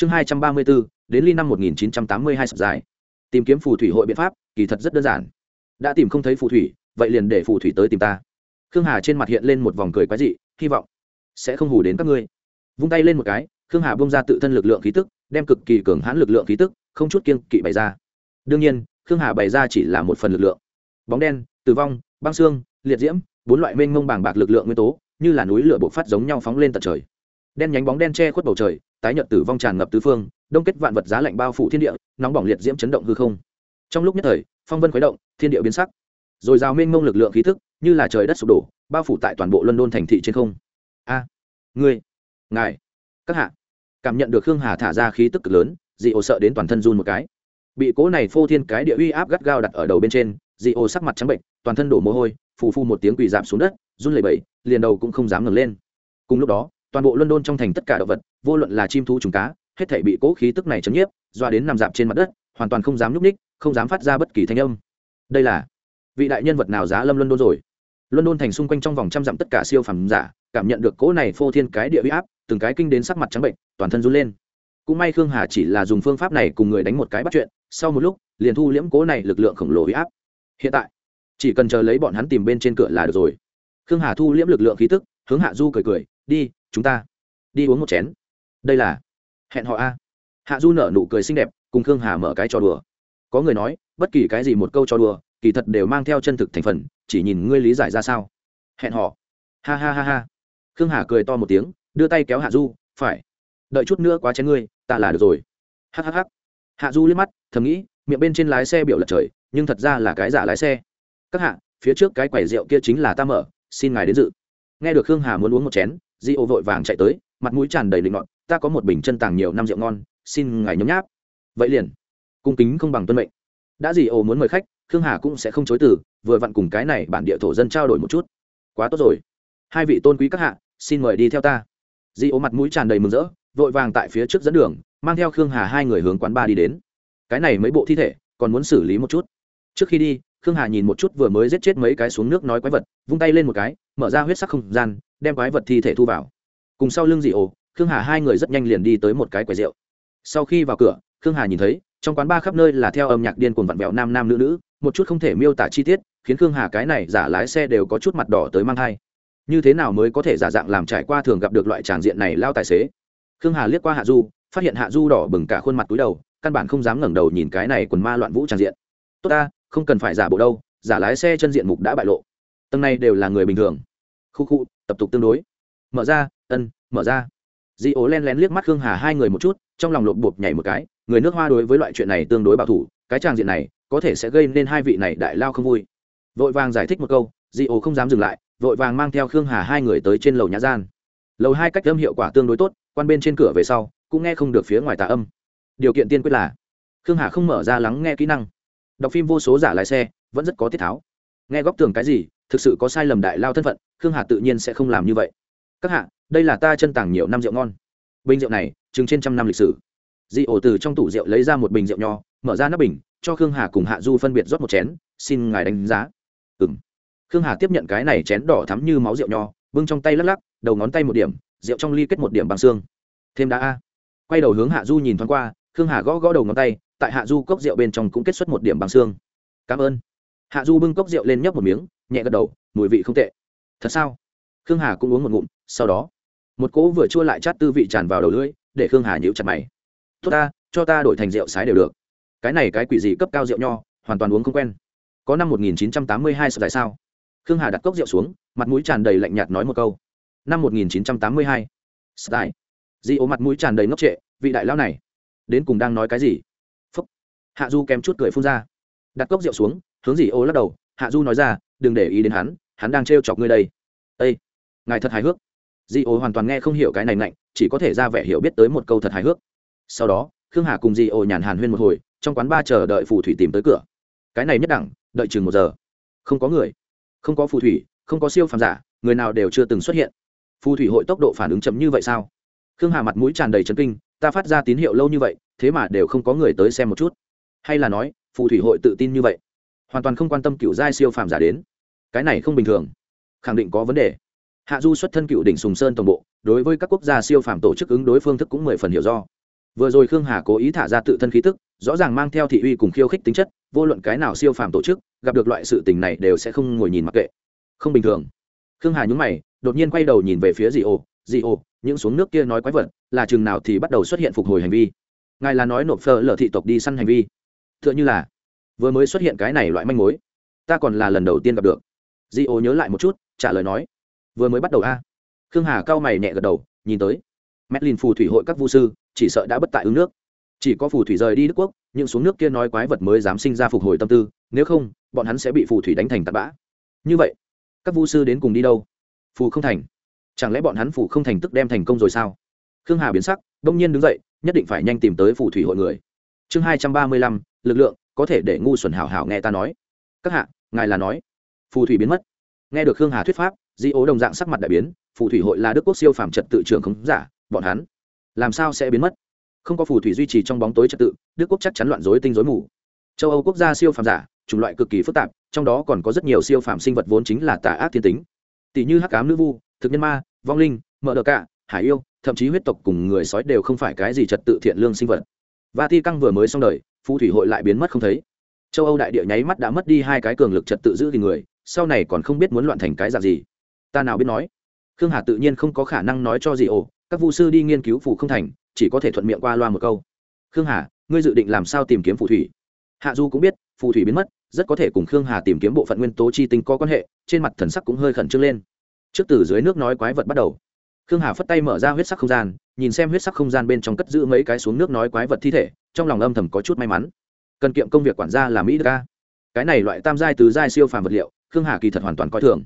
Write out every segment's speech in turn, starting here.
chương hai trăm ba mươi bốn đến ly năm một nghìn chín trăm tám mươi hai sập dài. Tìm kiếm phù thủy hội biện pháp, kỳ thật rất đơn giản. Đã tìm không thấy phù thủy, vậy liền để phù thủy tới tìm ta. Khương hà trên mặt hiện lên một vòng cười quái dị, hy vọng sẽ không hù đến các ngươi. Vung tay lên một cái, khương hà bông ra tự thân lực lượng khí tức, đem cực kỳ cường hãn lực lượng khí tức, không chút kiên kỵ bày ra. Đương nhiên, khương hà bày ra chỉ là một phần lực lượng. Bóng đen, tử vong, băng xương, liệt diễm, bốn loại mênh mông bảng bạc lực lượng nguyên tố, như là núi lửa bộc phát giống nhau phóng lên tận trời. Đen nhánh bóng đen che khuất bầu trời tái nhợt tử vong tràn ngập tứ phương, đông kết vạn vật giá lạnh bao phủ thiên địa, nóng bỏng liệt diễm chấn động hư không. Trong lúc nhất thời, phong vân khuấy động, thiên địa biến sắc. Rồi rào mênh mông lực lượng khí thức, như là trời đất sụp đổ, bao phủ tại toàn bộ london thành thị trên không. A à, ngươi, ngài, các hạ, cảm nhận được khương hà thả ra khí tức cực lớn, dị ồ sợ đến toàn thân run một cái. Bị cố này phô thiên cái địa uy áp gắt gao đặt ở đầu bên trên, dị ồ sắc mặt trắng bệnh, toàn thân đổ mồ hôi, phù phu một tiếng quỳ giảm xuống đất, run lẩy bẩy, liền đầu cũng không dám ngẩng lên. Cùng lúc đó toàn bộ london trong thành tất cả động vật, vô luận là chim thú, trùng cá, hết thể bị cố khí tức này chấn nhiếp, doa đến nằm dạp trên mặt đất, hoàn toàn không dám nhúc ních không dám phát ra bất kỳ thanh âm. Đây là vị đại nhân vật nào giá lâm london rồi? London thành xung quanh trong vòng trăm dặm tất cả siêu phẩm giả, cảm nhận được cỗ này phô thiên cái địa uy áp, từng cái kinh đến sắc mặt trắng bệnh, toàn thân run lên. Cũng may khương hà chỉ là dùng phương pháp này cùng người đánh một cái bắt chuyện, sau một lúc, liền thu liễm cố này lực lượng khổng lồ uy áp. Hiện tại, chỉ cần chờ lấy bọn hắn tìm bên trên cửa là được rồi. Khương hà thu liễm lực lượng khí tức, hướng hạ du cười cười, đi chúng ta đi uống một chén. Đây là hẹn họ a. Hạ du nở nụ cười xinh đẹp, cùng khương hà mở cái trò đùa. Có người nói, bất kỳ cái gì một câu trò đùa, kỳ thật đều mang theo chân thực thành phần, chỉ nhìn ngươi lý giải ra sao. Hẹn họ ha ha ha ha. Khương hà cười to một tiếng, đưa tay kéo hạ du, phải. Đợi chút nữa quá chén ngươi, ta là được rồi. Hhh hạ du liếc mắt, thầm nghĩ, miệng bên trên lái xe biểu lật trời, nhưng thật ra là cái giả lái xe. Các hạ, phía trước cái quầy rượu kia chính là ta mở, xin ngài đến dự. Nghe được khương hà muốn uống một chén di ô vội vàng chạy tới, mặt mũi tràn đầy định ngọn ta có một bình chân tàng nhiều năm rượu ngon, xin ngài nhấm nháp. Vậy liền, cung kính không bằng tuân mệnh. Đã gì ô muốn mời khách, khương hà cũng sẽ không chối từ, vừa vặn cùng cái này bản địa thổ dân trao đổi một chút. Quá tốt rồi. Hai vị tôn quý các hạ, xin mời đi theo ta. Di ô mặt mũi tràn đầy mừng rỡ, vội vàng tại phía trước dẫn đường, mang theo khương hà hai người hướng quán ba đi đến. Cái này mấy bộ thi thể, còn muốn xử lý một chút? Trước khi đi, khương hà nhìn một chút vừa mới giết chết mấy cái xuống nước nói quái vật, vung tay lên một cái, mở ra huyết sắc không gian đem quái vật thi thể thu vào. Cùng sau lưng dị ồ khương hà hai người rất nhanh liền đi tới một cái quầy rượu. Sau khi vào cửa, khương hà nhìn thấy, trong quán ba khắp nơi là theo âm nhạc điên cuồng vặn vẹo nam nam nữ nữ, một chút không thể miêu tả chi tiết, khiến khương hà cái này giả lái xe đều có chút mặt đỏ tới mang thai. Như thế nào mới có thể giả dạng làm trải qua thường gặp được loại tràng diện này lao tài xế? Khương hà liếc qua hạ du, phát hiện hạ du đỏ bừng cả khuôn mặt túi đầu, căn bản không dám ngẩng đầu nhìn cái này quần ma loạn vũ tràng diện. Tốt ta, không cần phải giả bộ đâu, giả lái xe chân diện mục đã bại lộ. Tầng này đều là người bình thường. Khu khu tập tục tương đối. Mở ra, ân, mở ra. Di ố len lén liếc mắt khương hà hai người một chút, trong lòng lột bột nhảy một cái, người nước hoa đối với loại chuyện này tương đối bảo thủ, cái tràng diện này có thể sẽ gây nên hai vị này đại lao không vui. Vội vàng giải thích một câu, di ố không dám dừng lại, vội vàng mang theo khương hà hai người tới trên lầu nhã gian. Lầu hai cách âm hiệu quả tương đối tốt, quan bên trên cửa về sau, cũng nghe không được phía ngoài tà âm. Điều kiện tiên quyết là, khương hà không mở ra lắng nghe kỹ năng. Đọc phim vô số giả lái xe, vẫn rất có tiết tháo. Nghe góc tường cái gì thực sự có sai lầm đại lao thân phận, khương hà tự nhiên sẽ không làm như vậy. Các hạ, đây là ta chân tàng nhiều năm rượu ngon. Bình rượu này chứng trên trăm năm lịch sử. Dị ổ từ trong tủ rượu lấy ra một bình rượu nho, mở ra nắp bình, cho khương hà cùng hạ du phân biệt rót một chén, xin ngài đánh giá. Ừ m khương hà tiếp nhận cái này chén đỏ thắm như máu rượu nho, bưng trong tay lắc lắc, đầu ngón tay một điểm, rượu trong ly kết một điểm bằng xương. Thêm đá a. Quay đầu hướng hạ du nhìn thoáng qua, khương hà gõ gõ đầu ngón tay, tại hạ du cốc rượu bên trong cũng kết xuất một điểm bằng xương. Cảm ơn. Hạ du bưng cốc rượu lên nhấp một miếng nhẹ gật đầu mùi vị không tệ. Thật sao? Khương hà cũng uống một ngụm sau đó một cỗ vừa chua lại chát tư vị tràn vào đầu lưỡi để khương hà nhíu chặt mày. Tốt ta cho ta đổi thành rượu sái đều được. Cái này cái quỷ gì cấp cao rượu nho hoàn toàn uống không quen. Có năm 1982 sợ tại sao? Khương hà đặt cốc rượu xuống mặt mũi tràn đầy lạnh nhạt nói một câu. Năm 1982 tại. Di ố mặt mũi tràn đầy ngốc trệ, vị đại lão này, đến cùng đang nói cái gì? Phúc. Hạ Du kém chút cười phun ra. Đặt cốc rượu xuống, hướng Di ố lắc đầu, Hạ Du nói ra, đừng để ý đến hắn, hắn đang trêu chọc ngươi đây. ây ngài thật hài hước. Di ô hoàn toàn nghe không hiểu cái này mạnh chỉ có thể ra vẻ hiểu biết tới một câu thật hài hước. Sau đó, Khương Hà cùng Di ô nhàn hàn huyên một hồi, trong quán ba chờ đợi phù thủy tìm tới cửa. Cái này nhất đẳng, đợi chừng một giờ. Không có người, không có phù thủy, không có siêu phàm giả, người nào đều chưa từng xuất hiện phù thủy hội tốc độ phản ứng chậm như vậy sao khương hà mặt mũi tràn đầy chấn kinh ta phát ra tín hiệu lâu như vậy thế mà đều không có người tới xem một chút hay là nói phù thủy hội tự tin như vậy hoàn toàn không quan tâm cựu giai siêu phàm giả đến. Cái này không bình thường. Khẳng định có vấn đề. Hạ du xuất thân cựu đỉnh sùng sơn tổng bộ, đối với các quốc gia siêu phàm tổ chức ứng đối phương thức cũng mười phần hiểu do. Vừa rồi khương hà cố ý thả ra tự thân khí tức, rõ ràng mang theo thị uy cùng khiêu khích tính chất, vô luận cái nào siêu phàm tổ chức, gặp được loại sự tình này đều sẽ không ngồi nhìn mặc kệ. Không bình thường. Khương hà nhúng mày, đột nhiên quay đầu nhìn về phía dị ô. Dị ô, những xuống nước kia nói quái vật, là chừng nào thì bắt đầu xuất hiện phục hồi hành vi. Ngài là nói nộp phơ lờ thị tộc đi săn hành vi. T h ư ợ n h ư là vừa mới xuất hiện cái này loại manh mối, ta còn là lần đầu tiên gặp được. Di ô nhớ lại một chút, trả lời nói, vừa mới bắt đầu a. Khương hà cao mày nhẹ gật đầu, nhìn tới. Medlin phù thủy hội các vu sư, chỉ sợ đã bất tại ứng nước. Chỉ có phù thủy rời đi đức quốc, những xuống nước kia nói quái vật mới dám sinh ra phục hồi tâm tư, nếu không, bọn hắn sẽ bị phù thủy đánh thành tạt bã. Như vậy, các vu sư đến cùng đi đâu? Phù không thành. Chẳng lẽ bọn hắn phù không thành tức đem thành công rồi sao? Khương hà biến sắc, đông nhiên đứng dậy, nhất định phải nhanh tìm tới phù thủy hội người. Chương hai trăm ba mươi lăm, lực lượng có thể để ngu xuẩn hảo hảo nghe ta nói. Các hạ, ngài là nói. Phù thủy biến mất. Nghe được khương hà thuyết pháp, di ố đồng dạng sắc mặt đại biến, phù thủy hội là đức quốc siêu phàm trật tự trường khống giả, bọn hắn làm sao sẽ biến mất? Không có phù thủy duy trì trong bóng tối trật tự, đức quốc chắc chắn loạn dối tinh dối mù. Châu âu quốc gia siêu phàm giả, chủng loại cực kỳ phức tạp, trong đó còn có rất nhiều siêu phạm sinh vật vốn chính là tà ác thiên tính. Tỷ như hắc cám nữ vu, thực nhân ma, vong linh, mợ đờ cạ, hải yêu, thậm chí huyết tộc cùng người sói đều không phải cái gì trật tự thiện lương sinh vật. Và thi căng vừa mới xong đời phù thủy hội lại biến mất không thấy. Châu âu đại địa nháy mắt đã mất đi hai cái cường lực trật tự giữ thì người, sau này còn không biết muốn loạn thành cái dạng gì. Ta nào biết nói. Khương hà tự nhiên không có khả năng nói cho gì ồ, các Vu sư đi nghiên cứu phù không thành, chỉ có thể thuận miệng qua loa một câu. Khương hà, ngươi dự định làm sao tìm kiếm phù thủy? Hạ du cũng biết, phù thủy biến mất, rất có thể cùng khương hà tìm kiếm bộ phận nguyên tố chi tinh có quan hệ, trên mặt thần sắc cũng hơi khẩn trương lên. Trước từ dưới nước nói quái vật bắt đầu khương hà phất tay mở ra huyết sắc không gian, nhìn xem huyết sắc không gian bên trong cất giữ mấy cái xuống nước nói quái vật thi thể, trong lòng âm thầm có chút may mắn. Cần kiệm công việc quản gia là mỹ Đức ca cái này loại tam giai tứ giai siêu phàm vật liệu, khương hà kỳ thật hoàn toàn coi thường.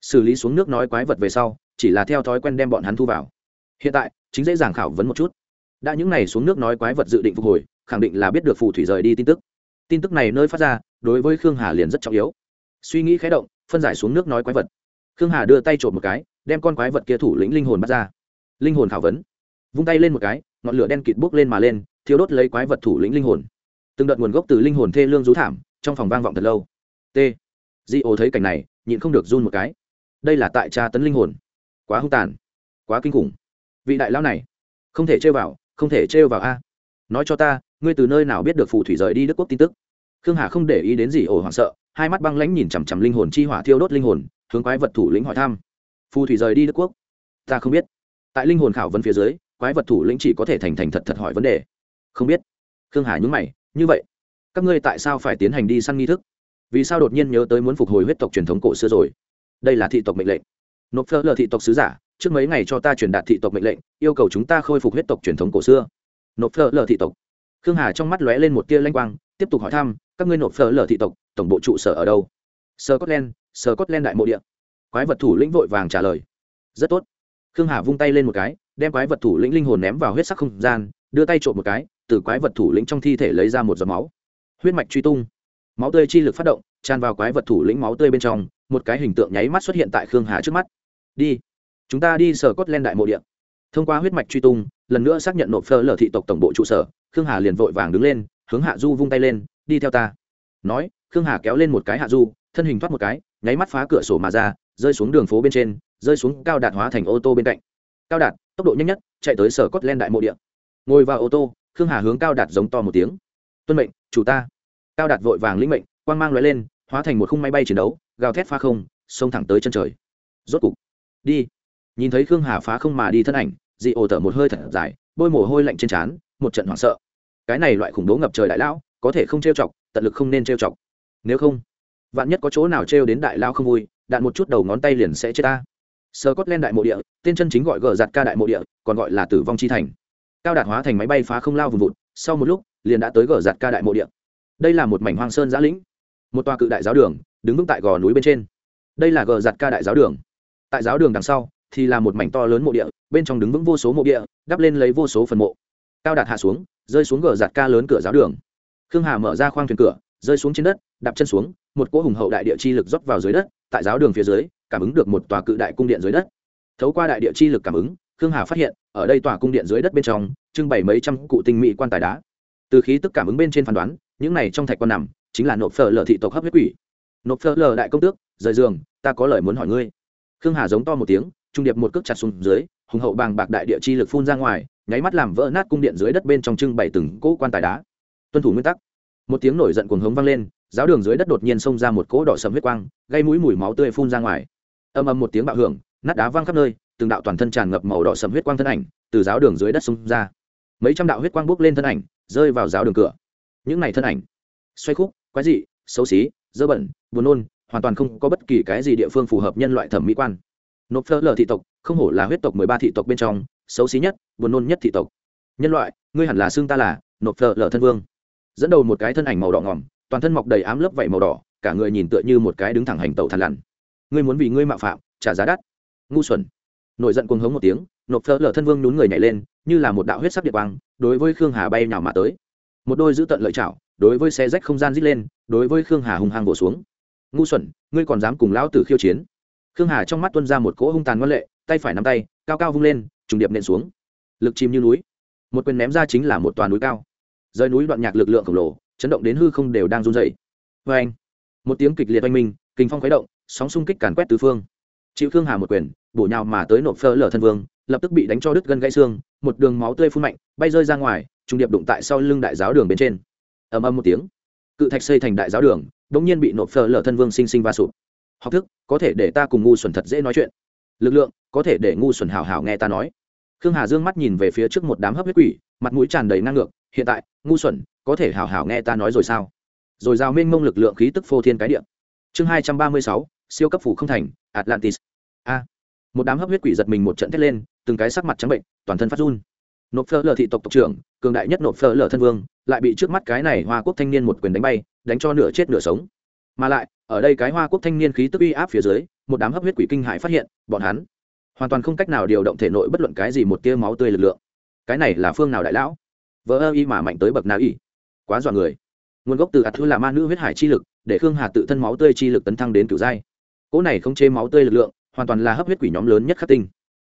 Xử lý xuống nước nói quái vật về sau, chỉ là theo thói quen đem bọn hắn thu vào. Hiện tại, chính dễ dàng khảo vấn một chút. Đã những n à y xuống nước nói quái vật dự định phục hồi, khẳng định là biết được phù thủy rời đi tin tức. Tin tức này nơi phát ra, đối với khương hà liền rất trọng yếu. Suy nghĩ khé động, phân giải xuống nước nói quái vật. Khương hà đưa tay trộm một cái đem con quái vật kia thủ lĩnh linh hồn bắt ra. Linh hồn khảo vấn. Vung tay lên một cái, ngọn lửa đen kịt bốc lên mà lên thiếu đốt lấy quái vật thủ lĩnh linh hồn. Từng đợt nguồn gốc từ linh hồn thê lương rú thảm, trong phòng vang vọng thật lâu. T. Di ô thấy cảnh này, nhịn không được run một cái. Đây là tại tra tấn linh hồn. Quá hung tàn. Quá kinh khủng. Vị đại lão này, không thể trêu vào, không thể trêu vào a. Nói cho ta, ngươi từ nơi nào biết được phù thủy rời đi đức quốc tin tức? Khương hà không để ý đến gì ổ hoảng sợ, hai mắt băng lãnh nhìn chằm chằm linh hồn chi hỏa thiêu đốt linh hồn, hướng quái vật thủ lĩnh hỏi thăm phù thủy rời đi đức quốc. Ta không biết. Tại linh hồn khảo vấn phía dưới, quái vật thủ lĩnh chỉ có thể thành thành thật thật hỏi vấn đề. Không biết. Khương hà nhúng mày, như vậy, các ngươi tại sao phải tiến hành đi săn nghi thức? Vì sao đột nhiên nhớ tới muốn phục hồi huyết tộc truyền thống cổ xưa rồi? Đây là thị tộc mệnh lệnh. Nộp phơ lờ thị tộc sứ giả, trước mấy ngày cho ta truyền đạt thị tộc mệnh lệnh, yêu cầu chúng ta khôi phục huyết tộc truyền thống cổ xưa. Nộp phơ lờ thị tộc. Khương hà trong mắt lóe lên một tia lanh quang, tiếp tục hỏi thăm, các ngươi nộp phơ lờ thị tộc, tổng bộ trụ sở ở đâu? Sơ scotland sơ scotland đại mộ địa quái vật thủ lĩnh vội vàng trả lời. Rất tốt. Khương hà vung tay lên một cái, đem quái vật thủ lĩnh linh hồn ném vào huyết sắc không gian, đưa tay trộm một cái, từ quái vật thủ lĩnh trong thi thể lấy ra một giọt máu. Huyết mạch truy tung. Máu tươi chi lực phát động, tràn vào quái vật thủ lĩnh máu tươi bên trong, một cái hình tượng nháy mắt xuất hiện tại khương hà trước mắt. Đi. Chúng ta đi sở cốt len đại mộ địa. Thông qua huyết mạch truy tung, lần nữa xác nhận nộp phơ lở thị tộc tổng bộ trụ sở, khương hà liền vội vàng đứng lên, hướng hạ du vung tay lên, đi theo ta. Nói, khương hà kéo lên một cái hạ du, thân hình thoát một cái, nháy mắt phá cửa sổ mà ra rơi xuống đường phố bên trên, rơi xuống cao đạt hóa thành ô tô bên cạnh. Cao đạt, tốc độ nhanh nhất, chạy tới sở cốt len đại mộ địa. Ngồi vào ô tô, khương hà hướng cao đạt giống to một tiếng. Tuân mệnh, chủ ta. Cao đạt vội vàng lĩnh mệnh, quang mang lóe lên, hóa thành một khung máy bay chiến đấu, gào thét phá không, xông thẳng tới chân trời. Rốt cục, đi. Nhìn thấy khương hà phá không mà đi thân ảnh, dị ồ tở một hơi thật dài, bôi mồ hôi lạnh trên trán, một trận hoảng sợ. Cái này loại khủng bố ngập trời đại lão, có thể không trêu chọc, tận lực không nên trêu chọc. Nếu không, vạn nhất có chỗ nào trêu đến đại lao không vui đạn một chút đầu ngón tay liền sẽ chết ta. Sơ cốt len đại mộ địa, tên chân chính gọi gờ giặt ca đại mộ địa, còn gọi là tử vong chi thành. Cao đạt hóa thành máy bay phá không lao vùng vụt, sau một lúc, liền đã tới gờ giặt ca đại mộ địa. Đây là một mảnh hoang sơn giã lĩnh. Một tòa cự đại giáo đường, đứng vững tại gò núi bên trên. Đây là gờ giặt ca đại giáo đường. Tại giáo đường đằng sau, thì là một mảnh to lớn mộ địa, bên trong đứng vững vô số mộ địa, đắp lên lấy vô số phần mộ. Cao đạt hạ xuống, rơi xuống gờ giặt ca lớn cửa giáo đường. Khương hà mở ra khoang thuyền cửa, rơi xuống trên đất, đạp chân xuống một cỗ hùng hậu đại địa chi lực rót vào dưới đất, tại giáo đường phía dưới, cảm ứng được một tòa cự đại cung điện dưới đất. Thấu qua đại địa chi lực cảm ứng, khương hà phát hiện, ở đây tòa cung điện dưới đất bên trong, trưng bày mấy trăm cụ tinh mỹ quan tài đá. Từ khí tức cảm ứng bên trên phán đoán, những này trong thạch quan nằm, chính là nộp phở lở thị tộc hấp huyết quỷ. Nộp phở lở đại công tước, rời giường, ta có lời muốn hỏi ngươi. Khương hà giống to một tiếng, trung điệp một cước chặt xuống dưới, hùng hậu bàng bạc đại địa chi lực phun ra ngoài, nháy mắt làm vỡ nát cung điện dưới đất bên trong trưng bày từng cỗ quan tài đá. Tuân thủ nguyên tắc. Một tiếng nổi giận cuồng hống vang lên giáo đường dưới đất đột nhiên xông ra một cỗ đỏ sầm huyết quang, gây mũi mùi máu tươi phun ra ngoài. Âm âm một tiếng bạo hưởng, nát đá văng khắp nơi, từng đạo toàn thân tràn ngập màu đỏ sầm huyết quang thân ảnh từ giáo đường dưới đất xông ra. Mấy trăm đạo huyết quang bốc lên thân ảnh, rơi vào giáo đường cửa. Những này thân ảnh, xoay khúc, quái dị, xấu xí, dơ bẩn, buồn nôn, hoàn toàn không có bất kỳ cái gì địa phương phù hợp nhân loại thẩm mỹ quan. Nộp phơ lờ thị tộc, không hổ là huyết tộc mười ba thị tộc bên trong, xấu xí nhất, buồn nôn nhất thị tộc. Nhân loại, ngươi hẳn là xương ta là nộp phơ lờ thân vương. Dẫn đầu một cái thân ảnh màu đỏ ngỏm toàn thân mọc đầy ám lớp vảy màu đỏ, cả người nhìn tựa như một cái đứng thẳng hành tẩu thằn lằn. Ngươi muốn vì ngươi mạo phạm, trả giá đắt. Ngu xuẩn. Nổi giận cuồng hống một tiếng, nộp phơ lở thân vương nhún người nhảy lên, như là một đạo huyết sắc địa quang, đối với khương hà bay nhào mà tới. Một đôi giữ tận lợi chảo, đối với xe rách không gian rít lên, đối với khương hà hung hăng bổ xuống. Ngu xuẩn, ngươi còn dám cùng lão tử khiêu chiến. Khương hà trong mắt tuân ra một cỗ hung tàn ngoan lệ, tay phải nắm tay, cao cao vung lên, trùng điệp nện xuống. Lực chìm như núi. Một quyền ném ra chính là một toàn núi cao. Rơi núi đoạn nhạc lực lượng khổng lồ chấn động đến hư không đều đang run rẩy. vê anh, một tiếng kịch liệt oanh minh kinh phong khuấy động, sóng xung kích càn quét tứ phương. Chịu thương hà một quyền, bổ nhào mà tới nộp phơ lở thân vương, lập tức bị đánh cho đứt gân gãy xương, một đường máu tươi phun mạnh, bay rơi ra ngoài, trung điệp đụng tại sau lưng đại giáo đường bên trên. Ầm ầm một tiếng, cự thạch xây thành đại giáo đường, đống nhiên bị nộp phơ lở thân vương sinh sinh va sụp. Học thức, có thể để ta cùng ngu xuẩn thật dễ nói chuyện. Lực lượng, có thể để ngu xuẩn hào hào nghe ta nói. Khương hà dương mắt nhìn về phía trước một đám hấp huyết quỷ, mặt mũi tràn đầy năng ngược hiện tại, ngu xuẩn, có thể hào hào nghe ta nói rồi sao? Rồi giao mênh mông lực lượng khí tức phô thiên cái điện chương hai trăm ba mươi sáu, siêu cấp phủ không thành, atlantis. A. Một đám hấp huyết quỷ giật mình một trận thét lên, từng cái sắc mặt trắng bệnh, toàn thân phát run. Nộp phơ lờ thị tộc tộc trưởng, cường đại nhất nộp phơ lờ thân vương, lại bị trước mắt cái này hoa quốc thanh niên một quyền đánh bay, đánh cho nửa chết nửa sống. Mà lại, ở đây cái hoa quốc thanh niên khí tức uy áp phía dưới, một đám hấp huyết quỷ kinh hại phát hiện, bọn hắn hoàn toàn không cách nào điều động thể nội bất luận cái gì một tia máu tươi lực lượng. Cái này là phương nào đại lão? Vỡ ơ y mà mạnh tới bậc nào y? Quá dọa người. Nguồn gốc từ ạt thư là ma nữ huyết hải chi lực, để khương hà tự thân máu tươi chi lực tấn thăng đến cửu giai. Cỗ này không chế máu tươi lực lượng, hoàn toàn là hấp huyết quỷ nhóm lớn nhất khắc tinh.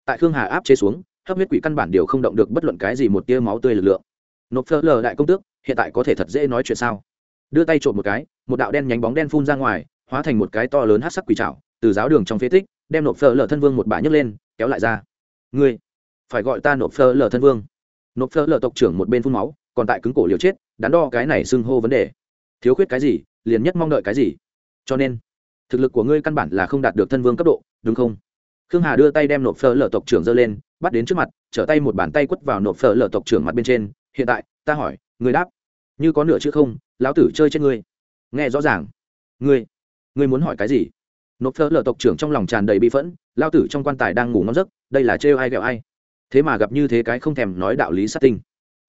Tại khương hà áp chế xuống, hấp huyết quỷ căn bản điều không động được bất luận cái gì một tia máu tươi lực lượng. Nộp phơ lờ đại công tước, hiện tại có thể thật dễ nói chuyện sao? Đưa tay trộm một cái, một đạo đen nhánh bóng đen phun ra ngoài, hóa thành một cái to lớn hát sắc quỷ trào từ giáo đường trong phế tích, đem nộp phơ lờ thân vương một bả nhấc lên, kéo lại ra. Ngươi, phải gọi ta nộp phơ lờ thân vương nộp phở lờ tộc trưởng một bên phun máu, còn tại cứng cổ liều chết, đắn đo cái này xưng hô vấn đề. Thiếu khuyết cái gì, liền nhất mong đợi cái gì. Cho nên, thực lực của ngươi căn bản là không đạt được thân vương cấp độ, đúng không? Khương hà đưa tay đem nộp phở lờ tộc trưởng giơ lên, bắt đến trước mặt, trở tay một bàn tay quất vào nộp phở lở tộc trưởng mặt bên trên. Hiện tại, ta hỏi người đáp, như có nửa chữ không, lão tử chơi trên ngươi. Nghe rõ ràng. Ngươi ngươi muốn hỏi cái gì? Nộp phở lở tộc trưởng trong lòng tràn đầy bi phẫn, lão tử trong quan tài đang ngủ ngon giấc, đây là trêu ai ghẹo ai? Thế mà gặp như thế cái không thèm nói đạo lý sát tinh.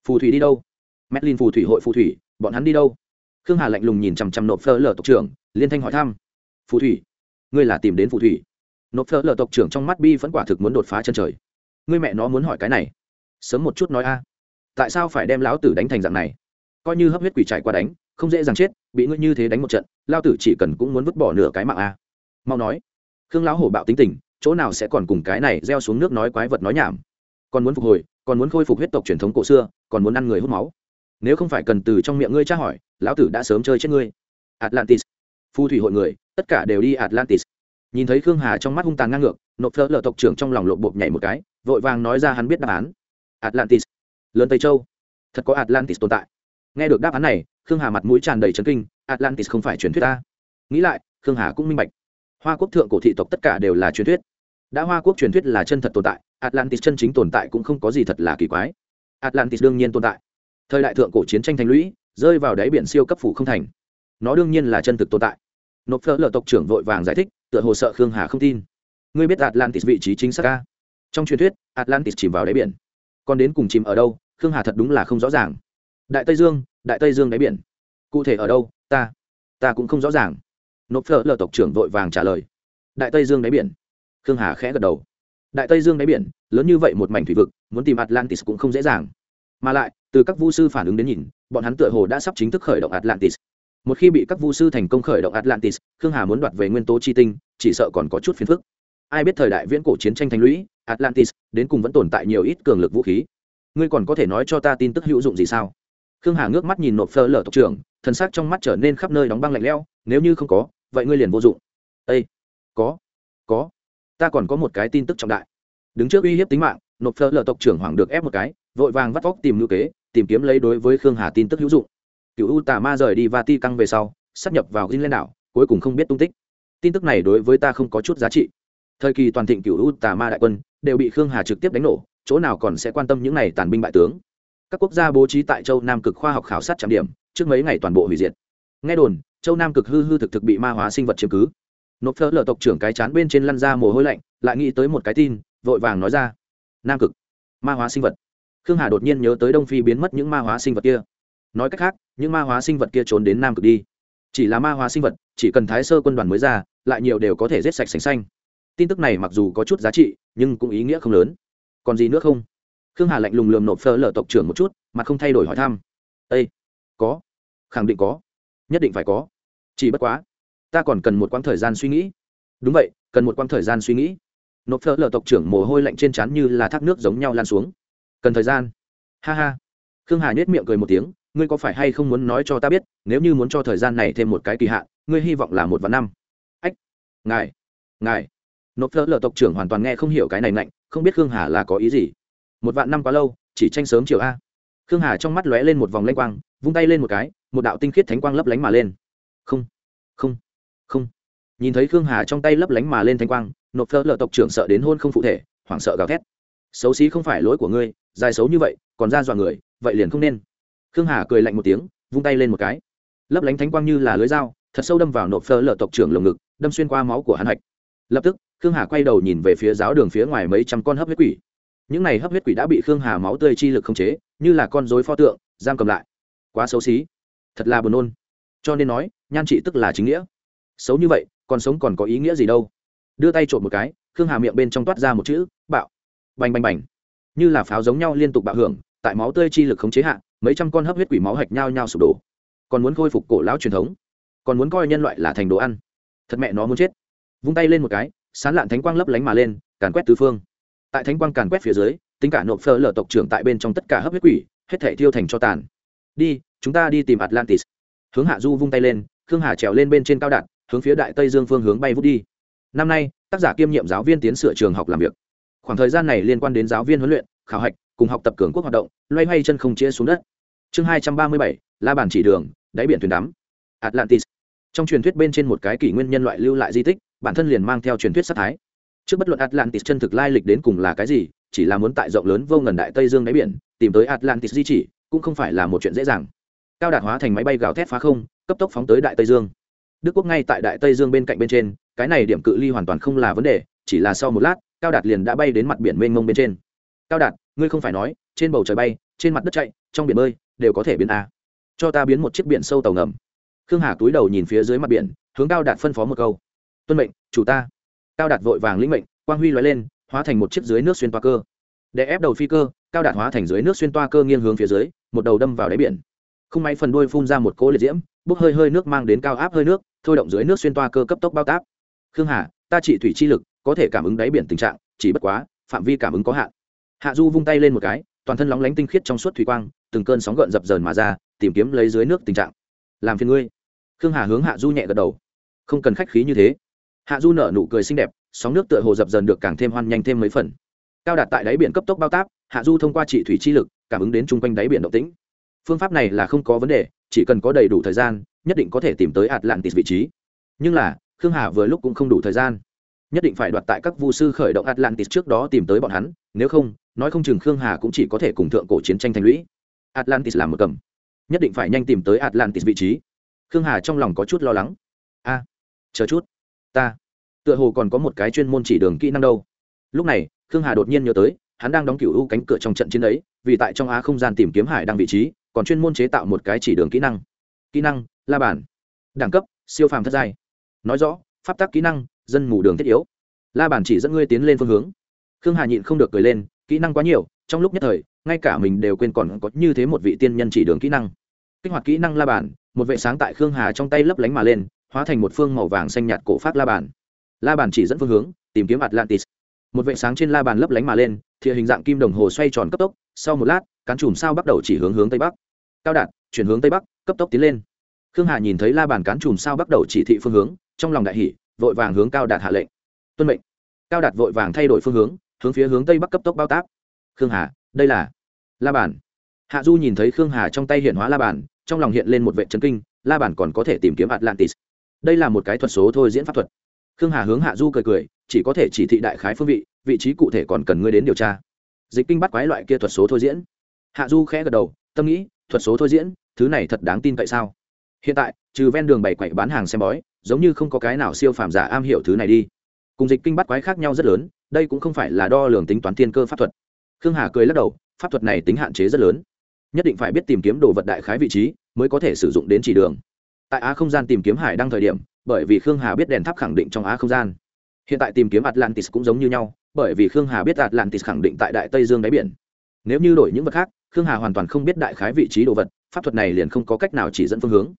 Phù thủy đi đâu? Medlin phù thủy hội phù thủy, bọn hắn đi đâu? Khương hà lạnh lùng nhìn chằm chằm nộp phơ lờ tộc trưởng, liên thanh hỏi thăm. Phù thủy, ngươi là tìm đến phù thủy. Nộp phơ lờ tộc trưởng trong mắt bi vẫn quả thực muốn đột phá chân trời. Ngươi mẹ nó muốn hỏi cái này. Sớm một chút nói a. Tại sao phải đem lão tử đánh thành dạng này? Coi như hấp huyết quỷ trải qua đánh, không dễ dàng chết, bị ngươi như thế đánh một trận lao tử chỉ cần cũng muốn vứt bỏ nửa cái mạng a. Mau nói. Khương lão hổ bạo tính tình, chỗ nào sẽ còn cùng cái này gieo xuống nước nói quái vật nói nhảm còn muốn phục hồi, còn muốn khôi phục huyết tộc truyền thống cổ xưa, còn muốn ăn người hút máu. Nếu không phải cần từ trong miệng ngươi tra hỏi, lão tử đã sớm chơi chết ngươi. Atlantis. Phu thủy hội người, tất cả đều đi atlantis. Nhìn thấy khương hà trong mắt hung tàn ngang ngược, nộp phớt lờ tộc trưởng trong lòng lộp bộp nhảy một cái, vội vàng nói ra hắn biết đáp án. Atlantis. Lớn tây châu. Thật có atlantis tồn tại. Nghe được đáp án này, khương hà mặt mũi tràn đầy trấn kinh, atlantis không phải truyền thuyết ta. Nghĩ lại, khương hà cũng minh bạch. Hoa quốc thượng cổ thị tộc tất cả đều là truyền thuyết đã hoa quốc truyền thuyết là chân thật tồn tại, atlantis chân chính tồn tại cũng không có gì thật là kỳ quái. Atlantis đương nhiên tồn tại. Thời đại thượng cổ chiến tranh thành lũy, rơi vào đáy biển siêu cấp phủ không thành. Nó đương nhiên là chân thực tồn tại. Nộp phở lờ tộc trưởng vội vàng giải thích, tựa hồ sợ khương hà không tin. Ngươi biết atlantis vị trí chính xác ca trong truyền thuyết, atlantis chìm vào đáy biển. Còn đến cùng chìm ở đâu, khương hà thật đúng là không rõ ràng. Đại tây dương, đại tây dương đáy biển. Cụ thể ở đâu, ta ta cũng không rõ ràng. Nộp phở lờ tộc trưởng vội vàng trả lời. Đại tây dương đáy biển khương hà khẽ gật đầu. Đại tây dương đáy biển, lớn như vậy một mảnh thủy vực, muốn tìm atlantis cũng không dễ dàng. Mà lại, từ các vu sư phản ứng đến nhìn, bọn hắn tựa hồ đã sắp chính thức khởi động atlantis. Một khi bị các vu sư thành công khởi động atlantis, khương hà muốn đoạt về nguyên tố chi tinh, chỉ sợ còn có chút phiền phức. Ai biết thời đại viễn cổ chiến tranh thành lũy, atlantis đến cùng vẫn tồn tại nhiều ít cường lực vũ khí. Ngươi còn có thể nói cho ta tin tức hữu dụng gì sao? Khương hà ngước mắt nhìn nộp phơ lở tộc trưởng, thần sắc trong mắt trở nên khắp nơi đóng băng lạnh lẽo, nếu như không có, vậy ngươi liền vô dụng. Ây có có ta còn có một cái tin tức trọng đại. Đứng trước uy hiếp tính mạng, nộp phơ lợ tộc trưởng hoảng được ép một cái, vội vàng vắt vóc tìm ngữ kế, tìm kiếm lấy đối với khương hà tin tức hữu dụng. Cựu u tà ma rời đi và ti căng về sau, sắp nhập vào gin lên đảo, cuối cùng không biết tung tích. Tin tức này đối với ta không có chút giá trị. Thời kỳ toàn thịnh cựu u tà ma đại quân, đều bị khương hà trực tiếp đánh nổ, chỗ nào còn sẽ quan tâm những này tàn binh bại tướng. Các quốc gia bố trí tại châu nam cực khoa học khảo sát trạm điểm, trước mấy ngày toàn bộ hủy diệt. Nghe đồn, châu nam cực hư hư thực thực bị ma hóa sinh vật chiếm cứ nộp phơ lờ tộc trưởng cái chán bên trên lăn ra mồ hôi lạnh, lại nghĩ tới một cái tin, vội vàng nói ra. Nam cực, ma hóa sinh vật. Khương hà đột nhiên nhớ tới đông phi biến mất những ma hóa sinh vật kia. Nói cách khác, những ma hóa sinh vật kia trốn đến nam cực đi. Chỉ là ma hóa sinh vật, chỉ cần thái sơ quân đoàn mới ra, lại nhiều đều có thể giết sạch sành xanh. Tin tức này mặc dù có chút giá trị, nhưng cũng ý nghĩa không lớn. Còn gì nữa không? Khương hà lạnh lùng lườm nộp phơ lờ tộc trưởng một chút, mà không thay đổi hỏi thăm. Ây có. Khẳng định có. Nhất định phải có. Chỉ bất quá ta còn cần một quãng thời gian suy nghĩ. Đúng vậy, cần một quãng thời gian suy nghĩ. Nộp phở lờ tộc trưởng mồ hôi lạnh trên trán như là thác nước giống nhau lan xuống. Cần thời gian. Ha ha. Khương hà nhếch miệng cười một tiếng, ngươi có phải hay không muốn nói cho ta biết, nếu như muốn cho thời gian này thêm một cái kỳ hạn, ngươi hy vọng là một vạn năm. Ách. Ngài. Ngài. Nộp phở lờ tộc trưởng hoàn toàn nghe không hiểu cái này lạnh không biết khương hà là có ý gì. Một vạn năm quá lâu, chỉ tranh sớm chiều a. Khương hà trong mắt lóe lên một vòng lanh quang, vung tay lên một cái, một đạo tinh khiết thánh quang lấp lánh mà lên. Không. Không không. Nhìn thấy khương hà trong tay lấp lánh mà lên thanh quang, nộp phơ lợ tộc trưởng sợ đến hôn không phụ thể, hoảng sợ gào thét. Xấu xí không phải lỗi của ngươi, dài xấu như vậy, còn ra dọa người, vậy liền không nên. Khương hà cười lạnh một tiếng, vung tay lên một cái. Lấp lánh thánh quang như là lưới dao, thật sâu đâm vào nộp phơ lợ tộc trưởng lồng ngực, đâm xuyên qua máu của hắn hạch. Lập tức, khương hà quay đầu nhìn về phía giáo đường phía ngoài mấy trăm con hấp huyết quỷ. Những này hấp huyết quỷ đã bị khương hà máu tươi chi lực khống chế, như là con dối pho tượng, giam cầm lại. Quá xấu xí. Thật là buồn nôn. Cho nên nói, nhan trị tức là chính nghĩa xấu như vậy, còn sống còn có ý nghĩa gì đâu? Đưa tay trộm một cái, khương hà miệng bên trong toát ra một chữ, bạo. Bành bành bành. Như là pháo giống nhau liên tục bạo hưởng, tại máu tươi chi lực khống chế hạ, mấy trăm con hấp huyết quỷ máu hạch nhau nhau sụp đổ. Còn muốn khôi phục cổ lão truyền thống, còn muốn coi nhân loại là thành đồ ăn. Thật mẹ nó muốn chết. Vung tay lên một cái, sán lạn thánh quang lấp lánh mà lên, càn quét tứ phương. Tại thánh quang càn quét phía dưới, tính cả nộp phơ lở tộc trưởng tại bên trong tất cả hấp huyết quỷ, hết thể thiêu thành cho tàn. Đi, chúng ta đi tìm atlantis. Hướng hạ du vung tay lên, khương hà trèo lên bên trên cao đạn hướng phía đại tây dương phương hướng bay vút đi. Năm nay, tác giả kiêm nhiệm giáo viên tiến sửa trường học làm việc. Khoảng thời gian này liên quan đến giáo viên huấn luyện, khảo hạch, cùng học tập cường quốc hoạt động, loay hoay chân không chia xuống đất. Chương hai trăm ba mươi bảy, la bàn chỉ đường, đáy biển thuyền đắm. Atlantis. Trong truyền thuyết bên trên một cái kỷ nguyên nhân loại lưu lại di tích, bản thân liền mang theo truyền thuyết sát thái. Trước bất luận atlantis chân thực lai lịch đến cùng là cái gì, chỉ là muốn tại rộng lớn vô ngần đại tây dương đáy biển, tìm tới atlantis di chỉ, cũng không phải là một chuyện dễ dàng. Cao đạt hóa thành máy bay gào thét phá không, cấp tốc phóng tới đại tây dương đức quốc ngay tại đại tây dương bên cạnh bên trên, cái này điểm cự ly hoàn toàn không là vấn đề, chỉ là sau một lát, cao đạt liền đã bay đến mặt biển mênh mông bên trên. Cao đạt, ngươi không phải nói, trên bầu trời bay, trên mặt đất chạy, trong biển bơi, đều có thể biến a. Cho ta biến một chiếc biển sâu tàu ngầm. Khương hà túi đầu nhìn phía dưới mặt biển, hướng cao đạt phân phó một câu. Tuân mệnh, chủ ta. Cao đạt vội vàng lĩnh mệnh, quang huy l lên, hóa thành một chiếc dưới nước xuyên toa cơ. Để ép đầu phi cơ, cao đạt hóa thành dưới nước xuyên toa cơ nghiêng hướng phía dưới, một đầu đâm vào đáy biển. Không may phần đuôi phun ra một cỗ liệt diễm, bốc hơi hơi nước mang đến cao áp hơi nước thôi động dưới nước xuyên toa cơ cấp tốc bao táp khương hà, ta trị thủy chi lực, có thể cảm ứng đáy biển tình trạng, chỉ bất quá, phạm vi cảm ứng có hạn. Hạ du vung tay lên một cái, toàn thân lóng lánh tinh khiết trong suốt thủy quang, từng cơn sóng gợn dập dờn mà ra, tìm kiếm lấy dưới nước tình trạng. Làm phiền ngươi. Khương hà hướng hạ du nhẹ gật đầu. Không cần khách khí như thế. Hạ du nở nụ cười xinh đẹp, sóng nước tựa hồ dập dần được càng thêm hoan nhanh thêm mấy phần. Cao đạt tại đáy biển cấp tốc bao táp hạ du thông qua trị thủy chi lực, cảm ứng đến chung quanh đáy biển động tĩnh. Phương pháp này là không có vấn đề, chỉ cần có đầy đủ thời gian nhất định có thể tìm tới atlantis vị trí. Nhưng là, khương hà vừa lúc cũng không đủ thời gian. Nhất định phải đoạt tại các vu sư khởi động atlantis trước đó tìm tới bọn hắn, nếu không, nói không chừng khương hà cũng chỉ có thể cùng thượng cổ chiến tranh thành lũy. Atlantis làm một cầm. Nhất định phải nhanh tìm tới atlantis vị trí. Khương hà trong lòng có chút lo lắng. A, chờ chút. Ta. Tựa hồ còn có một cái chuyên môn chỉ đường kỹ năng đâu. Lúc này, khương hà đột nhiên nhớ tới, hắn đang đóng cửu u cánh cửa trong trận chiến ấy, vì tại trong á không gian tìm kiếm hải đang vị trí, còn chuyên môn chế tạo một cái chỉ đường kỹ năng. Kỹ năng la bản đẳng cấp, siêu phàm thất giai. Nói rõ, pháp tắc kỹ năng, dân mù đường thiết yếu. La bản chỉ dẫn ngươi tiến lên phương hướng. Khương hà nhịn không được cười lên, kỹ năng quá nhiều, trong lúc nhất thời, ngay cả mình đều quên còn có như thế một vị tiên nhân chỉ đường kỹ năng. Kích hoạt kỹ năng la bản một vệ sáng tại khương hà trong tay lấp lánh mà lên, hóa thành một phương màu vàng xanh nhạt cổ phát la bản la bàn chỉ dẫn phương hướng, tìm kiếm atlantis. Một vệ sáng trên la bàn lấp lánh mà lên, thìa hình dạng kim đồng hồ xoay tròn cấp tốc, sau một lát, cán chùm sao bắt đầu chỉ hướng hướng tây bắc. Cao đạt, chuyển hướng tây bắc, cấp tốc tiến lên khương hà nhìn thấy la bàn cán chùm sao bắt đầu chỉ thị phương hướng, trong lòng đại hỷ vội vàng hướng cao đạt hạ lệnh. Tuân mệnh. Cao đạt vội vàng thay đổi phương hướng hướng phía hướng tây bắc cấp tốc bao tác. Khương hà, đây là la bàn. Hạ du nhìn thấy khương hà trong tay hiện hóa la bàn, trong lòng hiện lên một vệ trấn kinh, la bàn còn có thể tìm kiếm atlantis. Đây là một cái thuật số thôi diễn pháp thuật. Khương hà hướng hạ du cười cười, chỉ có thể chỉ thị đại khái phương vị vị trí cụ thể còn cần ngươi đến điều tra. Dịch kinh bắt quái loại kia thuật số thôi diễn. Hạ du khẽ gật đầu, tâm nghĩ, thuật số thôi diễn, thứ này thật đáng tin cậy sao? Hiện tại, trừ ven đường bày quậy bán hàng xem bói, giống như không có cái nào siêu phàm giả am hiểu thứ này đi. Cùng dịch kinh bắt quái khác nhau rất lớn, đây cũng không phải là đo lường tính toán thiên cơ pháp thuật. Khương hà cười lắc đầu, pháp thuật này tính hạn chế rất lớn. Nhất định phải biết tìm kiếm đồ vật đại khái vị trí, mới có thể sử dụng đến chỉ đường. Tại á không gian tìm kiếm hải đăng thời điểm, bởi vì khương hà biết đèn tháp khẳng định trong á không gian. Hiện tại tìm kiếm atlantis cũng giống như nhau, bởi vì khương hà biết atlantis khẳng định tại đại tây dương đáy biển. Nếu như đổi những vật khác, khương hà hoàn toàn không biết đại khái vị trí đồ vật, pháp thuật này liền không có cách nào chỉ dẫn phương hướng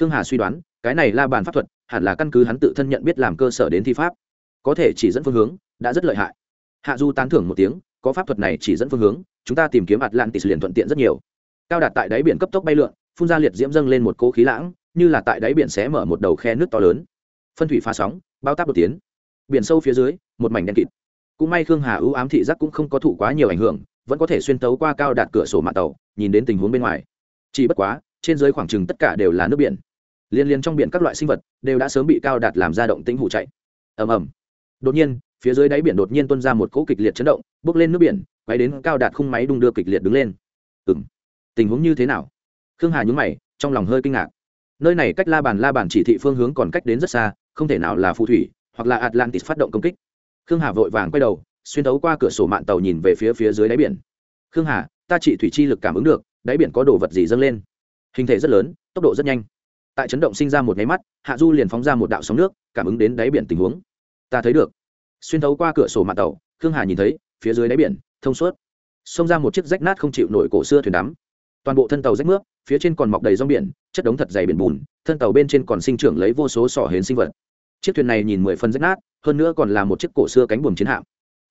khương hà suy đoán, cái này la bàn pháp thuật, hẳn là căn cứ hắn tự thân nhận biết làm cơ sở đến thi pháp. Có thể chỉ dẫn phương hướng, đã rất lợi hại. Hạ du tán thưởng một tiếng, có pháp thuật này chỉ dẫn phương hướng, chúng ta tìm kiếm atlantis liền thuận tiện rất nhiều. Cao đạt tại đáy biển cấp tốc bay lượn, phun ra liệt diễm dâng lên một cỗ khí lãng, như là tại đáy biển xé mở một đầu khe nước to lớn. Phân thủy pha sóng, bao táp đột tiến. Biển sâu phía dưới, một mảnh đen kịt. Cũng may khương hà ưu ám thị giác cũng không có thụ quá nhiều ảnh hưởng, vẫn có thể xuyên tấu qua cao đạt cửa sổ mạng tàu, nhìn đến tình huống bên ngoài. Chỉ bất quá, trên dưới khoảng chừng tất cả đều là nước biển liên liên trong biển các loại sinh vật đều đã sớm bị cao đạt làm ra động tĩnh hụ chạy. Ầm ầm. Đột nhiên, phía dưới đáy biển đột nhiên tuôn ra một cỗ kịch liệt chấn động, bước lên nước biển, quay đến cao đạt khung máy đung đưa kịch liệt đứng lên. Ừ m tình huống như thế nào? Khương hà nhún mày, trong lòng hơi kinh ngạc. Nơi này cách la bàn la bàn chỉ thị phương hướng còn cách đến rất xa, không thể nào là phù thủy hoặc là atlantis phát động công kích. Khương hà vội vàng quay đầu, xuyên tấu qua cửa sổ mạng tàu nhìn về phía phía dưới đáy biển. Khương hà, ta chỉ thủy chi lực cảm ứng được, đáy biển có đồ vật gì dâng lên? Hình thể rất lớn, tốc độ rất nhanh tại chấn động sinh ra một nháy mắt, hạ du liền phóng ra một đạo sóng nước, cảm ứng đến đáy biển tình huống. Ta thấy được. Xuyên thấu qua cửa sổ mạng tàu, khương hà nhìn thấy, phía dưới đáy biển, thông suốt. Xông ra một chiếc rách nát không chịu nổi cổ xưa thuyền đắm. Toàn bộ thân tàu rách nước phía trên còn mọc đầy rong biển, chất đống thật dày biển bùn, thân tàu bên trên còn sinh trưởng lấy vô số sỏ hến sinh vật. Chiếc thuyền này nhìn mười phân rách nát, hơn nữa còn là một chiếc cổ xưa cánh buồm chiến hạm.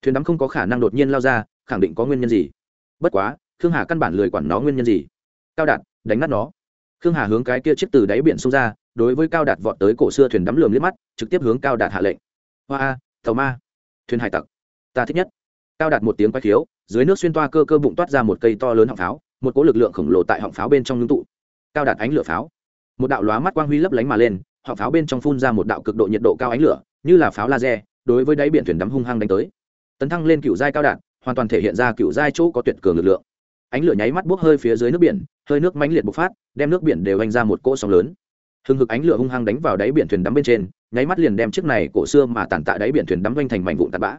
Thuyền đắm không có khả năng đột nhiên lao ra, khẳng định có nguyên nhân gì? Bất quá, khương hà căn bản lười quản nó nguyên nhân gì. Cao đạt, đánh nát nó khương hà hướng cái kia chiếc từ đáy biển xông ra, đối với cao đạt vọt tới cổ xưa thuyền đắm lườm liếc mắt, trực tiếp hướng cao đạt hạ lệnh. Hoa a, tàu ma. Thuyền hải tặc. Ta thích nhất. Cao đạt một tiếng quay khiếu, dưới nước xuyên toa cơ cơ bụng toát ra một cây to lớn họng pháo, một cỗ lực lượng khổng lồ tại họng pháo bên trong ngưng tụ. Cao đạt ánh lửa pháo. Một đạo lóa mắt quang huy lấp lánh mà lên, họng pháo bên trong phun ra một đạo cực độ nhiệt độ cao ánh lửa, như là pháo laser, đối với đáy biển thuyền đắm hung hăng đánh tới. Tấn thăng lên cựu giai cao đạt, hoàn toàn thể hiện ra cựu giai chỗ có tuyệt cường lực lượng ánh lửa nháy mắt bốc hơi phía dưới nước biển, hơi nước mãnh liệt bộc phát, đem nước biển đều anh ra một cỗ sóng lớn. Hừng hực ánh lửa hung hăng đánh vào đáy biển thuyền đắm bên trên, nháy mắt liền đem chiếc này cổ xưa mà tàn tạ đáy biển thuyền đắm doanh thành mảnh vụn tạt bã.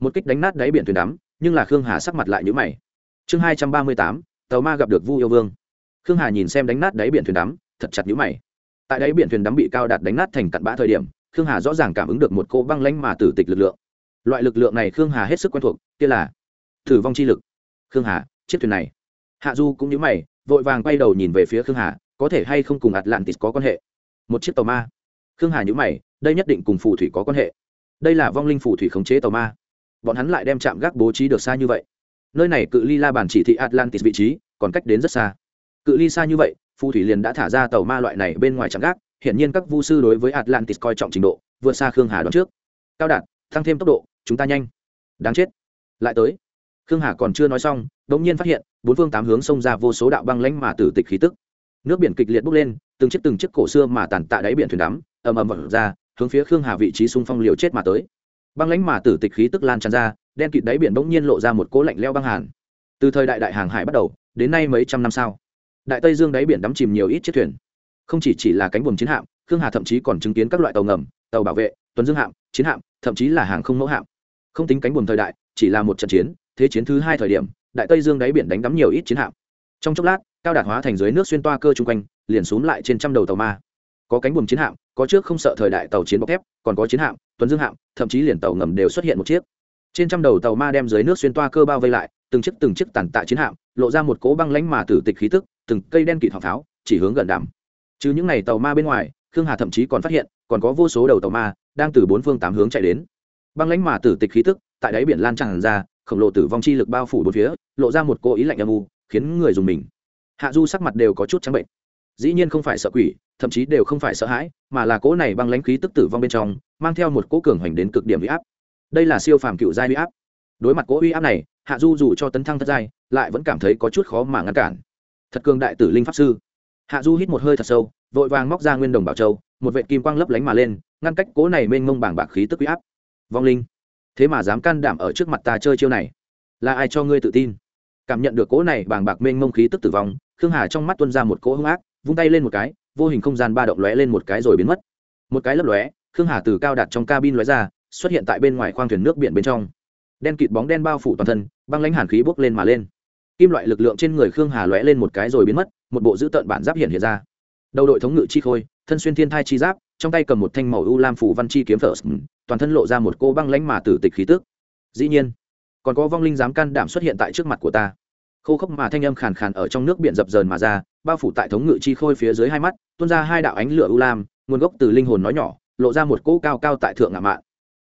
Một kích đánh nát đáy biển thuyền đắm, nhưng là khương hà sắc mặt lại nhữ mày. Chương hai trăm ba mươi tám, tàu ma gặp được vu yêu vương. Khương hà nhìn xem đánh nát đáy biển thuyền đắm, thật chặt nhữ mày. Tại đáy biển thuyền đắm bị cao đạt đánh nát thành cặn bã thời điểm, khương hà rõ ràng cảm ứng được một cô băng lanh mà tử tịch lực lượng. Loại lực lượng này khương hà hết sức quen thuộc, kia là thử vong chi lực. Khương hà chiếc thuyền này. Hạ du cũng nhớ mày, vội vàng quay đầu nhìn về phía khương hà, có thể hay không cùng atlantis có quan hệ? Một chiếc tàu ma. Khương hà nhớ mày, đây nhất định cùng phù thủy có quan hệ. Đây là vong linh phù thủy khống chế tàu ma. Bọn hắn lại đem chạm gác bố trí được xa như vậy. Nơi này cự ly la bàn chỉ thị atlantis vị trí, còn cách đến rất xa. Cự ly xa như vậy, phù thủy liền đã thả ra tàu ma loại này bên ngoài chạm gác, hiển nhiên các vu sư đối với atlantis coi trọng trình độ, vượt xa khương hà đón trước. Cao đạt, tăng thêm tốc độ, chúng ta nhanh. Đáng chết. Lại tới. Khương hà còn chưa nói xong đột nhiên phát hiện, bốn phương tám hướng xông ra vô số đạo băng lãnh mà tử tịch khí tức. Nước biển kịch liệt bốc lên, từng chiếc từng chiếc cổ xưa mà tàn tạ đáy biển thuyền đắm, ầm ầm vọt ra, hướng phía khương hà vị trí xung phong liều chết mà tới. Băng lãnh mà tử tịch khí tức lan tràn ra, đen kịt đáy biển bỗng nhiên lộ ra một cỗ lạnh lẽo băng hàn. Từ thời đại đại hàng hải bắt đầu, đến nay mấy trăm năm sau, đại tây dương đáy biển đắm chìm nhiều ít chiếc thuyền. Không chỉ chỉ là cánh buồm chiến hạm, khương hà thậm chí còn chứng kiến các loại tàu ngầm, tàu bảo vệ, tuần dương hạm, chiến hạm, thậm chí là hàng không mẫu hạm. Không tính cánh buồm thời đại, chỉ là một trận chiến, thế chiến thứ hai thời điểm đại tây dương đáy biển đánh đắm nhiều ít chiến hạm. Trong chốc lát, cao đạt hóa thành dưới nước xuyên toa cơ chung quanh, liền xuống lại trên trăm đầu tàu ma. Có cánh buồm chiến hạm, có trước không sợ thời đại tàu chiến bọc thép, còn có chiến hạm, tuần dương hạm, thậm chí liền tàu ngầm đều xuất hiện một chiếc. Trên trăm đầu tàu ma đem dưới nước xuyên toa cơ bao vây lại, từng chiếc từng chiếc tàn tạ chiến hạm, lộ ra một cỗ băng lánh mà tử tịch khí tức, từng cây đen kịt họng pháo, chỉ hướng gần đàm. Chứ những ngày tàu ma bên ngoài, khương hà thậm chí còn phát hiện, còn có vô số đầu tàu ma, đang từ bốn phương tám hướng chạy đến. Băng lãnh mà tử tịch khí tức, tại đáy biển lan tràn ra khổng lồ tử vong chi lực bao phủ bốn phía, lộ ra một cô ý lạnh âm u, khiến người dùng mình. Hạ du sắc mặt đều có chút trắng bệnh. Dĩ nhiên không phải sợ quỷ, thậm chí đều không phải sợ hãi, mà là cỗ này băng lãnh khí tức tử vong bên trong, mang theo một cỗ cường hoành đến cực điểm uy áp. Đây là siêu phàm cựu giai uy áp. Đối mặt cỗ uy áp này, hạ du dù cho tấn thăng thất giai, lại vẫn cảm thấy có chút khó mà ngăn cản. Thật cường đại tử linh pháp sư. Hạ du hít một hơi thật sâu, vội vàng móc ra nguyên đồng bảo châu, một vệ kim quang lấp lánh mà lên, ngăn cách cỗ này mênh mông bảng bạc khí tức huy áp. Vong linh thế mà dám can đảm ở trước mặt ta chơi chiêu này? Là ai cho ngươi tự tin? Cảm nhận được cỗ này bàng bạc mênh mông khí tức tử vong, khương hà trong mắt tuân ra một cỗ hung ác, vung tay lên một cái, vô hình không gian ba động lóe lên một cái rồi biến mất. Một cái lấp lóe, khương hà từ cao đặt trong cabin lóe ra, xuất hiện tại bên ngoài khoang thuyền nước biển bên trong. Đen kịt bóng đen bao phủ toàn thân, băng lãnh hàn khí bốc lên mà lên. Kim loại lực lượng trên người khương hà lóe lên một cái rồi biến mất, một bộ dữ tợn bản giáp hiện hiện ra. Đầu đội thống ngự chi khôi, thân xuyên thiên thai chi giáp, trong tay cầm một thanh màu u lam phủ văn chi kiếm thờ toàn thân lộ ra một cô băng lãnh mà tử tịch khí tước dĩ nhiên, còn có vong linh dám can đảm xuất hiện tại trước mặt của ta. Khô khốc mà thanh âm khàn khàn ở trong nước biển dập dờn mà ra, bao phủ tại thống ngự chi khôi phía dưới hai mắt, tuôn ra hai đạo ánh lửa u lam, nguồn gốc từ linh hồn nói nhỏ, lộ ra một cỗ cao cao tại thượng ngạ mạn.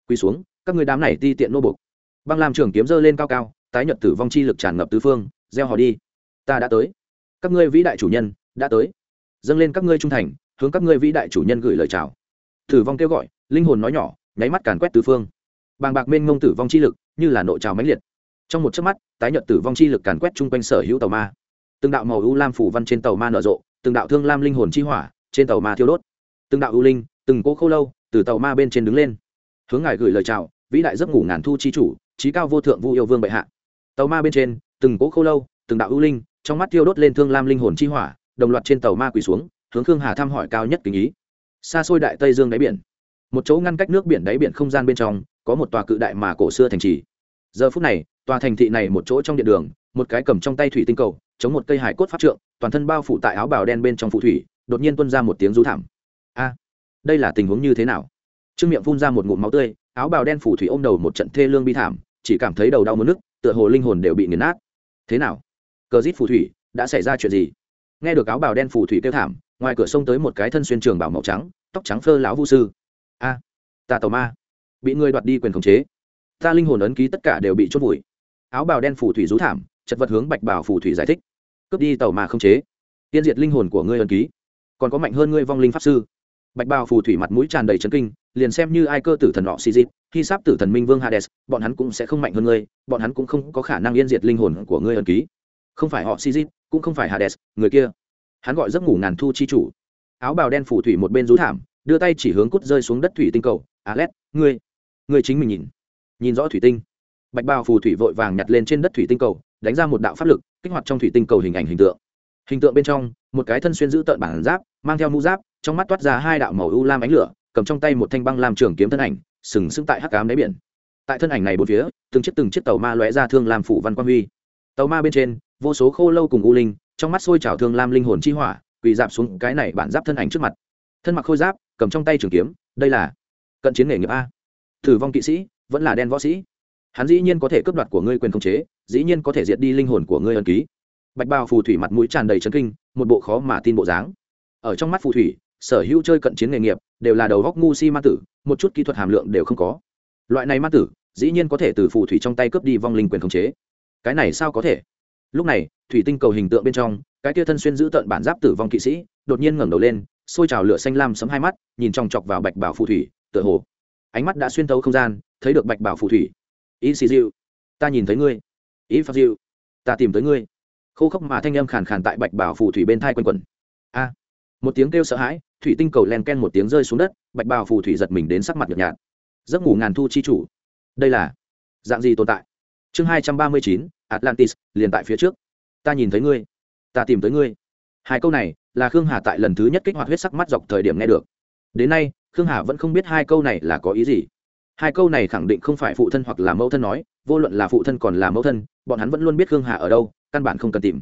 Quỳ xuống, các người đám này ti tiện nô bục băng làm trường kiếm dơ lên cao cao, tái nhật tử vong chi lực tràn ngập tứ phương, gieo họ đi. Ta đã tới. Các ngươi vĩ đại chủ nhân, đã tới. Dâng lên các ngươi trung thành, hướng các ngươi vĩ đại chủ nhân gửi lời chào. Tử vong kêu gọi, linh hồn nói nhỏ nháy mắt càn quét tứ phương. Bàng bạc mênh mông tử vong chi lực như là nội trào mãnh liệt. Trong một chớp mắt, tái nhợt tử vong chi lực càn quét chung quanh sở hữu tàu ma. Từng đạo màu u lam phủ văn trên tàu ma nở rộ, từng đạo thương lam linh hồn chi hỏa trên tàu ma thiêu đốt. Từng đạo u linh, từng cỗ khô lâu từ tàu ma bên trên đứng lên. Hướng ngài gửi lời chào, vĩ đại giấc ngủ ngàn thu chi chủ trí cao vô thượng vu yêu vương bệ hạ. Tàu ma bên trên, từng cỗ khô lâu, từng đạo u linh, trong mắt thiêu đốt lên thương lam linh hồn chi hỏa, đồng loạt trên tàu ma quỳ xuống, hướng khương hà thăm hỏi cao nhất kính ý. Xa xôi đại tây dương đáy biển một chỗ ngăn cách nước biển đáy biển không gian bên trong, có một tòa cự đại mà cổ xưa thành trì. Giờ phút này, tòa thành thị này một chỗ trong điện đường, một cái cầm trong tay thủy tinh cầu, chống một cây hải cốt pháp trượng, toàn thân bao phủ tại áo bào đen bên trong phù thủy, đột nhiên tuôn ra một tiếng rú thảm. A, đây là tình huống như thế nào? Trương miệng phun ra một ngụm máu tươi, áo bào đen phù thủy ôm đầu một trận thê lương bi thảm, chỉ cảm thấy đầu đau mất nước tựa hồ linh hồn đều bị nghiền nát. Thế nào? Cờ rít phù thủy, đã xảy ra chuyện gì? Nghe được áo bào đen phù thủy kêu thảm, ngoài cửa sông tới một cái thân xuyên trường bảo màu trắng, tóc trắng phơ lão vu sư a à, ta tàu ma. Bị người đoạt đi quyền khống chế. Ta linh hồn ấn ký tất cả đều bị chốt vùi. Áo bào đen phù thủy rú thảm chật vật hướng bạch bảo phù thủy giải thích. Cướp đi tàu Ma không chế. Tiên diệt linh hồn của ngươi ấn ký. Còn có mạnh hơn ngươi vong linh pháp sư. Bạch bào phù thủy mặt mũi tràn đầy trấn kinh liền xem như ai cơ tử thần họ sizit khi sắp tử thần minh vương hades bọn hắn cũng sẽ không mạnh hơn ngươi bọn hắn cũng không có khả năng yên diệt linh hồn của ngươi ẩn ký. Không phải họ sizit cũng không phải hades người kia. Hắn gọi giấc ngủ ngàn thu chi chủ. Áo bào đen phù thủy một bên rú thảm đưa tay chỉ hướng cút rơi xuống đất thủy tinh cầu. Alex, ngươi ngươi chính mình nhìn. Nhìn rõ thủy tinh. Bạch bào phù thủy vội vàng nhặt lên trên đất thủy tinh cầu, đánh ra một đạo pháp lực, kích hoạt trong thủy tinh cầu hình ảnh hình tượng. Hình tượng bên trong, một cái thân xuyên giữ tợn bản giáp, mang theo mũ giáp, trong mắt toát ra hai đạo màu u lam ánh lửa, cầm trong tay một thanh băng làm trường kiếm thân ảnh, sừng sững tại hắc cám đáy biển. Tại thân ảnh này bốn phía, từng chiếc từng chiếc tàu ma lóe ra thương làm phủ văn quang huy. Tàu ma bên trên, vô số khô lâu cùng u linh, trong mắt sôi trào thương lam linh hồn chi hỏa, quỳ dạp xuống cái này bản giáp thân ảnh trước mặt. Thân mặc khôi giáp cầm trong tay trường kiếm, đây là cận chiến nghề nghiệp a. Thử vong kỵ sĩ, vẫn là đen võ sĩ. Hắn dĩ nhiên có thể cướp đoạt của ngươi quyền khống chế, dĩ nhiên có thể diệt đi linh hồn của ngươi ân ký. Bạch bào phù thủy mặt mũi tràn đầy trấn kinh, một bộ khó mà tin bộ dáng. Ở trong mắt phù thủy, sở hữu chơi cận chiến nghề nghiệp đều là đầu góc ngu si ma tử, một chút kỹ thuật hàm lượng đều không có. Loại này ma tử, dĩ nhiên có thể từ phù thủy trong tay cướp đi vong linh quyền khống chế. Cái này sao có thể? Lúc này, thủy tinh cầu hình tượng bên trong, cái tia thân xuyên giữ tận bản giáp tử vong kỵ sĩ, đột nhiên ngẩng đầu lên xôi trào lửa xanh lam sấm hai mắt, nhìn chòng chọc vào bạch bảo phù thủy, tựa hồ. Ánh mắt đã xuyên thấu không gian, thấy được bạch bảo phù thủy. Ý xì diệu ta nhìn thấy ngươi. Ý phạt diệu ta tìm tới ngươi. Khô khốc mà thanh âm khàn khàn tại bạch bảo phù thủy bên thai quanh quẩn. A. Một tiếng kêu sợ hãi, thủy tinh cầu len ken một tiếng rơi xuống đất, bạch bảo phù thủy giật mình đến sắc mặt nhợt nhạt. Giấc ngủ ngàn thu chi chủ. Đây là dạng gì tồn tại? Chương hai trăm ba mươi chín, atlantis, liền tại phía trước. Ta nhìn thấy ngươi. Ta tìm tới ngươi hai câu này là khương hà tại lần thứ nhất kích hoạt huyết sắc mắt dọc thời điểm nghe được. Đến nay, khương hà vẫn không biết hai câu này là có ý gì. Hai câu này khẳng định không phải phụ thân hoặc là mẫu thân nói, vô luận là phụ thân còn là mẫu thân, bọn hắn vẫn luôn biết khương hà ở đâu, căn bản không cần tìm.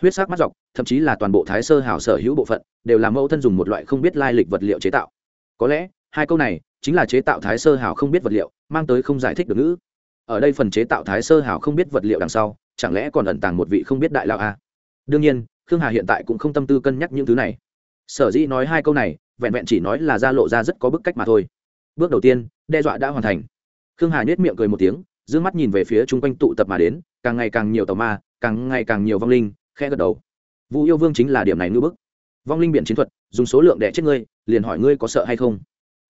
Huyết sắc mắt dọc, thậm chí là toàn bộ thái sơ hào sở hữu bộ phận, đều là mẫu thân dùng một loại không biết lai lịch vật liệu chế tạo. Có lẽ, hai câu này chính là chế tạo thái sơ hào không biết vật liệu, mang tới không giải thích được ngữ. Ở đây phần chế tạo thái sơ hào không biết vật liệu đằng sau, chẳng lẽ còn ẩn tàng một vị không biết đại lão a? À? đương nhiên khương hà hiện tại cũng không tâm tư cân nhắc những thứ này. Sở dĩ nói hai câu này, vẹn vẹn chỉ nói là ra lộ ra rất có bức cách mà thôi. Bước đầu tiên, đe dọa đã hoàn thành. Khương hà nhếch miệng cười một tiếng d mắt nhìn về phía chung quanh tụ tập mà đến, càng ngày càng nhiều tàu ma, càng ngày càng nhiều vong linh khe gật đầu. Vũ yêu vương chính là điểm này ngư bức. Vong linh biện chiến thuật, dùng số lượng đẻ chết ngươi, liền hỏi ngươi có sợ hay không?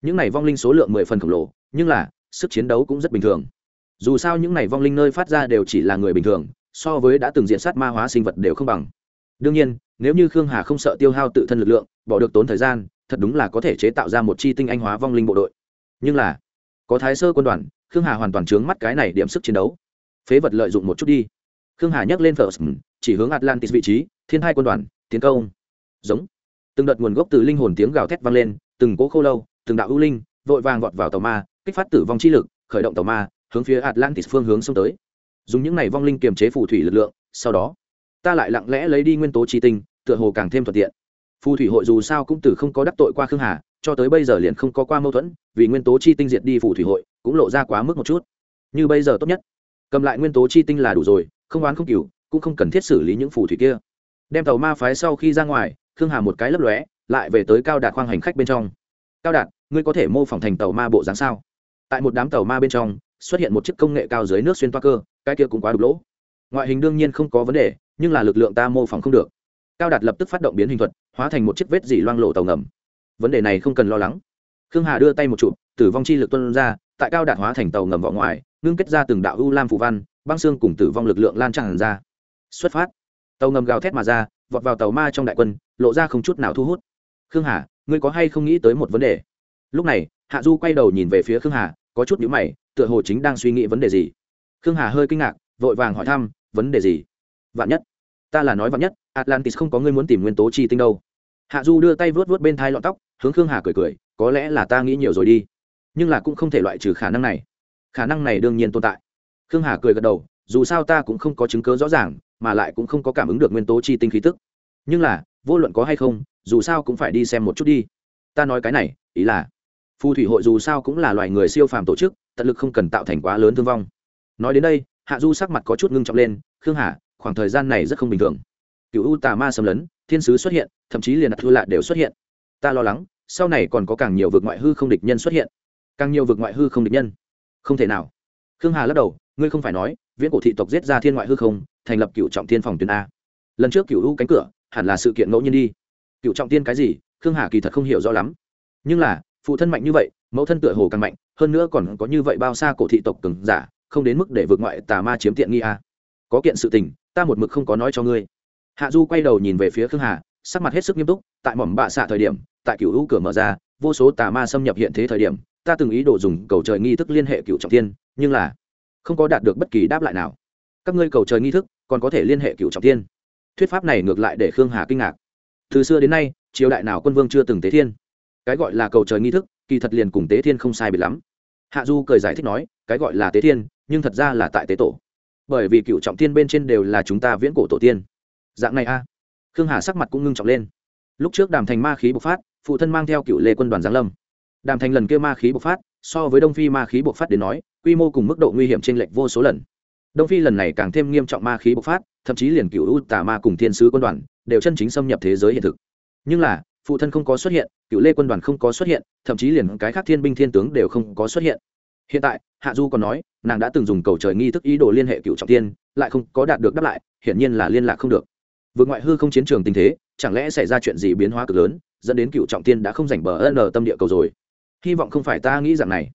Những này vong linh số lượng mười phần khổng lồ, nhưng là, sức chiến đấu cũng rất bình thường. Dù sao những này vong linh nơi phát ra đều chỉ là người bình thường, so với đã từng diện sát ma hóa sinh vật đều không bằng đương nhiên, nếu như khương hà không sợ tiêu hao tự thân lực lượng, bỏ được tốn thời gian, thật đúng là có thể chế tạo ra một chi tinh anh hóa vong linh bộ đội. Nhưng là, có thái sơ quân đoàn, khương hà hoàn toàn trướng mắt cái này điểm sức chiến đấu. Phế vật lợi dụng một chút đi. Khương hà nhắc lên first chỉ hướng atlantis vị trí, thiên hai quân đoàn, tiến công. Giống. Từng đợt nguồn gốc từ linh hồn tiếng gào thét vang lên, từng cỗ khô lâu, từng đạo ưu linh, vội vàng vọt vào tàu ma, kích phát tử vong chi lực, khởi động tàu ma, hướng phía atlantis phương hướng xông tới. Dùng những này vong linh kiềm chế phù thủy lực lượng, sau đó ta lại lặng lẽ lấy đi nguyên tố chi tinh, tựa hồ càng thêm thuận tiện. Phù thủy hội dù sao cũng từ không có đắc tội qua khương hà, cho tới bây giờ liền không có qua mâu thuẫn, vì nguyên tố chi tinh diệt đi phù thủy hội, cũng lộ ra quá mức một chút. Như bây giờ tốt nhất. Cầm lại nguyên tố chi tinh là đủ rồi, không oán không cừu, cũng không cần thiết xử lý những phù thủy kia. Đem tàu ma phái sau khi ra ngoài, khương hà một cái lấp lóe, lại về tới cao đạt khoang hành khách bên trong. Cao đạt, ngươi có thể mô phỏng thành tàu ma bộ dáng sao? Tại một đám tàu ma bên trong, xuất hiện một chiếc công nghệ cao dưới nước xuyên toa cơ, cái kia cũng quá đục lỗ. Ngoại hình đương nhiên không có vấn đề nhưng là lực lượng ta mô phỏng không được. Cao đạt lập tức phát động biến hình thuật, hóa thành một chiếc vết dỉ loang lộ tàu ngầm. Vấn đề này không cần lo lắng. Khương hà đưa tay một chụp, tử vong chi lực tuân ra, tại cao đạt hóa thành tàu ngầm vỏ ngoài, ngưng kết ra từng đạo u lam phù văn, băng xương cùng tử vong lực lượng lan tràn ra. Xuất phát. Tàu ngầm gào thét mà ra, vọt vào tàu ma trong đại quân, lộ ra không chút nào thu hút. Khương hà, ngươi có hay không nghĩ tới một vấn đề? Lúc này, hạ du quay đầu nhìn về phía khương hà, có chút nhữ mày, tựa hồ chính đang suy nghĩ vấn đề gì. Khương hà hơi kinh ngạc, vội vàng hỏi thăm, vấn đề gì? Vạn nhất. Ta là nói vạn nhất, atlantis không có ngươi muốn tìm nguyên tố chi tinh đâu. Hạ du đưa tay vớt vớt bên thai lọn tóc, hướng khương hà cười cười, có lẽ là ta nghĩ nhiều rồi đi. Nhưng là cũng không thể loại trừ khả năng này. Khả năng này đương nhiên tồn tại. Khương hà cười gật đầu, dù sao ta cũng không có chứng cớ rõ ràng, mà lại cũng không có cảm ứng được nguyên tố chi tinh khí tức. Nhưng là, vô luận có hay không, dù sao cũng phải đi xem một chút đi. Ta nói cái này, ý là, phù thủy hội dù sao cũng là loài người siêu phàm tổ chức, tận lực không cần tạo thành quá lớn thương vong. Nói đến đây, hạ du sắc mặt có chút ngưng trọng lên, khương hà khoảng thời gian này rất không bình thường. Cựu u tà ma xâm lấn, thiên sứ xuất hiện, thậm chí liền thư lạ đều xuất hiện. Ta lo lắng, sau này còn có càng nhiều vực ngoại hư không địch nhân xuất hiện. Càng nhiều vực ngoại hư không địch nhân. Không thể nào. Khương hà lắc đầu, ngươi không phải nói, viễn cổ thị tộc giết ra thiên ngoại hư không, thành lập cựu trọng thiên phòng tuyến a. Lần trước cựu u cánh cửa, hẳn là sự kiện ngẫu nhiên đi. Cựu trọng tiên cái gì, khương hà kỳ thật không hiểu rõ lắm. Nhưng là, phụ thân mạnh như vậy, mẫu thân tựa hồ càng mạnh, hơn nữa còn có như vậy bao xa cổ thị tộc cường giả, không đến mức để vượt ngoại tà ma chiếm tiện nghi a. Có kiện sự tình ta một mực không có nói cho ngươi. Hạ du quay đầu nhìn về phía khương hà, sắc mặt hết sức nghiêm túc, tại mỏm bạ xạ thời điểm, tại cựu u cửa mở ra, vô số tà ma xâm nhập hiện thế thời điểm, ta từng ý đồ dùng cầu trời nghi thức liên hệ cựu trọng tiên nhưng là không có đạt được bất kỳ đáp lại nào. Các ngươi cầu trời nghi thức còn có thể liên hệ cựu trọng tiên thuyết pháp này ngược lại để khương hà kinh ngạc. Từ xưa đến nay, triều đại nào quân vương chưa từng tế thiên. Cái gọi là cầu trời nghi thức, kỳ thật liền cùng tế thiên không sai biệt lắm. Hạ du cười giải thích nói, cái gọi là tế thiên, nhưng thật ra là tại tế tổ bởi vì cựu trọng tiên bên trên đều là chúng ta viễn cổ tổ tiên. Dạng này a. Khương hà sắc mặt cũng ngưng trọng lên. Lúc trước đàm thành ma khí bộc phát, phụ thân mang theo cựu lê quân đoàn giáng lâm. Đàm thành lần kia ma khí bộc phát, so với đông phi ma khí bộc phát đến nói, quy mô cùng mức độ nguy hiểm t r ê n lệch vô số lần. Đông phi lần này càng thêm nghiêm trọng ma khí bộc phát, thậm chí liền cựu u tà ma cùng thiên sứ quân đoàn đều chân chính xâm nhập thế giới hiện thực. Nhưng là, phụ thân không có xuất hiện, cựu lê quân đoàn không có xuất hiện, thậm chí liền cái khác thiên binh thiên tướng đều không có xuất hiện hiện tại, hạ du còn nói, nàng đã từng dùng cầu trời nghi thức ý đồ liên hệ cựu trọng tiên, lại không có đạt được đáp lại, hiển nhiên là liên lạc không được. Vượt ngoại hư không chiến trường tình thế, chẳng lẽ xảy ra chuyện gì biến hóa cực lớn, dẫn đến cựu trọng tiên đã không giành bờ ân tâm địa cầu rồi? Hy vọng không phải ta nghĩ rằng này.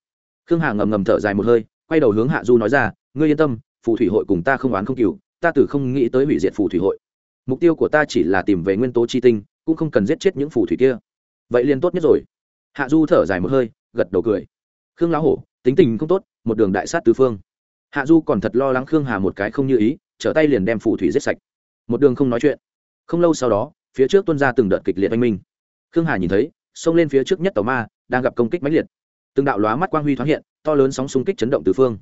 Khương hà ngầm ngầm thở dài một hơi, quay đầu hướng hạ du nói ra, ngươi yên tâm, phù thủy hội cùng ta không oán không cựu ta từ không nghĩ tới hủy diệt phù thủy hội. Mục tiêu của ta chỉ là tìm về nguyên tố chi tinh, cũng không cần giết chết những phù thủy kia. Vậy liền tốt nhất rồi. Hạ du thở dài một hơi, gật đầu cười. Khương lão hổ tính tình không tốt, một đường đại sát tứ phương. Hạ du còn thật lo lắng khương hà một cái không như ý, trở tay liền đem phù thủy giết sạch. Một đường không nói chuyện. Không lâu sau đó, phía trước tuân ra từng đợt kịch liệt oanh minh. Khương hà nhìn thấy, xông lên phía trước nhất tàu ma, đang gặp công kích mãnh liệt. Từng đạo lóa mắt quang huy thoáng hiện, to lớn sóng xung kích chấn động từ phương.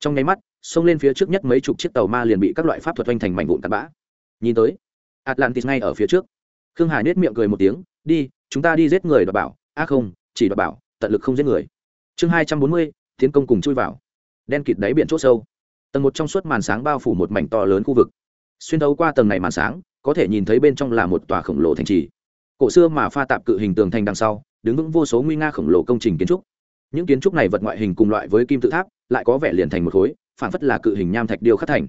Trong nháy mắt, xông lên phía trước nhất mấy chục chiếc tàu ma liền bị các loại pháp thuật oanh thành mảnh vụn tạt bã. Nhìn tới, atlantis ngay ở phía trước. Khương hà nết miệng cười một tiếng, đi, chúng ta đi giết người đọc bảo. A không, chỉ đọc bảo, tận lực không giết người. Chương hai trăm bốn mươi tiến công cùng chui vào. Đen kịt đáy biển c h ỗ sâu. Tầng một trong suốt màn sáng bao phủ một mảnh to lớn khu vực. Xuyên thấu qua tầng này màn sáng, có thể nhìn thấy bên trong là một tòa khổng lồ thành trì. Cổ xưa mà pha tạp cự hình tường thành đằng sau, đứng vững vô số nguy nga khổng lồ công trình kiến trúc. Những kiến trúc này vật ngoại hình cùng loại với kim tự tháp, lại có vẻ liền thành một khối phản phất là cự hình nham thạch điêu khắc thành.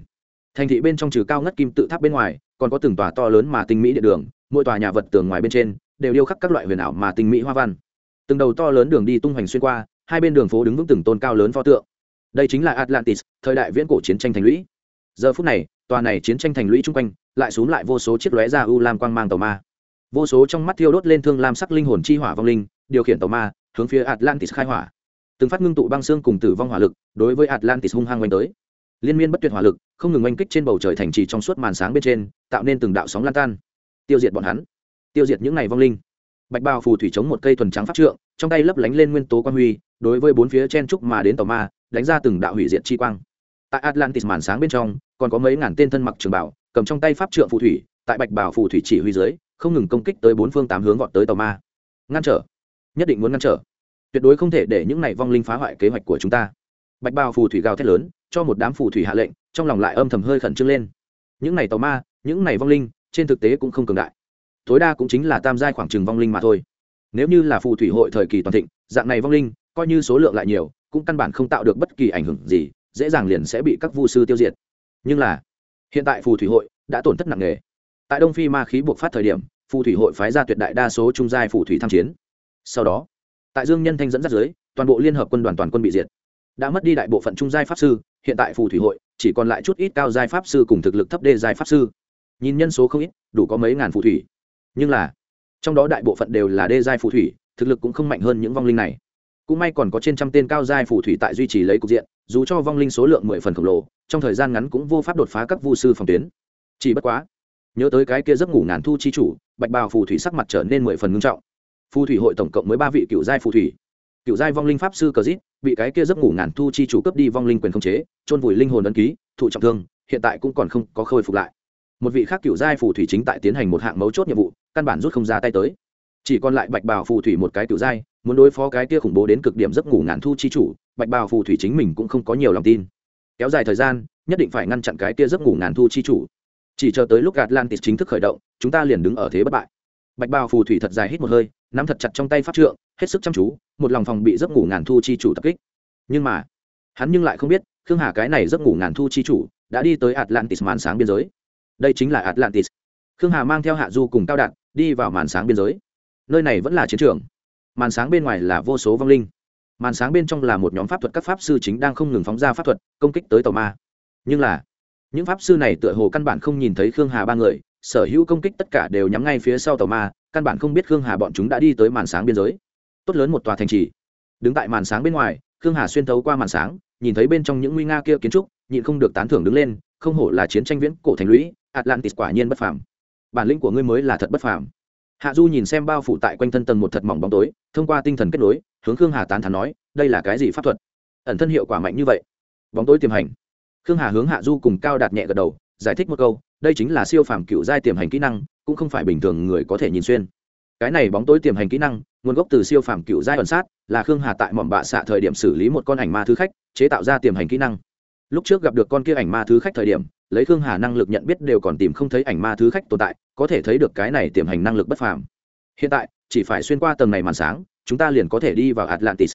Thành thị bên trong trừ cao ngất kim tự tháp bên ngoài, còn có từng tòa to lớn mà tinh mỹ địa đường, mỗi tòa nhà vật tường ngoài bên trên, đều điêu khắc các loại huyền ảo mà tinh mỹ hoa văn. Từng đầu to lớn đường đi tung hoành xuyên qua hai bên đường phố đứng vững từng tôn cao lớn pho tượng. Đây chính là atlantis, thời đại viễn cổ chiến tranh thành lũy. Giờ phút này, tòa này chiến tranh thành lũy chung quanh lại xuống lại vô số chiếc lóe ra u lam quang mang tàu ma. Vô số trong mắt thiêu đốt lên thương lam sắc linh hồn chi hỏa vong linh, điều khiển tàu ma, hướng phía atlantis khai hỏa. Từng phát ngưng tụ băng xương cùng tử vong hỏa lực, đối với atlantis hung hăng oanh tới. Liên miên bất tuyệt hỏa lực, không ngừng oanh kích trên bầu trời thành trì trong suốt màn sáng bên trên, tạo nên từng đạo sóng lan tan. Tiêu diệt bọn hắn. Tiêu diệt những ngày vong linh. Bạch bào phù thủy chống một cây thuần trắng pháp trượng, trong tay lấp lánh lên nguyên tố quan huy đối với bốn phía chen trúc mà đến tàu ma, đánh ra từng đạo hủy diệt chi quang. Tại atlantis màn sáng bên trong, còn có mấy ngàn tên thân mặc trường bảo, cầm trong tay pháp trượng phù thủy, tại bạch bảo phù thủy chỉ huy dưới, không ngừng công kích tới bốn phương tám hướng vọt tới tàu ma. Ngăn trở. Nhất định muốn ngăn trở. Tuyệt đối không thể để những này vong linh phá hoại kế hoạch của chúng ta. Bạch bào phù thủy gào thét lớn, cho một đám phù thủy hạ lệnh, trong lòng lại âm thầm hơi khẩn trương lên. Những này tàu ma, những này vong linh, trên thực tế cũng không cường đại. Tối đa cũng chính là tam giai khoảng trừng vong linh mà thôi. Nếu như là phù thủy hội thời kỳ toàn thịnh, dạng này vong linh coi như số lượng lại nhiều, cũng căn bản không tạo được bất kỳ ảnh hưởng gì, dễ dàng liền sẽ bị các vu sư tiêu diệt. Nhưng là, hiện tại phù thủy hội đã tổn thất nặng nề. Tại đông phi ma khí buộc phát thời điểm, phù thủy hội phái ra tuyệt đại đa số trung giai phù thủy tham chiến. Sau đó, tại dương nhân thanh dẫn dắt dưới, toàn bộ liên hợp quân đoàn toàn quân bị diệt. Đã mất đi đại bộ phận trung giai pháp sư, hiện tại phù thủy hội chỉ còn lại chút ít cao giai pháp sư cùng thực lực thấp đê giai pháp sư. Nhìn nhân số không ít, đủ có mấy ngàn phù thủy. Nhưng là, trong đó đại bộ phận đều là đê giai phù thủy, thực lực cũng không mạnh hơn những vong linh này cũng may còn có trên trăm tên cao giai phù thủy tại duy trì lấy cục diện, dù cho vong linh số lượng mười phần khổng lồ, trong thời gian ngắn cũng vô pháp đột phá các vu sư phòng tuyến. Chỉ bất quá, nhớ tới cái kia giấc ngủ ngàn thu chi chủ, bạch bào phù thủy sắc mặt trở nên mười phần ngưng trọng. Phù thủy hội tổng cộng mới ba vị cựu giai phù thủy. Cựu giai vong linh pháp sư cờ dít, bị cái kia giấc ngủ ngàn thu chi chủ cướp đi vong linh quyền không chế trôn vùi linh hồn ấn ký, thụ trọng thương, hiện tại cũng còn không có khôi phục lại. Một vị khác cựu giai phù thủy chính tại tiến hành một hạng mấu chốt nhiệm vụ, căn bản rút không ra tay tới. Chỉ còn lại bạch bào phù thủy một cái cựu giai muốn đối phó cái kia khủng bố đến cực điểm giấc ngủ ngàn thu chi chủ, bạch bào phù thủy chính mình cũng không có nhiều lòng tin. Kéo dài thời gian, nhất định phải ngăn chặn cái kia giấc ngủ ngàn thu chi chủ. Chỉ chờ tới lúc atlantis chính thức khởi động, chúng ta liền đứng ở thế bất bại. Bạch bào phù thủy thật dài hít một hơi, nắm thật chặt trong tay pháp trượng, hết sức chăm chú, một lòng phòng bị giấc ngủ ngàn thu chi chủ tập kích. Nhưng mà, hắn nhưng lại không biết, khương hà cái này giấc ngủ ngàn thu chi chủ đã đi tới atlantis màn sáng biên giới. Đây chính là atlantis. Khương hà mang theo hạ du cùng cao đạn đi vào màn sáng biên giới. Nơi này vẫn là chiến trường màn sáng bên ngoài là vô số vong linh. Màn sáng bên trong là một nhóm pháp thuật các pháp sư chính đang không ngừng phóng ra pháp thuật, công kích tới tàu ma. Nhưng là, những pháp sư này tựa hồ căn bản không nhìn thấy khương hà ba người, sở hữu công kích tất cả đều nhắm ngay phía sau tàu ma, căn bản không biết khương hà bọn chúng đã đi tới màn sáng biên giới. Tốt lớn một tòa thành trì. Đứng tại màn sáng bên ngoài, khương hà xuyên thấu qua màn sáng, nhìn thấy bên trong những nguy nga kia kiến trúc, nhịn không được tán thưởng đứng lên, không hổ là chiến tranh viễn cổ thành lũy, atlantis quả nhiên bất phàm. Bản lĩnh của ngươi mới là thật bất phàm hạ du nhìn xem bao phủ tại quanh thân tầng một thật mỏng bóng tối, thông qua tinh thần kết nối, hướng khương hà tán thán nói, đây là cái gì pháp thuật? Ẩn thân hiệu quả mạnh như vậy. Bóng tối tiềm hành. Khương hà hướng hạ du cùng cao đạt nhẹ gật đầu, giải thích một câu, đây chính là siêu phàm cựu giai tiềm hành kỹ năng, cũng không phải bình thường người có thể nhìn xuyên. Cái này bóng tối tiềm hành kỹ năng, nguồn gốc từ siêu phàm cựu giai ẩn sát, là khương hà tại mỏm bạ xạ thời điểm xử lý một con ảnh ma thứ khách, chế tạo ra tiềm hành kỹ năng. Lúc trước gặp được con kia ảnh ma thứ khách thời điểm lấy khương hà năng lực nhận biết đều còn tìm không thấy ảnh ma thứ khách tồn tại, có thể thấy được cái này tiềm hành năng lực bất phàm. Hiện tại, chỉ phải xuyên qua tầng này màn sáng, chúng ta liền có thể đi vào atlantis.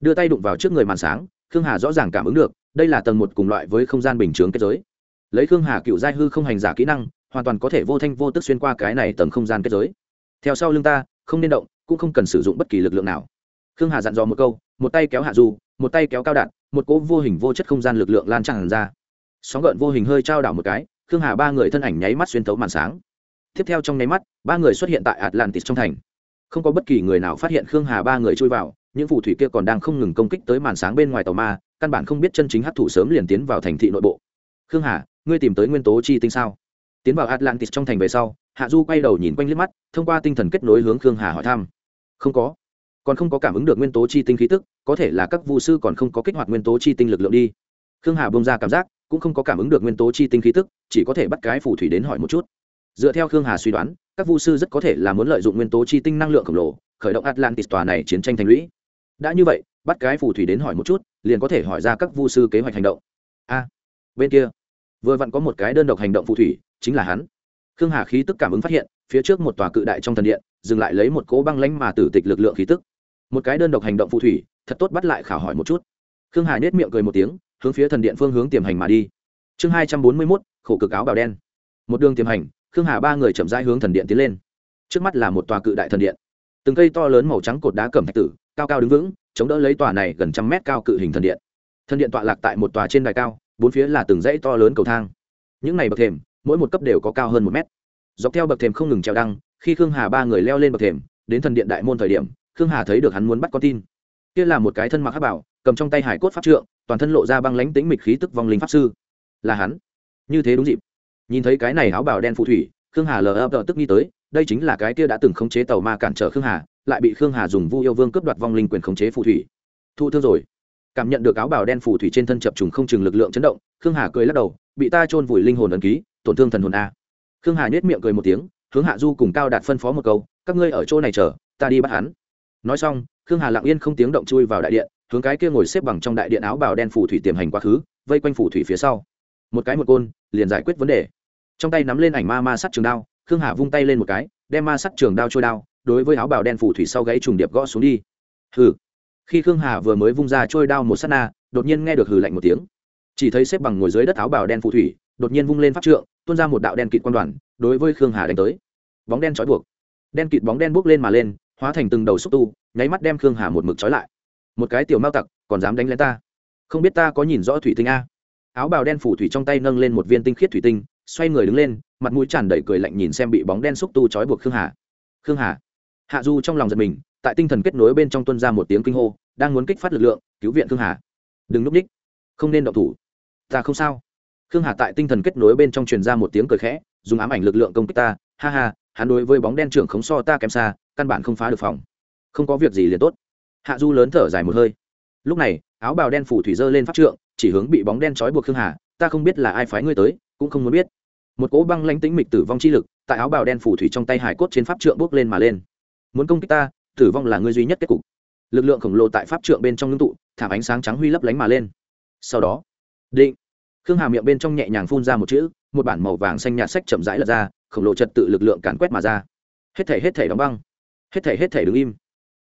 Đưa tay đụng vào trước người màn sáng, khương hà rõ ràng cảm ứng được, đây là tầng một cùng loại với không gian bình chướng kết giới. Lấy khương hà cựu giai hư không hành giả kỹ năng, hoàn toàn có thể vô thanh vô tức xuyên qua cái này tầng không gian kết giới. Theo sau lưng ta, không nên động, cũng không cần sử dụng bất kỳ lực lượng nào. Khương hà dặn dò một câu, một tay kéo hạ du một tay kéo cao đạn, một cỗ vô hình vô chất không gian lực lượng lan tràn ra sóng gợn vô hình hơi trao đảo một cái, khương hà ba người thân ảnh nháy mắt xuyên tấu màn sáng. Tiếp theo trong nháy mắt, ba người xuất hiện tại atlantis trong thành. Không có bất kỳ người nào phát hiện khương hà ba người trôi vào, những phù thủy kia còn đang không ngừng công kích tới màn sáng bên ngoài tàu ma, căn bản không biết chân chính hấp thụ sớm liền tiến vào thành thị nội bộ. Khương hà, ngươi tìm tới nguyên tố chi tinh sao? Tiến vào atlantis trong thành về sau, hạ du quay đầu nhìn quanh liếc mắt, thông qua tinh thần kết nối hướng khương hà hỏi thăm. Không có. Còn không có cảm ứng được nguyên tố chi tinh khí tức, có thể là các vu sư còn không có kích hoạt nguyên tố chi tinh lực lượng đi. Khương hà bông ra cảm giác cũng không có cảm ứng được nguyên tố chi tinh khí tức, chỉ có thể bắt cái phù thủy đến hỏi một chút. Dựa theo khương hà suy đoán, các vu sư rất có thể là muốn lợi dụng nguyên tố chi tinh năng lượng khổng lồ, khởi động atlantis tòa này chiến tranh thành lũy. Đã như vậy, bắt cái phù thủy đến hỏi một chút, liền có thể hỏi ra các vu sư kế hoạch hành động. A, bên kia, vừa vặn có một cái đơn độc hành động phù thủy, chính là hắn. Khương hà khí tức cảm ứng phát hiện, phía trước một tòa cự đại trong thần điện, dừng lại lấy một cỗ băng lãnh mà tử tịch lực lượng khí tức. Một cái đơn độc hành động phù thủy, thật tốt bắt lại khảo hỏi một chút. Khương hà nhét miệng cười một tiếng hướng phía thần điện phương hướng tiềm hành mà đi. Chương hai trăm bốn mươi mốt, khổ cực áo bào đen. Một đường tiềm hành, khương hà ba người chậm rãi hướng thần điện tiến lên. Trước mắt là một tòa cự đại thần điện. Từng cây to lớn màu trắng cột đá cẩm thạch tử, cao cao đứng vững, chống đỡ lấy tòa này gần trăm mét cao cự hình thần điện. Thân điện tọa lạc tại một tòa trên đài cao, bốn phía là từng dãy to lớn cầu thang. Những này bậc thềm, mỗi một cấp đều có cao hơn một mét. Dọc theo bậc thềm không ngừng trèo đăng, khi khương hà ba người leo lên bậc thềm, đến thần điện đại môn thời điểm, khương hà thấy được hắn muốn bắt con tin. Kia là một cái thân mặc hát bảo, cầm trong tay hải cốt pháp trượng toàn thân lộ ra băng lánh tính mịch khí tức vong linh pháp sư. Là hắn. Như thế đúng dịp. Nhìn thấy cái này áo bào đen phù thủy, khương hà lờ ập tức nghi tới, đây chính là cái kia đã từng khống chế tàu ma cản trở khương hà, lại bị khương hà dùng vu yêu vương cướp đoạt vong linh quyền khống chế phù thủy. Thu thương rồi. Cảm nhận được áo bào đen phù thủy trên thân chập trùng không chừng lực lượng chấn động, khương hà cười lắc đầu, bị ta chôn vùi linh hồn ấn ký, tổn thương thần hồn a. Khương hà nhếch miệng cười một tiếng, hướng hạ du cùng cao đạt phân phó một câu, các ngươi ở chỗ này chờ, ta đi bắt hắn. Nói xong, khương hà lặng yên không tiếng động chui vào đại điện hướng cái kia ngồi xếp bằng trong đại điện áo bào đen phù thủy tiềm hành quá khứ, vây quanh phù thủy phía sau. Một cái một côn, liền giải quyết vấn đề. Trong tay nắm lên ảnh ma ma sắt trường đao, khương hà vung tay lên một cái, đem ma sắt trường đao trôi đao, đối với áo bào đen phù thủy sau gãy trùng điệp gõ xuống đi. Hừ. Khi khương hà vừa mới vung ra trôi đao một s á t na, đột nhiên nghe được hừ lạnh một tiếng. Chỉ thấy xếp bằng ngồi dưới đất áo bào đen phù thủy, đột nhiên vung lên pháp trượng, tuôn ra một đạo đen kịt quan đoàn, đối với khương hà đánh tới. Bóng đen trói buộc. Đen kịt bóng đen bốc lên mà lên, hóa thành từng đầu xúc tu, nháy mắt đem khương hà một mực trói lại một cái tiểu mao tặc, còn dám đánh lên ta? Không biết ta có nhìn rõ thủy tinh a? Áo bào đen phủ thủy trong tay nâng lên một viên tinh khiết thủy tinh, xoay người đứng lên, mặt mũi tràn đầy cười lạnh nhìn xem bị bóng đen xúc tu trói buộc khương hà. Khương hà. Hạ du trong lòng giật mình, tại tinh thần kết nối bên trong tuân ra một tiếng kinh hô, đang muốn kích phát lực lượng, cứu viện khương hà. Đừng núp ních. Không nên động thủ. Ta không sao. Khương hà tại tinh thần kết nối bên trong truyền ra một tiếng cười khẽ, dùng ám ảnh lực lượng công kích ta. Ha ha, hắn đối với bóng đen trưởng khống so ta kém xa, căn bản không phá được phòng. Không có việc gì liền tốt hạ du lớn thở dài một hơi. Lúc này, áo bào đen phủ thủy dơ lên pháp trượng, chỉ hướng bị bóng đen trói buộc khương hà, ta không biết là ai phái ngươi tới, cũng không muốn biết. Một cỗ băng lánh tĩnh mịch tử vong chi lực tại áo bào đen phủ thủy trong tay hải cốt trên pháp trượng bước lên mà lên. Muốn công kích ta, tử vong là ngươi duy nhất kết cục. Lực lượng khổng lồ tại pháp trượng bên trong ngưng tụ, thảm ánh sáng trắng huy lấp lánh mà lên. Sau đó, định, khương hà miệng bên trong nhẹ nhàng phun ra một chữ, một bản màu vàng xanh nhạt sách chậm rãi lật ra, khổng lồ trật tự lực lượng càn quét mà ra. Hết thể hết thể đóng băng. Hết thể hết thể đứng im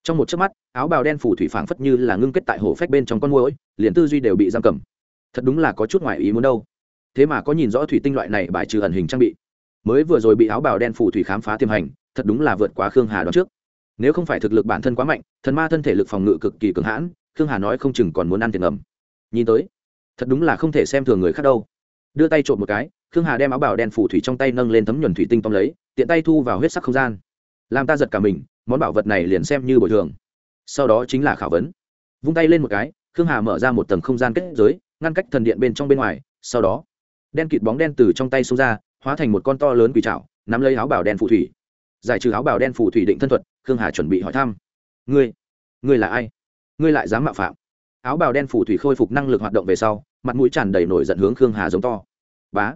trong một chớp mắt, áo bào đen phủ thủy phảng phất như là ngưng kết tại hổ phách bên trong con môi liền tư duy đều bị giam cầm. Thật đúng là có chút ngoài ý muốn đâu. Thế mà có nhìn rõ thủy tinh loại này bài trừ ẩn hình trang bị. Mới vừa rồi bị áo bào đen phủ thủy khám phá tiềm hành, thật đúng là vượt quá khương hà đón trước. Nếu không phải thực lực bản thân quá mạnh, thần ma thân thể lực phòng ngự cực kỳ cường hãn, khương hà nói không chừng còn muốn ăn tiền ngầm. Nhìn tới, thật đúng là không thể xem thường người khác đâu. Đưa tay trộm một cái, khương hà đem áo bào đen phủ thủy trong tay nâng lên thấm nhuần thủy tinh tóm lấy, tiện tay thu vào huyết sắc không gian. Làm ta giật cả mình món bảo vật này liền xem như bồi thường. Sau đó chính là khảo vấn. Vung tay lên một cái, khương hà mở ra một tầng không gian kết giới, ngăn cách thần điện bên trong bên ngoài, sau đó, đen kịt bóng đen từ trong tay xông ra, hóa thành một con to lớn quỷ trạo nắm lấy áo bảo đen phù thủy. Giải trừ áo bảo đen phù thủy định thân thuật, khương hà chuẩn bị hỏi thăm. Ngươi ngươi là ai? Ngươi lại dám mạo phạm? Áo bào đen phù thủy khôi phục năng lực hoạt động về sau, mặt mũi tràn đầy nổi giận hướng khương hà giống to. Bá.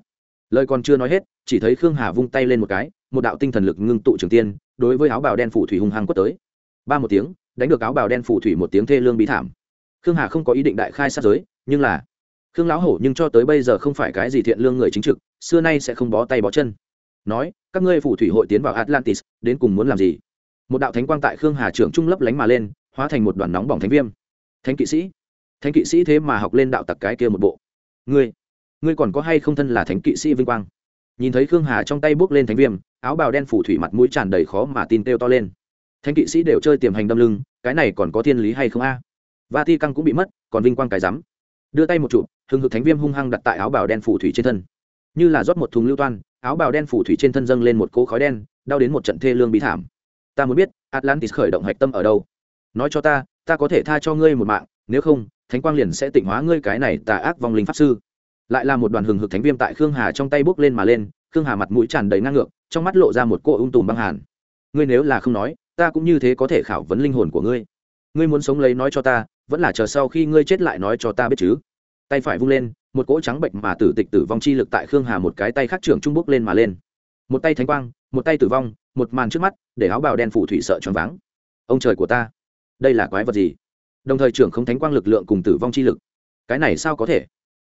Lời còn chưa nói hết, chỉ thấy khương hà vung tay lên một cái, một đạo tinh thần lực ngưng tụ trường tiên đối với áo bào đen phủ thủy hung hăng quất tới. Ba một tiếng, đánh được áo bào đen phủ thủy một tiếng thê lương bí thảm. Khương hà không có ý định đại khai sát giới, nhưng là khương lão hổ nhưng cho tới bây giờ không phải cái gì thiện lương người chính trực, xưa nay sẽ không bó tay bó chân. Nói, các ngươi phủ thủy hội tiến vào atlantis, đến cùng muốn làm gì? Một đạo thánh quang tại khương hà trưởng trung lấp lánh mà lên, hóa thành một đoàn nóng bỏng thánh viêm. Thánh kỵ sĩ. Thánh kỵ sĩ thế mà học lên đạo tặc cái kia một bộ. Ngươi ngươi còn có hay không thân là thánh kỵ sĩ vinh quang? Nhìn thấy khương hà trong tay bước lên thánh viêm áo bào đen phủ thủy mặt mũi tràn đầy khó mà tin têu to lên. Thánh kỵ sĩ đều chơi tiềm hành đâm lưng, cái này còn có thiên lý hay không a? Va ti căng cũng bị mất, còn vinh quang cái rắm. Đưa tay một chụp hừng hực thánh viêm hung hăng đặt tại áo bào đen phủ thủy trên thân. Như là rót một thùng lưu toan, áo bào đen phủ thủy trên thân dâng lên một cỗ khói đen, đau đến một trận thê lương bí thảm. Ta muốn biết, atlantis khởi động hạch tâm ở đâu? Nói cho ta ta có thể tha cho ngươi một mạng, nếu không, thánh quang liền sẽ tịnh hóa ngươi cái này tà ác vong linh pháp sư. Lại là một đoàn hừng hực thánh viêm tại khương hà trong tay bốc lên mà lên khương hà mặt mũi tràn đầy ngang ngược, trong mắt lộ ra một cô ung tùm băng hàn. Ngươi nếu là không nói, ta cũng như thế có thể khảo vấn linh hồn của ngươi. Ngươi muốn sống lấy nói cho ta, vẫn là chờ sau khi ngươi chết lại nói cho ta biết chứ. Tay phải vung lên, một cỗ trắng bệnh mà tử tịch tử vong chi lực tại khương hà một cái tay khác trưởng trung bốc lên mà lên. Một tay thánh quang, một tay tử vong, một màn trước mắt, để áo bào đen phủ thủy sợ choáng váng. Ông trời của ta, đây là quái vật gì? Đồng thời trưởng không thánh quang lực lượng cùng tử vong chi lực. Cái này sao có thể?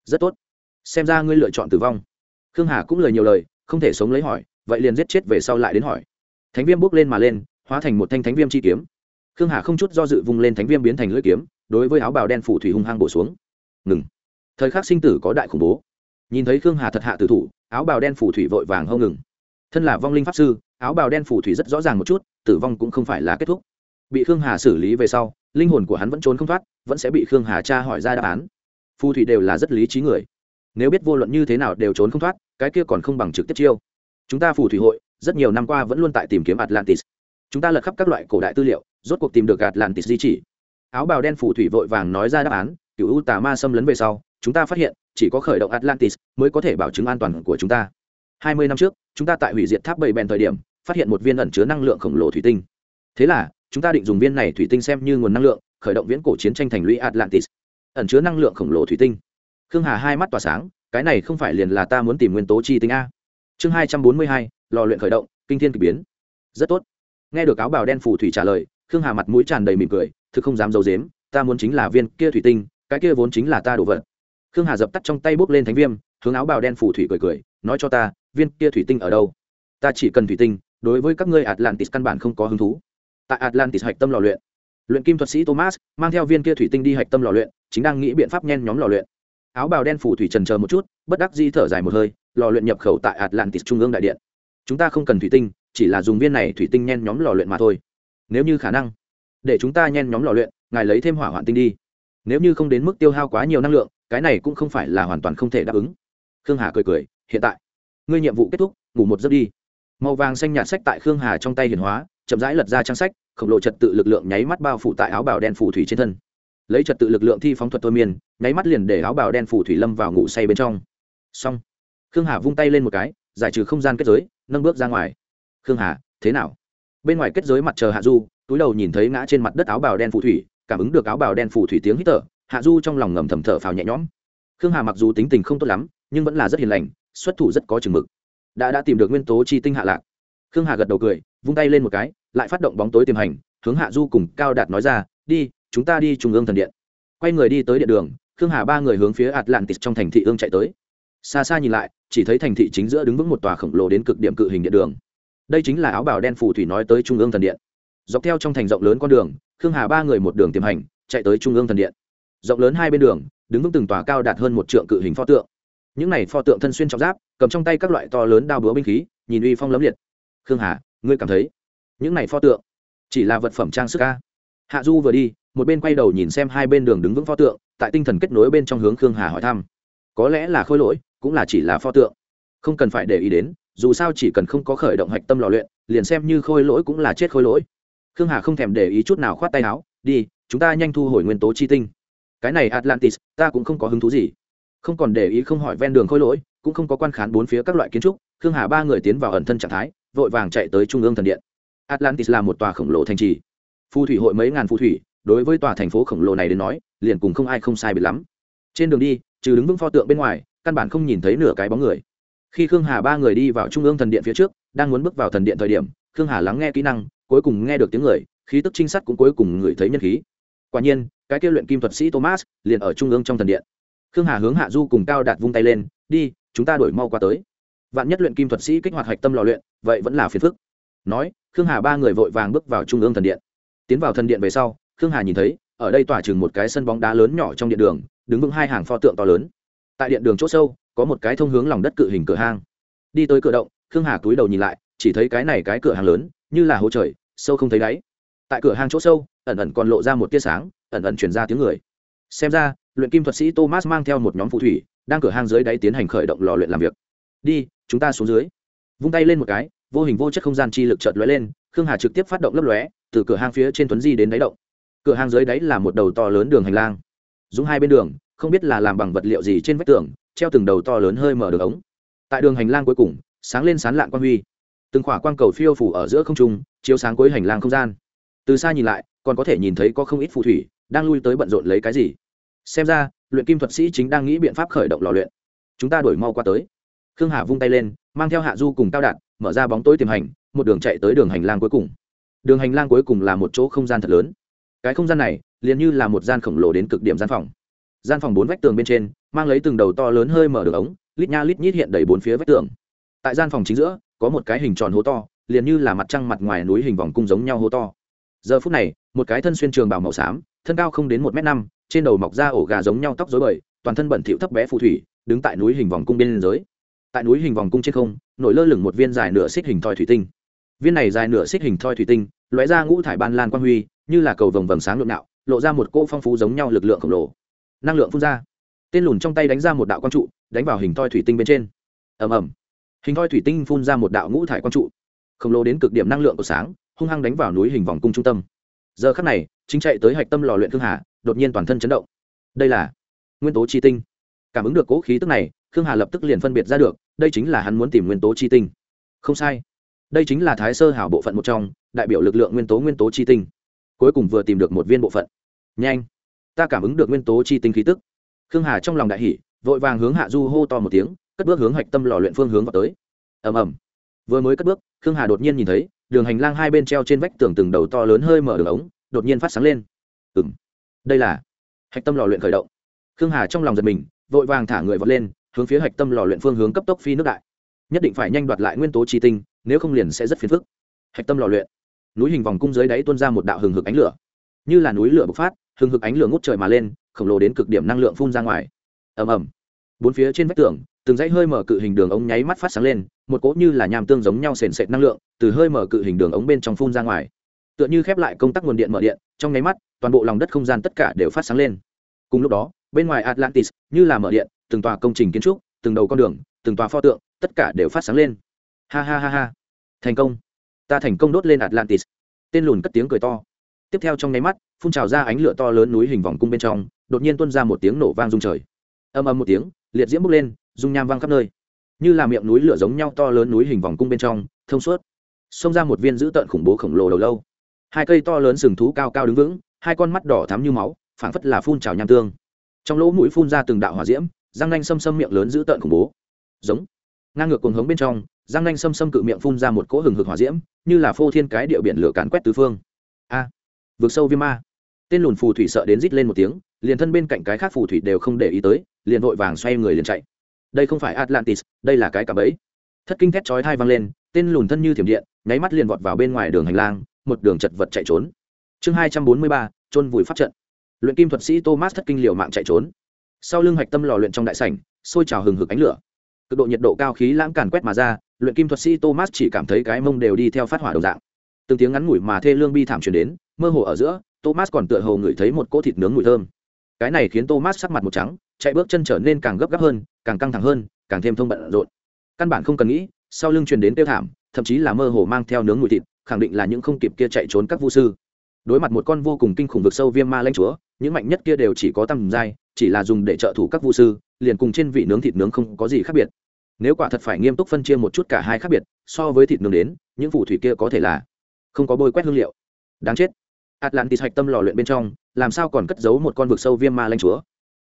Rất tốt. Xem ra ngươi lựa chọn tử vong. Khương hà cũng lời nhiều lời không thể sống lấy hỏi, vậy liền giết chết về sau lại đến hỏi. Thánh viêm bước lên mà lên, hóa thành một thanh thánh viêm chi kiếm. Khương hà không chút do dự vung lên thánh viêm biến thành lưỡi kiếm, đối với áo bào đen phủ thủy hung hăng bổ xuống. Ngừng. Thời khắc sinh tử có đại khủng bố. Nhìn thấy khương hà thật hạ tử thủ, áo bào đen phủ thủy vội vàng hông ngừng. Thân là vong linh pháp sư, áo bào đen phủ thủy rất rõ ràng một chút, tử vong cũng không phải là kết thúc. Bị khương hà xử lý về sau, linh hồn của hắn vẫn trốn không thoát, vẫn sẽ bị khương hà tra hỏi ra đáp án. Phù thủy đều là rất lý trí người nếu biết vô luận như thế nào đều trốn không thoát, cái kia còn không bằng trực tiếp chiêu. Chúng ta phù thủy hội, rất nhiều năm qua vẫn luôn tại tìm kiếm atlantis. Chúng ta lật khắp các loại cổ đại tư liệu, rốt cuộc tìm được atlantis di chỉ. Áo bào đen phù thủy vội vàng nói ra đáp án, cựu u tà ma xâm lấn về sau, chúng ta phát hiện, chỉ có khởi động atlantis mới có thể bảo chứng an toàn của chúng ta. Hai mươi năm trước, chúng ta tại hủy diệt tháp bầy bèn thời điểm, phát hiện một viên ẩn chứa năng lượng khổng lồ thủy tinh. Thế là, chúng ta định dùng viên này thủy tinh xem như nguồn năng lượng, khởi động viễn cổ chiến tranh thành lũy atlantis. Ẩn chứa năng lượng khổng lồ thủy tinh khương hà hai mắt tỏa sáng, cái này không phải liền là ta muốn tìm nguyên tố chi tính a. Chương hai trăm bốn mươi hai, lò luyện khởi động, kinh thiên k ỳ biến. Rất tốt. Nghe được áo bào đen phù thủy trả lời, khương hà mặt mũi tràn đầy mỉm cười, thực không dám d i ấ u dếm ta muốn chính là viên kia thủy tinh, cái kia vốn chính là ta đổ vật. Khương hà dập tắt trong tay bốc lên thánh viêm, hướng áo bào đen phù thủy cười cười, nói cho ta, viên kia thủy tinh ở đâu? Ta chỉ cần thủy tinh, đối với các ngươi atlantis căn bản không có hứng thú. Tại atlantis hạch tâm lò luyện. Luyện kim thuật sĩ thomas, mang theo viên kia thủy tinh đi hạch tâm lò luyện, chính đang nghĩ biện pháp nhen nhóm lò luyện áo bào đen phủ thủy trần chờ một chút, bất đắc di thở dài một hơi, lò luyện nhập khẩu tại atlantis trung ương đại điện. Chúng ta không cần thủy tinh, chỉ là dùng viên này thủy tinh nhen nhóm lò luyện mà thôi. Nếu như khả năng, để chúng ta nhen nhóm lò luyện, ngài lấy thêm hỏa hoạn tinh đi. Nếu như không đến mức tiêu hao quá nhiều năng lượng, cái này cũng không phải là hoàn toàn không thể đáp ứng. Khương hà cười cười, hiện tại, ngươi nhiệm vụ kết thúc, ngủ một giấc đi. Màu vàng xanh nhạt sách tại khương hà trong tay hiển hóa, chậm rãi lật ra trang sách, khổng lồ trật tự lực lượng nháy mắt bao phủ tại áo bào đen phủ thủy trên thân lấy trật tự lực lượng thi phóng thuật thôi miên, nháy mắt liền để áo bào đen phủ thủy lâm vào ngủ say bên trong. Xong. Khương hà vung tay lên một cái, giải trừ không gian kết giới, nâng bước ra ngoài. Khương hà, thế nào? Bên ngoài kết giới mặt chờ hạ du, túi đầu nhìn thấy ngã trên mặt đất áo bào đen phủ thủy, cảm ứng được áo bào đen phủ thủy tiếng hít thở, hạ du trong lòng ngầm thầm thở phào nhẹ nhõm. Khương hà mặc dù tính tình không tốt lắm, nhưng vẫn là rất hiền lành, xuất thủ rất có chừng mực. Đã đã tìm được nguyên tố chi tinh hạ lạc. Khương hà gật đầu cười, vung tay lên một cái, lại phát động bóng tối tiềm hành, hướng hạ du cùng cao đạt nói ra, đi chúng ta đi trung ương thần điện. Quay người đi tới điện đường, khương hà ba người hướng phía atlantis trong thành thị ương chạy tới. Xa xa nhìn lại, chỉ thấy thành thị chính giữa đứng vững một tòa khổng lồ đến cực điểm cự hình điện đường. Đây chính là áo bảo đen phù thủy nói tới trung ương thần điện. Dọc theo trong thành rộng lớn con đường, khương hà ba người một đường tiềm hành, chạy tới trung ương thần điện. Rộng lớn hai bên đường, đứng vững từng tòa cao đạt hơn một trượng cự hình pho tượng. Những này pho tượng thân xuyên trọng giáp, cầm trong tay các loại to lớn đao búa binh khí, nhìn uy phong lấm liệt. Khương hà, ngươi cảm thấy những này pho tượng chỉ là vật phẩm trang sức ca hạ du vừa đi một bên quay đầu nhìn xem hai bên đường đứng vững pho tượng, tại tinh thần kết nối bên trong hướng khương hà hỏi thăm. Có lẽ là khôi lỗi, cũng là chỉ là pho tượng. Không cần phải để ý đến, dù sao chỉ cần không có khởi động hạch tâm lò luyện, liền xem như khôi lỗi cũng là chết khôi lỗi. Khương hà không thèm để ý chút nào khoát tay áo, đi, chúng ta nhanh thu hồi nguyên tố chi tinh. Cái này atlantis, ta cũng không có hứng thú gì. Không còn để ý không hỏi ven đường khôi lỗi, cũng không có quan khán bốn phía các loại kiến trúc, khương hà ba người tiến vào ẩn thân trạng thái, vội vàng chạy tới trung ương thần điện. Atlantis là một tòa khổng lồ thành trì. Phù thủy hội mấy ngàn phù thủy đối với tòa thành phố khổng lồ này đến nói, liền cùng không ai không sai biệt lắm. Trên đường đi, trừ đứng vững pho tượng bên ngoài, căn bản không nhìn thấy nửa cái bóng người. Khi khương hà ba người đi vào trung ương thần điện phía trước, đang muốn bước vào thần điện thời điểm, khương hà lắng nghe kỹ năng, cuối cùng nghe được tiếng người, khí tức trinh sát cũng cuối cùng ngửi thấy nhân khí. Quả nhiên, cái kêu luyện kim thuật sĩ thomas liền ở trung ương trong thần điện. Khương hà hướng hạ du cùng cao đạt vung tay lên, đi, chúng ta đổi mau qua tới. Vạn nhất luyện kim thuật sĩ kích hoạt hạch tâm lò luyện, vậy vẫn là phiền phức. Nói, khương hà ba người vội vàng bước vào trung ương thần điện. Tiến vào thần điện về sau khương hà nhìn thấy, ở đây tỏa chừng một cái sân bóng đá lớn nhỏ trong điện đường, đứng vững hai hàng pho tượng to lớn. Tại điện đường c h ỗ sâu, có một cái thông hướng lòng đất cự hình cửa hang. Đi tới cửa động, khương hà túi đầu nhìn lại, chỉ thấy cái này cái cửa hàng lớn, như là hố trời, sâu không thấy đáy. Tại cửa hang chỗ sâu, ẩn ẩn còn lộ ra một tia sáng, ẩn ẩn chuyển ra tiếng người. Xem ra, luyện kim thuật sĩ thomas mang theo một nhóm phù thủy, đang cửa hang dưới đáy tiến hành khởi động lò luyện làm việc. Đi, chúng ta xuống dưới. Vung tay lên một cái, vô hình vô chất không gian chi lực chợt lóe lên, khương hà trực tiếp phát động lấp lóe, từ cửa hang phía trên tuấn di đến đáy động cửa hàng dưới đáy là một đầu to lớn đường hành lang. Dùng hai bên đường, không biết là làm bằng vật liệu gì trên vách tường, treo từng đầu to lớn hơi mở đường ống. Tại đường hành lang cuối cùng, sáng lên sán lạn quan huy. Từng khỏa quang cầu phiêu phủ ở giữa không trung, chiếu sáng cuối hành lang không gian. Từ xa nhìn lại, còn có thể nhìn thấy có không ít phù thủy, đang lui tới bận rộn lấy cái gì. Xem ra, luyện kim thuật sĩ chính đang nghĩ biện pháp khởi động lò luyện. Chúng ta đổi mau qua tới. Khương hà vung tay lên, mang theo hạ du cùng cao đạn mở ra bóng tối tiềm hành, một đường chạy tới đường hành lang cuối cùng. Đường hành lang cuối cùng là một chỗ không gian thật lớn cái không gian này liền như là một gian khổng lồ đến cực điểm gian phòng. Gian phòng bốn vách tường bên trên, mang lấy từng đầu to lớn hơi mở đường ống, lít nha lít nhít hiện đầy bốn phía vách tường. Tại gian phòng chính giữa, có một cái hình tròn hố to, liền như là mặt trăng mặt ngoài núi hình vòng cung giống nhau hố to. Giờ phút này, một cái thân xuyên trường bào màu xám, thân cao không đến một m năm, trên đầu mọc ra ổ gà giống nhau tóc dối bời, toàn thân bẩn thỉu thấp bé phù thủy, đứng tại núi hình vòng cung bên dưới. Tại núi hình vòng cung trên không, nổi lơ lửng một viên dài nửa xích hình thoi thủy tinh viên này dài nửa xích hình thoi thủy tinh, lóe ra ngũ thải ban lan quang huy, như là cầu vồng vầng sáng lượng nạo, lộ ra một cỗ phong phú giống nhau lực lượng khổng lồ. Năng lượng phun ra. Tên lùn trong tay đánh ra một đạo quang trụ, đánh vào hình thoi thủy tinh bên trên. Ầm ầm. Hình thoi thủy tinh phun ra một đạo ngũ thải quang trụ. Khổng lồ đến cực điểm năng lượng của sáng, hung hăng đánh vào núi hình vòng cung trung tâm. Giờ khắc này, chính chạy tới hạch tâm lò luyện Thương hà, đột nhiên toàn thân chấn động. Đây là nguyên tố chi tinh. Cảm ứng được cố khí tức này, khương hà lập tức liền phân biệt ra được, đây chính là hắn muốn tìm nguyên tố chi tinh. Không sai đây chính là thái sơ hảo bộ phận một trong, đại biểu lực lượng nguyên tố nguyên tố chi tinh. Cuối cùng vừa tìm được một viên bộ phận. Nhanh, ta cảm ứng được nguyên tố chi tinh khí tức. Khương hà trong lòng đại hỷ vội vàng hướng hạ du hô to một tiếng, cất bước hướng hạch tâm lò luyện phương hướng vào tới. Ầm ầm. Vừa mới cất bước, khương hà đột nhiên nhìn thấy, đường hành lang hai bên treo trên vách tường từng đầu to lớn hơi mở đường ống, đột nhiên phát sáng lên. Ừng đây là hạch tâm lò luyện khởi động. Khương hà trong lòng giật mình, vội vàng thả người vọt lên, hướng phía hạch tâm lò luyện phương hướng cấp tốc phi nước đại. Nhất định phải nhanh đoạt lại nguyên tố chi tinh nếu không liền sẽ rất phiền phức. Hạch tâm lò luyện. Núi hình vòng cung dưới đáy tuôn ra một đạo hừng hực ánh lửa. Như là núi lửa bộc phát, hừng hực ánh lửa ngút trời mà lên, khổng lồ đến cực điểm năng lượng phun ra ngoài. Ầm ầm. Bốn phía trên vách tường, từng dãy hơi mở cự hình đường ống nháy mắt phát sáng lên, một cỗ như là nham tương giống nhau sền sệt năng lượng, từ hơi mở cự hình đường ống bên trong phun ra ngoài. Tựa như khép lại công tắc nguồn điện mở điện, trong nháy mắt, toàn bộ lòng đất không gian tất cả đều phát sáng lên. Cùng lúc đó, bên ngoài atlantis, như là mở điện, từng tòa công trình kiến trúc, từng đầu con đường, từng tòa pho tượng, tất cả đều phát sáng lên ha ha ha ha. Thành công. Ta thành công đốt lên atlantis. Tên lùn cất tiếng cười to. Tiếp theo trong nháy mắt, phun trào ra ánh lửa to lớn núi hình vòng cung bên trong, đột nhiên tuôn ra một tiếng nổ vang rung trời. Âm âm một tiếng, liệt diễm bốc lên, rung nham văng khắp nơi. Như là miệng núi lửa giống nhau to lớn núi hình vòng cung bên trong, thông suốt. Xông ra một viên dữ tợn khủng bố khổng lồ đầu lâu. Hai cây to lớn sừng thú cao cao đứng vững, hai con mắt đỏ thắm như máu, phảng phất là phun trào nham tương. Trong lỗ mũi phun ra từng đạo hỏa diễm, răng nanh xâm xâm miệng lớn dữ tợn khủng bố. Giống ngang ngược cuồng hống bên trong, giang nanh xâm xâm cự miệng phun ra một cỗ hừng hực hỏa diễm, như là phô thiên cái địa biển lửa càn quét tứ phương. A vượt sâu viêm ma. Tên lùn phù thủy sợ đến rít lên một tiếng, liền thân bên cạnh cái khác phù thủy đều không để ý tới, liền vội vàng xoay người liền chạy. Đây không phải atlantis, đây là cái cả bẫy. Thất kinh thét chói thai vang lên, tên lùn thân như thiểm điện, nháy mắt liền vọt vào bên ngoài đường hành lang, một đường chật vật chạy trốn. Chương hai trăm bốn mươi ba trôn vùi pháp trận. Luyện kim thuật sĩ thomas thất kinh liều mạng chạy trốn. Sau lưng hạch tâm lò luyện trong đại sảnh, sôi trào hừng hực ánh lửa cực độ nhiệt độ cao khí lãng càn quét mà ra, luyện kim thuật sĩ thomas chỉ cảm thấy cái mông đều đi theo phát hỏa đồng dạng. Từng tiếng ngắn ngủi mà thê lương bi thảm truyền đến, mơ hồ ở giữa, thomas còn tựa hồ ngửi thấy một cỗ thịt nướng mùi thơm. Cái này khiến thomas sắc mặt một trắng, chạy bước chân trở nên càng gấp gáp hơn, càng căng thẳng hơn, càng thêm thông bận rộn. Căn bản không cần nghĩ, sau lưng truyền đến tiêu thảm, thậm chí là mơ hồ mang theo nướng mùi thịt, khẳng định là những không kịp kia chạy trốn các vu sư. Đối mặt một con vô cùng kinh khủng vực sâu viêm ma lanh chúa, những mạnh nhất kia đều chỉ có tầm dai chỉ là dùng để trợ thủ các vu sư, liền cùng trên vị nướng thịt nướng không có gì khác biệt nếu quả thật phải nghiêm túc phân chia một chút cả hai khác biệt, so với thịt nướng đến, những phù thủy kia có thể là không có bôi quét hương liệu. Đáng chết. Atlantis hạch tâm lò luyện bên trong, làm sao còn cất giấu một con vực sâu viêm ma lanh chúa?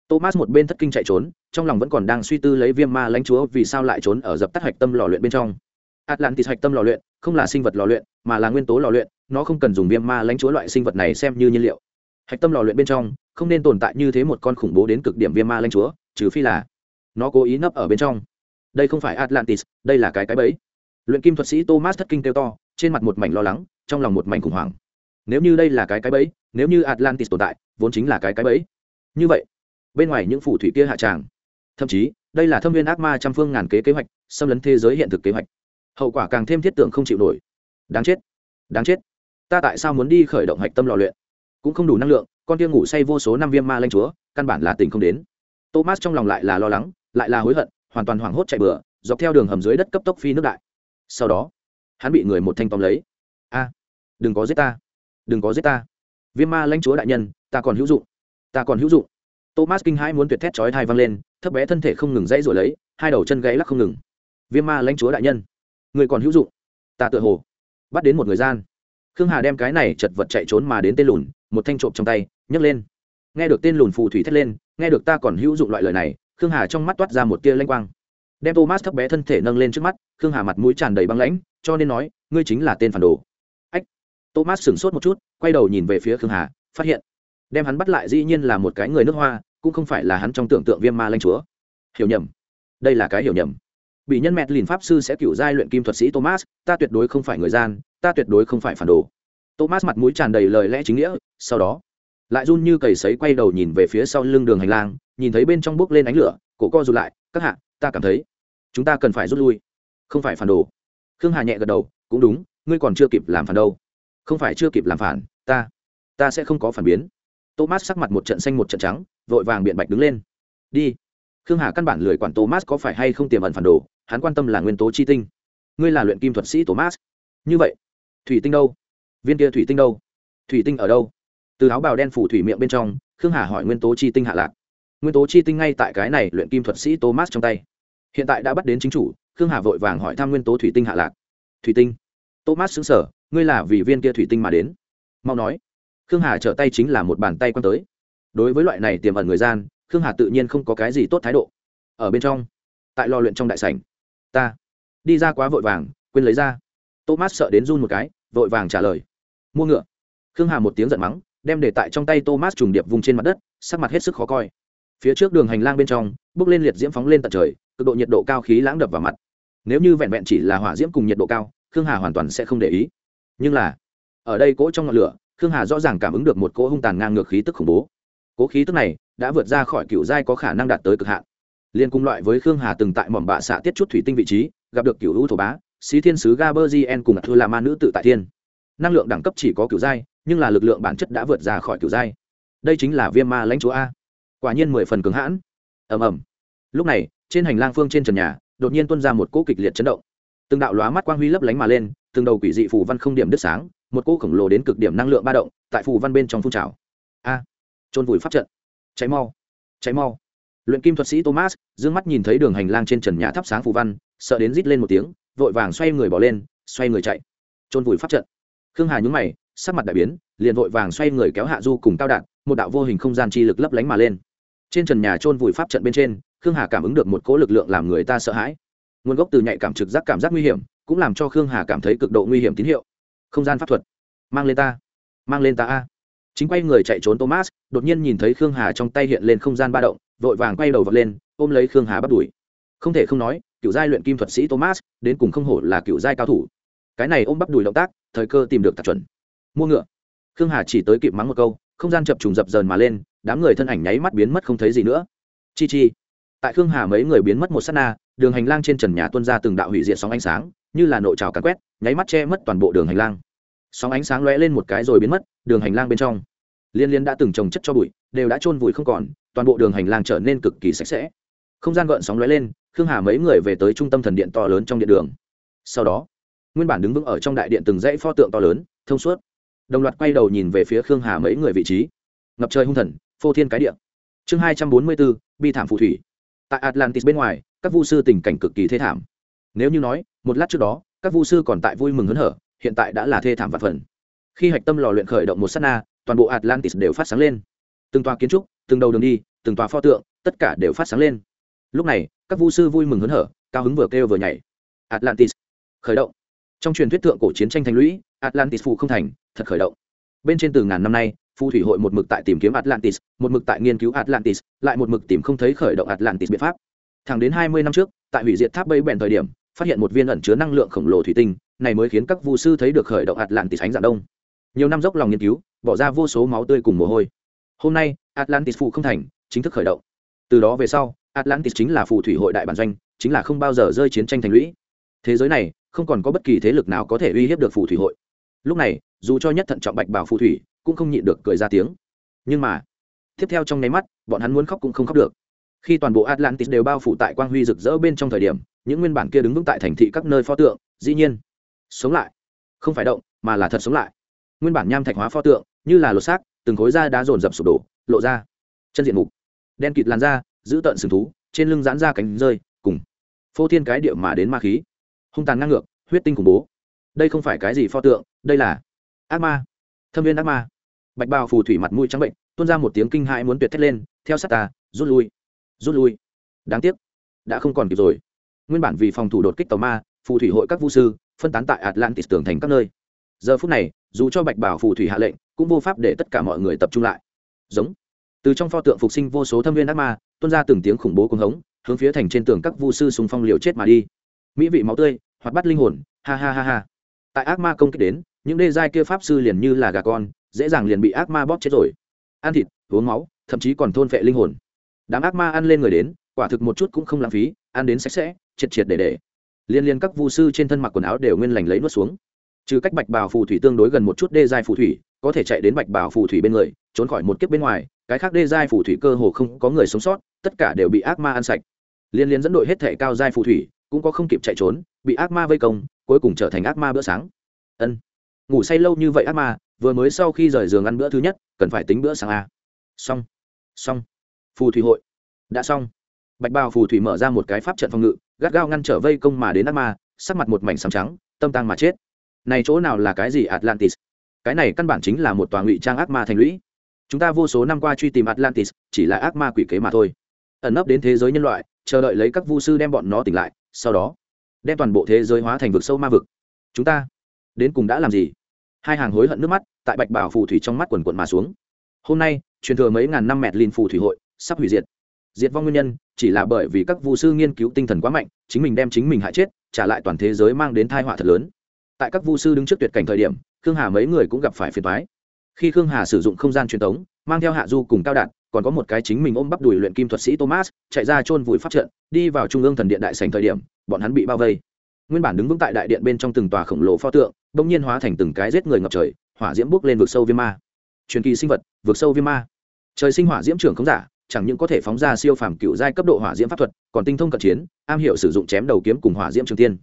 Thomas một bên thất kinh chạy trốn, trong lòng vẫn còn đang suy tư lấy viêm ma lanh chúa vì sao lại trốn ở dập tắt hạch tâm lò luyện bên trong. Atlantis hạch tâm lò luyện, không là sinh vật lò luyện, mà là nguyên tố lò luyện, nó không cần dùng viêm ma lanh chúa loại sinh vật này xem như nhiên liệu. Hạch tâm lò luyện bên trong, không nên tồn tại như thế một con khủng bố đến cực điểm viêm ma lanh chúa, trừ phi là nó cố ý nấp ở bên trong đây không phải atlantis, đây là cái cái bẫy. Luyện kim thuật sĩ thomas thất kinh kêu to, trên mặt một mảnh lo lắng, trong lòng một mảnh khủng hoảng. Nếu như đây là cái cái bẫy, nếu như atlantis tồn tại, vốn chính là cái cái bẫy. Như vậy, bên ngoài những phù thủy kia hạ tràng, thậm chí, đây là thâm viên ác ma trăm phương ngàn kế kế hoạch, xâm lấn thế giới hiện thực kế hoạch. Hậu quả càng thêm thiết tưởng không chịu nổi. Đáng chết đáng chết. Ta tại sao muốn đi khởi động hạch tâm lò luyện? Cũng không đủ năng lượng, con kia ngủ say vô số năm viêm ma lanh chúa, căn bản là tình không đến. Thomas trong lòng lại là lo lắng, lại là hối hận hoàn toàn hoảng hốt chạy bừa, dọc theo đường hầm dưới đất cấp tốc phi nước đại. Sau đó, hắn bị người một thanh tóm lấy. A, đừng có giết ta, đừng có giết ta. Viêm ma lãnh chúa đại nhân, ta còn hữu dụng, ta còn hữu dụng. Thomas kinh hãi muốn tuyệt thét chói thai văng lên, thấp bé thân thể không ngừng dãy rồi lấy, hai đầu chân gáy lắc không ngừng. Viêm ma lãnh chúa đại nhân, người còn hữu dụng. Ta tựa hồ bắt đến một người gian. Khương hà đem cái này chật vật chạy trốn mà đến tên lùn, một thanh trộm trong tay, nhấc lên. Nghe được tên lùn phù thủy thét lên, nghe được ta còn hữu dụng loại lời này khương hà trong mắt toát ra một tia lanh quang. Đem thomas thấp bé thân thể nâng lên trước mắt, khương hà mặt mũi tràn đầy băng lãnh, cho nên nói, ngươi chính là tên phản đồ. Ách. Thomas sửng sốt một chút, quay đầu nhìn về phía khương hà, phát hiện, đem hắn bắt lại dĩ nhiên là một cái người nước hoa, cũng không phải là hắn trong tưởng tượng viêm ma lanh chúa. Hiểu nhầm. Đây là cái hiểu nhầm. Bị nhân mẹt lìn pháp sư sẽ cựu giai luyện kim thuật sĩ thomas, ta tuyệt đối không phải người gian, ta tuyệt đối không phải phản đồ. Thomas mặt mũi tràn đầy lời lẽ chính nghĩa, sau đó lại run như cầy sấy quay đầu nhìn về phía sau lưng đường hành lang, nhìn thấy bên trong bước lên ánh lửa, cổ co rụt lại, các hạ, ta cảm thấy chúng ta cần phải rút lui, không phải phản đồ. Khương hà nhẹ gật đầu, cũng đúng, ngươi còn chưa kịp làm phản đâu. Không phải chưa kịp làm phản, ta ta sẽ không có phản biến. Thomas sắc mặt một trận xanh một trận trắng, vội vàng biện bạch đứng lên. Đi. Khương hà căn bản lười quản thomas có phải hay không tiềm ẩn phản đồ, hắn quan tâm là nguyên tố chi tinh. Ngươi là luyện kim thuật sĩ thomas. Như vậy, thủy tinh đâu? Viên kia thủy tinh đâu? Thủy tinh ở đâu? Từ áo bào đen phủ thủy miệng bên trong, khương hà hỏi nguyên tố chi tinh hạ lạc. Nguyên tố chi tinh ngay tại cái này luyện kim thuật sĩ thomas trong tay. Hiện tại đã bắt đến chính chủ, khương hà vội vàng hỏi thăm nguyên tố thủy tinh hạ lạc. Thủy tinh? Thomas xứng sở ngươi là vì viên kia thủy tinh mà đến. Mau nói. Khương hà trở tay chính là một bàn tay quăng tới. Đối với loại này tiềm ẩn người gian, khương hà tự nhiên không có cái gì tốt thái độ. Ở bên trong, tại lò luyện trong đại sảnh, ta đi ra quá vội vàng, quên lấy ra. Thomas sợ đến run một cái, vội vàng trả lời. Mua ngựa. Khương hà một tiếng giận mắng đem để tại trong tay thomas trùng điệp vùng trên mặt đất, sắc mặt hết sức khó coi. Phía trước đường hành lang bên trong, bước lên liệt diễm phóng lên tận trời, cực độ nhiệt độ cao khí lãng đập vào mặt. Nếu như vẹn vẹn chỉ là hỏa diễm cùng nhiệt độ cao, khương hà hoàn toàn sẽ không để ý. Nhưng là, ở đây cỗ trong ngọn lửa, khương hà rõ ràng cảm ứng được một cỗ hung tàn ngang ngược khí tức khủng bố. Cỗ khí tức này đã vượt ra khỏi cựu giai có khả năng đạt tới cực hạn. Liên cùng loại với khương hà từng tại mỏm bạ xạ tiết chút thủy tinh vị trí, gặp được cựu hữu thổ bá, xí thiên sứ gaberzien cùng thư là ma nữ tự tại thiên. Năng lượng đẳng cấp chỉ có cựu giai nhưng là lực lượng bản chất đã vượt ra khỏi cựu giai. Đây chính là viêm ma lãnh chúa a. Quả nhiên mười phần cứng hãn. Ầm ầm. Lúc này trên hành lang phương trên trần nhà đột nhiên tuôn ra một cỗ kịch liệt chấn động. Từng đạo lóa mắt quang huy lấp lánh mà lên từng đầu quỷ dị phù văn không điểm đứt sáng một cỗ khổng lồ đến cực điểm năng lượng ba động tại phù văn bên trong phun trào. A. À, trôn vùi pháp trận. Cháy mau. Cháy mau. Luyện kim thuật sĩ thomas dương mắt nhìn thấy đường hành lang trên trần nhà thắp sáng phù văn sợ đến rít lên một tiếng vội vàng xoay người bỏ lên xoay người chạy. Trôn vùi pháp trận. Khương hà nhúng mày sắc mặt đại biến, liền vội vàng xoay người kéo hạ du cùng cao đạn một đạo vô hình không gian chi lực lấp lánh mà lên. Trên trần nhà trôn vùi pháp trận bên trên, khương hà cảm ứng được một cỗ lực lượng làm người ta sợ hãi. Nguồn gốc từ nhạy cảm trực giác cảm giác nguy hiểm, cũng làm cho khương hà cảm thấy cực độ nguy hiểm tín hiệu. Không gian pháp thuật. Mang lên ta. Mang lên ta a. Chính quay người chạy trốn thomas, đột nhiên nhìn thấy khương hà trong tay hiện lên không gian ba động, vội vàng quay đầu vật lên, ôm lấy khương hà bắt đuổi. Không thể không nói, cựu giai luyện kim thuật sĩ thomas, đến cùng không hổ là cựu giai cao thủ. Cái này ôm bắt đùi động tác, thời cơ tìm được tạc chuẩn mua ngựa. Khương hà chỉ tới kịp mắng một câu, không gian chập trùng dập dờn mà lên, đám người thân ảnh nháy mắt biến mất không thấy gì nữa. Chi chi. Tại khương hà mấy người biến mất một s á t na, đường hành lang trên trần nhà tuân ra từng đạo hủy diệt sóng ánh sáng, như là nội trào cắn quét, nháy mắt che mất toàn bộ đường hành lang. Sóng ánh sáng lóe lên một cái rồi biến mất, đường hành lang bên trong. Liên liên đã từng trồng chất cho bụi, đều đã trôn vùi không còn, toàn bộ đường hành lang trở nên cực kỳ sạch sẽ. Không gian gợn sóng lóe lên, khương hà mấy người về tới trung tâm thần điện to lớn trong điện đường. Sau đó, nguyên bản đứng vững ở trong đại điện từng dãy pho tượng to lớn, thông suốt đồng loạt quay đầu nhìn về phía khương hà mấy người vị trí. Ngập trời hung thần, phô thiên cái địa. Chương hai trăm bốn mươi bốn bi thảm phù thủy. Tại atlantis bên ngoài, các vu sư tình cảnh cực kỳ thê thảm. Nếu như nói, một lát trước đó, các vu sư còn tại vui mừng hớn hở, hiện tại đã là thê thảm vật phần. Khi hạch tâm lò luyện khởi động một s á t na, toàn bộ atlantis đều phát sáng lên. Từng tòa kiến trúc, từng đầu đường đi, từng tòa pho tượng, tất cả đều phát sáng lên. Lúc này, các vu sư vui mừng hớn hở, cao hứng vừa kêu vừa nhảy. Atlantis khởi động. Trong truyền thuyết thượng cổ chiến tranh thành lũy, atlantis phụ không thành thật khởi động. Bên trên từ ngàn năm nay, phù thủy hội một mực tại tìm kiếm atlantis, một mực tại nghiên cứu atlantis, lại một mực tìm không thấy khởi động atlantis biện pháp. Thẳng đến hai mươi năm trước, tại hủy diệt tháp bay bèn thời điểm, phát hiện một viên ẩn chứa năng lượng khổng lồ thủy tinh, này mới khiến các vu sư thấy được khởi động atlantis ánh dạng đông. Nhiều năm dốc lòng nghiên cứu, bỏ ra vô số máu tươi cùng mồ hôi. Hôm nay, atlantis phụ không thành, chính thức khởi động. Từ đó về sau, atlantis chính là phù thủy hội đại bản doanh, chính là không bao giờ rơi chiến tranh thành lũy. Thế giới này, không còn có bất kỳ thế lực nào có thể uy hiếp được phù thủy hội. Lúc này dù cho nhất thận trọng bạch bảo phù thủy, cũng không nhịn được cười ra tiếng. Nhưng mà, tiếp theo trong nháy mắt, bọn hắn muốn khóc cũng không khóc được. Khi toàn bộ atlantis đều bao phủ tại quang huy rực rỡ bên trong thời điểm, những nguyên bản kia đứng vững tại thành thị các nơi pho tượng, dĩ nhiên, sống lại. Không phải động, mà là thật sống lại. Nguyên bản nham thạch hóa pho tượng, như là lột xác, từng khối da đá rồn rập sụp đổ, lộ ra chân diện mục. Đen kịt làn da, giữ tận sừng thú, trên lưng giãn ra cánh rơi, cùng phô thiên cái điệu mà đến ma khí. Hung tàn ngang ngược, huyết tinh khủng bố. Đây không phải cái gì pho tượng, đây là ác ma. Thâm viên ác ma. Bạch bào phù thủy mặt mũi trắng bệnh, tuôn ra một tiếng kinh hãi muốn tuyệt thét lên, theo sát ta, rút lui. Rút lui. Đáng tiếc, đã không còn kịp rồi. Nguyên bản vì phòng thủ đột kích tàu ma, phù thủy hội các vũ sư, phân tán tại atlantis tường thành các nơi. Giờ phút này, dù cho bạch bảo phù thủy hạ lệnh, cũng vô pháp để tất cả mọi người tập trung lại. Giống. Từ trong pho tượng phục sinh vô số thâm viên ác ma, tuôn ra từng tiếng khủng bố cuồng hống, hướng phía thành trên tường các vu sư súng phong liều chết mà đi. Mỹ vị máu tươi hoặc bắt linh hồn, ha ha ha ha. Tại ác ma công kích đến những đê giai kia pháp sư liền như là gà con, dễ dàng liền bị ác ma bóp chết rồi. Ăn thịt, uống máu, thậm chí còn thôn phệ linh hồn. Đám ác ma ăn lên người đến, quả thực một chút cũng không lãng phí, ăn đến sạch sẽ, triệt triệt để để. Liên liên các vu sư trên thân mặc quần áo đều nguyên lành lấy nuốt xuống. Trừ cách bạch bào phù thủy tương đối gần một chút đê giai phù thủy, có thể chạy đến bạch bào phù thủy bên người, trốn khỏi một kiếp bên ngoài, cái khác đê giai phù thủy cơ hồ không có người sống sót, tất cả đều bị ác ma ăn sạch. Liên liên dẫn đội hết thể cao giai phù thủy, cũng có không kịp chạy trốn, bị ác ma vây công, cuối cùng trở thành ác ma bữa sáng. Ân ngủ say lâu như vậy ác ma, vừa mới sau khi rời giường ăn bữa thứ nhất, cần phải tính bữa sáng a. Xong. Xong. Phù thủy hội. Đã xong. Bạch bào phù thủy mở ra một cái pháp trận phòng ngự, gắt gao ngăn trở vây công mà đến ác ma, sắc mặt một mảnh sàm trắng, tâm tăng mà chết. Này chỗ nào là cái gì atlantis? Cái này căn bản chính là một tòa ngụy trang ác ma thành lũy. Chúng ta vô số năm qua truy tìm atlantis, chỉ là ác ma quỷ kế mà thôi. Ẩn nấp đến thế giới nhân loại, chờ đợi lấy các vu sư đem bọn nó tỉnh lại, sau đó, đem toàn bộ thế giới hóa thành vực sâu ma vực. Chúng ta đến cùng đã làm gì? Hai hàng hối hận nước mắt tại bạch bảo phù thủy trong mắt quần quận mà xuống. Hôm nay, truyền thừa mấy ngàn năm mẹt linh phù thủy hội sắp hủy diệt. Diệt vong nguyên nhân chỉ là bởi vì các vu sư nghiên cứu tinh thần quá mạnh, chính mình đem chính mình hại chết, trả lại toàn thế giới mang đến thai họa thật lớn. Tại các vu sư đứng trước tuyệt cảnh thời điểm, khương hà mấy người cũng gặp phải phiền thoái khi khương hà sử dụng không gian truyền thống mang theo hạ du cùng cao đạt, còn có một cái chính mình ôm bắp đùi luyện kim thuật sĩ thomas, chạy ra chôn vùi pháp trận, đi vào trung ương thần điện đại sành thời điểm, bọn hắn bị bao vây. Nguyên bản đứng vững tại đại điện bên trong từng tòa khổng lồ pho tượng bỗng nhiên hóa thành từng cái giết người ngập trời, hỏa diễm bước lên vực sâu viêm ma. Truyền kỳ sinh vật, vực sâu viêm ma. Trời sinh hỏa diễm trưởng không giả, chẳng những có thể phóng ra siêu phàm cựu giai cấp độ hỏa diễm pháp thuật, còn tinh thông cận chiến, am hiểu sử dụng chém đầu kiếm cùng hỏa diễm trường tiên.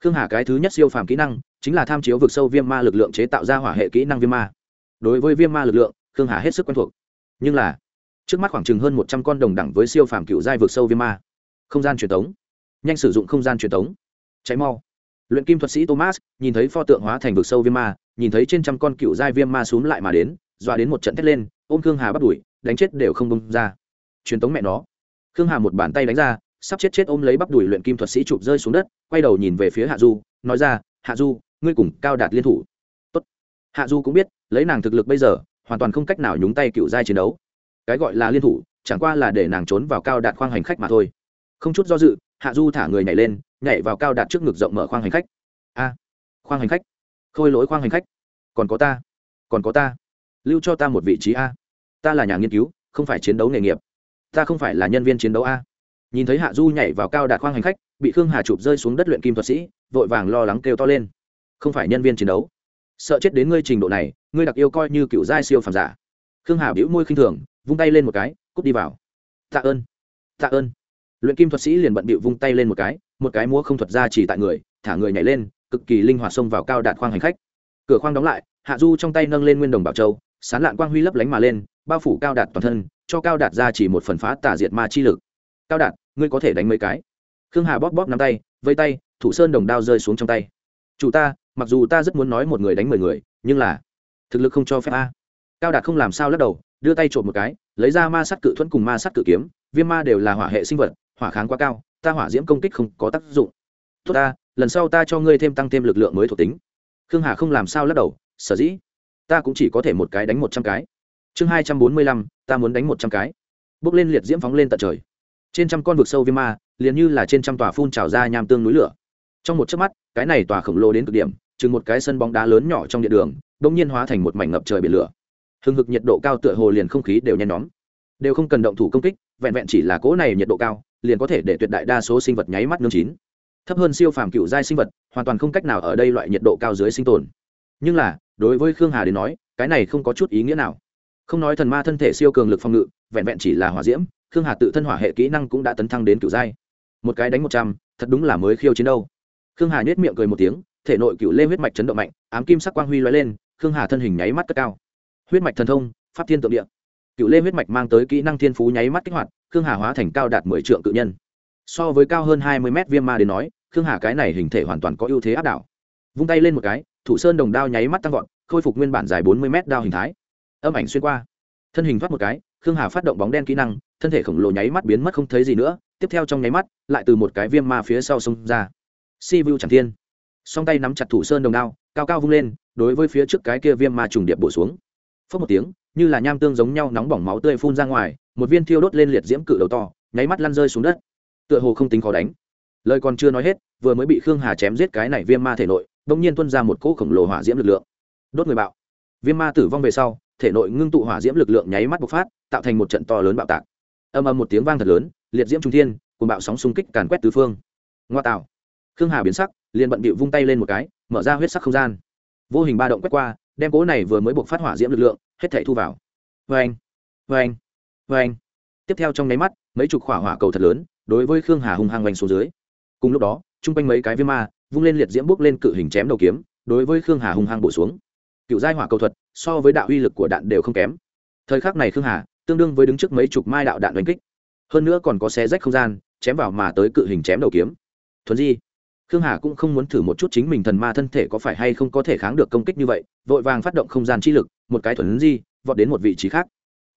Khương hà cái thứ nhất siêu phàm kỹ năng, chính là tham chiếu vực sâu viêm ma lực lượng chế tạo ra hỏa hệ kỹ năng viêm ma. Đối với viêm ma lực lượng, khương hà hết sức quen thuộc. Nhưng là, trước mắt khoảng chừng hơn một trăm con đồng đẳng với siêu phàm cựu giai vực sâu viêm ma. Không gian truyền thống nhanh sử dụng không gian truyền thống cháy mau luyện kim thuật sĩ thomas nhìn thấy pho tượng hóa thành vực sâu viêm ma, nhìn thấy trên trăm con cựu giai viêm ma xúm lại mà đến, dọa đến một trận thét lên, ôm khương hà bắt đuổi, đánh chết đều không bông ra. Truyền tống mẹ nó. Khương hà một bàn tay đánh ra, sắp chết chết ôm lấy bắp đùi luyện kim thuật sĩ chụp rơi xuống đất, quay đầu nhìn về phía hạ du, nói ra, hạ du, ngươi cùng cao đạt liên thủ. Tốt. hạ du cũng biết, lấy nàng thực lực bây giờ, hoàn toàn không cách nào nhúng tay cựu giai chiến đấu. Cái gọi là liên thủ, chẳng qua là để nàng trốn vào cao đạt khoang hành khách mà thôi. Không chút do dự, hạ du thả người nhảy lên nhảy vào cao đạt trước ngực rộng mở khoang hành khách. A, khoang hành khách. Khôi lỗi khoang hành khách. Còn có ta, còn có ta. Lưu cho ta một vị trí a. Ta là nhà nghiên cứu, không phải chiến đấu nghề nghiệp. Ta không phải là nhân viên chiến đấu a. Nhìn thấy hạ du nhảy vào cao đạt khoang hành khách, bị khương hà chụp rơi xuống đất luyện kim thuật sĩ, vội vàng lo lắng kêu to lên. Không phải nhân viên chiến đấu. Sợ chết đến ngươi trình độ này, ngươi đặc yêu coi như cựu giai siêu phàm giả. Khương hà bĩu môi khinh thường, vung tay lên một cái, cút đi vào. Tạ ơn tạ ơn. Luyện kim thuật sĩ liền bận bịu vung tay lên một cái một cái múa không thuật ra chỉ tại người, thả người nhảy lên, cực kỳ linh hoạt xông vào cao đạt khoang hành khách. Cửa khoang đóng lại, hạ du trong tay nâng lên nguyên đồng bảo châu, sán lạn quang huy lấp lánh mà lên, bao phủ cao đạt toàn thân, cho cao đạt ra chỉ một phần phá tả diệt ma chi lực. Cao đạt, ngươi có thể đánh mấy cái? Khương hà bóp bóp nắm tay, vây tay, thủ sơn đồng đao rơi xuống trong tay. Chủ ta, mặc dù ta rất muốn nói một người đánh mười người, nhưng là thực lực không cho phép a. Cao đạt không làm sao lắc đầu, đưa tay trộm một cái, lấy ra ma sắt cự thuẫn cùng ma sắt cự kiếm, viêm ma đều là hỏa hệ sinh vật, hỏa kháng quá cao ta hỏa diễm công kích không có tác dụng. Tốt ta, lần sau ta cho ngươi thêm tăng thêm lực lượng mới thuộc tính. Khương hà không làm sao lắc đầu, sở dĩ. Ta cũng chỉ có thể một cái đánh một trăm cái. Chương hai trăm bốn mươi lăm, ta muốn đánh một trăm cái. Bước lên liệt diễm phóng lên tận trời. Trên trăm con vực sâu viêm ma, liền như là trên trăm tòa phun trào ra nham tương núi lửa. Trong một chớp mắt, cái này tòa khổng lồ đến cực điểm, chừng một cái sân bóng đá lớn nhỏ trong điện đường đông nhiên hóa thành một mảnh ngập trời biển lửa. Hừng hực nhiệt độ cao tựa hồ liền không khí đều nhen nhóm. Đều không cần động thủ công kích, vẹn vẹn chỉ là cỗ này nhiệt độ cao liền có thể để tuyệt đại đa số sinh vật nháy mắt nương chín. Thấp hơn siêu phàm cựu giai sinh vật, hoàn toàn không cách nào ở đây loại nhiệt độ cao dưới sinh tồn. Nhưng là, đối với khương hà đến nói, cái này không có chút ý nghĩa nào. Không nói thần ma thân thể siêu cường lực phòng ngự, vẹn vẹn chỉ là hỏa diễm, khương hà tự thân hỏa hệ kỹ năng cũng đã tấn thăng đến cựu giai. Một cái đánh một trăm, thật đúng là mới khiêu chiến đâu. Khương hà nhét miệng cười một tiếng, thể nội cựu lê huyết mạch chấn động mạnh, ám kim sắc quang huy lóe lên, khương hà thân hình nháy mắt cất cao. Huyết mạch thần thông, pháp thiên tượng địa. Cựu lê huyết mạch mang tới kỹ năng thiên phú nháy mắt kích hoạt khương hà hóa thành cao đạt mười triệu cự nhân. So với cao hơn hai mươi mét viêm ma đến nói, khương hà cái này hình thể hoàn toàn có ưu thế áp đảo. Vung tay lên một cái, thủ sơn đồng đao nháy mắt tăng vọt, khôi phục nguyên bản dài bốn mươi mét đao hình thái. Âm ảnh xuyên qua. Thân hình thoát một cái, khương hà phát động bóng đen kỹ năng, thân thể khổng lồ nháy mắt biến mất không thấy gì nữa, tiếp theo trong nháy mắt, lại từ một cái viêm ma phía sau xông ra. Si vu chẳng thiên. Song tay nắm chặt thủ sơn đồng đao, cao cao vung lên, đối với phía trước cái kia viêm ma trùng điệp bổ xuống. Phớt một tiếng, như là nham tương giống nhau nóng bỏng máu tươi phun ra ngoài một viên thiêu đốt lên liệt diễm cự đầu to, nháy mắt lăn rơi xuống đất. Tựa hồ không tính khó đánh. Lời còn chưa nói hết, vừa mới bị khương hà chém giết cái này viêm ma thể nội, bỗng nhiên tuân ra một cỗ khổng lồ hỏa diễm lực lượng. Đốt người bạo. Viêm ma tử vong về sau, thể nội ngưng tụ hỏa diễm lực lượng nháy mắt bộc phát, tạo thành một trận to lớn bạo tạc. Âm âm một tiếng vang thật lớn, liệt diễm trung thiên cùng bạo sóng xung kích càn quét tứ phương. Ngoa tạo. Khương hà biến sắc, liền bận bịu vung tay lên một cái, mở ra huyết sắc không gian. Vô hình ba động quét qua, đem cỗ này vừa mới buộc phát hỏa diễm lực lượng, hết thể thu vào. Vê anh vê anh vê anh. Tiếp theo trong nháy mắt, mấy chục khỏa hỏa cầu thật lớn, đối với khương hà hung hăng oanh xuống dưới. Cùng lúc đó, chung quanh mấy cái viêm ma, vung lên liệt diễm bước lên cự hình chém đầu kiếm, đối với khương hà hung hăng bổ xuống. Cựu giai hỏa cầu thuật, so với đạo uy lực của đạn đều không kém. Thời khắc này khương hà, tương đương với đứng trước mấy chục mai đạo đạn đánh kích. Hơn nữa còn có xé rách không gian, chém vào mà tới cự hình chém đầu kiếm. Thuần di, khương hà cũng không muốn thử một chút chính mình thần ma thân thể có phải hay không có thể kháng được công kích như vậy, vội vàng phát động không gian chi lực, một cái thuần di, vọt đến một vị trí khác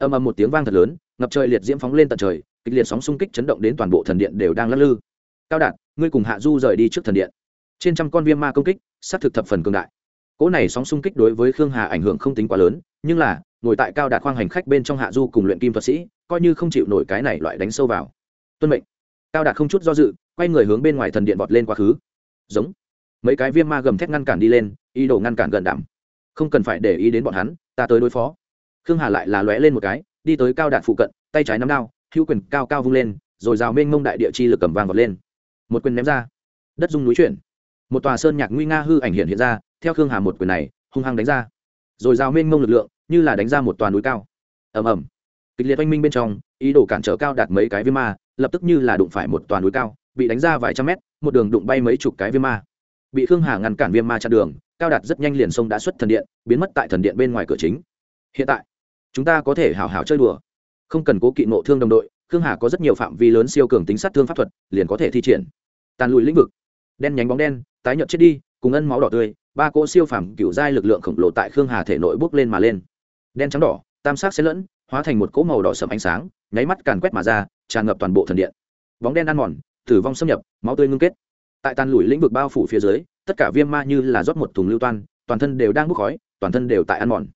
âm âm một tiếng vang thật lớn, ngập trời liệt diễm phóng lên tận trời, kịch liệt sóng xung kích chấn động đến toàn bộ thần điện đều đang lắc lư. Cao đạt, ngươi cùng hạ du rời đi trước thần điện. Trên trăm con viêm ma công kích, sát thực thập phần cường đại. Cỗ này sóng xung kích đối với khương hà ảnh hưởng không tính quá lớn, nhưng là, ngồi tại cao đạt khoang hành khách bên trong hạ du cùng luyện kim thuật sĩ, coi như không chịu nổi cái này loại đánh sâu vào. Tuân mệnh. Cao đạt không chút do dự, quay người hướng bên ngoài thần điện vọt lên quá khứ. Giống. Mấy cái viêm ma gầm thét ngăn cản đi lên, ý đồ ngăn cản gần đảm không cần phải để ý đến bọn hắn, ta tới đối phó khương hà lại là lóe lên một cái, đi tới cao đạt phụ cận, tay trái nắm đao, hữu quyền cao cao vung lên, rồi rào mênh mông đại địa chi lực cầm vàng vọt lên. Một quyền ném ra. Đất dung núi chuyển. Một tòa sơn nhạc nguy nga hư ảnh hiện hiện ra, theo khương hà một quyền này, hung hăng đánh ra. Rồi rào mênh mông lực lượng, như là đánh ra một tòa núi cao. Ầm ầm. Kịch liệt oanh minh bên trong, ý đồ cản trở cao đạt mấy cái viêm ma, lập tức như là đụng phải một tòa núi cao, bị đánh ra vài trăm mét, một đường đụng bay mấy chục cái viêm ma. Bị khương hà ngăn cản viêm ma chặn đường, cao đạt rất nhanh liền sông đã xuất thần điện, biến mất tại thần điện bên ngoài cửa chính. Hiện tại chúng ta có thể hào hào chơi đùa. Không cần cố kỵ nộ thương đồng đội, khương hà có rất nhiều phạm vi lớn siêu cường tính sát thương pháp thuật, liền có thể thi triển. Tàn lùi lĩnh vực. Đen nhánh bóng đen, tái nhợt chết đi, cùng ân máu đỏ tươi, ba cỗ siêu phàm cựu giai lực lượng khổng lồ tại khương hà thể nội bốc lên mà lên. Đen trắng đỏ, tam sắc xen lẫn, hóa thành một cỗ màu đỏ sầm ánh sáng, nháy mắt càn quét mà ra, tràn ngập toàn bộ thần điện. Bóng đen ăn mòn, tử vong xâm nhập, máu tươi ngưng kết. Tại tàn lùi lĩnh vực bao phủ phía dưới, tất cả viêm ma như là rót một thùng lưu toan, toàn thân đều đang bốc khói, toàn thân đều tại ăn mòn.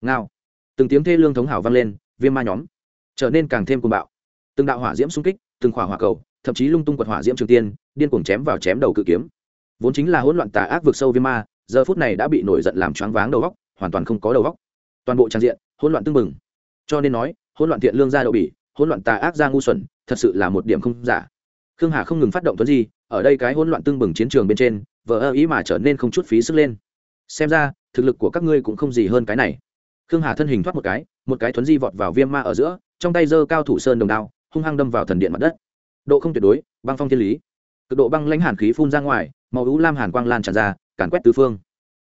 Ngao từng tiếng thê lương thống hào vang lên, viêm ma nhóm trở nên càng thêm cuồng bạo. Từng đạo hỏa diễm xung kích, từng khỏa hỏa cầu, thậm chí lung tung quật hỏa diễm trường tiên, điên cuồng chém vào chém đầu cự kiếm. Vốn chính là hỗn loạn tà ác vực sâu viêm ma, giờ phút này đã bị nổi giận làm choáng váng đầu góc hoàn toàn không có đầu góc toàn bộ trang diện, hỗn loạn tưng bừng. Cho nên nói, hỗn loạn thiện lương ra đậu bỉ, hỗn loạn tà ác ra ngu xuẩn, thật sự là một điểm không giả. Khương hà không ngừng phát động tuấn di, ở đây cái hỗn loạn tưng bừng chiến trường bên trên, vờ ơ ý mà trở nên không chút phí sức lên. Xem ra, thực lực của các ngươi cũng không gì hơn cái này khương hà thân hình thoát một cái một cái thuấn di vọt vào viêm ma ở giữa, trong tay giơ cao thủ sơn đồng đao, hung hăng đâm vào thần điện mặt đất. Độ không tuyệt đối, băng phong thiên lý. Cực độ băng lãnh hàn khí phun ra ngoài, màu ú lam hàn quang lan tràn ra, càn quét tứ phương.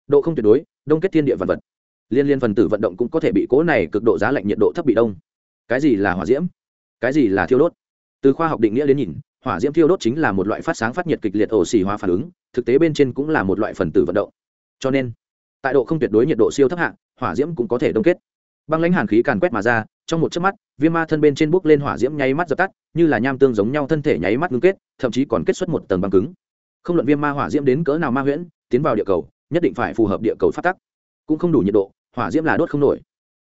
Độ không tuyệt đối, đông kết thiên địa vật vật. Liên liên phần tử vận động cũng có thể bị cố này cực độ giá lạnh nhiệt độ thấp bị đông. Cái gì là hỏa diễm? Cái gì là thiêu đốt? Từ khoa học định nghĩa đến nhìn, hỏa diễm thiêu đốt chính là một loại phát sáng phát nhiệt kịch liệt ổ xì hóa phản ứng, thực tế bên trên cũng là một loại phần tử vận động. Cho nên, tại độ không tuyệt đối nhiệt độ siêu thấp hạng hỏa diễm cũng có thể đông kết. Băng lãnh hàn khí càn quét mà ra, trong một chớp mắt, viêm ma thân bên trên bốc lên hỏa diễm nháy mắt dập tắt, như là nham tương giống nhau thân thể nháy mắt ngưng kết, thậm chí còn kết xuất một tầng băng cứng. Không luận viêm ma hỏa diễm đến cỡ nào ma huyễn, tiến vào địa cầu, nhất định phải phù hợp địa cầu phát tắc. Cũng không đủ nhiệt độ, hỏa diễm là đốt không nổi.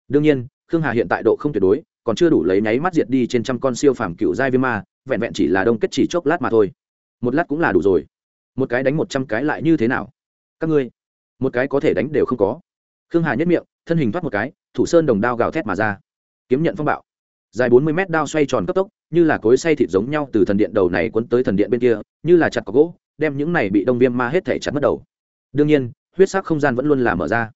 Đương nhiên, khương hà hiện tại độ không tuyệt đối, còn chưa đủ lấy nháy mắt diệt đi trên trăm con siêu phàm cựu giai viêm ma, vẹn vẹn chỉ là đông kết chỉ chốc lát mà thôi. Một lát cũng là đủ rồi. Một cái đánh một trăm cái lại như thế nào? Các ngươi, một cái có thể đánh đều không có khương hà nhất miệng, thân hình thoát một cái, thủ sơn đồng đao gào thét mà ra. Kiếm nhận phong bạo. Dài bốn mươi mét đao xoay tròn cấp tốc, như là cối xay thịt giống nhau từ thần điện đầu này quấn tới thần điện bên kia, như là chặt có gỗ, đem những này bị đông viêm ma hết thể chặt mất đầu. Đương nhiên, huyết sắc không gian vẫn luôn là mở ra.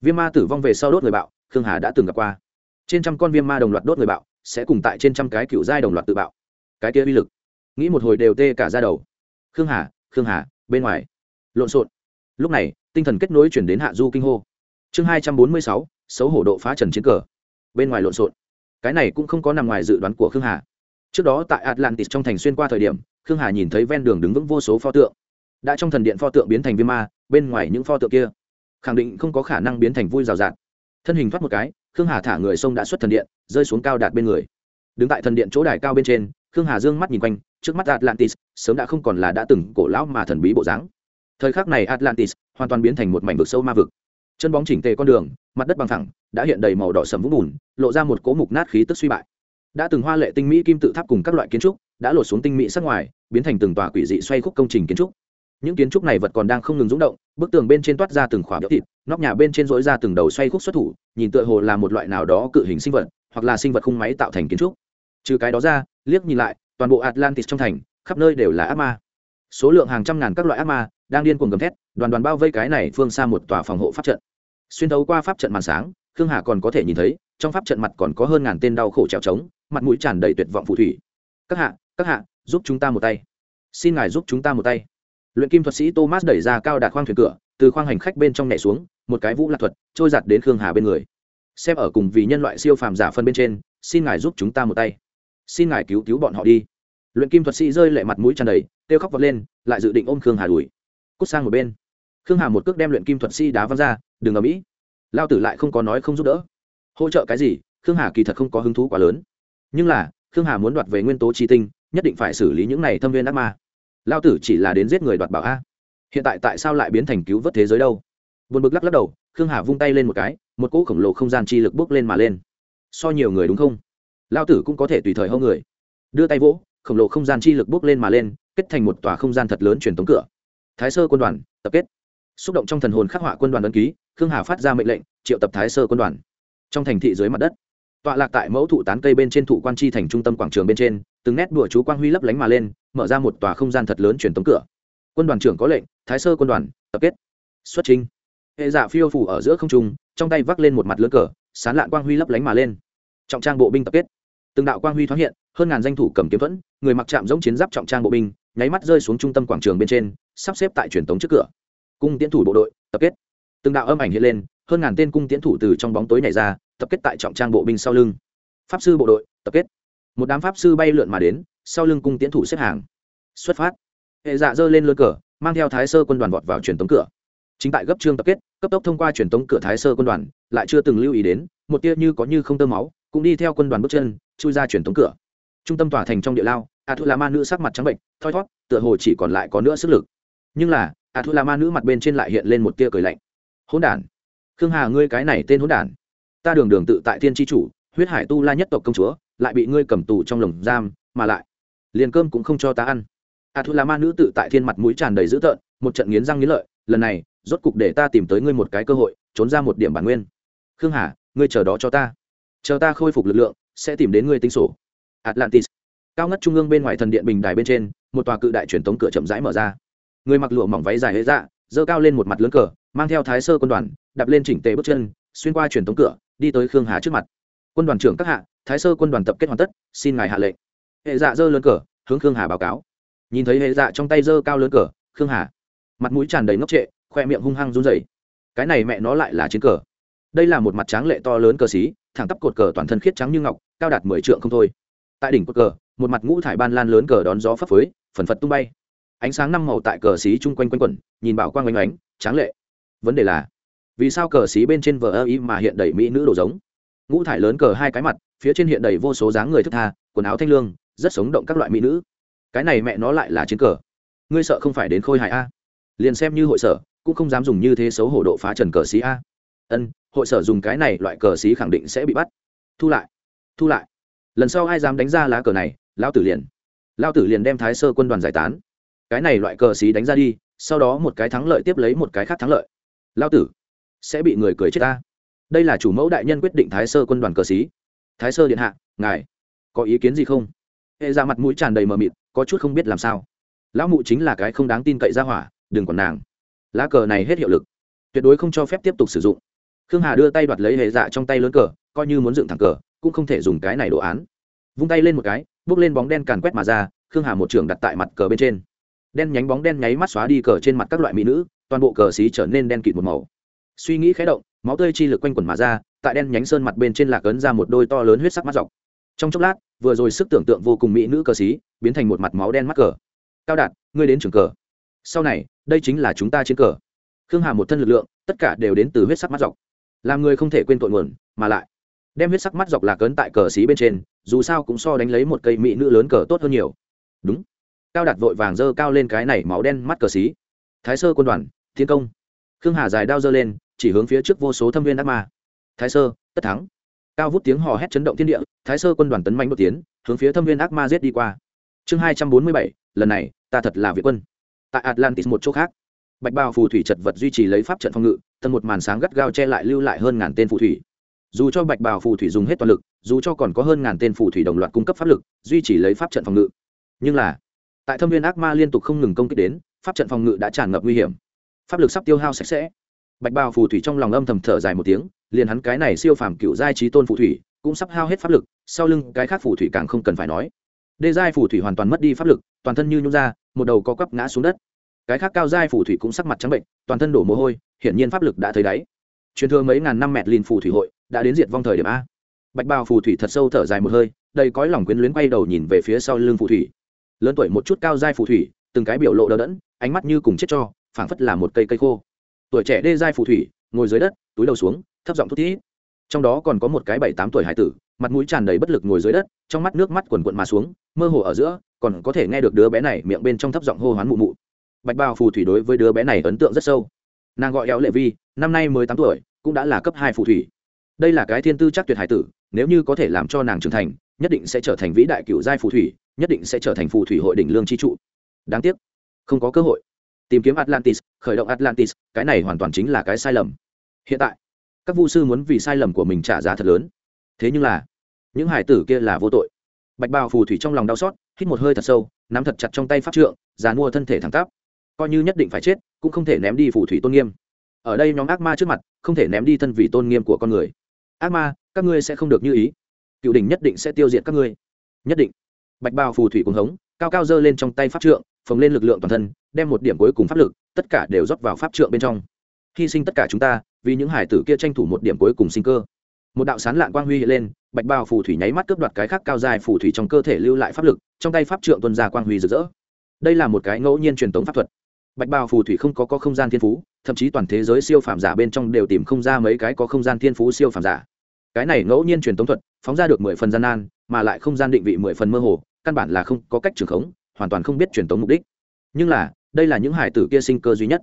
Viêm ma tử vong về sau đốt người bạo, khương hà đã từng gặp qua. Trên trăm con viêm ma đồng loạt đốt người bạo, sẽ cùng tại trên trăm cái cựu giai đồng loạt tự bạo. Cái kia uy lực. Nghĩ một hồi đều tê cả ra đầu. Khương hà khương hà, bên ngoài. Lộn xộn. Lúc này, tinh thần kết nối chuyển đến hạ du kinh hô chương hai trăm bốn mươi sáu, xấu hổ độ phá trần chiến cờ. Bên ngoài lộn xộn. Cái này cũng không có nằm ngoài dự đoán của khương hà. Trước đó tại atlantis trong thành xuyên qua thời điểm, khương hà nhìn thấy ven đường đứng vững vô số pho tượng. Đã trong thần điện pho tượng biến thành viêm ma, bên ngoài những pho tượng kia. Khẳng định không có khả năng biến thành vui rào rạt. Thân hình thoát một cái, khương hà thả người sông đã xuất thần điện, rơi xuống cao đạt bên người. Đứng tại thần điện chỗ đài cao bên trên, khương hà dương mắt nhìn quanh, trước mắt atlantis sớm đã không còn là đã từng cổ lão mà thần bí bộ dáng. Thời khắc này atlantis hoàn toàn biến thành một mảnh vực sâu ma vực chân bóng chỉnh tề con đường, mặt đất bằng thẳng đã hiện đầy màu đỏ sầm vũng bùn, lộ ra một cố mục nát khí tức suy bại. Đã từng hoa lệ tinh mỹ kim tự tháp cùng các loại kiến trúc, đã lột xuống tinh mỹ sắc ngoài, biến thành từng tòa quỷ dị xoay khúc công trình kiến trúc. Những kiến trúc này vật còn đang không ngừng rúng động, bức tường bên trên toát ra từng khỏa béo thịt, nóc nhà bên trên dối ra từng đầu xoay khúc xuất thủ, nhìn tựa hồ là một loại nào đó cự hình sinh vật, hoặc là sinh vật khung máy tạo thành kiến trúc. Trừ cái đó ra, liếc nhìn lại, toàn bộ atlantis trong thành, khắp nơi đều là ác ma. Số lượng hàng trăm ngàn các loại ác ma đang điên cuồng gầm thét, đoàn đoàn bao vây cái này phương xa một tòa phòng hộ pháp trận xuyên thấu qua pháp trận màn sáng, khương hà còn có thể nhìn thấy, trong pháp trận mặt còn có hơn ngàn tên đau khổ trèo trống, mặt mũi tràn đầy tuyệt vọng phù thủy. Các hạ các hạ, giúp chúng ta một tay. Xin ngài giúp chúng ta một tay. Luyện kim thuật sĩ thomas đẩy ra cao đạt khoang thuyền cửa, từ khoang hành khách bên trong nhảy xuống, một cái vũ lạc thuật, trôi giặt đến khương hà bên người. Xem ở cùng vì nhân loại siêu phàm giả phân bên trên, xin ngài giúp chúng ta một tay. Xin ngài cứu cứu bọn họ đi. Luyện kim thuật sĩ rơi lệ mặt mũi tràn đầy, kêu khóc vọt lên, lại dự định ôm khương hà đuổi. Cút sang một bên. Khương hà một cước đem luyện kim thuật sĩ đá văng ra đừng ở mỹ lao tử lại không có nói không giúp đỡ. Hỗ trợ cái gì? Khương hà kỳ thật không có hứng thú quá lớn. Nhưng là, khương hà muốn đoạt về nguyên tố chi tinh, nhất định phải xử lý những này thâm viên ác ma. Lao tử chỉ là đến giết người đoạt bảo a. Hiện tại tại sao lại biến thành cứu vớt thế giới đâu? Vượt bực lắc lắc đầu, khương hà vung tay lên một cái, một cỗ khổng lồ không gian chi lực bước lên mà lên. So nhiều người đúng không? Lao tử cũng có thể tùy thời hô người. Đưa tay vỗ, khổng lồ không gian chi lực bước lên mà lên, kết thành một tòa không gian thật lớn truyền tống cửa. Thái sơ quân đoàn, tập kết. Xúc động trong thần hồn khắc họa quân đoàn ấn ký khương hà phát ra mệnh lệnh, triệu tập thái sơ quân đoàn. Trong thành thị dưới mặt đất, tọa lạc tại mẫu thụ tán cây bên trên thụ quan chi thành trung tâm quảng trường bên trên, từng nét đùa chú quang huy lấp lánh mà lên, mở ra một tòa không gian thật lớn truyền tống cửa. Quân đoàn trưởng có lệnh, thái sơ quân đoàn, tập kết. Xuất trình hệ giả phiêu phủ ở giữa không trung, trong tay vác lên một mặt lưỡi cờ, sán lạn quang huy lấp lánh mà lên. Trọng trang bộ binh tập kết. Từng đạo quang huy thoáng hiện, hơn ngàn danh thủ cầm kiếm thuẫn, người mặc trạm giống chiến giáp trọng trang bộ binh, nháy mắt rơi xuống trung tâm quảng trường bên trên, sắp xếp tại truyền tống trước cửa. Cung tiến thủ bộ đội, tập kết từng đạo âm ảnh hiện lên, hơn ngàn tên cung tiến thủ từ trong bóng tối nhảy ra, tập kết tại trọng trang bộ binh sau lưng. Pháp sư bộ đội, tập kết. Một đám pháp sư bay lượn mà đến, sau lưng cung tiến thủ xếp hàng. Xuất phát. Hệ dạ dơ lên lơ cờ, mang theo thái sơ quân đoàn vọt vào truyền tống cửa. Chính tại gấp trương tập kết, cấp tốc thông qua truyền tống cửa thái sơ quân đoàn, lại chưa từng lưu ý đến, một tia như có như không tơ máu, cũng đi theo quân đoàn bước chân, chui ra truyền tống cửa. Trung tâm tỏa thành trong địa lao a thu la ma nữ sắc mặt trắng bệnh, thoi thót, tựa hồ chỉ còn lại có nữa sức lực. Nhưng là a thu la ma nữ mặt bên trên lại hiện lên một tia cười lạnh hỗn đản. Khương hà, ngươi cái này tên hỗn đản. Ta đường đường tự tại thiên tri chủ, huyết hải tu la nhất tộc công chúa, lại bị ngươi cầm tù trong lồng giam, mà lại, liền cơm cũng không cho ta ăn. A thu la ma nữ tự tại thiên mặt mũi tràn đầy dữ tợn, một trận nghiến răng nghiến lợi, lần này, rốt cục để ta tìm tới ngươi một cái cơ hội, trốn ra một điểm bản nguyên. Khương hà, ngươi chờ đó cho ta. Chờ ta khôi phục lực lượng, sẽ tìm đến ngươi tính sổ. Atlantis. Cao ngất trung ương bên ngoài thần điện bình đài bên trên, một tòa cự đại truyền thống cửa chậm rãi mở ra. Người mặc lụa mỏng váy dài hễ dạ giơ cao lên một mặt lớn cờ, mang theo thái sơ quân đoàn, đạp lên chỉnh tề bước chân, xuyên qua truyền tống cửa, đi tới khương hà trước mặt. Quân đoàn trưởng các hạ, thái sơ quân đoàn tập kết hoàn tất, xin ngài hạ lệnh. Hệ dạ giơ lớn cờ, hướng khương hà báo cáo. Nhìn thấy hệ dạ trong tay giơ cao lớn cờ, khương hà mặt mũi tràn đầy ngốc trệ, khoe miệng hung hăng run rẩy. Cái này mẹ nó lại là chiến cờ. Đây là một mặt tráng lệ to lớn cờ xí, thẳng tắp cột cờ toàn thân khiết trắng như ngọc, cao đạt mười trượng không thôi. Tại đỉnh cột cờ, một mặt ngũ thải ban lan lớn cờ đón gió phấp phới, phần phật tung bay. Ánh sáng năm màu tại cờ xí chung quanh quanh quẩn nhìn bảo quang oanh oánh, tráng lệ. Vấn đề là, vì sao cờ xí bên trên vờ ơ ý mà hiện đầy mỹ nữ đồ giống? Ngũ thải lớn cờ hai cái mặt, phía trên hiện đầy vô số dáng người thức tha, quần áo thanh lương, rất sống động các loại mỹ nữ. Cái này mẹ nó lại là chiến cờ. Ngươi sợ không phải đến khôi hại a? Liền xem như hội sở, cũng không dám dùng như thế xấu hổ độ phá trần cờ xí a. Ân, hội sở dùng cái này loại cờ xí khẳng định sẽ bị bắt. Thu lại thu lại. Lần sau ai dám đánh ra lá cờ này lao tử liền. Lao tử liền đem thái sơ quân đoàn giải tán. Cái này loại cờ xí đánh ra đi sau đó một cái thắng lợi tiếp lấy một cái khác thắng lợi. Lao tử, sẽ bị người cười chết ta. Đây là chủ mẫu đại nhân quyết định thái sơ quân đoàn cờ xí. Thái sơ điện hạ, ngài, có ý kiến gì không? Hệ ra mặt mũi tràn đầy mờ mịt, có chút không biết làm sao. Lão mụ chính là cái không đáng tin cậy ra hỏa, đừng còn nàng. Lá cờ này hết hiệu lực. Tuyệt đối không cho phép tiếp tục sử dụng. Khương hà đưa tay đoạt lấy hệ dạ trong tay lớn cờ, coi như muốn dựng thẳng cờ, cũng không thể dùng cái này đồ án. Vung tay lên một cái, bước lên bóng đen càn quét mà ra, khương hà một trường đặt tại mặt cờ bên trên đen nhánh bóng đen nháy mắt xóa đi cờ trên mặt các loại mỹ nữ, toàn bộ cờ xí trở nên đen kịt một màu. Suy nghĩ khé động, máu tươi chi lực quanh quẩn mà ra, tại đen nhánh sơn mặt bên trên lạc ấn ra một đôi to lớn huyết sắc mắt dọc. Trong chốc lát, vừa rồi sức tưởng tượng vô cùng mỹ nữ cờ xí biến thành một mặt máu đen mắt cờ. Cao đạt, ngươi đến trường cờ. Sau này, đây chính là chúng ta chiến cờ. Khương hà một thân lực lượng, tất cả đều đến từ huyết sắc mắt dọc. Làm người không thể quên tội nguồn, mà lại, đem huyết sắc mắt dọc lạc ấn tại cờ xí bên trên, dù sao cũng so đánh lấy một cây mỹ nữ lớn cờ tốt hơn nhiều. Đúng cao đạt vội vàng dơ cao lên cái này máu đen mắt cờ xí. Thái sơ quân đoàn thiên công. Khương hà dài đao dơ lên, chỉ hướng phía trước vô số thâm viên ác ma. Thái sơ, tất thắng. Cao vút tiếng hò hét chấn động thiên địa, thái sơ quân đoàn tấn manh một tiến, hướng phía thâm viên ác ma giết đi qua. Chương hai trăm bốn mươi bảy, lần này, ta thật là việt quân. Tại atlantis một chỗ khác, bạch bao phù thủy chật vật duy trì lấy pháp trận phòng ngự thân một màn sáng gắt gao che lại lưu lại hơn ngàn tên phù thủy. Dù cho bạch bào phù thủy dùng hết toàn lực, dù cho còn có hơn ngàn tên phù thủy đồng loạt cung cấp pháp lực, duy trì lấy pháp trận phòng ngự. Nhưng là tại thâm viên ác ma liên tục không ngừng công kích đến, pháp trận phòng ngự đã tràn ngập nguy hiểm. Pháp lực sắp tiêu hao sạch sẽ. Bạch bào phù thủy trong lòng âm thầm thở dài một tiếng, liền hắn cái này siêu phàm cựu giai trí tôn phù thủy cũng sắp hao hết pháp lực, sau lưng cái khác phù thủy càng không cần phải nói. Đê giai phù thủy hoàn toàn mất đi pháp lực, toàn thân như nhung ra, một đầu co quắp ngã xuống đất. Cái khác cao giai phù thủy cũng sắc mặt trắng bệnh, toàn thân đổ mồ hôi, hiển nhiên pháp lực đã thấy đáy. Truyền thừa mấy ngàn năm mẹt lìn phù thủy hội đã đến diệt vong thời điểm a. Bạch bào phù thủy thật sâu thở dài một hơi, đầy cõi lòng quyến luyến quay đầu nhìn về phía sau lưng phù thủy lớn tuổi một chút cao giai phù thủy, từng cái biểu lộ đờ đẫn, ánh mắt như cùng chết cho, phảng phất là một cây cây khô. Tuổi trẻ đê giai phù thủy, ngồi dưới đất, túi đầu xuống, thấp giọng thút thít. Trong đó còn có một cái bảy tám tuổi hải tử, mặt mũi tràn đầy bất lực ngồi dưới đất, trong mắt nước mắt quần quận mà xuống, mơ hồ ở giữa, còn có thể nghe được đứa bé này miệng bên trong thấp giọng hô hoán mụ mụ. Bạch bào phù thủy đối với đứa bé này ấn tượng rất sâu. Nàng gọi éo lệ vi, năm nay mới tám tuổi, cũng đã là cấp hai phù thủy. Đây là cái thiên tư chắc tuyệt hải tử, nếu như có thể làm cho nàng trưởng thành, nhất định sẽ trở thành vĩ đại cựu giai phù thủy nhất định sẽ trở thành phù thủy hội đỉnh lương chi trụ. Đáng tiếc, không có cơ hội. Tìm kiếm atlantis, khởi động atlantis, cái này hoàn toàn chính là cái sai lầm. Hiện tại, các vu sư muốn vì sai lầm của mình trả giá thật lớn. Thế nhưng là, những hải tử kia là vô tội. Bạch bào phù thủy trong lòng đau xót, hít một hơi thật sâu, nắm thật chặt trong tay pháp trượng dàn mua thân thể thẳng tắp. Coi như nhất định phải chết, cũng không thể ném đi phù thủy tôn nghiêm. Ở đây nhóm ác ma trước mặt, không thể ném đi thân vì tôn nghiêm của con người. Ác ma, các ngươi sẽ không được như ý. Cựu đỉnh nhất định sẽ tiêu diệt các ngươi. Nhất định bạch bào phù thủy cuồng hống cao cao giơ lên trong tay pháp trượng phồng lên lực lượng toàn thân đem một điểm cuối cùng pháp lực tất cả đều rót vào pháp trượng bên trong. Hy sinh tất cả chúng ta vì những hải tử kia tranh thủ một điểm cuối cùng sinh cơ. Một đạo sán lạn quang huy hiện lên bạch bào phù thủy nháy mắt cướp đoạt cái khác cao dài phù thủy trong cơ thể lưu lại pháp lực trong tay pháp trượng tuân ra quang huy rực rỡ. Đây là một cái ngẫu nhiên truyền thống pháp thuật. Bạch bào phù thủy không có, có không gian thiên phú thậm chí toàn thế giới siêu phàm giả bên trong đều tìm không ra mấy cái có không gian thiên phú siêu phàm giả. Cái này ngẫu nhiên truyền thống thuật phóng ra được mười phần gian nan, mà lại không gian định vị mười phần mơ hồ, căn bản là không có cách trường khống, hoàn toàn không biết truyền tống mục đích. Nhưng là, đây là những hải tử kia sinh cơ duy nhất.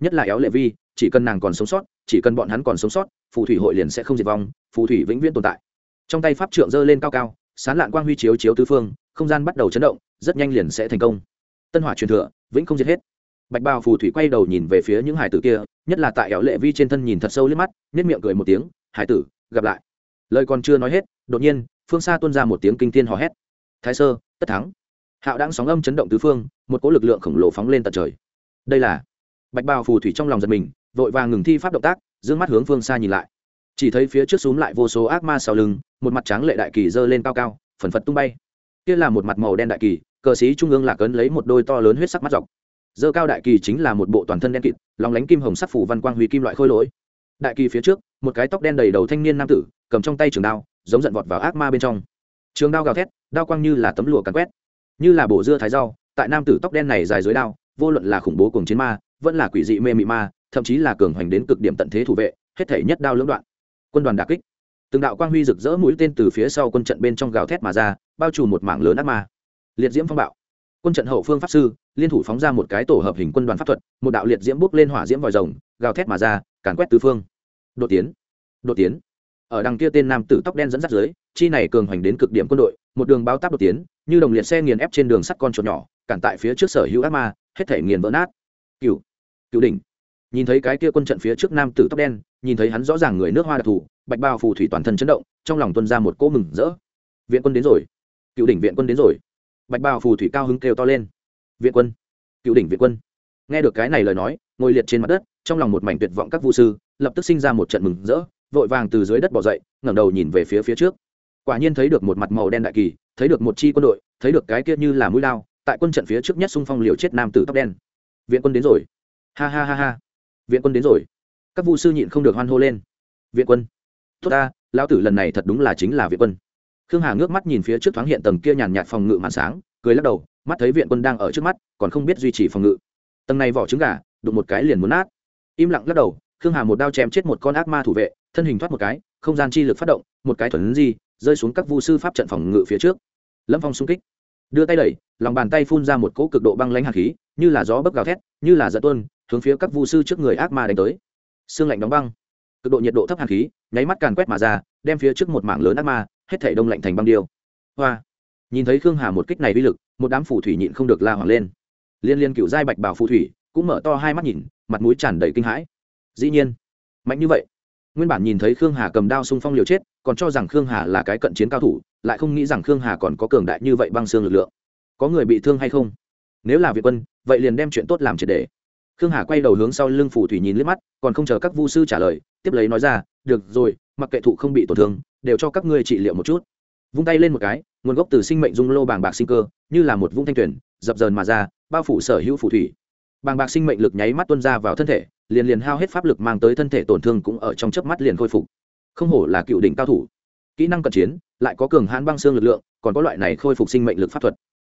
Nhất là éo lệ vi, chỉ cần nàng còn sống sót, chỉ cần bọn hắn còn sống sót, phù thủy hội liền sẽ không diệt vong, phù thủy vĩnh viễn tồn tại. Trong tay pháp trượng giơ lên cao cao, sán lạn quang huy chiếu chiếu tứ phương, không gian bắt đầu chấn động, rất nhanh liền sẽ thành công. Tân hỏa truyền thừa, vĩnh không diệt hết. Bạch bào phù thủy quay đầu nhìn về phía những hải tử kia, nhất là tại éo lệ vi trên thân nhìn thật sâu liếc mắt nếp miệng cười một tiếng, hải tử, gặp lại lời còn chưa nói hết, đột nhiên, phương xa tuôn ra một tiếng kinh thiên hò hét. Thái sơ, tất thắng. Hạo đang sóng âm chấn động tứ phương, một cỗ lực lượng khổng lồ phóng lên tận trời. Đây là bạch bào phù thủy trong lòng giật mình, vội vàng ngừng thi pháp động tác d ư ơ n g mắt hướng phương xa nhìn lại. Chỉ thấy phía trước xúm lại vô số ác ma sau lưng, một mặt trắng lệ đại kỳ giơ lên cao cao, phần phật tung bay. Kia là một mặt màu đen đại kỳ, cờ sĩ trung ương lạc ấn lấy một đôi to lớn huyết sắc mắt dọc. Dơ cao đại kỳ chính là một bộ toàn thân đen kịt, lòng lánh kim hồng sắc phủ văn quang huy kim loại khôi lỗi đại kỳ phía trước, một cái tóc đen đầy đầu thanh niên nam tử, cầm trong tay trường đao, giống giận vọt vào ác ma bên trong. Trường đao gào thét, đao quang như là tấm lụa cắn quét. Như là bổ dưa thái rau, tại nam tử tóc đen này dài dưới đao, vô luận là khủng bố cùng chiến ma, vẫn là quỷ dị mê mị ma, thậm chí là cường hoành đến cực điểm tận thế thủ vệ, hết thể nhất đao lưỡng đoạn. Quân đoàn đà kích. Từng đạo quang huy rực rỡ mũi tên từ phía sau quân trận bên trong gào thét mà ra, bao trùm một mảng lớn ác ma. Liệt diễm phong bạo quân trận hậu phương pháp sư, liên thủ phóng ra một cái tổ hợp hình quân đoàn pháp thuật, một đạo liệt diễm bốc lên hỏa diễm vòi rồng, gào thét mà ra, càn quét tứ phương. Đột tiến đột tiến. Ở đằng kia tên nam tử tóc đen dẫn dắt dưới, chi này cường hoành đến cực điểm quân đội, một đường bao táp đột tiến, như đồng liệt xe nghiền ép trên đường sắt con chuột nhỏ, cản tại phía trước sở hữu ác ma, hết thể nghiền vỡ nát. Cựu cựu đỉnh. Nhìn thấy cái kia quân trận phía trước nam tử tóc đen, nhìn thấy hắn rõ ràng người nước hoa đặc thù, bạch bao phù thủy toàn thân chấn động, trong lòng tuân ra một cỗ mừng rỡ. Viện quân đến rồi. Cựu đỉnh viện quân đến rồi bạch bào phù thủy cao hứng kêu to lên. Viện quân, cựu đỉnh viện quân. Nghe được cái này lời nói, ngồi liệt trên mặt đất, trong lòng một mảnh tuyệt vọng các vũ sư, lập tức sinh ra một trận mừng rỡ, vội vàng từ dưới đất bỏ dậy, ngẩng đầu nhìn về phía phía trước. Quả nhiên thấy được một mặt màu đen đại kỳ, thấy được một chi quân đội, thấy được cái kia như là mũi lao, tại quân trận phía trước nhất xung phong liều chết nam tử tóc đen. Viện quân đến rồi. Ha ha ha ha. Viện quân đến rồi. Các vu sư nhịn không được hoan hô lên. Viện quân. Tốt ta, lão tử lần này thật đúng là chính là viện quân khương hà ngước mắt nhìn phía trước thoáng hiện tầng kia nhàn nhạt phòng ngự màn sáng, cười lắc đầu, mắt thấy viện quân đang ở trước mắt, còn không biết duy trì phòng ngự. Tầng này vỏ trứng gà, đụng một cái liền muốn nát. Im lặng lắc đầu, khương hà một đao chém chết một con ác ma thủ vệ, thân hình thoát một cái, không gian chi lực phát động, một cái thuần di, rơi xuống các vu sư pháp trận phòng ngự phía trước. Lâm phong xung kích. Đưa tay đẩy, lòng bàn tay phun ra một cỗ cực độ băng lãnh hạt khí, như là gió bấc gào thét, như là giận tuôn, hướng phía các vu sư trước người ác ma đánh tới. Xương lạnh đóng băng cực độ nhiệt độ thấp hàn khí, nháy mắt càn quét mà ra, đem phía trước một mảng lớn ác ma, hết thể đông lạnh thành băng điêu. Hoa! Nhìn thấy khương hà một kích này uy lực, một đám phù thủy nhịn không được la hoảng lên. Liên liên cựu giai bạch bảo phù thủy, cũng mở to hai mắt nhìn, mặt mũi tràn đầy kinh hãi. Dĩ nhiên, mạnh như vậy. Nguyên bản nhìn thấy khương hà cầm đao xung phong liều chết, còn cho rằng khương hà là cái cận chiến cao thủ, lại không nghĩ rằng khương hà còn có cường đại như vậy băng xương lực lượng. Có người bị thương hay không? Nếu là việt quân, vậy liền đem chuyện tốt làm triệt đề khương hà quay đầu hướng sau lưng phủ thủy nhìn liếc mắt, còn không chờ các vu sư trả lời tiếp lấy nói ra, được rồi, mặc kệ thụ không bị tổn thương, đều cho các ngươi trị liệu một chút. Vung tay lên một cái, nguồn gốc từ sinh mệnh dung lô bàng bạc sinh cơ, như là một vung thanh tuyển dập dờn mà ra, bao phủ sở hữu phù thủy. Bàng bạc sinh mệnh lực nháy mắt tuôn ra vào thân thể, liền liền hao hết pháp lực mang tới thân thể tổn thương cũng ở trong chớp mắt liền khôi phục. Không hổ là cựu đỉnh cao thủ. Kỹ năng cận chiến, lại có cường hãn băng xương lực lượng, còn có loại này khôi phục sinh mệnh lực pháp thuật.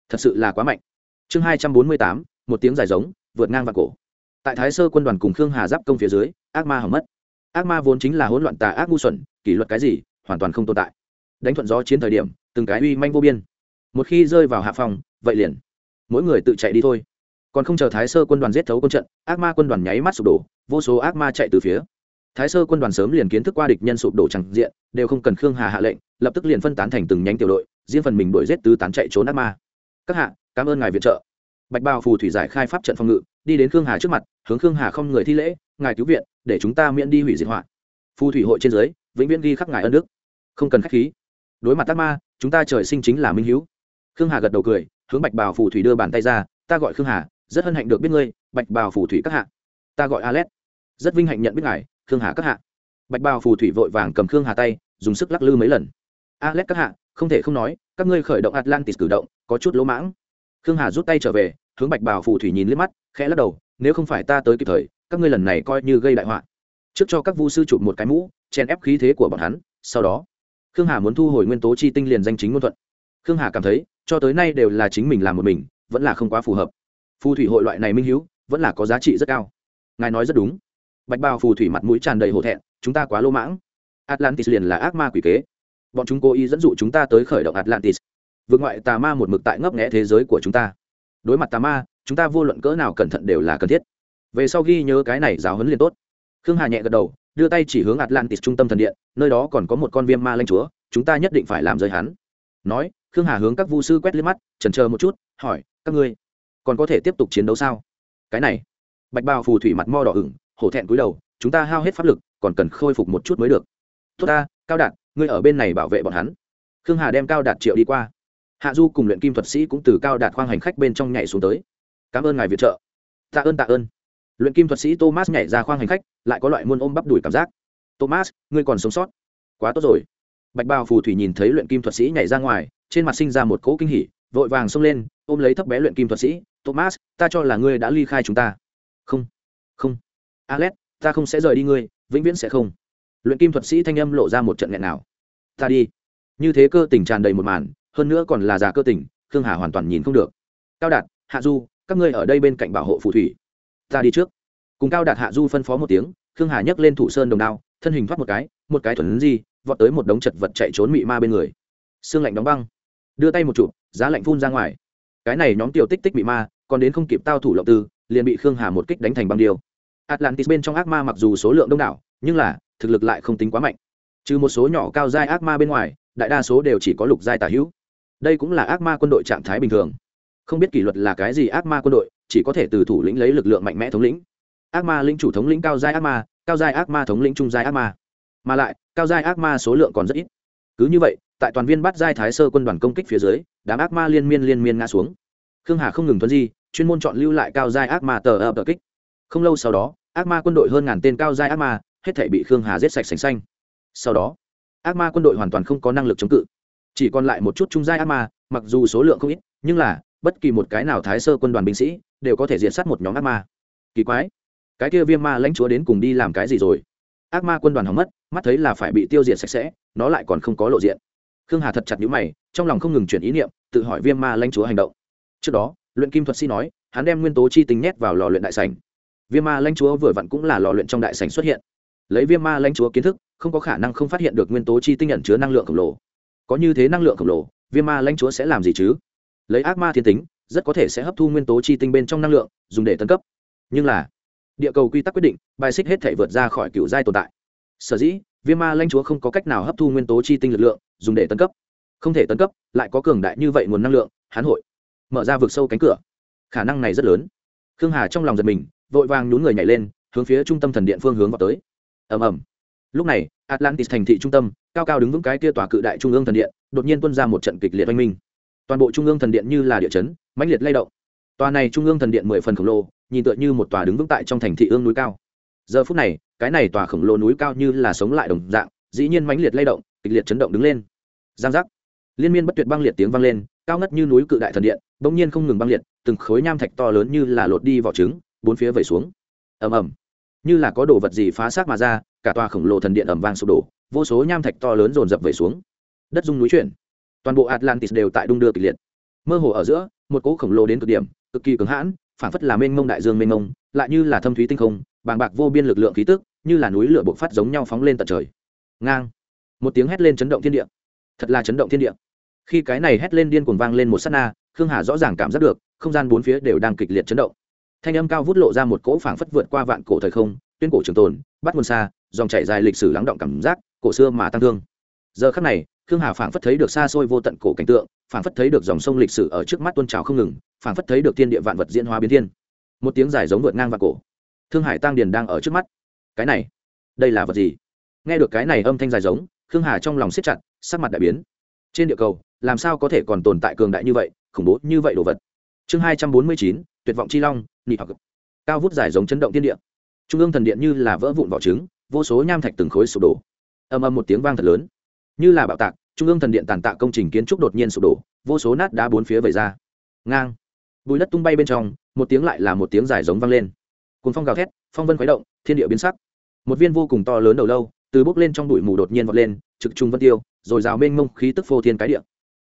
Thật sự là quá mạnh. Chương hai trăm bốn mươi tám, một tiếng dài giống, vượt ngang và cổ. Tại thái sơ quân đoàn cùng khương hà giáp công phía dưới, ác ma hỏng mất ác ma vốn chính là hỗn loạn tà ác ngu xuẩn, kỷ luật cái gì, hoàn toàn không tồn tại. Đánh thuận gió chiến thời điểm, từng cái uy manh vô biên. Một khi rơi vào hạ phòng, vậy liền, mỗi người tự chạy đi thôi. Còn không chờ thái sơ quân đoàn giết thấu quân trận, ác ma quân đoàn nháy mắt sụp đổ, vô số ác ma chạy từ phía. Thái sơ quân đoàn sớm liền kiến thức qua địch nhân sụp đổ chẳng diện, đều không cần khương hà hạ lệnh, lập tức liền phân tán thành từng nhánh tiểu đội, riêng phần mình đuổi giết tứ tán chạy trốn ác ma. Các hạ, cảm ơn ngài viện trợ bạch bào phù thủy giải khai pháp trận phòng ngự đi đến khương hà trước mặt hướng khương hà không người thi lễ ngài cứu viện để chúng ta miễn đi hủy diệt họa. Phù thủy hội trên dưới vĩnh viễn ghi khắc ngài ân đức. Không cần khách khí. Đối mặt ác ma chúng ta trời sinh chính là minh hữu khương hà gật đầu cười hướng bạch bào phù thủy đưa bàn tay ra ta gọi khương hà rất hân hạnh được biết ngươi bạch bào phù thủy các hạ. Ta gọi alet, rất vinh hạnh nhận biết ngài khương hà các hạ. Bạch bào phù thủy vội vàng cầm khương hà tay dùng sức lắc lư mấy lần. Alet các hạ không thể không nói các ngươi khởi động atlantis cử động có chút lỗ mãng khương hà rút tay trở về, hướng bạch bào phù thủy nhìn liếc mắt, khẽ lắc đầu, nếu không phải ta tới kịp thời, các ngươi lần này coi như gây đại họa. Trước cho các vu sư chụp một cái mũ, chèn ép khí thế của bọn hắn, sau đó, khương hà muốn thu hồi nguyên tố chi tinh liền danh chính ngôn thuận. Khương hà cảm thấy, cho tới nay đều là chính mình làm một mình, vẫn là không quá phù hợp. Phù thủy hội loại này minh hữu vẫn là có giá trị rất cao. Ngài nói rất đúng. Bạch bào phù thủy mặt mũi tràn đầy hổ thẹn, chúng ta quá lô mãng. Atlantis liền là ác ma quỷ kế. Bọn chúng cố ý dẫn dụ chúng ta tới khởi động atlantis vượt ngoại tà ma một mực tại ngấp nghẽ thế giới của chúng ta. Đối mặt tà ma, chúng ta vô luận cỡ nào cẩn thận đều là cần thiết. Về sau ghi nhớ cái này giáo huấn liền tốt. Khương hà nhẹ gật đầu, đưa tay chỉ hướng atlantis trung tâm thần điện, nơi đó còn có một con viêm ma lanh chúa, chúng ta nhất định phải làm rơi hắn. Nói, khương hà hướng các vu sư quét liếc mắt trần chờ một chút, hỏi, các ngươi còn có thể tiếp tục chiến đấu sao? Cái này, bạch bào phù thủy mặt mo đỏ ửng, hổ thẹn cúi đầu, chúng ta hao hết pháp lực, còn cần khôi phục một chút mới được. Tốt ta, cao đạt, ngươi ở bên này bảo vệ bọn hắn. Khương hà đem cao đạt triệu đi qua hạ du cùng luyện kim thuật sĩ cũng từ cao đạt khoang hành khách bên trong nhảy xuống tới. Cảm ơn ngài viện trợ. Tạ ơn tạ ơn. Luyện kim thuật sĩ thomas nhảy ra khoang hành khách, lại có loại muôn ôm bắp đùi cảm giác. Thomas, ngươi còn sống sót. Quá tốt rồi. Bạch bào phù thủy nhìn thấy luyện kim thuật sĩ nhảy ra ngoài, trên mặt sinh ra một cỗ kinh hỉ, vội vàng xông lên, ôm lấy thấp bé luyện kim thuật sĩ. Thomas, ta cho là ngươi đã ly khai chúng ta. Không không. Alex, ta không sẽ rời đi ngươi, vĩnh viễn sẽ không. Luyện kim thuật sĩ thanh âm lộ ra một trận nghẹn nào ta đi. Như thế cơ tình tràn đầy một màn hơn nữa còn là già cơ tình, khương hà hoàn toàn nhìn không được. Cao đạt, hạ du, các ngươi ở đây bên cạnh bảo hộ phù thủy. Ta đi trước. Cùng cao đạt, hạ du phân phó một tiếng, khương hà nhấc lên thủ sơn đồng đao, thân hình thoát một cái một cái thuần di, vọt tới một đống chật vật chạy trốn mị ma bên người. Xương lạnh đóng băng. Đưa tay một chụp, giá lạnh phun ra ngoài. Cái này nhóm tiểu tích tích mị ma, còn đến không kịp tao thủ lộng tư, liền bị khương hà một kích đánh thành băng điêu. Atlantis bên trong ác ma mặc dù số lượng đông đảo, nhưng là, thực lực lại không tính quá mạnh. Trừ một số nhỏ cao giai ác ma bên ngoài, đại đa số đều chỉ có lục giai tả hữu đây cũng là ác ma quân đội trạng thái bình thường. Không biết kỷ luật là cái gì ác ma quân đội, chỉ có thể từ thủ lĩnh lấy lực lượng mạnh mẽ thống lĩnh. Ác ma lĩnh chủ thống lĩnh cao giai ác ma, cao giai ác ma thống lĩnh trung giai ác ma. Mà lại, cao giai ác ma số lượng còn rất ít. Cứ như vậy, tại toàn viên bắt giai thái sơ quân đoàn công kích phía dưới, đám ác ma liên miên liên miên ngã xuống. Khương hà không ngừng thuận di, chuyên môn chọn lưu lại cao giai ác ma tờ ập tờ kích. Không lâu sau đó, ác ma quân đội hơn ngàn tên cao giai ác ma, hết thể bị khương hà giết sạch sành xanh. Sau đó, ác ma quân đội hoàn toàn không có năng lực chống cự chỉ còn lại một chút trung giai ác ma, mặc dù số lượng không ít, nhưng là, bất kỳ một cái nào thái sơ quân đoàn binh sĩ, đều có thể diệt sát một nhóm ác ma. Kỳ quái. Cái kia viêm ma lãnh chúa đến cùng đi làm cái gì rồi? Ác ma quân đoàn hỏng mất, mắt thấy là phải bị tiêu diệt sạch sẽ, nó lại còn không có lộ diện. Khương hà thật chặt nhữ mày, trong lòng không ngừng chuyển ý niệm, tự hỏi viêm ma lãnh chúa hành động. Trước đó, luyện kim thuật sĩ nói, hắn đem nguyên tố chi tính nhét vào lò luyện đại sành viêm ma lãnh chúa vừa vặn cũng là lò luyện trong đại sành xuất hiện. Lấy viêm ma lãnh chúa kiến thức, không có khả năng không phát hiện được nguyên tố chi tinh nhận chứa năng lượng khổng lồ có như thế năng lượng khổng lồ, viêm ma lãnh chúa sẽ làm gì chứ? Lấy ác ma thiên tính, rất có thể sẽ hấp thu nguyên tố chi tinh bên trong năng lượng, dùng để tân cấp. Nhưng là, địa cầu quy tắc quyết định, bài xích hết thể vượt ra khỏi cựu giai tồn tại. Sở dĩ, viêm ma lãnh chúa không có cách nào hấp thu nguyên tố chi tinh lực lượng, dùng để tân cấp. Không thể tân cấp, lại có cường đại như vậy nguồn năng lượng, hán hội. Mở ra vực sâu cánh cửa. Khả năng này rất lớn. Khương hà trong lòng giật mình, vội vàng nhún người nhảy lên, hướng phía trung tâm thần điện phương hướng vào tới. Ầm ầm lúc này, atlantis thành thị trung tâm, cao cao đứng vững cái kia tòa cự đại trung ương thần điện, đột nhiên tuân ra một trận kịch liệt oanh minh. Toàn bộ trung ương thần điện như là địa chấn, mãnh liệt lay động. Tòa này trung ương thần điện mười phần khổng lồ, nhìn tựa như một tòa đứng vững tại trong thành thị ương núi cao. Giờ phút này, cái này tòa khổng lồ núi cao như là sống lại đồng dạng, dĩ nhiên mãnh liệt lay động, kịch liệt chấn động đứng lên. Giang giác. Liên miên bất tuyệt băng liệt tiếng vang lên, cao ngất như núi cự đại thần điện, bỗng nhiên không ngừng băng liệt, từng khối nham thạch to lớn như là lột đi vỏ trứng, bốn phía vẩy xuống. Ầm ầm như là có đồ vật gì phá xác mà ra, cả tòa khổng lồ thần điện ầm vang sụp đổ, vô số nham thạch to lớn dồn dập về xuống. Đất dung núi chuyển. Toàn bộ atlantis đều tại đung đưa kịch liệt. Mơ hồ ở giữa, một cỗ khổng lồ đến cực điểm, cực kỳ cứng hãn, phản phất là mênh mông đại dương mênh mông, lại như là thâm thúy tinh không, bàng bạc vô biên lực lượng khí tức, như là núi lửa bộc phát giống nhau phóng lên tận trời. Ngang. Một tiếng hét lên chấn động thiên địa. Thật là chấn động thiên địa. Khi cái này hét lên điên cuồng vang lên một sát na, khương hà rõ ràng cảm giác được, không gian bốn phía đều đang kịch liệt chấn động thanh âm cao vút lộ ra một cỗ phảng phất vượt qua vạn cổ thời không, tuyên cổ trường tồn, bắt nguồn xa, dòng chảy dài lịch sử lắng động cảm giác, cổ xưa mà tăng thương. Giờ khắc này, khương hà phảng phất thấy được xa xôi vô tận cổ cảnh tượng, phảng phất thấy được dòng sông lịch sử ở trước mắt tuôn trào không ngừng, phảng phất thấy được thiên địa vạn vật diễn hóa biến thiên. Một tiếng dài giống vượt ngang vạn cổ. Thương hải tăng điền đang ở trước mắt. Cái này, đây là vật gì? Nghe được cái này âm thanh dài giống, khương hà trong lòng siết chặt, sắc mặt đại biến. Trên địa cầu, làm sao có thể còn tồn tại cường đại như vậy, khủng bố như vậy đồ vật? Chương hai trăm bốn mươi chín tuyệt vọng chi long, nị hoặc. Cao vút dài giống chấn động thiên địa. Trung ương thần điện như là vỡ vụn vỏ trứng, vô số nham thạch từng khối sụp đổ. Âm âm một tiếng vang thật lớn. Như là bạo tạc, trung ương thần điện tàn tạ công trình kiến trúc đột nhiên sụp đổ, vô số nát đá bốn phía vẩy ra. Ngang. Bùi đất tung bay bên trong, một tiếng lại là một tiếng dài giống vang lên. Cùng phong gào thét, phong vân khuấy động, thiên địa biến sắc. Một viên vô cùng to lớn đầu lâu, từ bốc lên trong bụi mù đột nhiên vọt lên, trực trung vân tiêu, rồi rào mênh mông khí tức phô thiên cái địa.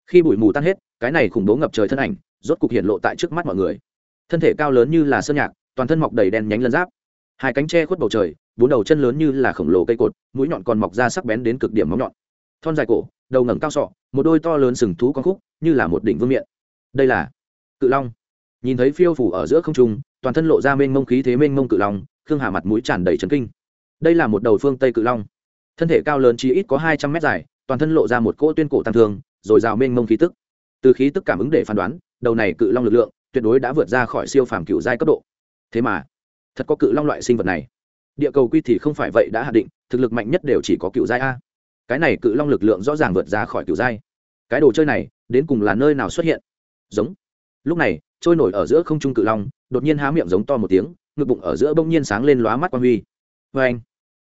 Khi bụi mù tan hết, cái này khủng bố ngập trời thân ảnh, rốt cục hiện lộ tại trước mắt mọi người thân thể cao lớn như là sơn nhạc, toàn thân mọc đầy đen nhánh lân giáp. Hai cánh tre khuất bầu trời, bốn đầu chân lớn như là khổng lồ cây cột, mũi nhọn còn mọc ra sắc bén đến cực điểm móng nhọn. Thon dài cổ, đầu ngẩng cao sọ, một đôi to lớn sừng thú con khúc, như là một đỉnh vương miện. Đây là cự long. Nhìn thấy phiêu phủ ở giữa không trung, toàn thân lộ ra mênh mông khí thế mênh mông cự long, khương hà mặt mũi tràn đầy trấn kinh. Đây là một đầu phương tây cự long. Thân thể cao lớn chỉ ít có hai trăm mét dài, toàn thân lộ ra một cỗ tuyên cổ tăng thương, rồi rào mênh mông khí tức. Từ khí tức cảm ứng để phán đoán, đầu này cự long lực lượng tuyệt đối đã vượt ra khỏi siêu phàm cựu giai cấp độ. Thế mà, thật có cự long loại sinh vật này. Địa cầu quy thì không phải vậy đã hạ định, thực lực mạnh nhất đều chỉ có cựu giai a. Cái này cự long lực lượng rõ ràng vượt ra khỏi cựu giai. Cái đồ chơi này, đến cùng là nơi nào xuất hiện? Giống. Lúc này, trôi nổi ở giữa không trung cự long, đột nhiên há miệng giống to một tiếng, ngực bụng ở giữa bỗng nhiên sáng lên lóa mắt quan huy. Vê anh,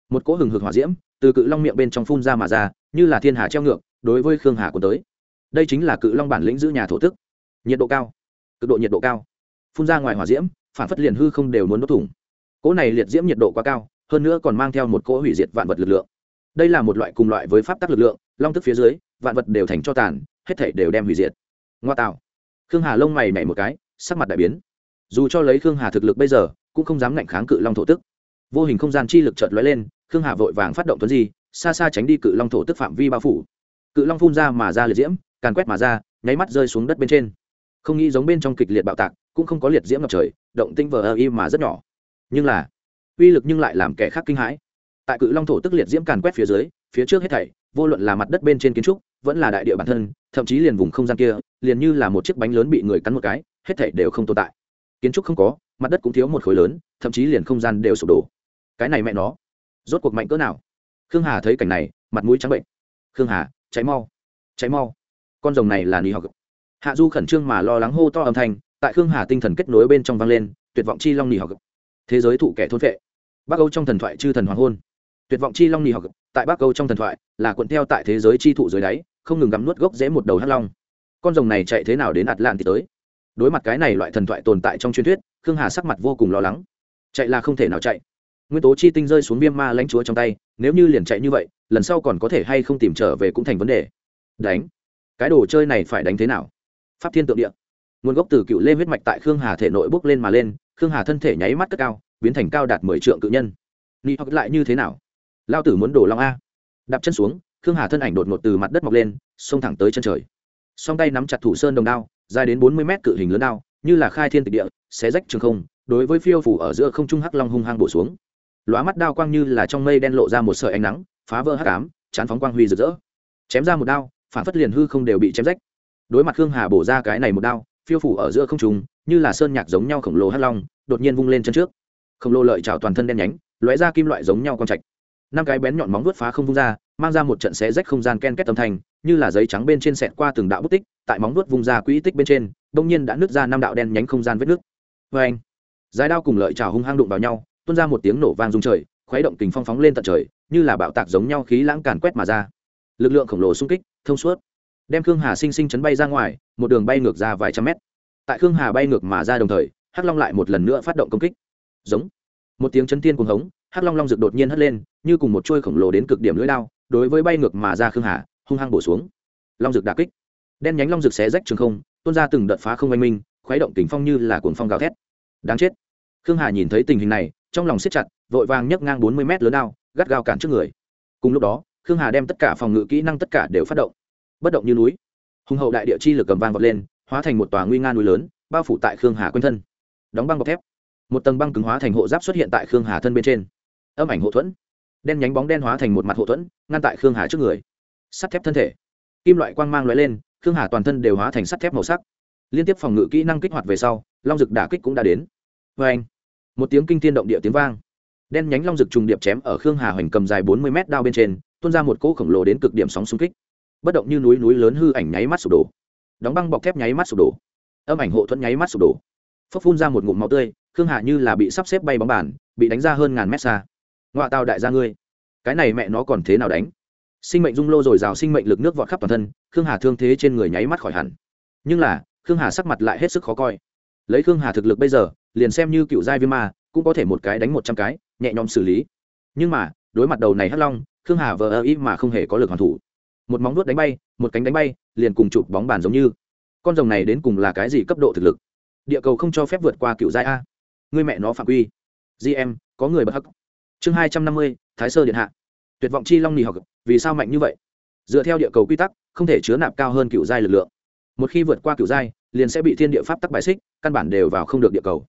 một cỗ hừng hực hỏa diễm, từ cự long miệng bên trong phun ra mà ra, như là thiên hà treo ngược, đối với khương hà của tới. Đây chính là cự long bản lĩnh giữ nhà thổ tức. Nhiệt độ cao cực độ nhiệt độ cao, phun ra ngoài hỏa diễm, phản phất liền hư không đều muốn đốt thủng. Cỗ này liệt diễm nhiệt độ quá cao, hơn nữa còn mang theo một cỗ hủy diệt vạn vật lực lượng. Đây là một loại cùng loại với pháp tắc lực lượng, long tức phía dưới, vạn vật đều thành cho tàn, hết thể đều đem hủy diệt. Ngoa tạo. Khương hà lông mày mẻ một cái, sắc mặt đại biến. Dù cho lấy khương hà thực lực bây giờ, cũng không dám ngạnh kháng cự long thổ tức. Vô hình không gian chi lực chợt lóe lên, khương hà vội vàng phát động tuấn di, xa xa tránh đi cự long thổ tức phạm vi bao phủ. Cự long phun ra mà ra liệt diễm, càn quét mà ra, nháy mắt rơi xuống đất bên trên không nghĩ giống bên trong kịch liệt bạo tạc, cũng không có liệt diễm ngập trời, động tinh vờ ơ y mà rất nhỏ. Nhưng là, uy lực nhưng lại làm kẻ khác kinh hãi. Tại cự long thổ tức liệt diễm càn quét phía dưới, phía trước hết thảy, vô luận là mặt đất bên trên kiến trúc, vẫn là đại địa bản thân, thậm chí liền vùng không gian kia, liền như là một chiếc bánh lớn bị người cắn một cái, hết thảy đều không tồn tại. Kiến trúc không có, mặt đất cũng thiếu một khối lớn, thậm chí liền không gian đều sụp đổ. Cái này mẹ nó, rốt cuộc mạnh cỡ nào? Khương hà thấy cảnh này, mặt mũi trắng bệnh. Khương hà cháy mau cháy mau. Con rồng này là ni học hạ du khẩn trương mà lo lắng hô to âm thanh, tại khương hà tinh thần kết nối bên trong vang lên, tuyệt vọng chi long nỉ học. Thế giới thụ kẻ thôn vệ bắc âu trong thần thoại chư thần hoàng hôn. Tuyệt vọng chi long nỉ học, tại bắc âu trong thần thoại, là cuộn theo tại thế giới chi thụ dưới đáy, không ngừng gắm nuốt gốc rễ một đầu hắc long. Con rồng này chạy thế nào đến ạt lạn thì tới? Đối mặt cái này loại thần thoại tồn tại trong truyền thuyết, khương hà sắc mặt vô cùng lo lắng. Chạy là không thể nào chạy. Nguyên tố chi tinh rơi xuống viêm ma lãnh chúa trong tay, nếu như liền chạy như vậy, lần sau còn có thể hay không tìm trở về cũng thành vấn đề. Đánh. Cái đồ chơi này phải đánh thế nào? Pháp thiên tượng địa. Nguồn gốc từ cựu lê huyết mạch tại khương hà thể nội bốc lên mà lên, khương hà thân thể nháy mắt cất cao, biến thành cao đạt mười trượng cự nhân. Ni hoặc lại như thế nào? Lao tử muốn đổ long a. Đạp chân xuống, khương hà thân ảnh đột ngột từ mặt đất mọc lên, xông thẳng tới chân trời. Song tay nắm chặt thủ sơn đồng đao, dài đến bốn mươi mét cự hình lớn đao, như là khai thiên tịch địa, xé rách trường không, đối với phiêu phủ ở giữa không trung hắc long hung hăng bổ xuống. Lóa mắt đao quang như là trong mây đen lộ ra một sợi ánh nắng, phá vỡ hắc ám, chán phóng quang huy rực rỡ. Chém ra một đao, phản phất liền hư không đều bị chém rách đối mặt khương hà bổ ra cái này một đao, phiêu phủ ở giữa không trung, như là sơn nhạc giống nhau khổng lồ hắc long, đột nhiên vung lên chân trước. Khổng lồ lợi trào toàn thân đen nhánh, lóe ra kim loại giống nhau con trạch. Năm cái bén nhọn móng vuốt phá không vung ra, mang ra một trận xé rách không gian ken kết âm thanh, như là giấy trắng bên trên sẹt qua từng đạo bút tích, tại móng vuốt vung ra quỹ tích bên trên, bỗng nhiên đã nứt ra năm đạo đen nhánh không gian vết nước vê anh dài đao cùng lợi trào hung hăng đụng vào nhau, tuôn ra một tiếng nổ vang rung trời, khuấy động kình phong phóng lên tận trời, như là bạo tạc giống nhau khí lãng càn quét mà ra. Lực lượng khổng lồ xung kích, thông suốt đem khương hà sinh sinh chấn bay ra ngoài, một đường bay ngược ra vài trăm mét. Tại khương hà bay ngược mà ra đồng thời, hắc long lại một lần nữa phát động công kích. Giống. Một tiếng chấn tiên cuồng hống, hắc long long rực đột nhiên hất lên, như cùng một chuôi khổng lồ đến cực điểm lưỡi lao đối với bay ngược mà ra khương hà, hung hăng bổ xuống. Long rực đà kích. Đen nhánh long rực xé rách trường không, tuôn ra từng đợt phá không oanh minh, khuấy động kính phong như là cuồng phong gào thét. Đáng chết. Khương hà nhìn thấy tình hình này, trong lòng siết chặt, vội vàng nhấc ngang bốn mươi mét lớn lao gắt gao cản trước người. Cùng lúc đó, khương hà đem tất cả phòng ngự kỹ năng tất cả đều phát động bất động như núi. Hùng hậu đại địa chi lực cầm vang vọt lên, hóa thành một tòa nguy nga núi lớn, bao phủ tại khương hà quanh thân. Đóng băng bọc thép. Một tầng băng cứng hóa thành hộ giáp xuất hiện tại khương hà thân bên trên. Âm ảnh hộ thuẫn. Đen nhánh bóng đen hóa thành một mặt hộ thuẫn, ngăn tại khương hà trước người. Sắt thép thân thể. Kim loại quang mang l lên, khương hà toàn thân đều hóa thành sắt thép màu sắc. Liên tiếp phòng ngự kỹ năng kích hoạt về sau, long rực đả kích cũng đã đến. Vê anh, một tiếng kinh tiên động địa tiếng vang. Đen nhánh long rực trùng điệp chém ở khương hà hoành cầm dài bốn mươi mét đao bên trên, tuôn ra một cỗ khổng lồ đến cực điểm sóng xung kích bất động như núi núi lớn hư ảnh nháy mắt sụp đổ. Đóng băng bọc thép nháy mắt sụp đổ. Âm ảnh hộ thuẫn nháy mắt sụp đổ. Phấp phun ra một ngụm máu tươi, khương hà như là bị sắp xếp bay bóng bàn, bị đánh ra hơn ngàn mét xa. Ngoại tàu đại gia ngươi, cái này mẹ nó còn thế nào đánh? Sinh mệnh dung lô dồi rào sinh mệnh lực nước vọt khắp toàn thân, khương hà thương thế trên người nháy mắt khỏi hẳn. Nhưng là, khương hà sắc mặt lại hết sức khó coi. Lấy khương hà thực lực bây giờ, liền xem như cựu giai viêm ma, cũng có thể một cái đánh một trăm cái, nhẹ nhõm xử lý. Nhưng mà, đối mặt đầu này hắc long, khương hà vờ ơ ý mà không hề có lực hoàn thủ một móng nuốt đánh bay, một cánh đánh bay, liền cùng chụp bóng bàn giống như. Con rồng này đến cùng là cái gì cấp độ thực lực? Địa cầu không cho phép vượt qua cựu giai a. Người mẹ nó phạm quy. Gm có người bất hắc. Chương hai trăm năm mươi, thái sơ điện hạ. Tuyệt vọng chi long nì học, vì sao mạnh như vậy? Dựa theo địa cầu quy tắc, không thể chứa nạp cao hơn cựu giai lực lượng. Một khi vượt qua cựu giai, liền sẽ bị thiên địa pháp tắc bài xích, căn bản đều vào không được địa cầu.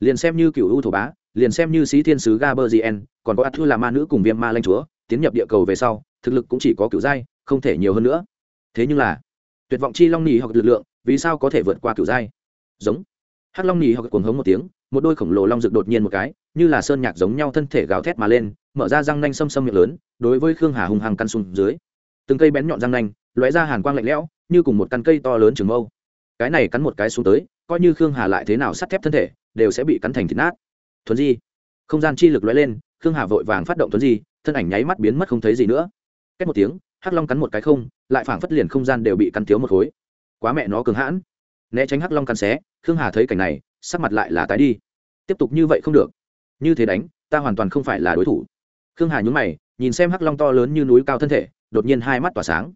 Liền xem như cựu u thổ bá, liền xem như sĩ thiên sứ gaberzien còn có ạt thư là ma nữ cùng viêm ma lanh chúa, tiến nhập địa cầu về sau, thực lực cũng chỉ có cựu giai không thể nhiều hơn nữa. Thế nhưng là, tuyệt vọng chi long nỉ hoặc lực lượng, vì sao có thể vượt qua cửu giai giống. Hắc long nỉ hoặc cuồng hống một tiếng, một đôi khổng lồ long rực đột nhiên một cái, như là sơn nhạc giống nhau thân thể gào thét mà lên, mở ra răng nanh xâm xâm miệng lớn, đối với khương hà hùng hăng căn sùng dưới. Từng cây bén nhọn răng nanh, lóe ra hàn quang lạnh lẽo, như cùng một căn cây to lớn trường mâu. Cái này cắn một cái xuống tới, coi như khương hà lại thế nào sắt thép thân thể, đều sẽ bị cắn thành thịt nát. Thuần di. Không gian chi lực lóe lên, khương hà vội vàng phát động thuần di, thân ảnh nháy mắt biến mất không thấy gì nữa. Cách một tiếng hắc long cắn một cái không, lại phảng phất liền không gian đều bị cắn thiếu một khối. Quá mẹ nó cường hãn. Né tránh hắc long cắn xé, khương hà thấy cảnh này, sắc mặt lại là tái đi. Tiếp tục như vậy không được. Như thế đánh, ta hoàn toàn không phải là đối thủ. Khương hà nhún mày, nhìn xem hắc long to lớn như núi cao thân thể, đột nhiên hai mắt tỏa sáng.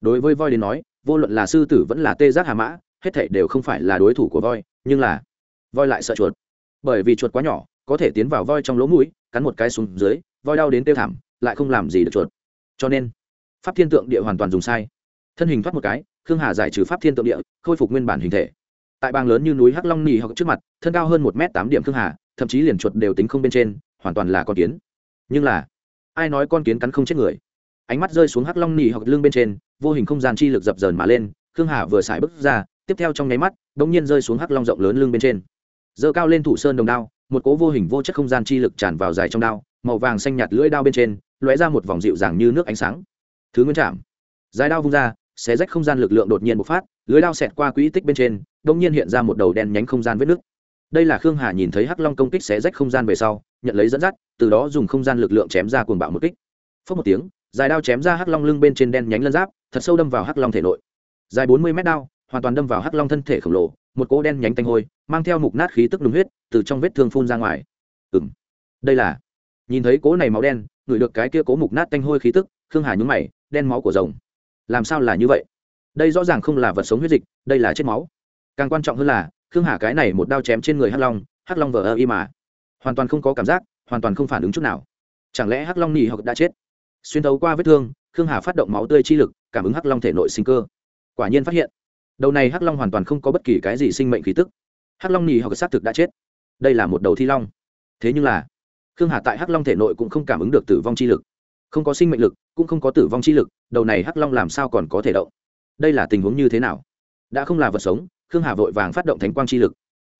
Đối với voi đến nói, vô luận là sư tử vẫn là tê giác hà mã, hết thể đều không phải là đối thủ của voi, nhưng là voi lại sợ chuột. Bởi vì chuột quá nhỏ, có thể tiến vào voi trong lỗ mũi, cắn một cái xuống dưới, voi đau đến tiêu thảm, lại không làm gì được chuột. Cho nên pháp thiên tượng địa hoàn toàn dùng sai. Thân hình thoát một cái, khương hà giải trừ pháp thiên tượng địa, khôi phục nguyên bản hình thể. Tại bang lớn như núi hắc long nì hoặc trước mặt, thân cao hơn một m tám điểm khương hà, thậm chí liền chuột đều tính không bên trên, hoàn toàn là con kiến. Nhưng là, ai nói con kiến cắn không chết người? Ánh mắt rơi xuống hắc long nỉ hoặc lưng bên trên, vô hình không gian chi lực dập dờn mà lên, khương hà vừa xài bước ra, tiếp theo trong nháy mắt đ ỗ n g nhiên rơi xuống hắc long rộng lớn lưng bên trên. Giơ cao lên thủ sơn đồng đao, một cố vô hình vô chất không gian chi lực tràn vào dài trong đao, màu vàng xanh nhạt lưỡi đao bên trên, lóe ra một vòng dịu dàng như nước ánh sáng thứ nguyên chạm dài đao vung ra, xé rách không gian lực lượng đột nhiên bộc phát, lưới đao xẹt qua quỹ tích bên trên, đông nhiên hiện ra một đầu đen nhánh không gian vết nước đây là khương hà nhìn thấy hắc long công kích xé rách không gian về sau, nhận lấy dẫn dắt, từ đó dùng không gian lực lượng chém ra cuồng bạo một kích. Phớt một tiếng, dài đao chém ra hắc long lưng bên trên đen nhánh lân giáp, thật sâu đâm vào hắc long thể nội. Dài bốn mươi mét đao, hoàn toàn đâm vào hắc long thân thể khổng lồ, một cỗ đen nhánh tanh hôi, mang theo mục nát khí tức đúng huyết, từ trong vết thương phun ra ngoài. Ừ m đây là, nhìn thấy cỗ này máu đen, ngửi được cái kia cố mục nát tanh hôi khí tức, khương hà nhúng mày đen máu của rồng. Làm sao là như vậy? Đây rõ ràng không là vật sống huyết dịch, đây là chết máu. Càng quan trọng hơn là, khương hà cái này một đao chém trên người hắc long hắc long vờ ơ y mà. Hoàn toàn không có cảm giác, hoàn toàn không phản ứng chút nào. Chẳng lẽ hắc long nỉ hoặc đã chết? Xuyên thấu qua vết thương, khương hà phát động máu tươi chi lực, cảm ứng hắc long thể nội sinh cơ. Quả nhiên phát hiện, đầu này hắc long hoàn toàn không có bất kỳ cái gì sinh mệnh khí tức. Hắc long nỉ hoặc xác thực đã chết. Đây là một đầu thi long. Thế nhưng là, khương hà tại hắc long thể nội cũng không cảm ứng được tử vong chi lực không có sinh mệnh lực, cũng không có tử vong chi lực, đầu này hắc long làm sao còn có thể động? Đây là tình huống như thế nào? Đã không là vật sống, khương hà vội vàng phát động thánh quang chi lực.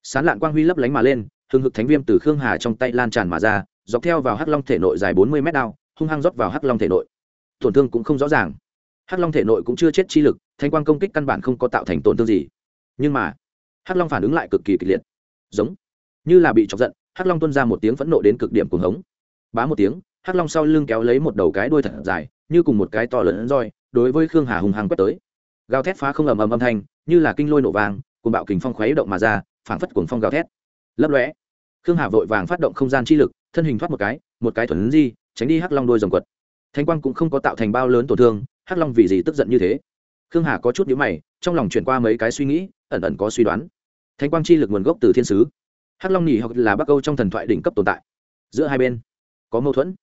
Sán lạn quang huy lấp lánh mà lên hưng hực thánh viêm từ khương hà trong tay lan tràn mà ra, dọc theo vào hắc long thể nội dài bốn mươi mét đao, hung hăng rót vào hắc long thể nội. Tổn thương cũng không rõ ràng. Hắc long thể nội cũng chưa chết chi lực thanh quang công kích căn bản không có tạo thành tổn thương gì. Nhưng mà, hắc long phản ứng lại cực kỳ kịch liệt. Giống như là bị chọc giận, hắc long tuân ra một tiếng phẫn nộ đến cực điểm cuồng hống. Bá một tiếng hắc long sau lưng kéo lấy một đầu cái đuôi thật dài, như cùng một cái to lớn roi, đối với khương hà hùng hăng quét tới. Gào thét phá không ầm ầm âm thanh, như là kinh lôi nổ vàng cùng bạo kình phong khuấy động mà ra, phảng phất cuồng phong gào thét. Lấp lóe. Khương hà vội vàng phát động không gian chi lực, thân hình thoát một cái một cái thuần di, tránh đi hắc long đôi rồng quật. Thanh quang cũng không có tạo thành bao lớn tổn thương, hắc long vì gì tức giận như thế? Khương hà có chút nhíu mày, trong lòng chuyển qua mấy cái suy nghĩ, ẩn ẩn có suy đoán. Thanh quang chi lực nguồn gốc từ thiên sứ. Hắc long nhì hoặc là bắc âu trong thần thoại đỉnh cấp tồn tại. Giữa hai bên có mâu thuẫn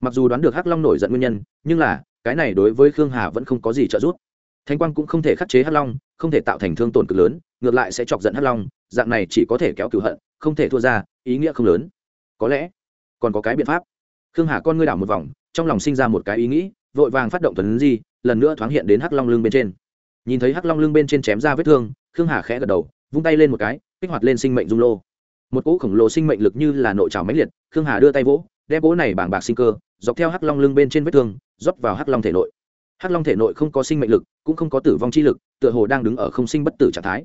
mặc dù đoán được hắc long nổi giận nguyên nhân, nhưng là, cái này đối với khương hà vẫn không có gì trợ giúp. Thanh quang cũng không thể khắc chế hắc long, không thể tạo thành thương tổn cực lớn, ngược lại sẽ chọc giận hắc long, dạng này chỉ có thể kéo cửu hận, không thể thua ra, ý nghĩa không lớn. Có lẽ, còn có cái biện pháp. Khương hà con ngươi đảo một vòng, trong lòng sinh ra một cái ý nghĩ, vội vàng phát động tuấn di, lần nữa thoáng hiện đến hắc long lưng bên trên. Nhìn thấy hắc long lưng bên trên chém ra vết thương, khương hà khẽ gật đầu, vung tay lên một cái, kích hoạt lên sinh mệnh dung lô. Một cỗ khổng lồ sinh mệnh lực như là nội trào máy liệt, khương hà đưa tay vỗ, đem cỗ này bảng bạc sinh cơ dọc theo hắc long lưng bên trên vết thương, rót vào hắc long thể nội. Hắc long thể nội không có sinh mệnh lực, cũng không có tử vong chi lực, tựa hồ đang đứng ở không sinh bất tử trạng thái.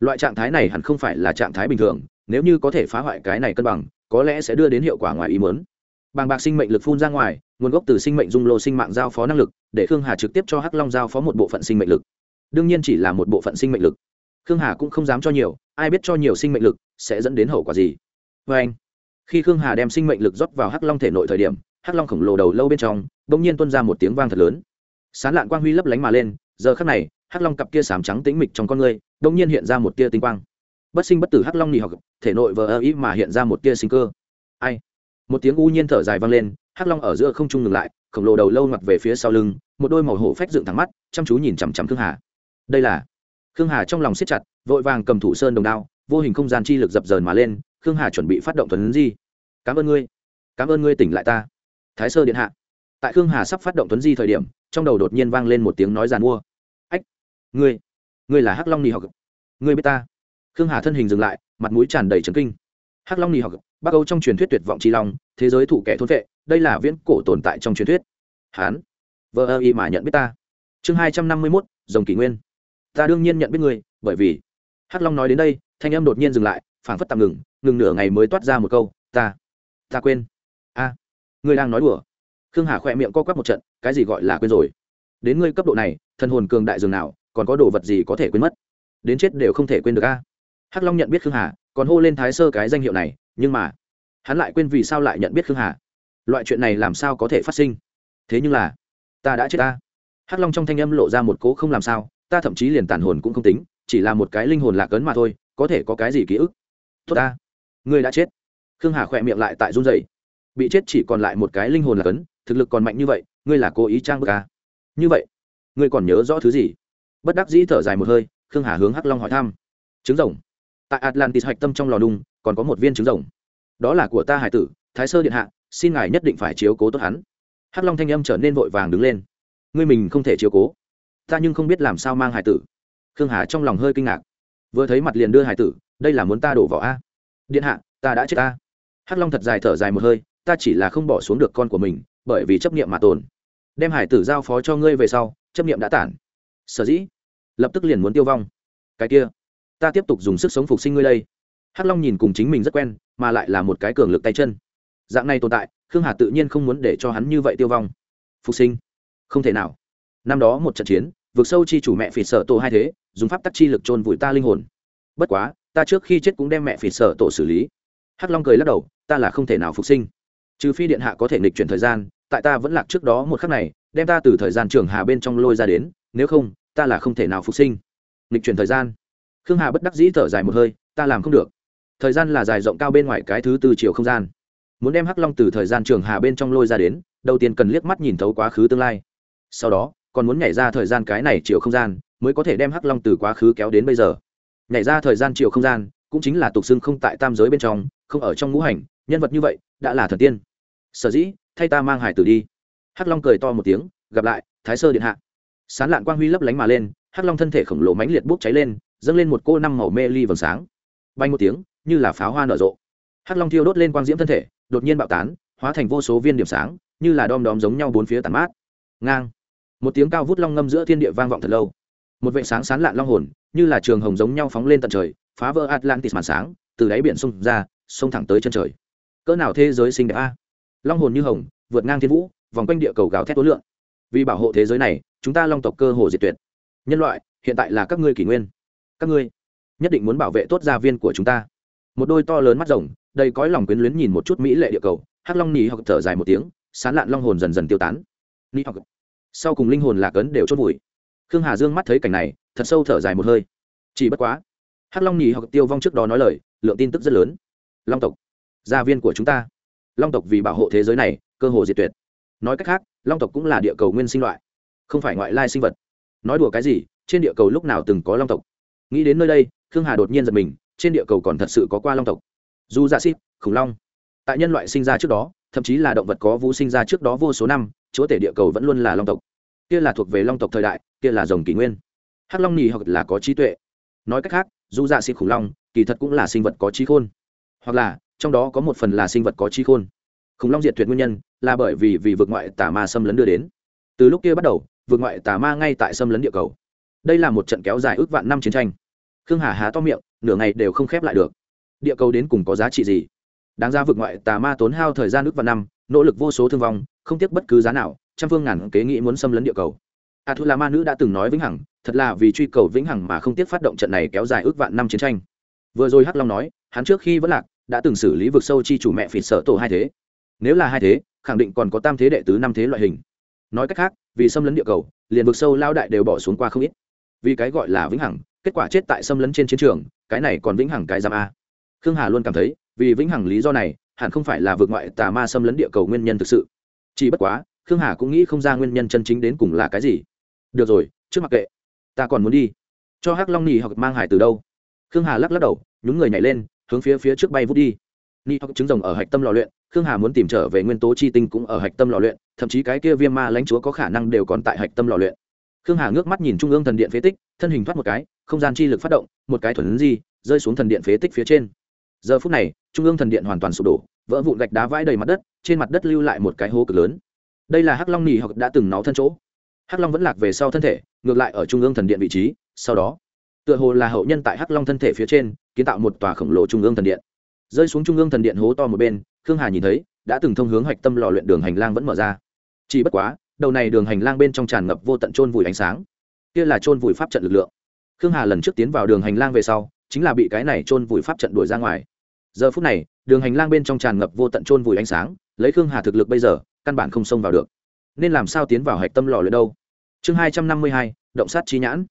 Loại trạng thái này hẳn không phải là trạng thái bình thường, nếu như có thể phá hoại cái này cân bằng, có lẽ sẽ đưa đến hiệu quả ngoài ý mớn bàng bạc sinh mệnh lực phun ra ngoài, nguồn gốc từ sinh mệnh dung lô sinh mạng giao phó năng lực, để khương hà trực tiếp cho hắc long giao phó một bộ phận sinh mệnh lực. Đương nhiên chỉ là một bộ phận sinh mệnh lực. Khương hà cũng không dám cho nhiều, ai biết cho nhiều sinh mệnh lực sẽ dẫn đến hậu quả gì. Vê anh khi khương hà đem sinh mệnh lực rót vào hắc long thể nội thời điểm hắc long khổng lồ đầu lâu bên trong, bỗng nhiên tuân ra một tiếng vang thật lớn. Sán lạn quang huy lấp lánh mà lên, giờ khắc này, hắc long cặp kia sám trắng tĩnh mịch trong con người, bỗng nhiên hiện ra một tia tinh quang. Bất sinh bất tử hắc long nỉ học, thể nội vờ ơ ý mà hiện ra một tia sinh cơ. Ai? Một tiếng u nhiên thở dài vang lên, hắc long ở giữa không trung ngừng lại, khổng lồ đầu lâu ngoặt về phía sau lưng, một đôi màu hổ phách dựng thẳng mắt, chăm chú nhìn chằm chằm khương hà. Đây là? Khương hà trong lòng siết chặt, vội vàng cầm thủ sơn đồng đao, vô hình không gian chi lực dập dờn mà lên, khương hà chuẩn bị phát động thuần di. Cảm ơn ngươi. Cảm ơn ngươi tỉnh lại ta thái sơ điện hạ. Tại khương hà sắp phát động tuấn di thời điểm trong đầu đột nhiên vang lên một tiếng nói giàn mua. Ách ngươi ngươi là hắc long nì học. Ngươi biết ta? Khương hà thân hình dừng lại mặt mũi tràn đầy trấn kinh. Hắc long nì học bắc âu trong truyền thuyết tuyệt vọng tri long thế giới thủ kẻ thôn vệ đây là viễn cổ tồn tại trong truyền thuyết. Hán vợ ơ y mà nhận biết ta. Chương hai trăm năm mươi mốt dòng kỷ nguyên. Ta đương nhiên nhận biết ngươi bởi vì hắc long nói đến đây thanh âm đột nhiên dừng lại phảng phất tạm ngừng ngừng nửa ngày mới toát ra một câu ta ta quên. A. à, ngươi đang nói đùa. Khương hà khỏe miệng co quắp một trận, cái gì gọi là quên rồi? Đến ngươi cấp độ này, thần hồn cường đại dường nào, còn có đồ vật gì có thể quên mất? Đến chết đều không thể quên được a. Hắc long nhận biết khương hà, còn hô lên thái sơ cái danh hiệu này, nhưng mà, hắn lại quên vì sao lại nhận biết khương hà. Loại chuyện này làm sao có thể phát sinh? Thế nhưng là, ta đã chết ta. Hắc long trong thanh âm lộ ra một cố không làm sao, ta thậm chí liền tàn hồn cũng không tính, chỉ là một cái linh hồn lạc ấn mà thôi, có thể có cái gì ký ức? Tốt ta, ngươi đã chết. Khương hà khỏe miệng lại tại run dậy bị chết chỉ còn lại một cái linh hồn là cấn, thực lực còn mạnh như vậy, ngươi là cố ý trang bức à? như vậy, ngươi còn nhớ rõ thứ gì? Bất đắc dĩ thở dài một hơi, khương hà hướng hắc long hỏi thăm. Trứng rồng. Tại atlantis hạch tâm trong lò đung, còn có một viên trứng rồng. Đó là của ta hải tử, thái sơ điện hạ, xin ngài nhất định phải chiếu cố tốt hắn. Hắc long thanh âm trở nên vội vàng đứng lên. Ngươi mình không thể chiếu cố. Ta nhưng không biết làm sao mang hải tử. Khương hà trong lòng hơi kinh ngạc. Vừa thấy mặt liền đưa hải tử, đây là muốn ta đổ vỏ a. Điện hạ, ta đã chết ta. Hắc long thật dài thở dài một hơi ta chỉ là không bỏ xuống được con của mình, bởi vì chấp niệm mà tồn. Đem hải tử giao phó cho ngươi về sau, chấp niệm đã tản. Sở dĩ, lập tức liền muốn tiêu vong. Cái kia, ta tiếp tục dùng sức sống phục sinh ngươi đây. Hắc long nhìn cùng chính mình rất quen, mà lại là một cái cường lực tay chân. Dạng này tồn tại, khương hà tự nhiên không muốn để cho hắn như vậy tiêu vong. Phục sinh? Không thể nào. Năm đó một trận chiến vượt sâu chi chủ mẹ phỉ sợ tổ hai thế, dùng pháp tắc chi lực trôn vùi ta linh hồn. Bất quá, ta trước khi chết cũng đem mẹ phỉ sợ tổ xử lý. Hắc long cười lắc đầu, ta là không thể nào phục sinh trừ phi điện hạ có thể nghịch chuyển thời gian, tại ta vẫn lạc trước đó một khắc này, đem ta từ thời gian trường hà bên trong lôi ra đến, nếu không, ta là không thể nào phục sinh. Nghịch chuyển thời gian. Khương hà bất đắc dĩ thở dài một hơi, ta làm không được. Thời gian là dài rộng cao bên ngoài cái thứ từ chiều không gian. Muốn đem hắc long từ thời gian trường hà bên trong lôi ra đến, đầu tiên cần liếc mắt nhìn thấu quá khứ tương lai. Sau đó, còn muốn nhảy ra thời gian cái này chiều không gian, mới có thể đem hắc long từ quá khứ kéo đến bây giờ. Nhảy ra thời gian chiều không gian, cũng chính là tục xưng không tại tam giới bên trong không ở trong ngũ hành, nhân vật như vậy, đã là thần tiên. Sở dĩ, thay ta mang hải tử đi. Hắc long cười to một tiếng, gặp lại, thái sơ điện hạ. Sán lạn quang huy lấp lánh mà lên, hắc long thân thể khổng lồ mãnh liệt bốc cháy lên, dâng lên một cô năm màu mê ly vầng sáng. Bay một tiếng, như là pháo hoa nở rộ. Hắc long thiêu đốt lên quang diễm thân thể, đột nhiên bạo tán, hóa thành vô số viên điểm sáng, như là đom đóm giống nhau bốn phía tàn mát. Ngang. Một tiếng cao vút long ngâm giữa thiên địa vang vọng thật lâu. Một vệ sáng sán lạn long hồn, như là trường hồng giống nhau phóng lên tận trời, phá vỡ atlantis màn sáng, từ đáy biển sông ra xông thẳng tới chân trời. Cỡ nào thế giới sinh đẹp a? Long hồn như hồng, vượt ngang thiên vũ, vòng quanh địa cầu gào thét tối lượng. Vì bảo hộ thế giới này, chúng ta long tộc cơ hồ diệt tuyệt. Nhân loại, hiện tại là các ngươi kỷ nguyên. Các ngươi nhất định muốn bảo vệ tốt gia viên của chúng ta. Một đôi to lớn mắt rồng, đầy cõi lòng quyến luyến nhìn một chút mỹ lệ địa cầu. Hắc long nỉ hoặc thở dài một tiếng, sán lạn long hồn dần dần tiêu tán. Nỉ hoặc sau cùng linh hồn lạc ấn đều chốt bụi. khương hà dương mắt thấy cảnh này, thật sâu thở dài một hơi. Chỉ bất quá, hắc long nỉ hoặc tiêu vong trước đó nói lời, lượng tin tức rất lớn long tộc, gia viên của chúng ta. Long tộc vì bảo hộ thế giới này, cơ hồ diệt tuyệt. Nói cách khác, long tộc cũng là địa cầu nguyên sinh loại, không phải ngoại lai sinh vật. Nói đùa cái gì, trên địa cầu lúc nào từng có long tộc? Nghĩ đến nơi đây, khương hà đột nhiên giật mình, trên địa cầu còn thật sự có qua long tộc. Dù dạ xít, khủng long. Tại nhân loại sinh ra trước đó, thậm chí là động vật có vũ sinh ra trước đó vô số năm, chúa tể địa cầu vẫn luôn là long tộc. Kia là thuộc về long tộc thời đại, kia là rồng kỷ nguyên. Hắc long nhì hoặc là có trí tuệ. Nói cách khác, dù dạ xít khủng long, kỳ thật cũng là sinh vật có trí khôn hoặc là trong đó có một phần là sinh vật có chi khôn. Khủng long diệt tuyệt nguyên nhân là bởi vì vì vượt ngoại tà ma xâm lấn đưa đến. Từ lúc kia bắt đầu vượt ngoại tà ma ngay tại xâm lấn địa cầu. Đây là một trận kéo dài ước vạn năm chiến tranh. Khương hà há to miệng, nửa ngày đều không khép lại được. Địa cầu đến cùng có giá trị gì? Đáng ra vượt ngoại tà ma tốn hao thời gian ước vạn năm, nỗ lực vô số thương vong, không tiếc bất cứ giá nào, trăm phương ngàn kế nghĩ muốn xâm lấn địa cầu. A thu la ma nữ đã từng nói vĩnh hằng, thật là vì truy cầu vĩnh hằng mà không tiếc phát động trận này kéo dài ước vạn năm chiến tranh. Vừa rồi hắc long nói, hắn trước khi vẫn lạc đã từng xử lý vực sâu chi chủ mẹ phỉ sợ tổ hai thế. Nếu là hai thế, khẳng định còn có tam thế đệ tứ năm thế loại hình. Nói cách khác, vì xâm lấn địa cầu, liền vực sâu lao đại đều bỏ xuống qua không ít. Vì cái gọi là vĩnh hằng, kết quả chết tại xâm lấn trên chiến trường, cái này còn vĩnh hằng cái giam a. Khương hà luôn cảm thấy, vì vĩnh hằng lý do này, hẳn không phải là vượt ngoại tà ma xâm lấn địa cầu nguyên nhân thực sự. Chỉ bất quá, khương hà cũng nghĩ không ra nguyên nhân chân chính đến cùng là cái gì. Được rồi, trước mặc kệ. Ta còn muốn đi. Cho hắc long nhì hoặc mang hải từ đâu? Khương hà lắc lắc đầu nhúng người nhảy lên hướng phía phía trước bay vút đi. Ni hoặc trứng rồng ở hạch tâm lò luyện, khương hà muốn tìm trở về nguyên tố chi tinh cũng ở hạch tâm lò luyện, thậm chí cái kia viêm ma lãnh chúa có khả năng đều còn tại hạch tâm lò luyện. Khương hà ngước mắt nhìn trung ương thần điện phế tích, thân hình thoát một cái, không gian chi lực phát động, một cái thuần di, rơi xuống thần điện phế tích phía trên. Giờ phút này, trung ương thần điện hoàn toàn sụp đổ, vỡ vụn gạch đá vãi đầy mặt đất, trên mặt đất lưu lại một cái hố cực lớn. Đây là hắc long nỉ hoặc đã từng nó thân chỗ. Hắc long vẫn lạc về sau thân thể, ngược lại ở trung ương thần điện vị trí, sau đó tựa hồ là hậu nhân tại hắc long thân thể phía trên, kiến tạo một tòa khổng lồ trung ương thần điện. Rơi xuống trung ương thần điện hố to một bên, khương hà nhìn thấy, đã từng thông hướng hạch tâm lò luyện đường hành lang vẫn mở ra. Chỉ bất quá, đầu này đường hành lang bên trong tràn ngập vô tận trôn vùi ánh sáng. Kia là trôn vùi pháp trận lực lượng. Khương hà lần trước tiến vào đường hành lang về sau, chính là bị cái này trôn vùi pháp trận đuổi ra ngoài. Giờ phút này, đường hành lang bên trong tràn ngập vô tận trôn vùi ánh sáng, lấy khương hà thực lực bây giờ, căn bản không xông vào được. Nên làm sao tiến vào hạch tâm lò luyện đâu? Chương hai trăm năm mươi hai, động sát chi nhãn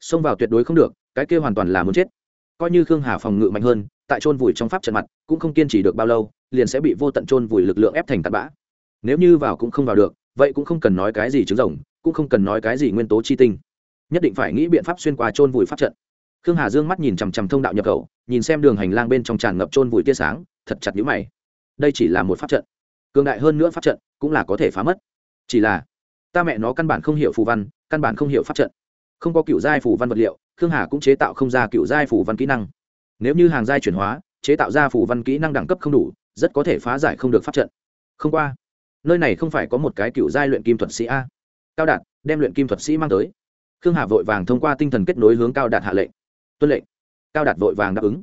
xông vào tuyệt đối không được, cái kia hoàn toàn là muốn chết. Coi như khương hà phòng ngự mạnh hơn, tại trôn vùi trong pháp trận mặt, cũng không kiên trì được bao lâu, liền sẽ bị vô tận trôn vùi lực lượng ép thành tạt bã. Nếu như vào cũng không vào được, vậy cũng không cần nói cái gì trứng rồng, cũng không cần nói cái gì nguyên tố chi tinh. Nhất định phải nghĩ biện pháp xuyên qua trôn vùi pháp trận. Khương hà dương mắt nhìn chằm chằm thông đạo nhập khẩu, nhìn xem đường hành lang bên trong tràn ngập trôn vùi tia sáng, thật chặt nhũ mày. Đây chỉ là một pháp trận. Cường đại hơn nữa pháp trận cũng là có thể phá mất. Chỉ là, ta mẹ nó căn bản không hiểu phù văn, căn bản không hiểu pháp trận không có cựu giai phủ văn vật liệu, khương hà cũng chế tạo không ra cựu giai phủ văn kỹ năng. Nếu như hàng giai chuyển hóa, chế tạo ra phủ văn kỹ năng đẳng cấp không đủ, rất có thể phá giải không được pháp trận. Không qua, nơi này không phải có một cái cựu giai luyện kim thuật sĩ a. Cao đạt, đem luyện kim thuật sĩ mang tới. Khương hà vội vàng thông qua tinh thần kết nối hướng cao đạt hạ lệnh. Tuân lệnh. Cao đạt vội vàng đáp ứng.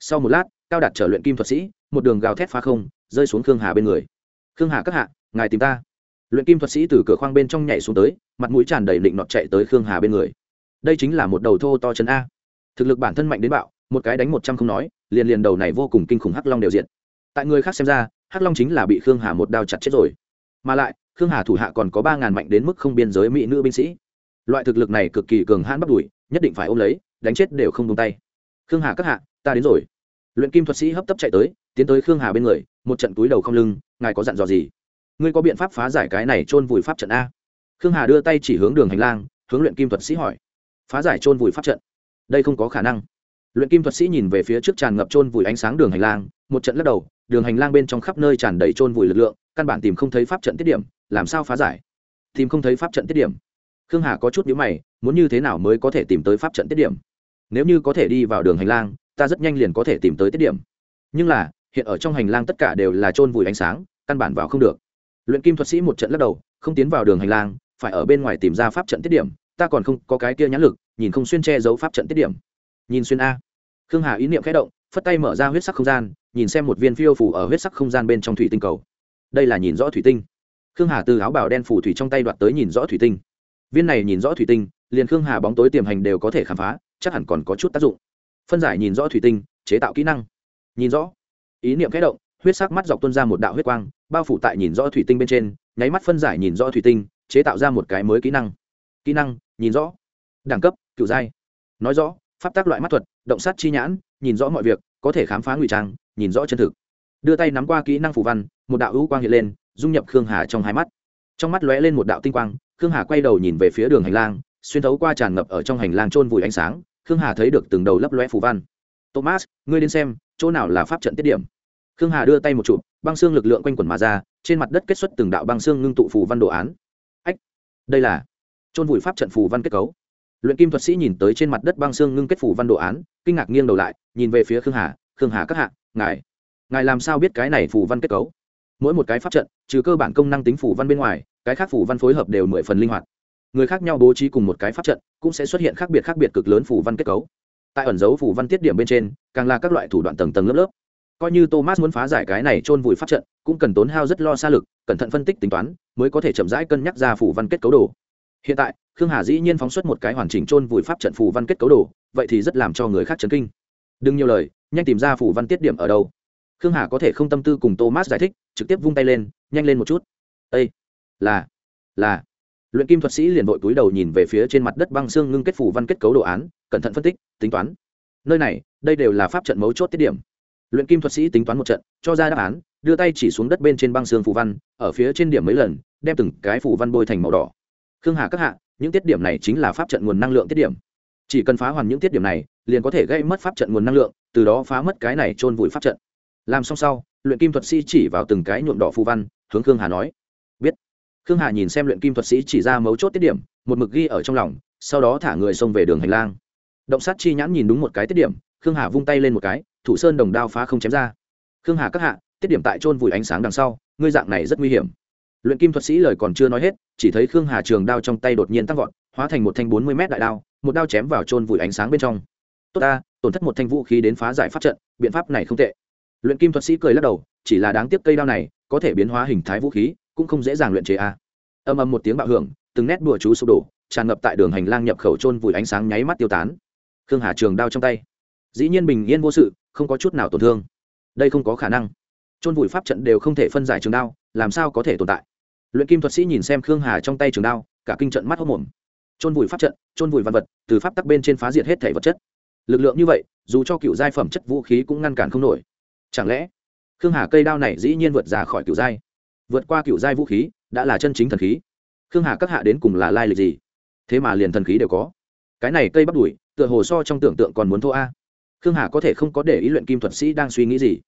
Sau một lát, cao đạt trở luyện kim thuật sĩ, một đường gào thét phá không, rơi xuống khương hà bên người. Khương hà các hạ, ngài tìm ta luyện kim thuật sĩ từ cửa khoang bên trong nhảy xuống tới, mặt mũi tràn đầy định nọt chạy tới khương hà bên người. Đây chính là một đầu thô to chân a. Thực lực bản thân mạnh đến bạo, một cái đánh một trăm không nói, liền liền đầu này vô cùng kinh khủng hắc long đều diện tại người khác xem ra, hắc long chính là bị khương hà một đao chặt chết rồi. Mà lại, khương hà thủ hạ còn có ba ngàn mạnh đến mức không biên giới mỹ nữ binh sĩ. Loại thực lực này cực kỳ cường hãn bắt đùi, nhất định phải ôm lấy, đánh chết đều không tung tay. Khương hà các hạ, ta đến rồi. Luyện kim thuật sĩ hấp tấp chạy tới, tiến tới khương hà bên người, một trận túi đầu không lưng, ngài có dặn dò gì? Ngươi có biện pháp phá giải cái này chôn vùi pháp trận a? Khương hà đưa tay chỉ hướng đường hành lang, hướng luyện kim thuật sĩ hỏi. Phá giải chôn vùi pháp trận? Đây không có khả năng. Luyện kim thuật sĩ nhìn về phía trước tràn ngập chôn vùi ánh sáng đường hành lang, một trận lắc đầu, đường hành lang bên trong khắp nơi tràn đầy chôn vùi lực lượng, căn bản tìm không thấy pháp trận tiết điểm, làm sao phá giải? Tìm không thấy pháp trận tiết điểm. Khương hà có chút nhữ mày, muốn như thế nào mới có thể tìm tới pháp trận tiết điểm? Nếu như có thể đi vào đường hành lang, ta rất nhanh liền có thể tìm tới tiết điểm. Nhưng là, hiện ở trong hành lang tất cả đều là chôn vùi ánh sáng, căn bản vào không được luyện kim thuật sĩ một trận lắc đầu, không tiến vào đường hành lang, phải ở bên ngoài tìm ra pháp trận tiết điểm, ta còn không có cái kia nhãn lực, nhìn không xuyên che giấu pháp trận tiết điểm. Nhìn xuyên a. Khương hà ý niệm khẽ động, phất tay mở ra huyết sắc không gian, nhìn xem một viên phiêu phủ ở huyết sắc không gian bên trong thủy tinh cầu. Đây là nhìn rõ thủy tinh. Khương hà từ áo bào đen phủ thủy trong tay đoạt tới nhìn rõ thủy tinh. Viên này nhìn rõ thủy tinh, liền khương hà bóng tối tiềm hành đều có thể khám phá, chắc hẳn còn có chút tác dụng. Phân giải nhìn rõ thủy tinh, chế tạo kỹ năng. Nhìn rõ. Ý niệm khẽ động huyết sắc mắt dọc tuôn ra một đạo huyết quang, bao phủ tại nhìn rõ thủy tinh bên trên, nháy mắt phân giải nhìn rõ thủy tinh, chế tạo ra một cái mới kỹ năng. Kỹ năng, nhìn rõ. Đẳng cấp cựu giai. Nói rõ, pháp tác loại mắt thuật, động sát chi nhãn, nhìn rõ mọi việc, có thể khám phá ngụy trang, nhìn rõ chân thực. Đưa tay nắm qua kỹ năng phù văn, một đạo hữu quang hiện lên, dung nhập khương hà trong hai mắt. Trong mắt lóe lên một đạo tinh quang, khương hà quay đầu nhìn về phía đường hành lang, xuyên thấu qua tràn ngập ở trong hành lang trôn vùi ánh sáng, khương hà thấy được từng đầu lấp lóe phù văn. Thomas, ngươi đến xem, chỗ nào là pháp trận tiết điểm? Khương hà đưa tay một chụp, băng xương lực lượng quanh quẩn mà ra, trên mặt đất kết xuất từng đạo băng xương ngưng tụ phù văn đồ án. Ách, đây là trôn vùi pháp trận phù văn kết cấu. Luyện kim thuật sĩ nhìn tới trên mặt đất băng xương ngưng kết phù văn đồ án, kinh ngạc nghiêng đầu lại, nhìn về phía khương hà khương hà các hạ, ngài ngài làm sao biết cái này phù văn kết cấu? Mỗi một cái pháp trận, trừ cơ bản công năng tính phù văn bên ngoài, cái khác phù văn phối hợp đều mười phần linh hoạt. Người khác nhau bố trí cùng một cái pháp trận, cũng sẽ xuất hiện khác biệt khác biệt cực lớn phù văn kết cấu. Tại ẩn dấu phù văn tiết điểm bên trên, càng là các loại thủ đoạn tầng tầng lớp lớp coi như thomas muốn phá giải cái này chôn vùi pháp trận, cũng cần tốn hao rất lo xa lực, cẩn thận phân tích tính toán, mới có thể chậm rãi cân nhắc ra phù văn kết cấu đồ. Hiện tại, khương hà dĩ nhiên phóng xuất một cái hoàn chỉnh chôn vùi pháp trận phù văn kết cấu đồ, vậy thì rất làm cho người khác chấn kinh. Đừng nhiều lời, nhanh tìm ra phù văn tiết điểm ở đâu. Khương hà có thể không tâm tư cùng thomas giải thích, trực tiếp vung tay lên, nhanh lên một chút. Ây là là. Luyện kim thuật sĩ liền vội túi đầu nhìn về phía trên mặt đất băng xương ngưng kết phủ văn kết cấu đồ án, cẩn thận phân tích, tính toán. Nơi này, đây đều là pháp trận mấu chốt tiết điểm luyện kim thuật sĩ tính toán một trận, cho ra đáp án, đưa tay chỉ xuống đất bên trên băng xương phù văn, ở phía trên điểm mấy lần, đem từng cái phù văn bôi thành màu đỏ. Khương hà các hạ, những tiết điểm này chính là pháp trận nguồn năng lượng tiết điểm. Chỉ cần phá hoàn những tiết điểm này, liền có thể gây mất pháp trận nguồn năng lượng, từ đó phá mất cái này trôn vùi pháp trận. Làm xong sau, luyện kim thuật sĩ chỉ vào từng cái nhuộm đỏ phù văn, hướng khương hà nói. Biết. Khương hà nhìn xem luyện kim thuật sĩ chỉ ra mấu chốt tiết điểm, một mực ghi ở trong lòng, sau đó thả người xông về đường hành lang. Động sát chi nhãn nhìn đúng một cái tiết điểm khương hà vung tay lên một cái, thủ sơn đồng đao phá không chém ra. Khương hà các hạ, tiết điểm tại trôn vùi ánh sáng đằng sau, ngươi dạng này rất nguy hiểm. Luyện kim thuật sĩ lời còn chưa nói hết, chỉ thấy khương hà trường đao trong tay đột nhiên tăng vọt, hóa thành một thanh bốn mươi m đại đao, một đao chém vào trôn vùi ánh sáng bên trong. Tốt ta, tổn thất một thanh vũ khí đến phá giải pháp trận, biện pháp này không tệ. Luyện kim thuật sĩ cười lắc đầu, chỉ là đáng tiếc cây đao này, có thể biến hóa hình thái vũ khí, cũng không dễ dàng luyện chế a. À. âm âm một tiếng bạo hưởng, từng nét bùa chú sụp đổ, tràn ngập tại đường hành lang nhập khẩu trôn vùi ánh sáng nháy mắt tiêu tán. Khương hà trường đao trong tay dĩ nhiên bình yên vô sự, không có chút nào tổn thương. Đây không có khả năng. Trôn vùi pháp trận đều không thể phân giải trường đao, làm sao có thể tồn tại? Luyện kim thuật sĩ nhìn xem khương hà trong tay trường đao, cả kinh trận mắt hốc mồm. Trôn vùi pháp trận trôn vùi văn vật, từ pháp tắc bên trên phá diệt hết thể vật chất. Lực lượng như vậy, dù cho cựu giai phẩm chất vũ khí cũng ngăn cản không nổi. Chẳng lẽ, khương hà cây đao này dĩ nhiên vượt ra khỏi cựu giai? Vượt qua cựu giai vũ khí, đã là chân chính thần khí. Khương hà các hạ đến cùng là lai lịch gì? Thế mà liền thần khí đều có. Cái này cây bắt đùi tựa hồ so trong tưởng tượng còn muốn thô a khương hà có thể không có để ý luyện kim thuật sĩ đang suy nghĩ gì.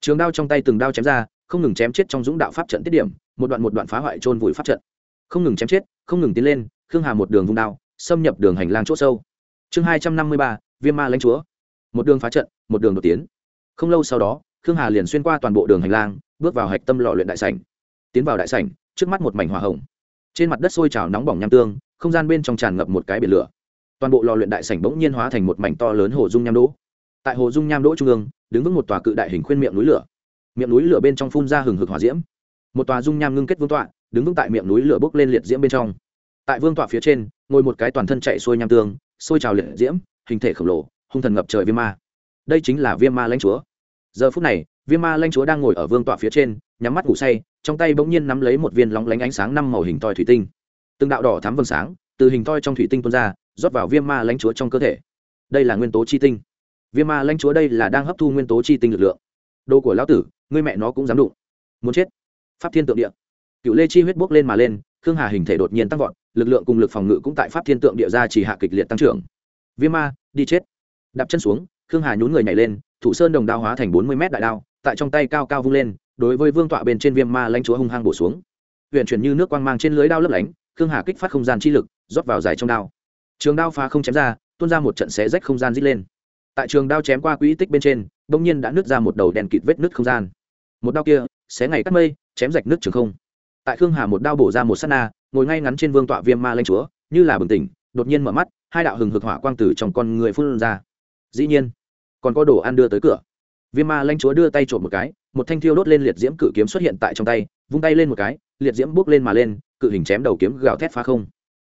Trường đao trong tay từng đao chém ra, không ngừng chém chết trong dũng đạo pháp trận tiết điểm, một đoạn một đoạn phá hoại trôn vùi pháp trận. Không ngừng chém chết, không ngừng tiến lên, khương hà một đường vung đao, xâm nhập đường hành lang c h ỗ sâu. Chương hai trăm năm mươi ba, viêm ma lãnh chúa. Một đường phá trận, một đường đột tiến. Không lâu sau đó, khương hà liền xuyên qua toàn bộ đường hành lang, bước vào hạch tâm lò luyện đại sảnh. Tiến vào đại sảnh, trước mắt một mảnh hỏa hồng. Trên mặt đất sôi trào nóng bỏng nham tương, không gian bên trong tràn ngập một cái biển lửa. Toàn bộ lò luyện đại sảnh bỗng nhiên hóa thành một mảnh to lớn hồ dung nham đỗ tại hồ dung nham đỗ trung ương, đứng vững một tòa cự đại hình khuyên miệng núi lửa. Miệng núi lửa bên trong phun ra hừng hực hỏa diễm. Một tòa dung nham ngưng kết vương tọa, đứng vững tại miệng núi lửa bốc lên liệt diễm bên trong. Tại vương tọa phía trên, ngồi một cái toàn thân chạy xuôi nham tương xôi trào liệt diễm, hình thể khổng lồ, hung thần ngập trời viêm ma. Đây chính là viêm ma lãnh chúa. Giờ phút này, viêm ma lãnh chúa đang ngồi ở vương tọa phía trên, nhắm mắt ngủ say, trong tay bỗng nhiên nắm lấy một viên lóng lánh ánh sáng năm màu hình toi thủy tinh. Từng đạo đỏ thắm vầng sáng, từ hình toi trong thủy tinh tuôn ra, rót vào viêm ma lãnh chúa trong cơ thể. Đây là nguyên tố chi tinh viêm ma Lanh chúa đây là đang hấp thu nguyên tố chi tinh lực lượng. Đồ của lão tử, ngươi mẹ nó cũng dám đụng. Muốn chết. Pháp thiên tượng địa. Cựu lê chi huyết bốc lên mà lên, khương hà hình thể đột nhiên tăng vọt, lực lượng cùng lực phòng ngự cũng tại pháp thiên tượng địa ra chỉ hạ kịch liệt tăng trưởng. Viêm ma, đi chết. Đạp chân xuống, khương hà nhún người nhảy lên, thủ sơn đồng đao hóa thành bốn mươi mét đại đao, tại trong tay cao cao vung lên, đối với vương tọa bên trên viêm ma lãnh chúa hung hăng bổ xuống. Huyện chuyển như nước quang mang trên lưới đao lấp lánh, khương hà kích phát không gian chi lực, rót vào dài trong đao. Trường đao phá không chém ra, tuôn ra một trận xé rách không gian dít lên tại trường đao chém qua quỹ tích bên trên bỗng nhiên đã nứt ra một đầu đèn kịt vết nứt không gian. Một đao kia, xé ngày cắt mây, chém rạch nước trường không. Tại khương hà một đao bổ ra một s á t na, ngồi ngay ngắn trên vương tọa viêm ma lanh chúa, như là bừng tỉnh, đột nhiên mở mắt, hai đạo hừng hực hỏa quang tử trong con người phun ra. Dĩ nhiên, còn có đồ ăn đưa tới cửa. Viêm ma lanh chúa đưa tay trộm một cái, một thanh thiêu đốt lên liệt diễm cự kiếm xuất hiện tại trong tay, vung tay lên một cái, liệt diễm bước lên mà lên, cự hình chém đầu kiếm gào thét phá không.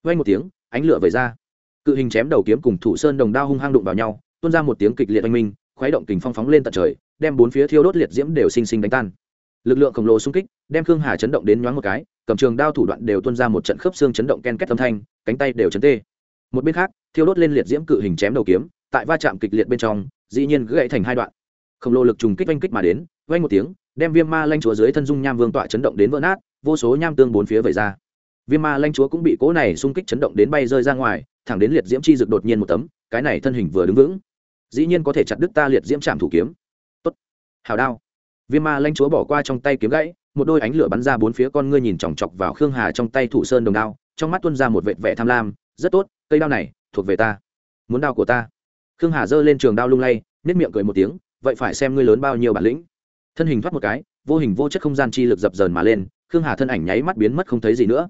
Vây một tiếng, ánh lửa về ra. Cự hình chém đầu kiếm cùng thủ sơn đồng đao hung hăng đụng vào nhau tuôn ra một tiếng kịch liệt oanh minh, khuấy động kình phong phóng lên tận trời, đem bốn phía thiêu đốt liệt diễm đều xinh xinh đánh tan. Lực lượng khổng lồ xung kích, đem khương hà chấn động đến nhoáng một cái, cầm trường đao thủ đoạn đều tuôn ra một trận khớp xương chấn động ken két âm thanh, cánh tay đều chấn tê. Một bên khác, thiêu đốt lên liệt diễm cự hình chém đầu kiếm, tại va chạm kịch liệt bên trong, dĩ nhiên gãy thành hai đoạn. Khổng lồ lực trùng kích oanh kích mà đến oanh một tiếng, đem viêm ma lanh chúa dưới thân dung nham vương tọa chấn động đến vỡ nát, vô số nham tương bốn phía vẩy ra. Viêm ma lanh chúa cũng bị cố này xung kích chấn động đến bay rơi ra ngoài thẳng đến liệt diễm chi rực đột nhiên một tấm, cái này thân hình vừa đứng vững. Dĩ nhiên có thể chặt đứt ta liệt diễm chạm thủ kiếm. Tốt. Hào đao. Viêm ma lanh chúa bỏ qua trong tay kiếm gãy, một đôi ánh lửa bắn ra bốn phía con ngươi nhìn chòng chọc vào khương hà trong tay thủ sơn đồng đao, trong mắt tuân ra một vệt vẻ tham lam. Rất tốt, cây đao này thuộc về ta. Muốn đao của ta. Khương hà giơ lên trường đao lung lay nếp miệng cười một tiếng, vậy phải xem ngươi lớn bao nhiêu bản lĩnh. Thân hình thoát một cái, vô hình vô chất không gian chi lực dập dờn mà lên, khương hà thân ảnh nháy mắt biến mất không thấy gì nữa.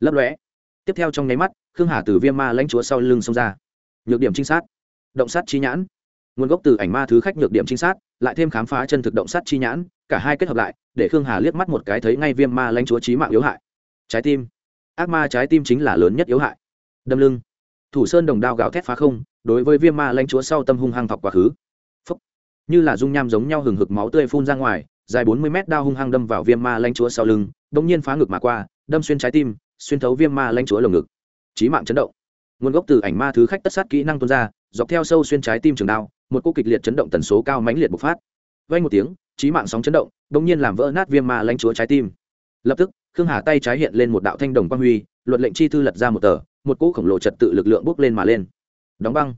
Lấp lóe. Tiếp theo trong nháy mắt khương hà từ viêm ma lãnh chúa sau lưng xông ra. Nhược điểm trinh sát. Động sát chi nhãn. Nguồn gốc từ ảnh ma thứ khách nhược điểm trinh sát, lại thêm khám phá chân thực động sát chi nhãn, cả hai kết hợp lại, để khương hà liếc mắt một cái thấy ngay viêm ma lãnh chúa trí mạng yếu hại. Trái tim. Ác ma trái tim chính là lớn nhất yếu hại. Đâm lưng. Thủ sơn đồng đao gào thét phá không, đối với viêm ma lãnh chúa sau tâm hung hăng thọc quá khứ. Phúc. như là dung nham giống nhau hừng hực máu tươi phun ra ngoài, dài bốn mươi mét đao hung hăng đâm vào viêm ma lãnh chúa sau lưng bỗng nhiên phá ngực mà qua, đâm xuyên trái tim, xuyên thấu viêm ma lãnh chúa lồng ngực trí mạng chấn động. Nguồn gốc từ ảnh ma thứ khách tất sát kỹ năng tuôn ra, dọc theo sâu xuyên trái tim trường đao, một cô kịch liệt chấn động tần số cao mãnh liệt bộc phát. Vay một tiếng, trí mạng sóng chấn động, đột nhiên làm vỡ nát viêm ma lãnh chúa trái tim. Lập tức, khương hà tay trái hiện lên một đạo thanh đồng quang huy, luật lệnh chi thư lật ra một tờ, một cỗ khổng lồ trật tự lực lượng bốc lên mà lên. Đóng băng.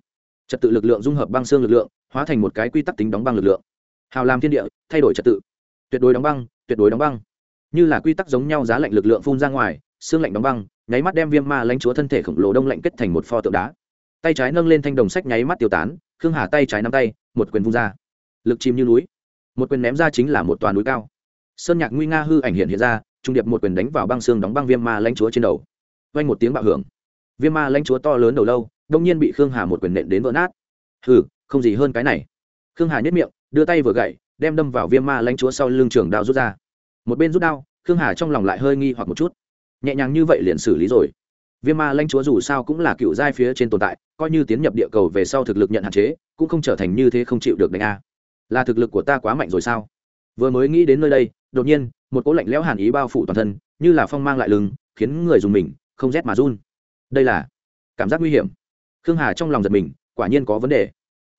Trật tự lực lượng dung hợp băng xương lực lượng, hóa thành một cái quy tắc tính đóng băng lực lượng. Hào làm thiên địa, thay đổi trật tự. Tuyệt đối đóng băng, tuyệt đối đóng băng. Như là quy tắc giống nhau giá lạnh lực lượng phun ra ngoài xương lạnh đóng băng, nháy mắt đem viêm ma lãnh chúa thân thể khổng lồ đông lạnh kết thành một pho tượng đá. Tay trái nâng lên thanh đồng sách nháy mắt tiêu tán, khương hà tay trái nắm tay, một quyền vung ra. Lực chìm như núi. Một quyền ném ra chính là một toàn núi cao. Sơn nhạc nguy nga hư ảnh hiện hiện ra, trung điệp một quyền đánh vào băng xương đóng băng viêm ma lãnh chúa trên đầu. Vang một tiếng bạo hưởng. Viêm ma lãnh chúa to lớn đầu lâu, đông nhiên bị khương hà một quyền nện đến vỡ nát. Hừ, không gì hơn cái này. Khương hà nhất miệng, đưa tay vừa gậy, đem đâm vào viêm ma lãnh chúa sau lưng trường đao rút ra. Một bên rút đao, khương hà trong lòng lại hơi nghi hoặc một chút nhẹ nhàng như vậy liền xử lý rồi. Viêm ma lãnh chúa dù sao cũng là cựu giai phía trên tồn tại, coi như tiến nhập địa cầu về sau thực lực nhận hạn chế, cũng không trở thành như thế không chịu được đánh a. Là thực lực của ta quá mạnh rồi sao? Vừa mới nghĩ đến nơi đây, đột nhiên, một cỗ lạnh lẽo hàn ý bao phủ toàn thân, như là phong mang lại lưng, khiến người dùng mình không rét mà run. Đây là cảm giác nguy hiểm. Khương hà trong lòng giật mình, quả nhiên có vấn đề.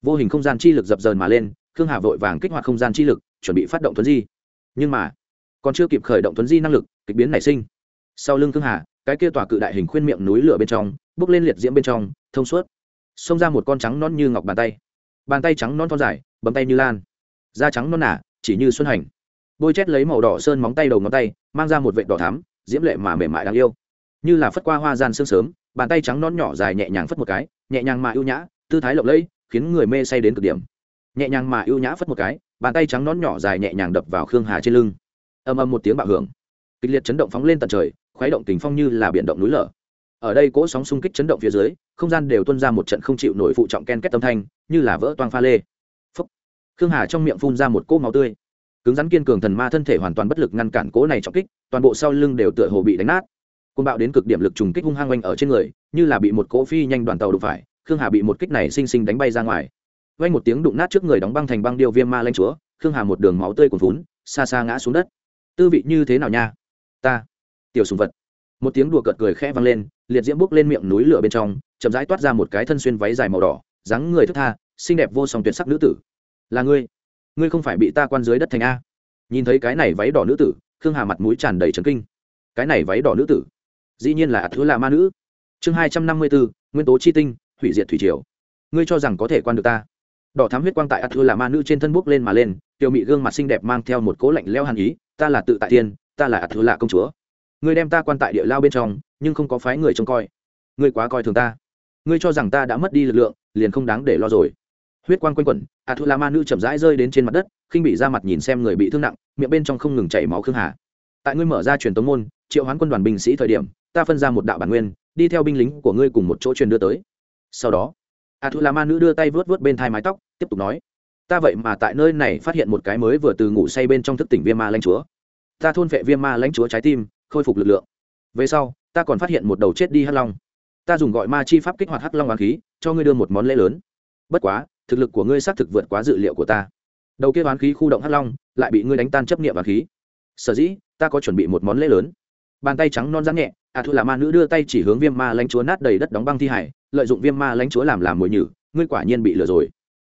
Vô hình không gian chi lực dập dờn mà lên, khương hà vội vàng kích hoạt không gian chi lực, chuẩn bị phát động thuấn di. Nhưng mà, còn chưa kịp khởi động thuấn di năng lực, kịch biến nảy sinh sau lưng khương hà, cái kia tỏa cự đại hình khuyên miệng núi lửa bên trong, bước lên liệt diễm bên trong, thông suốt. Xông ra một con trắng non như ngọc bàn tay. Bàn tay trắng non thon dài, bấm tay như lan. Da trắng non nả, chỉ như xuân hành. Bôi chét lấy màu đỏ sơn móng tay đầu ngón tay, mang ra một vệt đỏ thắm, diễm lệ mà mềm mại đáng yêu. Như là phất qua hoa gian sương sớm, bàn tay trắng non nhỏ dài nhẹ nhàng phất một cái, nhẹ nhàng mà ưu nhã, tư thái lộng lẫy, khiến người mê say đến cực điểm. Nhẹ nhàng mà ưu nhã phất một cái, bàn tay trắng non nhỏ dài nhẹ nhàng đập vào khương hà trên lưng. Âm âm một tiếng bạo hưởng kịch liệt chấn động phóng lên tận trời, khuấy động tình phong như là biển động núi lở. Ở đây cỗ sóng xung kích chấn động phía dưới, không gian đều tuôn ra một trận không chịu nổi phụ trọng ken kết âm thanh, như là vỡ toang pha lê. Phúc. khương hà trong miệng phun ra một cỗ máu tươi. Cứng rắn kiên cường thần ma thân thể hoàn toàn bất lực ngăn cản cỗ này trọng kích, toàn bộ sau lưng đều tựa hồ bị đánh nát. Côn bạo đến cực điểm lực trùng kích hung hăng oanh ở trên người, như là bị một cỗ phi nhanh đoàn tàu đụng phải, khương hà bị một kích này xinh xinh đánh bay ra ngoài. Oanh một tiếng đụng nát trước người đóng băng thành băng điêu viêm ma lanh chúa, khương hà một đường máu tươi cuồn vún xa xa ngã xuống đất. Tư vị như thế nào nha? Ta. Tiểu sùng vật. Một tiếng đùa cợt cười khẽ vang lên, liệt diễm bốc lên miệng núi lửa bên trong, chậm rãi toát ra một cái thân xuyên váy dài màu đỏ, dáng người thức tha, xinh đẹp vô song tuyệt sắc nữ tử. Là ngươi. Ngươi không phải bị ta quan dưới đất thành a. Nhìn thấy cái này váy đỏ nữ tử, khương hà mặt mũi tràn đầy trấn kinh. Cái này váy đỏ nữ tử, dĩ nhiên là ạt thứ là ma nữ. Chương hai trăm năm mươi bốn nguyên tố chi tinh, hủy diệt thủy triều. Ngươi cho rằng có thể quan được ta? Đỏ thám huyết quang tại ạt thứ là ma nữ trên thân bốc lên mà lên, tiểu mị gương mặt xinh đẹp mang theo một cố lạnh leo hàn ý, ta là tự tại tiên ta là ạt thứ lạ công chúa. Ngươi đem ta quan tại địa lao bên trong, nhưng không có phái người trông coi. Ngươi quá coi thường ta. Ngươi cho rằng ta đã mất đi lực lượng, liền không đáng để lo rồi. Huyết quang quanh quẩn ạt thứ la ma nữ chậm rãi rơi đến trên mặt đất, khinh bị ra mặt nhìn xem người bị thương nặng, miệng bên trong không ngừng chảy máu khương hà. Tại ngươi mở ra truyền tống môn, triệu hoán quân đoàn binh sĩ thời điểm, ta phân ra một đạo bản nguyên, đi theo binh lính của ngươi cùng một chỗ truyền đưa tới. Sau đó a thu la ma nữ đưa tay vớt vớt bên thai mái tóc, tiếp tục nói, ta vậy mà tại nơi này phát hiện một cái mới vừa từ ngủ say bên trong thức tỉnh viêm ma lanh chúa ta thôn vệ viêm ma lãnh chúa trái tim, khôi phục lực lượng. Về sau, ta còn phát hiện một đầu chết đi hắc long. Ta dùng gọi ma chi pháp kích hoạt hắc long oán khí, cho ngươi đưa một món lễ lớn. Bất quá, thực lực của ngươi xác thực vượt quá dự liệu của ta. Đầu kia oán khí khu động hắc long, lại bị ngươi đánh tan chấp nghiệm oán khí. Sở dĩ, ta có chuẩn bị một món lễ lớn. Bàn tay trắng non rắn nhẹ à thu là ma nữ đưa tay chỉ hướng viêm ma lãnh chúa nát đầy đất đóng băng thi hải, lợi dụng viêm ma lãnh chúa làm làm mồi nhử, ngươi quả nhiên bị lừa rồi.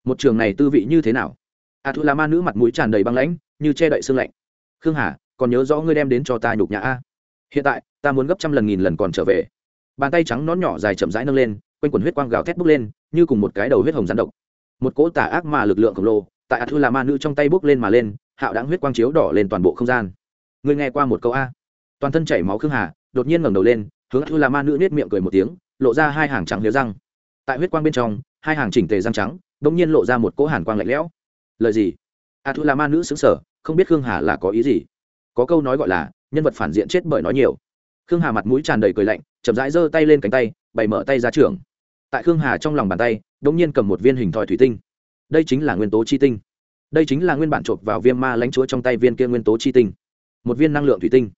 Một trường này tư vị như thế nào? À thu là ma nữ mặt mũi tràn đầy băng lãnh, như che đậy xương lạnh. Khương hà còn nhớ rõ ngươi đem đến cho ta nhục nhã a. Hiện tại, ta muốn gấp trăm lần nghìn lần còn trở về. Bàn tay trắng nón nhỏ dài chậm rãi nâng lên, quanh quần huyết quang gào thét bốc lên, như cùng một cái đầu huyết hồng rắn độc. Một cỗ tà ác mà lực lượng khổng lồ, tại ạt thư là ma nữ trong tay bốc lên mà lên, hạo đáng huyết quang chiếu đỏ lên toàn bộ không gian. Ngươi nghe qua một câu a? Toàn thân chảy máu khương hà, đột nhiên ngẩng đầu lên, hướng ạt thư là ma nữ nết miệng cười một tiếng, lộ ra hai hàng trắng liếu răng. Tại huyết quang bên trong, hai hàng chỉnh tề răng trắng đ ỗ n g nhiên lộ ra một cỗ hàn quang lạnh lẽo. Lời gì? Ạt thư là ma nữ xứng sở không biết khương hà là có ý gì có câu nói gọi là, nhân vật phản diện chết bởi nói nhiều. Khương hà mặt mũi tràn đầy cười lạnh, chậm rãi giơ tay lên cánh tay, bày mở tay ra trường tại khương hà trong lòng bàn tay đ ỗ n g nhiên cầm một viên hình thỏi thủy tinh. Đây chính là nguyên tố chi tinh. Đây chính là nguyên bản chộp vào viêm ma lãnh chúa trong tay viên kia nguyên tố chi tinh. Một viên năng lượng thủy tinh.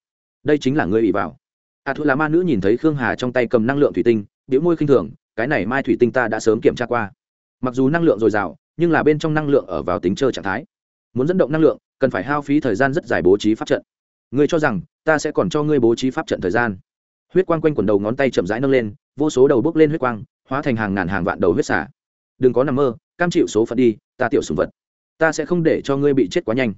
Đây chính là người ủy vào. A thu là ma nữ nhìn thấy khương hà trong tay cầm năng lượng thủy tinh biểu môi khinh thường, cái này mai thủy tinh ta đã sớm kiểm tra qua. Mặc dù năng lượng dồi dào, nhưng là bên trong năng lượng ở vào tính chơi trạng thái. Muốn dẫn động năng lượng cần phải hao phí thời gian rất dài bố trí pháp trận. Ngươi cho rằng, ta sẽ còn cho ngươi bố trí pháp trận thời gian? Huyết quang quanh quần đầu ngón tay chậm rãi nâng lên, vô số đầu bước lên huyết quang, hóa thành hàng ngàn hàng vạn đầu huyết xả. Đừng có nằm mơ, cam chịu số phận đi, ta tiểu sùng vật. Ta sẽ không để cho ngươi bị chết quá nhanh.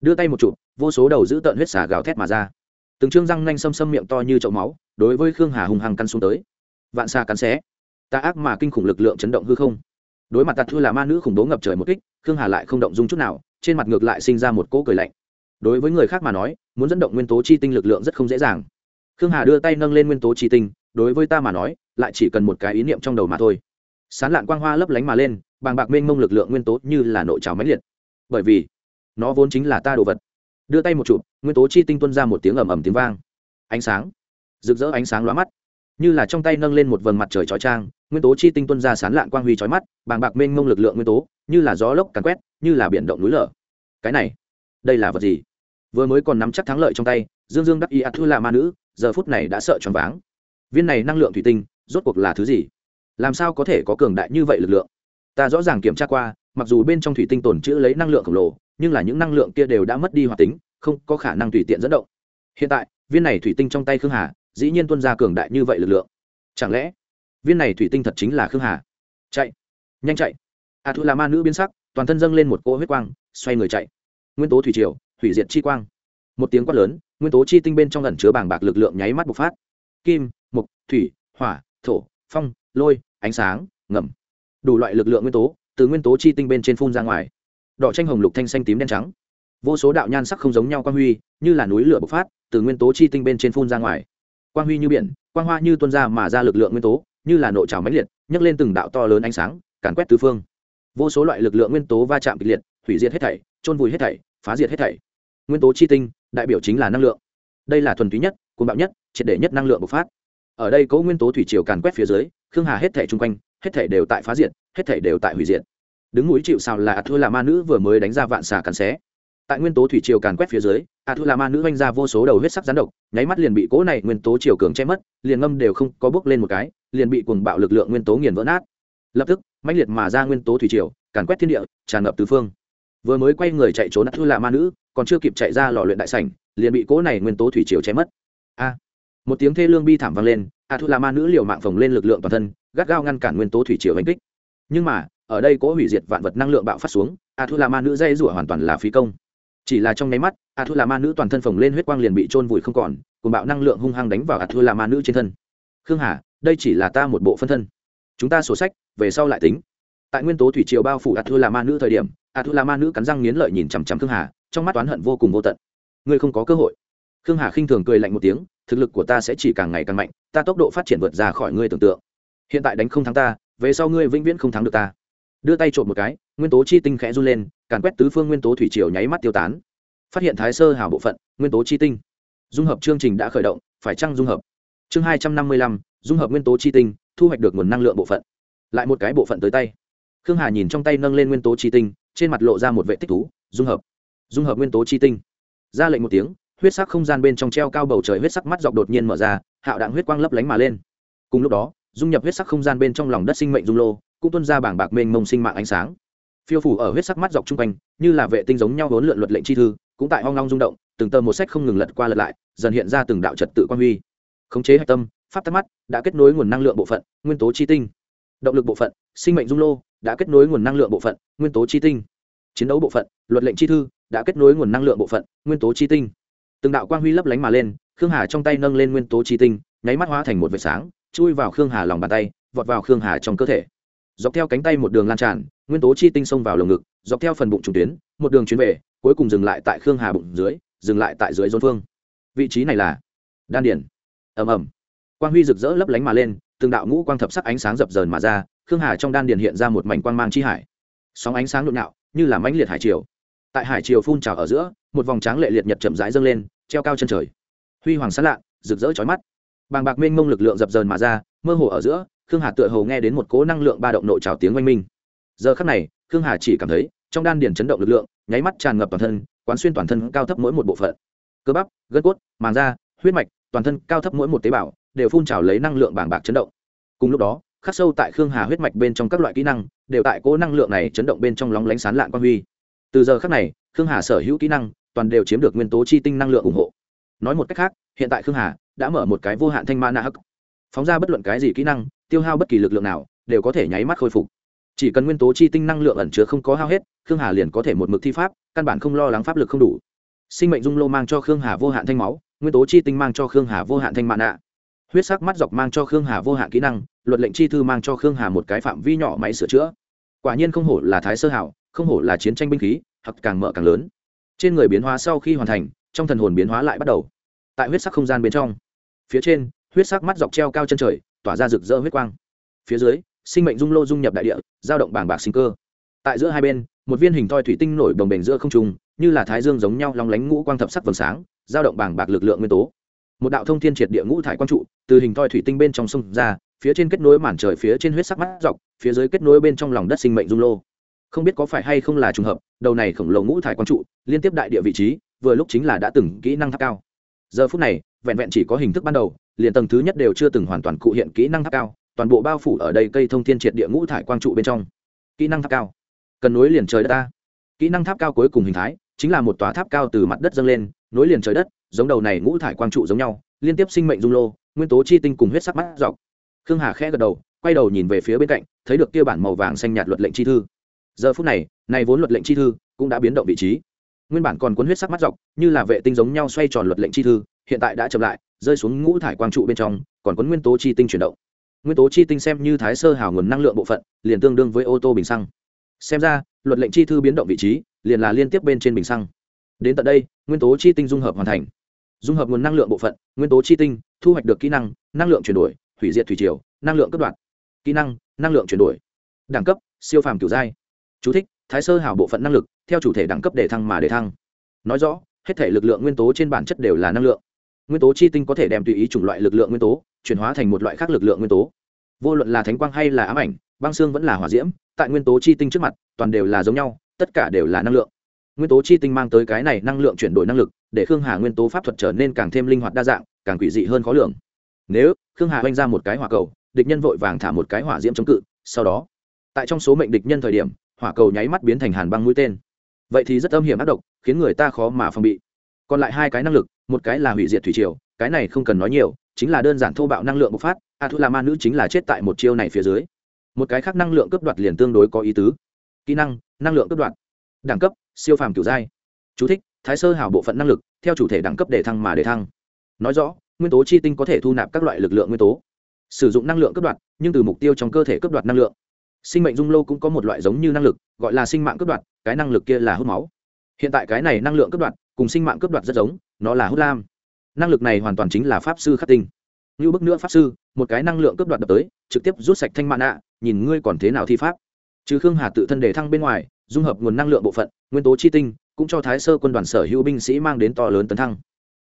Đưa tay một chụp, vô số đầu giữ tợn huyết xả gào thét mà ra. Từng trương răng nanh xâm xâm miệng to như chậu máu, đối với khương hà hùng hăng căn xuống tới. Vạn xa cắn xé. Ta ác mà kinh khủng lực lượng chấn động hư không đối mặt tạt thư là ma nữ khủng bố ngập trời một kích, khương hà lại không động dung chút nào, trên mặt ngược lại sinh ra một cỗ cười lạnh. Đối với người khác mà nói, muốn dẫn động nguyên tố chi tinh lực lượng rất không dễ dàng. Khương hà đưa tay nâng lên nguyên tố chi tinh, đối với ta mà nói, lại chỉ cần một cái ý niệm trong đầu mà thôi. Sán lạn quang hoa lấp lánh mà lên, bàng bạc mênh mông lực lượng nguyên tố như là nội trào máy liệt. Bởi vì, nó vốn chính là ta đồ vật. Đưa tay một chụp, nguyên tố chi tinh tuân ra một tiếng ầm ầm tiếng vang. Ánh sáng. Rực rỡ ánh sáng lóa mắt như là trong tay nâng lên một vầng mặt trời chói trang, nguyên tố chi tinh tuân ra sán lạn quang huy chói mắt, bàng bạc mênh mông lực lượng nguyên tố, như là gió lốc càn quét, như là biển động núi lở. Cái này, đây là vật gì? Vừa mới còn nắm chắc thắng lợi trong tay, dương dương đắc y ạt thư là ma nữ, giờ phút này đã sợ choáng váng. Viên này năng lượng thủy tinh, rốt cuộc là thứ gì? Làm sao có thể có cường đại như vậy lực lượng? Ta rõ ràng kiểm tra qua, mặc dù bên trong thủy tinh tồn chữ lấy năng lượng khổng lồ, nhưng là những năng lượng kia đều đã mất đi hoạt tính, không có khả năng tùy tiện dẫn động. Hiện tại, viên này thủy tinh trong tay khương hà dĩ nhiên tuân ra cường đại như vậy lực lượng. Chẳng lẽ, viên này thủy tinh thật chính là khương hà? Chạy, nhanh chạy. A thu là ma nữ biến sắc, toàn thân dâng lên một cỗ huyết quang, xoay người chạy. Nguyên tố thủy triều, thủy diệt chi quang. Một tiếng quát lớn, nguyên tố chi tinh bên trong lần chứa bảng bạc lực lượng nháy mắt bộc phát. Kim, mục, thủy, hỏa, thổ, phong, lôi, ánh sáng, ngầm. Đủ loại lực lượng nguyên tố, từ nguyên tố chi tinh bên trên phun ra ngoài. Đỏ tranh hồng lục thanh xanh tím đen trắng. Vô số đạo nhan sắc không giống nhau quang huy, như là núi lửa bộc phát, từ nguyên tố chi tinh bên trên phun ra ngoài quang huy như biển, quang hoa như tuân ra mà ra lực lượng nguyên tố, như là nội trào mãnh liệt, nhấc lên từng đạo to lớn ánh sáng, càn quét tứ phương. Vô số loại lực lượng nguyên tố va chạm kịch liệt, hủy diệt hết thảy trôn vùi hết thảy, phá diệt hết thảy. Nguyên tố chi tinh, đại biểu chính là năng lượng. Đây là thuần túy nhất, cuồng bạo nhất, triệt để nhất năng lượng bộc phát. Ở đây cấu nguyên tố thủy triều càn quét phía dưới, khương hà hết thảy chung quanh, hết thảy đều tại phá diệt, hết thảy đều tại hủy diệt. Đứng mũi chịu sào là thua là ma nữ vừa mới đánh ra vạn xà cắn xé. Tại nguyên tố thủy triều càn quét phía dưới a thu là ma nữ oanh ra vô số đầu huyết sắc rắn độc, nháy mắt liền bị cỗ này nguyên tố triều cường che mất, liền ngâm đều không có bước lên một cái, liền bị cuồng bạo lực lượng nguyên tố nghiền vỡ nát. Lập tức, mãnh liệt mà ra nguyên tố thủy triều, càn quét thiên địa, tràn ngập tứ phương. Vừa mới quay người chạy trốn a thu là ma nữ, còn chưa kịp chạy ra lò luyện đại sảnh, liền bị cỗ này nguyên tố thủy triều che mất. A! Một tiếng thê lương bi thảm vang lên a thu là ma nữ liều mạng phồng lên lực lượng toàn thân, gắt gao ngăn cản nguyên tố thủy triều hành kích. Nhưng mà, ở đây cố hủy diệt vạn vật năng lượng bạo phát xuống a thu là ma nữ dây rủa hoàn toàn là phí công chỉ là trong nháy mắt a thua là ma nữ toàn thân phồng lên huyết quang liền bị trôn vùi không còn cùng bạo năng lượng hung hăng đánh vào a thua là ma nữ trên thân. Khương hà, đây chỉ là ta một bộ phân thân. Chúng ta sổ sách, về sau lại tính. Tại nguyên tố thủy triều bao phủ a thua là ma nữ thời điểm a thua là ma nữ cắn răng nghiến lợi nhìn chằm chằm khương hà, trong mắt oán hận vô cùng vô tận. Ngươi không có cơ hội. Khương hà khinh thường cười lạnh một tiếng, thực lực của ta sẽ chỉ càng ngày càng mạnh, ta tốc độ phát triển vượt ra khỏi ngươi tưởng tượng. Hiện tại đánh không thắng ta, về sau ngươi vĩnh viễn không thắng được ta đưa tay trộm một cái, nguyên tố chi tinh khẽ run lên, càn quét tứ phương nguyên tố thủy triều nháy mắt tiêu tán. Phát hiện thái sơ hào bộ phận, nguyên tố chi tinh. Dung hợp chương trình đã khởi động, phải chăng dung hợp? Chương hai trăm năm mươi lăm, dung hợp nguyên tố chi tinh, thu hoạch được nguồn năng lượng bộ phận. Lại một cái bộ phận tới tay. Khương hà nhìn trong tay nâng lên nguyên tố chi tinh, trên mặt lộ ra một vệ tích thú, dung hợp. Dung hợp nguyên tố chi tinh. Ra lệnh một tiếng, huyết sắc không gian bên trong treo cao bầu trời huyết sắc mắt dọc đột nhiên mở ra, hạo đạn huyết quang lấp lánh mà lên. Cùng lúc đó, dung nhập huyết sắc không gian bên trong lòng đất sinh mệnh dung lô cũng tuôn ra bảng bạc mênh mông sinh mạng ánh sáng. Phiêu phủ ở huyết sắc mắt dọc chung quanh, như là vệ tinh giống nhau vốn lượn luật lệnh chi thư, cũng tại hoang long rung động, từng tờ một sách không ngừng lật qua lật lại, dần hiện ra từng đạo trật tự quan huy. Khống chế hạch tâm, pháp tắc mắt đã kết nối nguồn năng lượng bộ phận, nguyên tố chi tinh. Động lực bộ phận, sinh mệnh dung lô đã kết nối nguồn năng lượng bộ phận, nguyên tố chi tinh. Chiến đấu bộ phận, luật lệnh chi thư đã kết nối nguồn năng lượng bộ phận, nguyên tố chi tinh. Từng đạo quang huy lấp lánh mà lên, khương hà trong tay nâng lên nguyên tố chi tinh, nháy mắt hóa thành một vệt sáng, chui vào khương hà lòng bàn tay, vọt vào khương hà trong cơ thể dọc theo cánh tay một đường lan tràn, nguyên tố chi tinh xông vào lồng ngực, dọc theo phần bụng trùng tuyến, một đường chuyến về, cuối cùng dừng lại tại khương hà bụng dưới, dừng lại tại dưới dôn phương. Vị trí này là đan điển ầm ầm. Quang huy rực rỡ lấp lánh mà lên, từng đạo ngũ quang thập sắc ánh sáng dập dờn mà ra, khương hà trong đan điển hiện ra một mảnh quang mang chi hải. Sóng ánh sáng nhộn nhạo, như là mãnh liệt hải triều. Tại hải triều phun trào ở giữa, một vòng tráng lệ liệt nhật chậm rãi dâng lên, treo cao chân trời. Huy hoàng sán lạ, rực rỡ chói mắt. Bàng bạc mênh mông lực lượng dập dờn mà ra, mơ hồ ở giữa khương hà tựa hồ nghe đến một cố năng lượng ba động nội trào tiếng oanh minh. Giờ khắc này, khương hà chỉ cảm thấy, trong đan điền chấn động lực lượng, nháy mắt tràn ngập toàn thân, quán xuyên toàn thân cao thấp mỗi một bộ phận. Cơ bắp, gân cốt, màng da, huyết mạch, toàn thân cao thấp mỗi một tế bào, đều phun trào lấy năng lượng bàng bạc chấn động. Cùng lúc đó, khắc sâu tại khương hà huyết mạch bên trong các loại kỹ năng, đều tại cố năng lượng này chấn động bên trong lóng lánh sán lạn quan huy. Từ giờ khắc này, khương hà sở hữu kỹ năng, toàn đều chiếm được nguyên tố chi tinh năng lượng ủng hộ. Nói một cách khác, hiện tại khương hà đã mở một cái vô hạn thanh ma na hắc. Phóng ra bất luận cái gì kỹ năng tiêu hao bất kỳ lực lượng nào, đều có thể nháy mắt khôi phục. Chỉ cần nguyên tố chi tinh năng lượng ẩn chứa không có hao hết, khương hà liền có thể một mực thi pháp, căn bản không lo lắng pháp lực không đủ. Sinh mệnh dung lô mang cho khương hà vô hạn thanh máu, nguyên tố chi tinh mang cho khương hà vô hạn thanh mạ nạ huyết sắc mắt dọc mang cho khương hà vô hạn kỹ năng, luật lệnh chi thư mang cho khương hà một cái phạm vi nhỏ máy sửa chữa. Quả nhiên không hổ là thái sơ hảo, không hổ là chiến tranh binh khí, hoặc càng mở càng lớn. Trên người biến hóa sau khi hoàn thành, trong thần hồn biến hóa lại bắt đầu. Tại huyết sắc không gian bên trong. Phía trên huyết sắc mắt dọc treo cao chân trời, tỏa ra rực rỡ huyết quang. Phía dưới, sinh mệnh dung lô dung nhập đại địa giao động bảng bạc sinh cơ. Tại giữa hai bên, một viên hình thoi thủy tinh nổi đồng bềnh giữa không trung, như là thái dương giống nhau lóng lánh ngũ quang thập sắc vầng sáng giao động bảng bạc lực lượng nguyên tố. Một đạo thông thiên triệt địa ngũ thải quang trụ, từ hình thoi thủy tinh bên trong sông ra, phía trên kết nối màn trời phía trên huyết sắc mắt dọc, phía dưới kết nối bên trong lòng đất sinh mệnh dung lô. Không biết có phải hay không là trùng hợp, đầu này khổng lồ ngũ thải quang trụ, liên tiếp đại địa vị trí, vừa lúc chính là đã từng kỹ năng tháp cao giờ phút này, vẹn vẹn chỉ có hình thức ban đầu, liền tầng thứ nhất đều chưa từng hoàn toàn cụ hiện kỹ năng tháp cao, toàn bộ bao phủ ở đây cây thông thiên triệt địa ngũ thải quang trụ bên trong. Kỹ năng tháp cao. Cần nối liền trời đất ta. Kỹ năng tháp cao cuối cùng hình thái chính là một tòa tháp cao từ mặt đất dâng lên, nối liền trời đất, giống đầu này ngũ thải quang trụ giống nhau, liên tiếp sinh mệnh dung lô, nguyên tố chi tinh cùng huyết sắc mắt dọc. Khương hà khẽ gật đầu, quay đầu nhìn về phía bên cạnh, thấy được kia bản màu vàng xanh nhạt luật lệnh chi thư. Giờ phút này này vốn luật lệnh chi thư cũng đã biến động vị trí nguyên bản còn cuốn huyết sắc mắt dọc như là vệ tinh giống nhau xoay tròn luật lệnh chi thư hiện tại đã chậm lại rơi xuống ngũ thải quang trụ bên trong còn cuốn nguyên tố chi tinh chuyển động. Nguyên tố chi tinh xem như thái sơ hào nguồn năng lượng bộ phận liền tương đương với ô tô bình xăng. Xem ra luật lệnh chi thư biến động vị trí liền là liên tiếp bên trên bình xăng. Đến tận đây nguyên tố chi tinh dung hợp hoàn thành. Dung hợp nguồn năng lượng bộ phận nguyên tố chi tinh thu hoạch được kỹ năng năng lượng chuyển đổi hủy diệt thủy triều năng lượng cấp đoạn. Kỹ năng năng lượng chuyển đổi. Đẳng cấp siêu phàm kiểu giai. Chú thích, thái sơ hào bộ phận năng lực, theo chủ thể đẳng cấp để thăng mà để thăng. Nói rõ, hết thể lực lượng nguyên tố trên bản chất đều là năng lượng. Nguyên tố chi tinh có thể đem tùy ý chủng loại lực lượng nguyên tố, chuyển hóa thành một loại khác lực lượng nguyên tố. Vô luận là thánh quang hay là ám ảnh, băng xương vẫn là hỏa diễm, tại nguyên tố chi tinh trước mặt, toàn đều là giống nhau, tất cả đều là năng lượng. Nguyên tố chi tinh mang tới cái này năng lượng chuyển đổi năng lực, để khương hà nguyên tố pháp thuật trở nên càng thêm linh hoạt đa dạng, càng quỷ dị hơn khó lường. Nếu khương hà oanh ra một cái hỏa cầu, địch nhân vội vàng thả một cái hỏa diễm chống cự, sau đó, tại trong số mệnh địch nhân thời điểm hỏa cầu nháy mắt biến thành hàn băng mũi tên. Vậy thì rất âm hiểm ác độc khiến người ta khó mà phòng bị. Còn lại hai cái năng lực một cái là hủy diệt thủy triều cái này không cần nói nhiều chính là đơn giản thô bạo năng lượng bộc phát a thu là ma nữ chính là chết tại một chiêu này phía dưới. Một cái khác năng lượng cướp đoạt liền tương đối có ý tứ. Kỹ năng năng lượng cướp đoạt. Đẳng cấp siêu phàm kiểu giai. Chú thích, thái sơ hảo bộ phận năng lực theo chủ thể đẳng cấp để thăng mà để thăng. Nói rõ nguyên tố chi tinh có thể thu nạp các loại lực lượng nguyên tố. Sử dụng năng lượng cướp đoạt nhưng từ mục tiêu trong cơ thể cướp đoạt năng lượng sinh mệnh dung lô cũng có một loại giống như năng lực, gọi là sinh mạng cướp đoạt, cái năng lực kia là hút máu. Hiện tại cái này năng lượng cướp đoạt, cùng sinh mạng cướp đoạt rất giống, nó là hút lam. Năng lực này hoàn toàn chính là pháp sư khắc tinh. Như bức nữa pháp sư, một cái năng lượng cướp đoạt đập tới, trực tiếp rút sạch thanh mạn nạ nhìn ngươi còn thế nào thi pháp. Trừ khương hà tự thân đề thăng bên ngoài, dung hợp nguồn năng lượng bộ phận, nguyên tố chi tinh, cũng cho thái sơ quân đoàn sở hữu binh sĩ mang đến to lớn tấn thăng.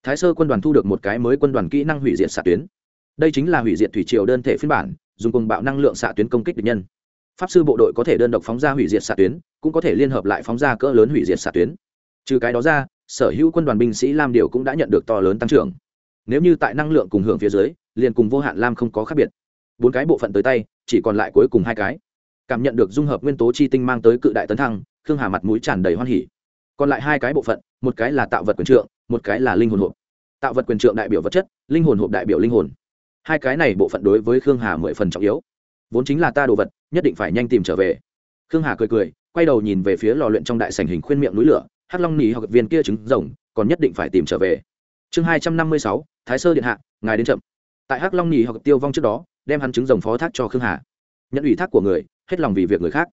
Thái sơ quân đoàn thu được một cái mới quân đoàn kỹ năng hủy diệt xạ tuyến. Đây chính là hủy diệt thủy triều đơn thể phiên bản, dùng cùng bạo năng lượng xạ tuyến công kích địch nhân pháp sư bộ đội có thể đơn độc phóng ra hủy diệt xạ tuyến, cũng có thể liên hợp lại phóng ra cỡ lớn hủy diệt xạ tuyến. Trừ cái đó ra, sở hữu quân đoàn binh sĩ lam điều cũng đã nhận được to lớn tăng trưởng. Nếu như tại năng lượng cùng hưởng phía dưới, liền cùng vô hạn lam không có khác biệt. Bốn cái bộ phận tới tay, chỉ còn lại cuối cùng hai cái. Cảm nhận được dung hợp nguyên tố chi tinh mang tới cự đại tấn thăng, khương hà mặt mũi tràn đầy hoan hỉ. Còn lại hai cái bộ phận, một cái là tạo vật quyền trượng, một cái là linh hồn hộp. Tạo vật quyền trượng đại biểu vật chất, linh hồn hộp đại biểu linh hồn. Hai cái này bộ phận đối với khương hà mười phần trọng yếu vốn chính là ta đồ vật, nhất định phải nhanh tìm trở về. Khương hà cười cười, quay đầu nhìn về phía lò luyện trong đại sành hình khuyên miệng núi lửa, hắc long nỉ hoặc viên kia trứng rồng, còn nhất định phải tìm trở về. Chương hai trăm năm mươi sáu, thái sơ điện hạ, ngài đến chậm. Tại hắc long nỉ hoặc tiêu vong trước đó, đem hắn trứng rồng phó thác cho khương hà. Nhận ủy thác của người, hết lòng vì việc người khác.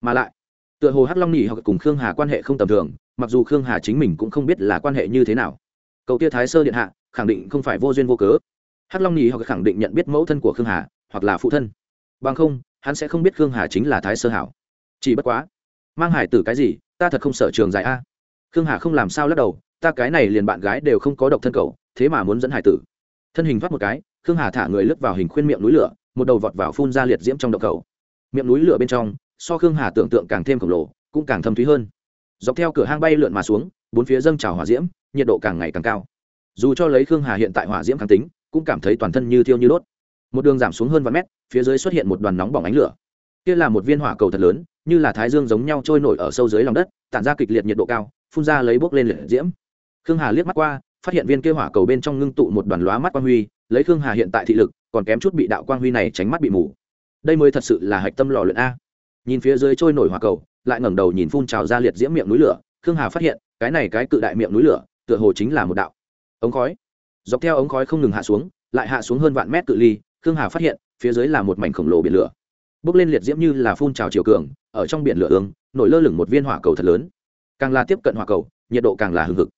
Mà lại, tựa hồ hắc long nỉ hoặc cùng khương hà quan hệ không tầm thường, mặc dù khương hà chính mình cũng không biết là quan hệ như thế nào. Cậu kia thái sơ điện hạ, khẳng định không phải vô duyên vô cớ. Hắc long nỉ hoặc khẳng định nhận biết mẫu thân của khương hà, hoặc là phụ thân bằng không, hắn sẽ không biết khương hà chính là thái sơ hảo. Chỉ bất quá, mang hải tử cái gì, ta thật không sợ trường dài a. Khương hà không làm sao lắc đầu, ta cái này liền bạn gái đều không có độc thân cầu thế mà muốn dẫn hải tử. Thân hình thoát một cái, khương hà thả người lướt vào hình khuyên miệng núi lửa, một đầu vọt vào phun ra liệt diễm trong độc cầu miệng núi lửa bên trong, so khương hà tưởng tượng càng thêm khổng lồ, cũng càng thâm thúy hơn. Dọc theo cửa hang bay lượn mà xuống, bốn phía dâng trào hỏa diễm, nhiệt độ càng ngày càng cao. Dù cho lấy khương hà hiện tại hỏa diễm kháng tính, cũng cảm thấy toàn thân như thiêu như đốt. Một đường giảm xuống hơn vài mét phía dưới xuất hiện một đoàn nóng bỏng ánh lửa. Kia là một viên hỏa cầu thật lớn, như là thái dương giống nhau trôi nổi ở sâu dưới lòng đất, tản ra kịch liệt nhiệt độ cao, phun ra lấy bốc lên liệt diễm. Khương hà liếc mắt qua, phát hiện viên kia hỏa cầu bên trong ngưng tụ một đoàn lóa mắt quang huy, lấy khương hà hiện tại thị lực, còn kém chút bị đạo quang huy này tránh mắt bị mù. Đây mới thật sự là hạch tâm lò luyện a. Nhìn phía dưới trôi nổi hỏa cầu, lại ngẩng đầu nhìn phun trào ra liệt diễm miệng núi lửa, khương hà phát hiện, cái này cái cự đại miệng núi lửa, tựa hồ chính là một đạo. Ống khói. Dọc theo ống khói không ngừng hạ xuống, lại hạ xuống hơn vạn mét cự ly khương hà phát hiện, phía dưới là một mảnh khổng lồ biển lửa. Bốc lên liệt diễm như là phun trào chiều cường, ở trong biển lửa ương, nổi lơ lửng một viên hỏa cầu thật lớn. Càng là tiếp cận hỏa cầu, nhiệt độ càng là hừng hực.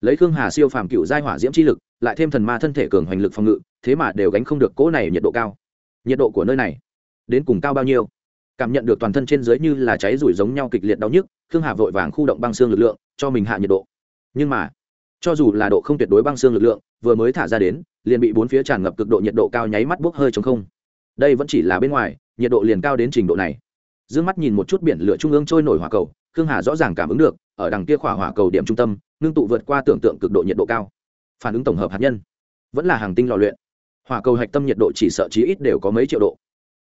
Lấy khương hà siêu phàm cựu giai hỏa diễm chi lực, lại thêm thần ma thân thể cường hoành lực phòng ngự, thế mà đều gánh không được cỗ này nhiệt độ cao. Nhiệt độ của nơi này, đến cùng cao bao nhiêu? Cảm nhận được toàn thân trên dưới như là cháy rủi giống nhau kịch liệt đau nhức, khương hà vội vàng khu động băng xương lực lượng, cho mình hạ nhiệt độ. Nhưng mà, cho dù là độ không tuyệt đối băng xương lực lượng vừa mới thả ra đến, liền bị bốn phía tràn ngập cực độ nhiệt độ cao nháy mắt bốc hơi chống không. Đây vẫn chỉ là bên ngoài, nhiệt độ liền cao đến trình độ này. D ư ơ n g mắt nhìn một chút biển lửa trung ương trôi nổi hỏa cầu, khương hà rõ ràng cảm ứng được, ở đằng kia khỏa hỏa cầu điểm trung tâm, ngưng tụ vượt qua tưởng tượng cực độ nhiệt độ cao. Phản ứng tổng hợp hạt nhân. Vẫn là hàng tinh lò luyện. Hỏa cầu hạch tâm nhiệt độ chỉ sợ chí ít đều có mấy triệu độ.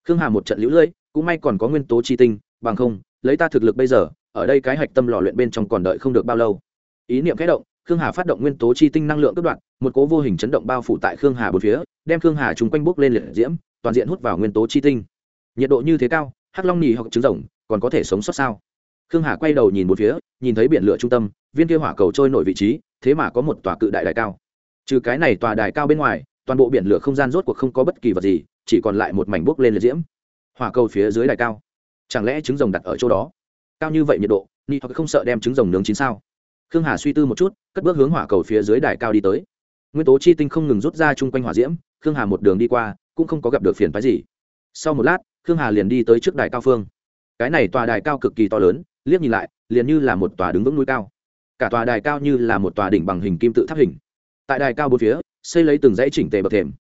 Khương hà một trận lũ lưỡi cũng may còn có nguyên tố chi tinh, bằng không, lấy ta thực lực bây giờ, ở đây cái hạch tâm lò luyện bên trong còn đợi không được bao lâu. Ý niệm khẽ động khương hà phát động nguyên tố chi tinh năng lượng cấp đoạn, một cố vô hình chấn động bao phủ tại khương hà bốn phía, đem khương hà chung quanh bốc lên liệt diễm, toàn diện hút vào nguyên tố chi tinh. Nhiệt độ như thế cao, hắc long nhì hoặc trứng rồng, còn có thể sống sót sao? Khương hà quay đầu nhìn một phía, nhìn thấy biển lửa trung tâm, viên kia hỏa cầu trôi nổi vị trí, thế mà có một tòa cự đại đài cao. Trừ cái này tòa đài cao bên ngoài, toàn bộ biển lửa không gian rốt cuộc không có bất kỳ vật gì, chỉ còn lại một mảnh bốc lên liệt diễm. Hỏa cầu phía dưới đài cao. Chẳng lẽ trứng rồng đặt ở chỗ đó? Cao như vậy nhiệt độ ni hoặc không sợ đem trứng rồng nướng chín sao? Khương hà suy tư một chút, cất bước hướng hỏa cầu phía dưới đài cao đi tới. Nguyên tố chi tinh không ngừng rút ra chung quanh hỏa diễm, khương hà một đường đi qua, cũng không có gặp được phiền phái gì. Sau một lát, khương hà liền đi tới trước đài cao phương. Cái này tòa đài cao cực kỳ to lớn, liếc nhìn lại, liền như là một tòa đứng vững núi cao. Cả tòa đài cao như là một tòa đỉnh bằng hình kim tự tháp hình. Tại đài cao bốn phía, xây lấy từng dãy chỉnh tề bậc thềm.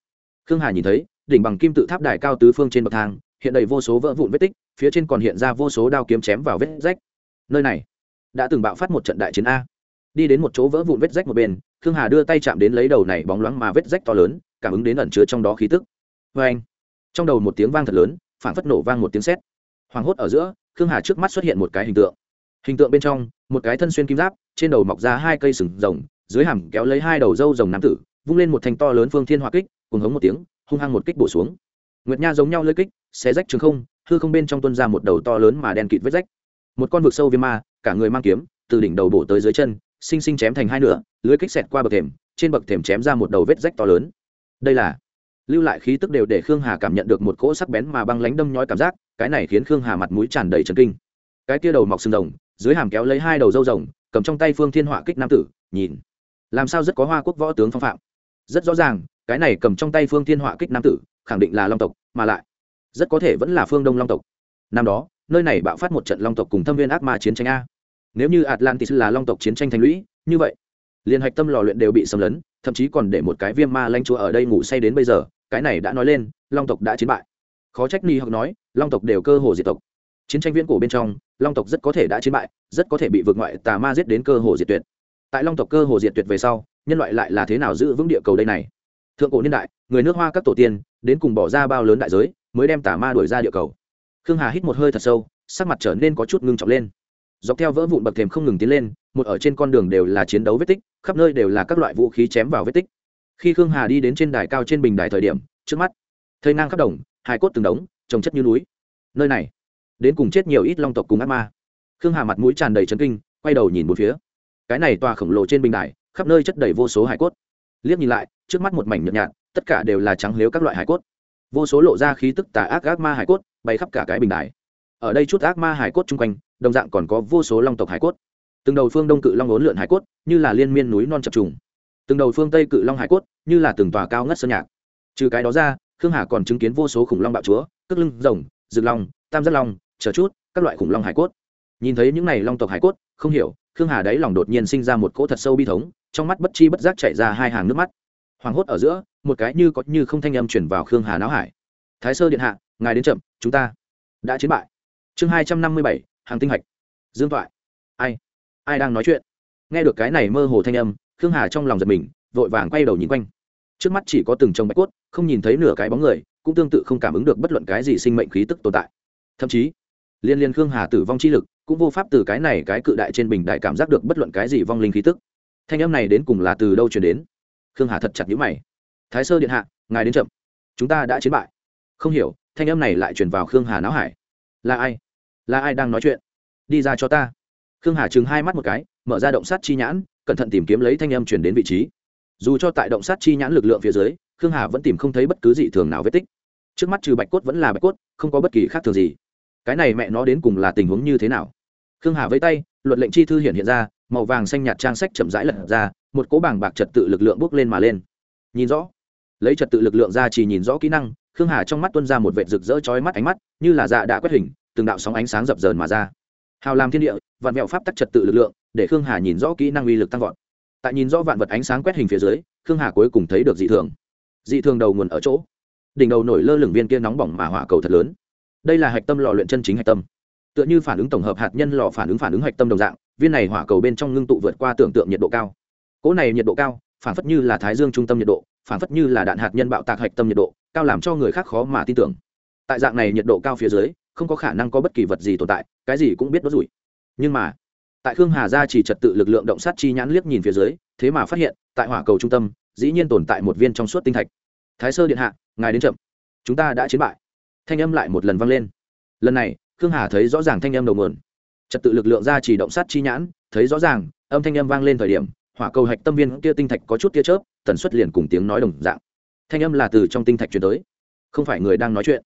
Khương hà nhìn thấy, đỉnh bằng kim tự tháp đài cao tứ phương trên bậc thang, hiện đầy vô số vỡ vụn vết tích, phía trên còn hiện ra vô số đao kiếm chém vào vết rách. Nơi này, đã từng bạo phát một trận đại chiến a đi đến một chỗ vỡ vụn vết rách một bên, khương hà đưa tay chạm đến lấy đầu này bóng loáng mà vết rách to lớn, cảm ứng đến ẩn chứa trong đó khí tức. Vê anh, trong đầu một tiếng vang thật lớn phản phất nổ vang một tiếng sét. Hoảng hốt ở giữa, khương hà trước mắt xuất hiện một cái hình tượng. Hình tượng bên trong, một cái thân xuyên kim giáp, trên đầu mọc ra hai cây sừng rồng, dưới hàm kéo lấy hai đầu râu rồng nam tử, vung lên một thành to lớn phương thiên hỏa kích cùng hống một tiếng, hung hăng một kích bổ xuống. Nguyệt nha giống nhau lơi kích, xé rách trường không, hư không bên trong tuân ra một đầu to lớn mà đen kịt vết rách. Một con vực sâu viêm ma, cả người mang kiếm, từ đỉnh đầu bổ tới dưới chân sinh sinh chém thành hai nửa, lưới kích xẹt qua bậc thềm, trên bậc thềm chém ra một đầu vết rách to lớn. Đây là lưu lại khí tức đều để khương hà cảm nhận được một cỗ sắc bén mà băng lánh đâm nhói cảm giác, cái này khiến khương hà mặt mũi tràn đầy trần kinh. Cái tia đầu mọc sừng rồng, dưới hàm kéo lấy hai đầu dâu rồng, cầm trong tay phương thiên họa kích nam tử, nhìn. Làm sao rất có hoa quốc võ tướng phong phạm? Rất rõ ràng, cái này cầm trong tay phương thiên họa kích nam tử, khẳng định là long tộc, mà lại rất có thể vẫn là phương đông long tộc. Năm đó, nơi này bạo phát một trận long tộc cùng thâm viên ác ma chiến tranh a nếu như atlantis là long tộc chiến tranh thành lũy, như vậy, liên hạch tâm lò luyện đều bị xâm lấn, thậm chí còn để một cái viêm ma lanh chúa ở đây ngủ say đến bây giờ, cái này đã nói lên, long tộc đã chiến bại. Khó trách ni hoặc nói, long tộc đều cơ hồ diệt tộc. Chiến tranh viễn cổ bên trong, long tộc rất có thể đã chiến bại, rất có thể bị vượt ngoại tà ma giết đến cơ hồ diệt tuyệt. Tại long tộc cơ hồ diệt tuyệt về sau, nhân loại lại là thế nào giữ vững địa cầu đây này? Thượng cổ niên đại, người nước hoa các tổ tiên, đến cùng bỏ ra bao lớn đại giới, mới đem tà ma đuổi ra địa cầu. Khương hà hít một hơi thật sâu, sắc mặt trở nên có chút ngưng trọng lên dọc theo vỡ vụn bậc thềm không ngừng tiến lên, một ở trên con đường đều là chiến đấu vết tích, khắp nơi đều là các loại vũ khí chém vào vết tích. Khi khương hà đi đến trên đài cao trên bình đài thời điểm, trước mắt, thây nang khắp đồng hai cốt từng đống, trồng chất như núi. Nơi này, đến cùng chết nhiều ít long tộc cùng ác ma. Khương hà mặt mũi tràn đầy trấn kinh, quay đầu nhìn một phía. Cái này tòa khổng lồ trên bình đài, khắp nơi chất đầy vô số hải cốt. Liếc nhìn lại, trước mắt một mảnh nhợt nhạt, tất cả đều là trắng lếu các loại hải cốt. Vô số lộ ra khí tức tà ác ác ma hải cốt, bay khắp cả cái bình đài. Ở đây chút ác ma hải cốt chung quanh đồng dạng còn có vô số long tộc hải cốt. Từng đầu phương đông cự long ốn lượn hải cốt, như là liên miên núi non chập trùng. Từng đầu phương tây cự long hải cốt, như là từng tòa cao ngất sơn nhạc. Trừ cái đó ra, khương hà còn chứng kiến vô số khủng long bạo chúa, cước lưng, rồng rực long, tam giác long, chờ chút, các loại khủng long hải cốt. Nhìn thấy những này long tộc hải cốt, không hiểu, khương hà đáy lòng đột nhiên sinh ra một cỗ thật sâu bi thống, trong mắt bất chi bất giác chạy ra hai hàng nước mắt. Hoảng hốt ở giữa, một cái như có như không thanh âm chuyển vào khương hà não hải. Thái sơ điện hạ, ngài đến chậm, chúng ta đã chiến bại. Chương hai trăm năm mươi bảy hàng tinh hạch. Dương thoại. Ai? Ai đang nói chuyện? Nghe được cái này mơ hồ thanh âm, khương hà trong lòng giật mình, vội vàng quay đầu nhìn quanh. Trước mắt chỉ có từng trồng bạch cốt, không nhìn thấy nửa cái bóng người, cũng tương tự không cảm ứng được bất luận cái gì sinh mệnh khí tức tồn tại. Thậm chí, liên liên khương hà tử vong chi lực, cũng vô pháp từ cái này cái cự đại trên bình đại cảm giác được bất luận cái gì vong linh khí tức. Thanh âm này đến cùng là từ đâu truyền đến? Khương hà thật chặt nhữ mày. Thái sơ điện hạ, ngài đến chậm. Chúng ta đã chiến bại. Không hiểu, thanh âm này lại truyền vào khương hà não hải. Là ai? Là ai đang nói chuyện? Đi ra cho ta. Khương hà chừng hai mắt một cái, mở ra động sát chi nhãn, cẩn thận tìm kiếm lấy thanh âm chuyển đến vị trí. Dù cho tại động sát chi nhãn lực lượng phía dưới, khương hà vẫn tìm không thấy bất cứ gì thường nào vết tích. Trước mắt trừ bạch cốt vẫn là bạch cốt, không có bất kỳ khác thường gì. Cái này mẹ nó đến cùng là tình huống như thế nào? Khương hà với tay, luật lệnh chi thư hiện hiện ra, màu vàng xanh nhạt trang sách chậm rãi lật ra, một cỗ bảng bạc trật tự lực lượng bước lên mà lên. Nhìn rõ. Lấy trật tự lực lượng ra chỉ nhìn rõ kỹ năng, khương hà trong mắt tuân ra một vệ rực rỡ chói mắt ánh mắt, như là dạ đã quét hình từng đạo sóng ánh sáng dập dờn mà ra. Hào làm thiên địa, vạn mẹo pháp tắc trật tự lực lượng, để khương hà nhìn rõ kỹ năng uy lực tăng vọt. Tại nhìn rõ vạn vật ánh sáng quét hình phía dưới, khương hà cuối cùng thấy được dị thường. Dị thường đầu nguồn ở chỗ, đỉnh đầu nổi lơ lửng viên kia nóng bỏng mà hỏa cầu thật lớn. Đây là hạch tâm lò luyện chân chính hạch tâm. Tựa như phản ứng tổng hợp hạt nhân lò phản ứng phản ứng hạch tâm đồng dạng, viên này hỏa cầu bên trong ngưng tụ vượt qua tưởng tượng nhiệt độ cao. Cỗ này nhiệt độ cao, phản phất như là thái dương trung tâm nhiệt độ, phản phất như là đạn hạt nhân bạo tạc hạch tâm nhiệt độ, cao làm cho người khác khó mà tin tưởng. Tại dạng này nhiệt độ cao phía dưới không có khả năng có bất kỳ vật gì tồn tại, cái gì cũng biết đốt rủi. Nhưng mà, tại khương hà gia chỉ trật tự lực lượng động sát chi nhãn liếc nhìn phía dưới, thế mà phát hiện, tại hỏa cầu trung tâm, dĩ nhiên tồn tại một viên trong suốt tinh thạch. Thái sơ điện hạ, ngài đến chậm. Chúng ta đã chiến bại. Thanh âm lại một lần vang lên. Lần này, khương hà thấy rõ ràng thanh âm đầu nguồn. Trật tự lực lượng ra chỉ động sát chi nhãn, thấy rõ ràng, âm thanh âm vang lên thời điểm, hỏa cầu hạch tâm viên kia tinh thạch có chút tia chớp, tần suất liền cùng tiếng nói đồng dạng. Thanh âm là từ trong tinh thạch truyền tới. Không phải người đang nói chuyện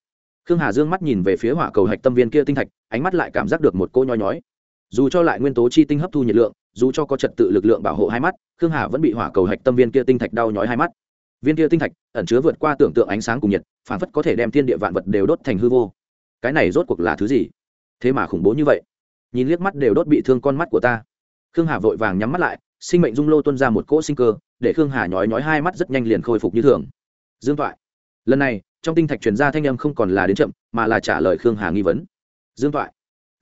khương hà dương mắt nhìn về phía hỏa cầu hạch tâm viên kia tinh thạch, ánh mắt lại cảm giác được một cô nhói nhói. Dù cho lại nguyên tố chi tinh hấp thu nhiệt lượng, dù cho có trật tự lực lượng bảo hộ hai mắt, khương hà vẫn bị hỏa cầu hạch tâm viên kia tinh thạch đau nhói hai mắt. Viên kia tinh thạch ẩn chứa vượt qua tưởng tượng ánh sáng cùng nhiệt, phản phất có thể đem thiên địa vạn vật đều đốt thành hư vô. Cái này rốt cuộc là thứ gì? Thế mà khủng bố như vậy. Nhìn liếc mắt đều đốt bị thương con mắt của ta. Khương hà vội vàng nhắm mắt lại, sinh mệnh dung lô tuân ra một cỗ sinh cơ, để khương hà nhói nhói hai mắt rất nhanh liền khôi phục như thường. Dương thoại lần này, trong tinh thạch truyền ra thanh âm không còn là đến chậm, mà là trả lời khương hà nghi vấn. Dương thoại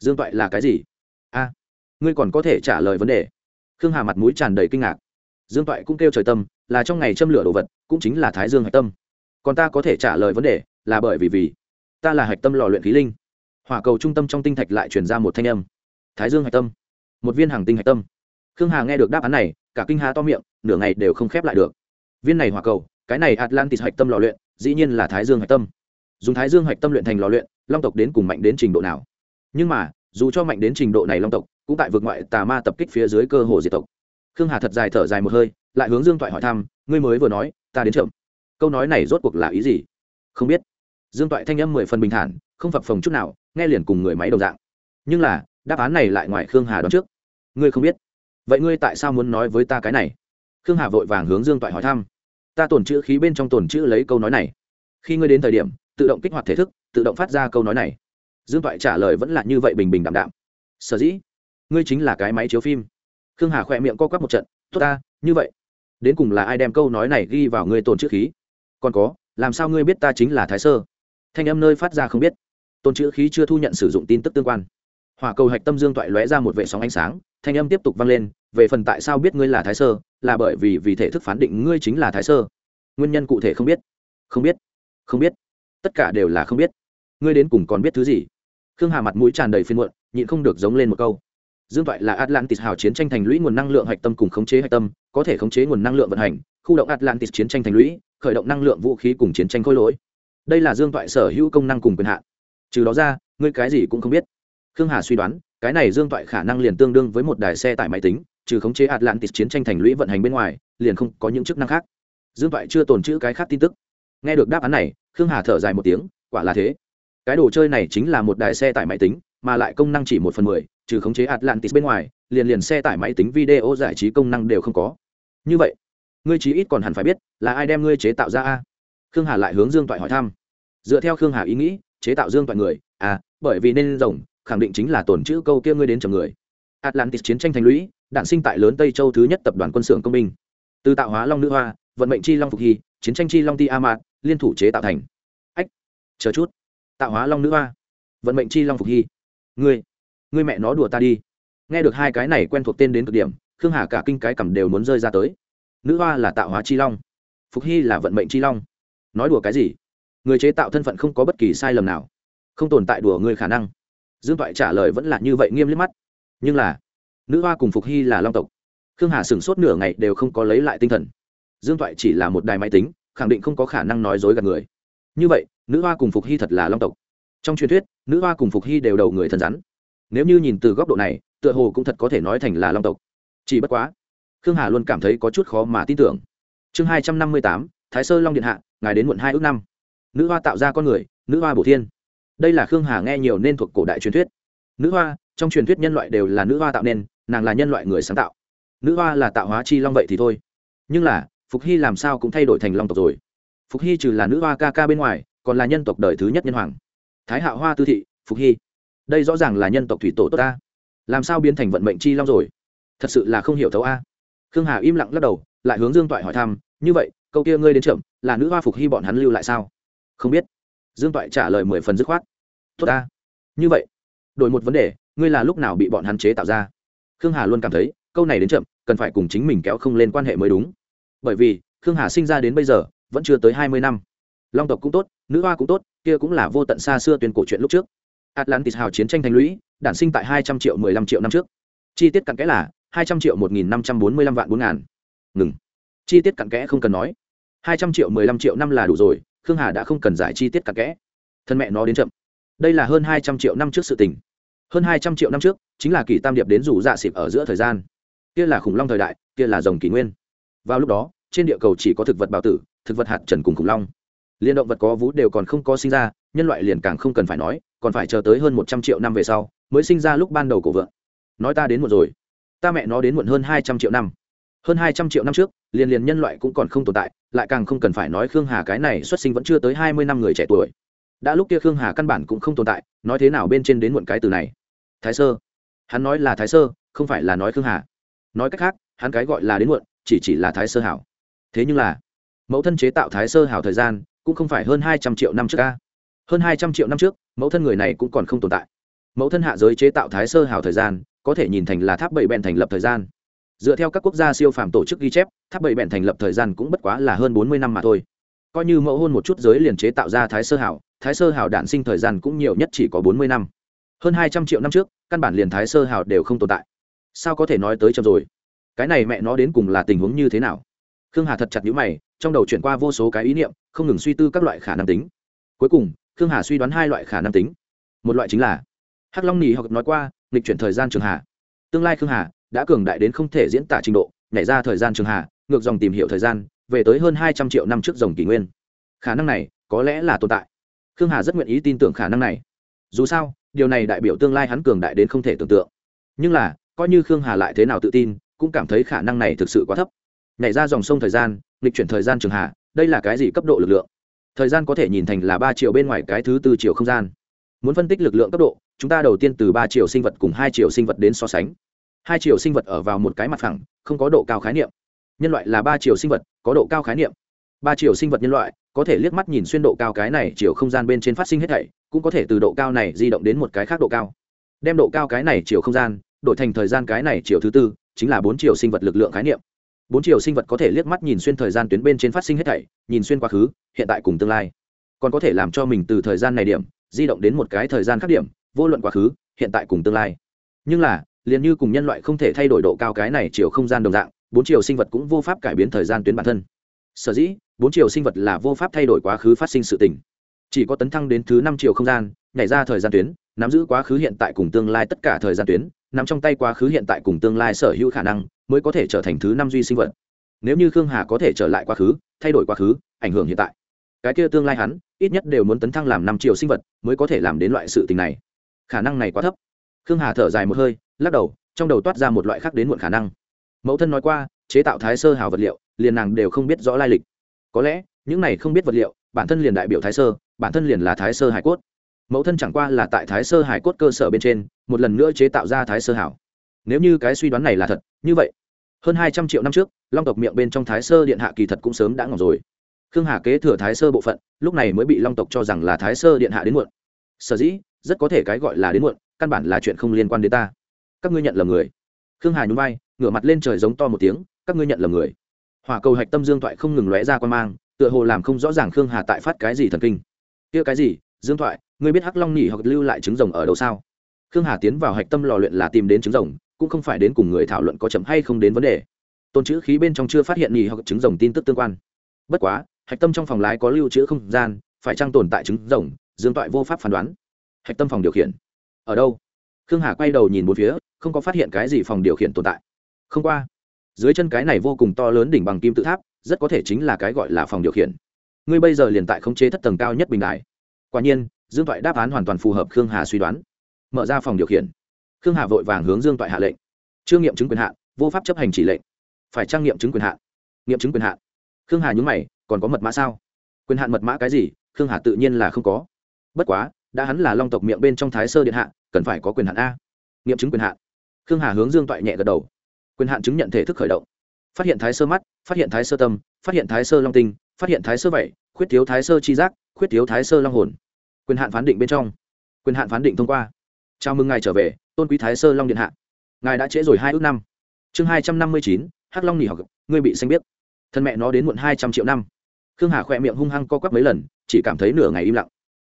dương thoại là cái gì? A, ngươi còn có thể trả lời vấn đề. Khương hà mặt mũi tràn đầy kinh ngạc. Dương toại cũng kêu trời tâm, là trong ngày châm lửa đồ vật, cũng chính là thái dương hạch tâm. Còn ta có thể trả lời vấn đề, là bởi vì vì, ta là hạch tâm lò luyện khí linh. Hỏa cầu trung tâm trong tinh thạch lại truyền ra một thanh âm. Thái dương hạch tâm, một viên hàng tinh hạch tâm. Khương hà nghe được đáp án này, cả kinh hà to miệng, nửa ngày đều không khép lại được. Viên này hỏa cầu, cái này atlantis hạch tâm lò luyện dĩ nhiên là thái dương hạch tâm. Dùng thái dương hạch tâm luyện thành lò luyện, long tộc đến cùng mạnh đến trình độ nào? Nhưng mà, dù cho mạnh đến trình độ này long tộc, cũng tại vượt ngoại tà ma tập kích phía dưới cơ hồ diệt tộc. Khương hà thật dài thở dài một hơi, lại hướng dương toại hỏi thăm, ngươi mới vừa nói, ta đến chậm. Câu nói này rốt cuộc là ý gì? Không biết. Dương toại thanh âm mười phần bình thản, không phập phồng chút nào, nghe liền cùng người máy đồng dạng. Nhưng là, đáp án này lại ngoài khương hà đoán trước. Ngươi không biết. Vậy ngươi tại sao muốn nói với ta cái này? Khương hà vội vàng hướng dương toại hỏi thăm ta tổn chữ khí bên trong tổn chữ lấy câu nói này. Khi ngươi đến thời điểm, tự động kích hoạt thể thức, tự động phát ra câu nói này. Dương toại trả lời vẫn là như vậy bình bình đạm đạm. Sở dĩ, ngươi chính là cái máy chiếu phim. Khương hà khỏe miệng co quắp một trận. Tốt ta, như vậy. Đến cùng là ai đem câu nói này ghi vào ngươi tồn chữ khí? Còn có, làm sao ngươi biết ta chính là thái sơ? Thanh âm nơi phát ra không biết. Tồn chữ khí chưa thu nhận sử dụng tin tức tương quan. Hỏa cầu hạch tâm dương toại lóe ra một vệ sóng ánh sáng, thanh âm tiếp tục vang lên về phần tại sao biết ngươi là thái sơ, là bởi vì vì thể thức phán định ngươi chính là thái sơ. Nguyên nhân cụ thể không biết. Không biết. Không biết. Tất cả đều là không biết. Ngươi đến cùng còn biết thứ gì? Khương hà mặt mũi tràn đầy phiên muộn, nhịn không được giống lên một câu. Dương toại là atlantis hào chiến tranh thành lũy nguồn năng lượng hạch tâm cùng khống chế hạch tâm, có thể khống chế nguồn năng lượng vận hành, khu động atlantis chiến tranh thành lũy, khởi động năng lượng vũ khí cùng chiến tranh khôi lỗi. Đây là dương toại sở hữu công năng cùng quyền hạn. Trừ đó ra, ngươi cái gì cũng không biết. Khương hà suy đoán, cái này dương toại khả năng liền tương đương với một đài xe tải máy tính trừ khống chế atlantis chiến tranh thành lũy vận hành bên ngoài, liền không có những chức năng khác. Dương toại chưa tồn chữ cái khác tin tức. Nghe được đáp án này, khương hà thở dài một tiếng, quả là thế. Cái đồ chơi này chính là một đài xe tải máy tính, mà lại công năng chỉ một phần mười, trừ khống chế atlantis bên ngoài, liền liền xe tải máy tính video giải trí công năng đều không có. Như vậy, ngươi chí ít còn hẳn phải biết là ai đem ngươi chế tạo ra a? Khương hà lại hướng dương toại hỏi thăm. Dựa theo khương hà ý nghĩ, chế tạo dương toại người à bởi vì nên rồng, khẳng định chính là tổn chữ câu kia ngươi đến chồng người. Atlantis chiến tranh thành lũy đạn sinh tại lớn tây châu thứ nhất tập đoàn quân xưởng công binh. Từ tạo hóa long nữ hoa, vận mệnh chi long phục hy, chiến tranh chi long ti amat liên thủ chế tạo thành. Ách, chờ chút. Tạo hóa long nữ hoa, vận mệnh chi long phục hy. Ngươi ngươi mẹ nó đùa ta đi. Nghe được hai cái này quen thuộc tên đến cực điểm, khương hà cả kinh cái cầm đều muốn rơi ra tới. Nữ hoa là tạo hóa chi long, phục hy là vận mệnh chi long. Nói đùa cái gì? Người chế tạo thân phận không có bất kỳ sai lầm nào. Không tồn tại đùa người khả năng. Dương toại trả lời vẫn là như vậy nghiêm liếc mắt. Nhưng là nữ hoa cùng phục hy là long tộc. Khương hà sửng sốt nửa ngày đều không có lấy lại tinh thần. Dương toại chỉ là một đài máy tính, khẳng định không có khả năng nói dối gạt người. Như vậy, nữ hoa cùng phục hy thật là long tộc. Trong truyền thuyết, nữ hoa cùng phục hy đều đầu người thần rắn. Nếu như nhìn từ góc độ này, tựa hồ cũng thật có thể nói thành là long tộc. Chỉ bất quá, khương hà luôn cảm thấy có chút khó mà tin tưởng. Chương hai trăm năm mươi tám, thái sơ long điện hạ, ngài đến muộn hai ước năm. Nữ hoa tạo ra con người, nữ hoa bổ thiên. Đây là khương hà nghe nhiều nên thuộc cổ đại truyền thuyết nữ hoa, trong truyền thuyết nhân loại đều là nữ hoa tạo nên, nàng là nhân loại người sáng tạo. Nữ hoa là tạo hóa chi long vậy thì thôi. Nhưng là, phục hy làm sao cũng thay đổi thành long tộc rồi. Phục hy trừ là nữ hoa ca ca bên ngoài, còn là nhân tộc đời thứ nhất nhân hoàng. Thái hạo hoa tư thị, phục hy. Đây rõ ràng là nhân tộc thủy tổ tốt ta. Làm sao biến thành vận mệnh chi long rồi? Thật sự là không hiểu thấu a. Khương hà im lặng lắc đầu, lại hướng dương toại hỏi thăm, như vậy, câu kia ngươi đến chậm, là nữ hoa phục hy bọn hắn lưu lại sao? Không biết. Dương toại trả lời mười phần dứt khoát. Tốt ta. Như vậy đổi một vấn đề, ngươi là lúc nào bị bọn hắn chế tạo ra? Khương hà luôn cảm thấy, câu này đến chậm, cần phải cùng chính mình kéo không lên quan hệ mới đúng. Bởi vì, khương hà sinh ra đến bây giờ, vẫn chưa tới hai mươi năm. Long tộc cũng tốt, nữ hoa cũng tốt, kia cũng là vô tận xa xưa tuyên cổ chuyện lúc trước. Atlantis hào chiến tranh thành lũy, đản sinh tại hai trăm triệu mười lăm triệu năm trước. Chi tiết cặn kẽ là hai trăm triệu một nghìn năm trăm bốn mươi lăm vạn bốn ngàn. Ngừng. Chi tiết cặn kẽ không cần nói. Hai trăm triệu mười lăm triệu năm là đủ rồi, khương hà đã không cần giải chi tiết cặn kẽ. Thân mẹ nó đến chậm. Đây là hơn hai trăm triệu năm trước sự tình hơn hai trăm triệu năm trước, chính là kỳ tam điệp đến rủ dạ xịp ở giữa thời gian. Kia là khủng long thời đại, kia là rồng kỷ nguyên. Vào lúc đó, trên địa cầu chỉ có thực vật bào tử, thực vật hạt trần cùng khủng long. Liên động vật có vú đều còn không có sinh ra, nhân loại liền càng không cần phải nói, còn phải chờ tới hơn một trăm triệu năm về sau, mới sinh ra lúc ban đầu cổ vợ nói ta đến muộn rồi. Ta mẹ nó đến muộn hơn hai trăm triệu năm. Hơn hai trăm triệu năm trước, liền liền nhân loại cũng còn không tồn tại, lại càng không cần phải nói khương hà cái này xuất sinh vẫn chưa tới hai mươi năm người trẻ tuổi. Đã lúc kia khương hà căn bản cũng không tồn tại, nói thế nào bên trên đến muộn cái từ này? Thái sơ. Hắn nói là thái sơ, không phải là nói khương hà. Nói cách khác, hắn cái gọi là đến muộn, chỉ chỉ là thái sơ hảo. Thế nhưng là, mẫu thân chế tạo thái sơ hảo thời gian, cũng không phải hơn hai trăm triệu năm trước ca hơn hai trăm triệu năm trước, mẫu thân người này cũng còn không tồn tại. Mẫu thân hạ giới chế tạo thái sơ hảo thời gian, có thể nhìn thành là tháp bảy bèn thành lập thời gian. Dựa theo các quốc gia siêu phàm tổ chức ghi chép, tháp bảy bèn thành lập thời gian cũng bất quá là hơn bốn mươi năm mà thôi. Coi như mẫu hôn một chút giới liền chế tạo ra thái sơ hảo, thái sơ hảo đản sinh thời gian cũng nhiều nhất chỉ có bốn mươi năm hơn hai trăm triệu năm trước, căn bản liền thái sơ hào đều không tồn tại. Sao có thể nói tới chậm rồi? Cái này mẹ nó đến cùng là tình huống như thế nào? Khương hà thật chặt nhữ mày, trong đầu chuyển qua vô số cái ý niệm, không ngừng suy tư các loại khả năng tính. Cuối cùng, khương hà suy đoán hai loại khả năng tính. Một loại chính là, hắc long nỉ học nói qua, nghịch chuyển thời gian trường hà. Tương lai khương hà đã cường đại đến không thể diễn tả trình độ, nhảy ra thời gian trường hà, ngược dòng tìm hiểu thời gian, về tới hơn hai trăm triệu năm trước dòng kỷ nguyên. Khả năng này có lẽ là tồn tại. Khương hà rất nguyện ý tin tưởng khả năng này. Dù sao điều này đại biểu tương lai hắn cường đại đến không thể tưởng tượng. Nhưng là, coi như khương hà lại thế nào tự tin, cũng cảm thấy khả năng này thực sự quá thấp. Nhảy ra dòng sông thời gian, lịch chuyển thời gian trường hà đây là cái gì cấp độ lực lượng? Thời gian có thể nhìn thành là ba chiều bên ngoài cái thứ tư chiều không gian. Muốn phân tích lực lượng cấp độ, chúng ta đầu tiên từ ba chiều sinh vật cùng hai chiều sinh vật đến so sánh. Hai chiều sinh vật ở vào một cái mặt phẳng, không có độ cao khái niệm. Nhân loại là ba chiều sinh vật, có độ cao khái niệm ba chiều sinh vật nhân loại, có thể liếc mắt nhìn xuyên độ cao cái này chiều không gian bên trên phát sinh hết thảy, cũng có thể từ độ cao này di động đến một cái khác độ cao. Đem độ cao cái này chiều không gian, đổi thành thời gian cái này chiều thứ tư, chính là bốn chiều sinh vật lực lượng khái niệm. Bốn chiều sinh vật có thể liếc mắt nhìn xuyên thời gian tuyến bên trên phát sinh hết thảy, nhìn xuyên quá khứ, hiện tại cùng tương lai. Còn có thể làm cho mình từ thời gian này điểm, di động đến một cái thời gian khác điểm, vô luận quá khứ, hiện tại cùng tương lai. Nhưng là, liền như cùng nhân loại không thể thay đổi độ cao cái này chiều không gian đồng dạng, bốn chiều sinh vật cũng vô pháp cải biến thời gian tuyến bản thân sở dĩ, bốn chiều sinh vật là vô pháp thay đổi quá khứ phát sinh sự tình. Chỉ có tấn thăng đến thứ năm chiều không gian, nhảy ra thời gian tuyến, nắm giữ quá khứ hiện tại cùng tương lai tất cả thời gian tuyến nằm trong tay quá khứ hiện tại cùng tương lai sở hữu khả năng, mới có thể trở thành thứ năm duy sinh vật. Nếu như khương hà có thể trở lại quá khứ, thay đổi quá khứ, ảnh hưởng hiện tại. Cái kia tương lai hắn, ít nhất đều muốn tấn thăng làm năm triệu sinh vật, mới có thể làm đến loại sự tình này. Khả năng này quá thấp. Khương hà thở dài một hơi, lắc đầu, trong đầu toát ra một loại khác đến muộn khả năng. Mẫu thân nói qua chế tạo thái sơ hào vật liệu, liền nàng đều không biết rõ lai lịch. Có lẽ, những này không biết vật liệu, bản thân liền đại biểu thái sơ, bản thân liền là thái sơ hải cốt. Mẫu thân chẳng qua là tại thái sơ hải cốt cơ sở bên trên, một lần nữa chế tạo ra thái sơ hảo nếu như cái suy đoán này là thật, như vậy, hơn hai trăm triệu năm trước, long tộc miệng bên trong thái sơ điện hạ kỳ thật cũng sớm đã ngỏng rồi. Khương hà kế thừa thái sơ bộ phận, lúc này mới bị long tộc cho rằng là thái sơ điện hạ đến muộn. Sở dĩ, rất có thể cái gọi là đến muộn, căn bản là chuyện không liên quan đến ta. Các ngươi nhận là người. Khương hà nhún vai, ngửa mặt lên trời giống to một tiếng các ngươi nhận lầm người. Hỏa cầu hạch tâm dương thoại không ngừng lóe ra quan mang, tựa hồ làm không rõ ràng khương hà tại phát cái gì thần kinh. Kia cái gì? Dương thoại, ngươi biết hắc long nhỉ hoặc lưu lại trứng rồng ở đâu sao? Khương hà tiến vào hạch tâm lò luyện là tìm đến trứng rồng, cũng không phải đến cùng người thảo luận có chậm hay không đến vấn đề. Tôn chữ khí bên trong chưa phát hiện nhỉ hoặc trứng rồng tin tức tương quan. Bất quá, hạch tâm trong phòng lái có lưu trữ không gian, phải trang tồn tại trứng rồng, dương toại vô pháp phán đoán. Hạch tâm phòng điều khiển. Ở đâu? Khương hà quay đầu nhìn một phía, không có phát hiện cái gì phòng điều khiển tồn tại. Không qua dưới chân cái này vô cùng to lớn đỉnh bằng kim tự tháp, rất có thể chính là cái gọi là phòng điều khiển. Ngươi bây giờ liền tại khống chế thất tầng cao nhất bình đại quả nhiên, dương toại đáp án hoàn toàn phù hợp khương hà suy đoán. Mở ra phòng điều khiển. Khương hà vội vàng hướng dương toại hạ lệnh. Chưa nghiệm chứng quyền hạn, vô pháp chấp hành chỉ lệnh. Phải trang nghiệm chứng quyền hạn? Nghiệm chứng quyền hạn. Khương hà nhúng mày, còn có mật mã sao? Quyền hạn mật mã cái gì? Khương hà tự nhiên là không có. Bất quá, đã hắn là long tộc miệng bên trong thái sơ điện hạ, cần phải có quyền hạn a. Nghiệm chứng quyền hạn. Khương hà hướng dương toại nhẹ gật đầu quyền hạn chứng nhận thể thức khởi động. Phát hiện thái sơ mắt, phát hiện thái sơ tâm, phát hiện thái sơ long tinh, phát hiện thái sơ vẩy khuyết thiếu thái sơ chi giác, khuyết thiếu thái sơ long hồn. Quyền hạn phán định bên trong. Quyền hạn phán định thông qua. Chào mừng ngài trở về, tôn quý thái sơ long điện hạ. Ngài đã trễ rồi hai ước năm. Chương hai trăm năm mươi chín, hắc long nỉ học, ngươi bị xanh biết. Thân mẹ nó đến muộn hai trăm triệu năm. Khương hà khỏe miệng hung hăng co quắp mấy lần, chỉ cảm thấy nửa ngày im lặng.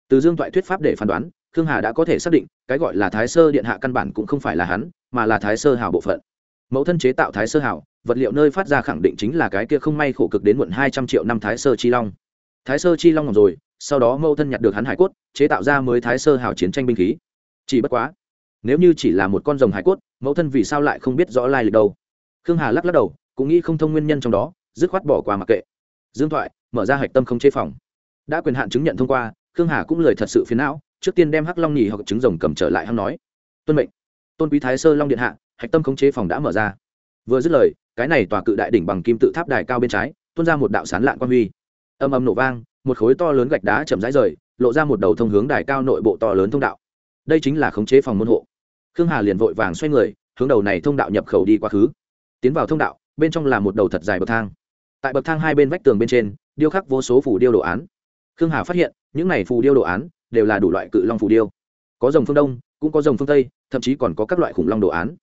Từ dương toại thuyết pháp để phán đoán, khương hà đã có thể xác định, cái gọi là thái sơ điện hạ căn bản cũng không phải là hắn, mà là thái sơ hào bộ phận mẫu thân chế tạo thái sơ hảo, vật liệu nơi phát ra khẳng định chính là cái kia không may khổ cực đến muộn hai trăm triệu năm thái sơ chi long. Thái sơ chi long ngọc rồi sau đó mẫu thân nhặt được hắn hải cốt chế tạo ra mới thái sơ hảo chiến tranh binh khí. Chỉ bất quá nếu như chỉ là một con rồng hải cốt mẫu thân vì sao lại không biết rõ lai lịch đâu? Khương hà lắc lắc đầu cũng nghĩ không thông nguyên nhân trong đó dứt khoát bỏ qua mặc kệ. Dương thoại mở ra hạch tâm không chế phòng. Đã quyền hạn chứng nhận thông qua khương hà cũng lời thật sự phiến não trước tiên đem hắc long nhì hoặc trứng rồng cầm trở lại hắn nói. Tuân mệnh. Tôn quý thái sơ long điện hạ hạch tâm khống chế phòng đã mở ra. Vừa dứt lời, cái này tòa cự đại đỉnh bằng kim tự tháp đài cao bên trái, tuôn ra một đạo sán lạn quan huy. Âm âm nổ vang, một khối to lớn gạch đá chậm rãi rời, lộ ra một đầu thông hướng đài cao nội bộ to lớn thông đạo. Đây chính là khống chế phòng môn hộ. Khương hà liền vội vàng xoay người, hướng đầu này thông đạo nhập khẩu đi quá khứ. Tiến vào thông đạo, bên trong là một đầu thật dài bậc thang. Tại bậc thang hai bên vách tường bên trên, điêu khắc vô số phù điêu đồ án. Khương hà phát hiện, những này phù điêu đồ án đều là đủ loại cự long phù điêu. Có dòng phương đông, cũng có dòng phương tây, thậm chí còn có các loại khủng long đồ án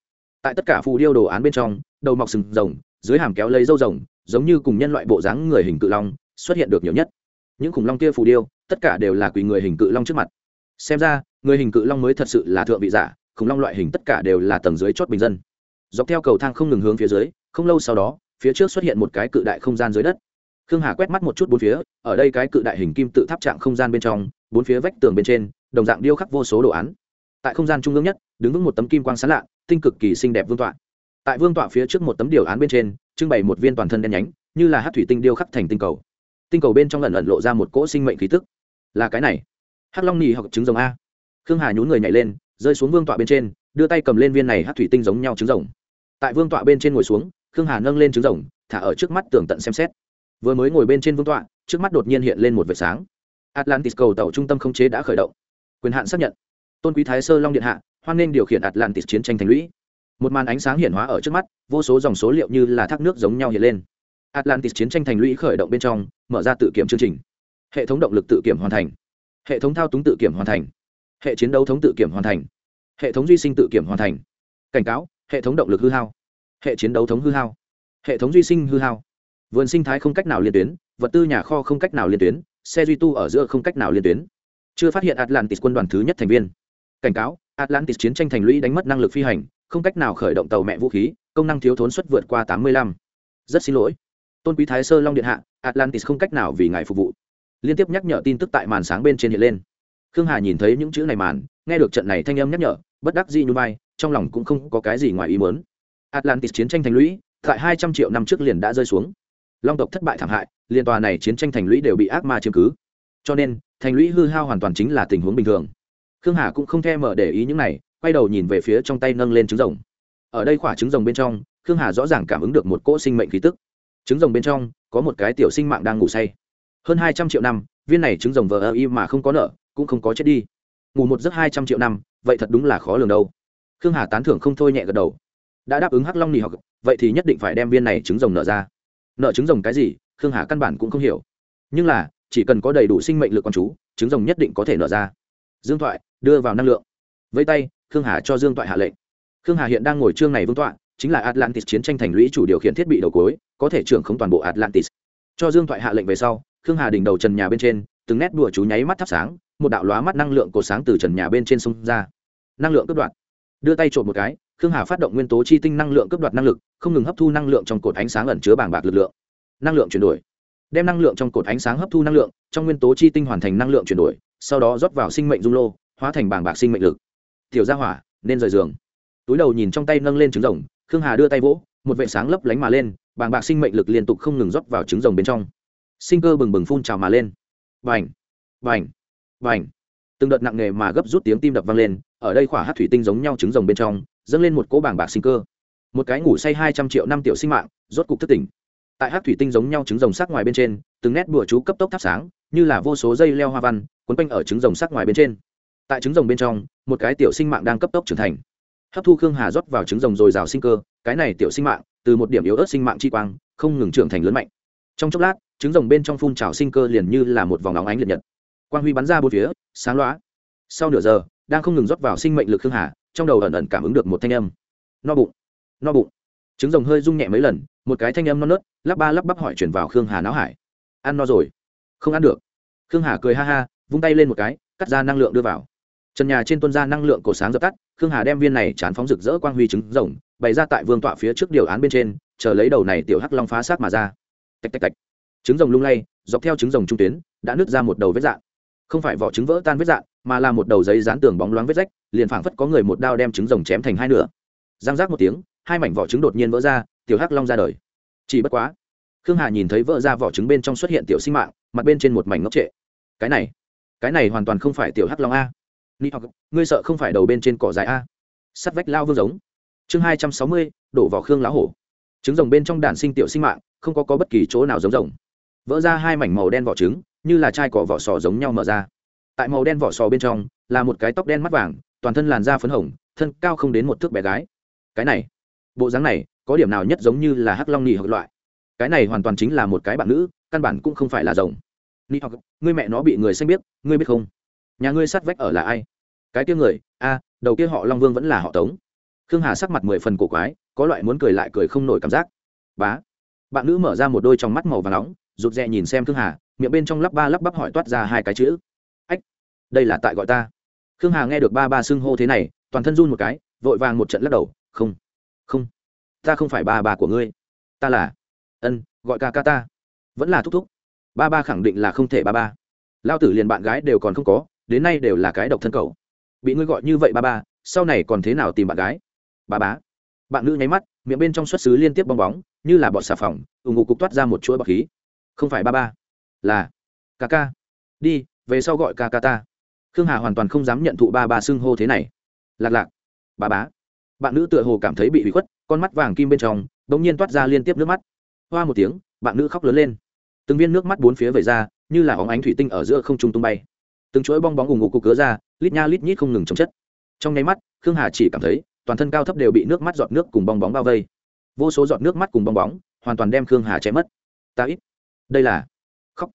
tại tất cả phù điêu đồ án bên trong, đầu mọc sừng rồng, dưới hàm kéo lấy dâu rồng, giống như cùng nhân loại bộ dáng người hình cự long, xuất hiện được nhiều nhất. Những khủng long kia phù điêu, tất cả đều là quỳ người hình cự long trước mặt. Xem ra, người hình cự long mới thật sự là thượng vị giả, khủng long loại hình tất cả đều là tầng dưới chót bình dân. Dọc theo cầu thang không ngừng hướng phía dưới, không lâu sau đó, phía trước xuất hiện một cái cự đại không gian dưới đất. Khương hà quét mắt một chút bốn phía, ở đây cái cự đại hình kim tự tháp trạng không gian bên trong, bốn phía vách tường bên trên, đồng dạng điêu khắc vô số đồ án. Tại không gian trung ương nhất, đứng vững một tấm kim quang sán lạ tinh cực kỳ xinh đẹp vương tọa. Tại vương tọa phía trước một tấm điều án bên trên, trưng bày một viên toàn thân đen nhánh, như là hát thủy tinh điêu khắc thành tinh cầu. Tinh cầu bên trong lần ẩn lộ ra một cỗ sinh mệnh khí tức. Là cái này. Hắc long nhì hoặc trứng rồng a. Khương hà nhún người nhảy lên, rơi xuống vương tọa bên trên, đưa tay cầm lên viên này hát thủy tinh giống nhau trứng rồng. Tại vương tọa bên trên ngồi xuống, khương hà nâng lên trứng rồng, thả ở trước mắt tường tận xem xét. Vừa mới ngồi bên trên vương tọa, trước mắt đột nhiên hiện lên một vệt sáng. Atlantis cầu tàu trung tâm không chế đã khởi động. Quyền hạn xác nhận. Tôn quý thái sơ long điện hạ hoan nên điều khiển atlantis chiến tranh thành lũy. Một màn ánh sáng hiển hóa ở trước mắt, vô số dòng số liệu như là thác nước giống nhau hiện lên. Atlantis chiến tranh thành lũy khởi động bên trong, mở ra tự kiểm chương trình. Hệ thống động lực tự kiểm hoàn thành. Hệ thống thao túng tự kiểm hoàn thành. Hệ chiến đấu thống tự kiểm hoàn thành. Hệ thống duy sinh tự kiểm hoàn thành. Cảnh cáo, hệ thống động lực hư hao. Hệ chiến đấu thống hư hao. Hệ thống duy sinh hư hao. Vườn sinh thái không cách nào liên tuyến, vật tư nhà kho không cách nào liên tuyến, xe duy tu ở giữa không cách nào liên tuyến. Chưa phát hiện atlantis quân đoàn thứ nhất thành viên cảnh cáo, atlantis chiến tranh thành lũy đánh mất năng lực phi hành, không cách nào khởi động tàu mẹ vũ khí, công năng thiếu thốn suất vượt qua tám mươi lăm. Rất xin lỗi. Tôn quý thái sơ long điện hạ, atlantis không cách nào vì ngài phục vụ. Liên tiếp nhắc nhở tin tức tại màn sáng bên trên hiện lên. Khương hà nhìn thấy những chữ này màn, nghe được trận này thanh âm nhắc nhở, bất đắc dĩ như bay trong lòng cũng không có cái gì ngoài ý muốn. Atlantis chiến tranh thành lũy, tại hai trăm triệu năm trước liền đã rơi xuống. Long tộc thất bại thảm hại, liên tòa này chiến tranh thành lũy đều bị ác ma chiếm cứ. Cho nên, thành lũy hư hao hoàn toàn chính là tình huống bình thường khương hà cũng không thèm mở để ý những này, quay đầu nhìn về phía trong tay nâng lên trứng rồng. Ở đây khỏa trứng rồng bên trong, khương hà rõ ràng cảm ứng được một cỗ sinh mệnh khí tức. Trứng rồng bên trong, có một cái tiểu sinh mạng đang ngủ say. Hơn hai trăm triệu năm, viên này trứng rồng vờ ơ y mà không có nợ, cũng không có chết đi. Ngủ một giấc hai trăm triệu năm, vậy thật đúng là khó lường đâu. Khương hà tán thưởng không thôi nhẹ gật đầu. Đã đáp ứng hắc long nỉ học, vậy thì nhất định phải đem viên này trứng rồng nợ ra. Nợ trứng rồng cái gì, khương hà căn bản cũng không hiểu. Nhưng là, chỉ cần có đầy đủ sinh mệnh lực con chú, trứng rồng nhất định có thể nợ ra dương thoại đưa vào năng lượng. Vây tay, khương hà cho dương thoại hạ lệnh. Khương hà hiện đang ngồi chương này vương tọa, chính là atlantis chiến tranh thành lũy chủ điều khiển thiết bị đầu cối có thể trưởng không toàn bộ atlantis. Cho dương thoại hạ lệnh về sau, khương hà đỉnh đầu trần nhà bên trên, từng nét đùa chú nháy mắt thắp sáng, một đạo lóa mắt năng lượng cột sáng từ trần nhà bên trên sông ra. Năng lượng cướp đoạt. Đưa tay trộm một cái, khương hà phát động nguyên tố chi tinh năng lượng cướp đoạt năng lực, không ngừng hấp thu năng lượng trong cột ánh sáng ẩn chứa bảng bạc lực lượng. Năng lượng chuyển đổi. Đem năng lượng trong cột ánh sáng hấp thu năng lượng, trong nguyên tố chi tinh hoàn thành năng lượng chuyển đổi sau đó rót vào sinh mệnh dung lô, hóa thành bảng bạc sinh mệnh lực. Tiểu gia hỏa, nên rời giường. Túi đầu nhìn trong tay nâng lên trứng rồng, khương hà đưa tay vỗ, một vệ sáng lấp lánh mà lên, bàng bạc sinh mệnh lực liên tục không ngừng rót vào trứng rồng bên trong. Sinh cơ bừng bừng phun trào mà lên. Vành vành vành từng đợt nặng nề mà gấp rút tiếng tim đập vang lên, ở đây khỏa hát thủy tinh giống nhau trứng rồng bên trong, dâng lên một cỗ bảng bạc sinh cơ. Một cái ngủ say hai trăm triệu năm tiểu sinh mạng, rốt cục thất tỉnh. Tại hát thủy tinh giống nhau trứng rồng sắc ngoài bên trên, từng nét bùa chú cấp tốc thắp sáng, như là vô số dây leo hoa văn quấn quanh ở trứng rồng sắc ngoài bên trên. Tại trứng rồng bên trong, một cái tiểu sinh mạng đang cấp tốc trưởng thành. Hấp thu khương hà rót vào trứng rồng dồi dào sinh cơ, cái này tiểu sinh mạng, từ một điểm yếu ớt sinh mạng chi quang, không ngừng trưởng thành lớn mạnh. Trong chốc lát, trứng rồng bên trong phun trào sinh cơ liền như là một vòng óng ánh liệt nhật. Quang huy bắn ra bốn phía, sáng loá sau nửa giờ, đang không ngừng rót vào sinh mệnh lực khương hà, trong đầu ẩn ẩn cảm ứng được một thanh âm. No bụng no bụng. Trứng rồng hơi rung nhẹ mấy lần, một cái thanh âm non nớt, lắp ba lắp bắp hỏi chuyển vào khương hà não hải. Ăn no rồi. Không ăn được. Khương hà cười ha ha vung tay lên một cái, cắt ra năng lượng đưa vào. Trần nhà trên tuân ra năng lượng cổ sáng dập tắt, khương hà đem viên này chán phóng rực rỡ quang huy trứng rồng, bày ra tại vương tọa phía trước điều án bên trên, chờ lấy đầu này tiểu hắc long phá sát mà ra. Tạch tạch tạch. Trứng rồng lung lay, dọc theo trứng rồng trung tuyến, đã nứt ra một đầu vết dạn không phải vỏ trứng vỡ tan vết dạn mà là một đầu giấy dán tường bóng loáng vết rách, liền phảng phất có người một đao đem trứng rồng chém thành hai nửa. Giang giác một tiếng, hai mảnh vỏ trứng đột nhiên vỡ ra, tiểu hắc long ra đời. Chỉ bất quá, khương hà nhìn thấy vỡ ra vỏ trứng bên trong xuất hiện tiểu sinh mạng, mặt bên trên một mảnh ngốc trệ. Cái này cái này hoàn toàn không phải tiểu hắc long a. Ni học ngươi sợ không phải đầu bên trên cỏ dài a. Sắt vách lao vương giống. Chương hai trăm sáu mươi đổ vào khương lão hổ. Trứng rồng bên trong đàn sinh tiểu sinh mạng không có, có bất kỳ chỗ nào giống rồng. Vỡ ra hai mảnh màu đen vỏ trứng như là chai cỏ vỏ sò giống nhau mở ra. Tại màu đen vỏ sò bên trong là một cái tóc đen mắt vàng toàn thân làn da phấn hồng thân cao không đến một thước bé gái. Cái này bộ dáng này có điểm nào nhất giống như là hắc long nhị hoặc loại? Cái này hoàn toàn chính là một cái bạn nữ căn bản cũng không phải là rồng ni học ngươi mẹ nó bị người xanh biết, ngươi biết không? Nhà ngươi sát vách ở là ai? Cái kia người, a, đầu kia họ long vương vẫn là họ tống. Khương hà sắc mặt mười phần cổ quái, có loại muốn cười lại cười không nổi cảm giác. Bá. Bạn nữ mở ra một đôi trong mắt màu và nóng, rụt rè nhìn xem khương hà, miệng bên trong lắp ba lắp bắp hỏi toát ra hai cái chữ. Ách, đây là tại gọi ta. Khương hà nghe được ba ba xưng hô thế này, toàn thân run một cái, vội vàng một trận lắc đầu, không không, ta không phải ba bà của ngươi, ta là, ân, gọi ca ca ta, vẫn là thúc thúc ba ba khẳng định là không thể ba ba. Lao tử liền bạn gái đều còn không có, đến nay đều là cái độc thân cầu bị ngươi gọi như vậy ba ba, sau này còn thế nào tìm bạn gái? Ba bá bạn nữ nháy mắt, miệng bên trong xuất xứ liên tiếp bong bóng, như là bọt xà phòng ủng hộ cục toát ra một chuỗi bọc khí. Không phải ba ba, là ca ca. Đi, về sau gọi ca ca ta. Khương hà hoàn toàn không dám nhận thụ ba ba xưng hô thế này. Lạc lạc. Ba bá bạn nữ tựa hồ cảm thấy bị hủy khuất, con mắt vàng kim bên trong đ ỗ n g nhiên toát ra liên tiếp nước mắt. Hoa một tiếng, bạn nữ khóc lớn lên từng viên nước mắt bốn phía vẩy ra, như là óng ánh thủy tinh ở giữa không trung tung bay. Từng chuỗi bong bóng ủng ngụ cục cứa ra, lít nha lít nhít không ngừng chấm chất. Trong nháy mắt, khương hà chỉ cảm thấy, toàn thân cao thấp đều bị nước mắt giọt nước cùng bong bóng bao vây. Vô số giọt nước mắt cùng bong bóng, hoàn toàn đem khương hà chém mất. Ta ít. Đây là khóc.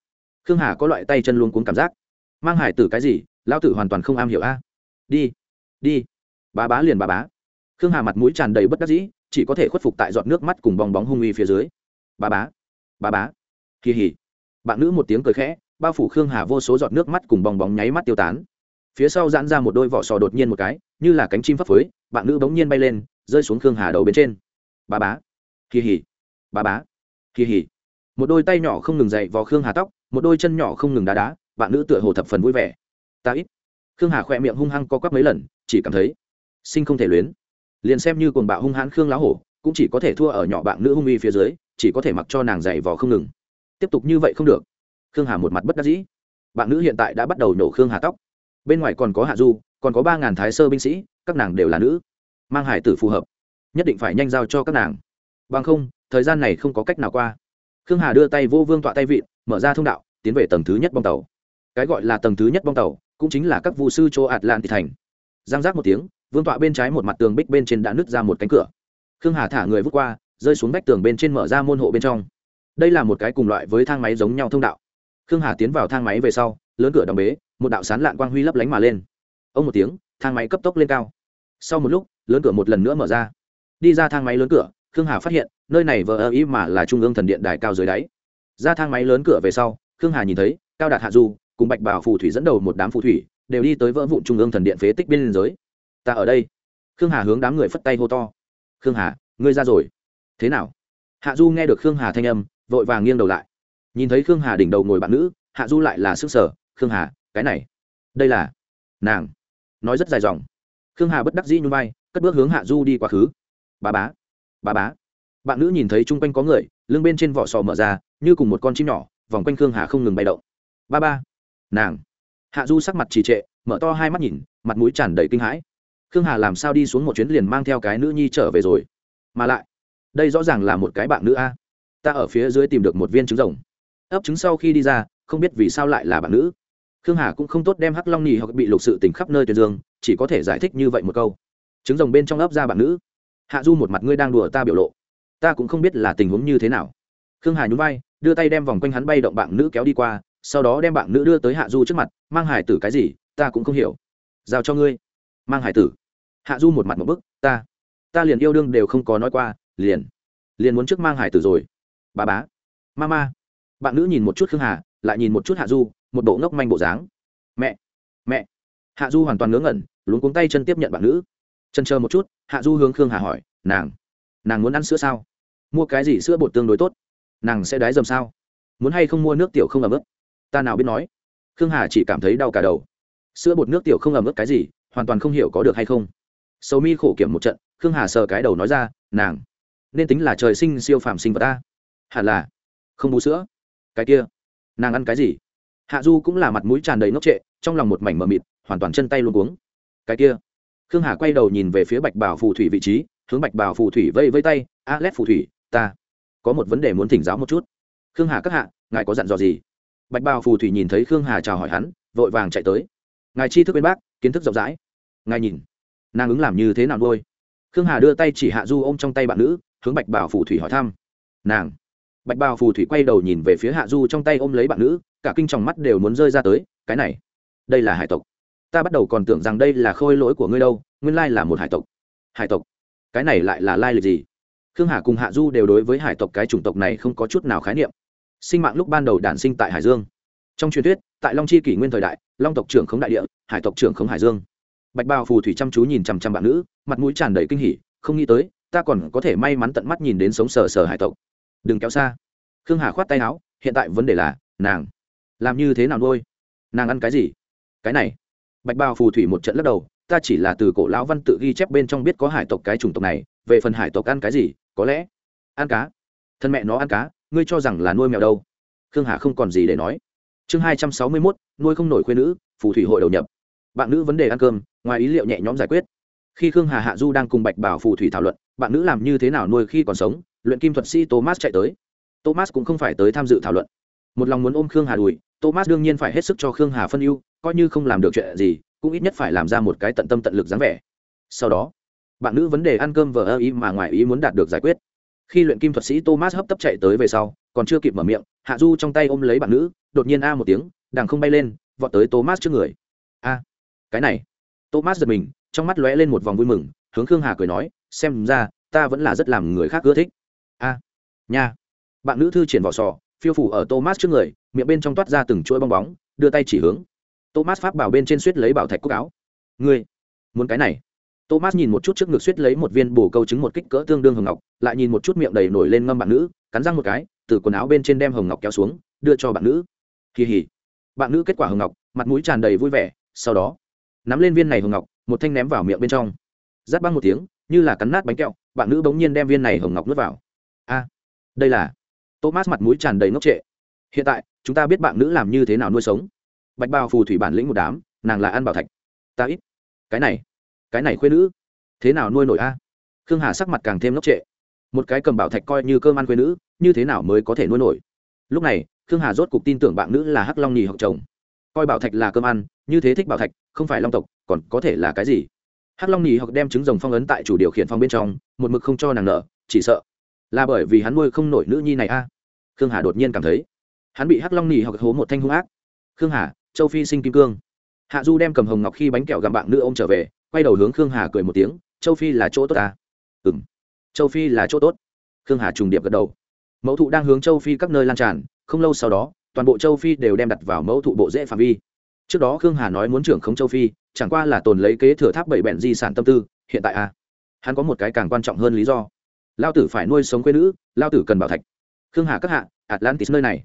Khương hà có loại tay chân luôn cuốn cảm giác. Mang hải tử cái gì, lão tử hoàn toàn không am hiểu a. Đi đi. Bá bá liền bá bá. Khương hà mặt mũi tràn đầy bất đắc dĩ, chỉ có thể khuất phục tại giọt nước mắt cùng bong bóng hung uy phía dưới. Bá bá bá bá kỳ hỉ. Bạn nữ một tiếng cười khẽ, bao phủ khương hà vô số giọt nước mắt cùng bong bóng nháy mắt tiêu tán. Phía sau giãn ra một đôi vỏ sò đột nhiên một cái, như là cánh chim phấp phới, bạn nữ bỗng nhiên bay lên, rơi xuống khương hà đầu bên trên. Bà bá. Kỳ hỉ. Bà bá. Kỳ hỉ. Một đôi tay nhỏ không ngừng dậy vào khương hà tóc, một đôi chân nhỏ không ngừng đá đá, bạn nữ tựa hồ thập phần vui vẻ. Ta ít. Khương hà khỏe miệng hung hăng co quắp mấy lần, chỉ cảm thấy sinh không thể luyến. Liền xem như cuồng bạo hung hãn khương lá hổ, cũng chỉ có thể thua ở nhỏ bạn nữ hung uy phía dưới, chỉ có thể mặc cho nàng dày vò không ngừng tiếp tục như vậy không được. Khương hà một mặt bất đắc dĩ. Bạn nữ hiện tại đã bắt đầu nổ khương hà tóc. Bên ngoài còn có hạ du, còn có ba ngàn thái sơ binh sĩ, các nàng đều là nữ. Mang hải tử phù hợp. Nhất định phải nhanh giao cho các nàng. Bằng không, thời gian này không có cách nào qua. Khương hà đưa tay vô vương tọa tay vịn, mở ra thông đạo, tiến về tầng thứ nhất bong tàu. Cái gọi là tầng thứ nhất bong tàu, cũng chính là các vụ sư chỗ ạt lan thị thành. Giang giác một tiếng, vương tọa bên trái một mặt tường bích bên trên đã nứt ra một cánh cửa. Khương hà thả người vút qua, rơi xuống vách tường bên trên mở ra môn hộ bên trong đây là một cái cùng loại với thang máy giống nhau thông đạo. Khương hà tiến vào thang máy về sau, lớn cửa đóng bế, một đạo sán lạn quang huy lấp lánh mà lên. Ông một tiếng, thang máy cấp tốc lên cao. Sau một lúc, lớn cửa một lần nữa mở ra. Đi ra thang máy lớn cửa, khương hà phát hiện, nơi này vờ ơ ý mà là trung ương thần điện đài cao dưới đáy. Ra thang máy lớn cửa về sau, khương hà nhìn thấy, cao đạt hạ du cùng bạch bảo phù thủy dẫn đầu một đám phù thủy, đều đi tới vỡ vụn trung ương thần điện phế tích biên giới ta ở đây. Khương hà hướng đám người phất tay hô to. Khương hà, ngươi ra rồi. Thế nào? Hạ du nghe được khương hà thanh âm vội vàng nghiêng đầu lại. Nhìn thấy khương hà đỉnh đầu ngồi bạn nữ, hạ du lại là sức sở, khương hà, cái này, đây là nàng. Nói rất dài dòng. Khương hà bất đắc dĩ nhung vai, cất bước hướng hạ du đi quá khứ. Bà bá bà bá. Bạn nữ nhìn thấy chung quanh có người, lưng bên trên vỏ sò mở ra, như cùng một con chim nhỏ, vòng quanh khương hà không ngừng bay động. Ba ba, nàng. Hạ du sắc mặt trì trệ, mở to hai mắt nhìn, mặt mũi tràn đầy kinh hãi. Khương hà làm sao đi xuống một chuyến liền mang theo cái nữ nhi trở về rồi? Mà lại, đây rõ ràng là một cái bạn nữ a ta ở phía dưới tìm được một viên trứng rồng. Ấp trứng sau khi đi ra, không biết vì sao lại là bạn nữ. Khương hà cũng không tốt đem hắc long nhì hoặc bị lục sự tỉnh khắp nơi tuyên dương, chỉ có thể giải thích như vậy một câu. Trứng rồng bên trong ấp ra bạn nữ. Hạ du một mặt ngươi đang đùa ta biểu lộ. Ta cũng không biết là tình huống như thế nào. Khương hà nhún vai, đưa tay đem vòng quanh hắn bay động bạn nữ kéo đi qua, sau đó đem bạn nữ đưa tới hạ du trước mặt, mang hải tử cái gì? Ta cũng không hiểu. Giao cho ngươi. Mang hải tử. Hạ du một mặt một bức, ta ta liền yêu đương đều không có nói qua, liền liền muốn trước mang hải tử rồi bà bá. Ma ma. Bạn nữ nhìn một chút khương hà, lại nhìn một chút hạ du, một bộ ngốc manh bộ dáng. Mẹ mẹ. Hạ du hoàn toàn ngớ ngẩn, luống cuống tay chân tiếp nhận bạn nữ. Chân chờ một chút, hạ du hướng khương hà hỏi, nàng nàng muốn ăn sữa sao? Mua cái gì sữa bột tương đối tốt? Nàng sẽ đái dầm sao? Muốn hay không mua nước tiểu không ẩm ướt? Ta nào biết nói. Khương hà chỉ cảm thấy đau cả đầu. Sữa bột nước tiểu không ẩm ướt cái gì, hoàn toàn không hiểu có được hay không. Sầu mi khổ kiểm một trận, khương hà sờ cái đầu nói ra, nàng, nên tính là trời sinh siêu phàm sinh vật ta hẳn là. Không bú sữa. Cái kia. Nàng ăn cái gì? Hạ du cũng là mặt mũi tràn đầy ngốc trệ, trong lòng một mảnh mờ mịt, hoàn toàn chân tay luôn cuống. Cái kia. Khương hà quay đầu nhìn về phía bạch bảo phù thủy vị trí, hướng bạch bảo phù thủy vây vây tay a lét phù thủy, ta có một vấn đề muốn thỉnh giáo một chút. Khương hà các hạ, ngài có dặn dò gì? Bạch bảo phù thủy nhìn thấy khương hà chào hỏi hắn, vội vàng chạy tới. Ngài chi thức bên bác, kiến thức rộng rãi. Ngài nhìn, nàng ứng làm như thế nào đôi khương hà đưa tay chỉ hạ du ô m trong tay bạn nữ, hướng bạch bảo phù thủy hỏi thăm. Nàng bạch bào phù thủy quay đầu nhìn về phía hạ du trong tay ôm lấy bạn nữ, cả kinh tròng mắt đều muốn rơi ra tới, cái này, đây là hải tộc. Ta bắt đầu còn tưởng rằng đây là khôi lỗi của ngươi đâu, nguyên lai là một hải tộc. Hải tộc? Cái này lại là lai lịch gì? Khương hà cùng hạ du đều đối với hải tộc cái chủng tộc này không có chút nào khái niệm. Sinh mạng lúc ban đầu đản sinh tại hải dương. Trong truyền thuyết, tại long chi kỷ nguyên thời đại, long tộc trưởng khống đại địa, hải tộc trưởng khống hải dương. Bạch bào phù thủy chăm chú nhìn chằm chằm bạn nữ, mặt mũi tràn đầy kinh hỉ, không nghĩ tới, ta còn có thể may mắn tận mắt nhìn đến sống sờ sờ hải tộc đừng kéo xa. Khương hà khoát tay áo, hiện tại vấn đề là, nàng, làm như thế nào nuôi? Nàng ăn cái gì? Cái này. Bạch bào phù thủy một trận lắc đầu, ta chỉ là từ cổ lão văn tự ghi chép bên trong biết có hải tộc cái chủng tộc này, về phần hải tộc ăn cái gì, có lẽ. Ăn cá. Thân mẹ nó ăn cá, ngươi cho rằng là nuôi mèo đâu? Khương hà không còn gì để nói. Chương hai trăm sáu mươi mốt, nuôi không nổi khuyên nữ, phù thủy hội đầu nhập. Bạn nữ vấn đề ăn cơm, ngoài ý liệu nhẹ nhõm giải quyết. Khi khương hà hạ du đang cùng bạch bảo phù thủy thảo luận, bạn nữ làm như thế nào nuôi khi còn sống luyện kim thuật sĩ thomas chạy tới. Thomas cũng không phải tới tham dự thảo luận. Một lòng muốn ôm khương hà đùi, thomas đương nhiên phải hết sức cho khương hà phân ưu, coi như không làm được chuyện gì, cũng ít nhất phải làm ra một cái tận tâm tận lực dáng vẻ. Sau đó, bạn nữ vấn đề ăn cơm vờ ơ ý mà ngoài ý muốn đạt được giải quyết. Khi luyện kim thuật sĩ thomas hấp tấp chạy tới về sau, còn chưa kịp mở miệng, hạ du trong tay ôm lấy bạn nữ, đột nhiên a một tiếng, đằng không bay lên, vọt tới thomas trước người. A, cái này. Thomas giật mình, trong mắt lóe lên một vòng vui mừng, hướng khương hà cười nói, xem ra, ta vẫn là rất làm người khác ưa thích a, nha. Bạn nữ thư triển vỏ sò, phiêu phủ ở thomas trước người, miệng bên trong toát ra từng chuỗi bong bóng, đưa tay chỉ hướng. Thomas pháp bảo bên trên suýt lấy bảo thạch cúc áo. Ngươi, muốn cái này. Thomas nhìn một chút trước ngực suýt lấy một viên bổ câu trứng một kích cỡ tương đương hồng ngọc, lại nhìn một chút miệng đầy nổi lên ngâm bạn nữ, cắn răng một cái, từ quần áo bên trên đem hồng ngọc kéo xuống, đưa cho bạn nữ. Kỳ hỉ bạn nữ kết quả hồng ngọc, mặt mũi tràn đầy vui vẻ, sau đó, nắm lên viên này hồng ngọc, một thanh ném vào miệng bên trong. Giáp băng một tiếng, như là cắn nát bánh kẹo, bạn nữ bỗng nhiên đem viên này hồng ngọc nuốt vào a, đây là. Thomas mặt mũi tràn đầy ngốc trệ. Hiện tại, chúng ta biết bạn nữ làm như thế nào nuôi sống. Bạch bao phù thủy bản lĩnh một đám, nàng là ăn bảo thạch. Ta ít. Cái này cái này khuyên nữ, thế nào nuôi nổi a? Khương hà sắc mặt càng thêm ngốc trệ. Một cái cầm bảo thạch coi như cơm ăn quê nữ, như thế nào mới có thể nuôi nổi? Lúc này, khương hà rốt cục tin tưởng bạn nữ là hắc long nhì học chồng. Coi bảo thạch là cơm ăn, như thế thích bảo thạch, không phải long tộc, còn có thể là cái gì? Hắc long nhì học đem trứng rồng phong ấn tại chủ điều khiển phong bên trong, một mực không cho nàng nợ, chỉ sợ là bởi vì hắn nuôi không nổi nữ nhi này a. Khương hà đột nhiên cảm thấy hắn bị hắc long nỉ hoặc hố một thanh hung ác. Khương hà châu phi sinh kim cương. Hạ du đem cầm hồng ngọc khi bánh kẹo gặm bạn nữ ô m trở về quay đầu hướng khương hà cười một tiếng châu phi là chỗ tốt ta. Ừ m châu phi là chỗ tốt. Khương hà trùng điệp gật đầu. Mẫu thụ đang hướng châu phi các nơi lan tràn không lâu sau đó toàn bộ châu phi đều đem đặt vào mẫu thụ bộ dễ phạm vi. Trước đó khương hà nói muốn trưởng khống châu phi chẳng qua là tồn lấy kế thừa tháp bảy bẹn di sản tâm tư hiện tại a à, hắn có một cái càng quan trọng hơn lý do lao tử phải nuôi sống quê nữ, lao tử cần bảo thạch. Khương hà các hạ, atlantis nơi này.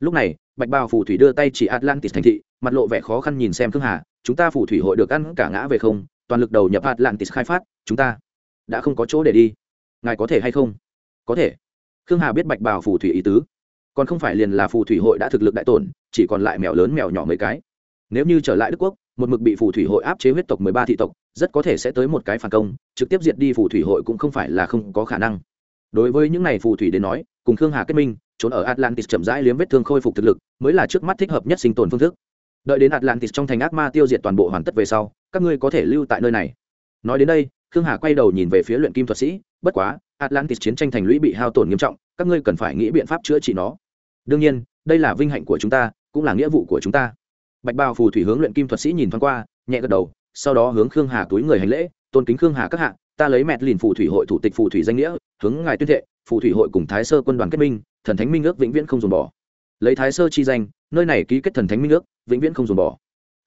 Lúc này, bạch bao phù thủy đưa tay chỉ atlantis thành thị, mặt lộ vẻ khó khăn nhìn xem khương hà, chúng ta phù thủy hội được ăn cả ngã về không, toàn lực đầu nhập atlantis khai phát, chúng ta đã không có chỗ để đi. Ngài có thể hay không? Có thể. Khương hà biết bạch bào phù thủy ý tứ. Còn không phải liền là phù thủy hội đã thực lực đại tổn, chỉ còn lại mèo lớn mèo nhỏ mấy cái. Nếu như trở lại đức quốc một mực bị phù thủy hội áp chế huyết tộc mười ba thị tộc, rất có thể sẽ tới một cái phản công, trực tiếp diệt đi phù thủy hội cũng không phải là không có khả năng. Đối với những này phù thủy đến nói, cùng khương hà kết minh, trốn ở atlantis chậm rãi liếm vết thương khôi phục thực lực, mới là trước mắt thích hợp nhất sinh tồn phương thức. Đợi đến atlantis trong thành ác ma tiêu diệt toàn bộ hoàn tất về sau, các ngươi có thể lưu tại nơi này. Nói đến đây, khương hà quay đầu nhìn về phía luyện kim thuật sĩ, bất quá, atlantis chiến tranh thành lũy bị hao tổn nghiêm trọng, các ngươi cần phải nghĩ biện pháp chữa trị nó. Đương nhiên, đây là vinh hạnh của chúng ta, cũng là nghĩa vụ của chúng ta bạch bào phù thủy hướng luyện kim thuật sĩ nhìn thoáng qua, nhẹ gật đầu, sau đó hướng khương hà túi người hành lễ, tôn kính khương hà các hạ, ta lấy mẹt lìn phù thủy hội thủ tịch phù thủy danh nghĩa, hướng ngài tuyên thệ, phù thủy hội cùng thái sơ quân đoàn kết minh, thần thánh minh ước vĩnh viễn không dùng bỏ. Lấy thái sơ chi danh, nơi này ký kết thần thánh minh ước, vĩnh viễn không dùng bỏ.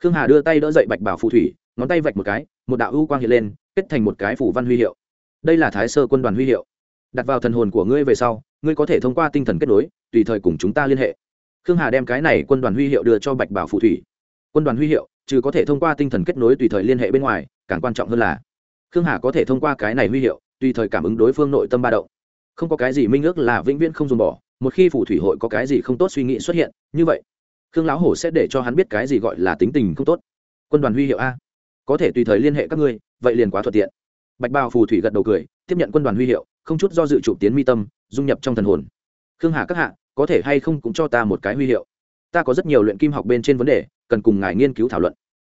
Khương hà đưa tay đỡ dậy bạch bảo phù thủy, ngón tay vạch một cái, một đạo ưu quang hiện lên, kết thành một cái phủ văn huy hiệu. Đây là thái sơ quân đoàn huy hiệu. Đặt vào thần hồn của ngươi về sau, ngươi có thể thông qua tinh thần kết nối, tùy thời cùng chúng ta liên hệ khương hà đem cái này quân đoàn huy hiệu đưa cho bạch bảo phù thủy. Quân đoàn huy hiệu, trừ có thể thông qua tinh thần kết nối tùy thời liên hệ bên ngoài, càng quan trọng hơn là, khương hà có thể thông qua cái này huy hiệu, tùy thời cảm ứng đối phương nội tâm ba động. Không có cái gì minh ước là vĩnh viễn không dùng bỏ, một khi phù thủy hội có cái gì không tốt suy nghĩ xuất hiện, như vậy, khương lão hổ sẽ để cho hắn biết cái gì gọi là tính tình không tốt. Quân đoàn huy hiệu a. Có thể tùy thời liên hệ các ngươi, vậy liền quá thuận tiện. Bạch bào phù thủy gật đầu cười, tiếp nhận quân đoàn huy hiệu, không chút do dự trụ tiến mi tâm, dung nhập trong thần hồn. Khương hà các hạ có thể hay không cũng cho ta một cái huy hiệu. Ta có rất nhiều luyện kim học bên trên vấn đề, cần cùng ngài nghiên cứu thảo luận.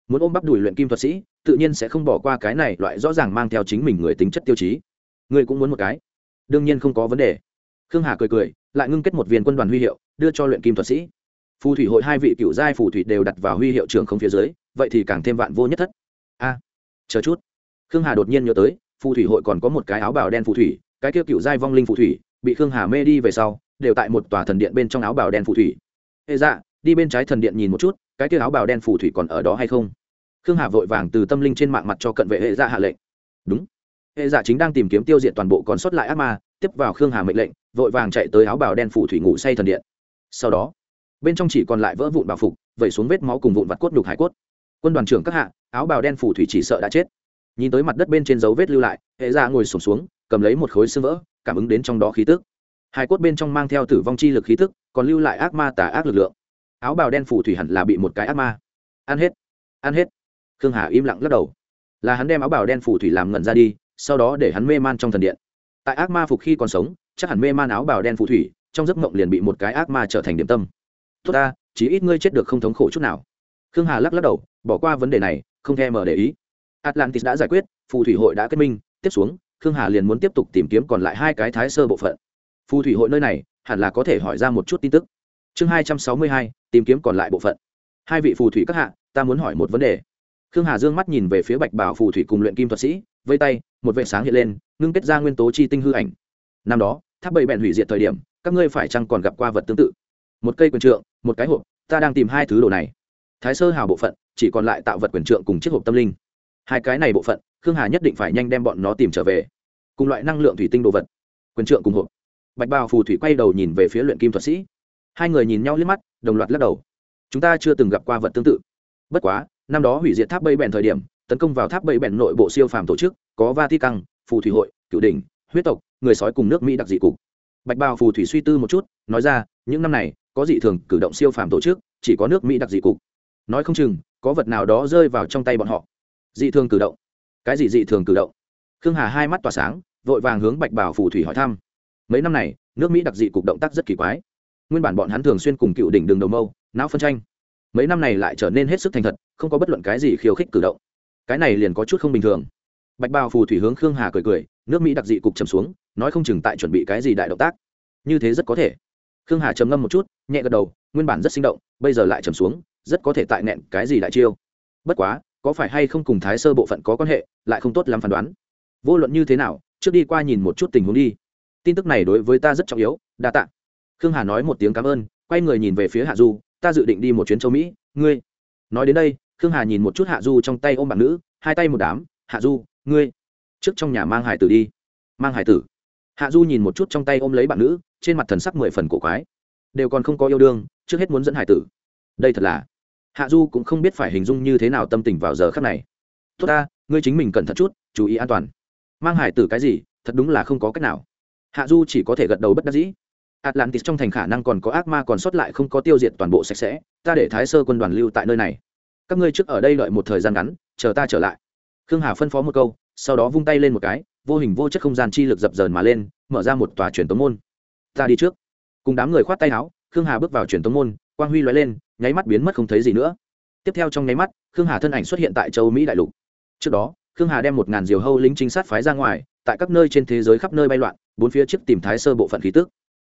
Muốn ôm bắp đùi luyện kim thuật sĩ, tự nhiên sẽ không bỏ qua cái này loại rõ ràng mang theo chính mình người tính chất tiêu chí. Ngươi cũng muốn một cái? Đương nhiên không có vấn đề. Khương hà cười cười, lại ngưng kết một viên quân đoàn huy hiệu, đưa cho luyện kim thuật sĩ. Phù thủy hội hai vị cựu giai phù thủy đều đặt vào huy hiệu trường không phía dưới, vậy thì càng thêm vạn vô nhất thất. A, chờ chút. Khương hà đột nhiên nhớ tới, phù thủy hội còn có một cái áo bào đen phù thủy, cái kia cựu giai vong linh phù thủy, bị khương hà mê đi về sau đều tại một tòa thần điện bên trong áo bào đen phù thủy. Hệ dạ đi bên trái thần điện nhìn một chút cái kia áo bào đen phù thủy còn ở đó hay không? Khương hà vội vàng từ tâm linh trên mạng mặt cho cận vệ hệ dạ hạ lệnh. Đúng. Hệ dạ chính đang tìm kiếm tiêu diệt toàn bộ còn sót lại ác ma tiếp vào khương hà mệnh lệnh vội vàng chạy tới áo bào đen phù thủy ngủ say thần điện. Sau đó bên trong chỉ còn lại vỡ vụn bảo phục vẩy xuống vết máu cùng vụn vặt cốt nhục hải cốt. Quân đoàn trưởng các hạ áo bào đen phù thủy chỉ sợ đã chết. Nhìn tới mặt đất bên trên dấu vết lưu lại hệ dạ ngồi sụp xuống, xuống cầm lấy một khối xương vỡ cảm ứng đến trong đó khí tức hai cốt bên trong mang theo tử vong chi lực khí tức, còn lưu lại ác ma tả ác lực lượng. Áo bào đen phù thủy hẳn là bị một cái ác ma. Ăn hết ăn hết. Khương hà im lặng lắc đầu. Là hắn đem áo bào đen phù thủy làm ngẩn ra đi, sau đó để hắn mê man trong thần điện. Tại ác ma phục khi còn sống, chắc hẳn mê man áo bào đen phù thủy, trong giấc mộng liền bị một cái ác ma trở thành điểm tâm. Tốt ta chỉ ít ngươi chết được không thống khổ chút nào. Khương hà lắc lắc đầu, bỏ qua vấn đề này, không thèm mở để ý. Atlantis đã giải quyết, phù thủy hội đã kết minh, tiếp xuống, khương hà liền muốn tiếp tục tìm kiếm còn lại hai cái thái sơ bộ phận phù thủy hội nơi này, hẳn là có thể hỏi ra một chút tin tức. Chương hai trăm sáu mươi hai, tìm kiếm còn lại bộ phận. Hai vị phù thủy các hạ, ta muốn hỏi một vấn đề. Khương hà dương mắt nhìn về phía bạch bảo phù thủy cùng luyện kim thuật sĩ, vây tay, một vệ sáng hiện lên, ngưng kết ra nguyên tố chi tinh hư ảnh. Năm đó, tháp bầy bẹn hủy diệt thời điểm, các ngươi phải chăng còn gặp qua vật tương tự? Một cây quyền trượng, một cái hộp, ta đang tìm hai thứ đồ này. Thái sơ hào bộ phận, chỉ còn lại tạo vật quyền trượng cùng chiếc hộp tâm linh. Hai cái này bộ phận, khương hà nhất định phải nhanh đem bọn nó tìm trở về. Cùng loại năng lượng thủy tinh đồ vật. Quyền trượng cùng hộp bạch bào phù thủy quay đầu nhìn về phía luyện kim thuật sĩ. Hai người nhìn nhau liếc mắt, đồng loạt lắc đầu. Chúng ta chưa từng gặp qua vật tương tự. Bất quá, năm đó hủy diệt tháp bây bèn thời điểm, tấn công vào tháp bây bèn nội bộ siêu phàm tổ chức, có va thi căng phù thủy hội cựu đình huyết tộc, người sói cùng nước mỹ đặc dị cục. Bạch bào phù thủy suy tư một chút, nói ra, những năm này, có dị thường cử động siêu phàm tổ chức, chỉ có nước mỹ đặc dị cục. Nói không chừng, có vật nào đó rơi vào trong tay bọn họ. Dị thường cử động. Cái gì dị thường cử động? Khương hà hai mắt tỏa sáng, vội vàng hướng bạch bào phù thủy hỏi thăm mấy năm này, nước mỹ đặc dị cục động tác rất kỳ quái. Nguyên bản bọn hắn thường xuyên cùng cựu đỉnh đường đầu mâu, não phân tranh. Mấy năm này lại trở nên hết sức thành thật, không có bất luận cái gì khiêu khích cử động. Cái này liền có chút không bình thường. Bạch bào phù thủy hướng khương hà cười cười, nước mỹ đặc dị cục trầm xuống, nói không chừng tại chuẩn bị cái gì đại động tác. Như thế rất có thể. Khương hà trầm ngâm một chút, nhẹ gật đầu, nguyên bản rất sinh động, bây giờ lại trầm xuống, rất có thể tại nẹn cái gì đại chiêu. Bất quá, có phải hay không cùng thái sơ bộ phận có quan hệ, lại không tốt lắm phán đoán. Vô luận như thế nào, trước đi qua nhìn một chút tình huống đi tin tức này đối với ta rất trọng yếu, đa t ạ khương hà nói một tiếng cảm ơn, quay người nhìn về phía hạ du, ta dự định đi một chuyến châu mỹ, ngươi. Nói đến đây, khương hà nhìn một chút hạ du trong tay ôm bạn nữ, hai tay một đám, hạ du, ngươi trước trong nhà mang hải tử đi. Mang hải tử? Hạ du nhìn một chút trong tay ôm lấy bạn nữ, trên mặt thần sắc mười phần cổ quái. Đều còn không có yêu đương, trước hết muốn dẫn hải tử. Đây thật là. Hạ du cũng không biết phải hình dung như thế nào tâm tình vào giờ khắc này. Tốt ta, ngươi chính mình cẩn thận chút, chú ý an toàn. Mang hải tử cái gì, thật đúng là không có cách nào hạ du chỉ có thể gật đầu bất đắc dĩ. Atlantis trong thành khả năng còn có ác ma còn sót lại không có tiêu diệt toàn bộ sạch sẽ, ta để thái sơ quân đoàn lưu tại nơi này. Các ngươi trước ở đây đợi một thời gian ngắn, chờ ta trở lại. Khương hà phân phó một câu, sau đó vung tay lên một cái, vô hình vô chất không gian chi lực dập dờn mà lên, mở ra một tòa truyền tống môn. Ta đi trước. Cùng đám người khoát tay áo, khương hà bước vào truyền tống môn, quang huy lóe lên, nháy mắt biến mất không thấy gì nữa. Tiếp theo trong nháy mắt, khương hà thân ảnh xuất hiện tại châu mỹ đại lục. Trước đó, khương hà đem một ngàn diều hâu lính trinh sát phái ra ngoài, tại các nơi trên thế giới khắp nơi bay loạn bốn phía trước tìm thái sơ bộ phận khí tức.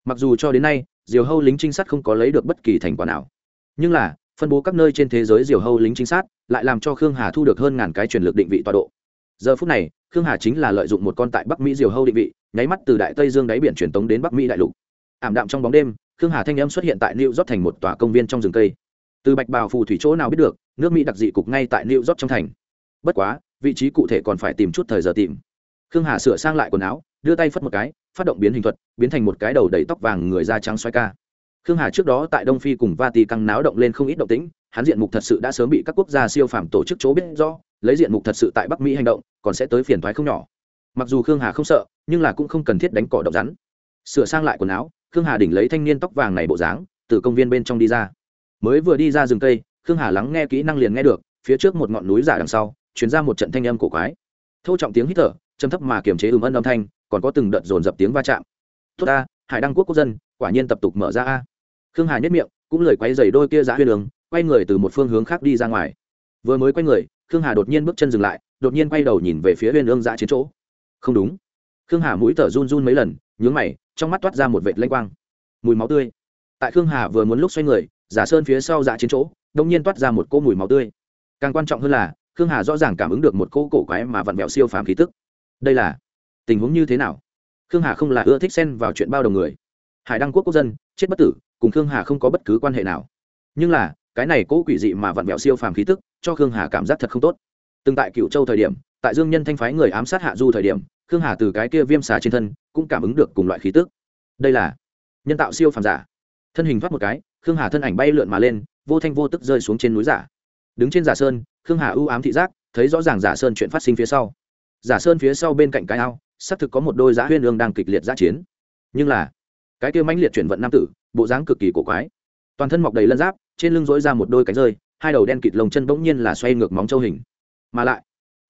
Mặc dù cho đến nay, diều hâu lính trinh sát không có lấy được bất kỳ thành quả nào. Nhưng là, phân bố các nơi trên thế giới diều hâu lính trinh sát lại làm cho khương hà thu được hơn ngàn cái truyền lực định vị tọa độ. Giờ phút này, khương hà chính là lợi dụng một con tại bắc mỹ diều hâu định vị, nháy mắt từ đại tây dương đáy biển truyền tống đến bắc mỹ đại lục. Ảm đạm trong bóng đêm, khương hà thanh âm xuất hiện tại new york thành một tòa công viên trong rừng cây. Từ bạch bào phù thủy chỗ nào biết được, nước mỹ đặc dị cục ngay tại new york trong thành. Bất quá, vị trí cụ thể còn phải tìm chút thời giờ tìm khương hà sửa sang lại quần áo, đưa tay phất một cái, phát động biến hình thuật, biến thành một cái đầu đầy tóc vàng người da trắng xoay ca. Khương hà trước đó tại đông phi cùng vati căng náo động lên không ít động tĩnh, hắn diện mục thật sự đã sớm bị các quốc gia siêu phàm tổ chức chỗ biết do lấy diện mục thật sự tại bắc mỹ hành động, còn sẽ tới phiền thoái không nhỏ. Mặc dù khương hà không sợ, nhưng là cũng không cần thiết đánh cỏ độc rắn. Sửa sang lại quần áo, khương hà đỉnh lấy thanh niên tóc vàng này bộ dáng, từ công viên bên trong đi ra. Mới vừa đi ra rừng cây, khương hà lắng nghe kỹ năng liền nghe được, phía trước một ngọn núi giả đằng sau chuyển ra một trận thanh âm cổ quái. Thô trọng tiếng hít thở châm thấp mà kiềm chế ừm ân âm thanh, còn có từng đợt dồn dập tiếng va chạm. Tốt ta, hải đăng quốc quốc dân, quả nhiên tập tục mở ra a. Khương hà nhất miệng, cũng lời quay dày đôi kia giã huyên đường quay người từ một phương hướng khác đi ra ngoài. Vừa mới quay người, khương hà đột nhiên bước chân dừng lại, đột nhiên quay đầu nhìn về phía huyên ương giã chiến chỗ. Không đúng. Khương hà mũi thở run run mấy lần, nhướng mày, trong mắt toát ra một vệt lanh quang. Mùi máu tươi. Tại khương hà vừa muốn lúc xoay người, giả sơn phía sau Giá chiến chỗ, đông nhiên toát ra một cỗ mùi máu tươi. Càng quan trọng hơn là, khương hà rõ ràng cảm ứng được một cỗ cổ quái mà vặn vẹo siêu phàm khí tức đây là tình huống như thế nào? Khương hà không là ưa thích xen vào chuyện bao đồng người. Hải đăng quốc quốc dân, chết bất tử, cùng khương hà không có bất cứ quan hệ nào. Nhưng là, cái này cố quỷ dị mà vặn vẹo siêu phàm khí tức, cho khương hà cảm giác thật không tốt. Từng tại cựu châu thời điểm, tại dương nhân thanh phái người ám sát hạ du thời điểm, khương hà từ cái kia viêm xà trên thân, cũng cảm ứng được cùng loại khí tức. Đây là nhân tạo siêu phàm giả. Thân hình thoát một cái, khương hà thân ảnh bay lượn mà lên, vô thanh vô tức rơi xuống trên núi giả. Đứng trên giả sơn, khương hà ưu ám thị giác, thấy rõ ràng giả sơn chuyện phát sinh phía sau giả sơn phía sau bên cạnh cái ao, xác thực có một đôi giá huyên ương đang kịch liệt giã chiến. Nhưng là, cái kia mãnh liệt chuyển vận nam tử, bộ dáng cực kỳ cổ quái. Toàn thân mọc đầy lân giáp, trên lưng dỗi ra một đôi cánh rơi, hai đầu đen kịt lồng chân bỗng nhiên là xoay ngược móng châu hình. Mà lại,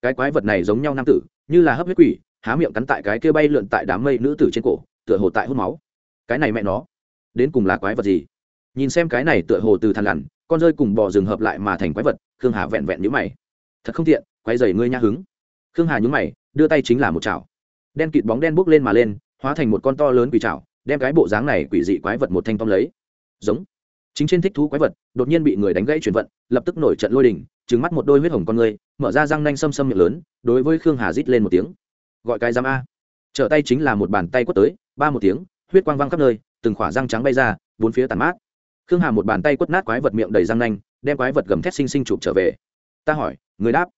cái quái vật này giống nhau nam tử, như là hấp huyết quỷ, há miệng cắn tại cái kia bay lượn tại đám mây nữ tử trên cổ, tựa hồ tại hút máu. Cái này mẹ nó, đến cùng là quái vật gì? Nhìn xem cái này tựa hồ từ thằn lằn, con rơi cùng bò rừng hợp lại mà thành quái vật, khương hà vẹn vẹn nhữ mày. Thật không tiện, quái dày ngươi nhã hứng khương hà nhúng mày, đưa tay chính là một chảo. Đen kịt bóng đen bốc lên mà lên, hóa thành một con to lớn quỷ chảo, đem cái bộ dáng này quỷ dị quái vật một thanh tóm lấy. Giống. Chính trên thích thú quái vật, đột nhiên bị người đánh gãy chuyển vận, lập tức nổi trận lôi đình trứng mắt một đôi huyết hồng con người, mở ra răng nanh xâm xâm miệng lớn, đối với khương hà rít lên một tiếng. Gọi cái giam a. Trở tay chính là một bàn tay quất tới, ba một tiếng, huyết quang văng khắp nơi, từng khỏa răng trắng bay ra, bốn phía tàn mát. Khương hà một bàn tay quất nát quái vật miệng đầy răng nanh, đem quái vật gầm thét xinh xinh chụp trở về. Ta hỏi, người đáp.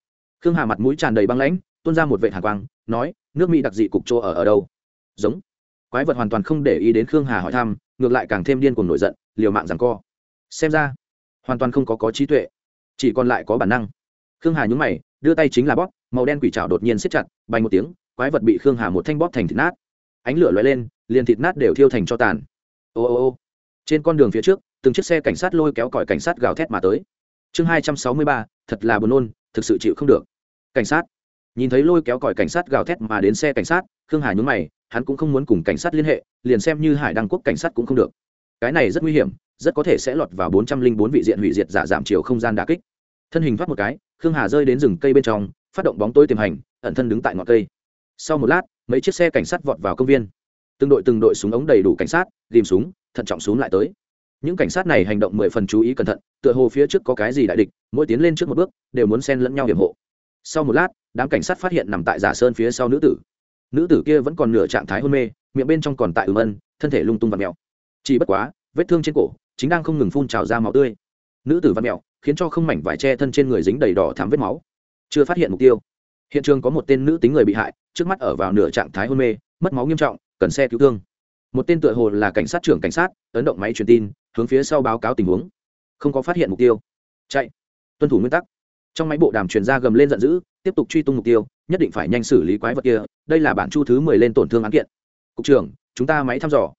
Khương hà mặt mũi tràn đầy băng lãnh tuôn ra một vệ hàng quang, nói, nước mỹ đặc dị cục chỗ ở ở đâu? Giống. Quái vật hoàn toàn không để ý đến khương hà hỏi thăm, ngược lại càng thêm điên cuồng nổi giận, liều mạng rằng co. Xem ra, hoàn toàn không có có trí tuệ, chỉ còn lại có bản năng. Khương hà nhúng mày, đưa tay chính là bóp, màu đen quỷ trào đột nhiên siết chặt, bay một tiếng, quái vật bị khương hà một thanh bóp thành thịt nát. Ánh lửa lóe lên, liền thịt nát đều thiêu thành cho tàn. Ô ô ô. Trên con đường phía trước, từng chiếc xe cảnh sát lôi kéo còi cảnh sát gào thét mà tới. Chương hai trăm sáu mươi ba, thật là buồn nôn, thực sự chịu không được. Cảnh sát nhìn thấy lôi kéo còi cảnh sát gào thét mà đến xe cảnh sát, khương hà nhún mày, hắn cũng không muốn cùng cảnh sát liên hệ, liền xem như hải đăng quốc cảnh sát cũng không được. Cái này rất nguy hiểm, rất có thể sẽ lọt vào bốn trăm linh bốn vị diện hủy diệt giả giảm chiều không gian đà kích. Thân hình thoát một cái, khương hà rơi đến rừng cây bên trong, phát động bóng tối tiềm hành, ẩn thân đứng tại ngọn cây. Sau một lát, mấy chiếc xe cảnh sát vọt vào công viên. Từng đội từng đội súng ống đầy đủ cảnh sát ghìm súng, thận trọng súng lại tới. Những cảnh sát này hành động mười phần chú ý cẩn thận, tựa hồ phía trước có cái gì đại địch, mỗi tiến lên trước một bước, đều muốn xen lẫn nhau hiểm hộ. Sau một lát đám cảnh sát phát hiện nằm tại giả sơn phía sau nữ tử. Nữ tử kia vẫn còn nửa trạng thái hôn mê, miệng bên trong còn tại ừm ân, thân thể lung tung và mèo. Chỉ bất quá, vết thương trên cổ chính đang không ngừng phun trào ra máu tươi. Nữ tử và mèo, khiến cho không mảnh vải che thân trên người dính đầy đỏ thám vết máu. Chưa phát hiện mục tiêu. Hiện trường có một tên nữ tính người bị hại, trước mắt ở vào nửa trạng thái hôn mê, mất máu nghiêm trọng, cần xe cứu thương. Một tên tựa hồ là cảnh sát trưởng cảnh sát, ấn động máy truyền tin, hướng phía sau báo cáo tình huống. Không có phát hiện mục tiêu. Chạy. Tuân thủ nguyên tắc. Trong máy bộ đàm truyền ra gầm lên giận dữ tiếp tục truy tung mục tiêu, nhất định phải nhanh xử lý quái vật kia, đây là bản chu thứ mười lên tổn thương án kiện. Cục trưởng, chúng ta máy thăm dò.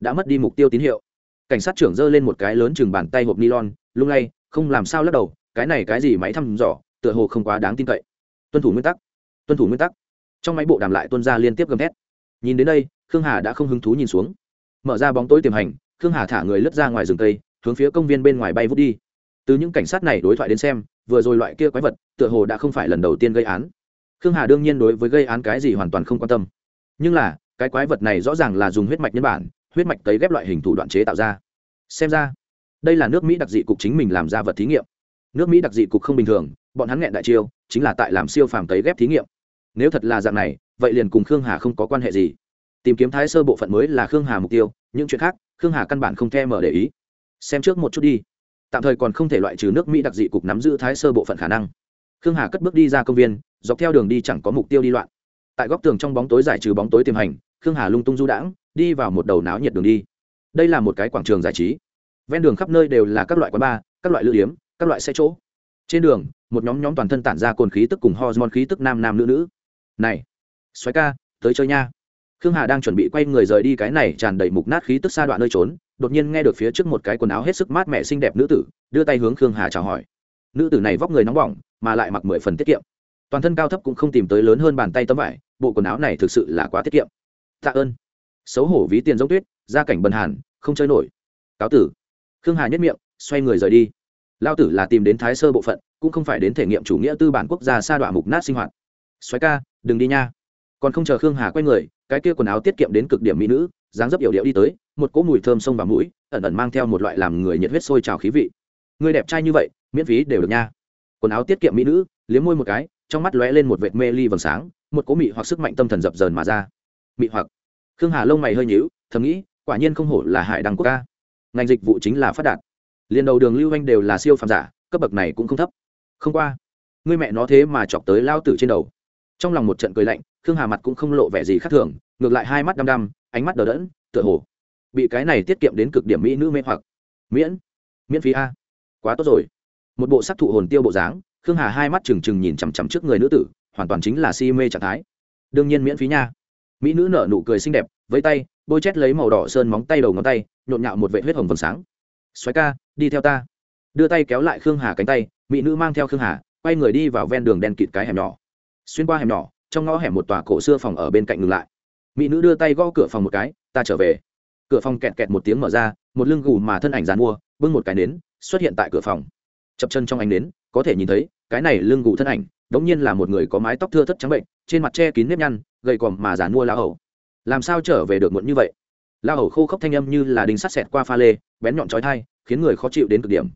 Đã mất đi mục tiêu tín hiệu. Cảnh sát trưởng giơ lên một cái lớn chừng bàn tay hộp nylon, lung lay, không làm sao lắc đầu, cái này cái gì máy thăm dò, tựa hồ không quá đáng tin cậy. Tuân thủ nguyên tắc. Tuân thủ nguyên tắc. Trong máy bộ đàm lại tuân ra liên tiếp gầm thét. Nhìn đến đây, khương hà đã không hứng thú nhìn xuống. Mở ra bóng tối tiềm hành, khương hà thả người lướt ra ngoài rừng cây, hướng phía công viên bên ngoài bay vút đi. Từ những cảnh sát này đối thoại đến xem vừa rồi loại kia quái vật, tựa hồ đã không phải lần đầu tiên gây án. Khương hà đương nhiên đối với gây án cái gì hoàn toàn không quan tâm. Nhưng là, cái quái vật này rõ ràng là dùng huyết mạch nhân bản, huyết mạch cấy ghép loại hình thủ đoạn chế tạo ra. Xem ra, đây là nước mỹ đặc dị cục chính mình làm ra vật thí nghiệm. Nước mỹ đặc dị cục không bình thường, bọn hắn nghẹn đại chiêu, chính là tại làm siêu phàm cấy ghép thí nghiệm. Nếu thật là dạng này, vậy liền cùng khương hà không có quan hệ gì. Tìm kiếm thái sơ bộ phận mới là khương hà mục tiêu, những chuyện khác, khương hà căn bản không thèm mở để ý. Xem trước một chút đi tạm thời còn không thể loại trừ nước mỹ đặc dị cục nắm giữ thái sơ bộ phận khả năng. Khương hà cất bước đi ra công viên, dọc theo đường đi chẳng có mục tiêu đi loạn. Tại góc tường trong bóng tối giải trừ bóng tối tiềm hành, khương hà lung tung du đãng, đi vào một đầu náo nhiệt đường đi. Đây là một cái quảng trường giải trí. Ven đường khắp nơi đều là các loại quán bar, các loại lữ điếm, các loại xe chỗ. Trên đường, một nhóm nhóm toàn thân tản ra cồn khí tức cùng hormone khí tức nam nam nữ nữ. Này xoáy ca, tới chơi nha. Khương hà đang chuẩn bị quay người rời đi cái này tràn đầy mục nát khí tức xa đoạn nơi trốn đột nhiên nghe được phía trước một cái quần áo hết sức mát mẻ xinh đẹp nữ tử, đưa tay hướng khương hà chào hỏi. Nữ tử này vóc người nóng bỏng, mà lại mặc mười phần tiết kiệm. Toàn thân cao thấp cũng không tìm tới lớn hơn bàn tay tấm vải, bộ quần áo này thực sự là quá tiết kiệm. Tạ ơn. Xấu hổ ví tiền giống tuyết, gia cảnh bần hàn, không chơi nổi. Cáo tử. Khương hà nhất miệng, xoay người rời đi. Lao tử là tìm đến thái sơ bộ phận, cũng không phải đến thể nghiệm chủ nghĩa tư bản quốc gia sa đoạn mục nát sinh hoạt. Xoáy ca, đừng đi nha. Còn không chờ khương hà quay người, cái kia quần áo tiết kiệm đến cực điểm mỹ nữ, dáng dấp yểu điệu đi tới một cỗ mùi thơm sông vào mũi, ẩn ẩn mang theo một loại làm người nhiệt huyết sôi trào khí vị. Người đẹp trai như vậy, miễn phí đều được nha. Quần áo tiết kiệm mỹ nữ, liếm môi một cái, trong mắt lóe lên một vệt mê ly vầng sáng, một cỗ mị hoặc sức mạnh tâm thần dập dờn mà ra. Mị hoặc. Khương hà lông mày hơi nhíu, thầm nghĩ, quả nhiên không hổ là hải đăng quốc ca. Ngành dịch vụ chính là phát đạt. Liền đầu đường lưu anh đều là siêu phàm giả, cấp bậc này cũng không thấp. Không qua, người mẹ nó thế mà chọc tới lao tử trên đầu. Trong lòng một trận cười lạnh, khương hà mặt cũng không lộ vẻ gì khác thường, ngược lại hai mắt đăm đăm, ánh mắt đờ đẫn, tựa hồ bị cái này tiết kiệm đến cực điểm mỹ nữ mê hoặc. Miễn miễn phí a. Quá tốt rồi. Một bộ sắc thụ hồn tiêu bộ dáng, khương hà hai mắt trừng trừng nhìn chằm chằm trước người nữ tử, hoàn toàn chính là si mê trạng thái. Đương nhiên miễn phí nha. Mỹ nữ nở nụ cười xinh đẹp với tay, bôi chét lấy màu đỏ sơn móng tay đầu ngón tay, nhộn nhạo một vệ huyết hồng vầng sáng. Xoáy ca, đi theo ta. Đưa tay kéo lại khương hà cánh tay, mỹ nữ mang theo khương hà, quay người đi vào ven đường đen kịt cái hẻm nhỏ. Xuyên qua hẻm nhỏ, trong ngõ hẻm một tòa cổ xưa phòng ở bên cạnh ngừng lại. Mỹ nữ đưa tay gõ cửa phòng một cái, ta trở về cửa phòng kẹt kẹt một tiếng mở ra, một lưng gù mà thân ảnh dàn mua, bưng một cái nến, xuất hiện tại cửa phòng. Chập chân trong ánh nến, có thể nhìn thấy, cái này lưng gù thân ảnh, đống nhiên là một người có mái tóc thưa thất trắng bệnh, trên mặt che kín nếp nhăn, gầy còm mà dàn mua la hầu. Làm sao trở về được muộn như vậy? La hầu khô khốc thanh âm như là đinh sắt xẹt qua pha lê, bén nhọn trói thai khiến người khó chịu đến cực điểm.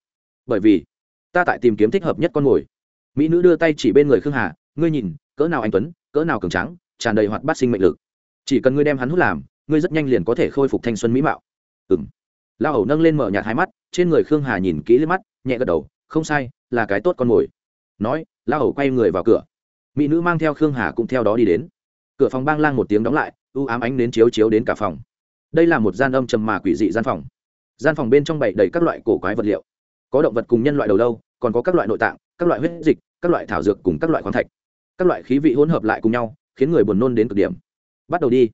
Bởi vì, ta tại tìm kiếm thích hợp nhất con mồi. Mỹ nữ đưa tay chỉ bên người khương hà, ngươi nhìn, cỡ nào anh tuấn, cỡ nào cường trắng tràn đầy hoạt bát sinh mệnh lực. Chỉ cần ngươi đem hắn hút làm ngươi rất nhanh liền có thể khôi phục thanh xuân mỹ mạo. Ừng la hầu nâng lên mở nhạt hai mắt, trên người khương hà nhìn kỹ lên mắt, nhẹ gật đầu, không sai, là cái tốt con mồi. Nói la hầu quay người vào cửa. Mỹ nữ mang theo khương hà cũng theo đó đi đến. Cửa phòng bang lang một tiếng đóng lại ưu ám ánh đến chiếu chiếu đến cả phòng. Đây là một gian âm trầm mà quỷ dị gian phòng. Gian phòng bên trong bày đầy các loại cổ quái vật liệu. Có động vật cùng nhân loại đầu lâu, còn có các loại nội tạng, các loại huyết dịch, các loại thảo dược cùng các loại khoáng thạch. Các loại khí vị hỗn hợp lại cùng nhau, khiến người buồn nôn đến cực điểm. Bắt đầu đi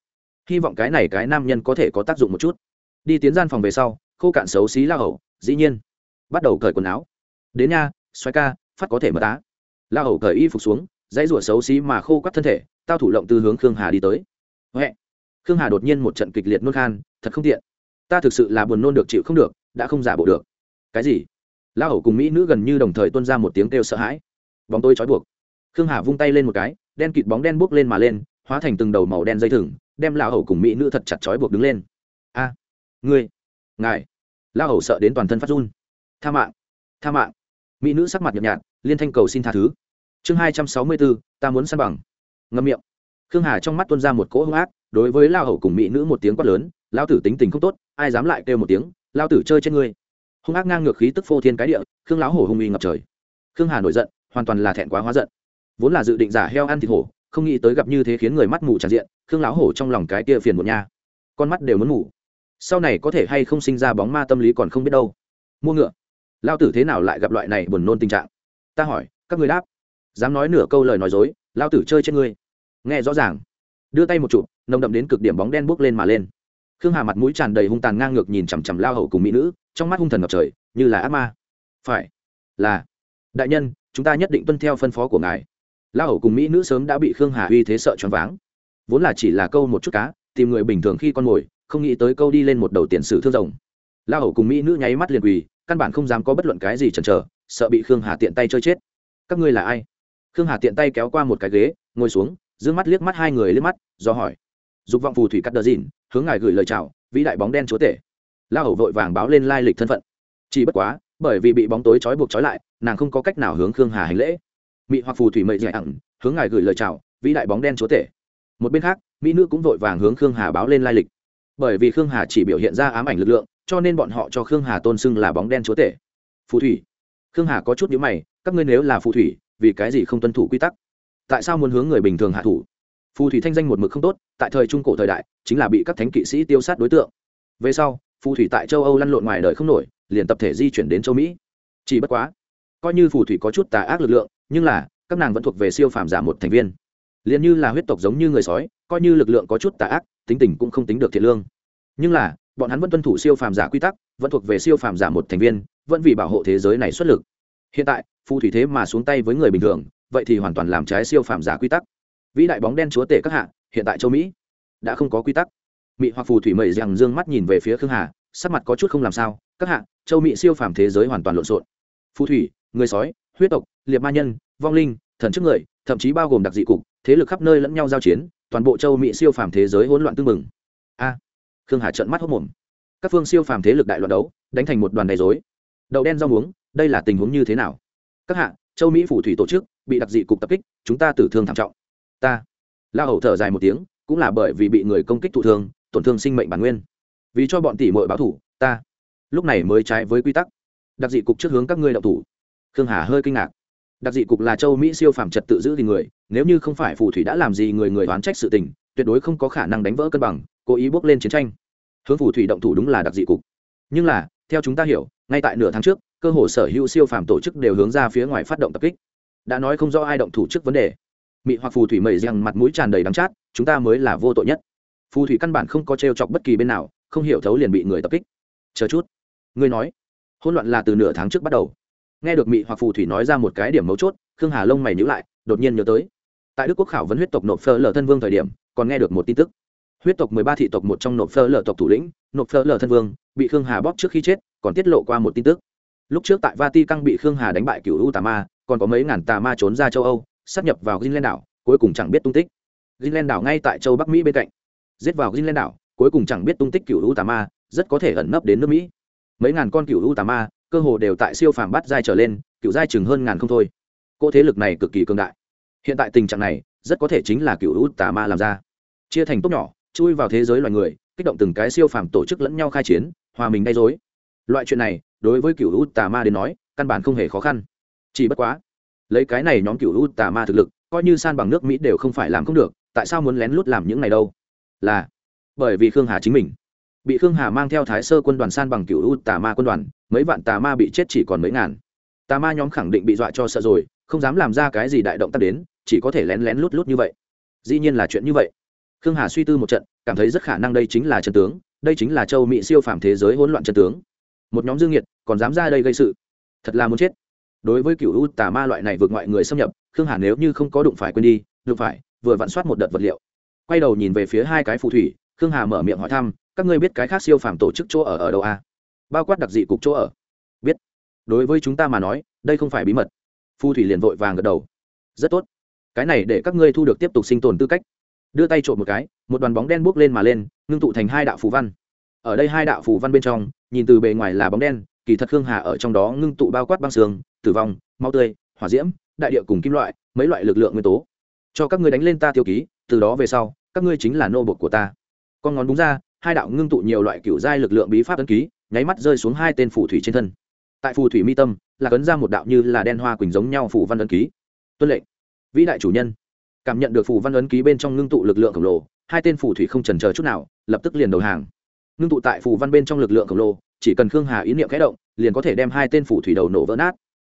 hy vọng cái này cái nam nhân có thể có tác dụng một chút. Đi tiến gian phòng về sau, khô cạn xấu xí la hầu, dĩ nhiên. Bắt đầu cởi quần áo. Đến nha, xoay ca, phát có thể mật tá. La hầu cởi y phục xuống, dãy rủa xấu xí mà khô quắt thân thể, tao thủ lộng từ hướng khương hà đi tới. Huệ. Khương hà đột nhiên một trận kịch liệt nôn khan, thật không tiện. Ta thực sự là buồn nôn được chịu không được, đã không giả bộ được. Cái gì? La hầu cùng mỹ nữ gần như đồng thời tuân ra một tiếng kêu sợ hãi. Bóng tôi trói buộc. Khương hà vung tay lên một cái, đen kịt bóng đen buốc lên mà lên, hóa thành từng đầu màu đen dây thừng đem lão hầu cùng mỹ nữ thật chặt trói buộc đứng lên. A, ngươi, ngài. Lão hầu sợ đến toàn thân phát run. Tha mạng tha mạng. Mỹ nữ sắc mặt nhợt nhạt, liên thanh cầu xin tha thứ. Chương hai trăm sáu mươi bốn ta muốn săn bằng. Ngâm miệng. Khương hà trong mắt tuân ra một cỗ hung ác, đối với lao hầu cùng mỹ nữ một tiếng quát lớn lao tử tính tình không tốt, ai dám lại kêu một tiếng lao tử chơi trên ngươi. Hung ác ngang ngược khí tức phô thiên cái địa, khương lão hổ hung uy ngập trời. Khương hà nổi giận, hoàn toàn là thẹn quá hóa giận. Vốn là dự định giả heo ăn thịt hổ không nghĩ tới gặp như thế khiến người mắt mù tràn diện, khương lão hổ trong lòng cái kia phiền một nha. Con mắt đều muốn mù. Sau này có thể hay không sinh ra bóng ma tâm lý còn không biết đâu. Mua ngựa. Lao tử thế nào lại gặp loại này buồn nôn tình trạng? Ta hỏi, các người đáp. Dám nói nửa câu lời nói dối lao tử chơi trên ngươi. Nghe rõ ràng. Đưa tay một chụp, nồng đậm đến cực điểm bóng đen bốc lên mà lên. Khương hà mặt mũi tràn đầy hung tàn ngang ngược nhìn chằm chằm lao hầu cùng mỹ nữ, trong mắt hung thần ngập trời, như là ác ma. Phải. Là. Đại nhân, chúng ta nhất định tuân theo phân phó của ngài la hầu cùng mỹ nữ sớm đã bị khương hà uy thế sợ choáng váng. Vốn là chỉ là câu một chút cá, tìm người bình thường khi con mồi không nghĩ tới câu đi lên một đầu tiền sử thương rồng. La hầu cùng mỹ nữ nháy mắt liền quỳ, căn bản không dám có bất luận cái gì chần chờ, sợ bị khương hà tiện tay chơi chết. Các ngươi là ai? Khương hà tiện tay kéo qua một cái ghế, ngồi xuống giữ mắt liếc mắt hai người liếc mắt, do hỏi. Dục vọng phù thủy cắt đờ dìn, hướng ngài gửi lời chào, vĩ đại bóng đen chúa tể. La hầu vội vàng báo lên lai lịch thân phận. Chỉ bất quá, bởi vì bị bóng tối trói buộc trói lại, nàng không có cách nào hướng khương hà hành lễ mị hoặc phù thủy mệnh dạy ẳng hướng ngài gửi lời chào, vĩ đại bóng đen chúa tể. Một bên khác, mỹ nữ cũng vội vàng hướng khương hà báo lên lai lịch. Bởi vì khương hà chỉ biểu hiện ra ám ảnh lực lượng, cho nên bọn họ cho khương hà tôn xưng là bóng đen chúa tể. Phù thủy. Khương hà có chút nhữ mày, các ngươi nếu là phù thủy, vì cái gì không tuân thủ quy tắc? Tại sao muốn hướng người bình thường hạ thủ? Phù thủy thanh danh một mực không tốt, tại thời trung cổ thời đại, chính là bị các thánh kỵ sĩ tiêu sát đối tượng. Về sau, phù thủy tại châu âu lăn lộn ngoài đời không nổi, liền tập thể di chuyển đến châu mỹ. Chỉ bất quá, coi như phù thủy có chút tà ác lực lượng nhưng là, các nàng vẫn thuộc về siêu phàm giả một thành viên. Liền như là huyết tộc giống như người sói, coi như lực lượng có chút tà ác, tính tình cũng không tính được thiện lương. Nhưng là, bọn hắn vẫn tuân thủ siêu phàm giả quy tắc, vẫn thuộc về siêu phàm giả một thành viên, vẫn vì bảo hộ thế giới này xuất lực. Hiện tại, phù thủy thế mà xuống tay với người bình thường, vậy thì hoàn toàn làm trái siêu phàm giả quy tắc. Vĩ đại bóng đen chúa tể các hạ, hiện tại châu mỹ, đã không có quy tắc. Mỹ hoặc phù thủy mầy rằng dương mắt nhìn về phía khương hà, sắc mặt có chút không làm sao. Các hạ, châu mỹ siêu phàm thế giới hoàn toàn lộn xộn. Phù thủy, người sói huyết tộc, liệt ma nhân, vong linh, thần chức người, thậm chí bao gồm đặc dị cục, thế lực khắp nơi lẫn nhau giao chiến, toàn bộ châu mỹ siêu phàm thế giới hỗn loạn tương mừng a, khương hà trợn mắt hốc mồm. Các phương siêu phàm thế lực đại loạn đấu, đánh thành một đoàn đầy dối đậu đen rau muống, đây là tình huống như thế nào? Các hạ, châu mỹ phủ thủy tổ chức, bị đặc dị cục tập kích, chúng ta tử thương thảm trọng. Ta la hầu thở dài một tiếng, cũng là bởi vì bị người công kích thụ thương, tổn thương sinh mệnh bản nguyên. Vì cho bọn tỷ mội báo thủ, ta, lúc này mới trái với quy tắc. Đặc dị cục trước hướng các ngươi đậu thủ khương hà hơi kinh ngạc. Đặc dị cục là châu mỹ siêu phàm trật tự giữ thì người, nếu như không phải phù thủy đã làm gì người người đoán trách sự tình, tuyệt đối không có khả năng đánh vỡ cân bằng, cố ý bước lên chiến tranh. Hướng phù thủy động thủ đúng là đặc dị cục. Nhưng là, theo chúng ta hiểu, ngay tại nửa tháng trước, cơ hồ sở hữu siêu phàm tổ chức đều hướng ra phía ngoài phát động tập kích. Đã nói không rõ ai động thủ trước vấn đề. Mị hoặc phù thủy mẩy rằng mặt mũi tràn đầy đắng chát, chúng ta mới là vô tội nhất. Phù thủy căn bản không có t r e o chọc bất kỳ bên nào, không hiểu thấu liền bị người tập kích. Chờ chút. Ngươi nói, hỗn loạn là từ nửa tháng trước bắt đầu nghe được mị hoặc phù thủy nói ra một cái điểm mấu chốt, khương hà lông mày nhữ lại, đột nhiên nhớ tới. Tại đức quốc khảo vấn huyết tộc nộp phơ lờ thân vương thời điểm, còn nghe được một tin tức. Huyết tộc mười ba thị tộc một trong nộp phơ lờ tộc thủ lĩnh, nộp phơ lờ thân vương, bị khương hà bóp trước khi chết, còn tiết lộ qua một tin tức. Lúc trước tại vati căng bị khương hà đánh bại cựu u tà ma, còn có mấy ngàn tà ma trốn ra châu âu sắp nhập vào greenland đảo, cuối cùng chẳng biết tung tích. Greenland đảo ngay tại châu bắc mỹ bên cạnh. Giết vào greenland đảo, cuối cùng chẳng biết tung tích cựu u tà ma, rất có thể ẩn nấp đến nước mỹ. Mấy ngàn con cựu u tà ma cơ hồ đều tại siêu phàm bắt giai trở lên, cựu giai chừng hơn ngàn không thôi. Cỗ thế lực này cực kỳ cương đại. Hiện tại tình trạng này, rất có thể chính là cựu út tà ma làm ra. Chia thành tốt nhỏ, chui vào thế giới loài người, kích động từng cái siêu phàm tổ chức lẫn nhau khai chiến, hòa mình gây dối loại chuyện này, đối với cựu út tà ma đến nói, căn bản không hề khó khăn. Chỉ bất quá, lấy cái này nhóm cựu út tà ma thực lực, coi như san bằng nước mỹ đều không phải làm không được, tại sao muốn lén lút làm những này đâu? Là bởi vì khương hà chính mình bị khương hà mang theo thái sơ quân đoàn san bằng cựu u tà ma quân đoàn, mấy vạn tà ma bị chết chỉ còn mấy ngàn. Tà ma nhóm khẳng định bị dọa cho sợ rồi, không dám làm ra cái gì đại động tác đến, chỉ có thể lén lén lút lút như vậy. Dĩ nhiên là chuyện như vậy. Khương hà suy tư một trận, cảm thấy rất khả năng đây chính là chân tướng, đây chính là châu mỹ siêu phàm thế giới hỗn loạn chân tướng. Một nhóm dương nhiệt còn dám ra đây gây sự. Thật là muốn chết. Đối với cựu u tà ma loại này vượt ngoại người xâm nhập, khương hà nếu như không có đụng phải quên đi, đụng phải, vừa vặn soát một đợt vật liệu. Quay đầu nhìn về phía hai cái phù thủy, khương hà mở miệng hỏi thăm các ngươi biết cái khác siêu phàm tổ chức chỗ ở ở đâu à? bao quát đặc dị cục chỗ ở. Biết. Đối với chúng ta mà nói, đây không phải bí mật. Phù thủy liền vội vàng gật đầu. Rất tốt. Cái này để các ngươi thu được tiếp tục sinh tồn tư cách. Đưa tay trộm một cái, một đoàn bóng đen bốc lên mà lên, ngưng tụ thành hai đạo phù văn. Ở đây hai đạo phù văn bên trong, nhìn từ bề ngoài là bóng đen, kỳ thật khương hà ở trong đó ngưng tụ bao quát băng xương, tử vong mau tươi, hỏa diễm, đại địa cùng kim loại, mấy loại lực lượng nguyên tố. Cho các ngươi đánh lên ta tiêu ký, từ đó về sau, các ngươi chính là nô bột của ta. Con ngón đúng ra hai đạo ngưng tụ nhiều loại cựu giai lực lượng bí pháp ấn ký, nháy mắt rơi xuống hai tên phù thủy trên thân. Tại phù thủy mi tâm, là cấn ra một đạo như là đen hoa quỳnh giống nhau phù văn ấn ký. Tuân lệnh. Vĩ đại chủ nhân. Cảm nhận được phù văn ấn ký bên trong ngưng tụ lực lượng khổng lồ, hai tên phù thủy không trần chờ chút nào, lập tức liền đầu hàng. Ngưng tụ tại phù văn bên trong lực lượng khổng lồ, chỉ cần khương hà ý niệm kẽ động, liền có thể đem hai tên phù thủy đầu nổ vỡ nát.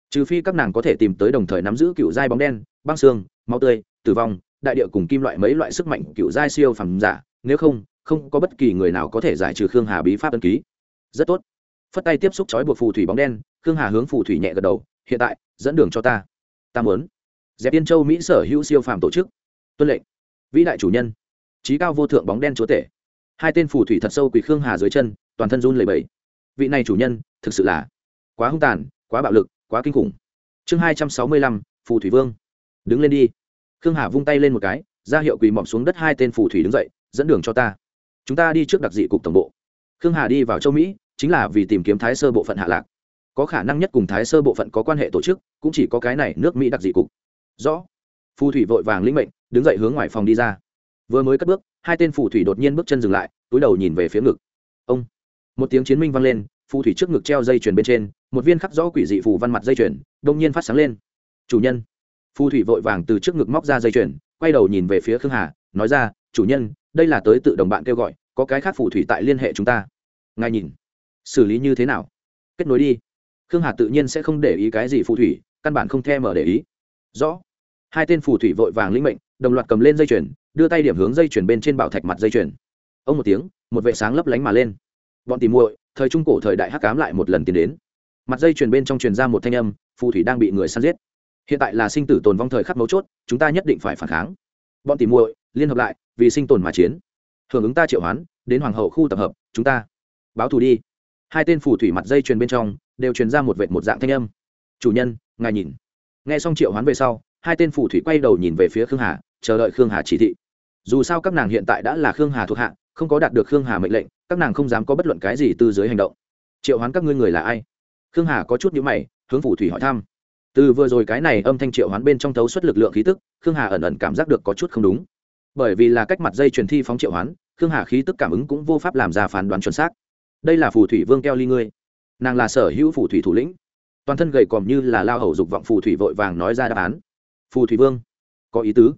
Trừ phi các nàng có thể tìm tới đồng thời nắm giữ cựu giai bóng đen, băng xương, máu tươi, tử vong, đại địa cùng kim loại mấy loại sức mạnh cựu giai siêu phẩm giả, nếu không không có bất kỳ người nào có thể giải trừ khương hà bí pháp ấn ký. Rất tốt. Phất tay tiếp xúc chói buộc phù thủy bóng đen, khương hà hướng phù thủy nhẹ gật đầu, hiện tại, dẫn đường cho ta. Ta muốn. Dẹp yên châu, mỹ sở hữu siêu phàm tổ chức. Tuân lệnh. Vĩ đại chủ nhân. Trí cao vô thượng bóng đen chúa tể. Hai tên phù thủy thật sâu quỳ khương hà dưới chân, toàn thân run lầy bẫy vị này chủ nhân, thực sự là quá hung tàn, quá bạo lực, quá kinh khủng. Chương hai trăm sáu mươi lăm, phù thủy vương. Đứng lên đi. Khương hà vung tay lên một cái, ra hiệu quỳ mọm xuống đất hai tên phù thủy đứng dậy, dẫn đường cho ta chúng ta đi trước đặc dị cục tổng bộ. Khương hà đi vào châu mỹ, chính là vì tìm kiếm thái sơ bộ phận hạ lạc. Có khả năng nhất cùng thái sơ bộ phận có quan hệ tổ chức, cũng chỉ có cái này nước mỹ đặc dị cục. Rõ. Phù thủy vội vàng linh mệnh, đứng dậy hướng ngoài phòng đi ra. Vừa mới cất bước, hai tên phù thủy đột nhiên bước chân dừng lại, túi đầu nhìn về phía ngực. Ông. Một tiếng chiến minh vang lên, phù thủy trước ngực treo dây chuyền bên trên, một viên khắc rõ quỷ dị phù văn mặt dây chuyền đông nhiên phát sáng lên. Chủ nhân. Phù thủy vội vàng từ trước ngực móc ra dây chuyền, quay đầu nhìn về phía khương hà, nói ra, chủ nhân, đây là tới tự đồng bạn kêu gọi có cái khác phù thủy tại liên hệ chúng ta. Ngài nhìn, xử lý như thế nào? Kết nối đi. Khương hà tự nhiên sẽ không để ý cái gì phù thủy, căn bản không thèm mở để ý. Rõ. Hai tên phù thủy vội vàng linh mệnh, đồng loạt cầm lên dây chuyền, đưa tay điểm hướng dây chuyền bên trên bảo thạch mặt dây chuyền. Ông một tiếng, một vệ sáng lấp lánh mà lên. Bọn tìm muội, thời trung cổ thời đại hắc cám lại một lần tiến đến. Mặt dây chuyền bên trong truyền ra một thanh âm, phù thủy đang bị người săn giết. Hiện tại là sinh tử tồn vong thời khắc mấu chốt, chúng ta nhất định phải phản kháng. Bọn tìm muội, liên hợp lại, vì sinh tồn mà chiến hưởng ứng ta triệu hoán, đến hoàng hậu khu tập hợp, chúng ta. Báo thù đi. Hai tên phù thủy mặt dây chuyền bên trong, đều truyền ra một vệt một dạng thanh âm. Chủ nhân, ngài nhìn. Nghe xong triệu hoán về sau, hai tên phù thủy quay đầu nhìn về phía khương hà, chờ đợi khương hà chỉ thị. Dù sao các nàng hiện tại đã là khương hà thuộc hạ, không có đạt được khương hà mệnh lệnh, các nàng không dám có bất luận cái gì từ dưới hành động. Triệu hoán các ngươi người là ai? Khương hà có chút nhữ mày, hướng phù thủy hỏi thăm. Từ vừa rồi cái này âm thanh triệu hoán bên trong thấu suất lực lượng khí tức, khương hà ẩn ẩn cảm giác được có chút không đúng bởi vì là cách mặt dây truyền thi phóng triệu hoán, khương hà khí tức cảm ứng cũng vô pháp làm ra phán đoán chuẩn xác. Đây là phù thủy vương keo ly ngươi. Nàng là sở hữu phù thủy thủ lĩnh. Toàn thân gầy còm như là lao hầu dục vọng phù thủy vội vàng nói ra đáp án. Phù thủy vương, có ý tứ.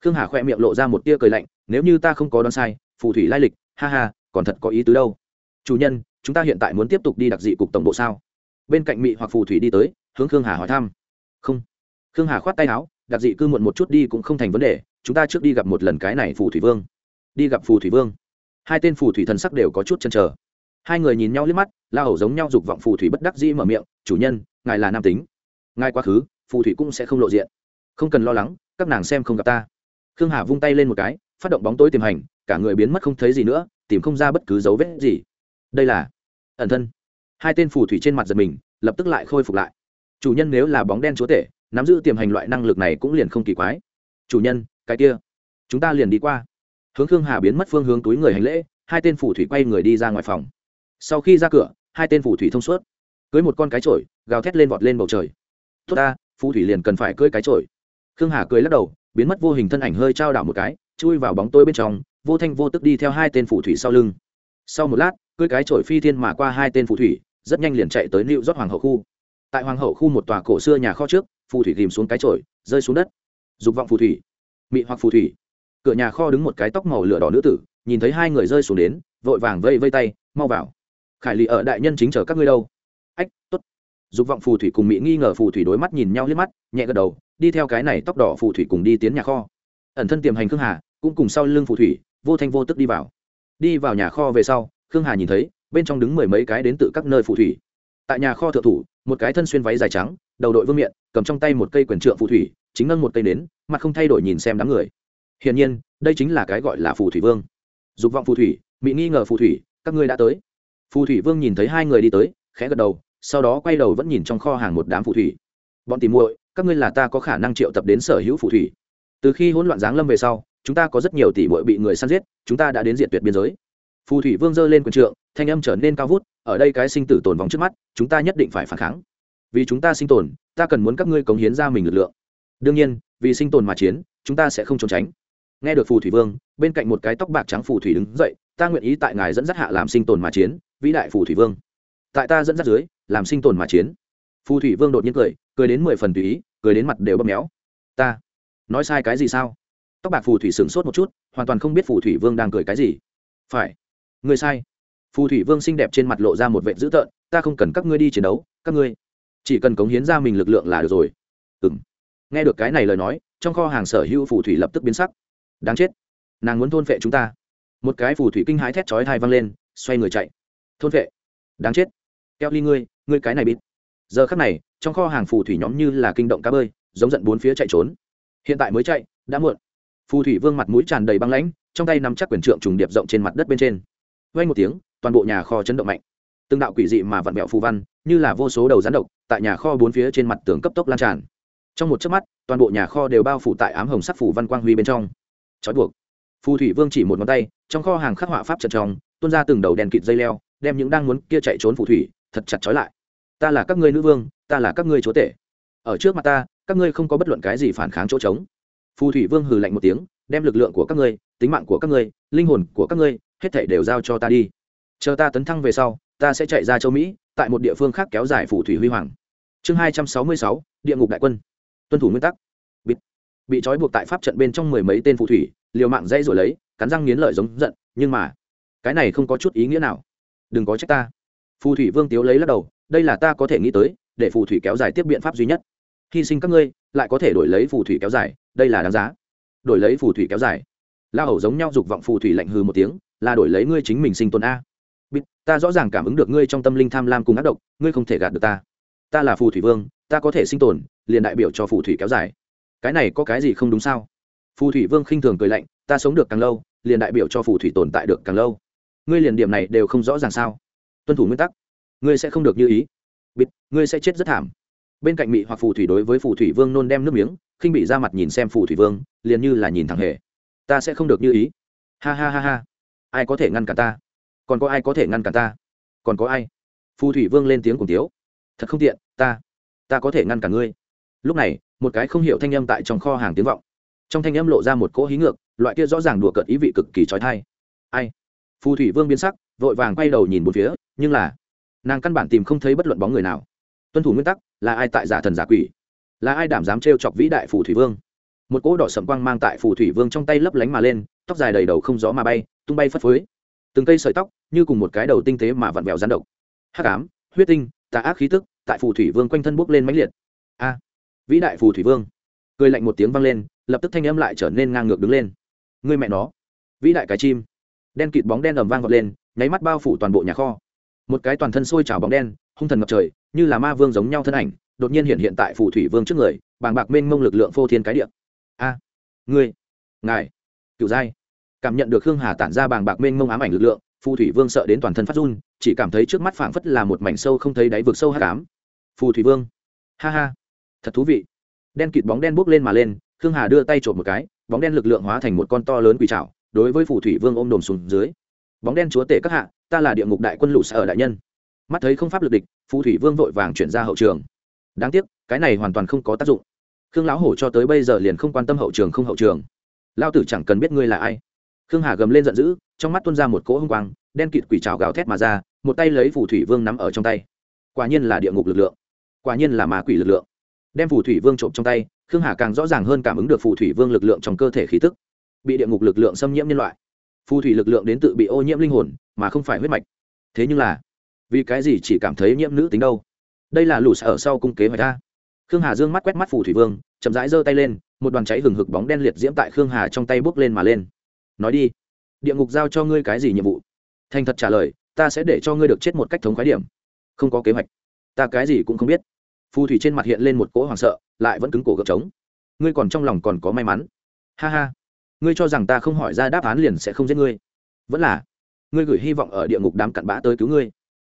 Khương hà khoe miệng lộ ra một tia cười lạnh, nếu như ta không có đoán sai, phù thủy lai lịch, ha ha, còn thật có ý tứ đâu. Chủ nhân, chúng ta hiện tại muốn tiếp tục đi đặc dị cục tổng bộ sao? Bên cạnh mị hoặc phù thủy đi tới, hướng khương hà hỏi thăm. Không. Khương hà khoát tay áo, đặc dị cư muộn một chút đi cũng không thành vấn đề chúng ta trước đi gặp một lần cái này phù thủy vương. Đi gặp phù thủy vương. Hai tên phù thủy thần sắc đều có chút chân chờ. Hai người nhìn nhau liếc mắt, la hầu giống nhau dục vọng phù thủy bất đắc dĩ mở miệng, chủ nhân, ngài là nam tính. Ngài quá khứ, phù thủy cũng sẽ không lộ diện. Không cần lo lắng, các nàng xem không gặp ta. Khương hà vung tay lên một cái, phát động bóng tối tìm hành, cả người biến mất không thấy gì nữa, tìm không ra bất cứ dấu vết gì. Đây là ẩn thân. Hai tên phù thủy trên mặt giật mình, lập tức lại khôi phục lại. Chủ nhân nếu là bóng đen chúa tể, nắm giữ tiềm hành loại năng lực này cũng liền không kỳ quái. Chủ nhân cái kia chúng ta liền đi qua. Hướng khương hà biến mất phương hướng túi người hành lễ hai tên phù thủy quay người đi ra ngoài phòng. Sau khi ra cửa hai tên phù thủy thông suốt. Cưới một con cái trổi gào thét lên vọt lên bầu trời. Tốt ta phù thủy liền cần phải cưới cái trổi khương hà cười lắc đầu biến mất vô hình thân ảnh hơi trao đảo một cái chui vào bóng tôi bên trong vô thanh vô tức đi theo hai tên phù thủy sau lưng. Sau một lát cưới cái trổi phi thiên mà qua hai tên phù thủy rất nhanh liền chạy tới lưu rót hoàng hậu khu. Tại hoàng hậu khu một tòa cổ xưa nhà kho trước phù thủy tìm xuống cái trổi, rơi xuống đất. Dục vọng phù thủy mị hoặc phù thủy. Cửa nhà kho đứng một cái tóc màu lửa đỏ nữ tử, nhìn thấy hai người rơi xuống đến, vội vàng vây vây tay, mau vào. Khải lì ở đại nhân chính chờ các ngươi đâu. Ách t ố t dục vọng phù thủy cùng mỹ nghi ngờ phù thủy đối mắt nhìn nhau liếc mắt, nhẹ gật đầu, đi theo cái này tóc đỏ phù thủy cùng đi tiến nhà kho. Ẩn thân tiềm hành khương hà, cũng cùng sau lưng phù thủy, vô thanh vô tức đi vào. Đi vào nhà kho về sau, khương hà nhìn thấy, bên trong đứng mười mấy cái đến từ các nơi phù thủy. Tại nhà kho thượng thủ, một cái thân xuyên váy dài trắng, đầu đội vương miện, cầm trong tay một cây quyền trượng phù thủy, chính nâng một cây nến mặt không thay đổi nhìn xem đám người. Hiển nhiên, đây chính là cái gọi là phù thủy vương. Dục vọng phù thủy mỹ nghi ngờ phù thủy, các ngươi đã tới. Phù thủy vương nhìn thấy hai người đi tới, khẽ gật đầu, sau đó quay đầu vẫn nhìn trong kho hàng một đám phù thủy. Bọn tìm muội, các ngươi là ta có khả năng triệu tập đến sở hữu phù thủy. Từ khi hỗn loạn giáng lâm về sau, chúng ta có rất nhiều tỷ muội bị người săn giết, chúng ta đã đến diện tuyệt biên giới. Phù thủy vương giơ lên quần trượng, thanh âm trở nên cao vút, ở đây cái sinh tử tồn vong trước mắt, chúng ta nhất định phải phản kháng. Vì chúng ta sinh tồn, ta cần muốn các ngươi cống hiến ra mình lực lượng. Đương nhiên vì sinh tồn mà chiến, chúng ta sẽ không trốn tránh. Nghe được phù thủy vương, bên cạnh một cái tóc bạc trắng phù thủy đứng dậy, ta nguyện ý tại ngài dẫn dắt hạ làm sinh tồn mà chiến, vĩ đại phù thủy vương. Tại ta dẫn dắt dưới, làm sinh tồn mà chiến. Phù thủy vương đột nhiên cười cười đến mười phần tùy ý, cười đến mặt đều bấm méo. Ta, nói sai cái gì sao? Tóc bạc phù thủy sửng sốt một chút, hoàn toàn không biết phù thủy vương đang cười cái gì. Phải, người sai. Phù thủy vương xinh đẹp trên mặt lộ ra một vệ dữ tợn, ta không cần các ngươi đi chiến đấu, các ngươi chỉ cần cống hiến ra mình lực lượng là được rồi. Ừ m nghe được cái này lời nói, trong kho hàng sở hữu phù thủy lập tức biến sắc. Đáng chết, nàng muốn thôn vệ chúng ta. Một cái phù thủy kinh hãi thét chói thai văng lên, xoay người chạy. Thôn vệ đáng chết. Keo ly ngươi ngươi cái này bịt. Giờ khắc này, trong kho hàng phù thủy nhóm như là kinh động cá bơi, giống giận bốn phía chạy trốn. Hiện tại mới chạy, đã muộn. Phù thủy vương mặt mũi tràn đầy băng lãnh, trong tay nắm chắc quyền trượng trùng điệp rộng trên mặt đất bên trên. Vay một tiếng, toàn bộ nhà kho chấn động mạnh. Từng đạo quỷ dị mà vặn vẹo phù văn, như là vô số đầu rắn độc, tại nhà kho bốn phía trên mặt tường cấp tốc lan tràn trong một chớp mắt, toàn bộ nhà kho đều bao phủ tại ám hồng sắc phủ văn quang huy bên trong. Trói buộc. Phù thủy vương chỉ một ngón tay, trong kho hàng khắc họa pháp trận trong tuôn ra từng đầu đèn kịt dây leo, đem những đang muốn kia chạy trốn phù thủy, thật chặt trói lại. Ta là các ngươi nữ vương, ta là các ngươi chúa tể. Ở trước mặt ta, các ngươi không có bất luận cái gì phản kháng chỗ trống. Phù thủy vương hừ lạnh một tiếng, đem lực lượng của các ngươi, tính mạng của các ngươi, linh hồn của các ngươi, hết thảy đều giao cho ta đi. Chờ ta tấn thăng về sau, ta sẽ chạy ra châu mỹ, tại một địa phương khác kéo dài phù thủy huy hoàng. Chương hai trăm sáu mươi sáu, địa ngục đại quân tuân thủ nguyên tắc. Bị, bị trói buộc tại pháp trận bên trong mười mấy tên phù thủy liều mạng dây rồi lấy cắn răng nghiến lợi giống giận nhưng mà cái này không có chút ý nghĩa nào. Đừng có trách ta. Phù thủy vương tiếu lấy lắc đầu đây là ta có thể nghĩ tới để phù thủy kéo dài tiếp biện pháp duy nhất. Hy sinh các ngươi lại có thể đổi lấy phù thủy kéo dài đây là đáng giá. Đổi lấy phù thủy kéo dài. La hầu giống nhau dục vọng phù thủy lạnh hư một tiếng là đổi lấy ngươi chính mình sinh tồn a. Bít ta rõ ràng cảm ứng được ngươi trong tâm linh tham lam cùng ác độc ngươi không thể gạt được ta. Ta là phù thủy vương ta có thể sinh tồn liền đại biểu cho phù thủy kéo dài. Cái này có cái gì không đúng sao? Phù thủy vương khinh thường cười lạnh, ta sống được càng lâu, liền đại biểu cho phù thủy tồn tại được càng lâu. Ngươi liền điểm này đều không rõ ràng sao? Tuân thủ nguyên tắc, ngươi sẽ không được như ý. Bịt, ngươi sẽ chết rất thảm. Bên cạnh mị hoặc phù thủy đối với phù thủy vương nôn đem nước miếng, khinh bị ra mặt nhìn xem phù thủy vương, liền như là nhìn thẳng hề. Ta sẽ không được như ý. Ha ha ha ha. Ai có thể ngăn cản ta? Còn có ai có thể ngăn cản ta? Còn có ai? Phù thủy vương lên tiếng cùng tiếu. Thật không tiện, ta ta có thể ngăn cản ngươi lúc này, một cái không hiểu thanh âm tại trong kho hàng tiếng vọng. Trong thanh âm lộ ra một cỗ hí ngược, loại kia rõ ràng đùa cợt ý vị cực kỳ trói thai. Ai? Phù thủy vương biến sắc, vội vàng quay đầu nhìn một phía, nhưng là, nàng căn bản tìm không thấy bất luận bóng người nào. Tuân thủ nguyên tắc, là ai tại giả thần giả quỷ? Là ai đảm dám trêu chọc vĩ đại phù thủy vương? Một cỗ đỏ sầm quang mang tại phù thủy vương trong tay lấp lánh mà lên, tóc dài đầy đầu không gió mà bay, tung bay phất phới. Từng cây sợi tóc, như cùng một cái đầu tinh tế mà vặn vẹo gián độc. Hắc ám, huyết tinh, tà ác khí tức, tại phù thủy vương quanh thân bốc lên mãnh liệt. A! Vĩ đại phù thủy vương. Cười lạnh một tiếng vang lên lập tức thanh âm lại trở nên ngang ngược đứng lên. Người mẹ nó. Vĩ đại cái chim. Đen kịt bóng đen ầm vang vọt lên nháy mắt bao phủ toàn bộ nhà kho. Một cái toàn thân sôi trào bóng đen hung thần ngập trời như là ma vương giống nhau thân ảnh đột nhiên hiện hiện tại phù thủy vương trước người bàng bạc mênh mông lực lượng phô thiên cái địa. A à, ngươi ngài cựu giai. Cảm nhận được hương hà tản ra bàng bạc mênh mông ám ảnh lực lượng phù thủy vương sợ đến toàn thân phát run chỉ cảm thấy trước mắt phảng phất là một mảnh sâu không thấy đáy vực sâu hát cám phù thủy vương. Ha ha thật thú vị. Đen kịt bóng đen bốc lên mà lên, khương hà đưa tay trộm một cái, bóng đen lực lượng hóa thành một con to lớn quỷ trảo, đối với phù thủy vương ôm đồm xuống dưới. Bóng đen chúa tể các hạ, ta là địa ngục đại quân lũ sở đại nhân. Mắt thấy không pháp lực địch, phù thủy vương vội vàng chuyển ra hậu trường. Đáng tiếc, cái này hoàn toàn không có tác dụng. Khương lão hổ cho tới bây giờ liền không quan tâm hậu trường không hậu trường. Lao tử chẳng cần biết ngươi là ai. Khương hà gầm lên giận dữ, trong mắt tuôn ra một cỗ hung quang, đen kịt quỷ trào gào thét mà ra, một tay lấy phù thủy vương nắm ở trong tay. Quả nhiên là địa ngục lực lượng. Quả nhiên là ma quỷ lực lượng đem phù thủy vương trộm trong tay, khương hà càng rõ ràng hơn cảm ứng được phù thủy vương lực lượng trong cơ thể khí tức. Bị địa ngục lực lượng xâm nhiễm nhân loại. Phù thủy lực lượng đến tự bị ô nhiễm linh hồn, mà không phải huyết mạch. Thế nhưng là, vì cái gì chỉ cảm thấy nhiễm nữ tính đâu? Đây là lũ ở sau cung kế hoạch ta khương hà dương mắt quét mắt phù thủy vương, chậm rãi giơ tay lên, một đoàn cháy hừng hực bóng đen liệt diễm tại khương hà trong tay bốc lên mà lên. Nói đi, địa ngục giao cho ngươi cái gì nhiệm vụ? Thành thật trả lời, ta sẽ để cho ngươi được chết một cách thống khái điểm. Không có kế hoạch. Ta cái gì cũng không biết phù thủy trên mặt hiện lên một cỗ hoảng sợ, lại vẫn cứng cổ gợp trống. Ngươi còn trong lòng còn có may mắn. Ha ha. Ngươi cho rằng ta không hỏi ra đáp án liền sẽ không giết ngươi. Vẫn là. Ngươi gửi hy vọng ở địa ngục đám cặn bã tới cứu ngươi.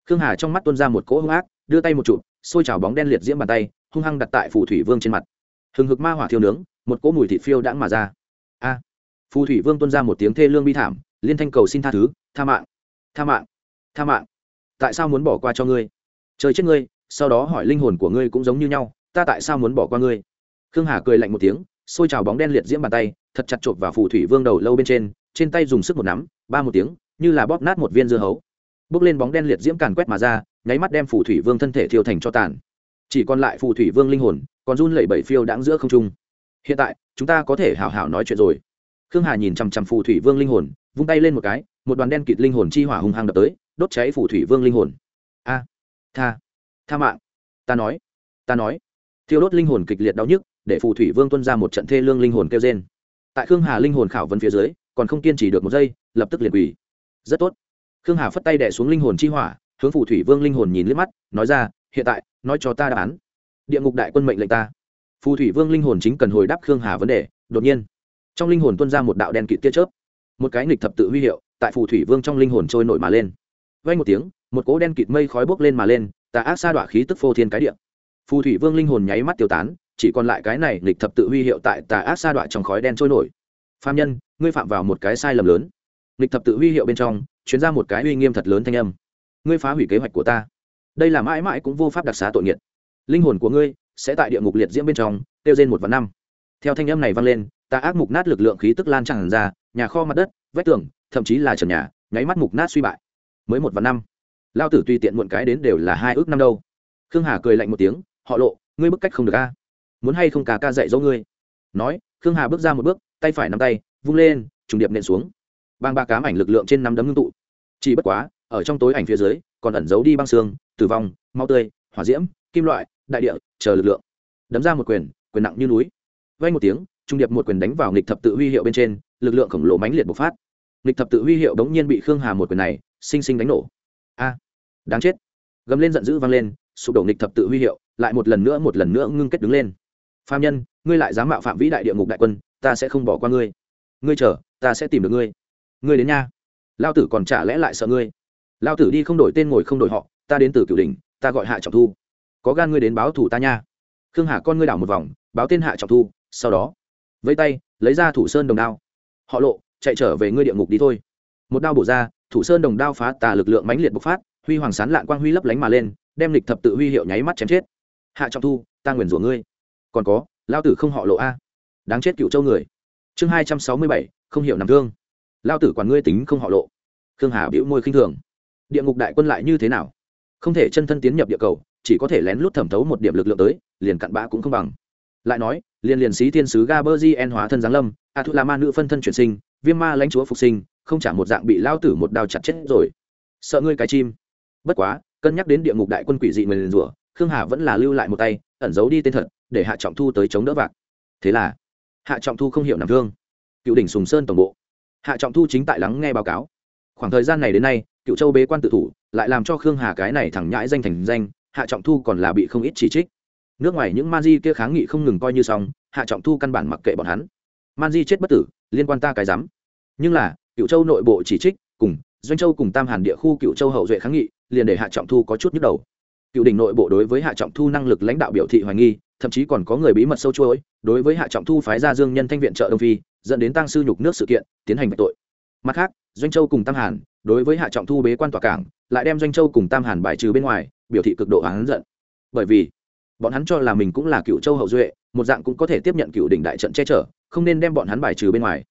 Khương hà trong mắt tuôn ra một cỗ hung ác, đưa tay một chụp, xôi trào bóng đen liệt diễm bàn tay, hung hăng đặt tại phù thủy vương trên mặt. Hừng hực ma hỏa thiêu nướng, một cỗ mùi thịt phiêu đãng mà ra. A. Phù thủy vương tuôn ra một tiếng thê lương bi thảm, liên thanh cầu xin tha thứ, tha mạng. Tha mạng. Tha mạng. Tại sao muốn bỏ qua cho ngươi? Trời chết ngươi sau đó hỏi linh hồn của ngươi cũng giống như nhau, ta tại sao muốn bỏ qua ngươi? Khương hà cười lạnh một tiếng, xôi trào bóng đen liệt diễm bàn tay, thật chặt chộp vào phù thủy vương đầu lâu bên trên trên tay dùng sức một nắm, ba một tiếng, như là bóp nát một viên dưa hấu. Bước lên bóng đen liệt diễm càn quét mà ra, nháy mắt đem phù thủy vương thân thể thiêu thành cho tàn. Chỉ còn lại phù thủy vương linh hồn, còn run lẩy bẩy phiêu đáng giữa không trung. Hiện tại, chúng ta có thể hào hào nói chuyện rồi. Khương hà nhìn chằm chằm phù thủy vương linh hồn, vung tay lên một cái, một đoàn đen kịt linh hồn chi hỏa hung hăng đập tới, đốt cháy phù thủy vương linh hồn. A, tha tha mạng. Ta nói ta nói. Thiêu đốt linh hồn kịch liệt đau nhức, để phù thủy vương tuân ra một trận thê lương linh hồn kêu trên tại khương hà linh hồn khảo vấn phía dưới, còn không kiên trì được một giây, lập tức liệt quỳ. Rất tốt. Khương hà phất tay đẻ xuống linh hồn chi hỏa, hướng phù thủy vương linh hồn nhìn liếc mắt, nói ra, hiện tại, nói cho ta đáp án. Địa ngục đại quân mệnh lệnh ta. Phù thủy vương linh hồn chính cần hồi đáp khương hà vấn đề, đột nhiên, trong linh hồn tuân ra một đạo đen kịt tiết chớp. Một cái nghịch thập tự huy hiệu, tại phù thủy vương trong linh hồn trôi nổi mà lên. Vay một tiếng, một cỗ đen kịt mây khói bốc lên mà lên tà ác sa đọa khí tức phô thiên cái địa. Phù thủy vương linh hồn nháy mắt tiêu tán, chỉ còn lại cái này nghịch thập tự huy hiệu tại tà ác sa đọa trong khói đen trôi nổi. Phạm nhân, ngươi phạm vào một cái sai lầm lớn. Nghịch thập tự huy hiệu bên trong chuyến ra một cái uy nghiêm thật lớn thanh âm. Ngươi phá hủy kế hoạch của ta. Đây là mãi mãi cũng vô pháp đặc xá tội nghiệt. Linh hồn của ngươi sẽ tại địa ngục liệt diễm bên trong, tiêu trên một vạn năm. Theo thanh âm này vang lên, tà ác mục nát lực lượng khí tức lan tràn ra, nhà kho mặt đất, vách tường, thậm chí là trần nhà, nháy mắt mục nát suy bại. Mới một vạn năm lao tử tùy tiện muộn cái đến đều là hai ước năm đâu. Khương hà cười lạnh một tiếng, họ lộ, ngươi bức cách không được a. Muốn hay không cả ca dạy dỗ ngươi? Nói, khương hà bước ra một bước, tay phải nắm tay, vung lên, trùng điệp nện xuống. Bang ba cám ảnh lực lượng trên năm đấm ngưng tụ. Chỉ bất quá, ở trong tối ảnh phía dưới, còn ẩn giấu đi băng xương, tử vong mau tươi, hỏa diễm, kim loại, đại địa, chờ lực lượng. Đấm ra một quyền quyền nặng như núi. Vay một tiếng trung điệp một quyền đánh vào nghịch thập tự huy hiệu bên trên, lực lượng khổng lồ mãnh liệt bộc phát. Nghịch thập tự huy hiệu đống nhiên bị khương hà một quyền này, sinh sinh đánh nổ a, đáng chết. Gầm lên giận dữ vang lên, sụp đổ nghịch thập tự huy hiệu, lại một lần nữa, một lần nữa ngưng kết đứng lên. Phạm nhân, ngươi lại dám mạo phạm vĩ đại địa ngục đại quân, ta sẽ không bỏ qua ngươi. Ngươi chờ, ta sẽ tìm được ngươi. Ngươi đến nha. Lao tử còn trả lẽ lại sợ ngươi. Lao tử đi không đổi tên ngồi không đổi họ, ta đến từ cửu đình ta gọi hạ trọng thu. Có gan ngươi đến báo thủ ta nha. Khương hà con ngươi đảo một vòng, báo tên hạ trọng thu, sau đó, vẫy tay, lấy ra thủ sơn đồng đao. Họ lộ, chạy trở về ngươi địa ngục đi thôi. Một đao bổ ra thủ sơn đồng đao phá tà lực lượng mãnh liệt bộc phát, huy hoàng sán lạn quang huy lấp lánh mà lên, đem lịch thập tự huy hiệu nháy mắt chém chết. Hạ trọng thu, ta nguyền rủa ngươi. Còn có, lao tử không họ lộ a. Đáng chết cựu châu người. Chương hai trăm sáu mươi bảy, không hiểu nằm thương. Lao tử quản ngươi tính không họ lộ. Khương hà bĩu môi khinh thường. Địa ngục đại quân lại như thế nào? Không thể chân thân tiến nhập địa cầu, chỉ có thể lén lút thẩm thấu một điểm lực lượng tới, liền cặn bã cũng không bằng. Lại nói, liền liền sĩ thiên sứ gaberzien hóa thân giáng lâm a thu la ma nữ phân thân chuyển sinh, viêm ma lãnh chúa phục sinh không trả một dạng bị lao tử một đao chặt chết rồi. Sợ ngươi cái chim. Bất quá, cân nhắc đến địa ngục đại quân quỷ dị người liền rủa, khương hà vẫn là lưu lại một tay, ẩn giấu đi tên thật, để hạ trọng thu tới chống đỡ vạc. Thế là, hạ trọng thu không hiểu nằm thương. Cựu đỉnh sùng sơn tổng bộ. Hạ trọng thu chính tại lắng nghe báo cáo. Khoảng thời gian này đến nay, cựu châu bế quan tự thủ, lại làm cho khương hà cái này thẳng nhãi danh thành danh, hạ trọng thu còn là bị không ít chỉ trích. Nước ngoài những man di kia kháng nghị không ngừng coi như xong, hạ trọng thu căn bản mặc kệ bọn hắn. Man di chết bất tử, liên quan ta cái rắm. Nhưng là cựu châu nội bộ chỉ trích, cùng doanh châu cùng tam hàn địa khu cựu châu hậu duệ kháng nghị, liền để hạ trọng thu có chút nhức đầu. Cựu đỉnh nội bộ đối với hạ trọng thu năng lực lãnh đạo biểu thị hoài nghi, thậm chí còn có người bí mật sâu chuỗi, đối với hạ trọng thu phái ra dương nhân thanh viện trợ đông phi, dẫn đến tăng sư nhục nước sự kiện, tiến hành vạch tội. Mặt khác, doanh châu cùng tam hàn đối với hạ trọng thu bế quan tòa cảng, lại đem doanh châu cùng tam hàn bài trừ bên ngoài, biểu thị cực độ hắn giận. Bởi vì, bọn hắn cho là mình cũng là cựu châu hậu duệ, một dạng cũng có thể tiếp nhận cựu đỉnh đại trận che chở, không nên đem bọn hắn bài trừ bên ngoài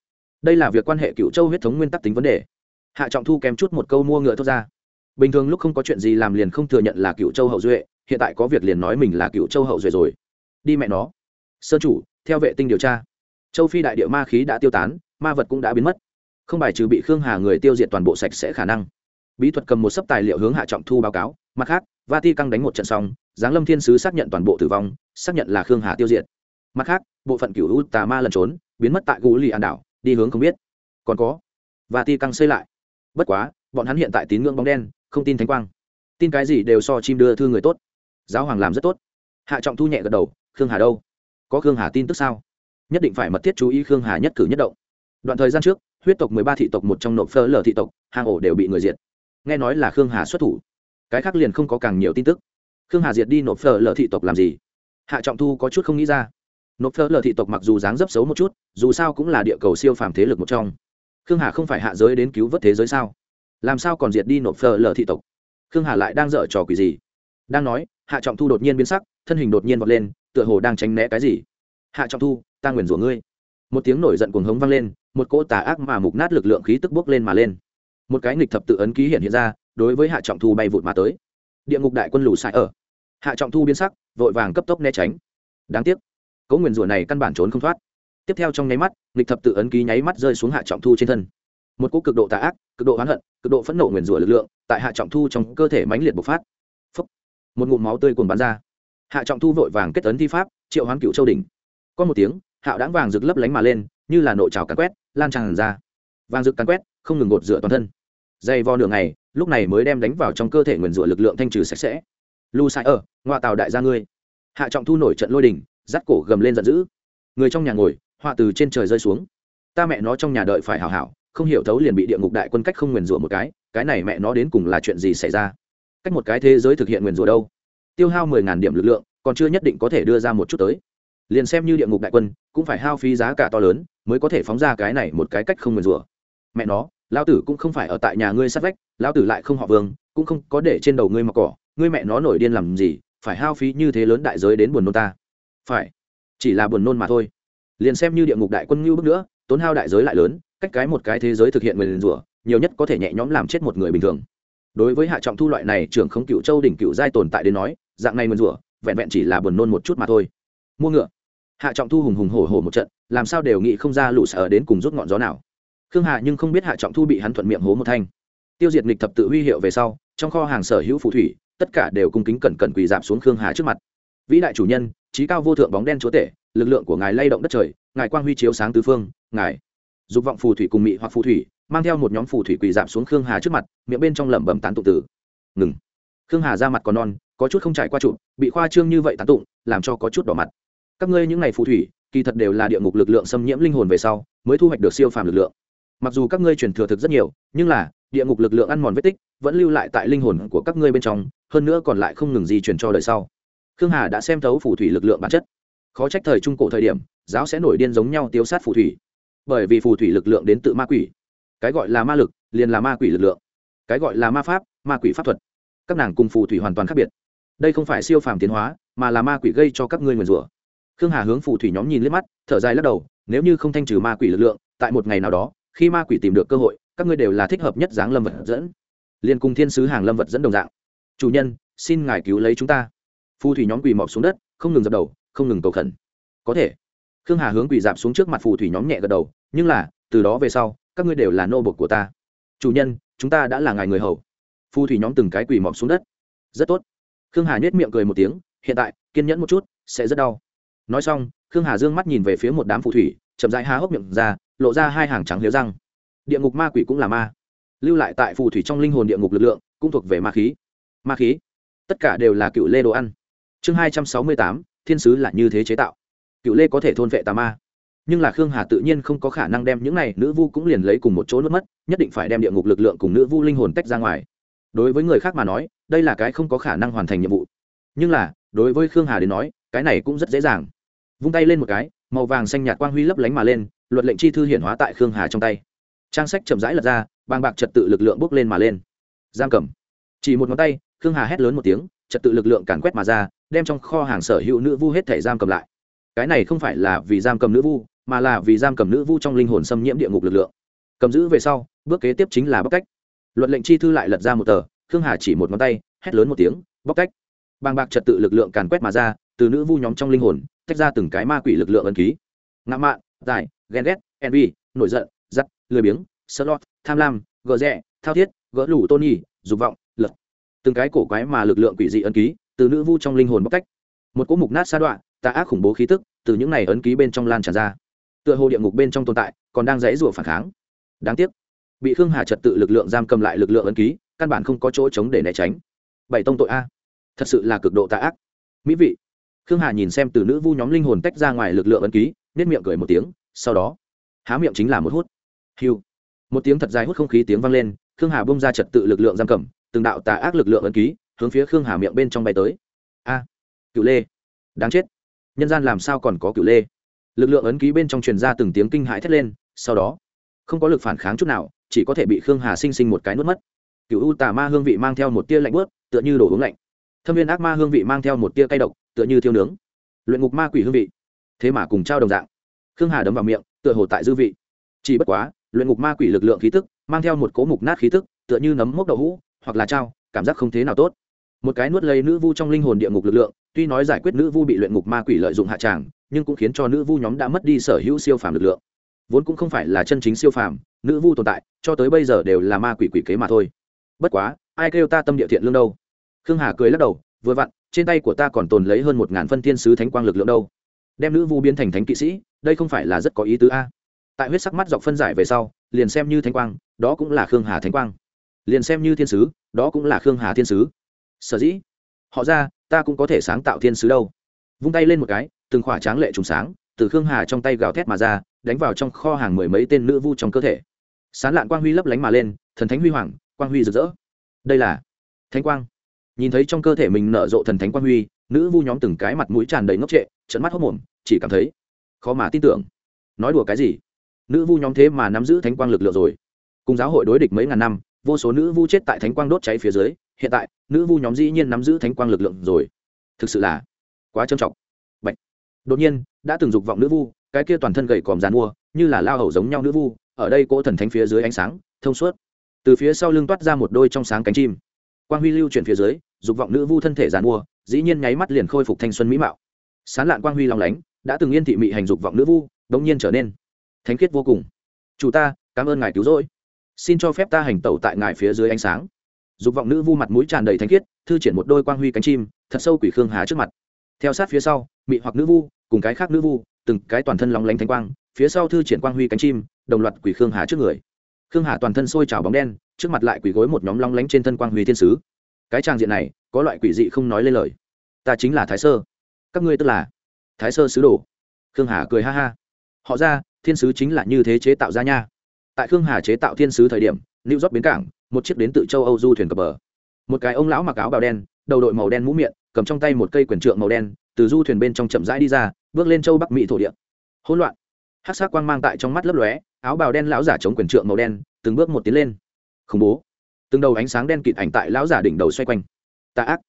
đây là việc quan hệ cựu châu huyết thống nguyên tắc tính vấn đề. Hạ trọng thu kèm chút một câu mua ngựa thốt ra. Bình thường lúc không có chuyện gì làm liền không thừa nhận là cựu châu hậu duệ, hiện tại có việc liền nói mình là cựu châu hậu duệ rồi. Đi mẹ nó. Sơ chủ, theo vệ tinh điều tra. Châu phi đại địa ma khí đã tiêu tán, ma vật cũng đã biến mất. Không bài trừ bị khương hà người tiêu diệt toàn bộ sạch sẽ khả năng. Bí thuật cầm một sấp tài liệu hướng hạ trọng thu báo cáo, mặt khác vati căng đánh một trận xong, giáng lâm thiên sứ xác nhận toàn bộ tử vong, xác nhận là khương hà tiêu diệt. Mặt khác, bộ phận cựu u tà ma lẩn trốn, biến mất tại gù lì an đảo đi hướng không biết. Còn có, và ti căng xây lại. Bất quá, bọn hắn hiện tại tín ngưỡng bóng đen, không tin thánh quang. Tin cái gì đều so chim đưa thư người tốt. Giáo hoàng làm rất tốt. Hạ trọng thu nhẹ gật đầu, khương hà đâu? Có khương hà tin tức sao? Nhất định phải mật thiết chú ý khương hà nhất cử nhất động. Đoạn thời gian trước, huyết tộc mười ba thị tộc một trong nộp phơ lờ thị tộc hàng ổ đều bị người diệt. Nghe nói là khương hà xuất thủ. Cái khác liền không có càng nhiều tin tức. Khương hà diệt đi nộp phơ lờ thị tộc làm gì? Hạ trọng thu có chút không nghĩ ra nộp phơ lờ thị tộc mặc dù dáng dấp xấu một chút, dù sao cũng là địa cầu siêu phàm thế lực một trong. Khương hà không phải hạ giới đến cứu vớt thế giới sao? Làm sao còn diệt đi nộp phơ lờ thị tộc? Khương hà lại đang dở trò quỷ gì? Đang nói, hạ trọng thu đột nhiên biến sắc, thân hình đột nhiên vọt lên, tựa hồ đang tránh né cái gì. Hạ trọng thu, ta nguyền rủa ngươi. Một tiếng nổi giận cuồng hống vang lên, một cỗ tà ác mà mục nát lực lượng khí tức bốc lên mà lên. Một cái nghịch thập tự ấn ký hiện hiện ra, đối với hạ trọng thu bay vụt mà tới. Địa ngục đại quân lù sai ở. Hạ trọng thu biến sắc, vội vàng cấp tốc né tránh. Đáng tiếc cỗ nguyền rủa này căn bản trốn không thoát. Tiếp theo trong nháy mắt, nghịch thập tự ấn ký nháy mắt rơi xuống hạ trọng thu trên thân. Một cỗ cực độ tà ác, cực độ oán hận, cực độ phẫn nộ nguyền rủa lực lượng, tại hạ trọng thu trong cơ thể mãnh liệt bộc phát. Phốc. một ngụm máu tươi cuồn bắn ra. Hạ trọng thu vội vàng kết ấn thi pháp, triệu hoán cựu châu đỉnh. Có một tiếng, hạo đáng vàng rực lấp lánh mà lên, như là nội trào cắn quét, lan tràn ra. Vàng rực cắn quét, không ngừng gột rửa toàn thân. Dày vò nửa ngày, lúc này mới đem đánh vào trong cơ thể nguyền rủa lực lượng thanh trừ sạch sẽ. Lu sai ở, ngoại tàu đại gia ngươi. Hạ trọng thu nổi trận lôi đình dắt cổ gầm lên giận dữ. Người trong nhà ngồi, họa từ trên trời rơi xuống. Ta mẹ nó trong nhà đợi phải hảo hảo, không hiểu thấu liền bị địa ngục đại quân cách không nguyền rủa một cái cái này mẹ nó đến cùng là chuyện gì xảy ra? Cách một cái thế giới thực hiện nguyền rủa đâu? Tiêu hao mười ngàn điểm lực lượng, còn chưa nhất định có thể đưa ra một chút tới. Liền xem như địa ngục đại quân, cũng phải hao phí giá cả to lớn mới có thể phóng ra cái này một cái cách không nguyền rủa. Mẹ nó, lão tử cũng không phải ở tại nhà ngươi sát vách, lão tử lại không họ vương, cũng không có để trên đầu ngươi mặc cỏ, ngươi mẹ nó nổi điên làm gì, phải hao phí như thế lớn đại giới đến buồn nôn ta phải. Chỉ là buồn nôn mà thôi. Liền xem như địa ngục đại quân ngưu bước nữa, tốn hao đại giới lại lớn, cách cái một cái thế giới thực hiện nguyền rủa, nhiều nhất có thể nhẹ nhõm làm chết một người bình thường. Đối với hạ trọng thu loại này trưởng không cựu châu đỉnh cựu giai tồn tại đến nói, dạng này nguyền rủa, vẹn vẹn chỉ là buồn nôn một chút mà thôi. Mua ngựa. Hạ trọng thu hùng hùng hổ hổ một trận, làm sao đều nghĩ không ra lũ sở đến cùng rút ngọn gió nào. Khương hạ nhưng không biết hạ trọng thu bị hắn thuận miệng hố một thanh. Tiêu diệt nghịch thập tự huy hiệu về sau, trong kho hàng sở hữu phù thủy, tất cả đều cung kính cẩn cẩn quỳ dạp xuống khương hà trước mặt. Vĩ đại chủ nhân trí cao vô thượng bóng đen chúa tể, lực lượng của ngài lay động đất trời, ngài quang huy chiếu sáng tứ phương, ngài dục vọng phù thủy cùng mị hoặc phù thủy, mang theo một nhóm phù thủy quỳ dạp xuống khương hà trước mặt, miệng bên trong lẩm bẩm tán tụng tử ngừng. Khương hà ra mặt còn non, có chút không trải qua trụ, bị khoa trương như vậy tán tụng, làm cho có chút đỏ mặt. Các ngươi những ngày phù thủy, kỳ thật đều là địa ngục lực lượng xâm nhiễm linh hồn về sau, mới thu hoạch được siêu phàm lực lượng. Mặc dù các ngươi truyền thừa thực rất nhiều, nhưng là, địa ngục lực lượng ăn mòn vết tích, vẫn lưu lại tại linh hồn của các ngươi bên trong, hơn nữa còn lại không ngừng di truyền cho đời sau khương hà đã xem thấu phù thủy lực lượng bản chất. Khó trách thời trung cổ thời điểm, giáo sẽ nổi điên giống nhau tiêu sát phù thủy. Bởi vì phù thủy lực lượng đến tự ma quỷ. Cái gọi là ma lực, liền là ma quỷ lực lượng. Cái gọi là ma pháp, ma quỷ pháp thuật. Các nàng cùng phù thủy hoàn toàn khác biệt. Đây không phải siêu phàm tiến hóa, mà là ma quỷ gây cho các ngươi nguyền rủa. Khương hà hướng phù thủy nhóm nhìn liếc mắt, thở dài lắc đầu, nếu như không thanh trừ ma quỷ lực lượng, tại một ngày nào đó, khi ma quỷ tìm được cơ hội, các ngươi đều là thích hợp nhất dáng lâm vật dẫn. Liền cùng thiên sứ hàng lâm vật dẫn đồng dạng. Chủ nhân, xin ngài cứu lấy chúng ta phù thủy nhóm quỳ mọc xuống đất, không ngừng dập đầu, không ngừng cầu khẩn. Có thể, khương hà hướng quỳ dạp xuống trước mặt phù thủy nhóm nhẹ gật đầu, nhưng là, từ đó về sau, các ngươi đều là nô bộc của ta. Chủ nhân, chúng ta đã là ngài người hầu. Phù thủy nhóm từng cái quỳ mọc xuống đất. Rất tốt. Khương hà nhếch miệng cười một tiếng, hiện tại, kiên nhẫn một chút, sẽ rất đau. Nói xong, khương hà dương mắt nhìn về phía một đám phù thủy, chậm rãi há hốc miệng ra, lộ ra hai hàng trắng liếu răng. Địa ngục ma quỷ cũng là ma. Lưu lại tại phù thủy trong linh hồn địa ngục lực lượng, cũng thuộc về ma khí. Ma khí. Tất cả đều là cựu lê đồ ăn chương hai trăm sáu mươi tám, thiên sứ là như thế chế tạo. Cựu lê có thể thôn vệ tà ma. Nhưng là khương hà tự nhiên không có khả năng đem những này nữ vu cũng liền lấy cùng một chỗ nước mất, nhất định phải đem địa ngục lực lượng cùng nữ vu linh hồn tách ra ngoài. Đối với người khác mà nói, đây là cái không có khả năng hoàn thành nhiệm vụ. Nhưng là, đối với khương hà đến nói, cái này cũng rất dễ dàng. Vung tay lên một cái, màu vàng xanh nhạt quang huy lấp lánh mà lên, luật lệnh chi thư hiển hóa tại khương hà trong tay. Trang sách chậm rãi lật ra, bàng bạc trật tự lực lượng bốc lên mà lên. Giam cầm. Chỉ một ngón tay, khương hà hét lớn một tiếng trật tự lực lượng càn quét mà ra, đem trong kho hàng sở hữu nữ vu hết thể giam cầm lại. Cái này không phải là vì giam cầm nữ vu, mà là vì giam cầm nữ vu trong linh hồn xâm nhiễm địa ngục lực lượng. Cầm giữ về sau, bước kế tiếp chính là bóc cách luật lệnh chi thư lại lật ra một tờ, khương hà chỉ một ngón tay, hét lớn một tiếng, bóc cách bàng bạc trật tự lực lượng càn quét mà ra, từ nữ vu nhóm trong linh hồn, tách ra từng cái ma quỷ lực lượng ân ký. Ngã mạn dài ghen ghét, envy, nổi giận giắt lười biếng slot tham lam, gờ rẽ thao thiết, gỡ lủ tôn nhi dục vọng từng cái cổ quái mà lực lượng quỷ dị ấn ký, từ nữ vu trong linh hồn bóc cách một cỗ mục nát sa đoạn tà ác khủng bố khí tức, từ những này ấn ký bên trong lan tràn ra. Tựa hồ địa ngục bên trong tồn tại, còn đang dãy rủa phản kháng. Đáng tiếc, bị khương hà trật tự lực lượng giam cầm lại lực lượng ấn ký, căn bản không có chỗ chống để né tránh. Bảy tông tội a. Thật sự là cực độ tà ác. Mỹ vị. Khương hà nhìn xem từ nữ vu nhóm linh hồn tách ra ngoài lực lượng ấn ký nết miệng cười một tiếng, sau đó, há miệng chính là một hút. Hiu một tiếng thật dài hút không khí tiếng vang lên, khương hà bông ra trật tự lực lượng giam cầm từng đạo tà ác lực lượng ấn ký hướng phía khương hà miệng bên trong bay tới. A cựu lê, đáng chết. Nhân gian làm sao còn có cựu lê? Lực lượng ấn ký bên trong truyền ra từng tiếng kinh hãi thét lên, sau đó, không có lực phản kháng chút nào, chỉ có thể bị khương hà sinh sinh một cái nuốt mất. Cựu u tà ma hương vị mang theo một tia lạnh bớt tựa như đồ uống lạnh. Thâm viên ác ma hương vị mang theo một tia cay độc, tựa như thiêu nướng. Luyện ngục ma quỷ hương vị. Thế mà cùng trao đồng dạng. Khương hà đấm vào miệng, tựa hồ tại dư vị. Chỉ bất quá, luyện ngục ma quỷ lực lượng khí tức, mang theo một cố mục nát khí tức, tựa như nấm mốc đậu hũ hoặc là trao, cảm giác không thế nào tốt. Một cái nuốt lấy nữ vu trong linh hồn địa ngục lực lượng, tuy nói giải quyết nữ vu bị luyện ngục ma quỷ lợi dụng hạ tràng, nhưng cũng khiến cho nữ vu nhóm đã mất đi sở hữu siêu phàm lực lượng. Vốn cũng không phải là chân chính siêu phàm, nữ vu tồn tại, cho tới bây giờ đều là ma quỷ quỷ kế mà thôi. Bất quá, ai kêu ta tâm địa thiện lương đâu? Khương hà cười lắc đầu, vừa vặn, trên tay của ta còn tồn lấy hơn một ngàn phân thiên sứ thánh quang lực lượng đâu. Đem nữ vu biến thành thánh kỵ sĩ, đây không phải là rất có ý tứ a. Tại huyết sắc mắt dọc phân giải về sau, liền xem như thánh quang, đó cũng là khương hà thánh quang liền xem như thiên sứ, đó cũng là khương hà thiên sứ. Sở dĩ, họ ra, ta cũng có thể sáng tạo thiên sứ đâu. Vung tay lên một cái, từng khỏa tráng lệ trùng sáng, từ khương hà trong tay gào thét mà ra, đánh vào trong kho hàng mười mấy tên nữ vu trong cơ thể. Sán lạn quang huy lấp lánh mà lên, thần thánh huy hoàng, quang huy rực rỡ. Đây là thánh quang. Nhìn thấy trong cơ thể mình nở rộ thần thánh quang huy, nữ vu nhóm từng cái mặt mũi tràn đầy ngốc trệ trận mắt hốc mồm, chỉ cảm thấy khó mà tin tưởng. Nói đùa cái gì? Nữ vu nhóm thế mà nắm giữ thánh quang lực lượng rồi. Cùng giáo hội đối địch mấy ngàn năm vô số nữ vu chết tại thánh quang đốt cháy phía dưới, hiện tại, nữ vu nhóm dĩ nhiên nắm giữ thánh quang lực lượng rồi. Thực sự là quá trầm trọng. Bạch. đột nhiên, đã từng dục vọng nữ vu, cái kia toàn thân gầy còm dàn mua, như là lao hầu giống nhau nữ vu, ở đây cỗ thần thánh phía dưới ánh sáng, thông suốt. Từ phía sau lưng toát ra một đôi trong sáng cánh chim. Quang huy lưu chuyển phía dưới, dục vọng nữ vu thân thể dàn mua, dĩ nhiên nháy mắt liền khôi phục thanh xuân mỹ mạo. Sán lạn quang huy lòng lánh, đã từng yên thị mị hành dục vọng nữ vu đống nhiên trở nên thánh khiết vô cùng. Chủ ta, cảm ơn ngài cứu rỗi xin cho phép ta hành tẩu tại ngài phía dưới ánh sáng. Dục vọng nữ vu mặt mũi tràn đầy thánh khiết, thư triển một đôi quang huy cánh chim, thật sâu quỷ khương hà trước mặt. Theo sát phía sau, mị hoặc nữ vu, cùng cái khác nữ vu, từng cái toàn thân lóng lánh thánh quang, phía sau thư triển quang huy cánh chim, đồng loạt quỷ khương hà trước người. Khương hà toàn thân sôi trào bóng đen, trước mặt lại quỷ gối một nhóm lóng lánh trên thân quang huy thiên sứ. Cái trang diện này, có loại quỷ dị không nói lên lời. Ta chính là thái sơ. Các ngươi tức là thái sơ sứ đồ. Khương hà cười ha ha. Họ ra, thiên sứ chính là như thế chế tạo ra nha tại khương hà chế tạo thiên sứ thời điểm, new york bến cảng, một chiếc đến từ châu âu du thuyền cập bờ. Một cái ông lão mặc áo bào đen, đầu đội màu đen mũ miệng, cầm trong tay một cây quyền trượng màu đen, từ du thuyền bên trong chậm rãi đi ra, bước lên châu bắc mỹ thổ địa. Hỗn loạn. Hát sắc quang mang tại trong mắt lấp lóe, áo bào đen lão giả chống quyền trượng màu đen, từng bước một tiến lên. Khủng bố. Từng đầu ánh sáng đen kịt ảnh tại lão giả đỉnh đầu xoay quanh. Tạ ác.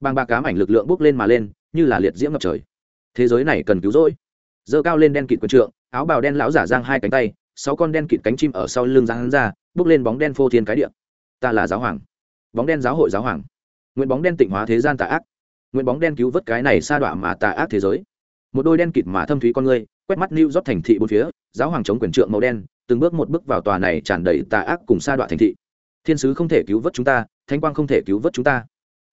Bàng bạc cám ảnh lực lượng bước lên mà lên, như là liệt diễm ngập trời. Thế giới này cần cứu rỗi. Dơ cao lên đen kịt quyền trượng, áo bào đen lão giả giang hai cánh tay sáu con đen kịt cánh chim ở sau lưng giáng hắn ra, bước lên bóng đen phô thiên cái địa. Ta là giáo hoàng. Bóng đen giáo hội giáo hoàng. Nguyện bóng đen tịnh hóa thế gian tà ác. Nguyện bóng đen cứu vớt cái này sa đọa mà tà ác thế giới. Một đôi đen kịt mà thâm thúy con ngươi, quét mắt lưu rót thành thị bốn phía, giáo hoàng chống quyền trượng màu đen, từng bước một bước vào tòa này tràn đầy tà ác cùng sa đọa thành thị. Thiên sứ không thể cứu vớt chúng ta thanh quang không thể cứu vớt chúng ta.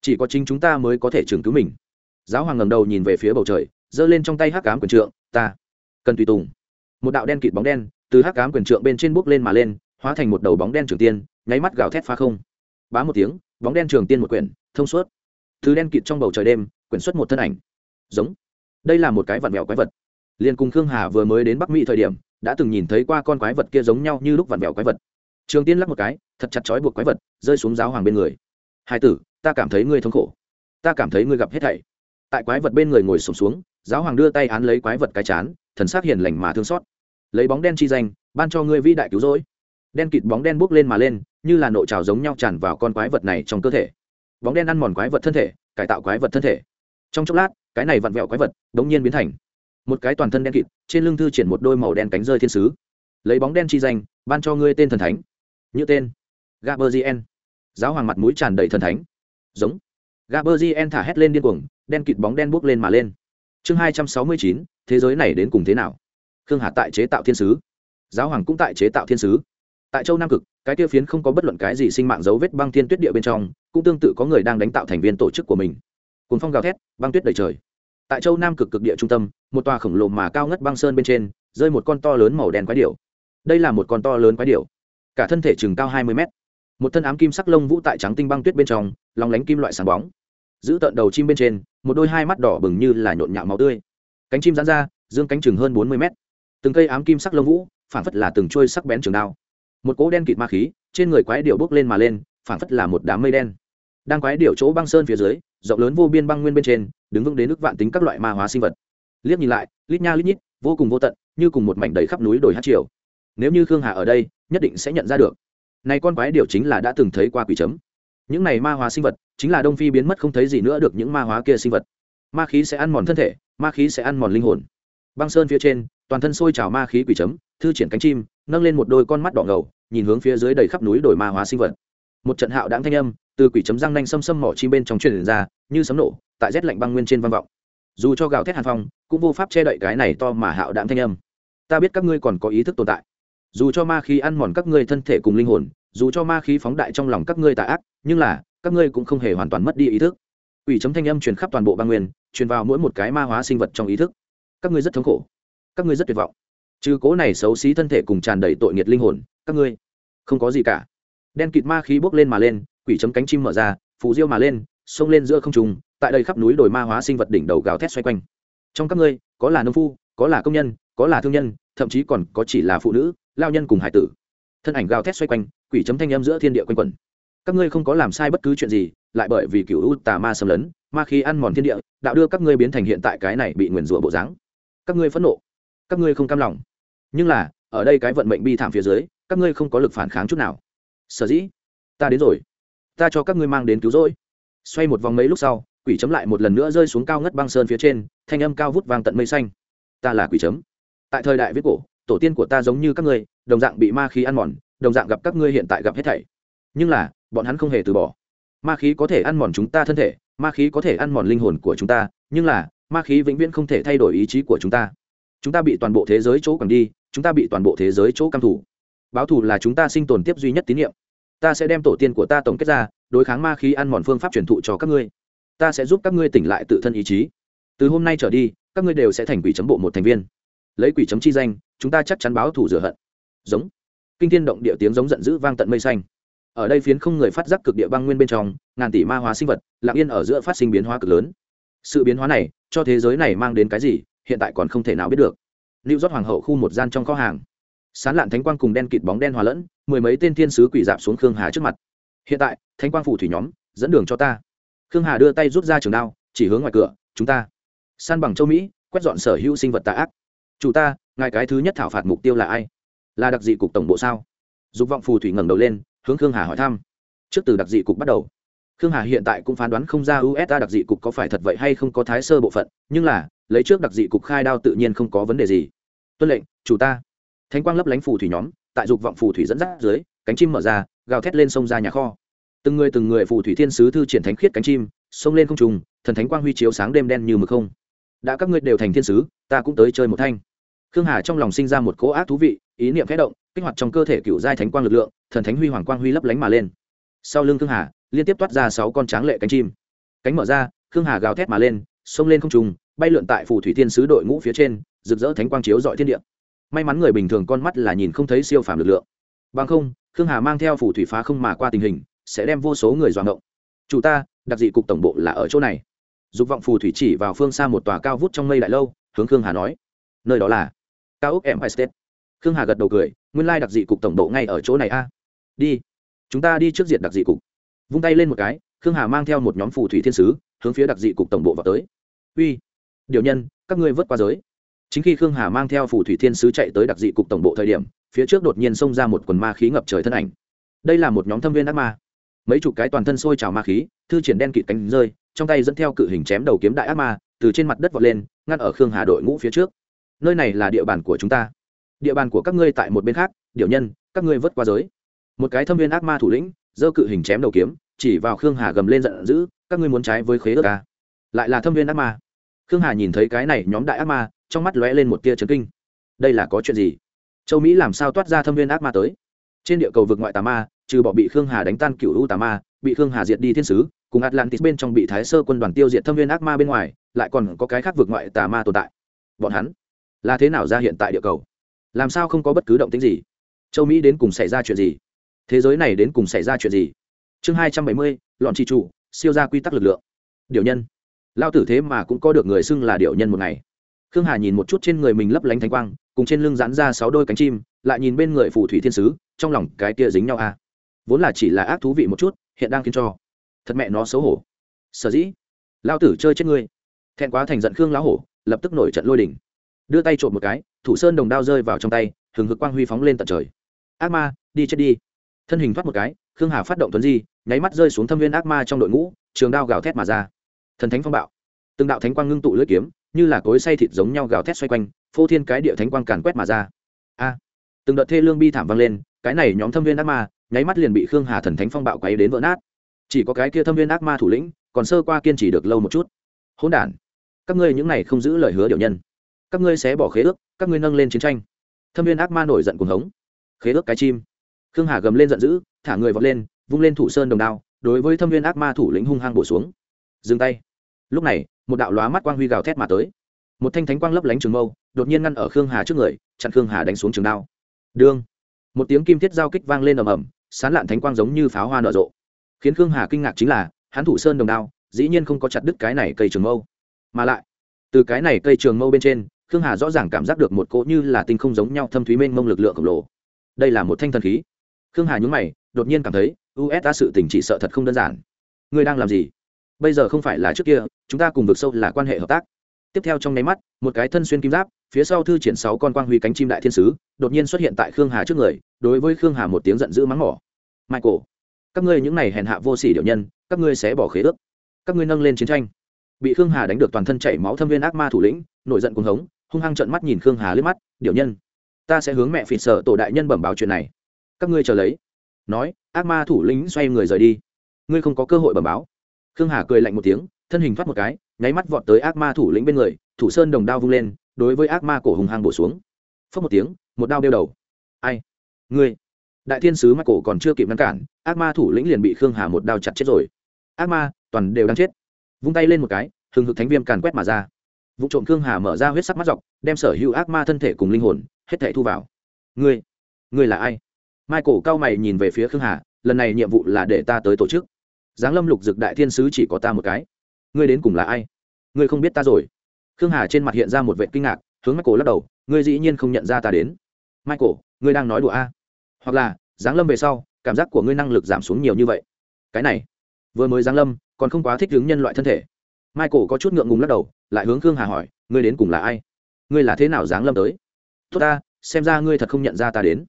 Chỉ có chính chúng ta mới có thể trường cứu mình. Giáo hoàng ngầm đầu nhìn về phía bầu trời, giơ lên trong tay hắc cám quyền trượng, ta cần tùy tùng. Một đạo đen kịt bóng đen từ hắc cám quyền trượng bên trên bước lên mà lên hóa thành một đầu bóng đen trường tiên nháy mắt gào thét phá không. Bá một tiếng bóng đen trường tiên một quyển thông suốt. Thứ đen kịt trong bầu trời đêm quyển xuất một thân ảnh. Giống. Đây là một cái vặn vẹo quái vật. Liền cùng khương hà vừa mới đến bắc mỹ thời điểm đã từng nhìn thấy qua con quái vật kia giống nhau như lúc vặn vẹo quái vật. Trường tiên lắc một cái thật chặt chói buộc quái vật rơi xuống giáo hoàng bên người. Hai tử ta cảm thấy ngươi thống khổ. Ta cảm thấy ngươi gặp hết thảy. Tại quái vật bên người ngồi sổm xuống, xuống giáo hoàng đưa tay án lấy quái vật cái chán thần sắc hiền lành mà thương xót lấy bóng đen chi danh, ban cho ngươi vĩ đại cứu rỗi. Đen kịt bóng đen bốc lên mà lên, như là nộ trào giống nhau tràn vào con quái vật này trong cơ thể. Bóng đen ăn mòn quái vật thân thể, cải tạo quái vật thân thể. Trong chốc lát, cái này vặn vẹo quái vật đống nhiên biến thành một cái toàn thân đen kịt, trên lưng thư triển một đôi màu đen cánh rơi thiên sứ. Lấy bóng đen chi danh, ban cho ngươi tên thần thánh. Như tên gaberzien giáo hoàng mặt mũi tràn đầy thần thánh. Giống gaberzien thả hét lên điên cuồng, đen kịt bóng đen buốc lên mà lên. Chương hai trăm sáu mươi chín, thế giới này đến cùng thế nào? Khương hà tại chế tạo thiên sứ giáo hoàng cũng tại chế tạo thiên sứ tại châu nam cực cái tiêu phiến không có bất luận cái gì sinh mạng dấu vết băng thiên tuyết địa bên trong cũng tương tự có người đang đánh tạo thành viên tổ chức của mình Cuốn phong gào thét băng tuyết đầy trời tại châu nam cực cực địa trung tâm một tòa khổng lồ mà cao ngất băng sơn bên trên rơi một con to lớn màu đen quái điểu đây là một con to lớn quái điểu cả thân thể chừng cao hai mươi mét một thân ám kim sắc lông vũ tại trắng tinh băng tuyết bên trong lòng lánh kim loại sáng bóng giữ tận đầu chim bên trên một đôi hai mắt đỏ bừng như là nhộn nhạo máu tươi cánh chim dán ra dương cánh chừng hơn bốn mươi mét từng cây ám kim sắc lông vũ phản phất là từng trôi sắc bén trường đao. Một cỗ đen kịt ma khí, trên người quái điệu bốc lên mà lên phản phất là một đám mây đen. Đang quái điệu chỗ băng sơn phía dưới, rộng lớn vô biên băng nguyên bên trên, đứng vững đến nước vạn tính các loại ma hóa sinh vật. Liếc nhìn lại, lít nha lít nhít, vô cùng vô tận, như cùng một mảnh đầy khắp núi đồi hát triều. Nếu như khương hà ở đây, nhất định sẽ nhận ra được. Này con quái điệu chính là đã từng thấy qua quỷ chấm. Những này ma hóa sinh vật, chính là đông phi biến mất không thấy gì nữa được những ma hóa kia sinh vật. Ma khí sẽ ăn mòn thân thể, ma khí sẽ ăn mòn linh hồn. Băng sơn phía trên toàn thân sôi trào ma khí quỷ chấm, thư triển cánh chim, nâng lên một đôi con mắt đỏ ngầu, nhìn hướng phía dưới đầy khắp núi đồi ma hóa sinh vật. Một trận hạo đáng thanh âm từ quỷ chấm răng nanh xâm xâm mỏ chim bên trong truyền ra, như sấm nổ, tại rét lạnh băng nguyên trên vang vọng. Dù cho gào thét hàn phong, cũng vô pháp che đậy cái này to mà hạo đáng thanh âm. Ta biết các ngươi còn có ý thức tồn tại. Dù cho ma khí ăn mòn các ngươi thân thể cùng linh hồn, dù cho ma khí phóng đại trong lòng các ngươi tà ác, nhưng là, các ngươi cũng không hề hoàn toàn mất đi ý thức. Ủy chấm thanh âm truyền khắp toàn bộ băng nguyên, truyền vào mỗi một cái ma hóa sinh vật trong ý thức. Các ngươi rất thống khổ các ngươi rất tuyệt vọng. Trừ cố này xấu xí thân thể cùng tràn đầy tội nghiệt linh hồn, các ngươi không có gì cả. Đen kịt ma khí bốc lên mà lên, quỷ chấm cánh chim mở ra, phù diêu mà lên, xông lên giữa không trùng tại đây khắp núi đồi ma hóa sinh vật đỉnh đầu gào thét xoay quanh. Trong các ngươi, có là nông phu, có là công nhân, có là thương nhân, thậm chí còn có chỉ là phụ nữ, lao nhân cùng hải tử. Thân ảnh gào thét xoay quanh, quỷ chấm thanh âm giữa thiên địa quanh quẩn. Các ngươi không có làm sai bất cứ chuyện gì, lại bởi vì cựu u tà ma xâm lấn, ma khí ăn mòn thiên địa, đạo đưa các ngươi biến thành hiện tại cái này bị nguyền rủa bộ dáng. Các ngươi phẫn nộ các ngươi không cam lòng. Nhưng là, ở đây cái vận mệnh bi thảm phía dưới, các ngươi không có lực phản kháng chút nào. Sở dĩ, ta đến rồi. Ta cho các ngươi mang đến cứu rỗi. Xoay một vòng mấy lúc sau, quỷ chấm lại một lần nữa rơi xuống cao ngất băng sơn phía trên, thanh âm cao vút vang tận mây xanh. Ta là quỷ chấm. Tại thời đại viết cổ, tổ tiên của ta giống như các ngươi, đồng dạng bị ma khí ăn mòn, đồng dạng gặp các ngươi hiện tại gặp hết thảy. Nhưng là, bọn hắn không hề từ bỏ. Ma khí có thể ăn mòn chúng ta thân thể, ma khí có thể ăn mòn linh hồn của chúng ta, nhưng là, ma khí vĩnh viễn không thể thay đổi ý chí của chúng ta chúng ta bị toàn bộ thế giới chỗ cầm đi, chúng ta bị toàn bộ thế giới chỗ căm thủ báo thù là chúng ta sinh tồn tiếp duy nhất tín nhiệm ta sẽ đem tổ tiên của ta tổng kết ra, đối kháng ma khí ăn mòn phương pháp truyền thụ cho các ngươi. Ta sẽ giúp các ngươi tỉnh lại tự thân ý chí. Từ hôm nay trở đi, các ngươi đều sẽ thành quỷ chấm bộ một thành viên. Lấy quỷ chấm chi danh, chúng ta chắc chắn báo thù rửa hận. Giống. Kinh thiên động địa tiếng giống giận dữ vang tận mây xanh. Ở đây phiến không người phát giác cực địa băng nguyên bên trong, ngàn tỷ ma hóa sinh vật, lặng yên ở giữa phát sinh biến hóa cực lớn. Sự biến hóa này, cho thế giới này mang đến cái gì hiện tại còn không thể nào biết được. Lưu rót hoàng hậu khu một gian trong kho hàng. Sán lạn thánh quang cùng đen kịt bóng đen hòa lẫn, mười mấy tên thiên sứ quỷ dạp xuống khương hà trước mặt. Hiện tại, thánh quang phủ thủy nhóm, dẫn đường cho ta. Khương hà đưa tay rút ra trường đao, chỉ hướng ngoài cửa, chúng ta. San bằng châu mỹ, quét dọn sở hữu sinh vật tà ác. Chủ ta, ngài cái thứ nhất thảo phạt mục tiêu là ai? Là đặc dị cục tổng bộ sao? Dục vọng phù thủy ngẩng đầu lên, hướng khương hà hỏi thăm. Trước từ đặc dị cục bắt đầu khương hà hiện tại cũng phán đoán không ra usa đặc dị cục có phải thật vậy hay không có thái sơ bộ phận, nhưng là, lấy trước đặc dị cục khai đao tự nhiên không có vấn đề gì. Tuân lệnh, chủ ta. Thánh quang lấp lánh phù thủy nhóm, tại dục vọng phù thủy dẫn dắt dưới, cánh chim mở ra, gào thét lên sông ra nhà kho. Từng người từng người phù thủy thiên sứ thư triển thánh khiết cánh chim, xông lên không trùng thần thánh quang huy chiếu sáng đêm đen như mực không. Đã các ngươi đều thành thiên sứ, ta cũng tới chơi một thanh. Khương hà trong lòng sinh ra một cỗ ác thú vị, ý niệm khẽ động, kích hoạt trong cơ thể cựu giai thánh quang lực lượng, thần thánh huy hoàng quang huy lấp lánh mà lên. Sau lưng khương hà liên tiếp toát ra sáu con tráng lệ cánh chim. Cánh mở ra, khương hà gào thét mà lên, xông lên không trùng bay lượn tại phù thủy thiên sứ đội ngũ phía trên, rực rỡ thánh quang chiếu dọi thiên địa. May mắn người bình thường con mắt là nhìn không thấy siêu phàm lực lượng. Bằng không, khương hà mang theo phù thủy phá không mà qua tình hình, sẽ đem vô số người doạng động chủ ta, đặc dị cục tổng bộ là ở chỗ này. Dục vọng phù thủy chỉ vào phương xa một tòa cao vút trong mây đại lâu, hướng khương hà nói. Nơi đó là cao ốc empire state. Khương hà gật đầu cười, nguyên lai đặc dị cục tổng bộ ngay ở chỗ này a. Đi, chúng ta đi trước diện đặc dị cục vung tay lên một cái, khương hà mang theo một nhóm phù thủy thiên sứ, hướng phía đặc dị cục tổng bộ vào tới. Uy, điều nhân, các ngươi vớt qua giới. Chính khi khương hà mang theo phù thủy thiên sứ chạy tới đặc dị cục tổng bộ thời điểm, phía trước đột nhiên xông ra một quần ma khí ngập trời thân ảnh. Đây là một nhóm thâm viên ác ma. Mấy chục cái toàn thân sôi trào ma khí, thư triển đen kịt cánh rơi, trong tay dẫn theo cự hình chém đầu kiếm đại ác ma, từ trên mặt đất vọt lên, ngăn ở khương hà đội ngũ phía trước. Nơi này là địa bàn của chúng ta. Địa bàn của các ngươi tại một bên khác, điều nhân, các ngươi vớt qua giới. Một cái thâm viên ác ma thủ lĩnh dơ cự hình chém đầu kiếm, chỉ vào khương hà gầm lên giận dữ, các ngươi muốn trái với khế ước ca à? lại là thâm viên ác ma. Khương hà nhìn thấy cái này nhóm đại ác ma, trong mắt lóe lên một tia trấn kinh. Đây là có chuyện gì? Châu mỹ làm sao toát ra thâm viên ác ma tới? Trên địa cầu vực ngoại tà ma, trừ bỏ bị khương hà đánh tan cựu u tà ma, bị khương hà diệt đi thiên sứ, cùng atlantis bên trong bị thái sơ quân đoàn tiêu diệt thâm viên ác ma bên ngoài, lại còn có cái khác vực ngoại tà ma tồn tại. Bọn hắn là thế nào ra hiện tại địa cầu? Làm sao không có bất cứ động tính gì? Châu mỹ đến cùng xảy ra chuyện gì? Thế giới này đến cùng xảy ra chuyện gì? Chương hai trăm bảy mươi, lọn trị chủ, siêu ra quy tắc lực lượng. Điều nhân. Lao tử thế mà cũng có được người xưng là điệu nhân một ngày. Khương hà nhìn một chút trên người mình lấp lánh thanh quang, cùng trên lưng dán ra sáu đôi cánh chim, lại nhìn bên người phù thủy thiên sứ, trong lòng cái kia dính nhau à. vốn là chỉ là ác thú vị một chút, hiện đang khiến cho thật mẹ nó xấu hổ. Sở dĩ lao tử chơi chết ngươi. Thẹn quá thành giận khương lão hổ, lập tức nổi trận lôi đỉnh đưa tay trộm một cái, thủ sơn đồng đao rơi vào trong tay, hừng hực quang huy phóng lên tận trời. Ác ma, đi chết đi thân hình thoát một cái, khương hà phát động tuấn di, nháy mắt rơi xuống thâm viên ác ma trong đội ngũ, trường đao gào thét mà ra. Thần thánh phong bạo. Từng đạo thánh quang ngưng tụ lưỡi kiếm, như là cối say thịt giống nhau gào thét xoay quanh, phô thiên cái địa thánh quang càn quét mà ra. A! Từng đợt thê lương bi thảm vang lên, cái này nhóm thâm viên ác ma, nháy mắt liền bị khương hà thần thánh phong bạo quấy đến vỡ nát. Chỉ có cái kia thâm viên ác ma thủ lĩnh, còn sơ qua kiên trì được lâu một chút. Hỗn đản, các ngươi những này không giữ lời hứa điều nhân. Các ngươi sẽ bỏ khế ước, các ngươi nâng lên chiến tranh. Thâm viên ác ma nổi giận cuồng hống. Khế ước cái chim khương hà gầm lên giận dữ, thả người vọt lên, vung lên thủ sơn đồng đao, đối với thâm viên ác ma thủ lĩnh hung hăng bổ xuống. Dừng tay. Lúc này, một đạo lóa mắt quang huy gào thét mà tới. Một thanh thánh quang lấp lánh trường mâu, đột nhiên ngăn ở khương hà trước người, chặn khương hà đánh xuống trường đao. Đương. Một tiếng kim thiết giao kích vang lên ầm ầm, sán lạn thánh quang giống như pháo hoa nở rộ. Khiến khương hà kinh ngạc chính là, hắn thủ sơn đồng đao, dĩ nhiên không có chặt đứt cái này cây trường mâu. Mà lại, từ cái này cây trường mâu bên trên, khương hà rõ ràng cảm giác được một cỗ như là tinh không giống nhau thâm thúy mênh mông lực lượng khổng lồ. Đây là một thanh thần khí khương hà nhúng mày, đột nhiên cảm thấy usa sự tình chỉ sợ thật không đơn giản. Ngươi đang làm gì? Bây giờ không phải là trước kia, chúng ta cùng vực sâu là quan hệ hợp tác. Tiếp theo trong nháy mắt, một cái thân xuyên kim giáp, phía sau thư triển sáu con quang huy cánh chim đại thiên sứ, đột nhiên xuất hiện tại khương hà trước người, đối với khương hà một tiếng giận dữ mắng mỏ. Michael, các ngươi những này hèn hạ vô sỉ điệu nhân, các ngươi sẽ bỏ khế ước. Các ngươi nâng lên chiến tranh. Bị khương hà đánh được toàn thân chảy máu thâm viên ác ma thủ lĩnh, nổi giận cuồng hống, hung hăng trợn mắt nhìn khương hà lướt mắt, điệu nhân, ta sẽ hướng mẹ phỉ sợ tổ đại nhân bẩm báo chuyện này các ngươi chờ lấy. Nói, ác ma thủ lĩnh xoay người rời đi. Ngươi không có cơ hội bẩm báo. Khương hà cười lạnh một tiếng, thân hình thoát một cái, nháy mắt vọt tới ác ma thủ lĩnh bên người, thủ sơn đồng đao vung lên, đối với ác ma cổ hùng hăng bổ xuống. Phớt một tiếng, một đao đeo đầu. Ai? Ngươi. Đại thiên sứ mắt cổ còn chưa kịp ngăn cản, ác ma thủ lĩnh liền bị khương hà một đao chặt chết rồi. Ác ma, toàn đều đang chết. Vung tay lên một cái, hừng hực thánh viêm càn quét mà ra. Vụ trộm khương hà mở ra huyết sắc mắt dọc, đem sở hữu ác ma thân thể cùng linh hồn, hết thể thu vào. Ngươi. Ngươi là ai? Michael cao mày nhìn về phía khương hà, lần này nhiệm vụ là để ta tới tổ chức. Giáng lâm lục dực đại thiên sứ chỉ có ta một cái. Ngươi đến cùng là ai? Ngươi không biết ta rồi. Khương hà trên mặt hiện ra một vệ kinh ngạc, hướng michael lắc đầu, ngươi dĩ nhiên không nhận ra ta đến. Michael, ngươi đang nói đùa a? Hoặc là, giáng lâm về sau, cảm giác của ngươi năng lực giảm xuống nhiều như vậy. Cái này, vừa mới giáng lâm, còn không quá thích ứng nhân loại thân thể. Michael có chút ngượng ngùng lắc đầu, lại hướng khương hà hỏi, ngươi đến cùng là ai? Ngươi là thế nào giáng lâm tới? Tốt ta, xem ra ngươi thật không nhận ra ta đến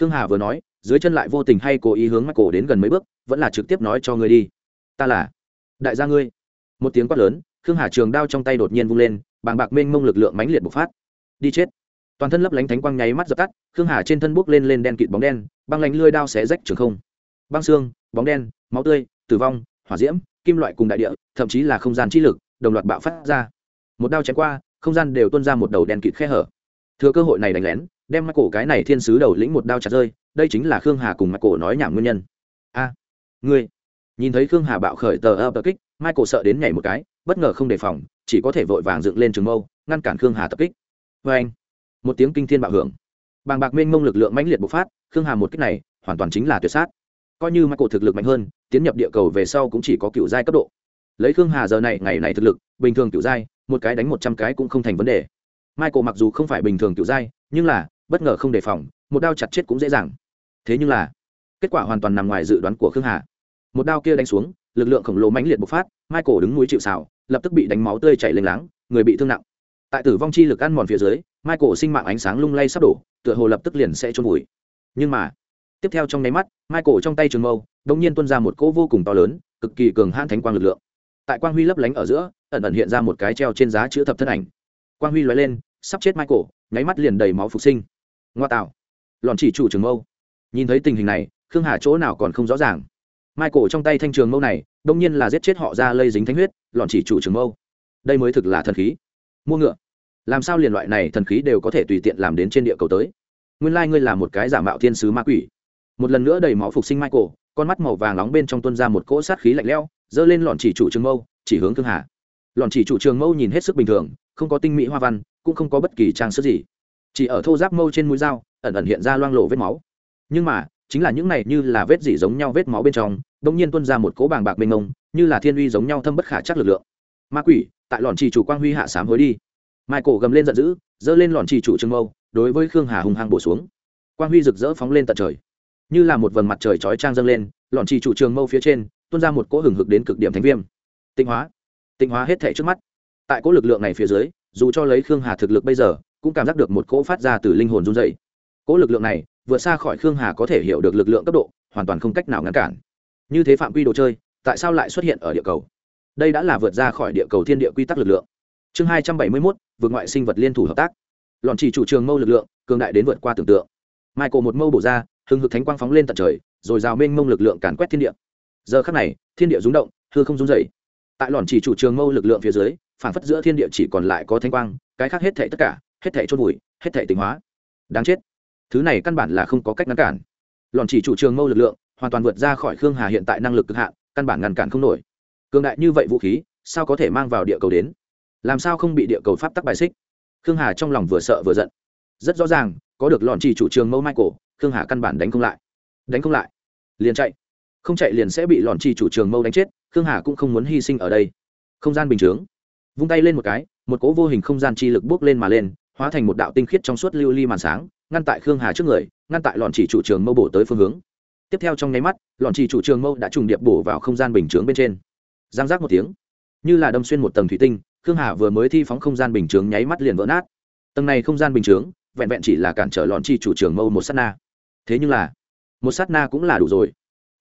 khương hà vừa nói, dưới chân lại vô tình hay cố ý hướng mắt cổ đến gần mấy bước, vẫn là trực tiếp nói cho ngươi đi. Ta là đại gia ngươi. Một tiếng quát lớn, khương hà trường đao trong tay đột nhiên vung lên, bàng bạc mênh mông lực lượng mãnh liệt bộc phát. Đi chết. Toàn thân lấp lánh thánh quang nháy mắt dập tắt, khương hà trên thân bốc lên lên đen kịt bóng đen, băng lánh lưới đao xé rách trường không. Băng xương, bóng đen, máu tươi, tử vong, hỏa diễm, kim loại cùng đại địa, thậm chí là không gian trí lực, đồng loạt bạo phát ra. Một đao chém qua, không gian đều tuôn ra một đầu đen kịt khe hở. Thừa cơ hội này đánh lén đem mắt cổ cái này thiên sứ đầu lĩnh một đao chặt rơi, đây chính là khương hà cùng mắt cổ nói nhảm nguyên nhân. A, ngươi, nhìn thấy khương hà bạo khởi tờ ập tập kích, michael sợ đến nhảy một cái, bất ngờ không đề phòng, chỉ có thể vội vàng dựng lên trường mâu, ngăn cản khương hà tập kích. Vê anh, một tiếng kinh thiên bạo hưởng. Bàng bạc mênh mông lực lượng mãnh liệt bộc phát, khương hà một kích này, hoàn toàn chính là tuyệt sát. Coi như michael thực lực mạnh hơn, tiến nhập địa cầu về sau cũng chỉ có cựu giai cấp độ. Lấy khương hà giờ này, ngày này thực lực, bình thường cựu giai, một cái đánh một trăm cái cũng không thành vấn đề. Michael mặc dù không phải bình thường cựu giai, nhưng là bất ngờ không đề phòng, một đao chặt chết cũng dễ dàng. Thế nhưng là, kết quả hoàn toàn nằm ngoài dự đoán của khương hà. Một đao kia đánh xuống, lực lượng khổng lồ mãnh liệt bộc phát, michael đứng núi chịu xào lập tức bị đánh máu tươi chảy lênh láng, người bị thương nặng. Tại tử vong chi lực ăn mòn phía dưới, michael sinh mạng ánh sáng lung lay sắp đổ, tựa hồ lập tức liền sẽ trôn vùi. Nhưng mà, tiếp theo trong nháy mắt, michael trong tay trường mâu đông nhiên tuôn ra một cỗ vô cùng to lớn, cực kỳ cường hãn thánh quang lực lượng. Tại quang huy lấp lánh ở giữa, ẩn ẩn hiện ra một cái treo trên giá chữ thập thân ảnh. Quang huy lóe lên, sắp chết michael, nháy mắt liền đầy máu phục sinh ngoa tạo lọn chỉ chủ trường mâu. Nhìn thấy tình hình này, khương hà chỗ nào còn không rõ ràng. Mai cổ trong tay thanh trường mâu này, đông nhiên là giết chết họ ra lây dính thánh huyết, lọn chỉ chủ trường mâu. Đây mới thực là thần khí. Mua ngựa. Làm sao liền loại này thần khí đều có thể tùy tiện làm đến trên địa cầu tới? Nguyên lai、like、ngươi là một cái giả mạo thiên sứ ma quỷ. Một lần nữa đầy máu phục sinh michael, con mắt màu vàng nóng bên trong tuân ra một cỗ sát khí lạnh lẽo ơ lên lọn chỉ chủ trường mâu, chỉ hướng thương hà. Lọn chỉ chủ trường mâu nhìn hết sức bình thường, không có tinh mỹ hoa văn, cũng không có bất kỳ trang sức gì chỉ ở thô giáp mâu trên mũi dao, ẩn ẩn hiện ra loang lộ vết máu. Nhưng mà, chính là những này như là vết dỉ giống nhau vết máu bên trong đ ỗ n g nhiên tuân ra một cỗ bàng bạc mênh mông, như là thiên uy giống nhau thâm bất khả chắc lực lượng. Ma quỷ, tại lòn chỉ chủ quang huy hạ sám hối đi. Mai cổ gầm lên giận dữ, giơ lên lòn chỉ chủ trường mâu, đối với khương hà hùng hăng bổ xuống. Quang huy rực rỡ phóng lên tận trời. Như là một vầng mặt trời chói trang dâng lên lòn chỉ chủ trường mâu phía trên, tuôn ra một cỗ hừng hực đến cực điểm thánh viêm. Tinh hóa. Tinh hóa hết thể trước mắt. Tại cỗ lực lượng này phía dưới, dù cho lấy khương hà thực lực bây giờ cũng cảm giác được một cỗ phát ra từ linh hồn run dày cỗ lực lượng này, vượt xa khỏi khương hà có thể hiểu được lực lượng cấp độ, hoàn toàn không cách nào ngăn cản. Như thế phạm quy đồ chơi, tại sao lại xuất hiện ở địa cầu? Đây đã là vượt ra khỏi địa cầu thiên địa quy tắc lực lượng. Chương hai trăm bảy mươi mốt vượt ngoại sinh vật liên thủ hợp tác. Lọn chỉ chủ trường mâu lực lượng, cường đại đến vượt qua tưởng tượng. Michael một mâu bổ ra hưng hực thánh quang phóng lên tận trời, rồi rào mênh mông lực lượng càn quét thiên địa. Giờ khắc này, thiên địa rúng động, hư không rúng dày tại lọn chỉ chủ trường mâu lực lượng phía dưới, phản phất giữa thiên địa chỉ còn lại có thanh quang, cái khác hết thệ tất cả hết thể chôn vùi hết thể tinh hóa. Đáng chết. Thứ này căn bản là không có cách ngăn cản. Lòn chỉ chủ trường mâu lực lượng hoàn toàn vượt ra khỏi khương hà hiện tại năng lực cực hạn căn bản ngăn cản không nổi. Cường đại như vậy vũ khí sao có thể mang vào địa cầu đến? Làm sao không bị địa cầu pháp tắc bài xích? Khương hà trong lòng vừa sợ vừa giận. Rất rõ ràng có được lòn chỉ chủ trường mâu michael khương hà căn bản đánh không lại. Đánh không lại. Liền chạy. Không chạy liền sẽ bị lòn chỉ chủ trường mâu đánh chết khương hà cũng không muốn hy sinh ở đây. Không gian bình thường, vung tay lên một cái một cỗ vô hình không gian chi lực bước lên mà lên hóa thành một đạo tinh khiết trong suốt lưu ly màn sáng, ngăn tại khương hà trước người, ngăn tại lọn chỉ chủ trường mâu bổ tới phương hướng. Tiếp theo trong nháy mắt, lọn chỉ chủ trường mâu đã trùng điệp bổ vào không gian bình chướng bên trên. Giang giác một tiếng, như là đâm xuyên một tầng thủy tinh, khương hà vừa mới thi phóng không gian bình chướng nháy mắt liền vỡ nát. Tầng này không gian bình chướng, vẹn vẹn chỉ là cản trở lọn chỉ chủ trường mâu một sát na. Thế nhưng là, một sát na cũng là đủ rồi.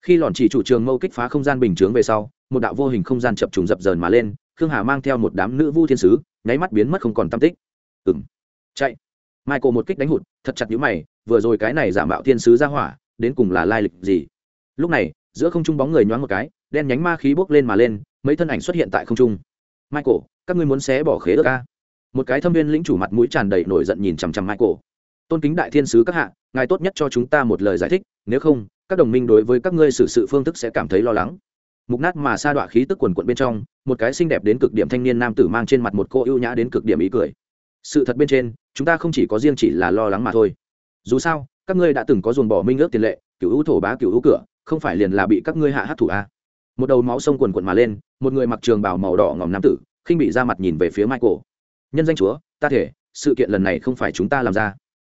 Khi lọn chỉ chủ trường mâu kích phá không gian bình chướng về sau, một đạo vô hình không gian chập trùng dập dờn mà lên, khương hà mang theo một đám nữ vu thiên sứ, nháy mắt biến mất không còn tam tích. Ừng chạy. Michael một kích đánh hụt, thật chặt nhũ mày, vừa rồi cái này giả mạo thiên sứ ra hỏa, đến cùng là lai lịch gì? Lúc này, giữa không trung bóng người nhoáng một cái, đen nhánh ma khí bốc lên mà lên, mấy thân ảnh xuất hiện tại không trung. Michael, các ngươi muốn xé bỏ khế ước ca một cái thâm viên lĩnh chủ mặt mũi tràn đầy nổi giận nhìn chằm chằm michael. Tôn kính đại thiên sứ các hạ, ngài tốt nhất cho chúng ta một lời giải thích, nếu không, các đồng minh đối với các ngươi xử sự phương thức sẽ cảm thấy lo lắng. Mục nát mà sa đọa khí tức quần quận bên trong, một cái xinh đẹp đến cực điểm thanh niên nam tử mang trên mặt một cô ưu nhã đến cực điểm ý cười sự thật bên trên, chúng ta không chỉ có riêng chỉ là lo lắng mà thôi. Dù sao, các ngươi đã từng có dồn bỏ minh ước tiền lệ cựu hữu thổ bá cựu hữu cửa, không phải liền là bị các ngươi hạ hát thủ a? À. một đầu máu sông quần quần mà lên, một người mặc trường bào màu đỏ ngòm nam tử, khinh bị ra mặt nhìn về phía michael. Nhân danh chúa, ta thể, sự kiện lần này không phải chúng ta làm ra.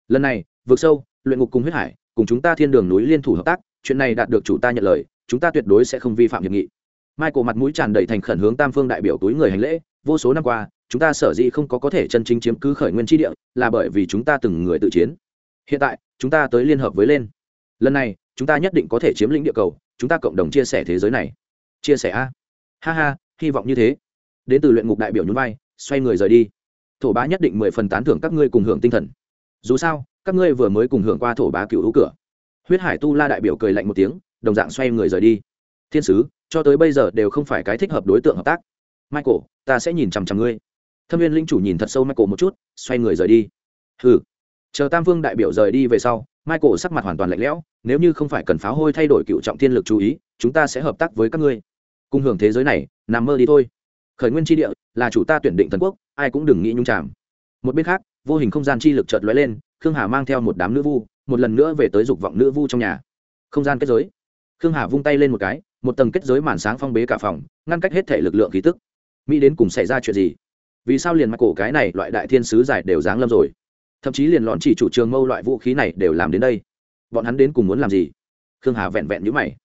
Lần này vượt sâu, luyện ngục cùng huyết hải, cùng chúng ta thiên đường núi liên thủ hợp tác, chuyện này đạt được chủ ta nhận lời, chúng ta tuyệt đối sẽ không vi phạm hiệp nghị. Michael mặt mũi tràn đầy thành khẩn hướng tam phương đại biểu túi người hành lễ, vô số năm qua chúng ta sở dĩ không có có thể chân chính chiếm cứ khởi nguyên tri địa là bởi vì chúng ta từng người tự chiến. Hiện tại, chúng ta tới liên hợp với lên. Lần này, chúng ta nhất định có thể chiếm lĩnh địa cầu, chúng ta cộng đồng chia sẻ thế giới này. Chia sẻ a. Ha ha, hy vọng như thế. Đến từ luyện ngục đại biểu nhún vai, xoay người rời đi. Thổ bá nhất định mười phần tán thưởng các ngươi cùng hưởng tinh thần. Dù sao, các ngươi vừa mới cùng hưởng qua thổ bá cựu hữu cửa. Huyết hải tu la đại biểu cười lạnh một tiếng, đồng dạng xoay người rời đi. Thiên sứ, cho tới bây giờ đều không phải cái thích hợp đối tượng hợp tác. Michael, ta sẽ nhìn chằm chằm ngươi thâm viên linh chủ nhìn thật sâu michael một chút, xoay người rời đi. Hừ. Chờ tam vương đại biểu rời đi về sau, michael sắc mặt hoàn toàn lạnh lẽo, nếu như không phải cần pháo hôi thay đổi cựu trọng thiên lực chú ý, chúng ta sẽ hợp tác với các ngươi. Cùng hưởng thế giới này, nằm mơ đi thôi. Khởi nguyên tri địa, là chủ ta tuyển định thần quốc, ai cũng đừng nghĩ nhung chạm một bên khác, vô hình không gian chi lực chợt lóe lên, khương hà mang theo một đám nữ vu, một lần nữa về tới dục vọng nữ vu trong nhà. Không gian kết giới. Khương hà vung tay lên một cái, một tầng kết giới màn sáng phong bế cả phòng, ngăn cách hết thể lực lượng khí tức. Mỹ đến cùng xảy ra chuyện gì? Vì sao liền mặc cổ cái này loại đại thiên sứ giải đều giáng lâm rồi? Thậm chí liền lọn chỉ chủ trường mâu loại vũ khí này đều làm đến đây. Bọn hắn đến cùng muốn làm gì? Khương hà vẹn vẹn nhữ mày.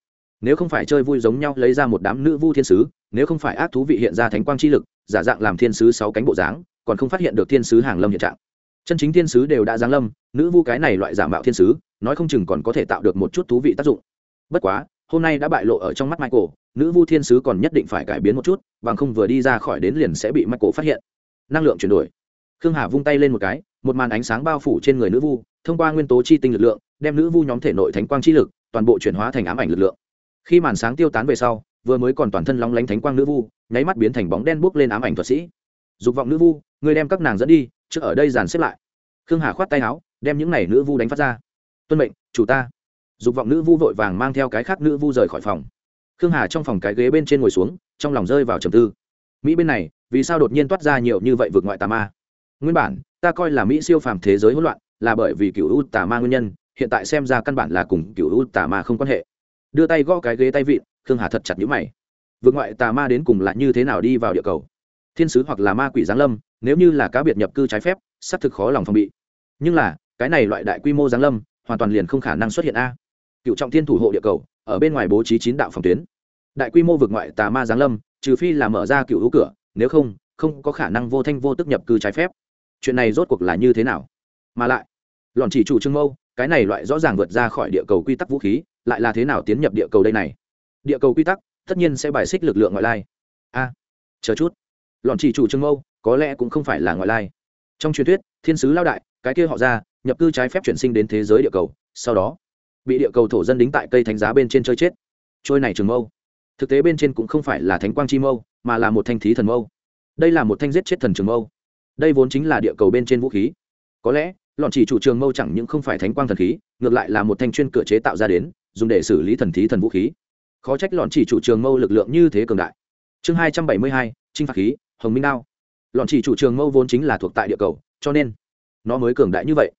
Nếu không phải chơi vui giống nhau lấy ra một đám nữ vu thiên sứ, nếu không phải ác thú vị hiện ra thánh quang chi lực, giả dạng làm thiên sứ sáu cánh bộ dáng, còn không phát hiện được thiên sứ hàng lâm hiện trạng. Chân chính thiên sứ đều đã giáng lâm, nữ vu cái này loại giả mạo thiên sứ, nói không chừng còn có thể tạo được một chút thú vị tác dụng. Bất quá hôm nay đã bại lộ ở trong mắt michael, nữ vu thiên sứ còn nhất định phải cải biến một chút, bằng không vừa đi ra khỏi đến liền sẽ bị michael phát hiện. Năng lượng chuyển đổi. Khương hà vung tay lên một cái, một màn ánh sáng bao phủ trên người nữ vu, thông qua nguyên tố chi tinh lực lượng, đem nữ vu nhóm thể nội thánh quang chi lực, toàn bộ chuyển hóa thành ám ảnh lực lượng. Khi màn sáng tiêu tán về sau, vừa mới còn toàn thân lóng lánh thánh quang nữ vu, nháy mắt biến thành bóng đen buốc lên ám ảnh thuật sĩ. Dục vọng nữ vu người đem các nàng dẫn đi trước ở đây dàn xếp lại. Khương hà khoát tay áo, đem những này nữ vu đánh phát ra. Tuân mệnh, chủ ta dục vọng nữ vu vội vàng mang theo cái khác nữ vu rời khỏi phòng. Khương hà trong phòng cái ghế bên trên ngồi xuống, trong lòng rơi vào trầm tư. Mỹ bên này, vì sao đột nhiên toát ra nhiều như vậy vượt ngoại tà ma? Nguyên bản, ta coi là mỹ siêu phàm thế giới hỗn loạn, là bởi vì cựu u tà ma nguyên nhân, hiện tại xem ra căn bản là cùng cựu u tà ma không quan hệ. Đưa tay gõ cái ghế tay vịn, khương hà thật chặt nhũ mày. Vượt ngoại tà ma đến cùng là như thế nào đi vào địa cầu? Thiên sứ hoặc là ma quỷ giáng lâm, nếu như là cá biệt nhập cư trái phép, xác thực khó lòng phòng bị. Nhưng là, cái này loại đại quy mô giáng lâm, hoàn toàn liền không khả năng xuất hiện a cựu trọng thiên thủ hộ địa cầu, ở bên ngoài bố trí chín đạo phòng tuyến. Đại quy mô vực ngoại tà ma giáng lâm, trừ phi là mở ra cựu hữu cửa, nếu không không có khả năng vô thanh vô tức nhập cư trái phép. Chuyện này rốt cuộc là như thế nào? Mà lại lòn chỉ chủ trương mâu, cái này loại rõ ràng vượt ra khỏi địa cầu quy tắc vũ khí, lại là thế nào tiến nhập địa cầu đây này? Địa cầu quy tắc, tất nhiên sẽ bài xích lực lượng ngoại lai. A, chờ chút. Lòn chỉ chủ trương mâu, có lẽ cũng không phải là ngoại lai. Trong truyền thuyết, thiên sứ lao đại, cái kia họ ra, nhập cư trái phép chuyển sinh đến thế giới địa cầu, sau đó bị địa cầu thổ dân đính tại cây thánh giá bên trên chơi chết. Trôi này trường mâu. Thực tế bên trên cũng không phải là thánh quang chi mâu, mà là một thanh thí thần mâu. Đây là một thanh giết chết thần trường mâu. Đây vốn chính là địa cầu bên trên vũ khí. Có lẽ, lọn chỉ chủ trường mâu chẳng những không phải thánh quang thần khí, ngược lại là một thanh chuyên cửa chế tạo ra đến, dùng để xử lý thần thí thần vũ khí. Khó trách lọn chỉ chủ trường mâu lực lượng như thế cường đại. Chương hai trăm bảy mươi hai trinh phạt khí, hồng minh đao. Lọn chỉ chủ trường mâu vốn chính là thuộc tại địa cầu, cho nên nó mới cường đại như vậy.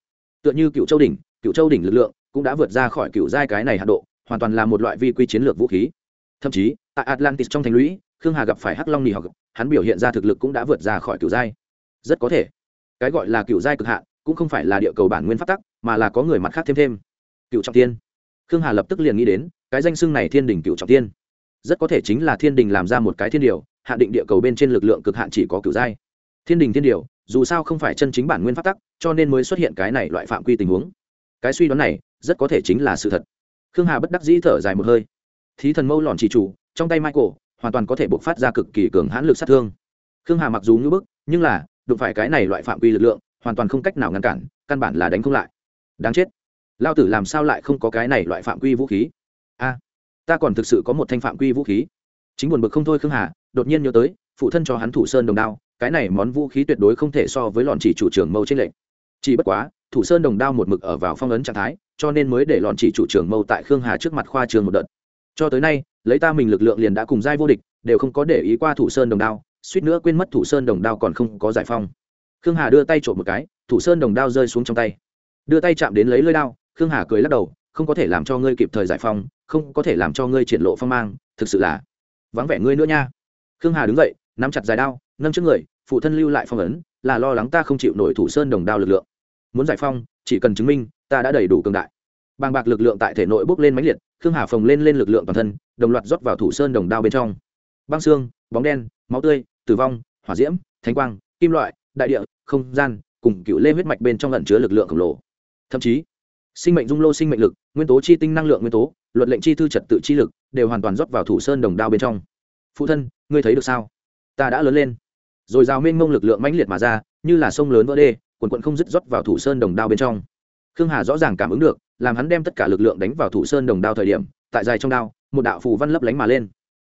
Tựa như cựu châu đỉnh, cựu châu đỉnh lực lượng cũng đã vượt ra khỏi cựu giai cái này hạ độ, hoàn toàn là một loại vi quy chiến lược vũ khí. Thậm chí, tại atlantis trong thành lũy, khương hà gặp phải hắc long nỉ học, hắn biểu hiện ra thực lực cũng đã vượt ra khỏi cựu giai. Rất có thể, cái gọi là cựu giai cực hạn, cũng không phải là địa cầu bản nguyên phát tắc, mà là có người mặt khác thêm thêm. Cựu trọng tiên khương hà lập tức liền nghĩ đến, cái danh xưng này thiên đình cựu trọng tiên rất có thể chính là thiên đình làm ra một cái thiên điều, hạ định địa cầu bên trên lực lượng cực hạn chỉ có cựu giai. Thiên đình thiên điều, dù sao không phải chân chính bản nguyên phát tắc, cho nên mới xuất hiện cái này loại phạm quy tình huống cái suy đoán này rất có thể chính là sự thật. Khương hà bất đắc dĩ thở dài một hơi. Thí thần mâu lòn chỉ chủ, trong tay michael, hoàn toàn có thể buộc phát ra cực kỳ cường hãn lực sát thương. Khương hà mặc dù ngưỡng bức, nhưng là, đụng phải cái này loại phạm quy lực lượng, hoàn toàn không cách nào ngăn cản, căn bản là đánh không lại. Đáng chết. Lao tử làm sao lại không có cái này loại phạm quy vũ khí? A, ta còn thực sự có một thanh phạm quy vũ khí. Chính buồn bực không thôi khương hà, đột nhiên nhớ tới, phụ thân cho hắn thủ sơn đồng đao, cái này món vũ khí tuyệt đối không thể so với lòn chỉ chủ trưởng mâu trên lệnh chỉ bất quá thủ sơn đồng đao một mực ở vào phong ấn trạng thái, cho nên mới để lọn chỉ chủ trưởng mâu tại khương hà trước mặt khoa trường một đợt. Cho tới nay, lấy ta mình lực lượng liền đã cùng giai vô địch, đều không có để ý qua thủ sơn đồng đao, suýt nữa quên mất thủ sơn đồng đao còn không có giải phong. Khương hà đưa tay trộm một cái, thủ sơn đồng đao rơi xuống trong tay. Đưa tay chạm đến lấy lơi đao, khương hà cười lắc đầu, không có thể làm cho ngươi kịp thời giải phong, không có thể làm cho ngươi triển lộ phong mang, thực sự là vắng vẻ ngươi nữa nha. Khương hà đứng dậy, nắm chặt dài đao, nâng trước người, phụ thân lưu lại phong ấn, là lo lắng ta không chịu nổi thủ sơn đồng đao lực lượng muốn giải phong, chỉ cần chứng minh, ta đã đầy đủ cường đại. Bàng bạc lực lượng tại thể nội bốc lên mãnh liệt, khương hà phồng lên lên lực lượng toàn thân, đồng loạt rót vào thủ sơn đồng đao bên trong. Băng xương, bóng đen, máu tươi, tử vong, hỏa diễm, thánh quang, kim loại, đại địa, không gian, cùng cựu lê huyết mạch bên trong lẩn chứa lực lượng khổng lồ. Thậm chí, sinh mệnh dung lô sinh mệnh lực, nguyên tố chi tinh năng lượng nguyên tố, luật lệnh chi thư trật tự chi lực, đều hoàn toàn rót vào thủ sơn đồng đao bên trong. Phụ thân, ngươi thấy được sao? Ta đã lớn lên. Rồi rào mênh mông lực lượng mãnh liệt mà ra, như là sông lớn vỡ đê quần quận không dứt rót vào thủ sơn đồng đao bên trong. Khương hà rõ ràng cảm ứng được, làm hắn đem tất cả lực lượng đánh vào thủ sơn đồng đao thời điểm, tại dài trong đao, một đạo phù văn lấp lánh mà lên.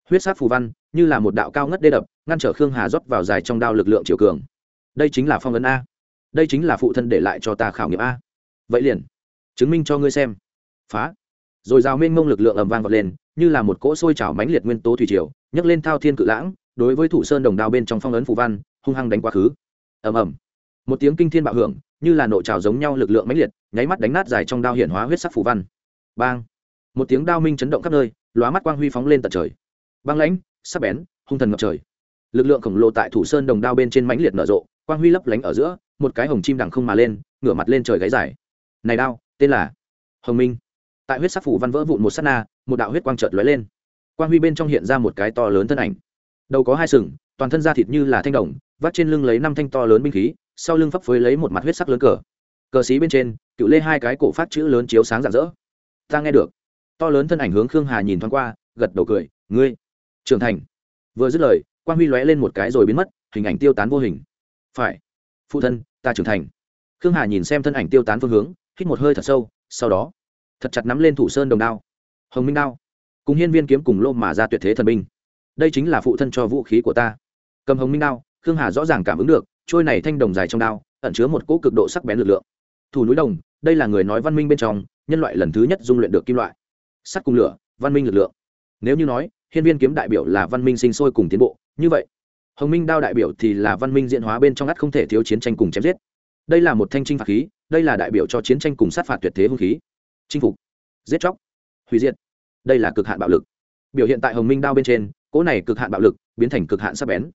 Huyết sát phù văn, như là một đạo cao ngất đê đập, ngăn trở khương hà rót vào dài trong đao lực lượng chiều cường. Đây chính là phong ấn a. Đây chính là phụ thân để lại cho ta khảo nghiệm a. Vậy liền, chứng minh cho ngươi xem. Phá. Rồi rào mênh mông lực lượng ầm vang vọt lên, như là một cỗ sôi trào mãnh liệt nguyên tố thủy triều, nhấc lên thao thiên cự lãng, đối với thủ sơn đồng đao bên trong phong ấn phù văn, hung hăng đánh quá khứ. Ầm ầm một tiếng kinh thiên bạo hưởng, như là nộ trào giống nhau lực lượng mãnh liệt, nháy mắt đánh nát dài trong đao hiển hóa huyết sắc phù văn. Bang! Một tiếng đao minh chấn động khắp nơi, lóa mắt quang huy phóng lên tận trời. Băng lãnh, sắc bén, hung thần ngập trời. Lực lượng khổng lồ tại thủ sơn đồng đao bên trên mãnh liệt nở rộ, quang huy lấp lánh ở giữa, một cái hồng chim đằng không mà lên, ngửa mặt lên trời gáy dài. Này đao, tên là hồng minh. Tại huyết sắc phủ văn vỡ vụn một s á t na, một đạo huyết quang trợt lóe lên. Quang huy bên trong hiện ra một cái to lớn thân ảnh. Đầu có hai sừng, toàn thân da thịt như là thanh đồng vắt trên lưng lấy năm thanh to lớn binh khí, sau lưng phấp phới lấy một mặt huyết sắc lớn cờ. Cờ xí bên trên, cựu lê hai cái cổ phát chữ lớn chiếu sáng rạng rỡ. Ta nghe được. To lớn thân ảnh hướng khương hà nhìn thoáng qua, gật đầu cười, ngươi, trưởng thành. Vừa dứt lời, quang huy lóe lên một cái rồi biến mất, hình ảnh tiêu tán vô hình. Phải, phụ thân, ta trưởng thành. Khương hà nhìn xem thân ảnh tiêu tán phương hướng, hít một hơi thật sâu, sau đó, thật chặt nắm lên thủ sơn đồng đao. Hồng minh đao. Cùng hiên viên kiếm cùng lô mà ra tuyệt thế thần binh. Đây chính là phụ thân cho vũ khí của ta. Cầm hồng minh đao khương hà rõ ràng cảm ứng được, trôi này thanh đồng dài trong đao, ẩn chứa một cỗ cực độ sắc bén lực lượng. Thủ núi đồng, đây là người nói văn minh bên trong, nhân loại lần thứ nhất dung luyện được kim loại. Sắt cùng lửa, văn minh lực lượng. Nếu như nói, hiên viên kiếm đại biểu là văn minh sinh sôi cùng tiến bộ, như vậy, hồng minh đao đại biểu thì là văn minh diễn hóa bên trong ngắt không thể thiếu chiến tranh cùng chém giết. Đây là một thanh trinh phạt khí, đây là đại biểu cho chiến tranh cùng sát phạt tuyệt thế hung khí. Chinh phục, giết chóc, hủy diệt, đây là cực hạn bạo lực. Biểu hiện tại hồng minh đao bên trên, cỗ này cực hạn bạo lực biến thành cực hạn sắc bén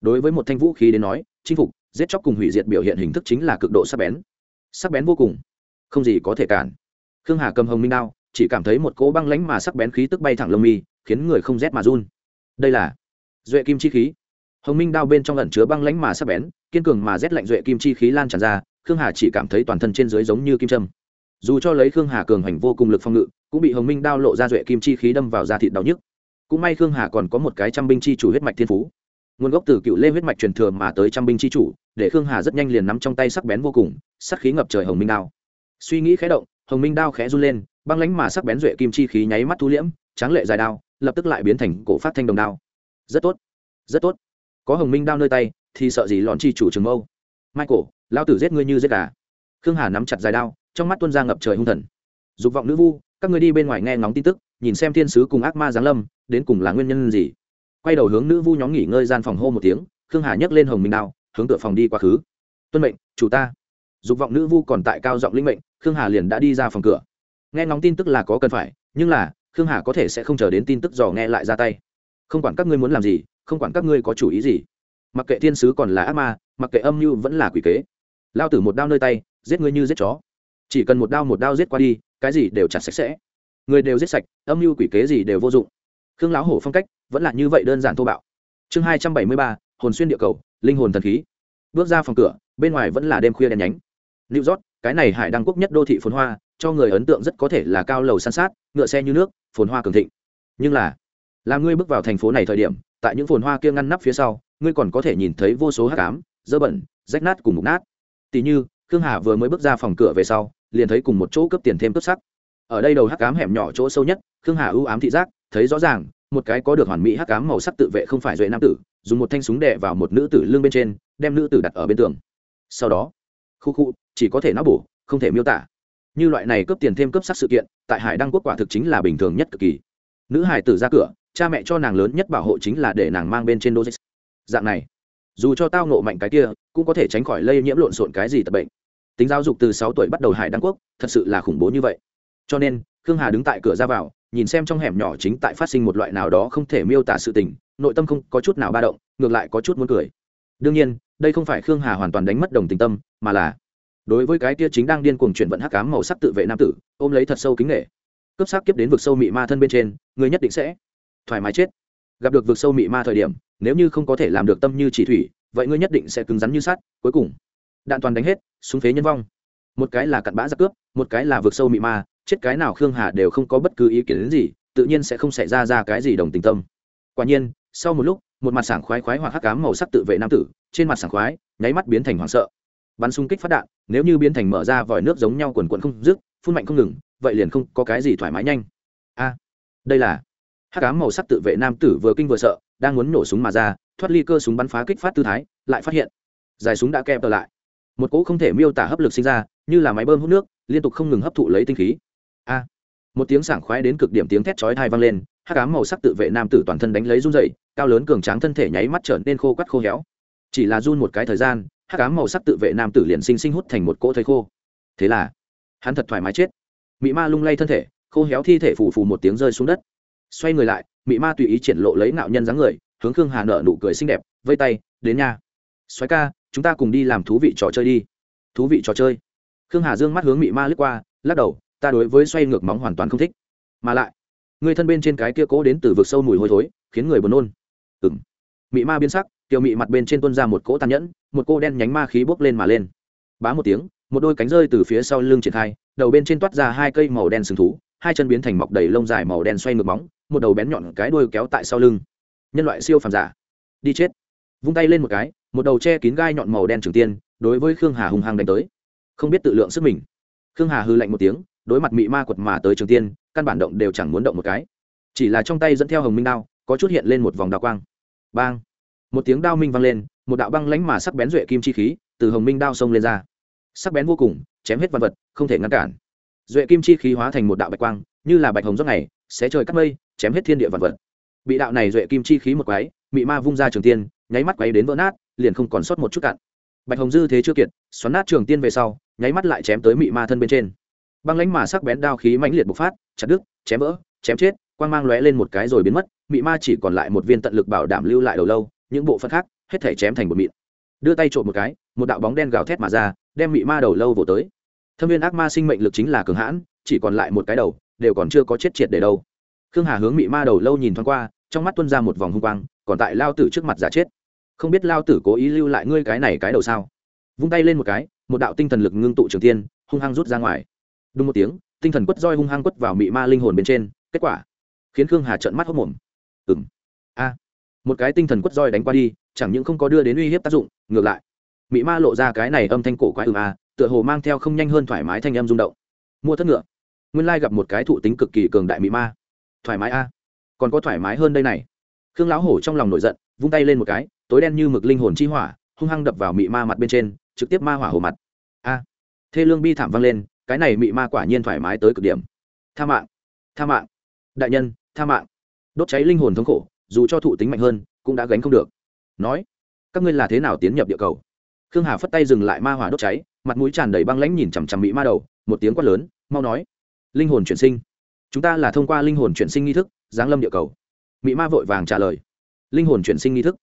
đối với một thanh vũ khí đến nói, chinh phục, giết chóc cùng hủy diệt biểu hiện hình thức chính là cực độ sắc bén. Sắc bén vô cùng. Không gì có thể cản. Khương hà cầm hồng minh đao, chỉ cảm thấy một cỗ băng lánh mà sắc bén khí tức bay thẳng lông mi, khiến người không rét mà run. Đây là duệ kim chi khí. Hồng minh đao bên trong ẩn chứa băng lánh mà sắc bén, kiên cường mà rét lạnh duệ kim chi khí lan tràn ra, khương hà chỉ cảm thấy toàn thân trên dưới giống như kim trâm dù cho lấy khương hà cường hành vô cùng lực phòng ngự, cũng bị hồng minh đao lộ ra duệ kim chi khí đâm vào da thịt đau nhức. Cũng may khương hà còn có một cái trăm binh chi chủ huyết mạch thiên phú nguồn gốc từ cựu lê huyết mạch truyền thừa mà tới trăm binh chi chủ, để khương hà rất nhanh liền nắm trong tay sắc bén vô cùng, sắc khí ngập trời hồng minh đao. Suy nghĩ khé động, hồng minh đao khẽ run lên, băng lánh mà sắc bén duệ kim chi khí nháy mắt thu liễm, tráng lệ dài đao, lập tức lại biến thành cổ phát thanh đồng đao. Rất tốt rất tốt. Có hồng minh đao nơi tay, thì sợ gì lọn chi chủ trường mâu. Michael lao tử giết ngươi như giết gà. Khương hà nắm chặt dài đao, trong mắt tuân ra ngập trời hung thần. Dục vọng nữ vu, các ngươi đi bên ngoài nghe ngóng tin tức, nhìn xem thiên sứ cùng ác ma giáng lâm, đến cùng là nguyên nhân gì? Quay đầu hướng nữ vu nhóm nghỉ ngơi gian phòng hô một tiếng, khương hà nhấc lên hồng minh đao, hướng cửa phòng đi quá khứ. Tuân mệnh, chủ ta. Dục vọng nữ vu còn tại cao giọng linh mệnh, khương hà liền đã đi ra phòng cửa. Nghe ngóng tin tức là có cần phải, nhưng là, khương hà có thể sẽ không chờ đến tin tức dò nghe lại ra tay. Không quản các ngươi muốn làm gì, không quản các ngươi có chủ ý gì. Mặc kệ thiên sứ còn là ác ma, mặc kệ âm mưu vẫn là quỷ kế. Lao tử một đao nơi tay, giết ngươi như giết chó. Chỉ cần một đao một đao giết qua đi, cái gì đều chặt sạch sẽ. Người đều giết sạch, âm mưu quỷ kế gì đều vô dụng. Khương lão hổ phong cách vẫn là như vậy đơn giản thô bạo. Chương hai trăm bảy mươi ba, hồn xuyên địa cầu, linh hồn thần khí. Bước ra phòng cửa, bên ngoài vẫn là đêm khuya đèn nhánh. New york, cái này hải đăng quốc nhất đô thị phồn hoa, cho người ấn tượng rất có thể là cao lầu san sát, ngựa xe như nước, phồn hoa cường thịnh. Nhưng là là ngươi bước vào thành phố này thời điểm, tại những phồn hoa kia ngăn nắp phía sau, ngươi còn có thể nhìn thấy vô số hát cám dơ bẩn, rách nát cùng mục nát. Tỉ như, khương hà vừa mới bước ra phòng cửa về sau, liền thấy cùng một chỗ cấp tiền thêm cấp sắc ở đây đầu hắc cám hẻm nhỏ chỗ sâu nhất, khương hà ưu ám thị giác, thấy rõ ràng một cái có được hoàn mỹ hắc ám màu sắc tự vệ không phải duệ nam tử, dùng một thanh súng đè vào một nữ tử lưng bên trên, đem nữ tử đặt ở bên tường. Sau đó, khu khu, chỉ có thể não bổ, không thể miêu tả. Như loại này cướp tiền thêm cướp sắc sự kiện, tại hải đăng quốc quả thực chính là bình thường nhất cực kỳ. Nữ hải tử ra cửa, cha mẹ cho nàng lớn nhất bảo hộ chính là để nàng mang bên trên dosis. Dạng này, dù cho tao nộ mạnh cái kia, cũng có thể tránh khỏi lây nhiễm lộn xộn cái gì tập bệnh. Tính giáo dục từ sáu tuổi bắt đầu hải đăng quốc, thật sự là khủng bố như vậy. Cho nên, khương hà đứng tại cửa ra vào nhìn xem trong hẻm nhỏ chính tại phát sinh một loại nào đó không thể miêu tả sự tình, nội tâm không có chút nào ba động, ngược lại có chút muốn cười. Đương nhiên, đây không phải khương hà hoàn toàn đánh mất đồng tình tâm, mà là đối với cái kia chính đang điên cuồng chuyển vận hắc cám màu sắc tự vệ nam tử, ôm lấy thật sâu kính nghệ cấp sắc kiếp đến vực sâu mị ma thân bên trên, người nhất định sẽ thoải mái chết. Gặp được vực sâu mị ma thời điểm, nếu như không có thể làm được tâm như chỉ thủy, vậy ngươi nhất định sẽ cứng rắn như sắt, cuối cùng, đạn toàn đánh hết, súng phế nhân vong. Một cái là cặn bã giặc cướp, một cái là vực sâu mị ma chết cái nào khương hà đều không có bất cứ ý kiến đến gì, tự nhiên sẽ không xảy ra ra cái gì đồng tình tâm. Quả nhiên, sau một lúc, một mặt sảng khoái khoái hoặc hắc cám màu sắc tự vệ nam tử, trên mặt sảng khoái, nháy mắt biến thành hoảng sợ. Bắn xung kích phát đạn, nếu như biến thành mở ra vòi nước giống nhau quần quần không dứt, phun mạnh không ngừng, vậy liền không có cái gì thoải mái nhanh. A, đây là hắc ám màu sắc tự vệ nam tử vừa kinh vừa sợ, đang muốn nổ súng mà ra, thoát ly cơ súng bắn phá kích phát tư thái, lại phát hiện, dài súng đã kẹp lại. Một cỗ không thể miêu tả hấp lực sinh ra, như là máy bơm hút nước, liên tục không ngừng hấp thụ lấy tinh khí a. Một tiếng sảng khoái đến cực điểm tiếng thét chói tai vang lên, hắc ám màu sắc tự vệ nam tử toàn thân đánh lấy run dậy cao lớn cường tráng thân thể nháy mắt trở nên khô quắt khô héo. Chỉ là run một cái thời gian, hắc ám màu sắc tự vệ nam tử liền sinh sinh hút thành một cỗ thây khô. Thế là, hắn thật thoải mái chết. Mị ma lung lay thân thể, khô héo thi thể phù phù một tiếng rơi xuống đất. Xoay người lại, mị ma tùy ý triển lộ lấy nạo nhân dáng người, hướng khương hà nợ nụ cười xinh đẹp, vây tay, đến nhà xoáy ca, chúng ta cùng đi làm thú vị trò chơi đi. Thú vị trò chơi? Khương hà dương mắt hướng mị ma lướt qua, lắc đầu ta đối với xoay ngược móng hoàn toàn không thích. Mà lại, người thân bên trên cái kia cố đến từ vực sâu mùi hôi thối, khiến người buồn nôn. Ừng mị ma biến sắc, tiểu mị mặt bên trên tuân ra một cỗ tàn nhẫn, một cô đen nhánh ma khí bốc lên mà lên. Bá một tiếng, một đôi cánh rơi từ phía sau lưng triển khai, đầu bên trên toát ra hai cây màu đen sừng thú, hai chân biến thành mọc đầy lông dài màu đen xoay ngược bóng một đầu bén nhọn cái đuôi kéo tại sau lưng. Nhân loại siêu phàm giả. Đi chết. Vung tay lên một cái, một đầu che kín gai nhọn màu đen trường tiên, đối với khương hà hùng hăng đánh tới. Không biết tự lượng sức mình. Khương hà hư lạnh một tiếng đối mặt mị ma quật mà tới trường tiên, căn bản động đều chẳng muốn động một cái. Chỉ là trong tay dẫn theo hồng minh đao, có chút hiện lên một vòng đao quang. Bang! Một tiếng đao minh vang lên, một đạo băng lánh mà sắc bén duệ kim chi khí từ hồng minh đao xông lên ra. Sắc bén vô cùng, chém hết văn vật, không thể ngăn cản. Duệ kim chi khí hóa thành một đạo bạch quang, như là bạch hồng rót này xé trời cắt mây, chém hết thiên địa vật vật. Bị đạo này duệ kim chi khí một quái, mị ma vung ra trường tiên, nháy mắt quấy đến vỡ nát, liền không còn sót một chút cạn. Bạch hồng dư thế chưa kiệt, xoắn nát trường tiên về sau, nháy mắt lại chém tới mị ma thân bên trên băng lánh mà sắc bén đao khí mãnh liệt bộc phát, chặt đứt, chém vỡ, chém chết, quang mang lóe lên một cái rồi biến mất, mị ma chỉ còn lại một viên tận lực bảo đảm lưu lại đầu lâu, những bộ phận khác, hết thể chém thành một mịn. Đưa tay trộm một cái, một đạo bóng đen gào thét mà ra, đem mị ma đầu lâu vỗ tới. Thâm viên ác ma sinh mệnh lực chính là cường hãn, chỉ còn lại một cái đầu, đều còn chưa có chết triệt để đâu. Khương hà hướng mị ma đầu lâu nhìn thoáng qua, trong mắt tuân ra một vòng hung quang, còn tại lao tử trước mặt giả chết. Không biết lao tử cố ý lưu lại ngươi cái này cái đầu sao? Vung tay lên một cái, một đạo tinh thần lực ngưng tụ trường tiên, hung hăng rút ra ngoài đúng một tiếng, tinh thần quất roi hung hăng quất vào mị ma linh hồn bên trên, kết quả, khiến khương hà trợn mắt hốc mồm. Ừng a, một cái tinh thần quất roi đánh qua đi, chẳng những không có đưa đến uy hiếp tác dụng, ngược lại, mị ma lộ ra cái này âm thanh cổ quái ừng a, tựa hồ mang theo không nhanh hơn thoải mái thanh âm rung động. Mua thất ngựa. Nguyên lai gặp một cái thụ tính cực kỳ cường đại mị ma. Thoải mái a. Còn có thoải mái hơn đây này. Khương lão hổ trong lòng nổi giận, vung tay lên một cái, tối đen như mực linh hồn chi hỏa, hung hăng đập vào mị ma mặt bên trên, trực tiếp ma hỏa hồ mặt. A. Thê lương bi thảm vang lên cái này mị ma quả nhiên thoải mái tới cực điểm. Tha mạng tha mạng. Đại nhân, tha mạng. Đốt cháy linh hồn thống khổ, dù cho thụ tính mạnh hơn, cũng đã gánh không được. Nói, các ngươi là thế nào tiến nhập địa cầu? Khương hà phất tay dừng lại ma hỏa đốt cháy, mặt mũi tràn đầy băng lãnh nhìn chằm chằm mỹ ma đầu, một tiếng quát lớn, mau nói. Linh hồn chuyển sinh. Chúng ta là thông qua linh hồn chuyển sinh nghi thức, giáng lâm địa cầu. Mỹ ma vội vàng trả lời. Linh hồn chuyển sinh nghi thức.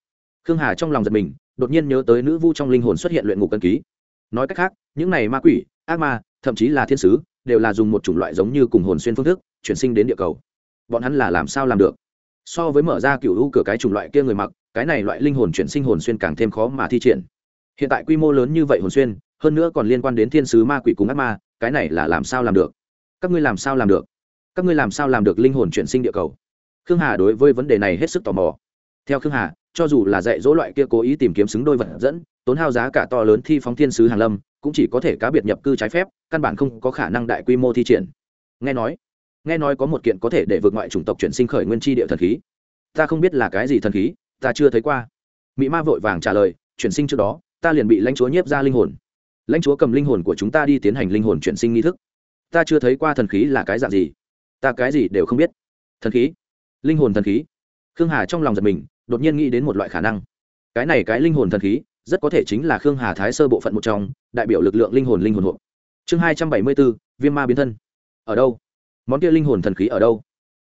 Khương hà trong lòng giật mình, đột nhiên nhớ tới nữ vu trong linh hồn xuất hiện luyện ngục cân ký. Nói cách khác, những này ma quỷ, ác ma thậm chí là thiên sứ, đều là dùng một chủng loại giống như cùng hồn xuyên phương thức, chuyển sinh đến địa cầu. Bọn hắn là làm sao làm được? So với mở ra cựu u cửa cái chủng loại kia người mặc, cái này loại linh hồn chuyển sinh hồn xuyên càng thêm khó mà thi triển. Hiện tại quy mô lớn như vậy hồn xuyên, hơn nữa còn liên quan đến thiên sứ ma quỷ cùng ác ma, cái này là làm sao làm được? Các ngươi làm sao làm được? Các ngươi làm sao làm được linh hồn chuyển sinh địa cầu? Khương hà đối với vấn đề này hết sức tò mò. Theo khương hà, cho dù là dạy dỗ loại kia cố ý tìm kiếm xứng đôi vật dẫn, tốn hao giá cả to lớn thi phóng thiên sứ hàn lâm cũng chỉ có thể cá biệt nhập cư trái phép, căn bản không có khả năng đại quy mô thi triển. Nghe nói nghe nói có một kiện có thể để vượt ngoại chủng tộc chuyển sinh khởi nguyên tri địa thần khí. Ta không biết là cái gì thần khí, ta chưa thấy qua. Mỹ ma vội vàng trả lời, chuyển sinh trước đó, ta liền bị lãnh chúa nhiếp ra linh hồn. Lãnh chúa cầm linh hồn của chúng ta đi tiến hành linh hồn chuyển sinh nghi thức. Ta chưa thấy qua thần khí là cái dạng gì. Ta cái gì đều không biết. Thần khí? Linh hồn thần khí? Khương hà trong lòng giật mình, đột nhiên nghĩ đến một loại khả năng. Cái này cái linh hồn thần khí rất có thể chính là khương hà thái sơ bộ phận một trong, đại biểu lực lượng linh hồn linh hồn hộ. Chương hai trăm bảy mươi bốn, viêm ma biến thân. Ở đâu? Món kia linh hồn thần khí ở đâu?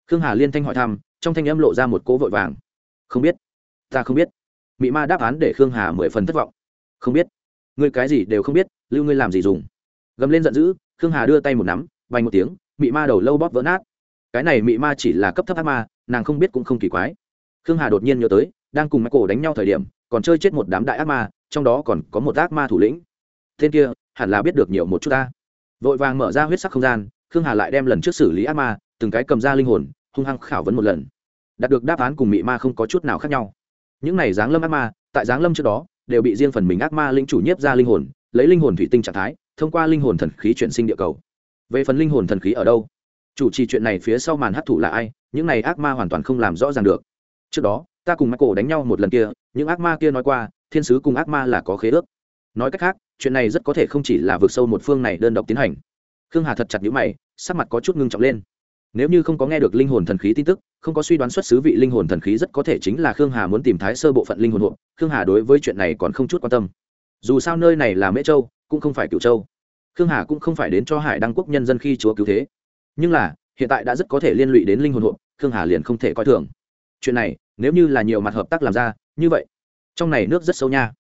Khương hà liên thanh hỏi thăm, trong thanh âm lộ ra một cỗ vội vàng. Không biết. Ta không biết. Mị ma đáp án để khương hà mười phần thất vọng. Không biết. Ngươi cái gì đều không biết, lưu ngươi làm gì dùng. Gầm lên giận dữ, khương hà đưa tay một nắm vành một tiếng, mị ma đầu lâu bóp vỡ nát. Cái này mị ma chỉ là cấp thấp ác ma, nàng không biết cũng không kỳ quái. Khương hà đột nhiên nhớ tới, đang cùng cổ đánh nhau thời điểm còn chơi chết một đám đại ác ma, trong đó còn có một ác ma thủ lĩnh. Tên kia, hẳn là biết được nhiều một chút ta. Vội vàng mở ra huyết sắc không gian, khương hà lại đem lần trước xử lý ác ma, từng cái cầm ra linh hồn, hung hăng khảo vấn một lần. Đạt được đáp án cùng mị ma không có chút nào khác nhau. Những này giáng lâm ác ma, tại giáng lâm trước đó, đều bị riêng phần mình ác ma linh chủ nhiếp ra linh hồn, lấy linh hồn thủy tinh trạng thái, thông qua linh hồn thần khí chuyển sinh địa cầu. Về phần linh hồn thần khí ở đâu? Chủ trì chuyện này phía sau màn hấp thụ là ai? Những này ác ma hoàn toàn không làm rõ ràng được. Trước đó ta cùng michael đánh nhau một lần kia, những ác ma kia nói qua, thiên sứ cùng ác ma là có khế ước. Nói cách khác, chuyện này rất có thể không chỉ là vượt sâu một phương này đơn độc tiến hành. Khương hà thật chặt nhữ mày, sắc mặt có chút ngưng trọng lên. Nếu như không có nghe được linh hồn thần khí tin tức, không có suy đoán xuất xứ vị linh hồn thần khí rất có thể chính là khương hà muốn tìm thái sơ bộ phận linh hồn hộ, khương hà đối với chuyện này còn không chút quan tâm. Dù sao nơi này là mễ châu, cũng không phải cựu châu. Khương hà cũng không phải đến cho hải đăng quốc nhân dân khi chúa cứu thế. Nhưng là, hiện tại đã rất có thể liên lụy đến linh hồn hộ, khương hà liền không thể coi thường chuyện này, nếu như là nhiều mặt hợp tác làm ra, như vậy, trong này nước rất sâu nha.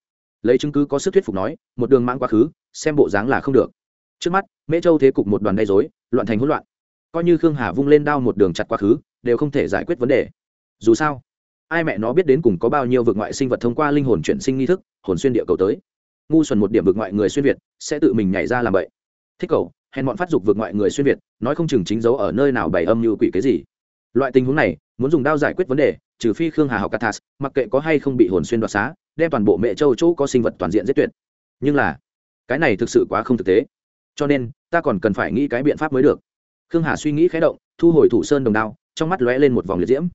Lấy chứng cứ có sức thuyết phục nói, một đường mãng quá khứ, xem bộ dáng là không được. Trước mắt, mễ châu thế cục một đoàn gây dối loạn thành hỗn loạn. Coi như khương hà vung lên đao một đường chặt quá khứ, đều không thể giải quyết vấn đề. Dù sao, ai mẹ nó biết đến cùng có bao nhiêu vực ngoại sinh vật thông qua linh hồn chuyển sinh nghi thức, hồn xuyên địa cầu tới. Ngu xuẩn một điểm vực ngoại người xuyên việt sẽ tự mình nhảy ra làm vậy thích cầu, hèn bọn phát dục vực ngoại người xuyên việt, nói không chừng chính dấu ở nơi nào bày âm như quỷ cái gì loại tình huống này, muốn dùng đao giải quyết vấn đề, trừ phi khương hà học catas mặc kệ có hay không bị hồn xuyên đoạt xá, đem toàn bộ mẹ châu chỗ có sinh vật toàn diện giết tuyệt. Nhưng là, cái này thực sự quá không thực tế. Cho nên, ta còn cần phải nghĩ cái biện pháp mới được. Khương hà suy nghĩ khé động, thu hồi thủ sơn đồng đao, trong mắt lóe lên một vòng liệt diễm.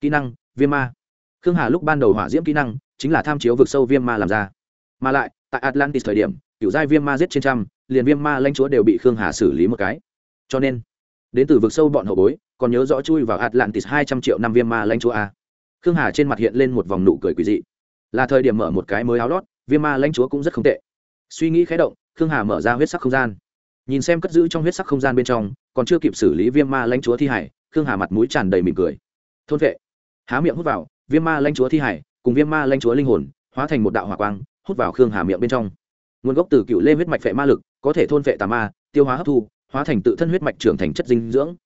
Kỹ năng, viêm ma. Khương hà lúc ban đầu hỏa diễm kỹ năng, chính là tham chiếu vực sâu viêm ma làm ra. Mà lại, tại atlantis thời điểm, kiểu giai viêm ma giết trên trăm, liền viêm ma lãnh chúa đều bị khương hà xử lý một cái. Cho nên, đến từ vực sâu bọn hậu bối còn nhớ rõ chui vào atlantis hai trăm triệu năm viêm ma lãnh chúa a. Khương hà trên mặt hiện lên một vòng nụ cười quỳ dị. Là thời điểm mở một cái mới áo lót, viêm ma lãnh chúa cũng rất không tệ. Suy nghĩ khé động, khương hà mở ra huyết sắc không gian. Nhìn xem cất giữ trong huyết sắc không gian bên trong, còn chưa kịp xử lý viêm ma lãnh chúa thi hải, khương hà mặt mũi tràn đầy mỉm cười. Thôn vệ. Há miệng hút vào, viêm ma lãnh chúa thi hải, cùng viêm ma lãnh chúa linh hồn, hóa thành một đạo hỏa quang, hút vào khương hà miệng bên trong. Nguồn gốc từ cựu lê huyết mạch vệ ma lực, có thể thôn vệ tà ma, tiêu hóa hấp thu, hóa thành tự thân huyết mạch trưởng thành chất dinh dưỡng.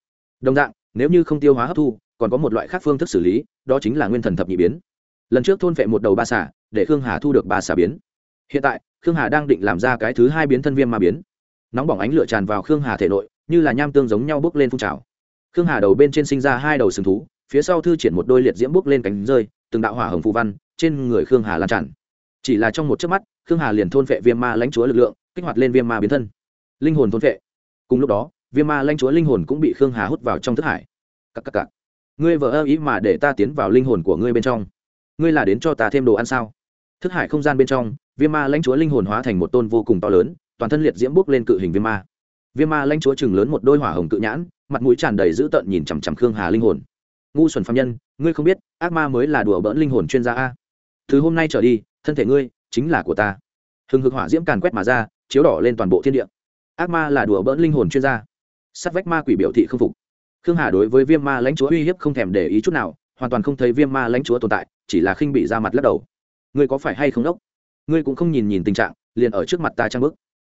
Đồng dạng nếu như không tiêu hóa hấp thu, còn có một loại khác phương thức xử lý, đó chính là nguyên thần thập nhị biến. Lần trước thôn vệ một đầu ba xả để khương hà thu được ba xả biến. Hiện tại, khương hà đang định làm ra cái thứ hai biến thân viêm ma biến. Nóng bỏng ánh lửa tràn vào khương hà thể nội, như là nham tương giống nhau bước lên phun trào. Khương hà đầu bên trên sinh ra hai đầu sừng thú, phía sau thư triển một đôi liệt diễm bước lên cánh rơi, từng đạo hỏa hồng phù văn, trên người khương hà lan tràn. Chỉ là trong một chớp mắt, khương hà liền thôn vệ viêm ma lãnh chúa lực lượng, kích hoạt lên viêm ma biến thân. Linh hồn thôn vệ. Cùng lúc đó viêm ma lãnh chúa linh hồn cũng bị khương hà hút vào trong thức hải. Cắc cắc cắc. ngươi vợ ơ ý mà để ta tiến vào linh hồn của ngươi bên trong. Ngươi là đến cho ta thêm đồ ăn sao? Thức hải không gian bên trong, viêm ma lãnh chúa linh hồn hóa thành một tôn vô cùng to lớn, toàn thân liệt diễm bốc lên cự hình viêm ma. Viêm ma lãnh chúa chừng lớn một đôi hỏa hồng cự nhãn, mặt mũi tràn đầy dữ tợn nhìn chằm chằm khương hà linh hồn. Ngu xuẩn phạm nhân, ngươi không biết, ác ma mới là đùa bỡn linh hồn chuyên gia a. Từ hôm nay trở đi, thân thể ngươi chính là của ta. Hừng hực hỏa diễm càn quét mà ra, chiếu đỏ lên toàn bộ thiên địa. Ác ma là đùa bỡn linh hồn chuyên gia sắt vách ma quỷ biểu thị không phục. Khương hà đối với viêm ma lãnh chúa uy hiếp không thèm để ý chút nào, hoàn toàn không thấy viêm ma lãnh chúa tồn tại, chỉ là khinh bị ra mặt lắc đầu. Ngươi có phải hay không đốc? Ngươi cũng không nhìn nhìn tình trạng, liền ở trước mặt ta trang bức.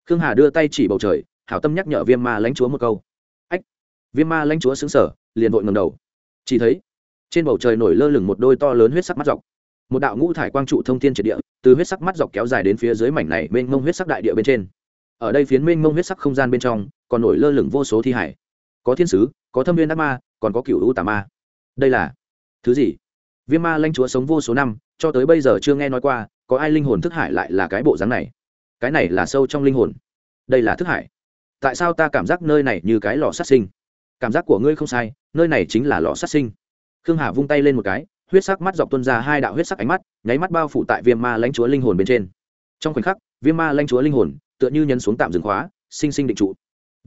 Khương hà đưa tay chỉ bầu trời, hảo tâm nhắc nhở viêm ma lãnh chúa một câu. Ách! Viêm ma lãnh chúa xứng sở liền vội ngầm đầu. Chỉ thấy, trên bầu trời nổi lơ lửng một đôi to lớn huyết sắc mắt dọc. Một đạo ngũ thải quang trụ thông thiên triệt địa, từ huyết sắc mắt dọc kéo dài đến phía dưới mảnh này mênh mông huyết sắc đại địa bên trên. Ở đây phiến mênh mông huyết sắc không gian bên trong còn nổi lơ lửng vô số thi hải có thiên sứ, có thâm viên ác ma, còn có cựu u tà ma. Đây là thứ gì? Viêm ma lanh chúa sống vô số năm, cho tới bây giờ chưa nghe nói qua, có ai linh hồn thức hải lại là cái bộ dáng này? Cái này là sâu trong linh hồn. Đây là thức hải. Tại sao ta cảm giác nơi này như cái lò sát sinh? Cảm giác của ngươi không sai, nơi này chính là lò sát sinh. Khương hà vung tay lên một cái, huyết sắc mắt dọc tuân ra hai đạo huyết sắc ánh mắt, nháy mắt bao phủ tại viêm ma lãnh chúa linh hồn bên trên. Trong khoảnh khắc, viêm ma lãnh chúa linh hồn tựa như nhấn xuống tạm dừng khóa, sinh sinh định trụ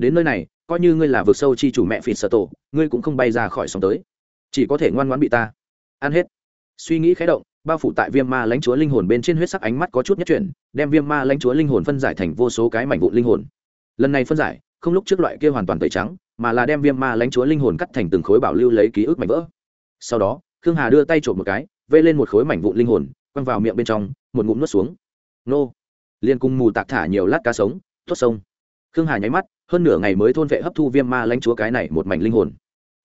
đến nơi này, coi như ngươi là vực sâu chi chủ mẹ phịt sợ tổ, ngươi cũng không bay ra khỏi sóng tới. Chỉ có thể ngoan ngoãn bị ta ăn hết. Suy nghĩ khé động, bao phủ tại viêm ma lãnh chúa linh hồn bên trên huyết sắc ánh mắt có chút nhất chuyển, đem viêm ma lãnh chúa linh hồn phân giải thành vô số cái mảnh vụn linh hồn. Lần này phân giải, không lúc trước loại kia hoàn toàn tẩy trắng, mà là đem viêm ma lãnh chúa linh hồn cắt thành từng khối bảo lưu lấy ký ức mảnh vỡ. Sau đó, khương hà đưa tay trộm một cái vây lên một khối mảnh vụn linh hồn, quăng vào miệng bên trong, một ngụm nuốt xuống. Nô! Liên cung mù tạc thả nhiều lát cá sống, tuốt sông. Khương hà nháy mắt hơn nửa ngày mới thôn vệ hấp thu viêm ma lãnh chúa cái này một mảnh linh hồn.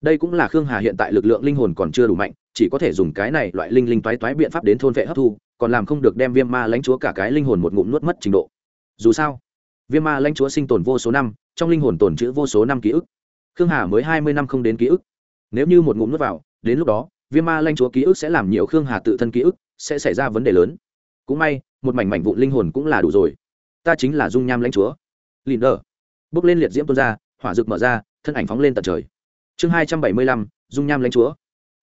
Đây cũng là khương hà hiện tại lực lượng linh hồn còn chưa đủ mạnh, chỉ có thể dùng cái này loại linh linh toái toái biện pháp đến thôn vệ hấp thu, còn làm không được đem viêm ma lãnh chúa cả cái linh hồn một ngụm nuốt mất trình độ. Dù sao, viêm ma lãnh chúa sinh tồn vô số năm, trong linh hồn tồn chữ vô số năm ký ức. Khương hà mới hai mươi năm không đến ký ức. Nếu như một ngụm nuốt vào, đến lúc đó, viêm ma lãnh chúa ký ức sẽ làm nhiều khương hà tự thân ký ức, sẽ xảy ra vấn đề lớn. Cũng may, một mảnh mảnh vụn linh hồn cũng là đủ rồi. Ta chính là dung nham lãnh chúa. Lìn đờ bước lên liệt diễm tuôn ra, hỏa rực mở ra, thân ảnh phóng lên tận trời. Chương hai trăm bảy mươi lăm, dung nham lãnh chúa.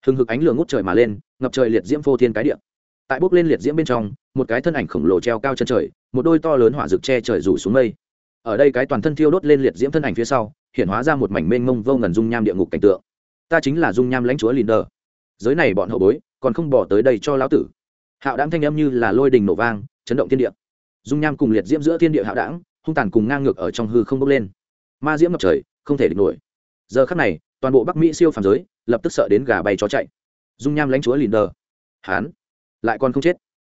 Hừng hực ánh lửa ngút trời mà lên, ngập trời liệt diễm phô thiên cái địa. Tại bước lên liệt diễm bên trong, một cái thân ảnh khổng lồ treo cao chân trời, một đôi to lớn hỏa rực che trời rủ xuống mây. Ở đây cái toàn thân thiêu đốt lên liệt diễm thân ảnh phía sau, hiện hóa ra một mảnh mênh mông vô ngần dung nham địa ngục cảnh tượng. Ta chính là dung nham lãnh chúa lìn đờ. Giới này bọn hậu bối, còn không bỏ tới đây cho lão tử. Hạo đáng thanh âm như là lôi đình nổ vang, chấn động thiên địa. Dung nham cùng liệt diễm giữa thiên địa hạo đảng hung tàn cùng ngang ngược ở trong hư không bốc lên. Ma diễm ngập trời, không thể địch nổi. Giờ khắc này, toàn bộ bắc mỹ siêu phàm giới lập tức sợ đến gà bay chó chạy. Dung nham lãnh chúa lìn đờ. Hán, lại còn không chết.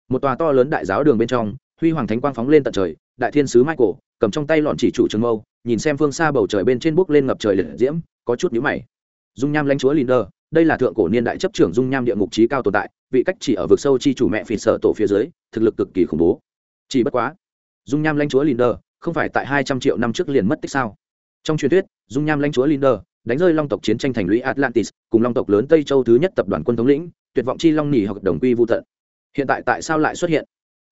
Một tòa to lớn đại giáo đường bên trong, huy hoàng thánh quang phóng lên tận trời, đại thiên sứ michael, cầm trong tay lọn chỉ chủ trường mâu, nhìn xem phương xa bầu trời bên trên bốc lên ngập trời liệt diễm, có chút nhũ mày. Dung nham lãnh chúa lìn đờ, đây là thượng cổ niên đại chấp trưởng dung nham địa ngục trí cao tồn tại, vị cách chỉ ở vực sâu chi chủ mẹ phì sợ tổ phía dưới, thực lực cực kỳ khủng bố. Chỉ bất quá, dung nham lãnh chúa linder không phải tại hai trăm triệu năm trước liền mất tích sao? Trong truyền thuyết, dung nham lãnh chúa linder đánh rơi long tộc chiến tranh thành lũy atlantis, cùng long tộc lớn tây châu thứ nhất tập đoàn quân thống lĩnh, tuyệt vọng chi long nỉ hoặc đồng quy vô tận. Hiện tại tại sao lại xuất hiện?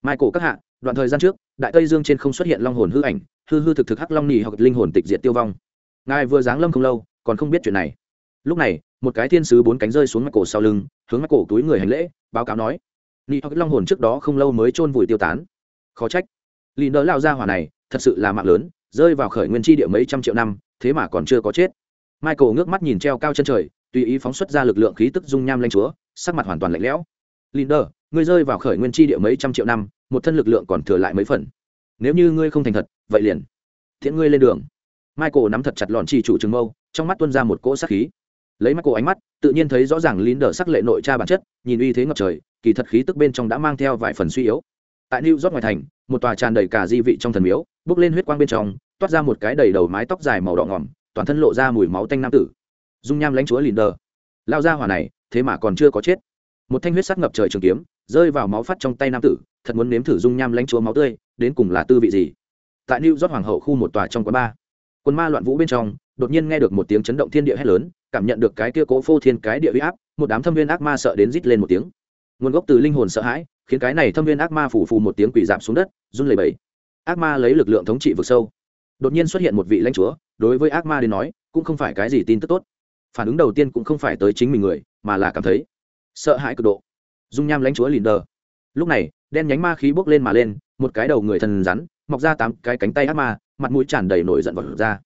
Michael các hạ, đoạn thời gian trước, đại tây dương trên không xuất hiện long hồn hư ảnh, hư hư thực thực hắc long nỉ hoặc linh hồn tịch diệt tiêu vong. Ngài vừa giáng lâm không lâu, còn không biết chuyện này. Lúc này, một cái thiên sứ bốn cánh rơi xuống mắt cổ sau lưng, hướng mắt cổ túi người hành lễ, báo cáo nói ni hoặc long hồn trước đó không lâu mới chôn vùi tiêu tán. Khó trách. Lì nỡ lao ra hỏa này thật sự là mạng lớn, rơi vào khởi nguyên tri địa mấy trăm triệu năm, thế mà còn chưa có chết. Michael ngước mắt nhìn treo cao chân trời, tùy ý phóng xuất ra lực lượng khí tức dung nham lanh chúa, sắc mặt hoàn toàn lạnh lẽo. Linder, ngươi rơi vào khởi nguyên tri địa mấy trăm triệu năm, một thân lực lượng còn thừa lại mấy phần. Nếu như ngươi không thành thật, vậy liền thiện ngươi lên đường. Michael nắm thật chặt lọn chỉ chủ trường mâu, trong mắt tuân ra một cỗ sát khí. Lấy mắt cổ ánh mắt, tự nhiên thấy rõ ràng linder sắc lệ nội tra bản chất, nhìn uy thế ngập trời, kỳ thật khí tức bên trong đã mang theo vài phần suy yếu. Tại new york ngoài thành, một tòa tràn đầy cả di vị trong thần miếu bước lên huyết quang bên trong, toát ra một cái đầy đầu mái tóc dài màu đỏ ngỏm, toàn thân lộ ra mùi máu tanh nam tử. Dung nham lãnh chúa linder lao ra hỏa này, thế mà còn chưa có chết. Một thanh huyết sắc ngập trời trường kiếm, rơi vào máu phát trong tay nam tử, thật muốn nếm thử dung nham lãnh chúa máu tươi, đến cùng là tư vị gì? Tại new york hoàng hậu khu một tòa trong quán bar quân ma loạn vũ bên trong, đột nhiên nghe được một tiếng chấn động thiên địa hét lớn, cảm nhận được cái kia cố phô thiên cái địa huy áp, một đám thâm viên ác ma sợ đến rít lên một tiếng. Nguồn gốc từ linh hồn sợ hãi, khiến cái này thâm viên ác ma phủ phù một tiếng quỷ giảm xuống đất, run lẩy bẩy ác ma lấy lực lượng thống trị vực sâu. Đột nhiên xuất hiện một vị lãnh chúa, đối với ác ma đến nói, cũng không phải cái gì tin tức tốt. Phản ứng đầu tiên cũng không phải tới chính mình người, mà là cảm thấy sợ hãi cực độ. Dung nham lãnh chúa lìn đờ. Lúc này, đen nhánh ma khí bốc lên mà lên, một cái đầu người thần rắn, mọc ra tám cái cánh tay ác ma, mặt mũi tràn đầy nổi giận vật ra.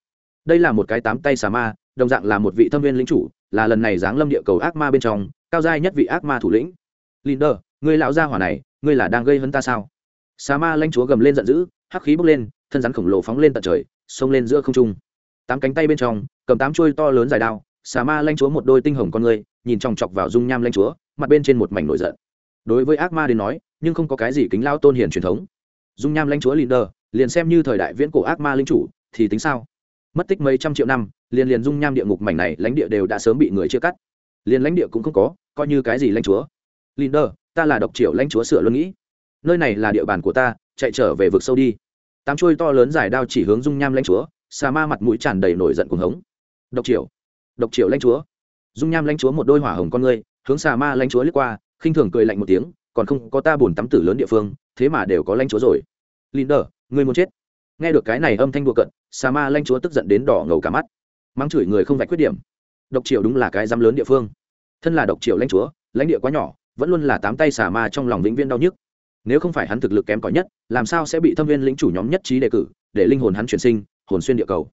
Đây là một cái tám tay xà ma, đồng dạng là một vị thâm viên lính chủ, là lần này giáng lâm địa cầu ác ma bên trong, cao giai nhất vị ác ma thủ lĩnh. Linder người lão gia hỏa này, ngươi là đang gây hấn ta sao? Xà ma lãnh chúa gầm lên giận dữ hắc khí bốc lên, thân rắn khổng lồ phóng lên tận trời, xông lên giữa không trung. Tám cánh tay bên trong, cầm tám chuôi to lớn dài đao, xà ma lanh chúa một đôi tinh hồng con người, nhìn chòng chọc vào dung nham lanh chúa, mặt bên trên một mảnh nổi giận. Đối với ác ma đến nói, nhưng không có cái gì kính lao tôn hiền truyền thống. Dung nham lanh chúa linder liền xem như thời đại viễn cổ ác ma linh chủ, thì tính sao? Mất tích mấy trăm triệu năm, liền liền dung nham địa ngục mảnh này lãnh địa đều đã sớm bị người chia cắt. Liền lãnh địa cũng không có, coi như cái gì lãnh chúa. Linder ta là độc triệu lãnh chúa sửa luôn nghĩ. Nơi này là địa bàn của ta chạy trở về vực sâu đi. Tám chuôi to lớn dài đao chỉ hướng dung nham lãnh chúa, xà ma mặt mũi tràn đầy nổi giận cuồng hống. Độc triệu độc triệu lãnh chúa. Dung nham lãnh chúa một đôi hỏa hồng con ngươi, hướng xà ma lãnh chúa lướt qua, khinh thường cười lạnh một tiếng, còn không có ta bùn tắm tử lớn địa phương, thế mà đều có lãnh chúa rồi. Linder ngươi muốn chết. Nghe được cái này âm thanh đùa cận xà ma lãnh chúa tức giận đến đỏ ngầu cả mắt. Mắng chửi người không vạch khuyết điểm. Độc triệu đúng là cái dám lớn địa phương. Thân là độc triệu lãnh chúa, lãnh địa quá nhỏ, vẫn luôn là tám tay xà ma trong lòng vĩnh viên đau nhức nếu không phải hắn thực lực kém cỏi nhất, làm sao sẽ bị thâm viên lĩnh chủ nhóm nhất trí đề cử, để linh hồn hắn chuyển sinh, hồn xuyên địa cầu?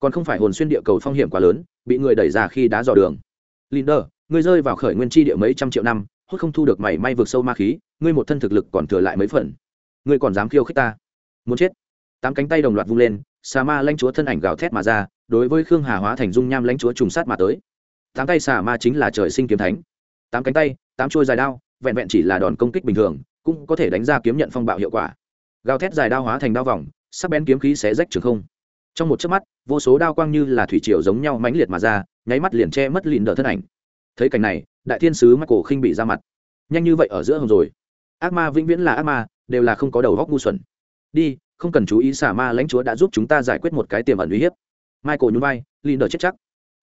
Còn không phải hồn xuyên địa cầu phong hiểm quá lớn, bị người đẩy ra khi đá dò đường. Linder, ngươi rơi vào khởi nguyên chi địa mấy trăm triệu năm hốt không thu được mảy may vượt sâu ma khí, ngươi một thân thực lực còn thừa lại mấy phần. Ngươi còn dám khiêu khích ta? Muốn chết. Tám cánh tay đồng loạt vung lên, xà ma lãnh chúa thân ảnh gào thét mà ra, đối với khương hà hóa thành dung nham lãnh chúa trùng sát mà tới. Tám tay xà ma chính là trời sinh kiếm thánh. Tám cánh tay, tám chuôi dài đao, vẹn vẹn chỉ là đòn công kích bình thường cũng có thể đánh ra kiếm nhận phong bạo hiệu quả. Gào thét dài đao hóa thành đao vòng, sắc bén kiếm khí xé rách trường không. Trong một chớp mắt, vô số đao quang như là thủy triều giống nhau mãnh liệt mà ra, nháy mắt liền che mất lìn đỡ thân ảnh. Thấy cảnh này, đại thiên sứ mắt cổ khinh bị ra mặt. Nhanh như vậy ở giữa hồng rồi. Ác ma vĩnh viễn là ác ma, đều là không có đầu góc ngu xuẩn. Đi, không cần chú ý xả ma lãnh chúa đã giúp chúng ta giải quyết một cái tiềm ẩn uy hiếp. Michael nhún vai lìn đỡ chết chắc.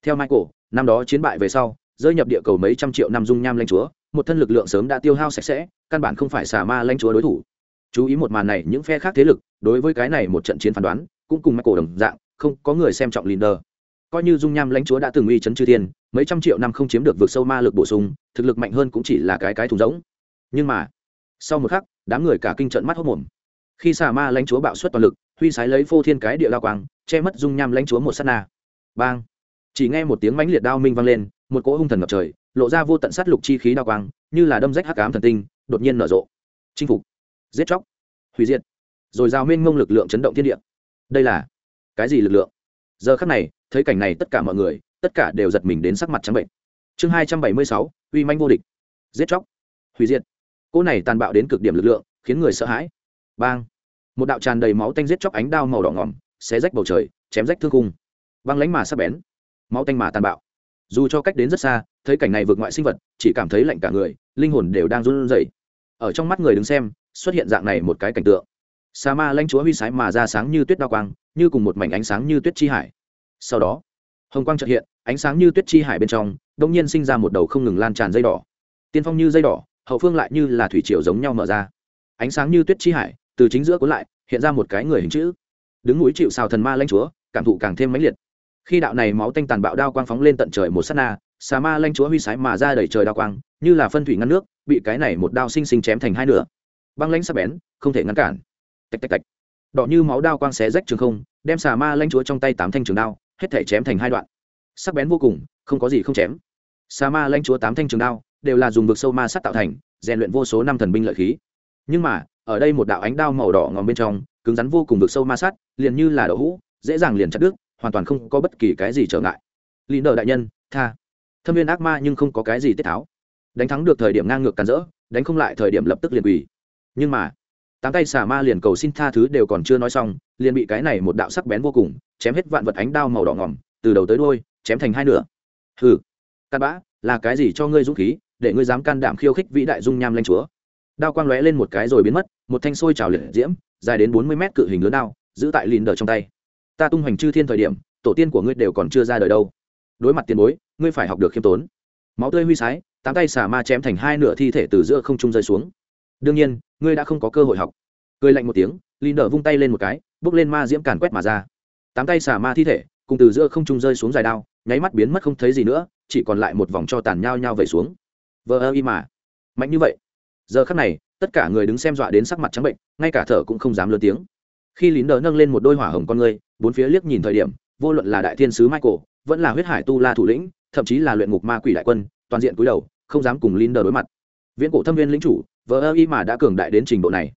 Theo michael, năm đó chiến bại về sau, rơi nhập địa cầu mấy trăm triệu năm dung nham lãnh chúa một thân lực lượng sớm đã tiêu hao sạch sẽ căn bản không phải xà ma lãnh chúa đối thủ chú ý một màn này những phe khác thế lực đối với cái này một trận chiến phán đoán cũng cùng mắc cổ đồng dạng không có người xem trọng Linder. Coi như dung nham lãnh chúa đã từng uy chấn chư thiên, mấy trăm triệu năm không chiếm được vượt sâu ma lực bổ sung, thực lực mạnh hơn cũng chỉ là cái cái thùng rỗng. Nhưng mà, sau một khắc, đám người cả kinh trận mắt hốt mồm. Khi xà ma lãnh chúa bạo suất toàn lực, huy sái lấy phô thiên cái địa lao quang, che mất dung nham lãnh chúa một sát na. Bang! Chỉ nghe một tiếng mãnh liệt đao minh vang lên, một cỗ hung thần ngập trời, lộ ra vô tận sát lục chi khí đao quang, như là đâm rách hắc ám thần tinh, đột nhiên nở rộ. Chinh phục, giết chóc, hủy diệt, rồi giao mênh ngông lực lượng chấn động thiên địa. Đây là cái gì lực lượng? Giờ khắc này thấy cảnh này tất cả mọi người tất cả đều giật mình đến sắc mặt trắng bệnh. Chương hai trăm bảy mươi sáu uy manh vô địch. Giết chóc. Hủy diệt. Cỗ này tàn bạo đến cực điểm lực lượng khiến người sợ hãi. Bang. Một đạo tràn đầy máu tanh giết chóc ánh đao màu đỏ ngỏm xé rách bầu trời chém rách thương cung băng lánh mà sắp bén. Máu tanh mà tàn bạo dù cho cách đến rất xa, thấy cảnh này vượt ngoại sinh vật, chỉ cảm thấy lạnh cả người, linh hồn đều đang run rẩy. Ở trong mắt người đứng xem, xuất hiện dạng này một cái cảnh tượng. Sa ma lanh chúa huy sái mà ra sáng như tuyết đa quang, như cùng một mảnh ánh sáng như tuyết chi hải. Sau đó, hồng quang trợ hiện, ánh sáng như tuyết chi hải bên trong đông nhiên sinh ra một đầu không ngừng lan tràn dây đỏ. Tiên phong như dây đỏ, hậu phương lại như là thủy triều giống nhau mở ra. Ánh sáng như tuyết chi hải, từ chính giữa cuốn lại, hiện ra một cái người hình chữ. Đứng núi chịu xào thần ma lanh chúa, cảm thụ càng thêm mãnh liệt khi đạo này máu tanh tàn bạo đao quang phóng lên tận trời một sát na, xà ma lanh chúa huy sái mà ra đẩy trời đao quang, như là phân thủy ngăn nước, bị cái này một đao xinh xinh chém thành hai nửa. Băng lãnh sắc bén, không thể ngăn cản. Tạch tạch tạch. Đỏ như máu đao quang xé rách trường không, đem xà ma lanh chúa trong tay tám thanh trường đao, hết thể chém thành hai đoạn. Sắc bén vô cùng, không có gì không chém. Xà ma lanh chúa tám thanh trường đao, đều là dùng vực sâu ma sắt tạo thành, rèn luyện vô số năm thần binh lợi khí. Nhưng mà, ở đây một đạo ánh đao màu đỏ ngòm bên trong, cứng rắn vô cùng vực sâu ma sắt liền như là đậu hũ, dễ dàng liền chặt đứt hoàn toàn không có bất kỳ cái gì trở ngại. Lý nợ đại nhân, tha. Thâm viên ác ma nhưng không có cái gì tiết tháo. Đánh thắng được thời điểm ngang ngược càn rỡ, đánh không lại thời điểm lập tức liền quỳ. Nhưng mà, tám tay xà ma liền cầu xin tha thứ đều còn chưa nói xong, liền bị cái này một đạo sắc bén vô cùng, chém hết vạn vật ánh đao màu đỏ ngỏm từ đầu tới đôi chém thành hai nửa. Hừ cắt bã, là cái gì cho ngươi dũng khí, để ngươi dám can đảm khiêu khích vĩ đại dung nham lanh chúa? Đao quang lóe lên một cái rồi biến mất, một thanh sôi trào liệt diễm, dài đến bốn mươi mét cự hình lớn đao, giữ tại lìn đờ trong tay ta tung hoành chư thiên thời điểm, tổ tiên của ngươi đều còn chưa ra đời đâu. Đối mặt tiền bối, ngươi phải học được khiêm tốn. Máu tươi huy sái, tám tay xà ma chém thành hai nửa thi thể từ giữa không trung rơi xuống. Đương nhiên, ngươi đã không có cơ hội học. Cười lạnh một tiếng lìn nở vung tay lên một cái, bước lên ma diễm càn quét mà ra. Tám tay xà ma thi thể, cùng từ giữa không trung rơi xuống dài đao, nháy mắt biến mất không thấy gì nữa, chỉ còn lại một vòng cho tàn nhao nhao về xuống. Vờ ơ y mà. Mạnh như vậy. Giờ khắc này, tất cả người đứng xem dọa đến sắc mặt trắng bệnh, ngay cả thở cũng không dám lớn tiếng. Khi lín đờ nâng lên một đôi hỏa hồng con người bốn phía liếc nhìn thời điểm, vô luận là đại thiên sứ michael, vẫn là huyết hải tu la thủ lĩnh, thậm chí là luyện ngục ma quỷ đại quân, toàn diện cúi đầu, không dám cùng linder đối mặt. Viễn cổ thâm viên lĩnh chủ, vờ ơ y mà đã cường đại đến trình độ này.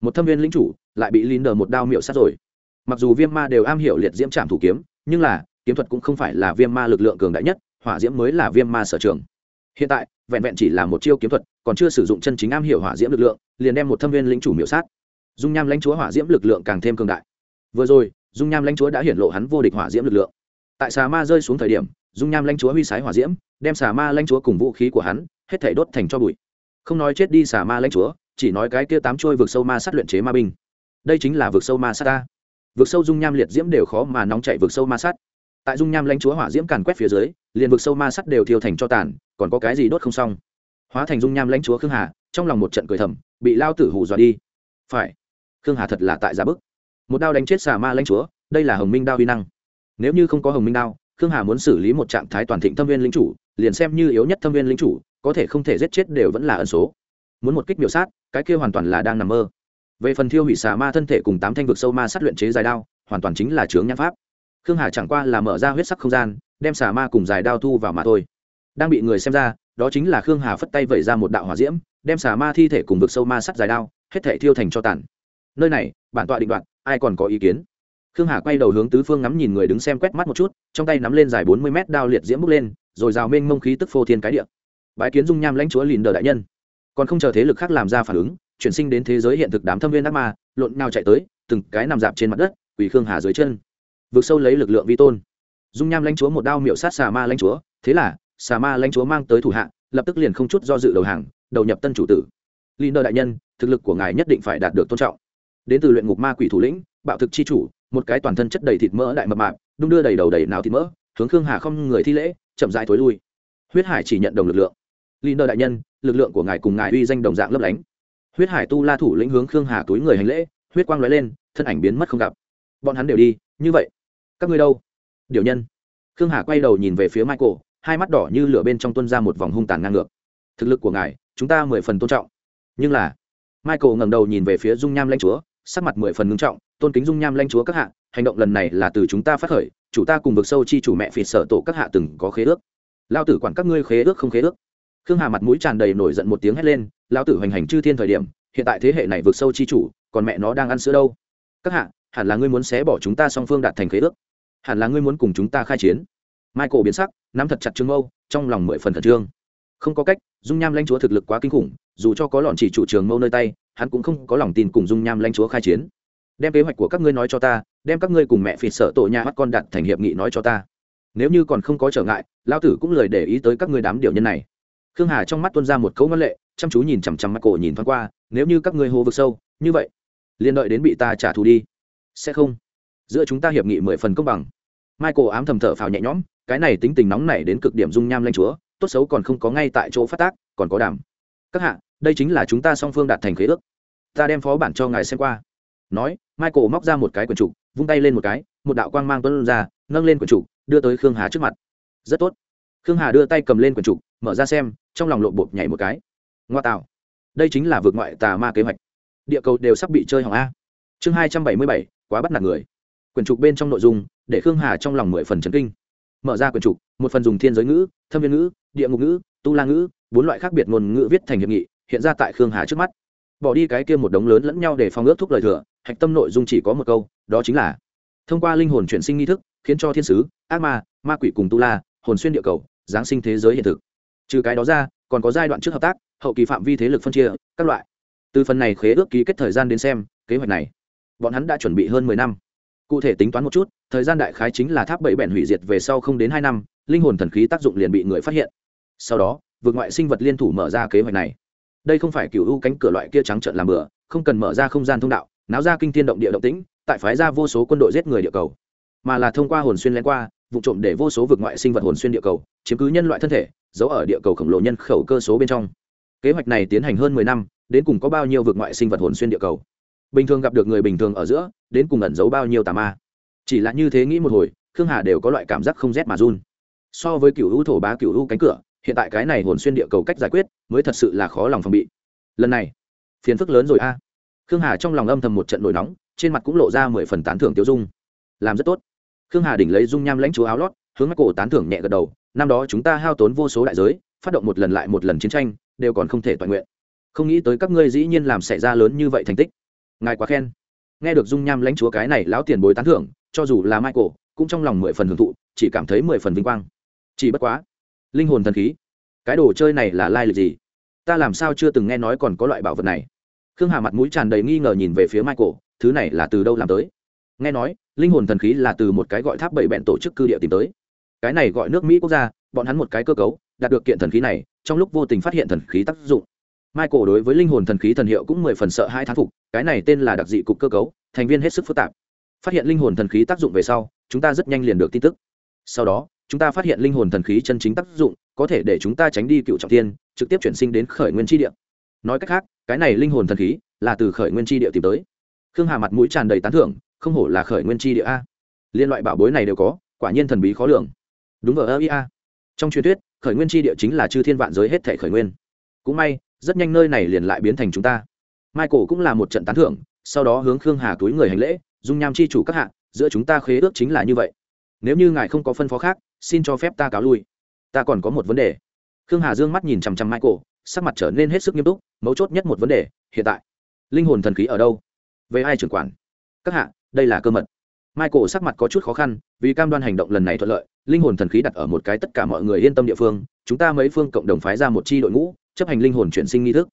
Một thâm viên lĩnh chủ, lại bị linder một đao miệu sát rồi. Mặc dù viêm ma đều am hiểu liệt diễm trảm thủ kiếm, nhưng là, kiếm thuật cũng không phải là viêm ma lực lượng cường đại nhất, hỏa diễm mới là viêm ma sở trường. Hiện tại, vẹn vẹn chỉ là một chiêu kiếm thuật, còn chưa sử dụng chân chính am hiểu hỏa diễm lực lượng, liền đem một thâm viên lĩnh chủ miểu sát. Dung nham lãnh chúa hỏa diễm lực lượng càng thêm cường đại. Vừa rồi dung nham lãnh chúa đã hiển lộ hắn vô địch hỏa diễm lực lượng. Tại xà ma rơi xuống thời điểm, dung nham lãnh chúa huy sái hỏa diễm, đem xà ma lãnh chúa cùng vũ khí của hắn hết thể đốt thành cho bụi. Không nói chết đi xà ma lãnh chúa, chỉ nói cái kia tám trôi vực sâu ma sát luyện chế ma binh. Đây chính là vực sâu ma sát ta. Vực sâu dung nham liệt diễm đều khó mà nóng chạy vực sâu ma sát. Tại dung nham lãnh chúa hỏa diễm càn quét phía dưới, liền vực sâu ma sắt đều thiêu thành cho tàn, còn có cái gì đốt không xong. Hóa thành dung nham lãnh chúa khương hà, trong lòng một trận cười thầm, bị lao tử hù dọa đi. Phải, khương hà thật là tại giá bức một đao đánh chết xà ma lãnh chúa, đây là hồng minh đao vi năng. Nếu như không có hồng minh đao, khương hà muốn xử lý một trạng thái toàn thịnh thâm viên lính chủ, liền xem như yếu nhất thâm viên lính chủ, có thể không thể giết chết đều vẫn là ẩn số. Muốn một kích biểu sát, cái kia hoàn toàn là đang nằm mơ. Về phần thiêu hủy xà ma thân thể cùng tám thanh vực sâu ma sát luyện chế dài đao, hoàn toàn chính là chướng nhãn pháp. Khương hà chẳng qua là mở ra huyết sắc không gian, đem xà ma cùng dài đao thu vào mà thôi. Đang bị người xem ra, đó chính là khương hà phất tay vẩy ra một đạo hỏa diễm, đem xà ma thi thể cùng vực sâu ma sắt dài đao, hết thể thiêu thành cho tàn. Nơi này, bản tọa định đoạn ai còn có ý kiến? Khương hà quay đầu hướng tứ phương ngắm nhìn người đứng xem quét mắt một chút, trong tay nắm lên dài bốn mươi mét đao liệt diễm bước lên, rồi rào mênh mông khí tức phô thiên cái địa. Bái kiến dung nham lãnh chúa lìn đờ đại nhân. Còn không chờ thế lực khác làm ra phản ứng, chuyển sinh đến thế giới hiện thực đám thâm viên ác ma, lộn nào chạy tới, từng cái nằm dạp trên mặt đất, quỳ khương hà dưới chân. Vượt sâu lấy lực lượng vi tôn. Dung nham lãnh chúa một đao miệu sát xà ma lãnh chúa, thế là, xà ma lãnh chúa mang tới thủ hạ, lập tức liền không chút do dự đầu hàng, đầu nhập tân chủ tử. Lìn đờ đại nhân, thực lực của ngài nhất định phải đạt được tôn trọng đến từ luyện ngục ma quỷ thủ lĩnh, bạo thực chi chủ, một cái toàn thân chất đầy thịt mỡ đại mập mạp, đung đưa đầy đầu đầy nào thịt mỡ, hướng khương hà không người thi lễ, chậm dãi thối lui. Huyết hải chỉ nhận đồng lực lượng. Lý nơ đại nhân, lực lượng của ngài cùng ngài uy danh đồng dạng lấp lánh. Huyết hải tu la thủ lĩnh hướng khương hà túi người hành lễ, huyết quang lóe lên, thân ảnh biến mất không gặp. Bọn hắn đều đi, như vậy. Các ngươi đâu? Điều nhân. Khương hà quay đầu nhìn về phía michael, hai mắt đỏ như lửa bên trong tuân ra một vòng hung tàn ngang ngược. Thực lực của ngài, chúng ta mười phần tôn trọng. Nhưng là, michael ngẩng đầu nhìn về phía dung nham lanh chúa sắc mặt mười phần ngưng trọng, tôn kính dung nham lanh chúa các hạ, hành động lần này là từ chúng ta phát khởi, chủ ta cùng vực sâu chi chủ mẹ phỉ sở tổ các hạ từng có khế ước. Lao tử quản các ngươi khế ước không khế ước. Khương hà mặt mũi tràn đầy nổi giận một tiếng hét lên, lao tử hoành hành chư thiên thời điểm, hiện tại thế hệ này vực sâu chi chủ, còn mẹ nó đang ăn sữa đâu? Các hạ, hẳn là ngươi muốn xé bỏ chúng ta song phương đạt thành khế ước. Hẳn là ngươi muốn cùng chúng ta khai chiến. Michael biến sắc, nắm thật chặt trương mâu, trong lòng mười phần khẩn trương. Không có cách, dung nham lanh chúa thực lực quá kinh khủng, dù cho có lọn chỉ chủ trường mâu nơi tay hắn cũng không có lòng tin cùng dung nham lãnh chúa khai chiến. Đem kế hoạch của các ngươi nói cho ta, đem các ngươi cùng mẹ phịt sợ tổ nhà mắt con đặt thành hiệp nghị nói cho ta. Nếu như còn không có trở ngại lao tử cũng lời để ý tới các ngươi đám điều nhân này. Khương hà trong mắt tuân ra một cấu ngân lệ, chăm chú nhìn chằm chằm mắt cổ nhìn thoáng qua, nếu như các ngươi hô vực sâu, như vậy, liền đợi đến bị ta trả thù đi. Sẽ không. Giữa chúng ta hiệp nghị mười phần công bằng. Michael ám thầm thở phào nhẹ nhõm, cái này tính tình nóng nảy đến cực điểm dung nham lanh chúa, tốt xấu còn không có ngay tại chỗ phát tác, còn có đảm. Các hạ đây chính là chúng ta song phương đạt thành khế ước. Ta đem phó bản cho ngài xem qua. Nói, michael móc ra một cái quần trục, vung tay lên một cái, một đạo quang mang tuân ra, nâng lên quần trục, đưa tới khương hà trước mặt. Rất tốt. Khương hà đưa tay cầm lên quần trục, mở ra xem, trong lòng lộn bột nhảy một cái. Ngoa tạo. Đây chính là vượt ngoại tà ma kế hoạch. Địa cầu đều sắp bị chơi hỏng a. Chương hai trăm bảy mươi bảy, quá bắt nạt người. Quyển trục bên trong nội dung, để khương hà trong lòng mười phần trấn kinh. Mở ra quyển trục, một phần dùng thiên giới ngữ, thâm viên ngữ, địa ngục ngữ, tu la ngữ, bốn loại khác biệt ngôn ngữ viết thành hiệp nghị hiện ra tại khương hà trước mắt. Bỏ đi cái kia một đống lớn lẫn nhau để phong ước thúc lời thừa, hạch tâm nội dung chỉ có một câu, đó chính là thông qua linh hồn chuyển sinh nghi thức, khiến cho thiên sứ, ác ma ma quỷ cùng tu la, hồn xuyên địa cầu, giáng sinh thế giới hiện thực. Trừ cái đó ra, còn có giai đoạn trước hợp tác, hậu kỳ phạm vi thế lực phân chia, các loại. Từ phần này khế ước ký kết thời gian đến xem, kế hoạch này, bọn hắn đã chuẩn bị hơn mười năm. Cụ thể tính toán một chút, thời gian đại khái chính là tháp bảy bẹn hủy diệt về sau không đến hai năm, linh hồn thần khí tác dụng liền bị người phát hiện. Sau đó vượt ngoại sinh vật liên thủ mở ra kế hoạch này đây không phải cựu u cánh cửa loại kia trắng trợn làm bừa, không cần mở ra không gian thông đạo, náo ra kinh thiên động địa động tĩnh, tại phái ra vô số quân đội giết người địa cầu. Mà là thông qua hồn xuyên lén qua, vụ trộm để vô số vực ngoại sinh vật hồn xuyên địa cầu, chiếm cứ nhân loại thân thể, giấu ở địa cầu khổng lồ nhân khẩu cơ số bên trong. Kế hoạch này tiến hành hơn mười năm, đến cùng có bao nhiêu vực ngoại sinh vật hồn xuyên địa cầu? Bình thường gặp được người bình thường ở giữa, đến cùng ẩn giấu bao nhiêu tà ma? Chỉ là như thế nghĩ một hồi, khương hà đều có loại cảm giác không rét mà run. So với cựu u thổ bá cựu u cánh cửa, hiện tại cái này hồn xuyên địa cầu cách giải quyết mới thật sự là khó lòng phòng bị. Lần này, phiền phức lớn rồi a. Khương hà trong lòng âm thầm một trận nổi nóng, trên mặt cũng lộ ra mười phần tán thưởng tiêu dung. Làm rất tốt. Khương hà đỉnh lấy dung nham lãnh chúa áo lót, hướng mắt cổ tán thưởng nhẹ gật đầu, năm đó chúng ta hao tốn vô số đại giới, phát động một lần lại một lần chiến tranh, đều còn không thể toàn nguyện. Không nghĩ tới các ngươi dĩ nhiên làm xảy ra lớn như vậy thành tích. Ngài quá khen. Nghe được dung nham lãnh chúa cái này lão tiền bối tán thưởng, cho dù là michael, cũng trong lòng mười phần hưởng thụ, chỉ cảm thấy mười phần vinh quang. Chỉ bất quá, linh hồn thần khí cái đồ chơi này là lai lịch gì? Ta làm sao chưa từng nghe nói còn có loại bảo vật này. Khương hà mặt mũi tràn đầy nghi ngờ nhìn về phía michael, thứ này là từ đâu làm tới? Nghe nói, linh hồn thần khí là từ một cái gọi tháp bảy bẹn tổ chức cư địa tìm tới. Cái này gọi nước mỹ quốc gia, bọn hắn một cái cơ cấu, đạt được kiện thần khí này, trong lúc vô tình phát hiện thần khí tác dụng. Michael đối với linh hồn thần khí thần hiệu cũng mười phần sợ hai thán phục, cái này tên là đặc dị cục cơ cấu, thành viên hết sức phức tạp. Phát hiện linh hồn thần khí tác dụng về sau, chúng ta rất nhanh liền được tin tức. Sau đó, chúng ta phát hiện linh hồn thần khí chân chính tác dụng có thể để chúng ta tránh đi cựu trọng thiên, trực tiếp chuyển sinh đến khởi nguyên tri địa. Nói cách khác, cái này linh hồn thần khí là từ khởi nguyên tri địa tìm tới. Khương hà mặt mũi tràn đầy tán thưởng, không hổ là khởi nguyên tri địa a. Liên loại bảo bối này đều có, quả nhiên thần bí khó lường. Đúng ở ơ ia trong truyền thuyết, khởi nguyên tri địa chính là chư thiên vạn giới hết thể khởi nguyên. Cũng may, rất nhanh nơi này liền lại biến thành chúng ta. Michael cũng là một trận tán thưởng, sau đó hướng khương hà túi người hành lễ, dung nham chi chủ các hạ, giữa chúng ta khế ước chính là như vậy. Nếu như ngài không có phân phó khác, xin cho phép ta cáo lui ta còn có một vấn đề. Khương hà dương mắt nhìn chằm chằm michael, sắc mặt trở nên hết sức nghiêm túc, mấu chốt nhất một vấn đề, hiện tại, linh hồn thần khí ở đâu? Về ai trưởng quản? Các hạ, đây là cơ mật. Michael sắc mặt có chút khó khăn, vì cam đoan hành động lần này thuận lợi, linh hồn thần khí đặt ở một cái tất cả mọi người yên tâm địa phương, chúng ta mấy phương cộng đồng phái ra một chi đội ngũ, chấp hành linh hồn chuyển sinh nghi thức.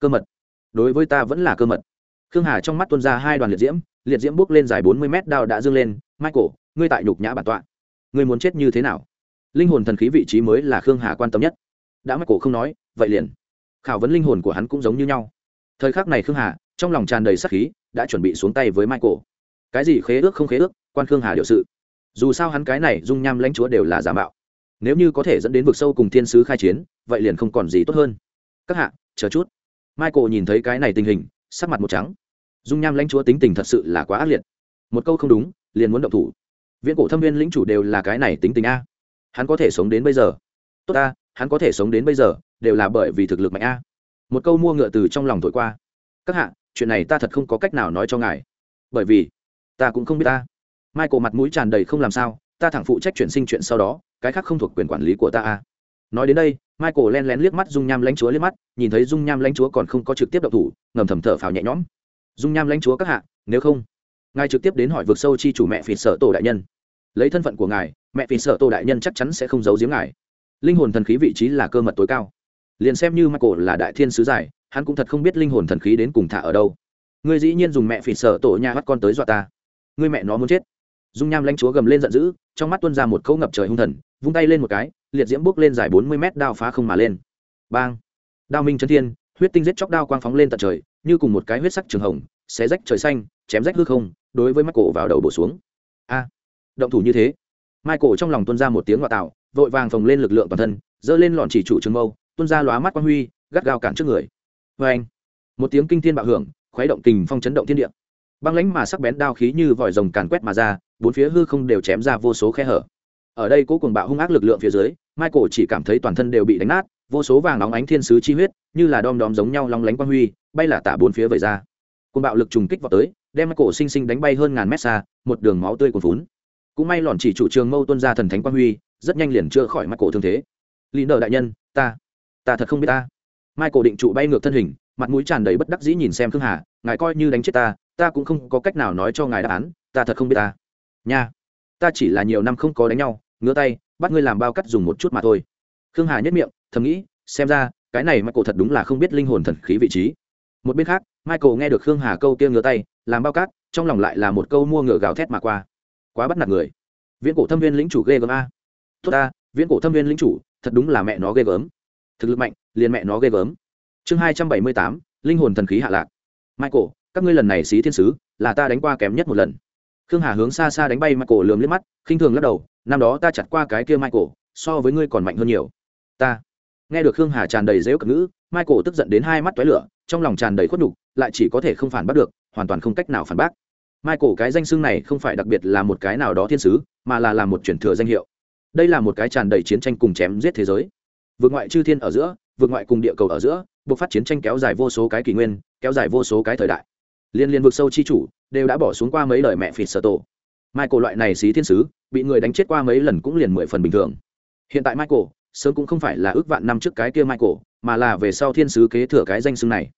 Cơ mật. Đối với ta vẫn là cơ mật. Khương hà trong mắt tuân ra hai đoàn liệt diễm liệt diễm bước lên dài bốn mươi mét đao đã dâng lên. Michael, ngươi tại nhục nhã bản tọa. Ngươi muốn chết như thế nào? Linh hồn thần khí vị trí mới là khương hà quan tâm nhất. Đã michael không nói, vậy liền. Khảo vấn linh hồn của hắn cũng giống như nhau. Thời khắc này khương hà, trong lòng tràn đầy sắc khí, đã chuẩn bị xuống tay với michael cái gì khế ước không khế ước, quan khương hà điều sự. Dù sao hắn cái này dung nham lãnh chúa đều là giả mạo. Nếu như có thể dẫn đến vực sâu cùng thiên sứ khai chiến, vậy liền không còn gì tốt hơn. Các hạ, chờ chút. Michael nhìn thấy cái này tình hình, sắc mặt một trắng. Dung nham lãnh chúa tính tình thật sự là quá ác liệt. Một câu không đúng, liền muốn động thủ. Viễn cổ thâm viên lĩnh chủ đều là cái này tính tình a hắn có thể sống đến bây giờ. Tốt ta, hắn có thể sống đến bây giờ, đều là bởi vì thực lực mạnh a. Một câu mua ngựa từ trong lòng thổi qua. Các hạ, chuyện này ta thật không có cách nào nói cho ngài. Bởi vì, ta cũng không biết ta. Michael mặt mũi tràn đầy không làm sao, ta thẳng phụ trách chuyển sinh chuyện sau đó, cái khác không thuộc quyền quản lý của ta a. Nói đến đây, michael len lén liếc mắt dung nham lãnh chúa liếc mắt, nhìn thấy dung nham lãnh chúa còn không có trực tiếp đậu thủ, ngầm thầm thở phào nhẹ nhõm. Dung nham lãnh chúa các hạ, nếu không, ngài trực tiếp đến hỏi vực sâu chi chủ mẹ phỉ sợ tổ đại nhân. Lấy thân phận của ngài mẹ phỉ sợ tổ đại nhân chắc chắn sẽ không giấu giếm ngài. Linh hồn thần khí vị trí là cơ mật tối cao. Liền xem như michael là đại thiên sứ giải, hắn cũng thật không biết linh hồn thần khí đến cùng thả ở đâu. Ngươi dĩ nhiên dùng mẹ phỉ sợ tổ nhà bắt con tới dọa ta. Ngươi mẹ nó muốn chết. Dung nham lãnh chúa gầm lên giận dữ, trong mắt tuôn ra một câu ngập trời hung thần, vung tay lên một cái, liệt diễm bước lên dài bốn mươi mét đao phá không mà lên. Bang! Đao minh chân thiên, huyết tinh giết chóc đao quang phóng lên tận trời, như cùng một cái huyết sắc trường hồng, xé rách trời xanh, chém rách hư không, đối với michael vào đầu bổ xuống. A! Động thủ như thế michael trong lòng tuôn ra một tiếng ngoại tạo, vội vàng phồng lên lực lượng toàn thân, giơ lên lọn chỉ chủ trường mâu, tuôn ra lóa mắt quang huy, gắt gao cản trước người. Vê anh, một tiếng kinh thiên bạo hưởng, khuấy động kình phong chấn động thiên địa. Băng lãnh mà sắc bén đao khí như vòi rồng càn quét mà ra, bốn phía hư không đều chém ra vô số khe hở. Ở đây cố cùng bạo hung ác lực lượng phía dưới, michael chỉ cảm thấy toàn thân đều bị đánh nát, vô số vàng nóng ánh thiên sứ chi huyết, như là đom đóm giống nhau long lánh quang huy, bay là tả bốn phía vẩy ra. Cùng bạo lực trùng kích vào tới, đem michael sinh sinh đánh bay hơn ngàn mét xa, một đường máu tươi cuồn phún cũng may lòn chỉ chủ trường mâu tuân ra thần thánh quang huy, rất nhanh liền chữa khỏi michael thương thế. Lý nợ đại nhân, ta ta thật không biết ta. Mai cổ định trụ bay ngược thân hình, mặt mũi tràn đầy bất đắc dĩ nhìn xem khương hà, ngài coi như đánh chết ta ta cũng không có cách nào nói cho ngài đáp án, ta thật không biết ta. Nha, ta chỉ là nhiều năm không có đánh nhau, ngứa tay, bắt ngươi làm bao cắt dùng một chút mà thôi. Khương hà nhất miệng, thầm nghĩ, xem ra, cái này michael thật đúng là không biết linh hồn thần khí vị trí. Một bên khác, michael nghe được khương hà câu kia ngứa tay, làm bao cát trong lòng lại là một câu mua ngựa gào thét mà qua quá bắt nạt người. Viễn cổ thâm viên lĩnh chủ ghê gớm a. Tốt ta, viễn cổ thâm viên lĩnh chủ, thật đúng là mẹ nó ghê gớm. Thực lực mạnh, liền mẹ nó ghê gớm. Chương hai trăm bảy mươi tám, linh hồn thần khí hạ lạc. Michael, các ngươi lần này xí thiên sứ, là ta đánh qua kém nhất một lần. Khương hà hướng xa xa đánh bay michael lườm liếc mắt, khinh thường lắc đầu, năm đó ta chặt qua cái kia michael, so với ngươi còn mạnh hơn nhiều. Ta. Nghe được khương hà tràn đầy dễu cận ngữ, michael tức giận đến hai mắt toái lửa, trong lòng tràn đầy khuất nhục, lại chỉ có thể không phản bác được, hoàn toàn không cách nào phản bác michael, cái danh xưng này không phải đặc biệt là một cái nào đó thiên sứ, mà là làm một chuyển thừa danh hiệu. Đây là một cái tràn đầy chiến tranh cùng chém giết thế giới. Vượt ngoại chư thiên ở giữa vượt ngoại cùng địa cầu ở giữa buộc phát chiến tranh kéo dài vô số cái kỷ nguyên, kéo dài vô số cái thời đại. Liên liên vực sâu chi chủ đều đã bỏ xuống qua mấy lời mẹ phỉ sở tổ. Michael loại này xí thiên sứ, bị người đánh chết qua mấy lần cũng liền mười phần bình thường. Hiện tại michael, sớm cũng không phải là ước vạn năm trước cái kia michael, mà là về sau thiên sứ kế thừa cái danh xưng này.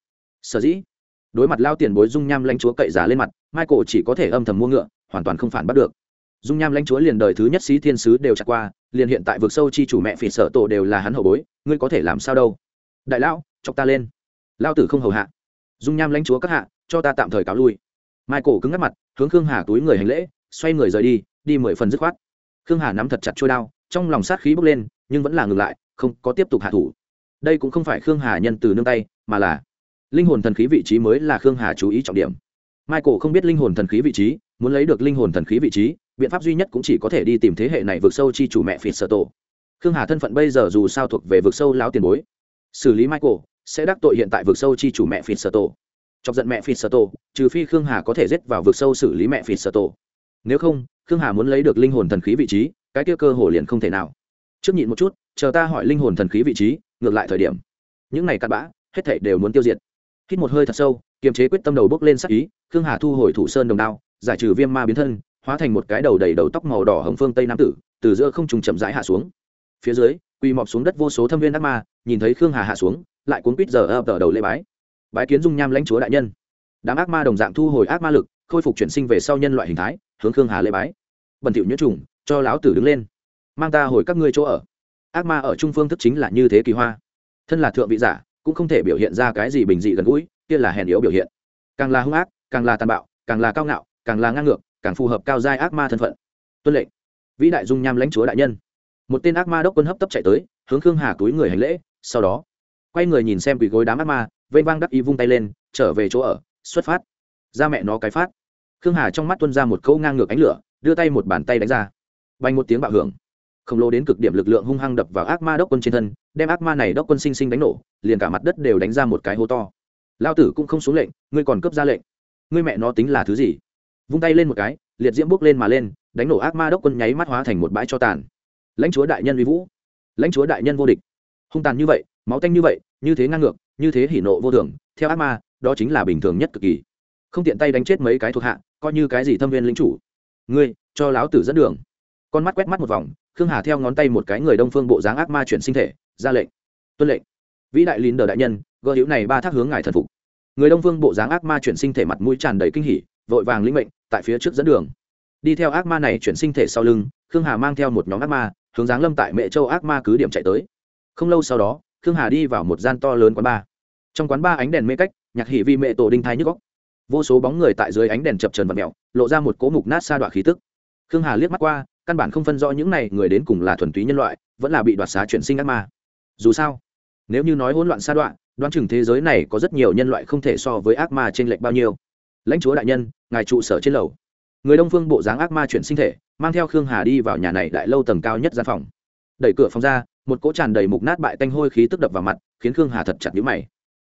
Sở dĩ đối mặt lao tiền bối dung nham lãnh chúa cậy giá lên mặt, michael chỉ có thể âm thầm mua ngựa, hoàn toàn không phản bắt được. Dung nham lãnh chúa liền đời thứ nhất xí thiên sứ đều chặt qua, liền hiện tại vực sâu chi chủ mẹ phỉ sở tổ đều là hắn hậu bối, ngươi có thể làm sao đâu? Đại lão, chọc ta lên. Lao tử không hầu hạ. Dung nham lãnh chúa các hạ, cho ta tạm thời cáo lui. Michael cứng ngắt mặt, hướng khương hà túi người hành lễ, xoay người rời đi đi mười phần dứt khoát. Khương hà nắm thật chặt trôi đao, trong lòng sát khí bốc lên, nhưng vẫn là ngừng lại, không có tiếp tục hạ thủ. Đây cũng không phải khương hà nhân từ nương tay, mà là linh hồn thần khí vị trí mới là khương hà chú ý trọng điểm. Michael không biết linh hồn thần khí vị trí, muốn lấy được linh hồn thần khí vị trí, biện pháp duy nhất cũng chỉ có thể đi tìm thế hệ này vượt sâu chi chủ mẹ phịt sợ tổ. Khương hà thân phận bây giờ dù sao thuộc về vực sâu láo tiền bối. Xử lý michael, sẽ đắc tội hiện tại vực sâu chi chủ mẹ phịt sợ tổ. Chọc giận mẹ phịt sợ tổ, trừ phi khương hà có thể giết vào vực sâu xử lý mẹ phịt sợ tổ. Nếu không, khương hà muốn lấy được linh hồn thần khí vị trí, cái kia cơ hồ liền không thể nào. Trước nhịn một chút, chờ ta hỏi linh hồn thần khí vị trí, ngược lại thời điểm. Những này cặn bã, hết thảy đều muốn tiêu diệt hít một hơi thật sâu, kiềm chế quyết tâm đầu bước lên sắc ý, khương hà thu hồi thủ sơn đồng đao, giải trừ viêm ma biến thân, hóa thành một cái đầu đầy đầu tóc màu đỏ hồng phương tây nam tử, từ giữa không trùng chậm rãi hạ xuống. Phía dưới, quỳ mọp xuống đất vô số thâm viên ác ma, nhìn thấy khương hà hạ xuống, lại cuốn quýt giờ ập tờ đầu lễ bái. Bái kiến dung nham lãnh chúa đại nhân. Đám ác ma đồng dạng thu hồi ác ma lực, khôi phục chuyển sinh về sau nhân loại hình thái, hướng khương hà lễ bái. Bẩn thỉu nhuyễn trùng, cho lão tử đứng lên. Mang ta hồi các ngươi chỗ ở. Ác ma ở trung phương thức chính là như thế kỳ hoa. Thân là thượng vị giả cũng không thể biểu hiện ra cái gì bình dị gần gũi, kia là hèn yếu biểu hiện. Càng là hung ác, càng là tàn bạo, càng là cao ngạo, càng là ngang ngược, càng phù hợp cao giai ác ma thân phận. Tuân lệnh. Vĩ đại dung nham lãnh chúa đại nhân. Một tên ác ma đốc quân hấp tấp chạy tới, hướng khương hà túi người hành lễ, sau đó, quay người nhìn xem quỳ gối đám ác ma vây vang đắc ý vung tay lên, trở về chỗ ở, xuất phát. Ra mẹ nó cái phát. Khương hà trong mắt tuân ra một câu ngang ngược ánh lửa, đưa tay một bàn tay đánh ra. Bay một tiếng bạo hưởng khổng lồ đến cực điểm lực lượng hung hăng đập vào ác ma đốc quân trên thân, đem ác ma này đốc quân sinh sinh đánh nổ, liền cả mặt đất đều đánh ra một cái hố to. Lao tử cũng không xuống lệnh, ngươi còn cướp ra lệnh. Ngươi mẹ nó tính là thứ gì? Vung tay lên một cái, liệt diễm bước lên mà lên, đánh nổ ác ma đốc quân nháy mắt hóa thành một bãi cho tàn. Lãnh chúa đại nhân uy vũ. Lãnh chúa đại nhân vô địch. Hung tàn như vậy, máu tanh như vậy, như thế ngang ngược, như thế hỉ nộ vô thường, theo ác ma, đó chính là bình thường nhất cực kỳ. Không tiện tay đánh chết mấy cái thuộc hạ, coi như cái gì thâm viên lính chủ. Ngươi, cho láo tử dẫn đường con mắt quét mắt một vòng, khương hà theo ngón tay một cái người đông phương bộ dáng ác ma chuyển sinh thể, ra lệnh. Tuân lệnh. Vĩ đại lín đờ đại nhân gợ hữu này ba thác hướng ngài thần phục. Người đông phương bộ dáng ác ma chuyển sinh thể mặt mũi tràn đầy kinh hỉ, vội vàng lĩnh mệnh, tại phía trước dẫn đường. Đi theo ác ma này chuyển sinh thể sau lưng, khương hà mang theo một nhóm ác ma, hướng giáng lâm tại mẹ châu ác ma cứ điểm chạy tới. Không lâu sau đó, khương hà đi vào một gian to lớn quán bar trong quán bar ánh đèn mê cách, nhạc hỉ vi mẹ tổ đinh thái nhức góc vô số bóng người tại dưới ánh đèn chập trần vật mẹo, lộ ra một cố mục nát xa đoạn khí tức. Khương hà liếc mắt qua căn bản không phân rõ những này người đến cùng là thuần túy nhân loại, vẫn là bị đoạt xá chuyển sinh ác ma. Dù sao, nếu như nói hỗn loạn sa đoạn, đoán chừng thế giới này có rất nhiều nhân loại không thể so với ác ma trên lệch bao nhiêu. Lãnh chúa đại nhân, ngài trụ sở trên lầu. Người đông phương bộ dáng ác ma chuyển sinh thể, mang theo khương hà đi vào nhà này đại lâu tầng cao nhất gian phòng. Đẩy cửa phòng ra, một cỗ tràn đầy mục nát bại tanh hôi khí tức đập vào mặt, khiến khương hà thật chặt nhũ mày.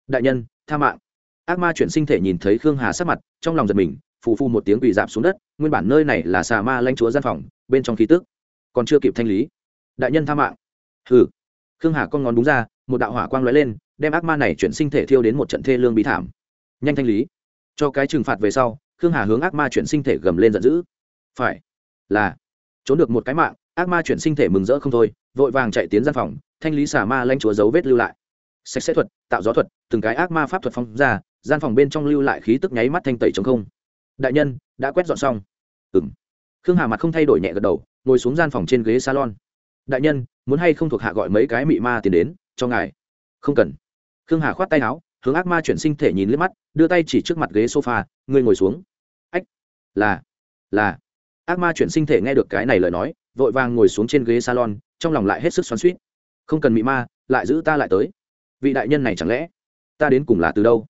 Đại nhân, tha mạng. Ác ma chuyển sinh thể nhìn thấy khương hà sắc mặt, trong lòng giật mình phù phu một tiếng quỳ dạp xuống đất, nguyên bản nơi này là xà ma lanh chúa gian phòng, bên trong khí tức còn chưa kịp thanh lý. Đại nhân tha mạng. Hừ. Khương hà con ngón đúng ra, một đạo hỏa quang lóe lên, đem ác ma này chuyển sinh thể thiêu đến một trận thê lương bí thảm. Nhanh thanh lý. Cho cái trừng phạt về sau, khương hà hướng ác ma chuyển sinh thể gầm lên giận dữ. Phải. Là. Trốn được một cái mạng, ác ma chuyển sinh thể mừng rỡ không thôi, vội vàng chạy tiến gian phòng, thanh lý xà ma lanh chúa dấu vết lưu lại. Sạch sẽ thuật, tạo gió thuật, từng cái ác ma pháp thuật phong ra, gian phòng bên trong lưu lại khí tức nháy mắt thanh tẩy chống không đại nhân, đã quét dọn xong. Ừ m khương hà mặt không thay đổi nhẹ gật đầu, ngồi xuống gian phòng trên ghế salon. Đại nhân, muốn hay không thuộc hạ gọi mấy cái mị ma tiền đến, cho ngài? Không cần. Khương hà khoát tay áo, hướng ác ma chuyển sinh thể nhìn liếc mắt, đưa tay chỉ trước mặt ghế sofa, ngươi ngồi xuống. Ách. Là. Là. Ác ma chuyển sinh thể nghe được cái này lời nói, vội vàng ngồi xuống trên ghế salon, trong lòng lại hết sức xoắn suýt không cần mị ma, lại giữ ta lại tới. Vị đại nhân này chẳng lẽ, ta đến cùng là từ đâu?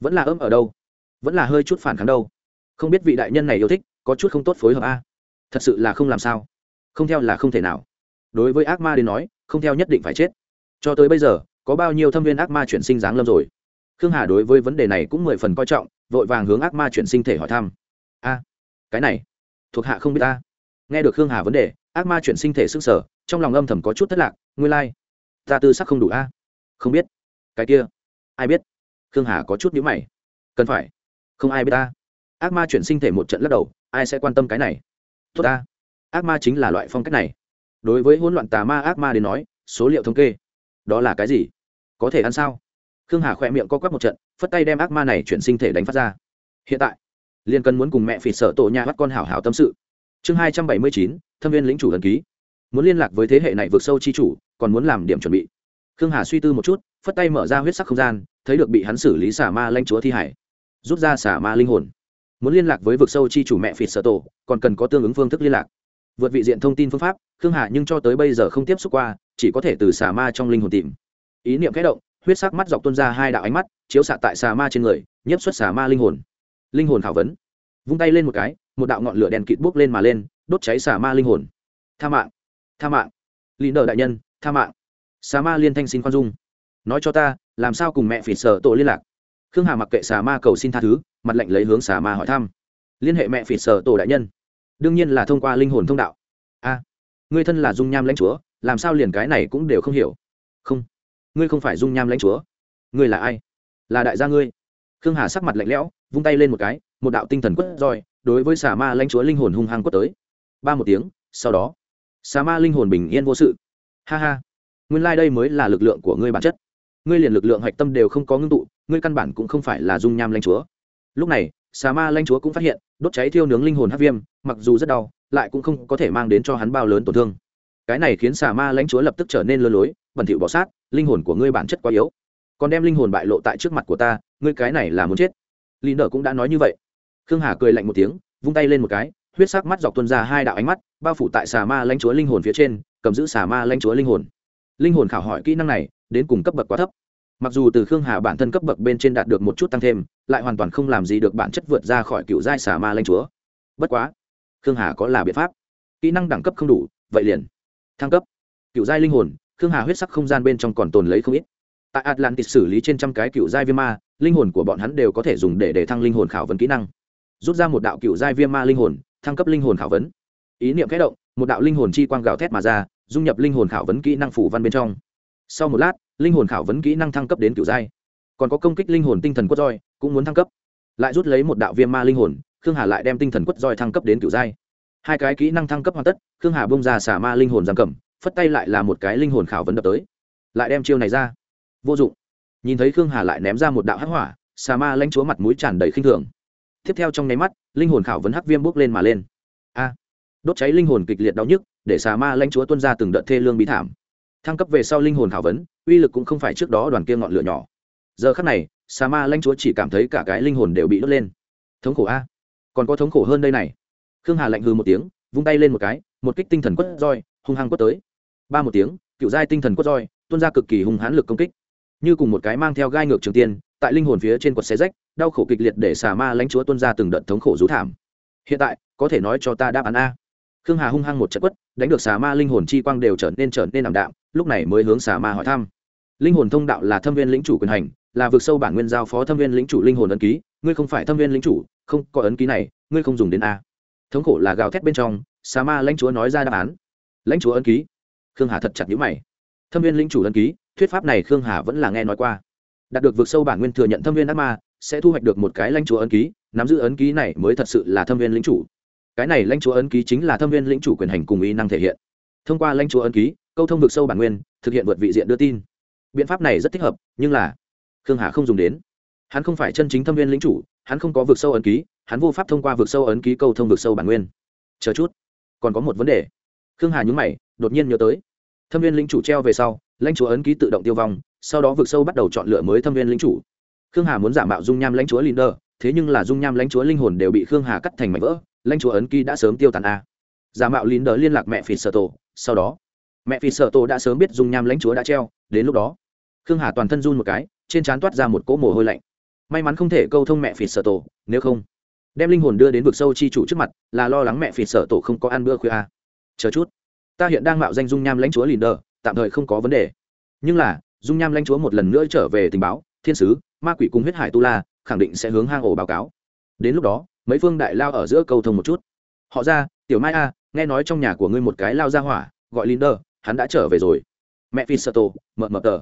Vẫn là ấm ở đâu? Vẫn là hơi chút phản kháng đâu? Không biết vị đại nhân này yêu thích, có chút không tốt phối hợp a. Thật sự là không làm sao. Không theo là không thể nào. Đối với ác ma đến nói, không theo nhất định phải chết. Cho tới bây giờ, có bao nhiêu thâm viên ác ma chuyển sinh dáng lâm rồi? Khương hà đối với vấn đề này cũng mười phần coi trọng, vội vàng hướng ác ma chuyển sinh thể hỏi thăm. A, cái này, thuộc hạ không biết ta. Nghe được khương hà vấn đề, ác ma chuyển sinh thể s ư n g sở trong lòng âm thầm có chút thất lạc, nguyên lai、like. ta tư sắc không đủ a. Không biết. Cái kia, ai biết? Khương hà có chút nhữ mày. Cần phải. Không ai biết ta ác ma chuyển sinh thể một trận lắc đầu, ai sẽ quan tâm cái này? Tốt ta. Ác ma chính là loại phong cách này. Đối với hỗn loạn tà ma ác ma đến nói, số liệu thống kê, đó là cái gì? Có thể ăn sao? Khương hà khỏe miệng co quắp một trận, phất tay đem ác ma này chuyển sinh thể đánh phát ra. Hiện tại liên cân muốn cùng mẹ phỉ sở tổ nhà bắt con hảo hảo tâm sự. Chương hai trăm bảy mươi chín, thâm viên lĩnh chủ thần ký. Muốn liên lạc với thế hệ này vượt sâu chi chủ, còn muốn làm điểm chuẩn bị. Khương hà suy tư một chút, phất tay mở ra huyết sắc không gian, thấy được bị hắn xử lý xả ma lanh chúa thi hải. Rút ra xả ma linh hồn muốn liên lạc với vực sâu chi chủ mẹ phịt sở tổ, còn cần có tương ứng phương thức liên lạc. Vượt vị diện thông tin phương pháp, khương hà nhưng cho tới bây giờ không tiếp xúc qua, chỉ có thể từ xà ma trong linh hồn tìm. Ý niệm kẽ động, huyết sắc mắt dọc tuân ra hai đạo ánh mắt, chiếu xạ tại xà ma trên người, nhiếp xuất xà ma linh hồn. Linh hồn khảo vấn. Vung tay lên một cái, một đạo ngọn lửa đèn kịt bốc lên mà lên, đốt cháy xà ma linh hồn. Tha mạng tha mạng. Lý nợ đại nhân, tha mạng. Xà ma liên thanh xin khoan dung. Nói cho ta, làm sao cùng mẹ phỉ sở tổ liên lạc? Khương hà mặc kệ xà ma cầu xin tha thứ mặt lệnh lấy hướng xà ma hỏi thăm. Liên hệ mẹ phỉ sở tổ đại nhân. Đương nhiên là thông qua linh hồn thông đạo. A, ngươi thân là dung nham lãnh chúa, làm sao liền cái này cũng đều không hiểu? Không, ngươi không phải dung nham lãnh chúa. Ngươi là ai? Là đại gia ngươi. Khương hà sắc mặt lạnh lẽo, vung tay lên một cái, một đạo tinh thần quất roi, đối với xà ma lãnh chúa linh hồn hung hăng quất tới. Ba một tiếng, sau đó, xà ma linh hồn bình yên vô sự. Ha ha, nguyên lai、like、đây mới là lực lượng của ngươi bản chất. Ngươi liền lực lượng hạch tâm đều không có ngưng tụ, ngươi căn bản cũng không phải là dung nham lãnh chúa lúc này, xà ma lãnh chúa cũng phát hiện, đốt cháy thiêu nướng linh hồn hát viêm, mặc dù rất đau, lại cũng không có thể mang đến cho hắn bao lớn tổn thương. Cái này khiến xà ma lãnh chúa lập tức trở nên lơ lối, bẩn thỉu bỏ sát, linh hồn của ngươi bản chất quá yếu. Còn đem linh hồn bại lộ tại trước mặt của ta, ngươi cái này là muốn chết. Lý nở cũng đã nói như vậy. Khương hà cười lạnh một tiếng, vung tay lên một cái, huyết sắc mắt dọc tuân ra hai đạo ánh mắt, bao phủ tại xà ma lãnh chúa linh hồn phía trên, cầm giữ xà ma lãnh chúa linh hồn. Linh hồn khảo hỏi kỹ năng này, đến cùng cấp bậc quá thấp. Mặc dù từ khương hà bản thân cấp bậc bên trên đạt được một chút tăng thêm lại hoàn toàn không làm gì được bản chất vượt ra khỏi cựu giai xà ma lanh chúa. Bất quá, khương hà có là biện pháp. Kỹ năng đẳng cấp không đủ, vậy liền. Thăng cấp. Cựu giai linh hồn, khương hà huyết sắc không gian bên trong còn tồn lấy không ít. Tại atlantis xử lý trên trăm cái cựu giai viêm ma, linh hồn của bọn hắn đều có thể dùng để để thăng linh hồn khảo vấn kỹ năng. Rút ra một đạo cựu giai viêm ma linh hồn, thăng cấp linh hồn khảo vấn. Ý niệm kẽ động, một đạo linh hồn chi quang gào thét mà ra, dung nhập linh hồn khảo vấn kỹ năng phủ văn bên trong. Sau một lát, linh hồn khảo vấn kỹ năng thăng cấp đến cựu giai còn có công kích linh hồn tinh thần quất roi, cũng muốn thăng cấp. Lại rút lấy một đạo viêm ma linh hồn, khương hà lại đem tinh thần quất roi thăng cấp đến kiểu giai. Hai cái kỹ năng thăng cấp hoàn tất, khương hà bông ra xả ma linh hồn giam cầm, phất tay lại là một cái linh hồn khảo vấn đập tới. Lại đem chiêu này ra. Vô dụng. Nhìn thấy khương hà lại ném ra một đạo hắc hỏa, xà ma lãnh chúa mặt mũi tràn đầy khinh thường. Tiếp theo trong nháy mắt, linh hồn khảo vấn hắc viêm bốc lên mà lên. A. À. Đốt cháy linh hồn kịch liệt đau nhức, để xà ma lãnh chúa tuân ra từng đợt thê lương bí thảm. Thăng cấp về sau linh hồn khảo vấn, uy lực cũng không phải trước đó đoàn kia ngọn lửa nhỏ giờ khắc này xà ma lãnh chúa chỉ cảm thấy cả cái linh hồn đều bị đốt lên. Thống khổ a. Còn có thống khổ hơn đây này. Khương hà lạnh hư một tiếng, vung tay lên một cái, một kích tinh thần quất roi, hung hăng quất tới. Ba một tiếng, cựu giai tinh thần quất roi, tuôn ra cực kỳ hung hãn lực công kích. Như cùng một cái mang theo gai ngược trường tiên, tại linh hồn phía trên quật xe rách, đau khổ kịch liệt để xà ma lãnh chúa tuôn ra từng đợt thống khổ rú thảm. Hiện tại, có thể nói cho ta đáp án a. Khương hà hung hăng một trận quất, đánh được xà ma linh hồn chi quang đều trở nên trở nên ảm đạm, lúc này mới hướng xà ma hỏi thăm. Linh hồn thông đạo là thâm viên lĩnh chủ quyền hành là vực sâu bản nguyên giao phó thâm viên lĩnh chủ linh hồn ấn ký, ngươi không phải thâm viên lĩnh chủ, không, có ấn ký này, ngươi không dùng đến a. Thống khổ là gào thét bên trong, sa ma lãnh chúa nói ra đáp án. Lãnh chúa ấn ký. Khương hà thật chặt nhữ mày. Thâm viên lĩnh chủ ấn ký, thuyết pháp này khương hà vẫn là nghe nói qua. Đạt được vực sâu bản nguyên thừa nhận thâm viên ác ma, sẽ thu hoạch được một cái lãnh chúa ấn ký, nắm giữ ấn ký này mới thật sự là thâm viên lĩnh chủ. Cái này lãnh chúa ấn ký chính là thâm viên lĩnh chủ quyền hành cùng ý năng thể hiện. Thông qua lãnh chúa ấn ký, câu thông vực sâu bản nguyên, thực hiện vượt vị diện đưa tin. Biện pháp này rất thích hợp, nhưng là khương hà không dùng đến. Hắn không phải chân chính thâm viên lĩnh chủ, hắn không có vực sâu ấn ký, hắn vô pháp thông qua vực sâu ấn ký câu thông vực sâu bản nguyên. Chờ chút, còn có một vấn đề. Khương hà nhúng mày, đột nhiên nhớ tới. Thâm viên lĩnh chủ treo về sau, lãnh chúa ấn ký tự động tiêu vong, sau đó vực sâu bắt đầu chọn lựa mới thâm viên lĩnh chủ. Khương hà muốn giả mạo dung nham lãnh chúa linder, thế nhưng là dung nham lãnh chúa linh hồn đều bị khương hà cắt thành mảnh vỡ, lãnh chúa ấn ký đã sớm tiêu tàn a. Giả mạo linder liên lạc mẹ phì sợ tổ, sau đó, mẹ phì sợ tổ đã sớm biết dung nham lãnh chúa đã treo, đến lúc đó, khương hà toàn thân run một cái trên trán toát ra một cỗ mồ hôi lạnh. May mắn không thể câu thông mẹ phì sợ tổ, nếu không, đem linh hồn đưa đến vực sâu chi chủ trước mặt, là lo lắng mẹ phì sợ tổ không có ăn bữa khuya a chờ chút, ta hiện đang mạo danh dung nham lãnh chúa linder tạm thời không có vấn đề. Nhưng là, dung nham lãnh chúa một lần nữa trở về tình báo, thiên sứ, ma quỷ cùng huyết hải tu la, khẳng định sẽ hướng hang ổ báo cáo. Đến lúc đó, mấy phương đại lao ở giữa câu thông một chút. Họ ra, tiểu mai a, nghe nói trong nhà của ngươi một cái lao ra hỏa, gọi linder hắn đã trở về rồi. Mẹ phi sợ tổ, mợ mợ tờ.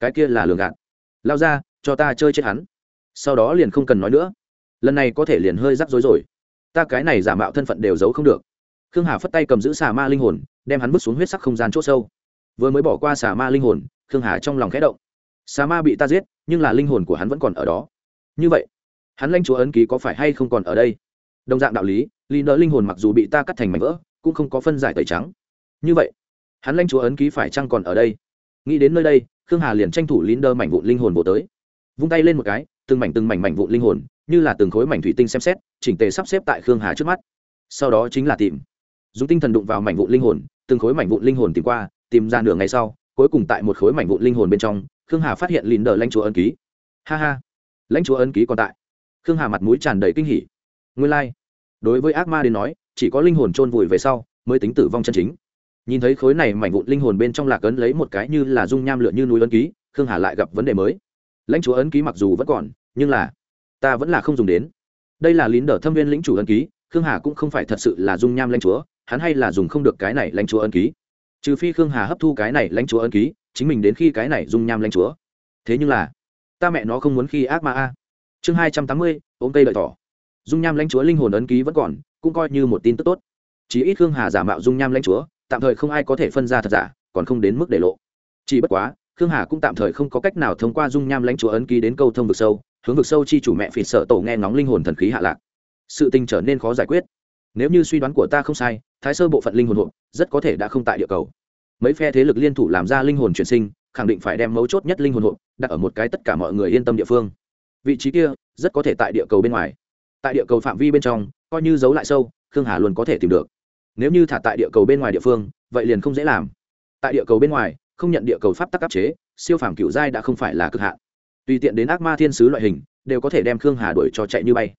Cái kia là lường gạt lao ra, cho ta chơi chết hắn. Sau đó liền không cần nói nữa. Lần này có thể liền hơi rắc rối rồi. Ta cái này giả mạo thân phận đều giấu không được. Khương hà phất tay cầm giữ xà ma linh hồn, đem hắn bước xuống huyết sắc không gian c h ỗ sâu. Vừa mới bỏ qua xà ma linh hồn, khương hà trong lòng khẽ động. Xà ma bị ta giết, nhưng là linh hồn của hắn vẫn còn ở đó. Như vậy, hắn lanh chúa ấn ký có phải hay không còn ở đây? Đồng dạng đạo lý lý nợ linh hồn mặc dù bị ta cắt thành mảnh vỡ, cũng không có phân giải tẩy trắng. Như vậy, hắn lanh chúa ấn ký phải chăng còn ở đây? Nghĩ đến nơi đây khương hà liền tranh thủ lín đơ mảnh vụn linh hồn bộ tới. Vung tay lên một cái, từng mảnh từng mảnh mảnh vụn linh hồn, như là từng khối mảnh thủy tinh xem xét, chỉnh tề sắp xếp tại khương hà trước mắt. Sau đó chính là tìm. Dùng tinh thần đụng vào mảnh vụn linh hồn, từng khối mảnh vụn linh hồn tìm qua, tìm ra nửa ngày sau, cuối cùng tại một khối mảnh vụn linh hồn bên trong, khương hà phát hiện lìn đờ lãnh chúa ấn ký. Ha ha. Lãnh chúa ấn ký còn tại. Khương hà mặt mũi tràn đầy kinh hỉ. Nguyên lai、like. đối với ác ma đến nói, chỉ có linh hồn chôn vùi về sau, mới tính tử vong chân chính nhìn thấy khối này mảnh vụn linh hồn bên trong lạc ấn lấy một cái như là dung nham lượn như núi ấn ký, khương hà lại gặp vấn đề mới. Lãnh chúa ấn ký mặc dù vẫn còn, nhưng là ta vẫn là không dùng đến. Đây là lín đờ thâm viên lĩnh chủ ấn ký, khương hà cũng không phải thật sự là dung nham lãnh chúa, hắn hay là dùng không được cái này lãnh chúa ấn ký. Trừ phi khương hà hấp thu cái này lãnh chúa ấn ký, chính mình đến khi cái này dung nham lãnh chúa. Thế nhưng là, ta mẹ nó không muốn khi ác ma a. Chương hai trăm tám mươi, ôm cây đợi thỏ. Dung nham lãnh chúa linh hồn ấn ký vẫn còn, cũng coi như một tin tức tốt. Chỉ ít khương hà giả mạo dung nham lãnh chúa tạm thời không ai có thể phân ra thật giả, còn không đến mức để lộ. Chỉ bất quá, khương hà cũng tạm thời không có cách nào thông qua dung nham lãnh chúa ấn ký đến câu thông vực sâu, hướng vực sâu chi chủ mẹ phì sợ tổ nghe ngóng linh hồn thần khí hạ lạc. Sự tình trở nên khó giải quyết. Nếu như suy đoán của ta không sai, thái sơ bộ phận linh hồn hộp rất có thể đã không tại địa cầu. Mấy phe thế lực liên thủ làm ra linh hồn chuyển sinh, khẳng định phải đem mấu chốt nhất linh hồn hộp đặt ở một cái tất cả mọi người yên tâm địa phương. Vị trí kia, rất có thể tại địa cầu bên ngoài. Tại địa cầu phạm vi bên trong, coi như giấu lại sâu, khương hà luôn có thể tìm được nếu như thả tại địa cầu bên ngoài địa phương, vậy liền không dễ làm. Tại địa cầu bên ngoài, không nhận địa cầu pháp tắc áp chế, siêu phàm cựu giai đã không phải là cực hạn. Tùy tiện đến ác ma thiên sứ loại hình, đều có thể đem khương hà đuổi cho chạy như bay.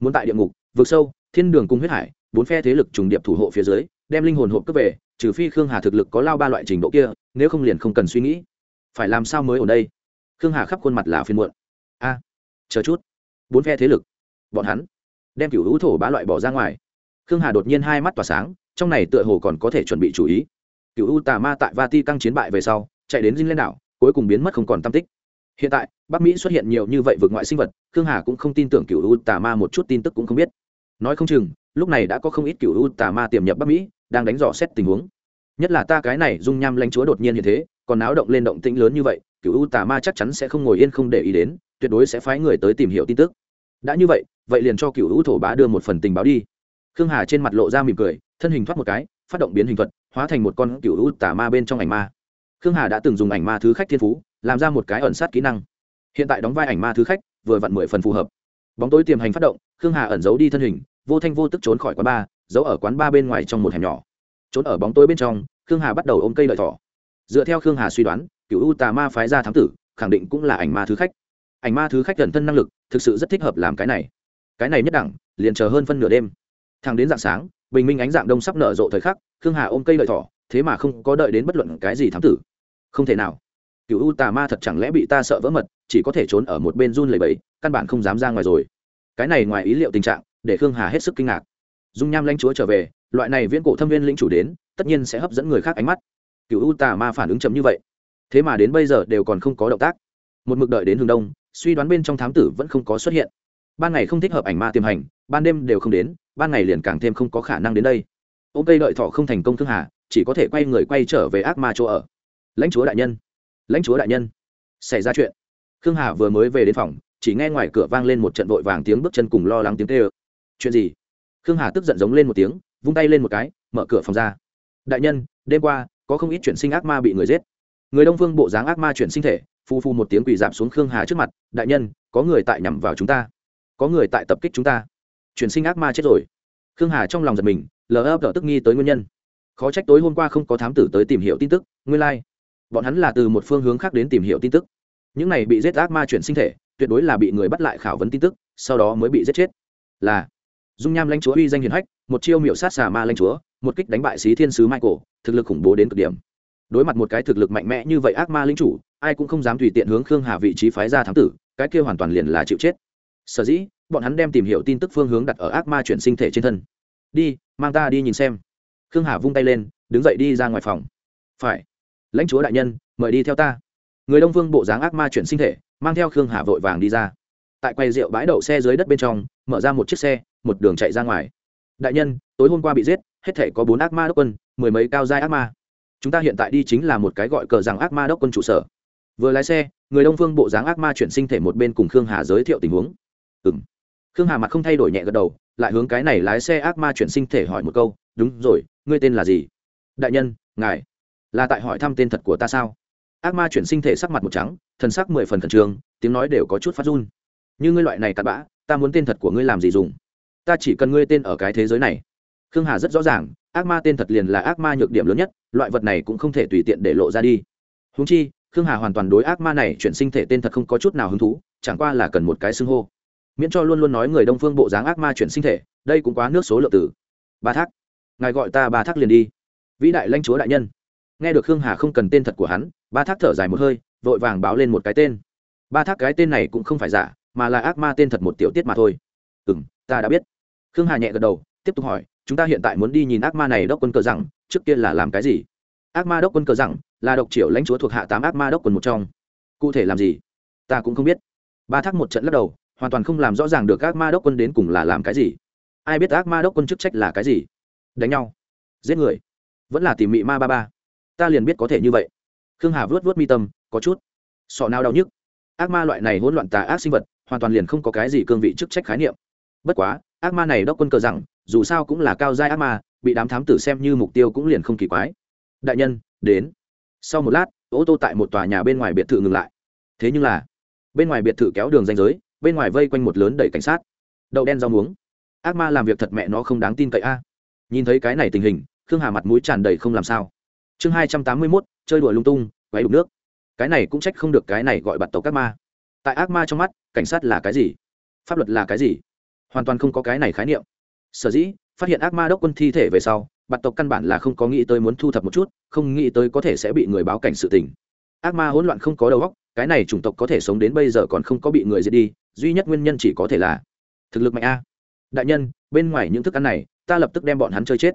Muốn tại địa ngục, vực sâu, thiên đường cung huyết hải, bốn phe thế lực trùng điệp thủ hộ phía dưới, đem linh hồn hộp cướp về, trừ phi khương hà thực lực có lao ba loại trình độ kia, nếu không liền không cần suy nghĩ. Phải làm sao mới ở đây? Khương hà khắp khuôn mặt là phiên muộn. A, chờ chút. Bốn phe thế lực, bọn hắn, đem cựu hữu thổ bá loại bỏ ra ngoài khương hà đột nhiên hai mắt tỏa sáng, trong này tựa hồ còn có thể chuẩn bị chủ ý. Cựu u tà ma tại vati căng chiến bại về sau, chạy đến dinh lên đảo, cuối cùng biến mất không còn tam tích. Hiện tại, bắc mỹ xuất hiện nhiều như vậy vượt ngoại sinh vật, khương hà cũng không tin tưởng cựu u tà ma một chút tin tức cũng không biết. Nói không chừng, lúc này đã có không ít cựu u tà ma tiềm nhập bắc mỹ, đang đánh dò xét tình huống. Nhất là ta cái này dung nham lãnh chúa đột nhiên như thế, còn náo động lên động tĩnh lớn như vậy, cựu u tà ma chắc chắn sẽ không ngồi yên không để ý đến, tuyệt đối sẽ phái người tới tìm hiểu tin tức. Đã như vậy vậy liền cho cựu u thổ bá đưa một phần tình báo đi khương hà trên mặt lộ ra mỉm cười, thân hình thoát một cái, phát động biến hình thuật, hóa thành một con cựu u Tả ma bên trong ảnh ma. Khương hà đã từng dùng ảnh ma thứ khách thiên phú, làm ra một cái ẩn sát kỹ năng. Hiện tại đóng vai ảnh ma thứ khách, vừa vặn mười phần phù hợp. Bóng tối tiềm hành phát động, khương hà ẩn giấu đi thân hình, vô thanh vô tức trốn khỏi quán ba, giấu ở quán ba bên ngoài trong một hẻm nhỏ. Trốn ở bóng tối bên trong, khương hà bắt đầu ôm cây lợi thỏ. Dựa theo khương hà suy đoán, cựu u tà ma phái ra thám tử, khẳng định cũng là ảnh ma thứ khách. Ảnh ma thứ khách gần thân năng lực, thực sự rất thích hợp làm cái này. Cái này nhất đẳng, liền chờ hơn phân nửa đêm thằng đến dạng sáng, bình minh ánh dạng đông sắp nở rộ thời khắc, khương hà ôm cây lợi thỏ, thế mà không có đợi đến bất luận cái gì thám tử. Không thể nào. Cựu u tà ma thật chẳng lẽ bị ta sợ vỡ mật, chỉ có thể trốn ở một bên run lầy bẫy căn bản không dám ra ngoài rồi. Cái này ngoài ý liệu tình trạng, để khương hà hết sức kinh ngạc. Dung nham lanh chúa trở về, loại này viễn cổ thâm viên lĩnh chủ đến, tất nhiên sẽ hấp dẫn người khác ánh mắt. Cựu u tà ma phản ứng chậm như vậy. Thế mà đến bây giờ đều còn không có động tác. Một mực đợi đến hướng đông, suy đoán bên trong thám tử vẫn không có xuất hiện. Ban ngày không thích hợp ảnh ma tiềm hành, ban đêm đều không đến ban ngày liền càng thêm không có khả năng đến đây. Ô cây đợi thọ không thành công thương hà, chỉ có thể quay người quay trở về ác ma chỗ ở. Lãnh chúa đại nhân, lãnh chúa đại nhân, xảy ra chuyện. Khương hà vừa mới về đến phòng, chỉ nghe ngoài cửa vang lên một trận vội vàng tiếng bước chân cùng lo lắng tiếng tê ơ chuyện gì? Khương hà tức giận giống lên một tiếng, vung tay lên một cái, mở cửa phòng ra. Đại nhân, đêm qua, có không ít chuyển sinh ác ma bị người giết. Người đông phương bộ dáng ác ma chuyển sinh thể phu phu một tiếng quỳ giảm xuống khương hà trước mặt. Đại nhân, có người tại nhằm vào chúng ta. Có người tại tập kích chúng ta chuyển sinh ác ma chết rồi. Khương hà trong lòng giật mình, lờ ấp tức nghi tới nguyên nhân. Khó trách tối hôm qua không có thám tử tới tìm hiểu tin tức, nguyên lai、like. bọn hắn là từ một phương hướng khác đến tìm hiểu tin tức. Những này bị giết ác ma chuyển sinh thể, tuyệt đối là bị người bắt lại khảo vấn tin tức, sau đó mới bị giết chết. Là, dung nham lãnh chúa uy danh hiền hách, một chiêu miệu sát xà ma lãnh chúa, một kích đánh bại sĩ thiên sứ michael, thực lực khủng bố đến cực điểm. Đối mặt một cái thực lực mạnh mẽ như vậy ác ma lính chủ, ai cũng không dám tùy tiện hướng khương hà vị trí phái ra thám tử, cái kia hoàn toàn liền là chịu chết sở dĩ, bọn hắn đem tìm hiểu tin tức phương hướng đặt ở ác ma chuyển sinh thể trên thân. Đi, mang ta đi nhìn xem. Khương hà vung tay lên, đứng dậy đi ra ngoài phòng. Phải. Lãnh chúa đại nhân, mời đi theo ta. Người đông vương bộ dáng ác ma chuyển sinh thể, mang theo khương hà vội vàng đi ra. Tại quầy rượu bãi đậu xe dưới đất bên trong, mở ra một chiếc xe, một đường chạy ra ngoài. Đại nhân, tối hôm qua bị giết, hết thể có bốn ác ma đốc quân, mười mấy cao giai ác ma. Chúng ta hiện tại đi chính là một cái gọi cờ rằng ác ma đốc quân trụ sở. Vừa lái xe, người đông phương bộ dáng ác ma chuyển sinh thể một bên cùng khương hà giới thiệu tình huống ừng khương hà mặt không thay đổi nhẹ gật đầu, lại hướng cái này lái xe ác ma chuyển sinh thể hỏi một câu, đúng rồi, ngươi tên là gì? Đại nhân, ngài. Là tại hỏi thăm tên thật của ta sao? Ác ma chuyển sinh thể sắc mặt một trắng, thần sắc mười phần khẩn trương, tiếng nói đều có chút phát run. Như ngươi loại này cặn bã, ta muốn tên thật của ngươi làm gì dùng? Ta chỉ cần ngươi tên ở cái thế giới này. Khương hà rất rõ ràng, ác ma tên thật liền là ác ma nhược điểm lớn nhất, loại vật này cũng không thể tùy tiện để lộ ra đi. Húng chi, khương hà hoàn toàn đối ác ma này chuyển sinh thể tên thật không có chút nào hứng thú, chẳng qua là cần một cái xưng hô miễn cho luôn luôn nói người đông phương bộ dáng ác ma chuyển sinh thể, đây cũng quá nước số lượng tử ba thác, ngài gọi ta ba thác liền đi. Vĩ đại lãnh chúa đại nhân. Nghe được khương hà không cần tên thật của hắn, ba thác thở dài một hơi, vội vàng báo lên một cái tên. Ba thác cái tên này cũng không phải giả, mà là ác ma tên thật một tiểu tiết mà thôi. Ừ m ta đã biết. Khương hà nhẹ gật đầu, tiếp tục hỏi, chúng ta hiện tại muốn đi nhìn ác ma này đốc quân cờ rằng trước kia là làm cái gì? Ác ma đốc quân cờ rằng là độc triệu lãnh chúa thuộc hạ tám ác ma đốc quân một trong. Cụ thể làm gì? Ta cũng không biết. Ba thác một trận lắc đầu hoàn toàn không làm rõ ràng được ác ma đốc quân đến cùng là làm cái gì. Ai biết ác ma đốc quân chức trách là cái gì? Đánh nhau. Giết người. Vẫn là tìm mị ma ba ba. Ta liền biết có thể như vậy. Khương hà vớt vớt mi tâm, có chút. Sọ nào đau nhức. Ác ma loại này hỗn loạn tà ác sinh vật, hoàn toàn liền không có cái gì cương vị chức trách khái niệm. Bất quá, ác ma này đốc quân cờ rằng, dù sao cũng là cao giai ác ma, bị đám thám tử xem như mục tiêu cũng liền không kỳ quái. Đại nhân, đến. Sau một lát, ô tô tại một tòa nhà bên ngoài biệt thự ngừng lại. Thế nhưng là, bên ngoài biệt thự kéo đường danh giới bên ngoài vây quanh một lớn đẩy cảnh sát. Đậu đen rau muống. Ác ma làm việc thật mẹ nó không đáng tin cậy a. Nhìn thấy cái này tình hình, khương hà mặt mũi tràn đầy không làm sao. Chương hai trăm tám mươi mốt, chơi đùa lung tung, quấy đục nước. Cái này cũng trách không được cái này gọi bạt tộc ác ma. Tại ác ma trong mắt, cảnh sát là cái gì? Pháp luật là cái gì? Hoàn toàn không có cái này khái niệm. Sở dĩ, phát hiện ác ma đốc quân thi thể về sau, bạt tộc căn bản là không có nghĩ tới muốn thu thập một chút, không nghĩ tới có thể sẽ bị người báo cảnh sự tình. Ác ma hỗn loạn không có đầu óc cái này chủng tộc có thể sống đến bây giờ còn không có bị người giết đi, duy nhất nguyên nhân chỉ có thể là thực lực mạnh a. Đại nhân, bên ngoài những thức ăn này, ta lập tức đem bọn hắn chơi chết.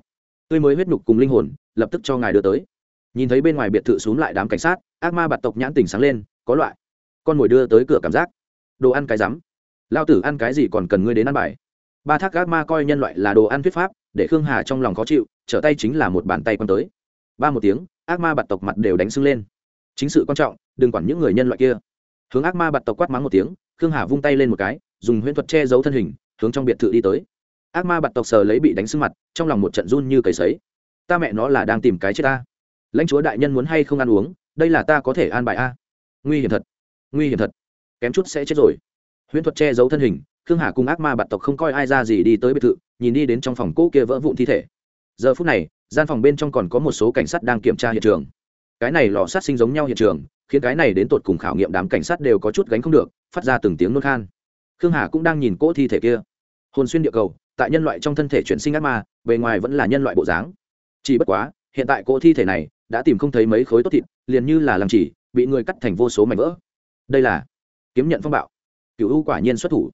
Tươi mới huyết nhục cùng linh hồn, lập tức cho ngài đưa tới. Nhìn thấy bên ngoài biệt thự xuống lại đám cảnh sát, ác ma bạt tộc nhãn tình sáng lên, có loại con mồi đưa tới cửa cảm giác. Đồ ăn cái rắm. Lao tử ăn cái gì còn cần ngươi đến ăn bài. Ba thác ác ma coi nhân loại là đồ ăn thuyết pháp, để khương hà trong lòng khó chịu, trở tay chính là một bàn tay con tới. Ba một tiếng, ác ma bạt tộc mặt đều đánh sưng lên. Chính sự quan trọng đừng quản những người nhân loại kia. Hướng ác ma bạt tộc quát mắng một tiếng, khương hà vung tay lên một cái, dùng huyễn thuật che giấu thân hình, hướng trong biệt thự đi tới. Ác ma bạt tộc sờ lấy bị đánh sưng mặt, trong lòng một trận run như cầy sấy. Ta mẹ nó là đang tìm cái chết ta. Lãnh chúa đại nhân muốn hay không ăn uống, đây là ta có thể an bài a. Nguy hiểm thật, nguy hiểm thật. Kém chút sẽ chết rồi. Huyễn thuật che giấu thân hình, khương hà cùng ác ma bạt tộc không coi ai ra gì đi tới biệt thự, nhìn đi đến trong phòng cỗ kia vỡ vụn thi thể. Giờ phút này, gian phòng bên trong còn có một số cảnh sát đang kiểm tra hiện trường cái này lò sát sinh giống nhau hiện trường, khiến cái này đến tột cùng khảo nghiệm đám cảnh sát đều có chút gánh không được, phát ra từng tiếng nôn khan. Khương hà cũng đang nhìn cỗ thi thể kia. Hồn xuyên địa cầu, tại nhân loại trong thân thể chuyển sinh ác ma, bề ngoài vẫn là nhân loại bộ dáng. Chỉ bất quá, hiện tại cỗ thi thể này đã tìm không thấy mấy khối tốt thịt, liền như là làm chỉ, bị người cắt thành vô số mảnh vỡ. Đây là kiếm nhận phong bạo. Cựu u quả nhiên xuất thủ.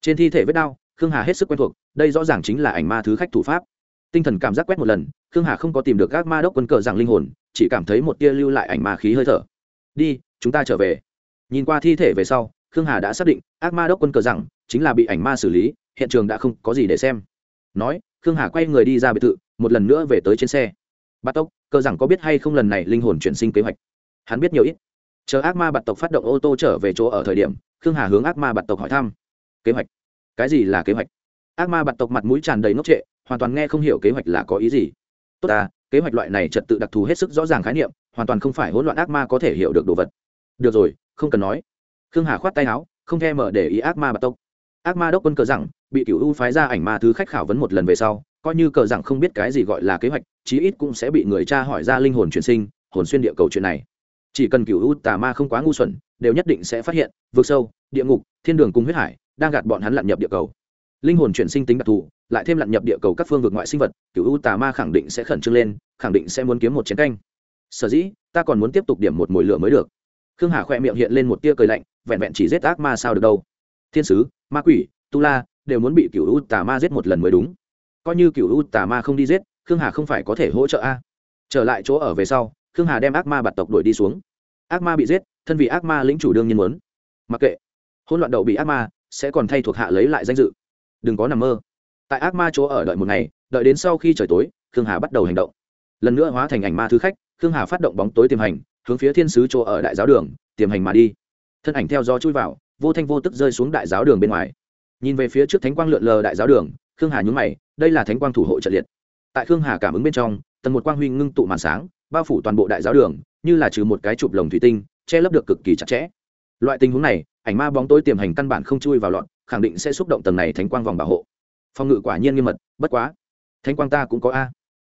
Trên thi thể vết đau, khương hà hết sức quen thuộc, đây rõ ràng chính là ảnh ma thứ khách thủ pháp. Tinh thần cảm giác quét một lần, khương hà không có tìm được các ma đốc quân cờ rằng linh hồn chỉ cảm thấy một tia lưu lại ảnh ma khí hơi thở. Đi, chúng ta trở về. Nhìn qua thi thể về sau, khương hà đã xác định, ác ma đốc quân cờ rằng, chính là bị ảnh ma xử lý, hiện trường đã không có gì để xem. Nói, khương hà quay người đi ra biệt thự, một lần nữa về tới trên xe. Bát tốc cờ rằng có biết hay không lần này linh hồn chuyển sinh kế hoạch? Hắn biết nhiều ít. Chờ ác ma bạt tộc phát động ô tô trở về chỗ ở thời điểm, khương hà hướng ác ma bạt tộc hỏi thăm. Kế hoạch? Cái gì là kế hoạch? Ác ma bạt tộc mặt mũi tràn đầy ngốc trệ, hoàn toàn nghe không hiểu kế hoạch là có ý gì. Tốt ta kế hoạch loại này trật tự đặc thù hết sức rõ ràng khái niệm, hoàn toàn không phải hỗn loạn ác ma có thể hiểu được đồ vật. Được rồi, không cần nói. Khương hà khoát tay áo, không thèm mở để ý ác ma bạt tộc. Ác ma đốc quân cờ rằng, bị cựu u phái ra ảnh ma thứ khách khảo vấn một lần về sau, coi như cờ rằng không biết cái gì gọi là kế hoạch, chí ít cũng sẽ bị người cha hỏi ra linh hồn chuyển sinh, hồn xuyên địa cầu chuyện này. Chỉ cần cựu u tà ma không quá ngu xuẩn, đều nhất định sẽ phát hiện vượt sâu, địa ngục, thiên đường cùng huyết hải, đang gạt bọn hắn lặn nhập địa cầu linh hồn chuyển sinh tính đặc thù, lại thêm lặn nhập địa cầu các phương vực ngoại sinh vật cựu u tà ma khẳng định sẽ khẩn trương lên, khẳng định sẽ muốn kiếm một chiến canh. Sở dĩ, ta còn muốn tiếp tục điểm một mồi lửa mới được. Khương hà khoe miệng hiện lên một tia cười lạnh, vẹn vẹn chỉ giết ác ma sao được đâu. Thiên sứ, ma quỷ, tu la, đều muốn bị cựu u tà ma giết một lần mới đúng. Coi như cựu u tà ma không đi giết, khương hà không phải có thể hỗ trợ a. Trở lại chỗ ở về sau, khương hà đem ác ma bạt tộc đuổi đi xuống. Ác ma bị giết, thân vị ác ma lĩnh chủ đương nhiên muốn. Mặc kệ. Hôn loạn đậu bị ác ma, sẽ còn thay thuộc hạ lấy lại danh dự đừng có nằm mơ. Tại ác ma chỗ ở đợi một ngày, đợi đến sau khi trời tối, khương hà bắt đầu hành động. Lần nữa hóa thành ảnh ma thứ khách, khương hà phát động bóng tối tiềm hành, hướng phía thiên sứ chỗ ở đại giáo đường, tiềm hành mà đi. Thân ảnh theo gió chui vào, vô thanh vô tức rơi xuống đại giáo đường bên ngoài. Nhìn về phía trước thánh quang lượn lờ đại giáo đường, khương hà nhún mày, đây là thánh quang thủ hộ trận liệt. Tại khương hà cảm ứng bên trong, tầng một quang huy ngưng tụ màn sáng, bao phủ toàn bộ đại giáo đường, như là trừ một cái chụp lồng thủy tinh, che lấp được cực kỳ chặt chẽ. Loại tình huống này, ảnh ma bóng tối tiềm hành căn bản không chui vào lọn khẳng định sẽ xúc động tầng này thánh quang vòng bảo hộ. Phòng ngự quả nhiên nghiêm mật, bất quá. Thánh quang ta cũng có a.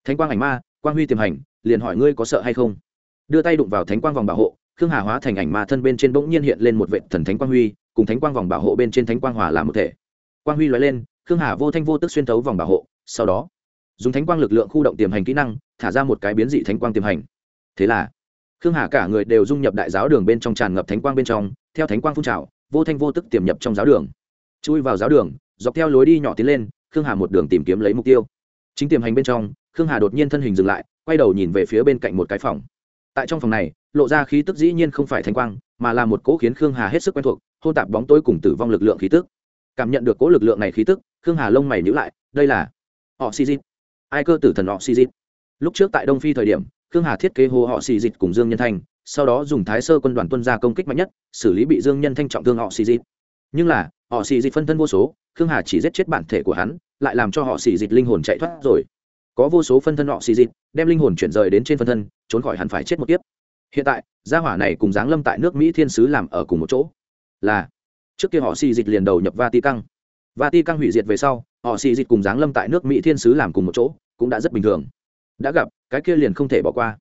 Thánh quang ảnh ma, quang huy tiềm hành, liền hỏi ngươi có sợ hay không? Đưa tay đụng vào thánh quang vòng bảo hộ, khương hà hóa thành ảnh ma thân bên trên bỗng nhiên hiện lên một vệ thần thánh quang huy, cùng thánh quang vòng bảo hộ bên trên thánh quang hòa làm một thể. Quang huy lóe lên, khương hà vô thanh vô tức xuyên thấu vòng bảo hộ, sau đó, dùng thánh quang lực lượng khu động tiềm hành kỹ năng, thả ra một cái biến dị thánh quang tiềm hành. Thế là, khương hà cả người đều dung nhập đại giáo đường bên trong tràn ngập thánh quang bên trong, theo thánh quang phun trào, vô thanh vô tức tiềm nhập trong giáo đường chui vào giáo đường, dọc theo lối đi nhỏ tiến lên, khương hà một đường tìm kiếm lấy mục tiêu. Chính tiềm hành bên trong, khương hà đột nhiên thân hình dừng lại, quay đầu nhìn về phía bên cạnh một cái phòng. Tại trong phòng này, lộ ra khí tức dĩ nhiên không phải thánh quang, mà là một cỗ khiến khương hà hết sức quen thuộc, hôn tạp bóng tối cùng tử vong lực lượng khí tức. Cảm nhận được cỗ lực lượng này khí tức, khương hà lông mày nhữ lại, đây là họ xì dịt ai cơ tử thần họ xì dịt lúc trước tại đông phi thời điểm, khương hà thiết kế hồ họ xì dịt cùng dương nhân thanh, sau đó dùng thái sơ quân đoàn tuân ra công kích mạnh nhất, xử lý bị dương nhân thanh trọng thương họ xì dịt nhưng là họ xì dịch phân thân vô số khương hà chỉ giết chết bản thể của hắn lại làm cho họ xì dịch linh hồn chạy thoát rồi. Có vô số phân thân họ xì dịch, đem linh hồn chuyển rời đến trên phân thân trốn khỏi hẳn phải chết một tiếp hiện tại gia hỏa này cùng giáng lâm tại nước mỹ thiên sứ làm ở cùng một chỗ. Là trước kia họ xì dịch liền đầu nhập vati căng vati căng hủy diệt về sau họ xì dịch cùng giáng lâm tại nước mỹ thiên sứ làm cùng một chỗ cũng đã rất bình thường. Đã gặp cái kia liền không thể bỏ qua.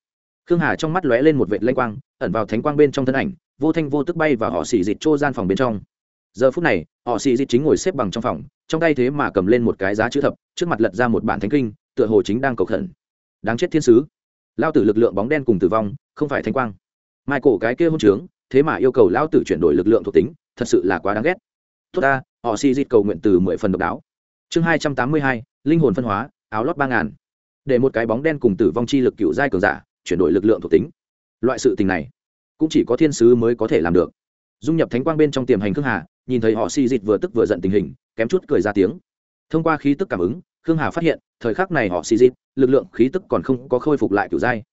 Khương hà trong mắt lóe lên một vệt lanh quang ẩn vào thánh quang bên trong thân ảnh vô thanh vô tức bay và họ xì dịch trô gian phòng bên trong giờ phút này, họ xì dịt chính ngồi xếp bằng trong phòng, trong tay thế mà cầm lên một cái giá chữ thập, trước mặt lật ra một bản thánh kinh, tựa hồ chính đang cầu khẩn. Đáng chết thiên sứ. Lao tử lực lượng bóng đen cùng tử vong, không phải thanh quang. Mai cổ cái kia hôn trướng, thế mà yêu cầu lao tử chuyển đổi lực lượng thuộc tính, thật sự là quá đáng ghét. Tốt ta, họ xì dịt cầu nguyện từ mười phần độc đáo. Chương hai trăm tám mươi hai, linh hồn phân hóa, áo lót ba ngàn. Để một cái bóng đen cùng tử vong chi lực cựu giai cường giả, chuyển đổi lực lượng thuộc tính. Loại sự tình này, cũng chỉ có thiên sứ mới có thể làm được. Dung nhập thánh quang bên trong tiềm hành khương hà nhìn thấy họ si dịt vừa tức vừa giận tình hình, kém chút cười ra tiếng. Thông qua khí tức cảm ứng, khương hà phát hiện, thời khắc này họ si dịt, lực lượng khí tức còn không có khôi phục lại kiểu giai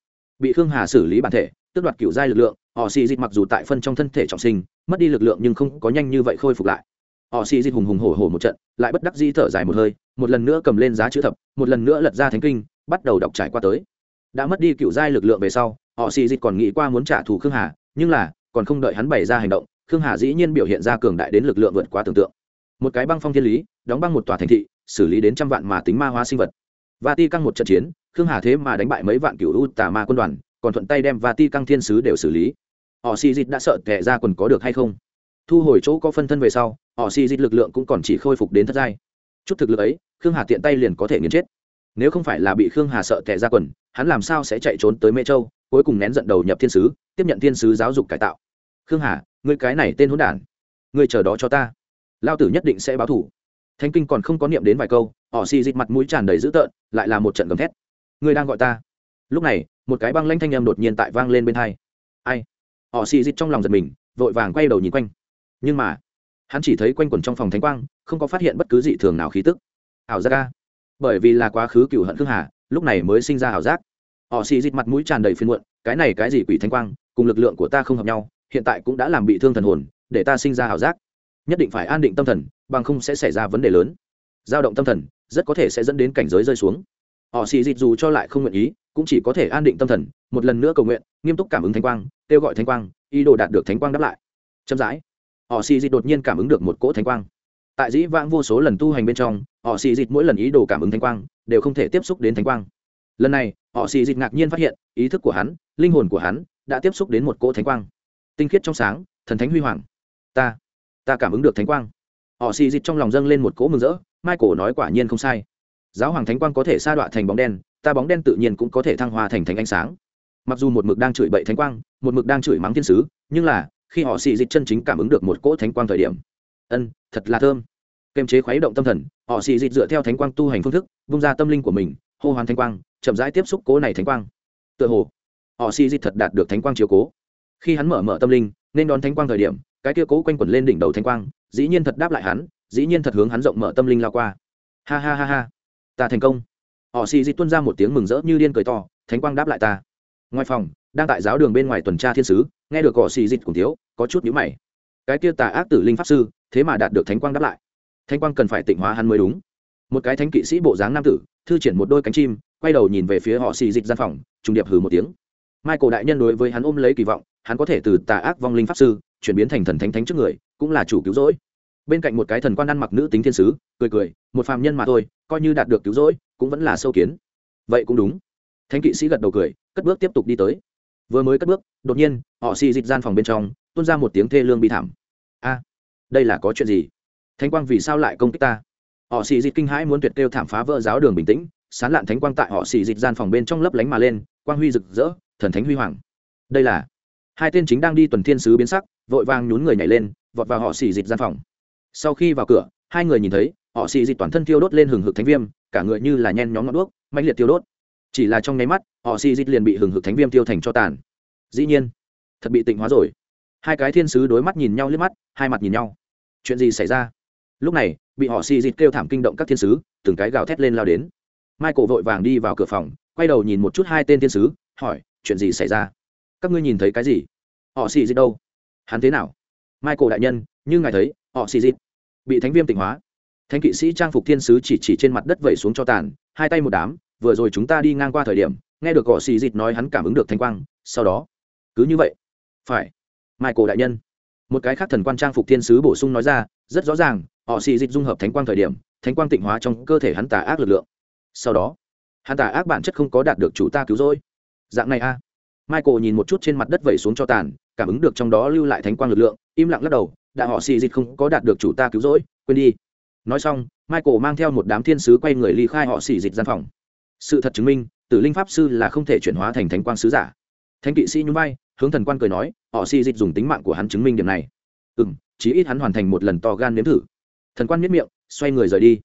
bị khương hà xử lý bản thể, tước đoạt kiểu giai lực lượng, họ xì dịt mặc dù tại phân trong thân thể trọng sinh, mất đi lực lượng nhưng không có nhanh như vậy khôi phục lại. Họ xì dịt hùng hùng hổ hổ một trận, lại bất đắc di thở dài một hơi, một lần nữa cầm lên giá chữ thập, một lần nữa lật ra thánh kinh, bắt đầu đọc trải qua tới. Đã mất đi kiểu giai lực lượng về sau, họ xì dịt còn nghĩ qua muốn trả thù khương hà, nhưng là, còn không đợi hắn bày ra hành động khương hà dĩ nhiên biểu hiện ra cường đại đến lực lượng vượt quá tưởng tượng. Một cái băng phong thiên lý, đóng băng một tòa thành thị, xử lý đến trăm vạn mà tính ma hóa sinh vật. Và ti căng một trận chiến, khương hà thế mà đánh bại mấy vạn cựu u tà ma quân đoàn, còn thuận tay đem và ti căng thiên sứ đều xử lý. Họ xì dịt đã sợ tệ ra quần có được hay không? Thu hồi chỗ có phân thân về sau, họ xì dịt lực lượng cũng còn chỉ khôi phục đến thất giai. Chút thực lực ấy, khương hà tiện tay liền có thể nghiền chết. Nếu không phải là bị khương hà sợ tệ ra quần, hắn làm sao sẽ chạy trốn tới mê châu, cuối cùng nén giận đầu nhập thiên sứ, tiếp nhận thiên sứ giáo dục cải tạo. Khương hà ngươi cái này tên hỗn đản, ngươi chờ đó cho ta. Lao tử nhất định sẽ báo thủ thánh kinh còn không có niệm đến vài câu, họ xì dịch mặt mũi tràn đầy dữ tợn, lại là một trận gầm thét. Người đang gọi ta. Lúc này, một cái băng lanh thanh âm đột nhiên tại vang lên bên hai. Ai? Họ xì dịch trong lòng giật mình, vội vàng quay đầu nhìn quanh. Nhưng mà, hắn chỉ thấy quanh quẩn trong phòng thánh quang, không có phát hiện bất cứ dị thường nào khí tức. Ảo giác ca bởi vì là quá khứ cựu hận khương hà, lúc này mới sinh ra ảo giác. Họ xì dịch mặt mũi tràn đầy phiên muộn, cái này cái gì quỷ thánh quang, cùng lực lượng của ta không hợp nhau hiện tại cũng đã làm bị thương thần hồn, để ta sinh ra ảo giác. Nhất định phải an định tâm thần, bằng không sẽ xảy ra vấn đề lớn. Dao động tâm thần, rất có thể sẽ dẫn đến cảnh giới rơi xuống. Họ xì dịch dù cho lại không nguyện ý, cũng chỉ có thể an định tâm thần, một lần nữa cầu nguyện, nghiêm túc cảm ứng thánh quang, kêu gọi thánh quang, ý đồ đạt được thánh quang đáp lại. Chậm rãi, họ xì dịch đột nhiên cảm ứng được một cỗ thánh quang. Tại dĩ vãng vô số lần tu hành bên trong, họ xì dịch mỗi lần ý đồ cảm ứng thánh quang, đều không thể tiếp xúc đến thánh quang. Lần này, họ xì dịch ngạc nhiên phát hiện, ý thức của hắn, linh hồn của hắn, đã tiếp xúc đến một cỗ thánh quang tinh khiết trong sáng, thần thánh huy hoàng. Ta ta cảm ứng được thánh quang. Họ xì dịch trong lòng dâng lên một cỗ mừng rỡ, michael nói quả nhiên không sai. Giáo hoàng thánh quang có thể sa đọa thành bóng đen, ta bóng đen tự nhiên cũng có thể thăng hoa thành thánh ánh sáng. Mặc dù một mực đang chửi bậy thánh quang, một mực đang chửi mắng thiên sứ, nhưng là, khi họ xì dịch chân chính cảm ứng được một cỗ thánh quang thời điểm. Ân, thật là thơm. Kềm chế khuấy động tâm thần, họ xì dịch dựa theo thánh quang tu hành phương thức, vung ra tâm linh của mình, hô hoán thánh quang, chậm rãi tiếp xúc cố này thánh quang. Tựa hồ, họ xì dịch thật đạt được thánh quang chiếu cố khi hắn mở mở tâm linh, nên đón thánh quang thời điểm, cái kia cố quanh quẩn lên đỉnh đầu thánh quang, dĩ nhiên thật đáp lại hắn, dĩ nhiên thật hướng hắn rộng mở tâm linh lao qua. Ha ha ha ha. Ta thành công. Họ xì dịch tuân ra một tiếng mừng rỡ như điên cười to, thánh quang đáp lại ta. Ngoài phòng, đang tại giáo đường bên ngoài tuần tra thiên sứ, nghe được họ xì dịch cùng thiếu, có chút nhữ mày. Cái kia tà ác tử linh pháp sư, thế mà đạt được thánh quang đáp lại. Thánh quang cần phải tịnh hóa hắn mới đúng. Một cái thánh kỵ sĩ bộ dáng nam tử, thư triển một đôi cánh chim, quay đầu nhìn về phía họ xì dịch gian phòng, trùng điệp hừ một tiếng michael đại nhân đối với hắn ôm lấy kỳ vọng, hắn có thể từ tà ác vong linh pháp sư, chuyển biến thành thần thánh thánh trước người, cũng là chủ cứu rỗi. Bên cạnh một cái thần quan ăn mặc nữ tính thiên sứ, cười cười, một phàm nhân mà thôi, coi như đạt được cứu rỗi, cũng vẫn là sâu kiến. Vậy cũng đúng. Thánh kỵ sĩ gật đầu cười, cất bước tiếp tục đi tới. Vừa mới cất bước, đột nhiên, họ xì dịch gian phòng bên trong, tuôn ra một tiếng thê lương bi thảm. A, đây là có chuyện gì? Thánh quang vì sao lại công kích ta? Họ xì dịch kinh hãi muốn tuyệt kêu thảm phá vỡ giáo đường bình tĩnh, sán lạn thánh quang tại họ xì dịch gian phòng bên trong lấp lánh mà lên, quang huy rực rỡ thần thánh huy hoàng. Đây là, hai tên chính đang đi tuần thiên sứ biến sắc, vội vàng nhún người nhảy lên, vọt vào họ xì dịch gian phòng. Sau khi vào cửa, hai người nhìn thấy, họ xì dịch toàn thân tiêu đốt lên hừng hực thánh viêm, cả người như là nhen nhóm ngọn đuốc mạnh liệt tiêu đốt. Chỉ là trong nháy mắt, họ xì dịch liền bị hừng hực thánh viêm tiêu thành cho tàn. Dĩ nhiên, thật bị tịnh hóa rồi. Hai cái thiên sứ đối mắt nhìn nhau liếc mắt, hai mặt nhìn nhau. Chuyện gì xảy ra? Lúc này, bị họ xì dịch kêu thảm kinh động các thiên sứ, từng cái gào thét lên lao đến. Michael vội vàng đi vào cửa phòng, quay đầu nhìn một chút hai tên thiên sứ, hỏi chuyện gì xảy ra? Các ngươi nhìn thấy cái gì? Họ xì dịch đâu? Hắn thế nào? Michael đại nhân, như ngài thấy, họ xì dịch bị thánh viêm tịnh hóa. Thánh kỵ sĩ trang phục thiên sứ chỉ chỉ trên mặt đất vẩy xuống cho tàn, hai tay một đám, vừa rồi chúng ta đi ngang qua thời điểm, nghe được họ xì dịch nói hắn cảm ứng được thanh quang, sau đó, cứ như vậy. Phải. Michael đại nhân. Một cái khác thần quan trang phục thiên sứ bổ sung nói ra, rất rõ ràng, họ xì dịch dung hợp thánh quang thời điểm, thánh quang tịnh hóa trong cơ thể hắn tà ác lực lượng. Sau đó, hắn tà ác bản chất không có đạt được chủ ta cứu rỗi dạng này a. Michael nhìn một chút trên mặt đất vẩy xuống cho tàn, cảm ứng được trong đó lưu lại thánh quang lực lượng, im lặng lắc đầu, đã họ xì dịch không có đạt được chủ ta cứu rỗi, quên đi. Nói xong, michael mang theo một đám thiên sứ quay người ly khai họ xì dịch gian phòng. Sự thật chứng minh, tử linh pháp sư là không thể chuyển hóa thành thánh quang sứ giả. Thánh kỵ sĩ nhún vai, hướng thần quan cười nói, họ xì dịch dùng tính mạng của hắn chứng minh điểm này. Ừ m chí ít hắn hoàn thành một lần to gan nếm thử. Thần quan miết miệng, xoay người rời đi.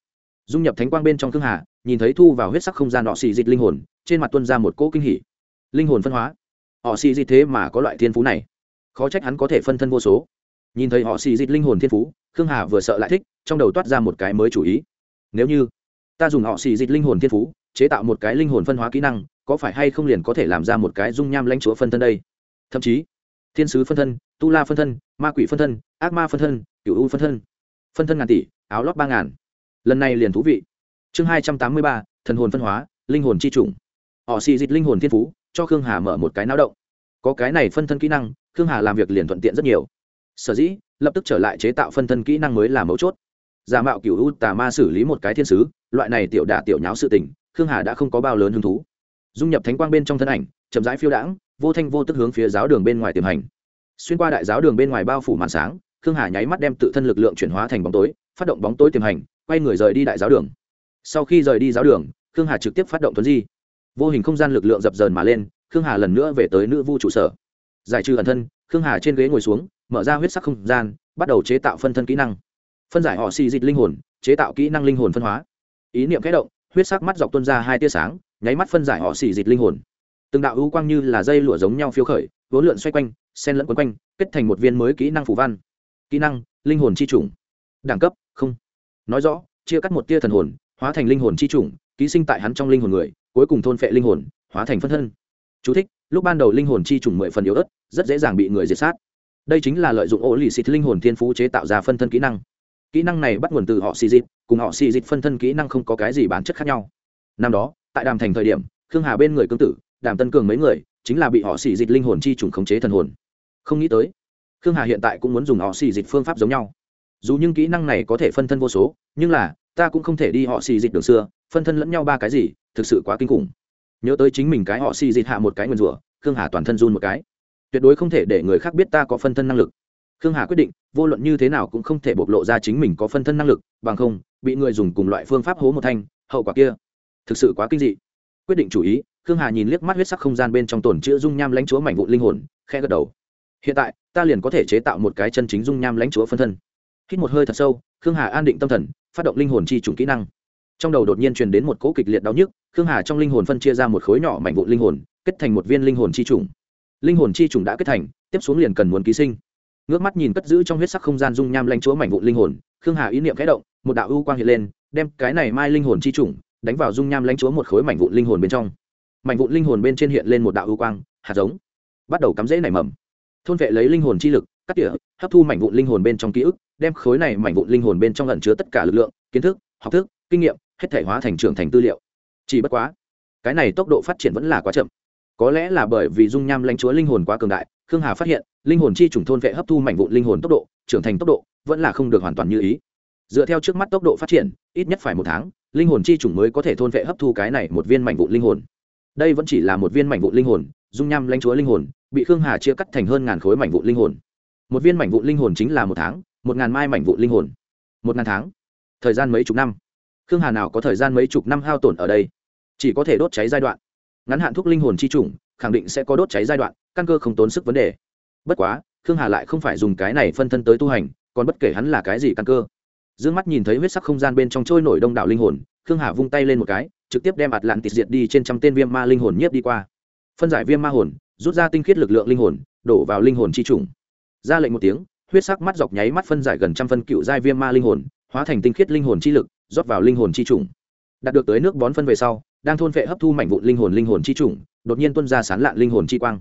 Dung nhập thánh quang bên trong thương hà, nhìn thấy thu vào huyết sắc không gian họ xì dịch linh hồn, trên mặt tuân ra một cỗ kinh hỉ linh hồn phân hóa. Họ xì dịt thế mà có loại thiên phú này. Khó trách hắn có thể phân thân vô số. Nhìn thấy họ xì dịt linh hồn thiên phú, khương hà vừa sợ lại thích, trong đầu toát ra một cái mới chủ ý. Nếu như ta dùng họ xì dịt linh hồn thiên phú, chế tạo một cái linh hồn phân hóa kỹ năng, có phải hay không liền có thể làm ra một cái dung nham lãnh chúa phân thân đây? Thậm chí, thiên sứ phân thân, tu la phân thân, ma quỷ phân thân, ác ma phân thân cựu u phân thân. Phân thân ngàn tỷ, áo lót ba ngàn. Lần này liền thú vị. Chương hai trăm tám mươi ba, thần hồn phân hóa, linh hồn c h i chủng. Họ xì dịch linh hồn thiên phú cho khương hà mở một cái náo động. Có cái này phân thân kỹ năng, khương hà làm việc liền thuận tiện rất nhiều. Sở dĩ, lập tức trở lại chế tạo phân thân kỹ năng mới là mấu chốt. Giả mạo cựu u tà ma xử lý một cái thiên sứ, loại này tiểu đả tiểu nháo sự tình, khương hà đã không có bao lớn hứng thú. Dung nhập thánh quang bên trong thân ảnh, chậm rãi phiêu đãng, vô thanh vô tức hướng phía giáo đường bên ngoài tiềm hành. Xuyên qua đại giáo đường bên ngoài bao phủ màn sáng, khương hà nháy mắt đem tự thân lực lượng chuyển hóa thành bóng tối, phát động bóng tối tiềm hành, quay người rời đi đại giáo đường. Sau khi rời đi giáo đường, khương hà trực tiếp phát động tuấn di vô hình không gian lực lượng dập dờn mà lên, khương hà lần nữa về tới nữ vu trụ sở. Giải trừ ẩn thân, khương hà trên ghế ngồi xuống, mở ra huyết sắc không gian, bắt đầu chế tạo phân thân kỹ năng. Phân giải họ xì dịch linh hồn, chế tạo kỹ năng linh hồn phân hóa. Ý niệm kẽ động, huyết sắc mắt dọc tuân ra hai tia sáng, nháy mắt phân giải họ xì dịch linh hồn. Từng đạo ưu quang như là dây lụa giống nhau phiêu khởi, vốn lượn xoay quanh sen lẫn quấn quanh, kết thành một viên mới kỹ năng phủ văn. Kỹ năng, linh hồn chi chủng. Đẳng cấp, không. Nói rõ, chia cắt một tia thần hồn, hóa thành linh hồn chi chủng, ký sinh tại hắn trong linh hồn người cuối cùng thôn phệ linh hồn hóa thành phân thân. Chú thích, lúc ban đầu linh hồn chi trùng mười phần yếu ớt rất dễ dàng bị người diệt sát. Đây chính là lợi dụng ô lì xịt linh hồn thiên phú chế tạo ra phân thân kỹ năng. Kỹ năng này bắt nguồn từ họ xì dịch cùng họ xì dịch phân thân kỹ năng không có cái gì bản chất khác nhau. Năm đó tại đàm thành thời điểm khương hà bên người cương tử đàm tân cường mấy người chính là bị họ xì dịch linh hồn chi trùng khống chế thần hồn. Không nghĩ tới khương hà hiện tại cũng muốn dùng họ xì dịch phương pháp giống nhau. Dù những kỹ năng này có thể phân thân vô số nhưng là ta cũng không thể đi họ xì dịch đường xưa phân thân lẫn nhau ba cái gì thực sự quá kinh khủng. Nhớ tới chính mình cái họ xì dịt hạ một cái nguyên rủa, khương hà toàn thân run một cái. Tuyệt đối không thể để người khác biết ta có phân thân năng lực. Khương hà quyết định, vô luận như thế nào cũng không thể bộc lộ ra chính mình có phân thân năng lực, bằng không, bị người dùng cùng loại phương pháp hố một thanh, hậu quả kia, thực sự quá kinh dị. Quyết định chủ ý, khương hà nhìn liếc mắt huyết sắc không gian bên trong tổn chữ dung nham lãnh chúa mảnh vụ linh hồn khe gật đầu. Hiện tại, ta liền có thể chế tạo một cái chân chính dung nham lãnh chúa phân thân. Hít một hơi thật sâu, khương hà an định tâm thần, phát động linh hồn chi chủng kỹ năng trong đầu đột nhiên truyền đến một cỗ kịch liệt đau nhức, khương hà trong linh hồn phân chia ra một khối nhỏ mảnh vụn linh hồn, kết thành một viên linh hồn chi trùng. Linh hồn chi trùng đã kết thành, tiếp xuống liền cần muốn ký sinh. Ngước mắt nhìn cất giữ trong huyết sắc không gian dung nham lanh chúa mảnh vụn linh hồn, khương hà ý niệm khẽ động, một đạo ưu quang hiện lên, đem cái này mai linh hồn chi trùng đánh vào dung nham lanh chúa một khối mảnh vụn linh hồn bên trong. Mảnh vụn linh hồn bên trên hiện lên một đạo ưu quang, hạt giống. Bắt đầu cắm rễ nảy mầm. Thôn vệ lấy linh hồn chi lực, cắt tỉa, hấp thu mảnh vụn linh hồn bên trong ký ức, đem khối này mảnh vụn linh hồn bên trong lẩn chứa tất cả lực lượng, kiến thức, học thức, kinh nghiệm hết thể hóa thành trưởng thành tư liệu. Chỉ bất quá, cái này tốc độ phát triển vẫn là quá chậm. Có lẽ là bởi vì dung nham lãnh chúa linh hồn quá cường đại, khương hà phát hiện, linh hồn chi trùng thôn vệ hấp thu mảnh vụn linh hồn tốc độ, trưởng thành tốc độ vẫn là không được hoàn toàn như ý. Dựa theo trước mắt tốc độ phát triển, ít nhất phải một tháng, linh hồn chi trùng mới có thể thôn vệ hấp thu cái này một viên mảnh vụn linh hồn. Đây vẫn chỉ là một viên mảnh vụn linh hồn, dung nham lãnh chúa linh hồn, bị khương hà chia cắt thành hơn ngàn khối mảnh vụn linh hồn. Một viên mảnh vụn linh hồn chính là một tháng, một ngàn mai mảnh vụn linh hồn. Một ngàn tháng, thời gian mấy chục năm khương hà nào có thời gian mấy chục năm hao tổn ở đây? Chỉ có thể đốt cháy giai đoạn. Ngắn hạn thuốc linh hồn chi trùng khẳng định sẽ có đốt cháy giai đoạn, căn cơ không tốn sức vấn đề. Bất quá, khương hà lại không phải dùng cái này phân thân tới tu hành, còn bất kể hắn là cái gì căn cơ. D ư ơ n g mắt nhìn thấy huyết sắc không gian bên trong trôi nổi đông đảo linh hồn, khương hà vung tay lên một cái, trực tiếp đem ạt lạn tịt diệt đi trên trăm tên viêm ma linh hồn nhiếp đi qua. Phân giải viêm ma hồn, rút ra tinh khiết lực lượng linh hồn, đổ vào linh hồn chi trùng ra lệnh một tiếng, huyết sắc mắt dọc nháy mắt phân giải gần trăm phân cựu giai viêm ma linh hồn, hóa thành tinh khiết linh hồn chi lực rót vào linh hồn chi trùng. Đạt được tới nước bón phân về sau, đang thôn vệ hấp thu mảnh vụn linh hồn linh hồn chi trùng, đột nhiên tuân ra sán lạn linh hồn chi quang.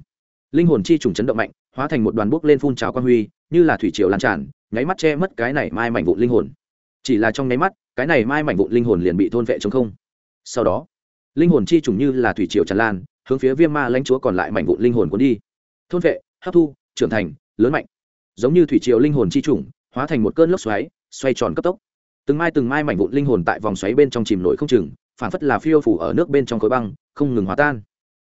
Linh hồn chi trùng chấn động mạnh, hóa thành một đoàn bốc lên phun trào quang huy, như là thủy triều lan tràn, nháy mắt che mất cái này mai mảnh vụn linh hồn. Chỉ là trong nháy mắt, cái này mai mảnh vụn linh hồn liền bị thôn vệ chống không. Sau đó, linh hồn chi trùng như là thủy triều tràn lan, hướng phía viêm ma lãnh chúa còn lại mảnh vụn linh hồn cuốn đi. Thôn vệ hấp thu, trưởng thành, lớn mạnh. Giống như thủy triều linh hồn chi trùng, hóa thành một cơn lốc xoáy, xoay tròn cấp tốc từng mai từng mai mảnh vụn linh hồn tại vòng xoáy bên trong chìm nổi không chừng phản phất là phiêu phủ ở nước bên trong khối băng, không ngừng hóa tan.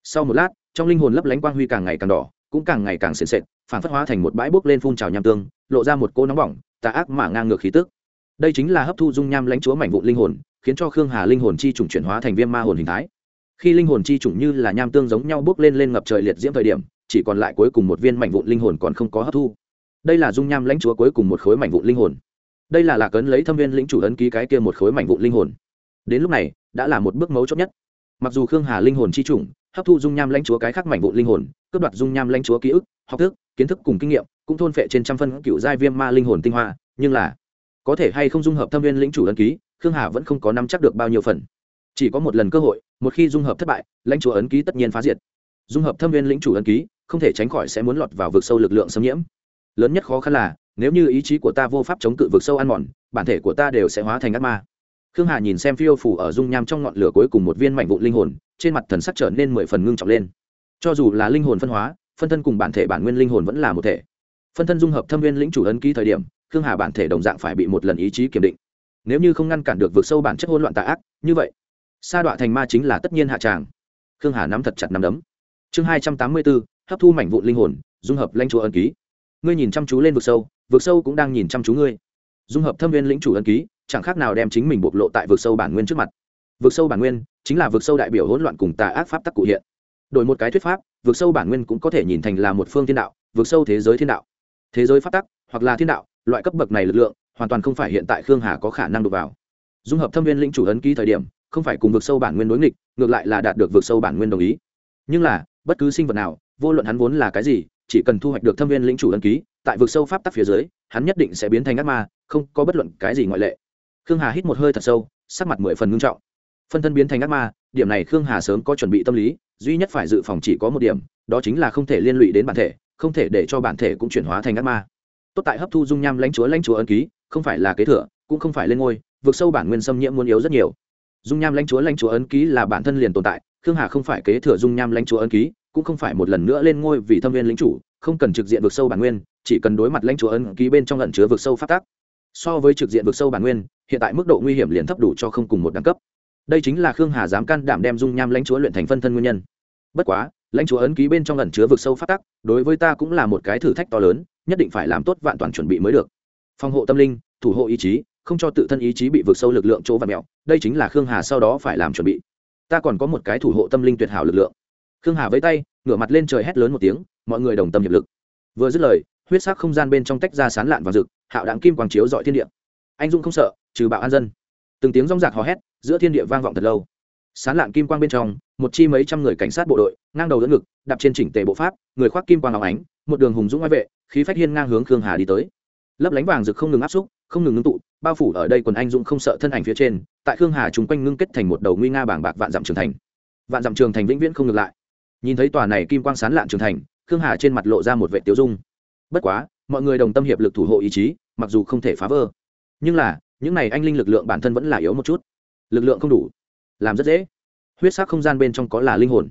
Sau một lát, trong linh hồn lấp lánh quang huy càng ngày càng đỏ, cũng càng ngày càng sền sệt phản phất hóa thành một bãi bốc lên phun trào nham tương, lộ ra một cô nóng bỏng, tà ác mà ngang ngược khí tức. Đây chính là hấp thu dung nham lãnh chúa mảnh vụn linh hồn, khiến cho khương hà linh hồn chi trùng chuyển hóa thành viêm ma hồn hình thái. Khi linh hồn chi trùng như là nham tương giống nhau bốc lên lên ngập trời liệt diễm thời điểm, chỉ còn lại cuối cùng một viên mảnh vụn linh hồn còn không có hấp thu. Đây là dung nham lãnh chúa cuối cùng một khối mảnh vụn linh hồn đây là lạc ấn lấy thâm viên lĩnh chủ ấn ký cái kia một khối mảnh vụn linh hồn. Đến lúc này, đã là một bước mấu chốt nhất. Mặc dù khương hà linh hồn chi chủng, hấp thu dung nham lãnh chúa cái khác mảnh vụn linh hồn, cướp đoạt dung nham lãnh chúa ký ức, học thức, kiến thức cùng kinh nghiệm, cũng thôn phệ trên trăm phân cựu giai viêm ma linh hồn tinh hoa, nhưng là, có thể hay không dung hợp thâm viên lĩnh chủ ấn ký, khương hà vẫn không có nắm chắc được bao nhiêu phần. Chỉ có một lần cơ hội, một khi dung hợp thất bại, lãnh chúa ấn ký tất nhiên phá diệt. Dung hợp thâm viên lĩnh chủ ấn ký, không thể tránh khỏi sẽ muốn lọt vào vực sâu lực lượng xâm nhiễm. Lớn nhất khó khăn là nếu như ý chí của ta vô pháp chống cự vực sâu ăn mòn, bản thể của ta đều sẽ hóa thành ác ma. Khương hà nhìn xem phiêu phủ ở dung nham trong ngọn lửa cuối cùng một viên mảnh vụn linh hồn, trên mặt thần sắc trở nên mười phần ngưng trọng lên. Cho dù là linh hồn phân hóa, phân thân cùng bản thể bản nguyên linh hồn vẫn là một thể. Phân thân dung hợp thâm viên lĩnh chủ ấn ký thời điểm, khương hà bản thể đồng dạng phải bị một lần ý chí kiểm định. Nếu như không ngăn cản được vực sâu bản chất hỗn loạn tà ác, như vậy, sa đọa thành ma chính là tất nhiên hạ tràng. Khương hà nắm thật chặt nắm đấm. Chương hai trăm tám mươi bốn, hấp thu mảnh vụn linh hồn, dung hợp lãnh chúa ấn ký. Ngươi nhìn chăm chú lên vực sâu vực sâu cũng đang nhìn chăm chú ngươi. Dung hợp thâm viên lĩnh chủ ân ký, chẳng khác nào đem chính mình bộc lộ tại vực sâu bản nguyên trước mặt. Vực sâu bản nguyên chính là vực sâu đại biểu hỗn loạn cùng tà ác pháp tắc cụ hiện. Đổi một cái thuyết pháp, vực sâu bản nguyên cũng có thể nhìn thành là một phương thiên đạo, vực sâu thế giới thiên đạo. Thế giới pháp tắc, hoặc là thiên đạo, loại cấp bậc này lực lượng, hoàn toàn không phải hiện tại khương hà có khả năng đụng vào. Dung hợp thâm viên lĩnh chủ ấn ký thời điểm, không phải cùng vực sâu bản nguyên đối nghịch, ngược lại là đạt được vực sâu bản nguyên đồng ý. Nhưng là, bất cứ sinh vật nào, vô luận hắn vốn là cái gì, chỉ cần thu hoạch được thâm viên lĩnh chủ ấn ký tại vực sâu pháp tắc phía dưới, hắn nhất định sẽ biến thành ác ma, không có bất luận cái gì ngoại lệ. Khương hà hít một hơi thật sâu, sắc mặt mười phần ngưng trọng. Phân thân biến thành ác ma, điểm này khương hà sớm có chuẩn bị tâm lý, duy nhất phải dự phòng chỉ có một điểm, đó chính là không thể liên lụy đến bản thể, không thể để cho bản thể cũng chuyển hóa thành ác ma. Tốt tại hấp thu dung nham lãnh chúa lãnh chúa ấn ký, không phải là kế thừa, cũng không phải lên ngôi vượt sâu bản nguyên xâm nhiễm muốn yếu rất nhiều. Dung nham lãnh chúa lãnh chúa ấn ký là bản thân liền tồn tại, khương hà không phải kế thừa dung nham lãnh chúa ấn ký, cũng không phải một lần nữa lên ngôi vì thâm viên lính chủ, không cần trực diện vượt sâu bản nguyên chỉ cần đối mặt lãnh chúa ấn ký bên trong lẩn chứa vực sâu phát tác so với trực diện vực sâu bản nguyên, hiện tại mức độ nguy hiểm liền thấp đủ cho không cùng một đẳng cấp. Đây chính là khương hà dám can đảm đem dung nham lãnh chúa luyện thành phân thân nguyên nhân. Bất quá, lãnh chúa ấn ký bên trong lẩn chứa vực sâu phát tắc, đối với ta cũng là một cái thử thách to lớn, nhất định phải làm tốt vạn toàn chuẩn bị mới được. Phòng hộ tâm linh, thủ hộ ý chí, không cho tự thân ý chí bị vượt sâu lực lượng chỗ và mẹo đây chính là khương hà sau đó phải làm chuẩn bị. Ta còn có một cái thủ hộ tâm linh tuyệt hảo lực lượng. Khương hà với tay, ngửa mặt lên trời hét lớn một tiếng, mọi người đồng tâm hiệp lực. Vừa dứt lời huyết sắc không gian bên trong tách ra sán lạn và rực, hạo đạn kim quang chiếu dọi thiên địa. Anh dung không sợ, trừ bạo an dân. Từng tiếng rong rạc hò hét, giữa thiên địa vang vọng thật lâu. Sán lạn kim quang bên trong, một chi mấy trăm người cảnh sát bộ đội, ngang đầu đỡ ngực, đạp trên chỉnh tề bộ pháp, người khoác kim quang áo ánh, một đường hùng dũng ngoại vệ, khí phách hiên ngang hướng khương hà đi tới. Lấp lánh vàng rực không ngừng áp xúc, không ngừng ngưng tụ, bao phủ ở đây quần anh dũng không sợ thân ảnh phía trên, tại khương hà chúng quanh ngưng kết thành một đầu nguy nga bảng bạc vạn dặm trường thành. Vạn dặm trường thành vĩnh viễn không ngược lại. Nhìn thấy tòa này kim quang sán lạn trường thành, khương hà trên mặt lộ ra một vệ tiêu dung bất quá, mọi người đồng tâm hiệp lực thủ hộ ý chí, mặc dù không thể phá vỡ. Nhưng là, những này anh linh lực lượng bản thân vẫn là yếu một chút. Lực lượng không đủ. Làm rất dễ. Huyết sắc không gian bên trong có là linh hồn.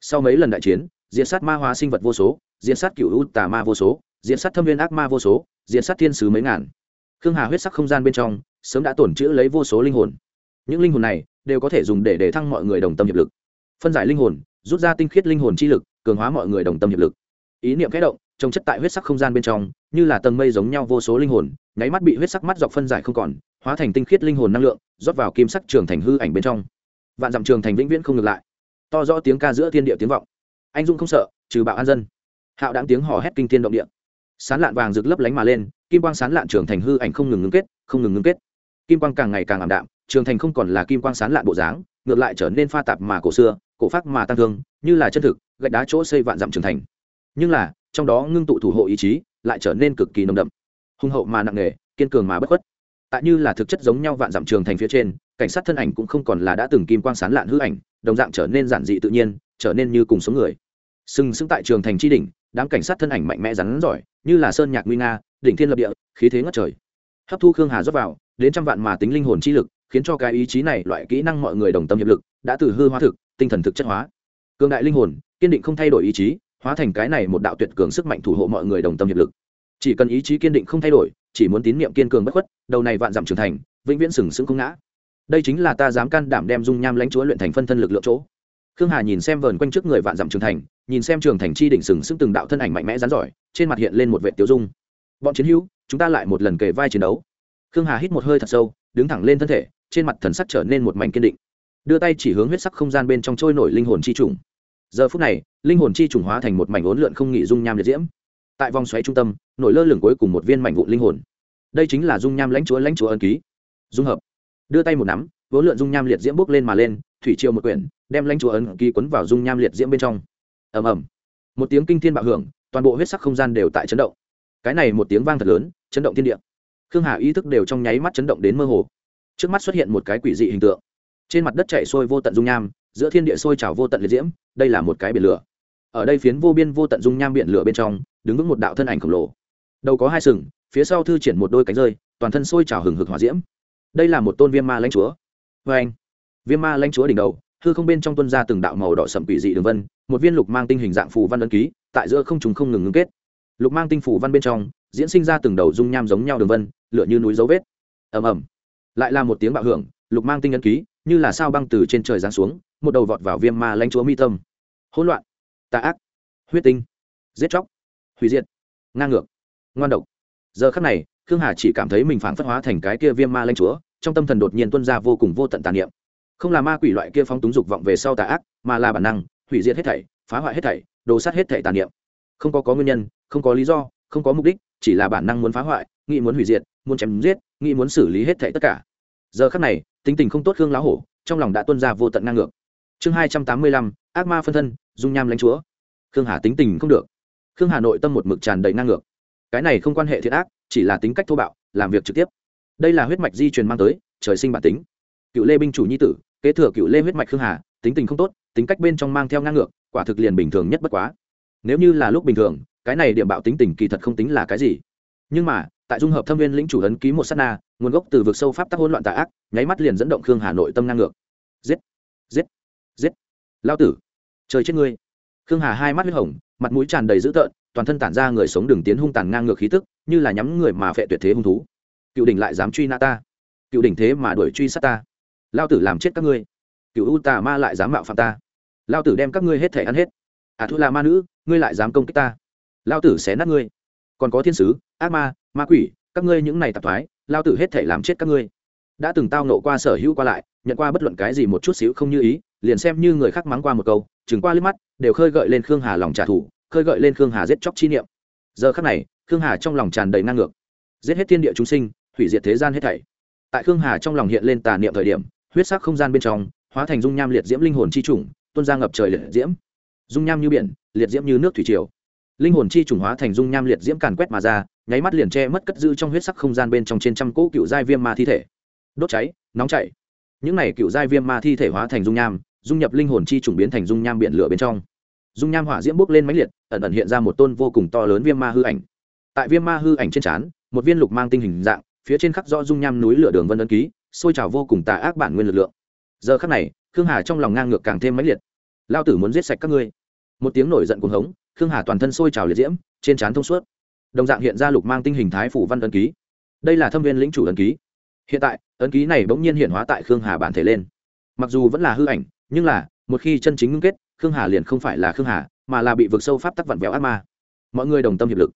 Sau mấy lần đại chiến diện sát ma hóa sinh vật vô số diện sát cựu u tà ma vô số diện sát thâm viên ác ma vô số diện sát thiên sứ mấy ngàn. Khương hà huyết sắc không gian bên trong, sớm đã tổn chữ lấy vô số linh hồn. Những linh hồn này đều có thể dùng để để thăng mọi người đồng tâm hiệp lực. Phân giải linh hồn, rút ra tinh khiết linh hồn chi lực, cường hóa mọi người đồng tâm hiệp lực. Ý niệm kẽ động trông chất tại huyết sắc không gian bên trong, như là tầng mây giống nhau vô số linh hồn, nháy mắt bị huyết sắc mắt dọc phân giải không còn, hóa thành tinh khiết linh hồn năng lượng, rót vào kim sắc trường thành hư ảnh bên trong. Vạn dặm trường thành vĩnh viễn không ngược lại. To rõ tiếng ca giữa thiên địa tiếng vọng. Anh dung không sợ, trừ bạo an dân. Hạo đáng tiếng hò hét kinh thiên động địa. Sán lạn vàng rực lấp lánh mà lên, kim quang sán lạn trường thành hư ảnh không ngừng ngưng kết, không ngừng ngưng kết. Kim quang càng ngày càng ảm đạm, trường thành không còn là kim quang sán lạn bộ dáng, ngược lại trở nên pha tạp mà cổ xưa, cổ phát mà tăng thương, như là chân thực, gạch đá chỗ xây vạn dặm trường thành. Nhưng là trong đó ngưng tụ thủ hộ ý chí, lại trở nên cực kỳ nồng đậm. Hùng hậu mà nặng nề, kiên cường mà bất khuất. Tại như là thực chất giống nhau vạn dặm trường thành phía trên, cảnh sát thân ảnh cũng không còn là đã từng kim quang sán lạn hư ảnh, đồng dạng trở nên giản dị tự nhiên, trở nên như cùng số người. Sừng sững tại trường thành tri đỉnh, đám cảnh sát thân ảnh mạnh mẽ rắn giỏi, như là sơn nhạc nguy nga, đỉnh thiên lập địa, khí thế ngất trời. Hấp thu khương hà rót vào, đến trăm vạn mà tính linh hồn chi lực, khiến cho cái ý chí này loại kỹ năng mọi người đồng tâm hiệp lực, đã từ hư hóa thực, tinh thần thực chất hóa. Cường đại linh hồn, kiên định không thay đổi ý chí hóa thành cái này một đạo tuyệt cường sức mạnh thủ hộ mọi người đồng tâm hiệp lực. Chỉ cần ý chí kiên định không thay đổi, chỉ muốn tín niệm kiên cường bất khuất, đầu này vạn dặm trưởng thành, vĩnh viễn sừng sững không ngã. Đây chính là ta dám can đảm đem dung nham lãnh chúa luyện thành phân thân lực lượng chỗ. Khương hà nhìn xem vờn quanh trước người vạn dặm trưởng thành, nhìn xem trường thành chi đỉnh sừng sững từng đạo thân ảnh mạnh mẽ rắn giỏi, trên mặt hiện lên một vệ tiêu dung. Bọn chiến hữu, chúng ta lại một lần kề vai chiến đấu. Khương hà hít một hơi thật sâu, đứng thẳng lên thân thể, trên mặt thần sắc trở nên một mảnh kiên định. Đưa tay chỉ hướng huyết sắc không gian bên trong trôi nổi linh hồn chi trùng. Giờ phút này linh hồn chi trùng hóa thành một mảnh ốn lượn không nghị dung nham liệt diễm. Tại vòng xoáy trung tâm, nổi lơ lửng cuối cùng một viên mảnh vụn linh hồn. Đây chính là dung nham lãnh chúa lãnh chúa ân ký. Dung hợp. Đưa tay một nắm vốn lượn dung nham liệt diễm bốc lên mà lên, thủy triều một quyển, đem lãnh chúa ấn ký quấn vào dung nham liệt diễm bên trong. Ầm ầm. Một tiếng kinh thiên bạo hưởng, toàn bộ huyết sắc không gian đều tại chấn động. Cái này một tiếng vang thật lớn, chấn động thiên địa. Khương hà ý thức đều trong nháy mắt chấn động đến mơ hồ. Trước mắt xuất hiện một cái quỷ dị hình tượng. Trên mặt đất chạy sôi vô tận dung nham, giữa thiên địa sôi trào vô tận liệt diễm, đây là một cái biển lửa ở đây phiến vô biên vô tận dung nham biển lửa bên trong, đứng vững một đạo thân ảnh khổng lồ. Đầu có hai sừng, phía sau thư triển một đôi cánh rơi, toàn thân sôi trào hừng hực hỏa diễm. Đây là một tôn viêm ma lãnh chúa. Vê anh, viêm ma lãnh chúa đỉnh đầu, hư không bên trong tuân ra từng đạo màu đỏ sậm quỷ dị đường vân, một viên lục mang tinh hình dạng phù văn ấn ký, tại giữa không trùng không ngừng ngưng kết. Lục mang tinh phù văn bên trong, diễn sinh ra từng đầu dung nham giống nhau đường vân, lửa như núi dấu vết. Ầm ầm. Lại là một tiếng bạo hưởng, lục mang tinh ấn ký, như là sao băng từ trên trời giáng xuống, một đầu vọt vào viêm ma lãnh chúa mi tâm. Hỗn loạn tà ác. Huyết tinh. Giết chóc. Hủy diệt. Ngang ngược. Ngoan độc. Giờ khắc này, khương hà chỉ cảm thấy mình phản phất hóa thành cái kia viêm ma lanh chúa, trong tâm thần đột nhiên tuân ra vô cùng vô tận tàn niệm. Không là ma quỷ loại kia phóng túng dục vọng về sau tà ác, mà là bản năng, hủy diệt hết thảy, phá hoại hết thảy, đồ sát hết thảy tàn niệm. Không có có nguyên nhân, không có lý do, không có mục đích, chỉ là bản năng muốn phá hoại, nghĩ muốn hủy diệt, muốn chém giết, nghĩ muốn xử lý hết thảy tất cả. Giờ khắc này, tính tình không tốt khương lão hổ, trong lòng đã tuân ra vô tận ngang ngược. Chương hai trăm tám mươi lăm ác ma phân thân, dung nham lãnh chúa. Khương hà tính tình không được. Khương hà nội tâm một mực tràn đầy năng ngược. Cái này không quan hệ thiện ác, chỉ là tính cách thô bạo, làm việc trực tiếp. Đây là huyết mạch di truyền mang tới, trời sinh bản tính. Cựu lê binh chủ nhi tử, kế thừa cựu lê huyết mạch khương hà, tính tình không tốt, tính cách bên trong mang theo ngang ngược, quả thực liền bình thường nhất bất quá. Nếu như là lúc bình thường, cái này điểm bạo tính tình kỳ thật không tính là cái gì. Nhưng mà, tại dung hợp thâm viên lĩnh chủ hấn ký một s á t na, nguồn gốc từ vực sâu pháp tắc hỗn loạn tạ ác, nháy mắt liền dẫn động khương hà nội tâm ngang ngược. Giết! Giết! Giết! Lao tử! Trời chết ngươi. Khương hà hai mắt huyết hồng, mặt mũi tràn đầy dữ tợn, toàn thân tản ra người sống đường tiến hung tàn ngang ngược khí tức, như là nhắm người mà phệ tuyệt thế hung thú. Cựu đỉnh lại dám truy nã ta. Cựu đỉnh thế mà đuổi truy sát ta. Lao tử làm chết các ngươi. Cựu u tà ma lại dám mạo phạm ta. Lao tử đem các ngươi hết thể ăn hết. À thu là ma nữ, ngươi lại dám công kích ta. Lao tử xé nát ngươi. Còn có thiên sứ, ác ma ma quỷ, các ngươi những này tạp thoái, lao tử hết thể làm chết các ngươi. Đã từng tao nộ qua sở hữu qua lại, nhận qua bất luận cái gì một chút xíu không như ý liền xem như người khác mắng qua một câu, chừng qua liếc mắt, đều khơi gợi lên khương hà lòng trả thù, khơi gợi lên khương hà giết chóc chi niệm. Giờ khắc này, khương hà trong lòng tràn đầy năng ngược. Giết hết thiên địa chúng sinh, hủy diệt thế gian hết thảy. Tại khương hà trong lòng hiện lên tà niệm thời điểm, huyết sắc không gian bên trong, hóa thành dung nham liệt diễm linh hồn chi chủng, tuôn ra ngập trời liệt diễm. Dung nham như biển, liệt diễm như nước thủy triều. Linh hồn chi chủng hóa thành dung nham liệt diễm càn quét mà ra, nháy mắt liền che mất cất giữ trong huyết sắc không gian bên trong trên trăm cỗ cựu giai viêm ma thi thể. Đốt cháy, nóng chảy. Những này cựu giai viêm ma thi thể hóa thành dung nham dung nhập linh hồn chi trùng biến thành dung nham biển lửa bên trong. Dung nham hỏa diễm bốc lên mãnh liệt, ẩn ẩn hiện ra một tôn vô cùng to lớn viêm ma hư ảnh. Tại viêm ma hư ảnh trên trán, một viên lục mang tinh hình dạng, phía trên khắc rõ dung nham núi lửa đường vân ấn ký xôi trào vô cùng tà ác bản nguyên lực lượng. Giờ khắc này, khương hà trong lòng ngang ngược càng thêm mãnh liệt. Lao tử muốn giết sạch các ngươi. Một tiếng nổi giận cuồng hống, khương hà toàn thân sôi trào liệt diễm, trên trán thông suốt. Đồng dạng hiện ra lục mang tinh hình thái phủ văn ấn ký. Đây là thâm viên lĩnh chủ ấn ký. Hiện tại, ấn ký này bỗng nhiên hiện hóa tại khương hà bản thể lên. Mặc dù vẫn là hư ảnh nhưng là, một khi chân chính ngưng kết, khương hà liền không phải là khương hà, mà là bị vực sâu pháp tắc vặn vẹo ác ma. Mọi người đồng tâm hiệp lực.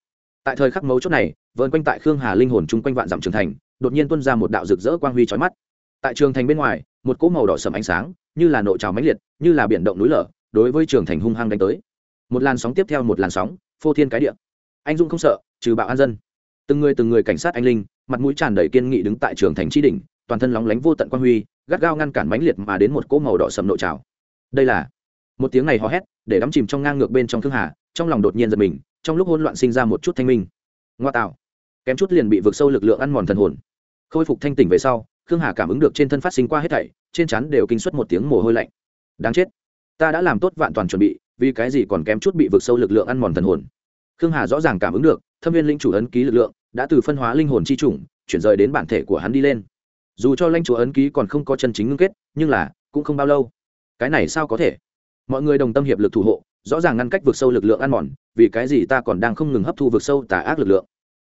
Tại thời khắc mấu chốt này vợn quanh tại khương hà linh hồn chung quanh vạn dặm trường thành, đột nhiên tuân ra một đạo rực rỡ quang huy trói mắt. Tại trường thành bên ngoài, một cỗ màu đỏ sầm ánh sáng, như là nội trào mãnh liệt, như là biển động núi lở, đối với trường thành hung hăng đánh tới. Một làn sóng tiếp theo một làn sóng, phô thiên cái địa. Anh dung không sợ, trừ bạo an dân. Từng người từng người cảnh sát anh linh, mặt mũi tràn đầy kiên nghị đứng tại trường thành tri đỉnh, toàn thân lóng lánh vô tận quang huy gắt gao ngăn cản mãnh liệt mà đến một cỗ màu đỏ sầm nội trào. Đây là một tiếng này hò hét, để đắm chìm trong ngang ngược bên trong thương hà, trong lòng đột nhiên giật mình, trong lúc hỗn loạn sinh ra một chút thanh minh. Ngoa tạo, kém chút liền bị vượt sâu lực lượng ăn mòn thần hồn. Khôi phục thanh tỉnh về sau khương hà cảm ứng được trên thân phát sinh qua hết thảy, trên chắn đều kinh xuất một tiếng mồ hôi lạnh. Đáng chết, ta đã làm tốt vạn toàn chuẩn bị, vì cái gì còn kém chút bị vượt sâu lực lượng ăn mòn thần hồn? Khương hà rõ ràng cảm ứng được, thâm viên linh chủ ấn ký lực lượng đã từ phân hóa linh hồn chi chủng, chuyển rời đến bản thể của hắn đi lên dù cho lãnh chúa ấn ký còn không có chân chính ngưng kết, nhưng là, cũng không bao lâu. Cái này sao có thể? Mọi người đồng tâm hiệp lực thủ hộ, rõ ràng ngăn cách vượt sâu lực lượng ăn mòn, vì cái gì ta còn đang không ngừng hấp thu vượt sâu tà ác lực lượng?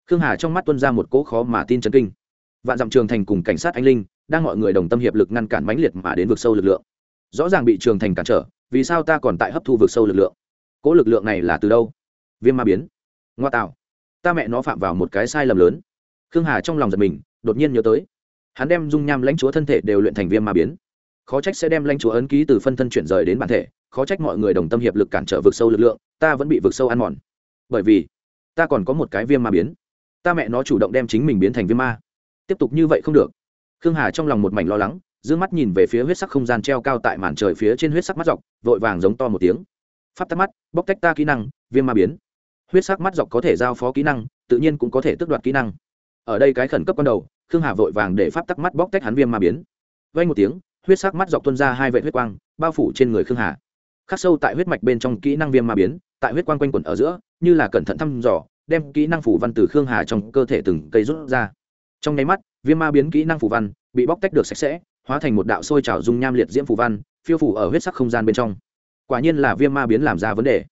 Khương hà trong mắt tuân ra một cỗ khó mà tin chân kinh. Vạn dặm trường thành cùng cảnh sát anh linh, đang mọi người đồng tâm hiệp lực ngăn cản mãnh liệt mà đến vượt sâu lực lượng. Rõ ràng bị trường thành cản trở, vì sao ta còn tại hấp thu vượt sâu lực lượng? Cỗ lực lượng này là từ đâu? Viêm ma biến. Ngoa tạo. Ta mẹ nó phạm vào một cái sai lầm lớn. Khương hà trong lòng giật mình, đột nhiên nhớ tới hắn đem dung nham lãnh chúa thân thể đều luyện thành viêm ma biến. Khó trách sẽ đem lãnh chúa ấn ký từ phân thân chuyển rời đến bản thể, khó trách mọi người đồng tâm hiệp lực cản trở vực sâu lực lượng, ta vẫn bị vực sâu ăn mòn. Bởi vì, ta còn có một cái viêm ma biến. Ta mẹ nó chủ động đem chính mình biến thành viêm ma. Tiếp tục như vậy không được. Khương hà trong lòng một mảnh lo lắng d ư ơ n g mắt nhìn về phía huyết sắc không gian treo cao tại màn trời phía trên huyết sắc mắt dọc, vội vàng giống to một tiếng. Pháp tắc mắt, bóc tách ta kỹ năng, viêm ma biến. Huyết sắc mắt dọc có thể giao phó kỹ năng, tự nhiên cũng có thể tước đoạt kỹ năng. Ở đây cái khẩn cấp ban đầu khương hà vội vàng để pháp tắc mắt bóc tách hắn viêm ma biến. Vay một tiếng, huyết sắc mắt dọc tuân ra hai vệ huyết quang, bao phủ trên người khương hà. Khắc sâu tại huyết mạch bên trong kỹ năng viêm ma biến, tại huyết quang quanh quẩn ở giữa, như là cẩn thận thăm dò, đem kỹ năng phủ văn từ khương hà trong cơ thể từng cây rút ra. Trong nháy mắt, viêm ma biến kỹ năng phủ văn bị bóc tách được sạch sẽ, hóa thành một đạo sôi trào dung nham liệt diễm phủ văn, phiêu phủ ở huyết sắc không gian bên trong. Quả nhiên là viêm ma biến làm ra vấn đề.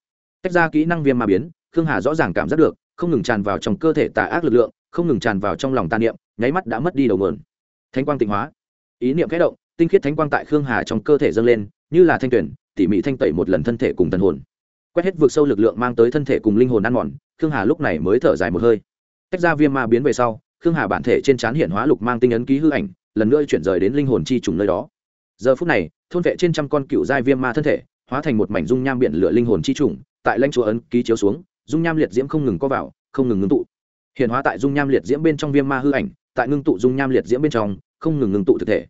Tách ra kỹ năng viêm ma biến, khương hà rõ ràng cảm giác được, không ngừng tràn vào trong cơ thể tà ác lực lượng, không ngừng tràn vào trong lòng tà niệm nháy mắt đã mất đi đầu mượn. Thánh quang tịnh hóa. Ý niệm kẽ động, tinh khiết thánh quang tại khương hà trong cơ thể dâng lên, như là thanh tuyển, tỉ mỉ thanh tẩy một lần thân thể cùng thần hồn. Quét hết vượt sâu lực lượng mang tới thân thể cùng linh hồn ăn mòn, khương hà lúc này mới thở dài một hơi. Tách ra viêm ma biến về sau, khương hà bản thể trên trán hiện hóa lục mang tinh ấn ký hư ảnh, lần nữa chuyển rời đến linh hồn chi trùng nơi đó. Giờ phút này, thôn vệ trên trăm con cựu giai viêm ma thân thể, hóa thành một mảnh dung nham biển lửa linh hồn chi trùng, tại lãnh chúa ấn ký chiếu xuống, dung nham liệt diễm không ngừng có vào, không ngừng ngưng tụ. Hiện hóa tại dung nham liệt diễm bên trong viêm ma hư ảnh tại ngưng tụ dung nham liệt diễm bên trong, không ngừng ngưng tụ thực thể.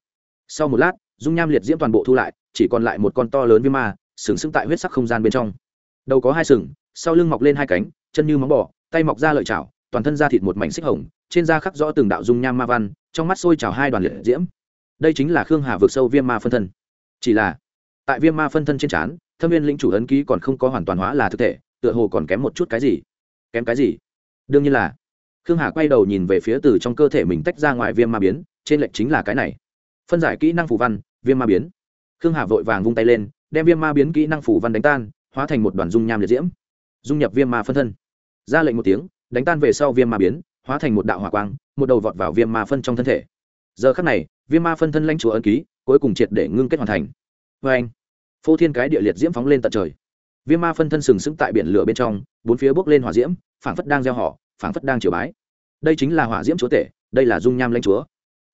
Sau một lát, dung nham liệt diễm toàn bộ thu lại, chỉ còn lại một con to lớn viêm ma, sừng sững tại huyết sắc không gian bên trong. Đầu có hai sừng, sau lưng mọc lên hai cánh, chân như móng bò, tay mọc ra lợi chảo, toàn thân da thịt một mảnh xích hồng, trên da khắc rõ từng đạo dung nham ma văn, trong mắt sôi trào hai đoàn liệt diễm. Đây chính là khương hà vượt sâu viêm ma phân thân. Chỉ là, tại viêm ma phân thân trên trán, thâm viên lĩnh chủ ấn ký còn không có hoàn toàn hóa là thực thể, tựa hồ còn kém một chút cái gì. Kém cái gì? Đương nhiên là khương hà quay đầu nhìn về phía từ trong cơ thể mình tách ra ngoài viêm ma biến, trên lệnh chính là cái này. Phân giải kỹ năng phù văn, viêm ma biến. Khương hà vội vàng vung tay lên, đem viêm ma biến kỹ năng phù văn đánh tan, hóa thành một đoàn dung nham liệt diễm. Dung nhập viêm ma phân thân. Ra lệnh một tiếng, đánh tan về sau viêm ma biến, hóa thành một đạo hỏa quang, một đầu vọt vào viêm ma phân trong thân thể. Giờ khắc này, viêm ma phân thân lanh chúa ấn ký, cuối cùng triệt để ngưng kết hoàn thành. Vê anh, phô thiên cái địa liệt diễm phóng lên tận trời. Viêm ma phân thân sừng sững tại biển lửa bên trong, bốn phía bốc lên hỏa diễm, phảng phất đang gieo họ, phảng phất đang chiều bái đây chính là hỏa diễm chúa tể đây là dung nham lãnh chúa.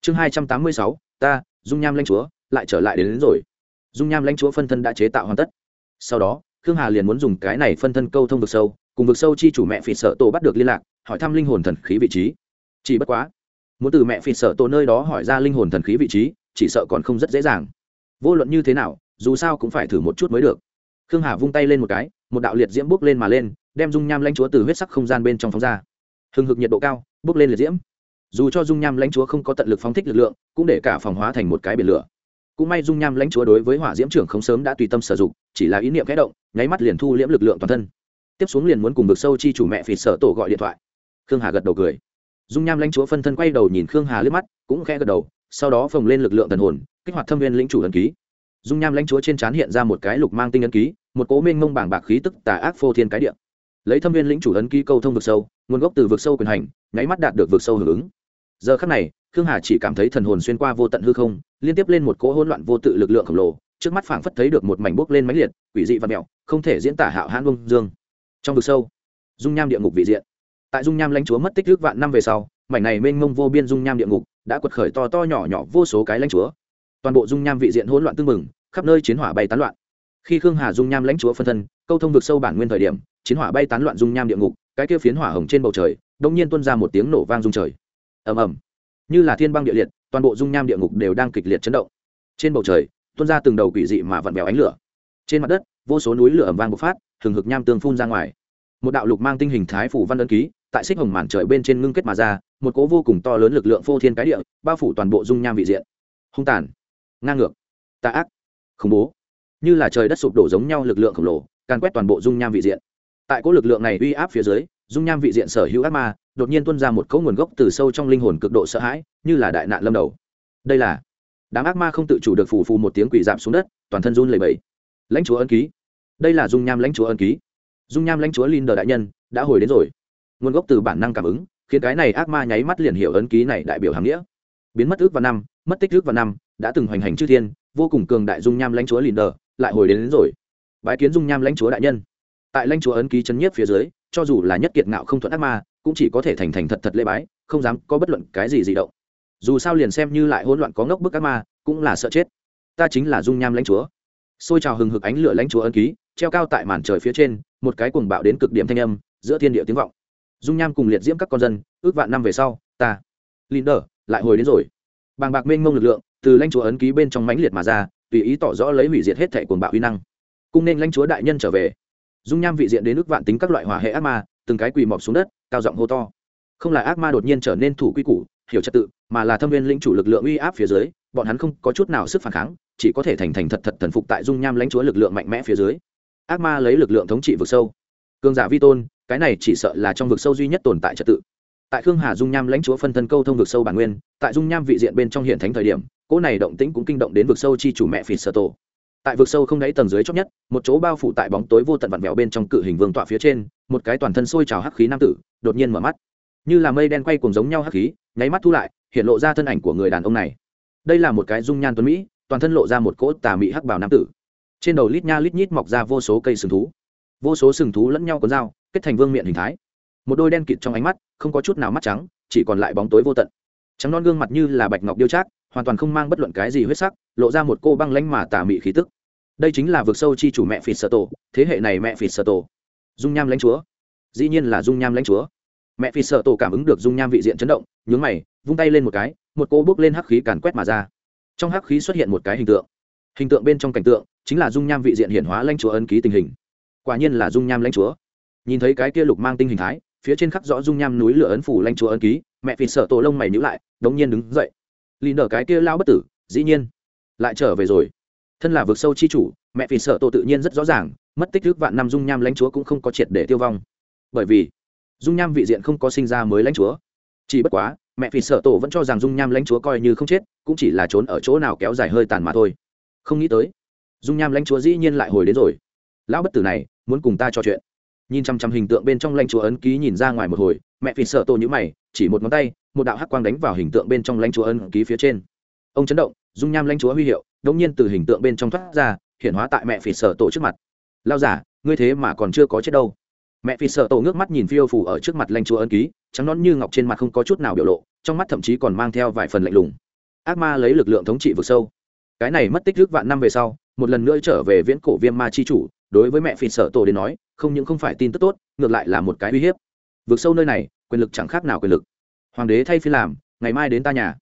Chương hai trăm tám mươi sáu ta dung nham lãnh chúa lại trở lại đến, đến rồi. Dung nham lãnh chúa phân thân đã chế tạo hoàn tất. Sau đó khương hà liền muốn dùng cái này phân thân câu thông vực sâu cùng vực sâu chi chủ mẹ phỉ sợ tổ bắt được liên lạc hỏi thăm linh hồn thần khí vị trí. Chỉ bất quá muốn từ mẹ phỉ sợ tổ nơi đó hỏi ra linh hồn thần khí vị trí chỉ sợ còn không rất dễ dàng. Vô luận như thế nào dù sao cũng phải thử một chút mới được. Khương hà vung tay lên một cái một đạo liệt diễm bốc lên mà lên đem dung nham lãnh chúa từ huyết sắc không gian bên trong phóng ra. Hừng hực nhiệt độ cao bốc lên liệt diễm. Dù cho dung nham lãnh chúa không có tận lực phóng thích lực lượng, cũng để cả phòng hóa thành một cái biển lửa. Cũng may dung nham lãnh chúa đối với hỏa diễm trưởng không sớm đã tùy tâm sử dụng, chỉ là ý niệm kẽ động, nháy mắt liền thu liễm lực lượng toàn thân. Tiếp xuống liền muốn cùng vực sâu chi chủ mẹ phì sở tổ gọi điện thoại. Khương hà gật đầu cười. Dung nham lãnh chúa phân thân quay đầu nhìn khương hà liếc mắt, cũng khẽ gật đầu, sau đó phồng lên lực lượng thần hồn, kích hoạt thâm viên lĩnh chủ ấn ký. Dung nham lãnh chúa trên trán hiện ra một cái lục mang tinh ấn ký, một cố minh mông bảng bạc khí tức tà ác phô thiên cái địa lấy thâm viên lĩnh chủ ấn ký câu thông vực sâu, nguồn gốc từ vực sâu quyền hành, nháy mắt đạt được vực sâu hưởng ứng. Giờ khắc này, khương hà chỉ cảm thấy thần hồn xuyên qua vô tận hư không, liên tiếp lên một cỗ hỗn loạn vô tự lực lượng khổng lồ, trước mắt phảng phất thấy được một mảnh bốc lên máy liệt, quỷ dị và mẹo, không thể diễn tả hạo hãn bông dương. Trong vực sâu, dung nham địa ngục vị diện. Tại dung nham lãnh chúa mất tích trước vạn năm về sau, mảnh này mênh mông vô biên dung nham địa ngục đã quật khởi to to nhỏ nhỏ vô số cái lãnh chúa. Toàn bộ dung nham vị diện hỗn loạn tương mừng khắp nơi chiến hỏa bay tán loạn khi khương hà dung nham lãnh chúa phân thân, câu thông vực sâu bản nguyên thời điểm, chiến hỏa bay tán loạn dung nham địa ngục, cái kia phiến hỏa hồng trên bầu trời đông nhiên tuôn ra một tiếng nổ vang dung trời. Ầm ầm. Như là thiên băng địa liệt, toàn bộ dung nham địa ngục đều đang kịch liệt chấn động. Trên bầu trời, tuôn ra từng đầu quỷ dị mà vặn vẹo ánh lửa. Trên mặt đất, vô số núi lửa ầm vang bộc phát, hừng hực nham tương phun ra ngoài. Một đạo lục mang tinh hình thái phủ văn ân ký, tại xích hồng màn trời bên trên ngưng kết mà ra, một cố vô cùng to lớn lực lượng phô thiên cái địa, bao phủ toàn bộ dung nham vị diện. Hung tàn. Ngang ngược. Tà ác. Khủng bố như là trời đất sụp đổ giống nhau lực lượng khổng lồ, càn quét toàn bộ dung nham vị diện. Tại cỗ lực lượng này uy áp phía dưới, dung nham vị diện sở hữu ác ma, đột nhiên tuôn ra một cấu nguồn gốc từ sâu trong linh hồn cực độ sợ hãi, như là đại nạn lâm đầu. Đây là, đám ác ma không tự chủ được phù phù một tiếng quỷ giảm xuống đất, toàn thân run lẩy bẩy. Lãnh chúa ân ký. Đây là dung nham lãnh chúa ân ký. Dung nham lãnh chúa linh đờ đại nhân, đã hồi đến rồi. Nguồn gốc từ bản năng cảm ứng, khiến cái này ác ma nháy mắt liền hiểu ấn ký này đại biểu hàm nghĩa. Biến mất ước vào năm, mất tích ước vào năm, đã từng hoành hành chư thiên vô cùng cường đại dung nham lãnh chúa lìn đờ lại hồi đến, đến rồi. Bái kiến dung nham lãnh chúa đại nhân. Tại lãnh chúa ấn ký chấn nhiếp phía dưới cho dù là nhất kiệt ngạo không thuận ác ma cũng chỉ có thể thành thành thật thật lễ bái không dám có bất luận cái gì gì động. Dù sao liền xem như lại hỗn loạn có ngốc bức ác ma cũng là sợ chết. Ta chính là dung nham lãnh chúa. Xôi trào hừng hực ánh lửa lãnh chúa ấn ký treo cao tại màn trời phía trên một cái cuồng bạo đến cực điểm thanh âm giữa thiên địa tiếng vọng. Dung nham cùng liệt diễm các con dân ước vạn năm về sau ta lìn đờ lại hồi đến rồi. Bàng bạc mênh mông lực lượng từ lãnh chúa ấn ký bên trong mãnh liệt mà ra, tùy ý tỏ rõ lấy hủy diệt hết thẻ cuồng bạo uy năng. Cung nên lãnh chúa đại nhân trở về. Dung nham vị diện đến ước vạn tính các loại hỏa hệ ác ma, từng cái quỳ mọc xuống đất, cao giọng hô to. Không là ác ma đột nhiên trở nên thủ quy củ, hiểu trật tự, mà là thâm viên lĩnh chủ lực lượng uy áp phía dưới, bọn hắn không có chút nào sức phản kháng, chỉ có thể thành thành thật thật thần phục tại dung nham lãnh chúa lực lượng mạnh mẽ phía dưới. Ác ma lấy lực lượng thống trị vực sâu. Cường giả vi tôn, cái này chỉ sợ là trong vực sâu duy nhất tồn tại trật tự. Tại khương hà dung nham lãnh chúa phân thân câu thông vực sâu bản nguyên, tại dung nham vị diện bên trong hiện thánh thời điểm cỗ này động tĩnh cũng kinh động đến vực sâu chi chủ mẹ phì sơ tổ. Tại vực sâu không đáy tầng dưới chót nhất, một chỗ bao phủ tại bóng tối vô tận vặn vẹo bên trong cự hình vương tọa phía trên, một cái toàn thân sôi trào hắc khí nam tử, đột nhiên mở mắt. Như là mây đen quay cùng giống nhau hắc khí, nháy mắt thu lại, hiện lộ ra thân ảnh của người đàn ông này. Đây là một cái dung nhan tuấn mỹ, toàn thân lộ ra một cỗ tà mỹ hắc bảo nam tử. Trên đầu lít nha lít nhít mọc ra vô số cây sừng thú. Vô số sừng thú lẫn nhau có dao, kết thành vương miệng hình thái. Một đôi đen kịt trong ánh mắt, không có chút nào mắt trắng, chỉ còn lại bóng tối vô tận trắng non gương mặt như là bạch ngọc điêu trác, hoàn toàn không mang bất luận cái gì huyết sắc, lộ ra một cô băng lanh mà tà mị khí tức. Đây chính là vực sâu chi chủ mẹ phịt sở tổ, thế hệ này mẹ phịt sở tổ. Dung nham lãnh chúa. Dĩ nhiên là dung nham lãnh chúa. Mẹ phi sợ tổ cảm ứng được dung nham vị diện chấn động, nhướng mày, vung tay lên một cái, một cô bước lên hắc khí càn quét mà ra. Trong hắc khí xuất hiện một cái hình tượng. Hình tượng bên trong cảnh tượng chính là dung nham vị diện hiển hóa lãnh chúa ấn ký tình hình. Quả nhiên là dung nham lãnh chúa. Nhìn thấy cái kia lục mang tinh hình thái, phía trên khắc rõ dung nham núi lửa ấn phủ lãnh chúa ấn ký mẹ phi sợ tổ lông mày nhữ lại, đống nhiên đứng dậy. Lì nở cái kia lao bất tử, dĩ nhiên, lại trở về rồi. Thân là vực sâu chi chủ, mẹ phi sợ tổ tự nhiên rất rõ ràng, mất tích thức vạn năm dung nham lãnh chúa cũng không có triệt để tiêu vong. Bởi vì, dung nham vị diện không có sinh ra mới lãnh chúa. Chỉ bất quá, mẹ phi sợ tổ vẫn cho rằng dung nham lãnh chúa coi như không chết, cũng chỉ là trốn ở chỗ nào kéo dài hơi tàn mà thôi. Không nghĩ tới, dung nham lãnh chúa dĩ nhiên lại hồi đến rồi. Lão bất tử này, muốn cùng ta trò chuyện nhìn chăm chăm hình tượng bên trong lãnh chúa ấn ký nhìn ra ngoài một hồi, mẹ phi sợ tô nhữ mày, chỉ một ngón tay, một đạo hắc quang đánh vào hình tượng bên trong lãnh chúa ấn ký phía trên. Ông chấn động, dung nham lãnh chúa huy hiệu, đống nhiên từ hình tượng bên trong thoát ra, hiện hóa tại mẹ phi sợ tổ trước mặt. Lao giả, ngươi thế mà còn chưa có chết đâu. Mẹ phi sợ tổ ngước mắt nhìn phiêu phủ ở trước mặt lãnh chúa ấn ký, trắng nón như ngọc trên mặt không có chút nào biểu lộ, trong mắt thậm chí còn mang theo vài phần lạnh lùng. Ác ma lấy lực lượng thống trị vực sâu. Cái này mất tích trước vạn năm về sau, một lần nữa trở về viễn cổ viêm ma chi chủ đối với mẹ phi sợ tổ đến nói, không những không phải tin tức tốt, ngược lại là một cái uy hiếp. Vượt sâu nơi này, quyền lực chẳng khác nào quyền lực. Hoàng đế thay phi làm, ngày mai đến ta nhà.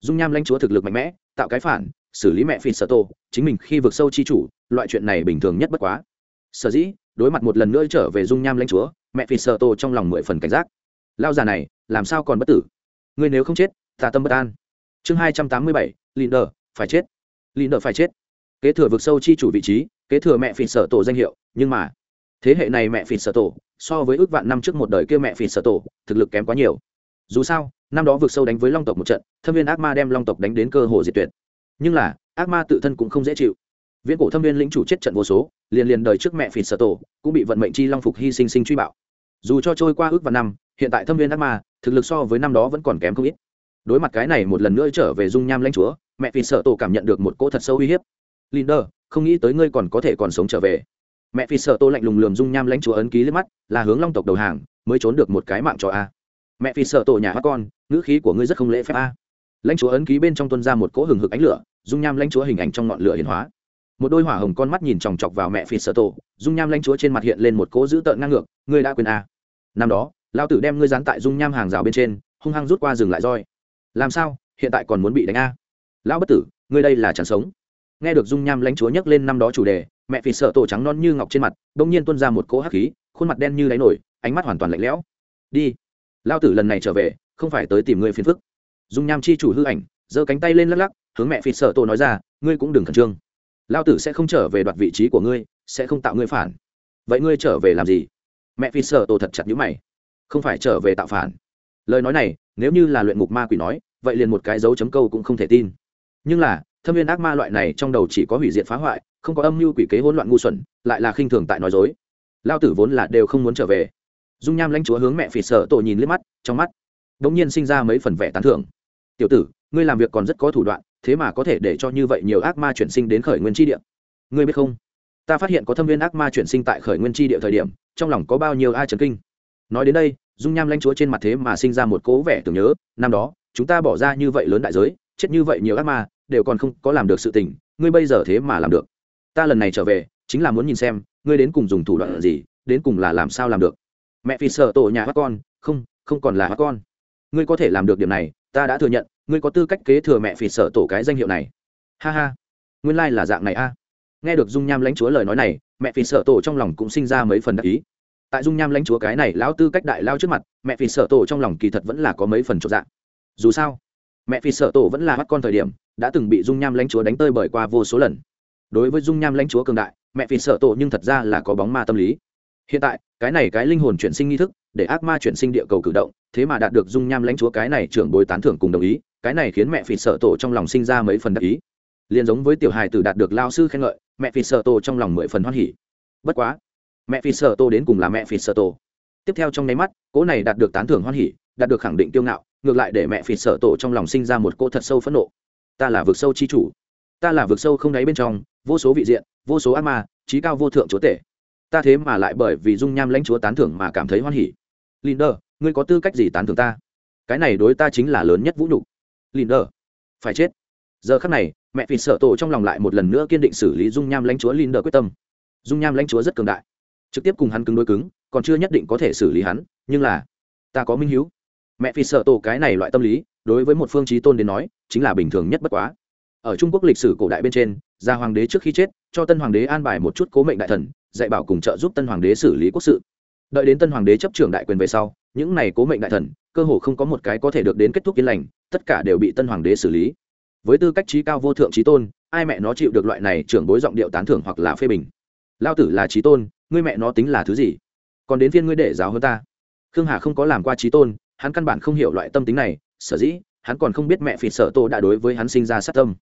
Dung nham lãnh chúa thực lực mạnh mẽ, tạo cái phản, xử lý mẹ phi sợ tổ, chính mình khi vượt sâu chi chủ, loại chuyện này bình thường nhất bất quá. Sở dĩ, đối mặt một lần nữa trở về dung nham lãnh chúa, mẹ phi sợ tổ trong lòng mười phần cảnh giác. Lao già này, làm sao còn bất tử? Ngươi nếu không chết, ta tâm bất an. Chương hai trăm tám mươi bảy linder phải chết. Linder phải chết. Kế thừa vực sâu chi chủ vị trí kế thừa mẹ phi sở tổ danh hiệu, nhưng mà, thế hệ này mẹ phi sở tổ, so với ước vạn năm trước một đời kia mẹ phi sở tổ, thực lực kém quá nhiều. Dù sao, năm đó vượt sâu đánh với long tộc một trận, thâm viên ác ma đem long tộc đánh đến cơ hồ diệt tuyệt. Nhưng là, ác ma tự thân cũng không dễ chịu. Viễn cổ thâm viên lĩnh chủ chết trận vô số, liền liền đời trước mẹ phỉ sở tổ, cũng bị vận mệnh chi long phục hy sinh sinh truy bạo. Dù cho trôi qua ước vạn năm, hiện tại thâm viên ác ma, thực lực so với năm đó vẫn còn kém không ít. Đối mặt cái này một lần nữa trở về dung nham lãnh chúa, mẹ phỉ sở tổ cảm nhận được một cỗ thật sâu uy hiếp linder, không nghĩ tới ngươi còn có thể còn sống trở về. Mẹ Phi sở tô lạnh lùng lườm dung nham lãnh chúa ấn ký lên mắt, là hướng long tộc đầu hàng, mới trốn được một cái mạng cho a. Mẹ Phi sở tổ nhà hát con, ngữ khí của ngươi rất không lễ phép a. Lãnh chúa ấn ký bên trong tuân ra một cỗ hừng hực ánh lửa, dung nham lãnh chúa hình ảnh trong ngọn lửa hiển hóa. Một đôi hỏa hồng con mắt nhìn chòng chọc vào mẹ phi sợ tổ dung nham lãnh chúa trên mặt hiện lên một cỗ dữ tợn ngang ngược, ngươi đã quên à. năm đó, lão tử đem ngươi dán tại dung nham hàng rào bên trên, hung hăng rút qua rừng lại roi. Làm sao, hiện tại còn muốn bị đánh a? Lão bất tử, ngươi đây là chẳng sống nghe được dung nham lãnh chúa nhắc lên năm đó chủ đề, mẹ phi sợ tổ trắng non như ngọc trên mặt, bỗng nhiên tuôn ra một cỗ hắc khí, khuôn mặt đen như đáy nổi, ánh mắt hoàn toàn lạnh lẽo. Đi, lao tử lần này trở về, không phải tới tìm người phiền phức. Dung nham chi chủ hư ảnh, giơ cánh tay lên lắc lắc, hướng mẹ phi sợ tổ nói ra, ngươi cũng đừng khẩn trương. Lao tử sẽ không trở về đoạt vị trí của ngươi, sẽ không tạo ngươi phản. Vậy ngươi trở về làm gì? Mẹ phi sợ tổ thật chặt nhữ mày. Không phải trở về tạo phản. Lời nói này, nếu như là luyện ngục ma quỷ nói, vậy liền một cái dấu chấm câu cũng không thể tin. Nhưng là thâm viên ác ma loại này trong đầu chỉ có hủy diệt phá hoại, không có âm mưu quỷ kế hỗn loạn ngu xuẩn, lại là khinh thường tại nói dối. Lao tử vốn là đều không muốn trở về. Dung nham lãnh chúa hướng mẹ phì sợ tổ nhìn liếc mắt, trong mắt đ ỗ n g nhiên sinh ra mấy phần vẻ tán thưởng. Tiểu tử, ngươi làm việc còn rất có thủ đoạn, thế mà có thể để cho như vậy nhiều ác ma chuyển sinh đến khởi nguyên tri địa. Ngươi biết không? Ta phát hiện có thâm viên ác ma chuyển sinh tại khởi nguyên tri địa thời điểm, trong lòng có bao nhiêu ai trần kinh. Nói đến đây, dung nham lãnh chúa trên mặt thế mà sinh ra một cố vẻ tưởng nhớ, năm đó, chúng ta bỏ ra như vậy lớn đại giới, chết như vậy nhiều ác ma đều còn không có làm được sự tình, ngươi bây giờ thế mà làm được. Ta lần này trở về, chính là muốn nhìn xem, ngươi đến cùng dùng thủ đoạn gì, đến cùng là làm sao làm được. Mẹ phi sợ tổ nhà hát con, không không còn là hát con. Ngươi có thể làm được điểm này, ta đã thừa nhận, ngươi có tư cách kế thừa mẹ phỉ sợ tổ cái danh hiệu này. Ha ha, nguyên lai、like、là dạng này a. Nghe được dung nham lãnh chúa lời nói này, mẹ phỉ sợ tổ trong lòng cũng sinh ra mấy phần đặc ý. Tại dung nham lãnh chúa cái này lão tư cách đại lao trước mặt, mẹ phỉ sợ tổ trong lòng kỳ thật vẫn là có mấy phần trọn dạng dù sao mẹ phi sợ tổ vẫn là mắt con thời điểm, đã từng bị dung nham lãnh chúa đánh tơi bởi qua vô số lần. Đối với dung nham lãnh chúa cường đại, mẹ phi sợ tổ nhưng thật ra là có bóng ma tâm lý. Hiện tại, cái này cái linh hồn chuyển sinh nghi thức, để ác ma chuyển sinh địa cầu cử động, thế mà đạt được dung nham lãnh chúa cái này trưởng bồi tán thưởng cùng đồng ý, cái này khiến mẹ phi sợ tổ trong lòng sinh ra mấy phần đặc ý. Liền giống với tiểu hài tử đạt được lao sư khen ngợi, mẹ phi sợ tổ trong lòng mười phần hoan hỉ. Bất quá, mẹ phi sợ tổ đến cùng là mẹ phi sợ tổ. Tiếp theo trong nháy mắt cỗ này đạt được tán thưởng hoan hỉ đạt được khẳng định kiêu ngạo, ngược lại để mẹ phịt sợ tổ trong lòng sinh ra một cô thật sâu phẫn nộ. Ta là vực sâu chi chủ. Ta là vực sâu không đáy bên trong, vô số vị diện, vô số ác ma, trí cao vô thượng chúa tể. Ta thế mà lại bởi vì dung nham lãnh chúa tán thưởng mà cảm thấy hoan hỉ. Linder, ngươi có tư cách gì tán thưởng ta? Cái này đối ta chính là lớn nhất vũ nhục. Linder, phải chết. Giờ khắc này, mẹ vịt sợ tổ trong lòng lại một lần nữa kiên định xử lý dung nham lãnh chúa linder quyết tâm. Dung nham lãnh chúa rất cường đại. Trực tiếp cùng hắn cứng đối cứng, còn chưa nhất định có thể xử lý hắn, nhưng là, ta có minh hiếu mẹ phi sợ tổ cái này loại tâm lý, đối với một phương trí tôn đến nói, chính là bình thường nhất bất quá. Ở trung quốc lịch sử cổ đại bên trên, gia hoàng đế trước khi chết, cho tân hoàng đế an bài một chút cố mệnh đại thần, dạy bảo cùng trợ giúp tân hoàng đế xử lý quốc sự. Đợi đến tân hoàng đế chấp trưởng đại quyền về sau, những này cố mệnh đại thần, cơ hồ không có một cái có thể được đến kết thúc yên lành, tất cả đều bị tân hoàng đế xử lý. Với tư cách trí cao vô thượng trí tôn, ai mẹ nó chịu được loại này trưởng bối giọng điệu tán thưởng hoặc là phê bình? Lao tử là trí tôn, ngươi mẹ nó tính là thứ gì? Còn đến phiên ngươi để giáo hơn ta. Khương hà không có làm qua trí tôn hắn căn bản không hiểu loại tâm tính này, sở dĩ, hắn còn không biết mẹ phi sợ tô đã đối với hắn sinh ra sát tâm.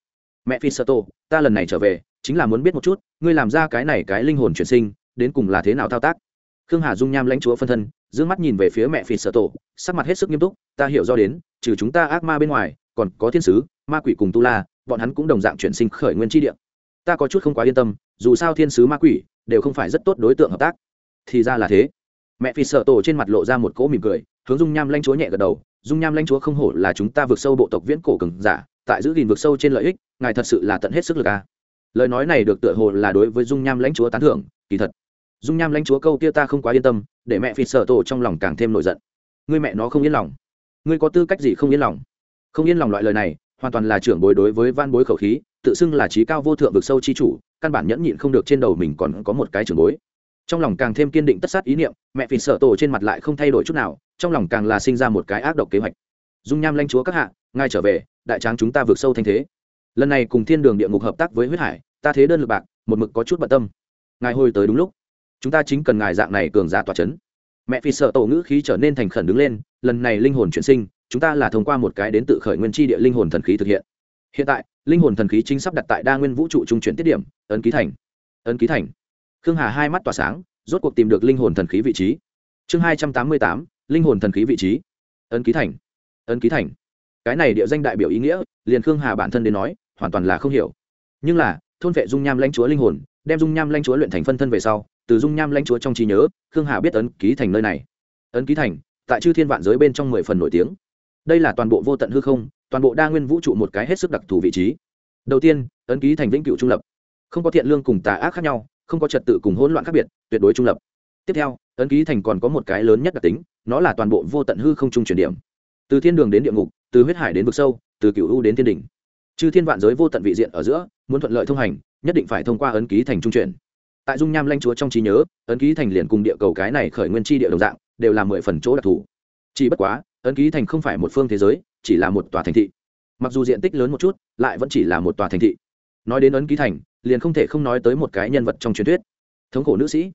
Mẹ phi sợ tô, ta lần này trở về, chính là muốn biết một chút, ngươi làm ra cái này cái linh hồn chuyển sinh, đến cùng là thế nào thao tác? Khương hà dung nham lãnh chúa phân thân d mắt nhìn về phía mẹ phi sợ tổ sắc mặt hết sức nghiêm túc, ta hiểu do đến, trừ chúng ta ác ma bên ngoài, còn có thiên sứ, ma quỷ cùng tu la, bọn hắn cũng đồng dạng chuyển sinh khởi nguyên tri địa. Ta có chút không quá yên tâm, dù sao thiên sứ ma quỷ đều không phải rất tốt đối tượng hợp tác. Thì ra là thế mẹ phi sợ tổ trên mặt lộ ra một cỗ mỉm cười, hướng dung nham lãnh chúa nhẹ gật đầu. Dung nham lãnh chúa không hổ là chúng ta vượt sâu bộ tộc viễn cổ cường giả, tại giữ gìn vượt sâu trên lợi ích, ngài thật sự là tận hết sức lực a. Lời nói này được tựa hồ là đối với dung nham lãnh chúa tán thưởng, kỳ thật. Dung nham lãnh chúa câu kia ta không quá yên tâm, để mẹ phi sợ tổ trong lòng càng thêm nổi giận. Ngươi mẹ nó không yên lòng. Ngươi có tư cách gì không yên lòng? Không yên lòng loại lời này, hoàn toàn là trưởng bối đối với van bối khẩu khí, tự xưng là trí cao vô thượng vực sâu chi chủ, căn bản nhẫn nhịn không được trên đầu mình còn có một cái trưởng bối trong lòng càng thêm kiên định tất sát ý niệm, mẹ phi sợ tổ trên mặt lại không thay đổi chút nào, trong lòng càng là sinh ra một cái ác độc kế hoạch. Dung nham lãnh chúa các hạ ngay trở về, đại tráng chúng ta vượt sâu thanh thế. Lần này cùng thiên đường địa ngục hợp tác với huyết hải, ta thế đơn lực bạc, một mực có chút bận tâm. Ngài hồi tới đúng lúc. Chúng ta chính cần ngài dạng này cường giả tỏa chấn. mẹ phi sợ tổ ngữ khí trở nên thành khẩn đứng lên, lần này linh hồn chuyển sinh, chúng ta là thông qua một cái đến tự khởi nguyên tri địa linh hồn thần khí thực hiện. Hiện tại, linh hồn thần khí chính sắp đặt tại đa nguyên vũ trụ trung chuyển tiết điểm, ấn ký thành. Ấn ký thành khương hà hai mắt tỏa sáng, rốt cuộc tìm được linh hồn thần khí vị trí. Chương hai trăm tám mươi tám, linh hồn thần khí vị trí. Ấn ký thành. Ấn ký thành. Cái này địa danh đại biểu ý nghĩa, liền khương hà bản thân đến nói, hoàn toàn là không hiểu. Nhưng là, thôn vệ dung nham lãnh chúa linh hồn, đem dung nham lãnh chúa luyện thành phân thân về sau, từ dung nham lãnh chúa trong trí nhớ, khương hà biết ấn ký thành nơi này. Ấn ký thành, tại chư thiên vạn giới bên trong mười phần nổi tiếng. Đây là toàn bộ vô tận hư không, toàn bộ đa nguyên vũ trụ một cái hết sức đặc thù vị trí. Đầu tiên, ấn ký thành vĩnh cựu trung lập. Không có thiện lương cùng tà ác khác nhau không có trật tự cùng hỗn loạn khác biệt, tuyệt đối trung lập. Tiếp theo, ấn ký thành còn có một cái lớn nhất đặc tính, nó là toàn bộ vô tận hư không trung chuyển điểm. Từ thiên đường đến địa ngục, từ huyết hải đến vực sâu, từ cựu u đến thiên đỉnh. Chư thiên vạn giới vô tận vị diện ở giữa, muốn thuận lợi thông hành, nhất định phải thông qua ấn ký thành trung chuyển. Tại dung nham lanh chúa trong trí nhớ, ấn ký thành liền cùng địa cầu cái này khởi nguyên chi địa đồng dạng, đều là mười phần chỗ đặc thù. Chỉ bất quá, ấn ký thành không phải một phương thế giới, chỉ là một tòa thành thị. Mặc dù diện tích lớn một chút, lại vẫn chỉ là một tòa thành thị. Nói đến ấn ký thành liền không thể không nói tới một cái nhân vật trong truyền thuyết. Thống khổ nữ sĩ.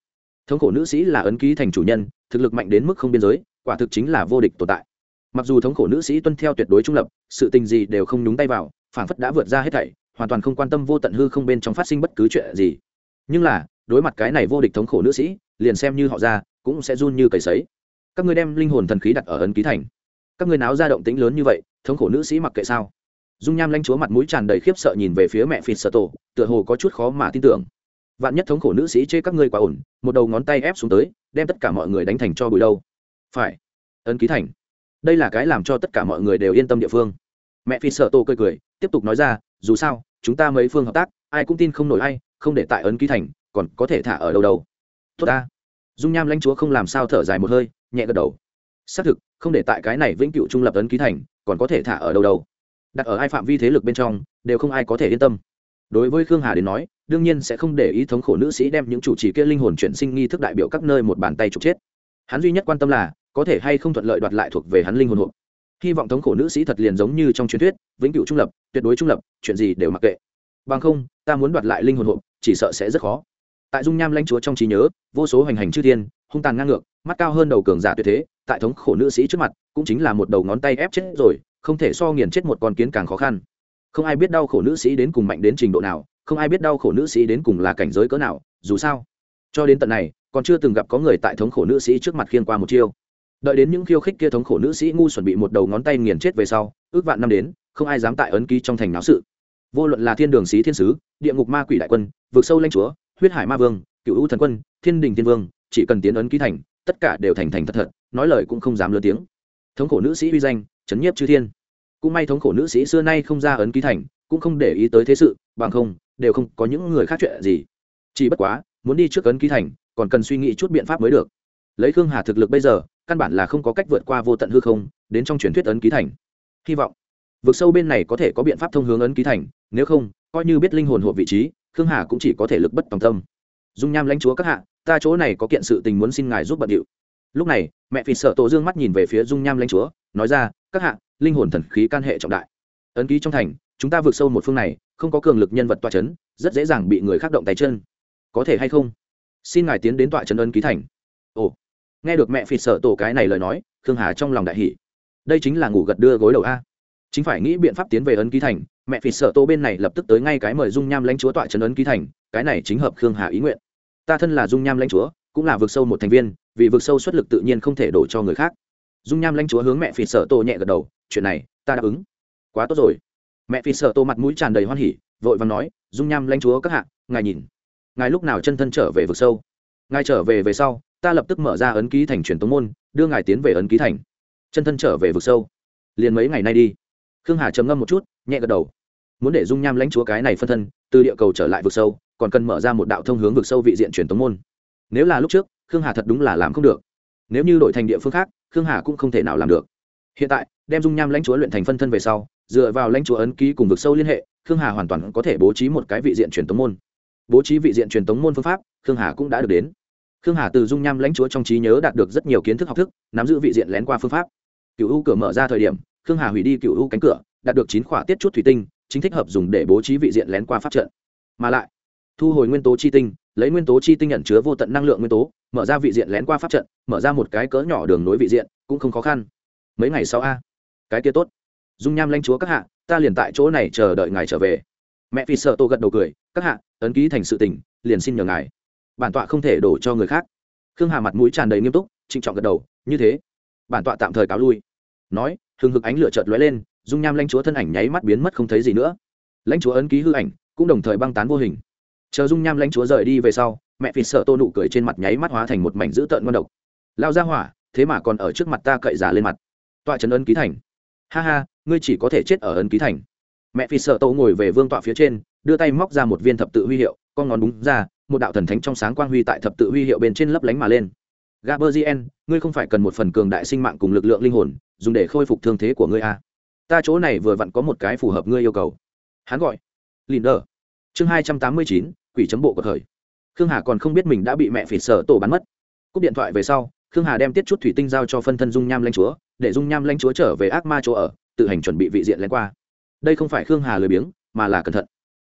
Thống khổ nữ sĩ là ấn ký thành chủ nhân, thực lực mạnh đến mức không biên giới, quả thực chính là vô địch tồn tại. Mặc dù thống khổ nữ sĩ tuân theo tuyệt đối trung lập, sự tình gì đều không nhúng tay vào phản phất đã vượt ra hết thảy, hoàn toàn không quan tâm vô tận hư không bên trong phát sinh bất cứ chuyện gì. Nhưng là, đối mặt cái này vô địch thống khổ nữ sĩ, liền xem như họ ra, cũng sẽ run như cầy sấy. Các ngươi đem linh hồn thần khí đặt ở ấn ký thành. Các ngươi náo ra động tĩnh lớn như vậy, thống khổ nữ sĩ mặc kệ sao? Dung nham lanh chúa mặt mũi tràn đầy khiếp sợ nhìn về phía mẹ phịt sợ tổ, tựa hồ có chút khó mà tin tưởng. Vạn nhất thống khổ nữ sĩ chê các ngươi quá ổn, một đầu ngón tay ép xuống tới, đem tất cả mọi người đánh thành cho bụi đâu. Phải. Ấn ký thành. Đây là cái làm cho tất cả mọi người đều yên tâm địa phương. Mẹ phi sợ tô cười cười, tiếp tục nói ra, dù sao, chúng ta mấy phương hợp tác, ai cũng tin không nổi ai, không để tại ấn ký thành, còn có thể thả ở đâu đâu. Tốt ta. Dung nham lãnh chúa không làm sao thở dài một hơi, nhẹ gật đầu. Xác thực, không để tại cái này vĩnh cựu trung lập ấn ký thành, còn có thể thả ở đâu đâu đặt ở ai phạm vi thế lực bên trong, đều không ai có thể yên tâm. Đối với khương hà đến nói, đương nhiên sẽ không để ý thống khổ nữ sĩ đem những chủ trì kia linh hồn chuyển sinh nghi thức đại biểu các nơi một bàn tay trục chết. Hắn duy nhất quan tâm là, có thể hay không thuận lợi đoạt lại thuộc về hắn linh hồn hộp hy vọng thống khổ nữ sĩ thật liền giống như trong truyền thuyết, vĩnh cửu trung lập, tuyệt đối trung lập, chuyện gì đều mặc kệ. Bằng không, ta muốn đoạt lại linh hồn hộp chỉ sợ sẽ rất khó. Tại dung nham lãnh chúa trong trí nhớ, vô số hành hành chư thiên, hung tàn ngang ngược, mắt cao hơn đầu cường giả tuyệt thế, tại thống khổ nữ sĩ trước mặt, cũng chính là một đầu ngón tay ép chết rồi không thể so nghiền chết một con kiến càng khó khăn. Không ai biết đau khổ nữ sĩ đến cùng mạnh đến trình độ nào, không ai biết đau khổ nữ sĩ đến cùng là cảnh giới cỡ nào, dù sao, cho đến tận này, còn chưa từng gặp có người tại thống khổ nữ sĩ trước mặt khiên qua một chiêu. Đợi đến những khiêu khích kia thống khổ nữ sĩ ngu chuẩn bị một đầu ngón tay nghiền chết về sau, ước vạn năm đến, không ai dám tại ấn ký trong thành náo sự. Vô luận là thiên đường sĩ thiên sứ, địa ngục ma quỷ đại quân, vực sâu lanh chúa, huyết hải ma vương, cựu u thần quân, thiên đình thiên vương, chỉ cần tiến ấn ký thành, tất cả đều thành thành thật thật, nói lời cũng không dám lớn tiếng. Thống khổ nữ sĩ uy danh chấn nhiếp chư thiên. Cũng may thống khổ nữ sĩ xưa nay không ra ấn ký thành, cũng không để ý tới thế sự, bằng không, đều không có những người khác chuyện gì. Chỉ bất quá, muốn đi trước ấn ký thành, còn cần suy nghĩ chút biện pháp mới được. Lấy khương hà thực lực bây giờ, căn bản là không có cách vượt qua vô tận hư không, đến trong truyền thuyết ấn ký thành. Hy vọng, vực sâu bên này có thể có biện pháp thông hướng ấn ký thành, nếu không, coi như biết linh hồn hộ vị trí, khương hà cũng chỉ có thể lực bất tòng tâm. Dung nham lãnh chúa các hạ, ta chỗ này có kiện sự tình muốn xin ngài giúp bận điệu. Lúc này mẹ phì sợ tổ dương mắt nhìn về phía dung nham lãnh chúa, nói ra, các hạ, linh hồn thần khí can hệ trọng đại. Ấn ký trong thành, chúng ta vượt sâu một phương này, không có cường lực nhân vật tọa chấn, rất dễ dàng bị người khác động tay chân. Có thể hay không? Xin ngài tiến đến tọa chấn ấn ký thành. Ồ. Nghe được mẹ phì sợ tổ cái này lời nói, khương hà trong lòng đại hỷ đây chính là ngủ gật đưa gối đầu a. Chính phải nghĩ biện pháp tiến về ấn ký thành, mẹ phì sợ tổ bên này lập tức tới ngay cái mời dung nham lãnh chúa tọa chấn ấn ký thành, cái này chính hợp khương hà ý nguyện. Ta thân là dung nham lãnh chúa cũng là vực sâu một thành viên, vì vực sâu xuất lực tự nhiên không thể đổ cho người khác. Dung nham lãnh chúa hướng mẹ phì sợ tô nhẹ gật đầu, chuyện này, ta đáp ứng. Quá tốt rồi. Mẹ phì sợ tô mặt mũi tràn đầy hoan hỉ, vội vàng nói, dung nham lãnh chúa các hạ, ngài nhìn, ngài lúc nào chân thân trở về vực sâu? Ngài trở về về sau, ta lập tức mở ra ấn ký thành truyền tống môn, đưa ngài tiến về ấn ký thành. Chân thân trở về vực sâu. Liền mấy ngày nay đi. Khương hà trầm ngâm một chút, nhẹ gật đầu. Muốn để dung nham lãnh chúa cái này phân thân, từ địa cầu trở lại vực sâu, còn cần mở ra một đạo thông hướng vực sâu vị diện truyền tống môn nếu là lúc trước, khương hà thật đúng là làm không được. Nếu như đổi thành địa phương khác, khương hà cũng không thể nào làm được. Hiện tại, đem dung nham lãnh chúa luyện thành phân thân về sau, dựa vào lãnh chúa ấn ký cùng vực sâu liên hệ, khương hà hoàn toàn có thể bố trí một cái vị diện truyền tống môn. Bố trí vị diện truyền tống môn phương pháp, khương hà cũng đã được đến. Khương hà từ dung nham lãnh chúa trong trí nhớ đạt được rất nhiều kiến thức học thức, nắm giữ vị diện lén qua phương pháp. Cựu u cửa mở ra thời điểm, khương hà hủy đi cựu u cánh cửa, đạt được chín khỏa tiết chút thủy tinh, chính thích hợp dùng để bố trí vị diện lén qua pháp trận. Mà lại thu hồi nguyên tố chi tinh, lấy nguyên tố chi tinh nhận chứa vô tận năng lượng nguyên tố, mở ra vị diện lén qua pháp trận, mở ra một cái cỡ nhỏ đường nối vị diện, cũng không khó khăn. Mấy ngày sau a, cái kia tốt. Dung nham lanh chúa các hạ, ta liền tại chỗ này chờ đợi ngài trở về. Mẹ phi sợ tô gật đầu cười, các hạ, ấn ký thành sự tình, liền xin nhờ ngài. Bản tọa không thể đổ cho người khác. Khương hà mặt mũi tràn đầy nghiêm túc, trịnh trọng gật đầu, như thế. Bản tọa tạm thời cáo lui. Nói, hừng hực ánh lửa chợt lóe lên, dung nham lãnh chúa thân ảnh nháy mắt biến mất không thấy gì nữa. Lãnh chúa ấn ký hư ảnh, cũng đồng thời băng tán vô hình chờ dung nham lãnh chúa rời đi về sau, mẹ phì sợ tô nụ cười trên mặt nháy mắt hóa thành một mảnh dữ tợn ngon độc. Lao ra hỏa, thế mà còn ở trước mặt ta cậy giả lên mặt. Tọa trấn ấn ký thành. Ha ha, ngươi chỉ có thể chết ở ấn ký thành. Mẹ phi sợ tô ngồi về vương tọa phía trên, đưa tay móc ra một viên thập tự huy hiệu, con ngón đúng ra, một đạo thần thánh trong sáng quang huy tại thập tự huy hiệu bên trên lấp lánh mà lên. Gaberzien ngươi không phải cần một phần cường đại sinh mạng cùng lực lượng linh hồn, dùng để khôi phục thương thế của ngươi à. ta chỗ này vừa vặn có một cái phù hợp ngươi yêu cầu. Hắn gọi linder chương hai trăm tám mươi chín quỷ chấm bộ của thời. Khương hà còn không biết mình đã bị mẹ phỉ sở tổ bắn mất. Cúp điện thoại về sau, khương hà đem tiết chút thủy tinh giao cho phân thân dung nham lanh chúa, để dung nham lanh chúa trở về ác ma chỗ ở, tự hành chuẩn bị vị diện lén qua. Đây không phải khương hà lười biếng, mà là cẩn thận.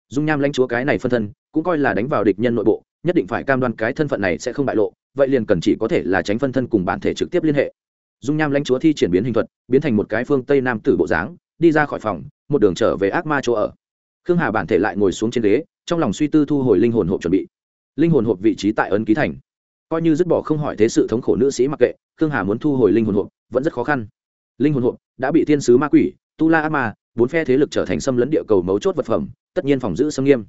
Dung nham lanh chúa cái này phân thân, cũng coi là đánh vào địch nhân nội bộ, nhất định phải cam đoan cái thân phận này sẽ không bại lộ, vậy liền cần chỉ có thể là tránh phân thân cùng bản thể trực tiếp liên hệ. Dung nham lãnh chúa thi triển biến hình thuật, biến thành một cái phương tây nam tử bộ dáng, đi ra khỏi phòng, một đường trở về ác ma chỗ ở. Khương hà bản thể lại ngồi xuống trên ghế trong lòng suy tư thu hồi linh hồn hộp chuẩn bị. Linh hồn hộp vị trí tại ấn ký thành. Coi như dứt bỏ không hỏi thế sự thống khổ nữ sĩ mặc kệ, khương hà muốn thu hồi linh hồn hộp, vẫn rất khó khăn. Linh hồn hộp đã bị thiên sứ ma quỷ, tu la ác ma, bốn phe thế lực trở thành xâm lấn địa cầu mấu chốt vật phẩm, tất nhiên phòng giữ xâm nghiêm.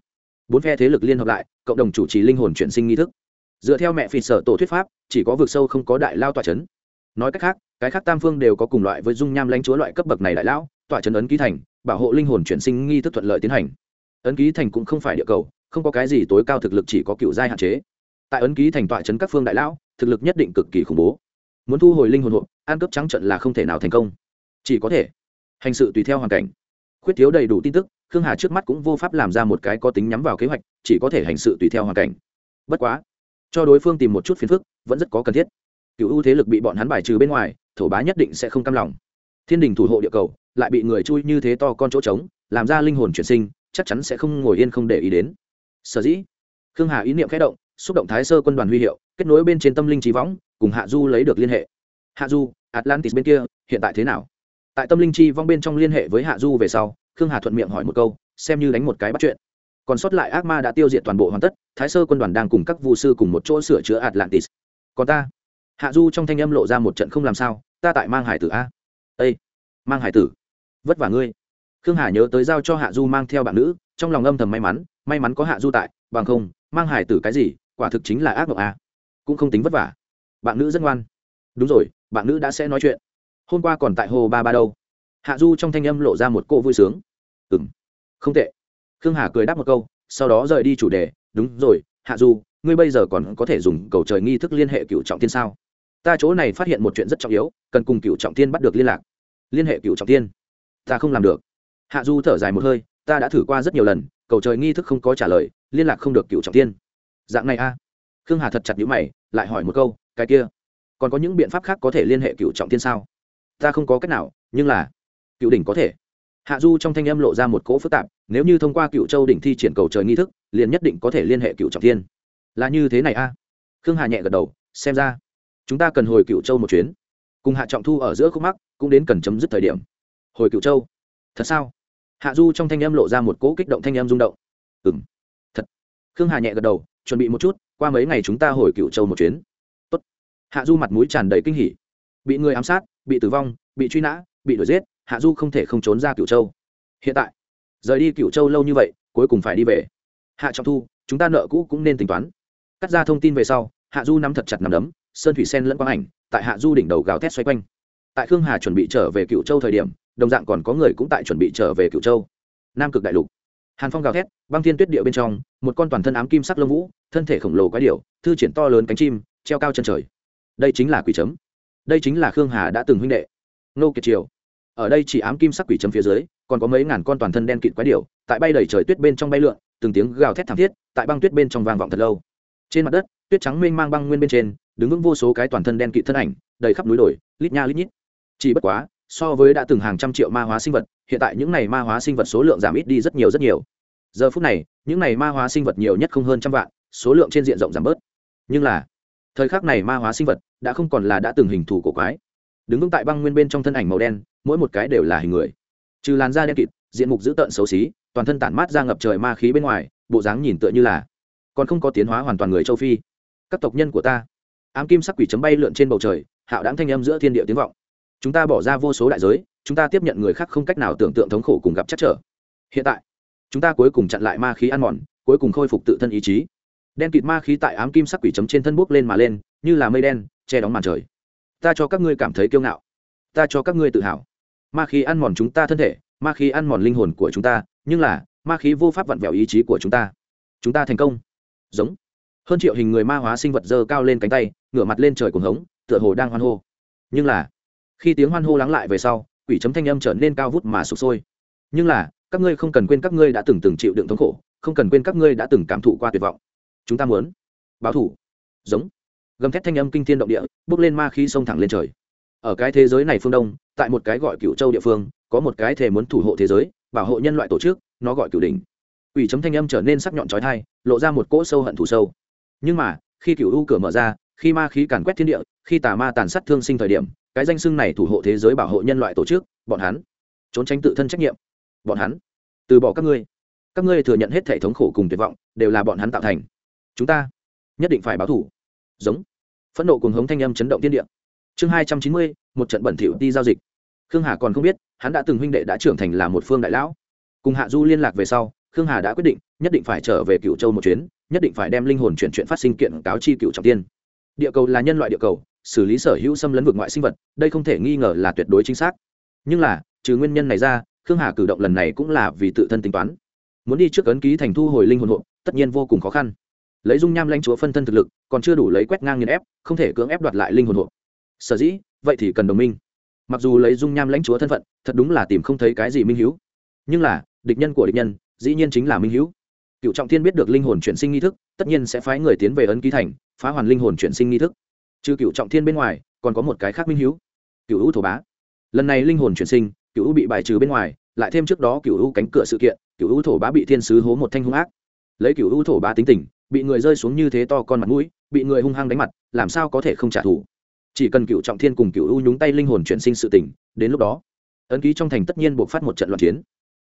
Bốn phe thế lực liên hợp lại, cộng đồng chủ trì linh hồn chuyển sinh nghi thức. Dựa theo mẹ phi sở tổ thuyết pháp, chỉ có vực sâu không có đại lao tòa c h ấ n nói cách khác, cái khác tam phương đều có cùng loại với dung nham lãnh chúa loại cấp bậc này đại lão, tòa c h ấ n ấn ký thành, bảo hộ linh hồn chuyển sinh nghi thức thuận lợi tiến hành ấn ký thành cũng không phải địa cầu, không có cái gì tối cao thực lực chỉ có cựu giai hạn chế. Tại ấn ký thành tọa chấn các phương đại lão, thực lực nhất định cực kỳ khủng bố. Muốn thu hồi linh hồn hộp, ăn cướp trắng trận là không thể nào thành công. Chỉ có thể hành sự tùy theo hoàn cảnh. Khuyết thiếu đầy đủ tin tức, khương hà trước mắt cũng vô pháp làm ra một cái có tính nhắm vào kế hoạch, chỉ có thể hành sự tùy theo hoàn cảnh. Bất quá, cho đối phương tìm một chút phiền phức, vẫn rất có cần thiết. Cựu ưu thế lực bị bọn hắn bài trừ bên ngoài, thổ bá nhất định sẽ không cam lòng. Thiên đình thủ hộ địa cầu, lại bị người chui như thế to con chỗ trống, làm ra linh hồn chuyển sinh chắc chắn sẽ không ngồi yên không để ý đến. Sở dĩ, khương hà ý niệm khẽ động, xúc động thái sơ quân đoàn huy hiệu, kết nối bên trên tâm linh trí võng, cùng hạ du lấy được liên hệ. Hạ du, atlantis bên kia, hiện tại thế nào? Tại tâm linh chi vong bên trong liên hệ với hạ du về sau, khương hà thuận miệng hỏi một câu, xem như đánh một cái bắt chuyện. Còn sót lại ác ma đã tiêu diệt toàn bộ hoàn tất, thái sơ quân đoàn đang cùng các vụ sư cùng một chỗ sửa chữa atlantis. Còn ta? Hạ du trong thanh âm lộ ra một trận không làm sao, ta tại mang hải tử a. Ây mang hải tử! Vất vả ngươi! Khương hà nhớ tới giao cho hạ du mang theo bạn nữ, trong lòng âm thầm may mắn may mắn có hạ du tại, bằng không, mang hải tử cái gì, quả thực chính là ác mộng a cũng không tính vất vả. Bạn nữ rất ngoan. Đúng rồi, bạn nữ đã sẽ nói chuyện. Hôm qua còn tại hồ ba ba đâu. Hạ du trong thanh âm lộ ra một cô vui sướng. Ừ m không tệ. Khương hà cười đáp một câu, sau đó rời đi chủ đề. Đúng rồi, hạ du, ngươi bây giờ còn có thể dùng cầu trời nghi thức liên hệ cựu trọng thiên sao? Ta chỗ này phát hiện một chuyện rất trọng yếu, cần cùng cựu trọng tiên bắt được liên lạc. Liên hệ cựu trọng tiên. Ta không làm được hạ du thở dài một hơi, ta đã thử qua rất nhiều lần, cầu trời nghi thức không có trả lời, liên lạc không được cựu trọng tiên. Dạng này a? Khương hà thật chặt nhữ mày, lại hỏi một câu, cái kia, còn có những biện pháp khác có thể liên hệ cựu trọng tiên sao? Ta không có cách nào, nhưng là, cựu đỉnh có thể. Hạ du trong thanh âm lộ ra một cỗ phức tạp, nếu như thông qua cựu châu đỉnh thi triển cầu trời nghi thức, liền nhất định có thể liên hệ cựu trọng thiên là như thế này a? Khương hà nhẹ gật đầu, xem ra, chúng ta cần hồi cựu châu một chuyến. Cùng hạ trọng thu ở giữa khúc mắc, cũng đến cần chấm dứt thời điểm. Hồi cựu châu thật sao? Hạ du trong thanh âm lộ ra một cỗ kích động thanh âm rung động. Ừ m thật. Khương hà nhẹ gật đầu, chuẩn bị một chút, qua mấy ngày chúng ta hồi cựu châu một chuyến. Tốt. hạ du mặt mũi tràn đầy kinh hỉ. Bị người ám sát, bị tử vong, bị truy nã, bị đuổi giết, hạ du không thể không trốn ra cựu châu. Hiện tại, rời đi cựu châu lâu như vậy, cuối cùng phải đi về. Hạ trọng thu, chúng ta nợ cũ cũng nên tính toán. Cắt ra thông tin về sau, hạ du nắm thật chặt nằm đấm, sơn thủy sen lẫn quang ảnh, tại hạ du đỉnh đầu gào thét xoay quanh tại khương hà chuẩn bị trở về cựu châu thời điểm, đồng dạng còn có người cũng tại chuẩn bị trở về cựu châu. Nam cực đại lục. Hàn phong gào thét, băng thiên tuyết địa bên trong, một con toàn thân ám kim sắc lông vũ, thân thể khổng lồ quái điệu thư triển to lớn cánh chim, treo cao chân trời. Đây chính là quỷ chấm. Đây chính là khương hà đã từng huynh đệ. Nô kiệt triều. Ở đây chỉ ám kim sắc quỷ chấm phía dưới, còn có mấy ngàn con toàn thân đen kịt quái điệu tại bay đầy trời tuyết bên trong bay lượn, từng tiếng gào thét thảm thiết, tại băng tuyết bên trong vang vọng thật lâu. Trên mặt đất, tuyết trắng mênh mang băng nguyên bên trên, đứng vững vô số cái toàn thân đen kịt thân ảnh, đầy khắp núi đồi, lít nha lít nhít chỉ bất quá, so với đã từng hàng trăm triệu ma hóa sinh vật, hiện tại những này ma hóa sinh vật số lượng giảm ít đi rất nhiều rất nhiều. Giờ phút này, những này ma hóa sinh vật nhiều nhất không hơn trăm vạn, số lượng trên diện rộng giảm bớt. Nhưng là, thời khắc này ma hóa sinh vật đã không còn là đã từng hình thù cổ quái. Đứng vững tại băng nguyên bên trong thân ảnh màu đen, mỗi một cái đều là hình người. Trừ làn da đen kịt, diện mục dữ tợn xấu xí, toàn thân tản mát ra ngập trời ma khí bên ngoài, bộ dáng nhìn tựa như là còn không có tiến hóa hoàn toàn người châu phi. Các tộc nhân của ta. Ám kim sắc quỷ chấm bay lượn trên bầu trời, hạo đáng thanh âm giữa thiên địa tiếng vọng chúng ta bỏ ra vô số đại giới, chúng ta tiếp nhận người khác không cách nào tưởng tượng thống khổ cùng gặp chắc trở. Hiện tại, chúng ta cuối cùng chặn lại ma khí ăn mòn, cuối cùng khôi phục tự thân ý chí. Đen kịt ma khí tại ám kim sắc quỷ chấm trên thân bốc lên mà lên, như là mây đen, che đóng màn trời. Ta cho các ngươi cảm thấy kiêu ngạo. Ta cho các ngươi tự hào. Ma khí ăn mòn chúng ta thân thể, ma khí ăn mòn linh hồn của chúng ta, nhưng là, ma khí vô pháp vặn vẹo ý chí của chúng ta. Chúng ta thành công. Giống. Hơn triệu hình người ma hóa sinh vật dơ cao lên cánh tay, ngửa mặt lên trời cuồng hống, tựa hồ đang hoan hô. Nhưng là khi tiếng hoan hô lắng lại về sau, quỷ chấm thanh âm trở nên cao vút mà sụp sôi. Nhưng là, các ngươi không cần quên các ngươi đã từng từng chịu đựng thống khổ, không cần quên các ngươi đã từng cảm thụ qua tuyệt vọng. Chúng ta muốn báo thủ. Giống. Gầm thét thanh âm kinh thiên động địa, bước lên ma khí xông thẳng lên trời. Ở cái thế giới này phương đông, tại một cái gọi cựu châu địa phương, có một cái thể muốn thủ hộ thế giới, bảo hộ nhân loại tổ chức, nó gọi cựu đỉnh. Ủy chấm thanh âm trở nên sắc nhọn trói thai, lộ ra một cỗ sâu hận thù sâu. Nhưng mà, khi cựu u cửa mở ra, khi ma khí càn quét thiên địa khi tà ma tàn sát thương sinh thời điểm, cái danh xưng này thủ hộ thế giới bảo hộ nhân loại tổ chức, bọn hắn trốn tránh tự thân trách nhiệm. Bọn hắn, từ bỏ các ngươi. Các ngươi thừa nhận hết thể thống khổ cùng tuyệt vọng, đều là bọn hắn tạo thành. Chúng ta nhất định phải báo thủ. Giống. Phẫn nộ cùng hống thanh âm chấn động thiên địa. Chương hai trăm chín mươi, một trận bẩn thỉu đi giao dịch. Khương hà còn không biết, hắn đã từng huynh đệ đã trưởng thành là một phương đại lão. Cùng hạ du liên lạc về sau, khương hà đã quyết định, nhất định phải trở về cựu châu một chuyến, nhất định phải đem linh hồn chuyển chuyện phát sinh kiện cáo chi cựu trọng tiên. Địa cầu là nhân loại địa cầu xử lý sở hữu xâm lấn vực ngoại sinh vật, đây không thể nghi ngờ là tuyệt đối chính xác. Nhưng là, trừ nguyên nhân này ra, khương hà cử động lần này cũng là vì tự thân tính toán. Muốn đi trước ấn ký thành thu hồi linh hồn hộ, tất nhiên vô cùng khó khăn. Lấy dung nham lãnh chúa phân thân thực lực, còn chưa đủ lấy quét ngang nghiền ép, không thể cưỡng ép đoạt lại linh hồn hộ. Sở dĩ, vậy thì cần đồng minh. Mặc dù lấy dung nham lãnh chúa thân phận, thật đúng là tìm không thấy cái gì minh hữu nhưng là, địch nhân của địch nhân, dĩ nhiên chính là minh hữu cựu trọng thiên biết được linh hồn chuyển sinh nghi thức, tất nhiên sẽ phái người tiến về ấn ký thành, phá hoàn linh hồn chuyển sinh nghi thức trừ cựu trọng thiên bên ngoài, còn có một cái khác minh hữu cựu hữu thổ bá. Lần này linh hồn chuyển sinh, cựu hữu bị bài trừ bên ngoài, lại thêm trước đó cựu hữu cánh cửa sự kiện, cựu hữu thổ bá bị thiên sứ hố một thanh hung ác. Lấy cựu hữu thổ bá tính tình, bị người rơi xuống như thế to con mặt mũi, bị người hung hăng đánh mặt, làm sao có thể không trả thù? Chỉ cần cựu trọng thiên cùng cựu hữu nhúng tay linh hồn chuyển sinh sự tỉnh đến lúc đó, ấn ký trong thành tất nhiên buộc phát một trận loạn chiến.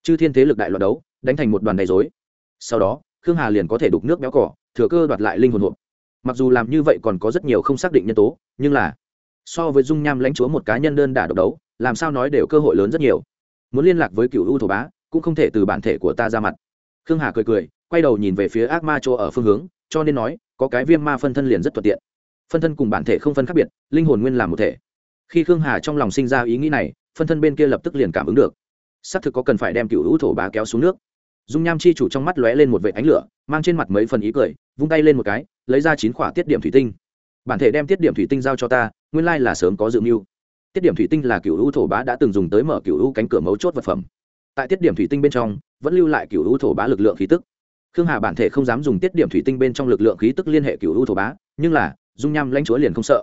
Chư thiên thế lực đại loạn đấu, đánh thành một đoàn đầy dối sau đó, khương hà liền có thể đục nước béo cỏ, thừa cơ đoạt lại linh hồn hộp mặc dù làm như vậy còn có rất nhiều không xác định nhân tố, nhưng là so với dung nham lãnh chúa một cá nhân đơn đả độc đấu, làm sao nói đều cơ hội lớn rất nhiều. Muốn liên lạc với cựu u thổ bá, cũng không thể từ bản thể của ta ra mặt. Khương hà cười cười, quay đầu nhìn về phía ác ma chỗ ở phương hướng, cho nên nói, có cái viêm ma phân thân liền rất thuận tiện. Phân thân cùng bản thể không phân khác biệt, linh hồn nguyên làm một thể. Khi khương hà trong lòng sinh ra ý nghĩ này, phân thân bên kia lập tức liền cảm ứng được. Xác thực có cần phải đem cựu hữu thổ bá kéo xuống nước dung nham chi chủ trong mắt lóe lên một vệ ánh lửa, mang trên mặt mấy phần ý cười, vung tay lên một cái, lấy ra chín khỏa tiết điểm thủy tinh. Bản thể đem tiết điểm thủy tinh giao cho ta, nguyên lai là sớm có dự mưu. Tiết điểm thủy tinh là cựu u thổ bá đã từng dùng tới mở cựu u cánh cửa mấu chốt vật phẩm. Tại tiết điểm thủy tinh bên trong, vẫn lưu lại cựu u thổ bá lực lượng khí tức. Khương hà bản thể không dám dùng tiết điểm thủy tinh bên trong lực lượng khí tức liên hệ cựu u thổ bá, nhưng là, dung nham lãnh chúa liền không sợ.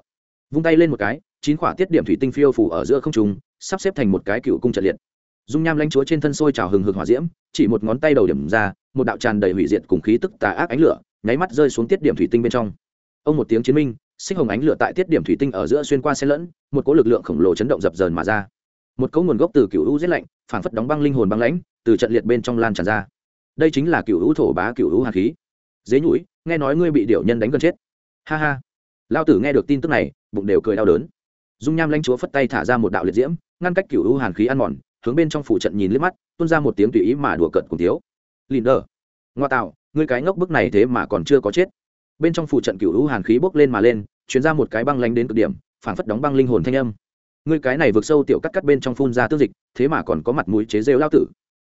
Vung tay lên một cái, chín quả tiết điểm thủy tinh phiêu phủ ở giữa không trùng sắp xếp thành một cái cựu cung trận liệt dung nham lãnh chúa trên thân sôi trào hừng hực hỏa diễm, chỉ một ngón tay đầu điểm ra, một đạo tràn đầy hủy diệt cùng khí tức tà ác ánh lửa, nháy mắt rơi xuống tiết điểm thủy tinh bên trong. Ông một tiếng chiến minh, xích hồng ánh lửa tại tiết điểm thủy tinh ở giữa xuyên qua xe lẫn, một cỗ lực lượng khổng lồ chấn động dập dờn mà ra. Một cỗ nguồn gốc từ cựu u giết lạnh, phảng phất đóng băng linh hồn băng lãnh, từ trận liệt bên trong lan tràn ra. Đây chính là cựu u thổ bá, cựu u hà khí. Dế nhũi, nghe nói ngươi bị điệu nhân đánh gần chết. Ha ha. Lao tử nghe được tin tức này, bụng đều cười đau đớn. Dung nham lãnh chúa phất tay thả ra một đạo liệt diễm, ngăn cách cựu u hàn khí ăn mòn hướng bên trong phủ trận nhìn liếc mắt, tuôn ra một tiếng tùy ý mà đùa cợt cùng thiếu. Lìn đờ. Ngoa tạo, ngươi cái ngốc bức này thế mà còn chưa có chết. Bên trong phủ trận cựu u hàn khí bốc lên mà lên, truyền ra một cái băng lánh đến cực điểm phản phất đóng băng linh hồn thanh âm. Ngươi cái này vượt sâu tiểu cắt cắt bên trong phun ra tương dịch, thế mà còn có mặt mũi chế rêu lao tử.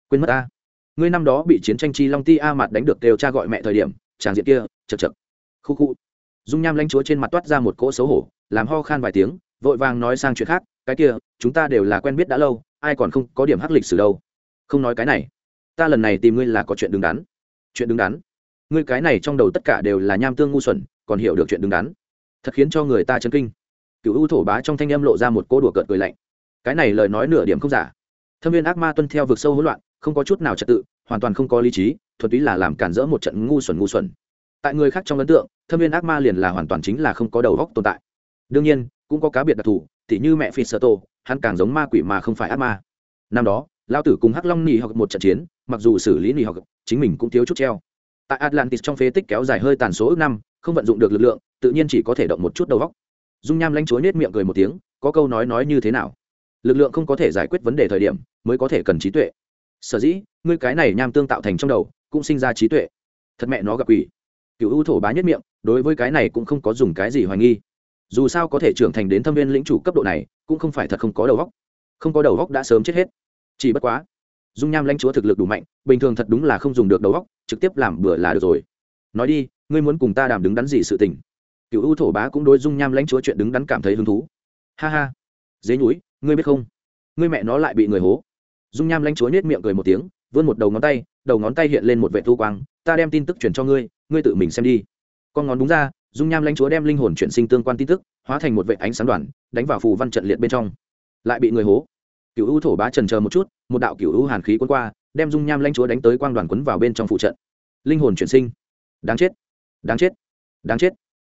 Quên mất ta. Ngươi năm đó bị chiến tranh chi long ti a mặt đánh được đều cha gọi mẹ thời điểm tràng diện kia, chật chật. Khu khu. Dung nham lãnh chúa trên mặt toát ra một cỗ xấu hổ, làm ho khan vài tiếng, vội vàng nói sang chuyện khác, cái kia, chúng ta đều là quen biết đã lâu ai còn không có điểm hắc lịch sử đâu. Không nói cái này. Ta lần này tìm ngươi là có chuyện đứng đắn. Chuyện đứng đắn? Ngươi cái này trong đầu tất cả đều là nham tương ngu xuẩn, còn hiểu được chuyện đứng đắn. Thật khiến cho người ta chấn kinh. Cựu ưu thổ bá trong thanh âm lộ ra một cô đùa cợt cười lạnh. Cái này lời nói nửa điểm không giả. Thâm viên ác ma tuân theo vực sâu hỗn loạn, không có chút nào trật tự, hoàn toàn không có lý trí, thuần túy là làm cản rỡ một trận ngu xuẩn ngu xuẩn. Tại người khác trong ấn tượng, thâm viên ác ma liền là hoàn toàn chính là không có đầu góc tồn tại. Đương nhiên, cũng có cá biệt đặc thù t h như mẹ phi sơ tô hắn càng giống ma quỷ mà không phải ác ma. Năm đó lao tử cùng hắc long nỉ học một trận chiến, mặc dù xử lý nỉ học, chính mình cũng thiếu chút treo. Tại atlantis trong phế tích kéo dài hơi tàn số ước năm, không vận dụng được lực lượng, tự nhiên chỉ có thể động một chút đầu góc dung nham lanh chúa nết miệng cười một tiếng, có câu nói nói như thế nào? Lực lượng không có thể giải quyết vấn đề thời điểm, mới có thể cần trí tuệ. Sở dĩ, ngươi cái này nham tương tạo thành trong đầu, cũng sinh ra trí tuệ. Thật mẹ nó gặp quỷ. Cựu ưu thổ bá nhất miệng, đối với cái này cũng không có dùng cái gì hoài nghi dù sao có thể trưởng thành đến thâm viên lĩnh chủ cấp độ này, cũng không phải thật không có đầu góc không có đầu góc đã sớm chết hết. Chỉ bất quá, dung nham lãnh chúa thực lực đủ mạnh, bình thường thật đúng là không dùng được đầu góc trực tiếp làm bừa là được rồi. Nói đi, ngươi muốn cùng ta đàm đứng đắn gì sự tình? Cựu ưu thổ bá cũng đối dung nham lãnh chúa chuyện đứng đắn cảm thấy hứng thú. Ha ha. Dế nhúi ngươi biết không? Ngươi mẹ nó lại bị người hố. Dung nham lãnh chúa nhét miệng cười một tiếng, vươn một đầu ngón tay, đầu ngón tay hiện lên một vệ thu quang, ta đem tin tức truyền cho ngươi ngươi tự mình xem đi. Con ngón đúng ra dung nham lãnh chúa đem linh hồn chuyển sinh tương quan tin tức, hóa thành một vệ ánh sáng đoàn, đánh vào phù văn trận liệt bên trong. Lại bị người hố. Cựu ưu thổ bá trần chờ một chút, một đạo cựu ưu hàn khí quân qua, đem dung nham lãnh chúa đánh tới quang đoàn quấn vào bên trong phụ trận. Linh hồn chuyển sinh. Đáng chết. Đáng chết. Đáng chết.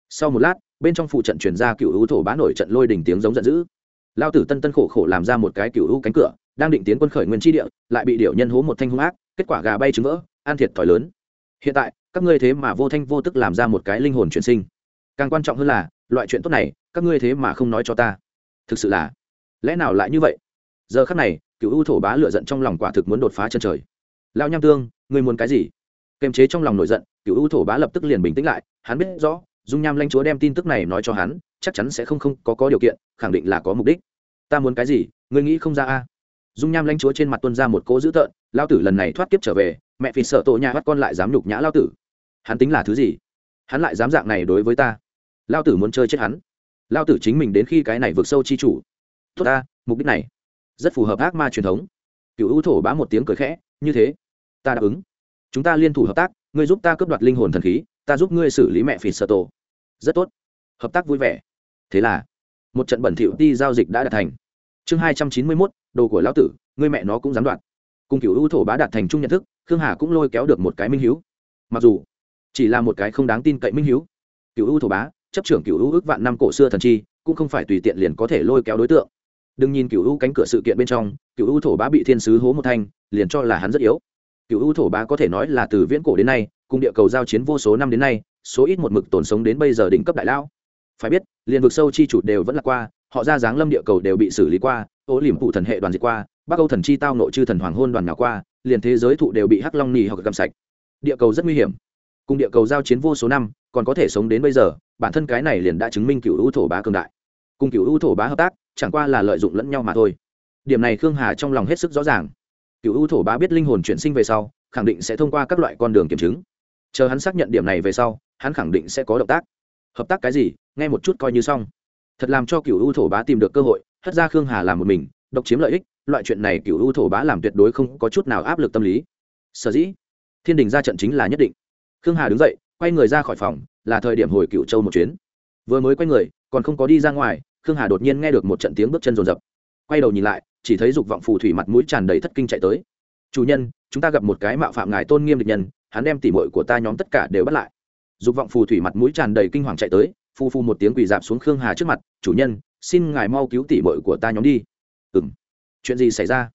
Sau một lát, bên trong phụ trận chuyển ra cựu ưu thổ bá nổi trận lôi đỉnh tiếng giống giận dữ. Lao tử tân tân khổ khổ làm ra một cái cựu ưu cánh cửa, đang định tiến quân khởi nguyên tri địa, lại bị điệu nhân hố một thanh hung ác, kết quả gà bay trứng vỡ an thiệt thòi lớn. Hiện tại các ngươi thế mà vô thanh vô tức làm ra một cái linh hồn chuyển sinh. Càng quan trọng hơn là, loại chuyện tốt này, các ngươi thế mà không nói cho ta. Thực sự là, lẽ nào lại như vậy? Giờ khắc này, cựu ưu thổ bá lựa giận trong lòng quả thực muốn đột phá chân trời. Lao nham tương, ngươi muốn cái gì? Kềm chế trong lòng nổi giận, cựu ưu thổ bá lập tức liền bình tĩnh lại, hắn biết rõ, dung nham lanh chúa đem tin tức này nói cho hắn, chắc chắn sẽ không không có có điều kiện, khẳng định là có mục đích. Ta muốn cái gì? Ngươi nghĩ không ra a? Dung nham lanh chúa trên mặt tuân ra một cỗ dữ tợn lao tử lần này thoát kiếp trở về, mẹ vì sợ tổ nhà bắt con lại dám nhục nhã lao tử hắn tính là thứ gì? Hắn lại dám dạng này đối với ta? Lao tử muốn chơi chết hắn. Lao tử chính mình đến khi cái này vượt sâu chi chủ. Tốt ta, mục đích này. Rất phù hợp ác ma truyền thống. Cựu ưu thổ bá một tiếng cười khẽ, như thế. Ta đáp ứng. Chúng ta liên thủ hợp tác, ngươi giúp ta cướp đoạt linh hồn thần khí, ta giúp ngươi xử lý mẹ phì sợ tổ. Rất tốt. Hợp tác vui vẻ. Thế là, một trận bẩn thỉu ti giao dịch đã đạt thành. Chương hai trăm chín mươi mốt, đồ của lão tử, ngươi mẹ nó cũng dám đoạt. Cùng cựu ưu thổ bá đạt thành chung nhận thức, khương hà cũng lôi kéo được một cái minh hiếu. Mặc dù chỉ là một cái không đáng tin cậy minh hiếu. Cựu ưu thổ bá, chấp trưởng cựu ưu ước vạn năm cổ xưa thần chi, cũng không phải tùy tiện liền có thể lôi kéo đối tượng. Đừng nhìn cựu ưu cánh cửa sự kiện bên trong, cựu ưu thổ bá bị thiên sứ hố một thanh, liền cho là hắn rất yếu. Cựu ưu thổ bá có thể nói là từ viễn cổ đến nay, cùng địa cầu giao chiến vô số năm đến nay, số ít một mực tồn sống đến bây giờ đỉnh cấp đại lão. Phải biết, liền vực sâu chi chủ đều vẫn là qua, họ ra dáng lâm địa cầu đều bị xử lý qua, ô liềm phụ thần hệ đoàn diệt qua, bắc âu thần chi tao nội chư thần hoàng hôn đoàn nào qua, liền thế giới thụ đều bị hắc long nì hoặc cầm sạch. Địa cầu rất nguy hiểm cùng địa cầu giao chiến vô số năm, còn có thể sống đến bây giờ, bản thân cái này liền đã chứng minh cựu ưu thổ bá cường đại. Cùng cựu ưu thổ bá hợp tác, chẳng qua là lợi dụng lẫn nhau mà thôi. Điểm này khương hà trong lòng hết sức rõ ràng. Cựu ưu thổ bá biết linh hồn chuyển sinh về sau, khẳng định sẽ thông qua các loại con đường kiểm chứng. Chờ hắn xác nhận điểm này về sau, hắn khẳng định sẽ có động tác. Hợp tác cái gì? Nghe một chút coi như xong. Thật làm cho cựu ưu thổ bá tìm được cơ hội, hất ra khương hà làm một mình, độc chiếm lợi ích, loại chuyện này cựu ưu thổ bá làm tuyệt đối không có chút nào áp lực tâm lý. Sở dĩ, thiên đình ra trận chính là nhất định khương hà đứng dậy, quay người ra khỏi phòng, là thời điểm hồi cựu châu một chuyến. Vừa mới quay người, còn không có đi ra ngoài, khương hà đột nhiên nghe được một trận tiếng bước chân rồn rập. Quay đầu nhìn lại, chỉ thấy dục vọng phù thủy mặt mũi tràn đầy thất kinh chạy tới. Chủ nhân, chúng ta gặp một cái mạo phạm ngài tôn nghiêm địch nhân, hắn đem tỉ mội của ta nhóm tất cả đều bắt lại. Dục vọng phù thủy mặt mũi tràn đầy kinh hoàng chạy tới phu phu một tiếng quỳ dạp xuống khương hà trước mặt, chủ nhân, xin ngài mau cứu tỉ mội của ta nhóm đi. Ừ m chuyện gì xảy ra?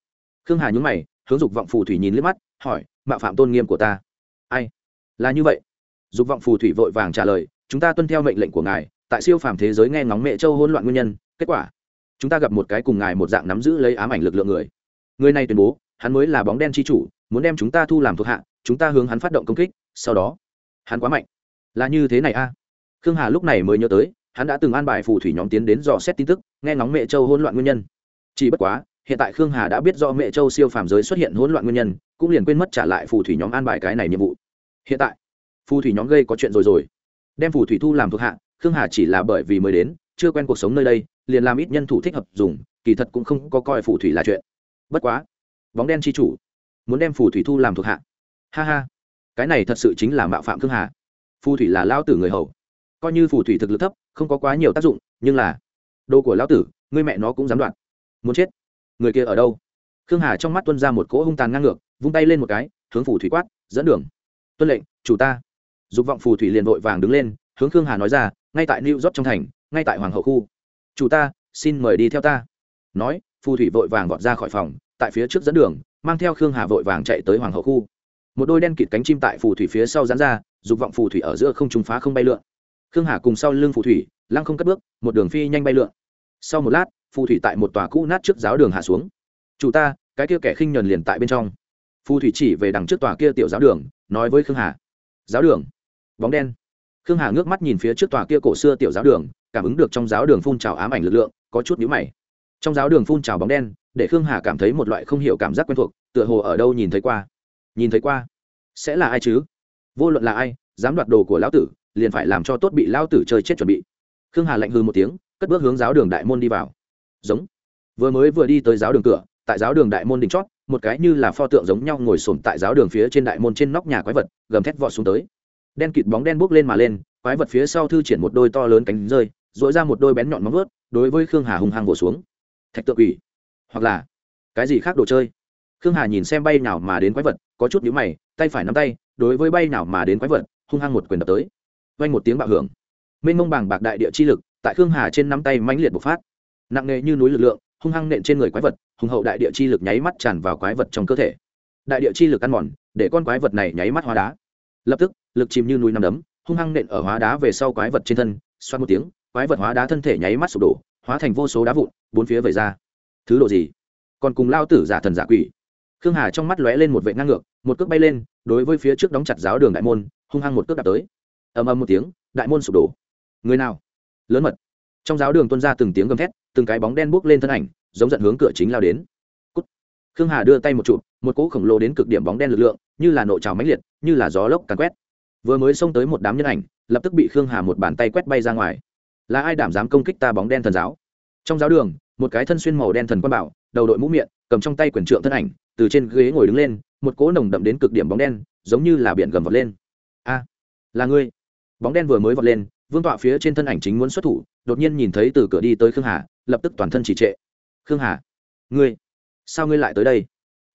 Khương hà nhún mày, hướng dục vọng phù thủy nhìn liếc mắt, hỏi, mạo phạm tôn nghiêm của ta. Ai? Là như vậy. Dục vọng phù thủy vội vàng trả lời, chúng ta tuân theo mệnh lệnh của ngài, tại siêu phàm thế giới nghe ngóng mẹ châu hỗn loạn nguyên nhân, kết quả, chúng ta gặp một cái cùng ngài một dạng nắm giữ lấy ám ảnh lực lượng người. Người này tuyên bố, hắn mới là bóng đen chi chủ, muốn đem chúng ta thu làm thuộc hạ, chúng ta hướng hắn phát động công kích, sau đó, hắn quá mạnh. Là như thế này a. À? khương hà lúc này mới nhớ tới, hắn đã từng an bài phù thủy nhóm tiến đến dò xét tin tức, nghe ngóng mẹ châu hỗn loạn nguyên nhân. Chỉ bất quá, hiện tại khương hà đã biết do mẹ châu siêu phàm giới xuất hiện hỗn loạn nguyên nhân, cũng liền quên mất trả lại phù thủy nhóm an bài cái này nhiệm vụ hiện tại, phù thủy nhóm gây có chuyện rồi rồi. Đem phù thủy thu làm thuộc hạ, khương hà chỉ là bởi vì mới đến, chưa quen cuộc sống nơi đây, liền làm ít nhân thủ thích hợp dùng, kỳ thật cũng không có coi phù thủy là chuyện. Bất quá, bóng đen chi chủ, muốn đem phù thủy thu làm thuộc hạ. Ha ha, cái này thật sự chính là mạo phạm khương hà. Phù thủy là lao tử người hầu. Coi như phù thủy thực lực thấp, không có quá nhiều tác dụng, nhưng là, đồ của lão tử người mẹ nó cũng dám đoạn. Muốn chết, người kia ở đâu? Khương hà trong mắt tuân ra một cỗ hung tàn ngang ngược, vung tay lên một cái, hướng phù thủy quát, dẫn đường tuân lệnh, chủ ta. Dục vọng phù thủy liền vội vàng đứng lên, hướng khương hà nói ra, ngay tại new york trong thành, ngay tại hoàng hậu khu. Chủ ta, xin mời đi theo ta. Nói, phù thủy vội vàng vọt ra khỏi phòng, tại phía trước dẫn đường, mang theo khương hà vội vàng chạy tới hoàng hậu khu. Một đôi đen kịt cánh chim tại phù thủy phía sau dán ra, dục vọng phù thủy ở giữa không trúng phá không bay lượn. Khương hà cùng sau lưng phù thủy, lăng không cất bước, một đường phi nhanh bay lượn. Sau một lát, phù thủy tại một tòa cũ nát trước giáo đường hạ xuống. Chủ ta, cái kia kẻ khinh nhuần liền tại bên trong. Phù thủy chỉ về đằng trước tòa kia tiểu giáo đường nói với khương hà. Giáo đường. Bóng đen. Khương hà ngước mắt nhìn phía trước tòa kia cổ xưa tiểu giáo đường, cảm ứng được trong giáo đường phun trào ám ảnh lực lượng, có chút nhũ mày. Trong giáo đường phun trào bóng đen, để khương hà cảm thấy một loại không hiểu cảm giác quen thuộc, tựa hồ ở đâu nhìn thấy qua. Nhìn thấy qua? Sẽ là ai chứ? Vô luận là ai, dám đoạt đồ của lão tử, liền phải làm cho tốt bị lão tử chơi chết chuẩn bị. Khương hà lạnh hư một tiếng, cất bước hướng giáo đường đại môn đi vào. Giống. Vừa mới vừa đi tới giáo đường cửa, tại giáo đường đại môn đỉnh chót một cái như là pho tượng giống nhau ngồi sồn tại giáo đường phía trên đại môn trên nóc nhà quái vật, gầm thét vọt xuống tới. Đen kịt bóng đen bốc lên mà lên, quái vật phía sau thư triển một đôi to lớn cánh rơi dội ra một đôi bén nhọn móng vớt đối với khương hà hung hăng vỗ xuống. Thạch tượng ủy hoặc là cái gì khác đồ chơi? Khương hà nhìn xem bay nào mà đến quái vật, có chút nhíu mày, tay phải nắm tay, đối với bay nào mà đến quái vật, hung hăng một quyền đập tới. Vang một tiếng bạo hưởng. Mênh mông bàng bạc đại địa chi lực, tại khương hà trên nắm tay mãnh liệt bộc phát. Nặng nề như núi lực lượng, hung hăng nện trên người quái vật hùng hậu đại địa chi lực nháy mắt tràn vào quái vật trong cơ thể. Đại địa chi lực ăn mòn, để con quái vật này nháy mắt hóa đá. Lập tức, lực chìm như núi nằm đấm, hung hăng nện ở hóa đá về sau quái vật trên thân, xoát một tiếng, quái vật hóa đá thân thể nháy mắt sụp đổ, hóa thành vô số đá vụn, bốn phía vẩy ra. Thứ độ gì? Còn cùng lao tử giả thần giả quỷ. Khương hà trong mắt lóe lên một vệ ngang ngược, một cước bay lên, đối với phía trước đóng chặt giáo đường đại môn, hung hăng một cước đạp tới. Ầm ầm một tiếng, đại môn sụp đổ. Người nào? Lớn mật. Trong giáo đường tuân ra từng tiếng gầm thét, từng cái bóng đen buốc lên thân ảnh giống giận hướng cửa chính lao đến. Cút. khương hà đưa tay một chụp, một cỗ khổng lồ đến cực điểm bóng đen lực lượng, như là nộ trào mãnh liệt, như là gió lốc càn quét. Vừa mới xông tới một đám nhân ảnh, lập tức bị khương hà một bàn tay quét bay ra ngoài. Là ai đảm dám công kích ta bóng đen thần giáo? Trong giáo đường, một cái thân xuyên màu đen thần quan bảo, đầu đội mũ miệng, cầm trong tay quyển trượng thân ảnh, từ trên ghế ngồi đứng lên, một cỗ nồng đậm đến cực điểm bóng đen, giống như là biển gầm vọt lên. A, là ngươi. Bóng đen vừa mới vọt lên, vương tọa phía trên thân ảnh chính muốn xuất thủ, đột nhiên nhìn thấy từ cửa đi tới khương hà, lập tức toàn thân chỉ trệ khương hà, ngươi, sao ngươi lại tới đây?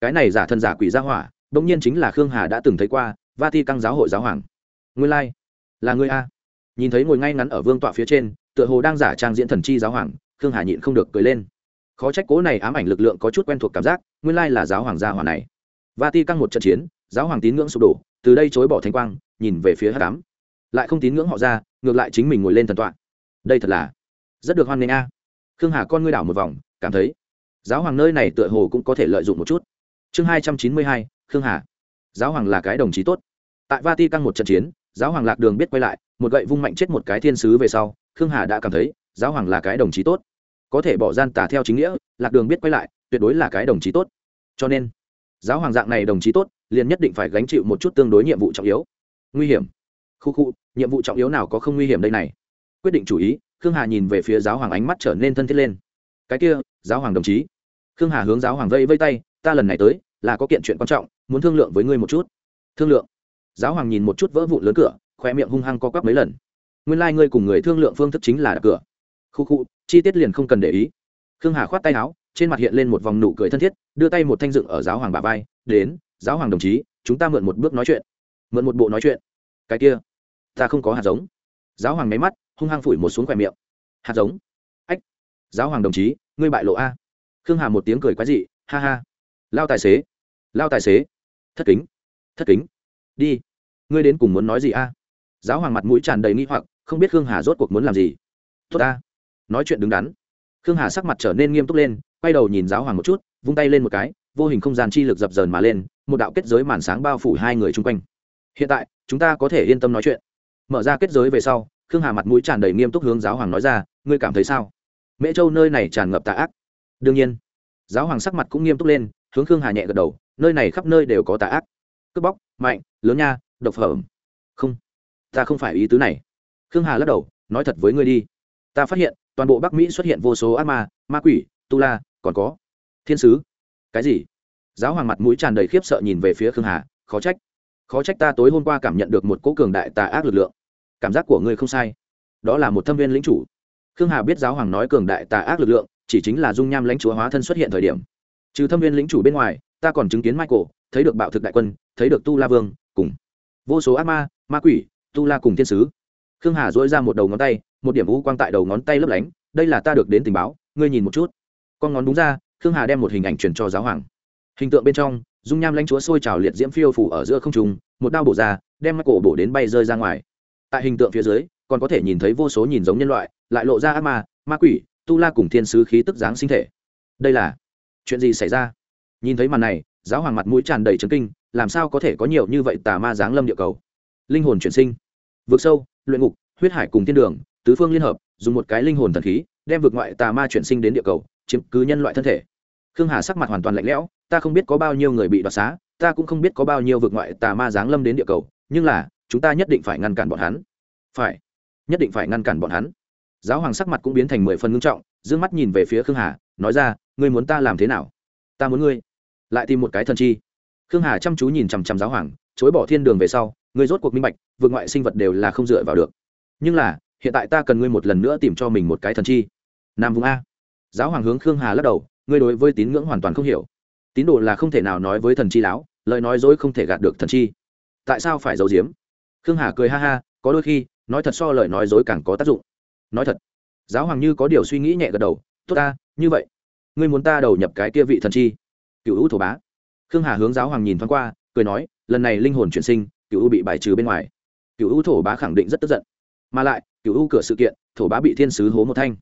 Cái này giả thân giả quỷ gia hỏa đ ỗ n g nhiên chính là khương hà đã từng thấy qua, va ti căng giáo hội giáo hoàng. Ngươi lai、like. là ngươi a. Nhìn thấy ngồi ngay ngắn ở vương tọa phía trên, tựa hồ đang giả trang diễn thần chi giáo hoàng, khương hà nhịn không được cười lên. Khó trách cố này ám ảnh lực lượng có chút quen thuộc cảm giác, nguyên lai là giáo hoàng gia hỏa này. Va ti căng một trận chiến, giáo hoàng tín ngưỡng sụp đổ, từ đây chối bỏ thanh quang, nhìn về phía h tám lại không tín ngưỡng họ ra, ngược lại chính mình ngồi lên thần tọa. Đây thật là rất được hoan nghênh a. Khương hà con ngươi đảo một vòng cảm thấy giáo hoàng nơi này tựa hồ cũng có thể lợi dụng một chút. Chương hai trăm chín mươi hai, khương hà. Giáo hoàng là cái đồng chí tốt. Tại vati căng một trận chiến, giáo hoàng lạc đường biết quay lại, một gậy vung mạnh chết một cái thiên sứ về sau, khương hà đã cảm thấy giáo hoàng là cái đồng chí tốt. Có thể bỏ gian tả theo chính nghĩa, lạc đường biết quay lại, tuyệt đối là cái đồng chí tốt. Cho nên, giáo hoàng dạng này đồng chí tốt, liền nhất định phải gánh chịu một chút tương đối nhiệm vụ trọng yếu. Nguy hiểm. Khu khu, nhiệm vụ trọng yếu nào có không nguy hiểm đây này? Quyết định chủ ý, khương hà nhìn về phía giáo hoàng ánh mắt trở nên thân thiết lên cái kia, giáo hoàng đồng chí. Khương hà hướng giáo hoàng vây vây tay, ta lần này tới, là có kiện chuyện quan trọng, muốn thương lượng với ngươi một chút. Thương lượng? Giáo hoàng nhìn một chút vỡ vụn lớn cửa, khoe miệng hung hăng co quắp mấy lần. Nguyên lai、like、ngươi cùng người thương lượng phương thức chính là đập cửa. Khu khu, chi tiết liền không cần để ý. Khương hà khoát tay áo, trên mặt hiện lên một vòng nụ cười thân thiết, đưa tay một thanh dựng ở giáo hoàng bà vai, đến, giáo hoàng đồng chí, chúng ta mượn một bước nói chuyện. Mượn một bộ nói chuyện. Cái kia, ta không có hạt giống. Giáo hoàng máy mắt, hung hăng phủi một xuống khoe miệng. Hạt giống? Giáo hoàng đồng chí, ngươi bại lộ a. Khương hà một tiếng cười quái dị, ha ha. Lao tài xế, lao tài xế. Thất kính thất kính. Đi. Ngươi đến cùng muốn nói gì a? Giáo hoàng mặt mũi tràn đầy nghi hoặc, không biết khương hà rốt cuộc muốn làm gì. Tốt ta. Nói chuyện đứng đắn. Khương hà sắc mặt trở nên nghiêm túc lên, quay đầu nhìn giáo hoàng một chút, vung tay lên một cái, vô hình không gian chi lực dập dờn mà lên, một đạo kết giới màn sáng bao phủ hai người chung quanh. Hiện tại, chúng ta có thể yên tâm nói chuyện. Mở ra kết giới về sau, khương hà mặt mũi tràn đầy nghiêm túc hướng giáo hoàng nói ra, ngươi cảm thấy sao? Mễ châu nơi này tràn ngập tà ác. Đương nhiên, giáo hoàng sắc mặt cũng nghiêm túc lên, hướng khương hà nhẹ gật đầu, nơi này khắp nơi đều có tà ác. Cướp bóc, mạnh, lớn nha, độc phẩm. Không, ta không phải ý tứ này. Khương hà lắc đầu, nói thật với ngươi đi. Ta phát hiện, toàn bộ bắc mỹ xuất hiện vô số ác ma ma quỷ, tu la, còn có thiên sứ. Cái gì? Giáo hoàng mặt mũi tràn đầy khiếp sợ nhìn về phía khương hà, khó trách. Khó trách ta tối hôm qua cảm nhận được một cỗ cường đại tà ác lực lượng. Cảm giác của ngươi không sai. Đó là một thâm viên lính chủ khương hà biết giáo hoàng nói cường đại tà ác lực lượng, chỉ chính là dung nham lãnh chúa hóa thân xuất hiện thời điểm. Trừ thâm viên lính chủ bên ngoài, ta còn chứng kiến michael, thấy được bạo thực đại quân, thấy được tu la vương, cùng vô số ác ma ma quỷ, tu la cùng thiên sứ. Khương hà dỗi ra một đầu ngón tay, một điểm u quang tại đầu ngón tay lấp lánh, đây là ta được đến tình báo, ngươi nhìn một chút. Con ngón đúng ra, khương hà đem một hình ảnh truyền cho giáo hoàng. Hình tượng bên trong, dung nham lãnh chúa sôi trào liệt diễm phiêu phủ ở giữa không trung, một đao bổ ra, đem mắt cổ bổ đến bay rơi ra ngoài. Tại hình tượng phía dưới còn có thể nhìn thấy vô số nhìn giống nhân loại, lại lộ ra ác ma ma quỷ, tu la cùng thiên sứ khí tức dáng sinh thể. Đây là chuyện gì xảy ra? Nhìn thấy màn này, giáo hoàng mặt mũi tràn đầy trấn kinh, làm sao có thể có nhiều như vậy tà ma giáng lâm địa cầu? Linh hồn chuyển sinh. Vượt sâu, luyện ngục, huyết hải cùng thiên đường, tứ phương liên hợp, dùng một cái linh hồn thần khí, đem vượt ngoại tà ma chuyển sinh đến địa cầu, chiếm cứ nhân loại thân thể. Khương hà sắc mặt hoàn toàn lạnh lẽo, ta không biết có bao nhiêu người bị đoạt xá, ta cũng không biết có bao nhiêu vượt ngoại tà ma giáng lâm đến địa cầu, nhưng là, chúng ta nhất định phải ngăn cản bọn hắn. Phải nhất định phải ngăn cản bọn hắn. Giáo hoàng sắc mặt cũng biến thành mười phần ngưng trọng d ư ơ n g mắt nhìn về phía khương hà, nói ra, ngươi muốn ta làm thế nào? Ta muốn ngươi. Lại tìm một cái thần chi. Khương hà chăm chú nhìn chằm chằm giáo hoàng, chối bỏ thiên đường về sau, ngươi rốt cuộc minh bạch, vượt ngoại sinh vật đều là không dựa vào được. Nhưng là, hiện tại ta cần ngươi một lần nữa tìm cho mình một cái thần chi. Nam vùng a. Giáo hoàng hướng khương hà lắc đầu, ngươi đối với tín ngưỡng hoàn toàn không hiểu. Tín đồ là không thể nào nói với thần chi lão lời nói dối không thể gạt được thần chi. Tại sao phải giấu giếm? Khương hà cười ha ha, có đôi khi nói thật so lời nói dối càng có tác dụng. Nói thật, giáo hoàng như có điều suy nghĩ nhẹ gật đầu, tốt ta, như vậy, ngươi muốn ta đầu nhập cái kia vị thần chi? Cựu hữu thổ bá. Khương hà hướng giáo hoàng nhìn thoáng qua, cười nói, lần này linh hồn chuyển sinh, cựu hữu bị bài trừ bên ngoài. Cựu hữu thổ bá khẳng định rất tức giận. Mà lại, cựu hữu cửa sự kiện, thổ bá bị thiên sứ hố một thanh.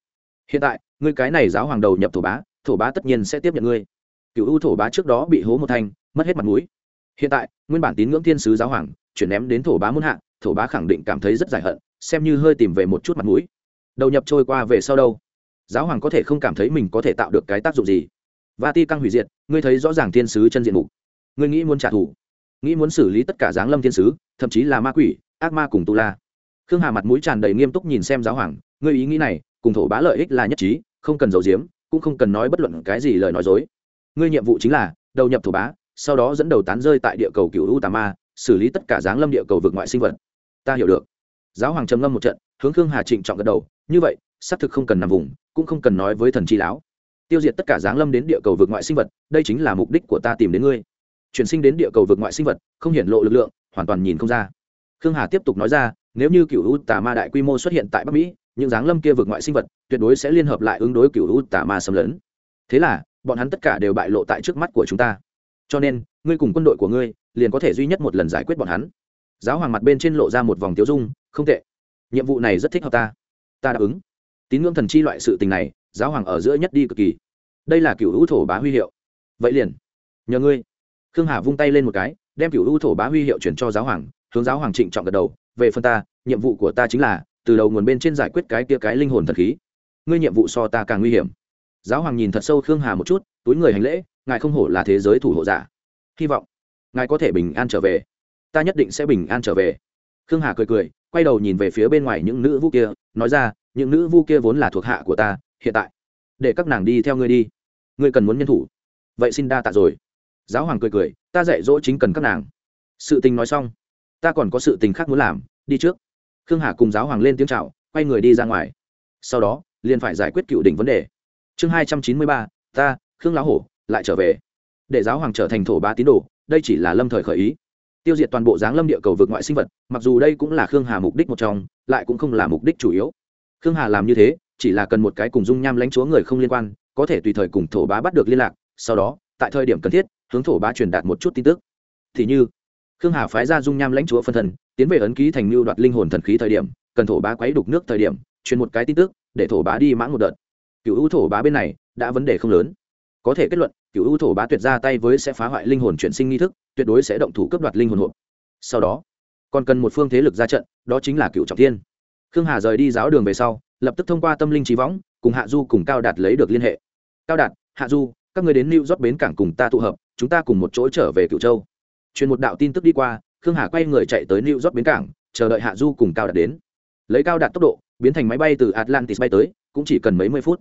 Hiện tại, ngươi cái này giáo hoàng đầu nhập thổ bá thổ bá tất nhiên sẽ tiếp nhận ngươi. Cựu ưu thổ bá trước đó bị hố một thanh, mất hết mặt mũi. Hiện tại, nguyên bản tín ngưỡng thiên sứ giáo hoàng, chuyển ném đến thổ bá muôn hạ thổ bá khẳng định cảm thấy rất giải hận, xem như hơi tìm về một chút mặt mũi. Đầu nhập trôi qua về sau đâu? Giáo hoàng có thể không cảm thấy mình có thể tạo được cái tác dụng gì? Và ti căng hủy diệt, ngươi thấy rõ ràng thiên sứ chân diện mục. Ngươi nghĩ muốn trả thù, nghĩ muốn xử lý tất cả giáng lâm thiên sứ, thậm chí là ma quỷ, ác ma cùng tu la. Khương hà mặt mũi tràn đầy nghiêm túc nhìn xem giáo hoàng, ngươi ý nghĩ này, cùng thổ bá lợi ích là nhất trí, không cần giấu giếm, cũng không cần nói bất luận cái gì lời nói dối. Ngươi nhiệm vụ chính là, đầu nhập thổ bá, sau đó dẫn đầu tán rơi tại địa cầu cựu u tà ma xử lý tất cả giáng lâm địa cầu vực ngoại sinh vật ta hiểu được. Giáo hoàng trầm ngâm một trận, hướng khương hà trịnh trọng gật đầu, như vậy, xác thực không cần nằm vùng, cũng không cần nói với thần chi lão. Tiêu diệt tất cả giáng lâm đến địa cầu vượt ngoại sinh vật, đây chính là mục đích của ta tìm đến ngươi. Chuyển sinh đến địa cầu vượt ngoại sinh vật, không hiển lộ lực lượng, hoàn toàn nhìn không ra. Khương hà tiếp tục nói ra, nếu như cựu u tà ma đại quy mô xuất hiện tại bắc mỹ, những giáng lâm kia vượt ngoại sinh vật tuyệt đối sẽ liên hợp lại ứng đối cựu u tà ma xâm lấn. Thế là, bọn hắn tất cả đều bại lộ tại trước mắt của chúng ta. Cho nên, ngươi cùng quân đội của ngươi liền có thể duy nhất một lần giải quyết bọn hắn giáo hoàng mặt bên trên lộ ra một vòng tiêu dung, không tệ. Nhiệm vụ này rất thích hợp ta. Ta đáp ứng. Tín ngưỡng thần chi loại sự tình này, giáo hoàng ở giữa nhất đi cực kỳ. Đây là cựu hữu thổ bá huy hiệu. Vậy liền, nhờ ngươi. Khương hà vung tay lên một cái, đem cựu hữu thổ bá huy hiệu chuyển cho giáo hoàng, hướng giáo hoàng trịnh trọng gật đầu, về phần ta, nhiệm vụ của ta chính là, từ đầu nguồn bên trên giải quyết cái kia cái linh hồn thần khí. Ngươi nhiệm vụ so ta càng nguy hiểm. Giáo hoàng nhìn thật sâu khương hà một chút, túi người hành lễ, ngài không hổ là thế giới thủ hộ giả. Hy vọng ngài có thể bình an trở về ta nhất định sẽ bình an trở về. Khương hà cười cười, quay đầu nhìn về phía bên ngoài những nữ vu kia, nói ra, những nữ vu kia vốn là thuộc hạ của ta, hiện tại, để các nàng đi theo ngươi đi. Ngươi cần muốn nhân thủ. Vậy xin đa tạ rồi. Giáo hoàng cười cười, ta dạy dỗ chính cần các nàng. Sự tình nói xong, ta còn có sự tình khác muốn làm, đi trước. Khương hà cùng giáo hoàng lên tiếng c h à o quay người đi ra ngoài. Sau đó, liền phải giải quyết cựu đỉnh vấn đề. Chương hai trăm chín mươi ba, ta, khương lão hổ, lại trở về. Để giáo hoàng trở thành thổ ba tín đồ, đây chỉ là lâm thời khởi ý tiêu diệt toàn bộ giáng lâm địa cầu vực ngoại sinh vật, mặc dù đây cũng là khương hà mục đích một trong, lại cũng không là mục đích chủ yếu. Khương hà làm như thế, chỉ là cần một cái cùng dung nham lãnh chúa người không liên quan, có thể tùy thời cùng thổ bá bắt được liên lạc, sau đó, tại thời điểm cần thiết, hướng thổ bá truyền đạt một chút tin tức. Thì như, khương hà phái ra dung nham lãnh chúa phân thần, tiến về ấn ký thành mưu đoạt linh hồn thần khí thời điểm, cần thổ bá quấy đục nước thời điểm, truyền một cái tin tức, để thổ bá đi mãn một đợt. Cựu ưu thổ bá bên này, đã vấn đề không lớn. Có thể kết luận cựu ưu thổ bá tuyệt ra tay với sẽ phá hoại linh hồn chuyển sinh nghi thức, tuyệt đối sẽ động thủ cấp đoạt linh hồn hộp. Sau đó, còn cần một phương thế lực ra trận, đó chính là cựu trọng thiên. Khương hà rời đi giáo đường về sau, lập tức thông qua tâm linh trí võng, cùng hạ du cùng cao đạt lấy được liên hệ. Cao đạt, hạ du, các người đến lưu rót bến cảng cùng ta tụ hợp, chúng ta cùng một chỗ trở về cựu châu. Truyền một đạo tin tức đi qua, khương hà quay người chạy tới lưu rót bến cảng, chờ đợi hạ du cùng cao đạt đến. Lấy cao đạt tốc độ, biến thành máy bay từ atlantis bay tới, cũng chỉ cần mấy mươi phút.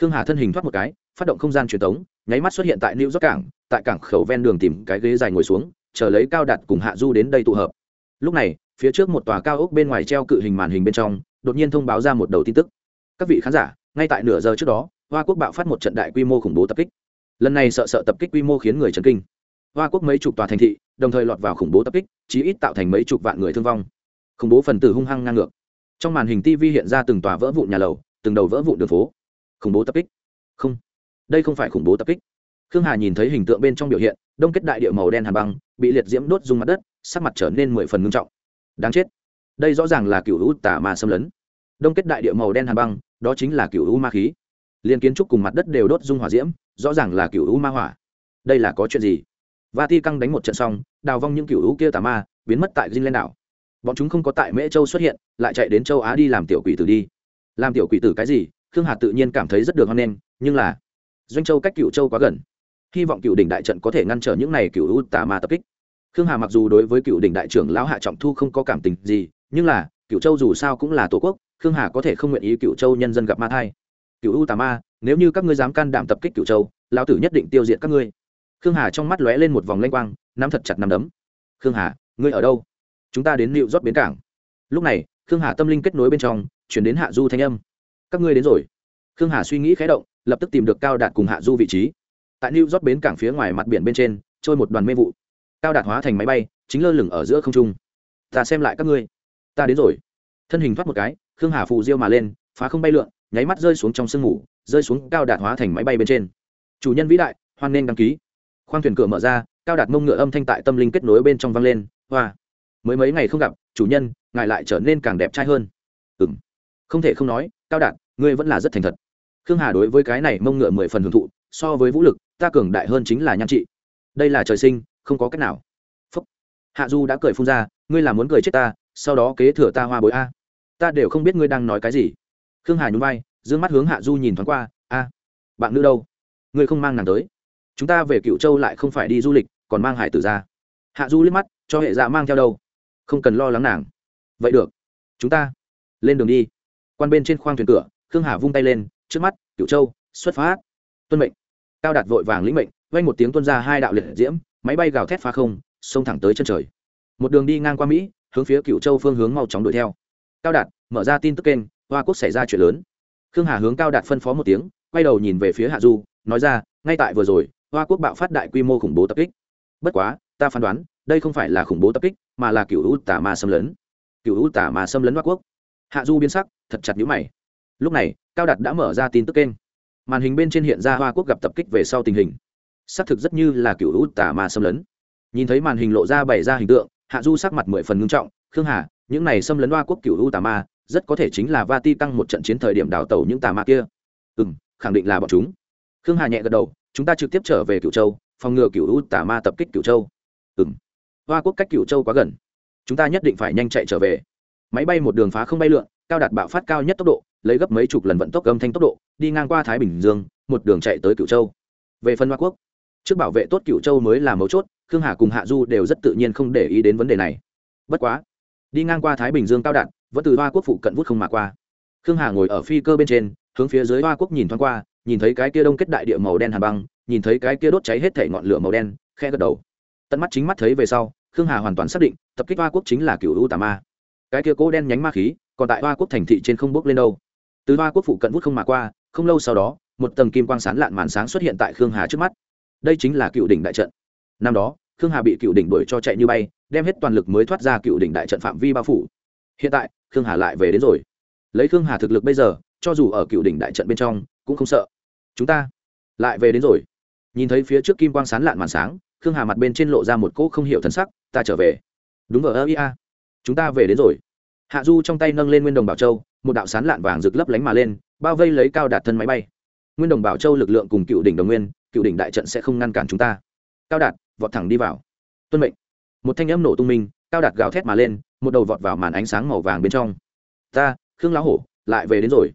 Khương hà thân hình thoát một cái, phát động không gian truyền thống nháy mắt xuất hiện tại new york cảng, tại cảng khẩu ven đường tìm cái ghế dài ngồi xuống, chờ lấy cao đạt cùng hạ du đến đây tụ hợp. Lúc này, phía trước một tòa cao ốc bên ngoài treo cự hình màn hình bên trong, đột nhiên thông báo ra một đầu tin tức. Các vị khán giả, ngay tại nửa giờ trước đó, hoa quốc bạo phát một trận đại quy mô khủng bố tập kích. Lần này sợ sợ tập kích quy mô khiến người chấn kinh. Hoa quốc mấy chục tòa thành thị, đồng thời lọt vào khủng bố tập kích, chí ít tạo thành mấy chục vạn người thương vong. Khủng bố phần tử hung hăng ngang ngược. Trong màn hình tv hiện ra từng tòa vỡ vụn nhà lầu, từng đầu vỡ vụn đường phố. Khủng bố tập kích. Không đây không phải khủng bố tập kích. Khương hà nhìn thấy hình tượng bên trong biểu hiện, đông kết đại địa màu đen hàn băng, bị liệt diễm đốt dung mặt đất, sắc mặt trở nên mười phần ngưng trọng. Đáng chết. Đây rõ ràng là cựu u tả ma xâm lấn. Đông kết đại địa màu đen hàn băng, đó chính là cựu u ma khí. Liên kiến trúc cùng mặt đất đều đốt dung hỏa diễm, rõ ràng là cựu u ma hỏa. Đây là có chuyện gì? Và ti căng đánh một trận xong, đào vong những cựu u kia tà ma, biến mất tại dinh lên đảo. Bọn chúng không có tại mễ châu xuất hiện, lại chạy đến châu á đi làm tiểu quỷ tử đi. Làm tiểu quỷ tử cái gì? Khương hà tự nhiên cảm thấy rất được hoan nghênh, nhưng là doanh châu cách cựu châu quá gần. Hy vọng cựu đỉnh đại trận có thể ngăn trở những này cựu u tà ma tập kích. Khương hà mặc dù đối với cựu đỉnh đại trưởng lão hạ trọng thu không có cảm tình gì, nhưng là, cựu châu dù sao cũng là tổ quốc, khương hà có thể không nguyện ý cựu châu nhân dân gặp ma thai. Cựu u tà ma, nếu như các ngươi dám can đảm tập kích cựu châu, lão tử nhất định tiêu diệt các ngươi. Khương hà trong mắt lóe lên một vòng lanh quang, nắm thật chặt nắm đấm. Khương hà, ngươi ở đâu? Chúng ta đến liệu rót bến cảng. Lúc này, khương hà tâm linh kết nối bên trong, chuyển đến hạ du thanh âm. Các ngươi đến rồi. Khương hà suy nghĩ khé động lập tức tìm được cao đạt cùng hạ du vị trí. Tại new rót bến cảng phía ngoài mặt biển bên trên, trôi một đoàn mê vụ. Cao đạt hóa thành máy bay, chính lơ lửng ở giữa không trung. Ta xem lại các ngươi. Ta đến rồi. Thân hình thoát một cái, khương hà phù diêu mà lên, phá không bay lượn, nháy mắt rơi xuống trong sương mù, rơi xuống cao đạt hóa thành máy bay bên trên. Chủ nhân vĩ đại, hoan nên đăng ký. Khoang thuyền cửa mở ra, cao đạt mông ngựa âm thanh tại tâm linh kết nối bên trong vang lên, hoa. Mới mấy ngày không gặp, chủ nhân, ngài lại trở nên càng đẹp trai hơn. Ừ m không thể không nói, cao đạt, ngươi vẫn là rất thành thật khương hà đối với cái này mông ngựa mười phần hưởng thụ, so với vũ lực, ta cường đại hơn chính là nhan trị. Đây là trời sinh, không có cách nào. Phúc. hạ du đã cười phun ra, ngươi là muốn cười chết ta, sau đó kế thừa ta hoa bối a. Ta đều không biết ngươi đang nói cái gì. Khương hà nhún vai d ư ơ n g mắt hướng hạ du nhìn thoáng qua, a, bạn nữ đâu? Ngươi không mang nàng tới. Chúng ta về cựu châu lại không phải đi du lịch, còn mang hải tử ra. Hạ du liếc mắt, cho hệ dạ mang theo đâu? Không cần lo lắng nàng. Vậy được. Chúng ta lên đường đi. Quan bên trên khoang thuyền cửa, khương hà vung tay lên trước mắt cựu châu, xuất phát. Tuân mệnh. Cao đạt vội vàng lĩnh mệnh vay một tiếng tuân ra hai đạo liệt diễm, máy bay gào thét phá không, xông thẳng tới chân trời. Một đường đi ngang qua mỹ, hướng phía cựu châu phương hướng mau chóng đuổi theo. Cao đạt, mở ra tin tức kênh, hoa quốc xảy ra chuyện lớn. Khương hà hướng cao đạt phân phó một tiếng, quay đầu nhìn về phía hạ du, nói ra, ngay tại vừa rồi, hoa quốc bạo phát đại quy mô khủng bố tập kích. Bất quá, ta phán đoán, đây không phải là khủng bố tập kích, mà là cựu u tả ma xâm lấn. Cựu u tả ma xâm lấn hoa quốc. Hạ du biến sắc, thật chặt nhũ mày lúc này, cao đạt đã mở ra tin tức kênh. Màn hình bên trên hiện ra hoa quốc gặp tập kích về sau tình hình. Xác thực rất như là cựu u tả ma xâm lấn. Nhìn thấy màn hình lộ ra bày ra hình tượng, hạ du sắc mặt mười phần ngưng trọng, khương hà, những này xâm lấn hoa quốc cựu u tà ma, rất có thể chính là va ti tăng một trận chiến thời điểm đào tàu những tà ma kia. Ừ m khẳng định là bọn chúng. Khương hà nhẹ gật đầu, chúng ta trực tiếp trở về cựu châu, phòng ngừa cựu u tà ma tập kích cựu châu. Ừ m hoa quốc cách cựu châu quá gần, chúng ta nhất định phải nhanh chạy trở về. Máy bay một đường phá không bay lượn, cao đạt bạo phát cao nhất tốc độ lấy gấp mấy chục lần vận tốc âm thanh tốc độ, đi ngang qua thái bình dương, một đường chạy tới Cửu châu. Về phần hoa quốc, trước bảo vệ tốt Cửu châu mới là mấu chốt, khương hà cùng hạ du đều rất tự nhiên không để ý đến vấn đề này. Bất quá, đi ngang qua thái bình dương cao đạn, vẫn từ hoa quốc phụ cận vút không mà qua. Khương hà ngồi ở phi cơ bên trên, hướng phía dưới hoa quốc nhìn thoáng qua, nhìn thấy cái kia đông kết đại địa màu đen hà băng, nhìn thấy cái kia đốt cháy hết thể ngọn lửa màu đen khe gật đầu. Tận mắt chính mắt thấy về sau, khương hà hoàn toàn xác định, tập kích hoa quốc chính là cựu u tà ma. Cái kia cố đen nhánh ma khí, còn tại hoa quốc thành thị trên không bước lên đâu từ hoa quốc phụ cận vút không mà qua, không lâu sau đó, một tầng kim quang sán lạn màn sáng xuất hiện tại khương hà trước mắt. Đây chính là cựu đỉnh đại trận. Năm đó, khương hà bị cựu đỉnh đuổi cho chạy như bay, đem hết toàn lực mới thoát ra cựu đỉnh đại trận phạm vi bao phủ. Hiện tại, khương hà lại về đến rồi. Lấy khương hà thực lực bây giờ, cho dù ở cựu đỉnh đại trận bên trong, cũng không sợ. Chúng ta lại về đến rồi. Nhìn thấy phía trước kim quang sán lạn màn sáng, khương hà mặt bên trên lộ ra một cỗ không hiểu thân sắc, ta trở về. Đúng ở ơ ia, chúng ta về đến rồi. Hạ du trong tay nâng lên nguyên đồng bảo châu một đạo sán lạn vàng rực lấp lánh mà lên, bao vây lấy cao đạt thân máy bay. Nguyên đồng bảo châu lực lượng cùng cựu đỉnh đồng nguyên, cựu đỉnh đại trận sẽ không ngăn cản chúng ta. Cao đạt, vọt thẳng đi vào. Tuân mệnh. Một thanh âm nổ tung minh, cao đạt gào thét mà lên, một đầu vọt vào màn ánh sáng màu vàng bên trong. Ta, khương lão hổ, lại về đến rồi.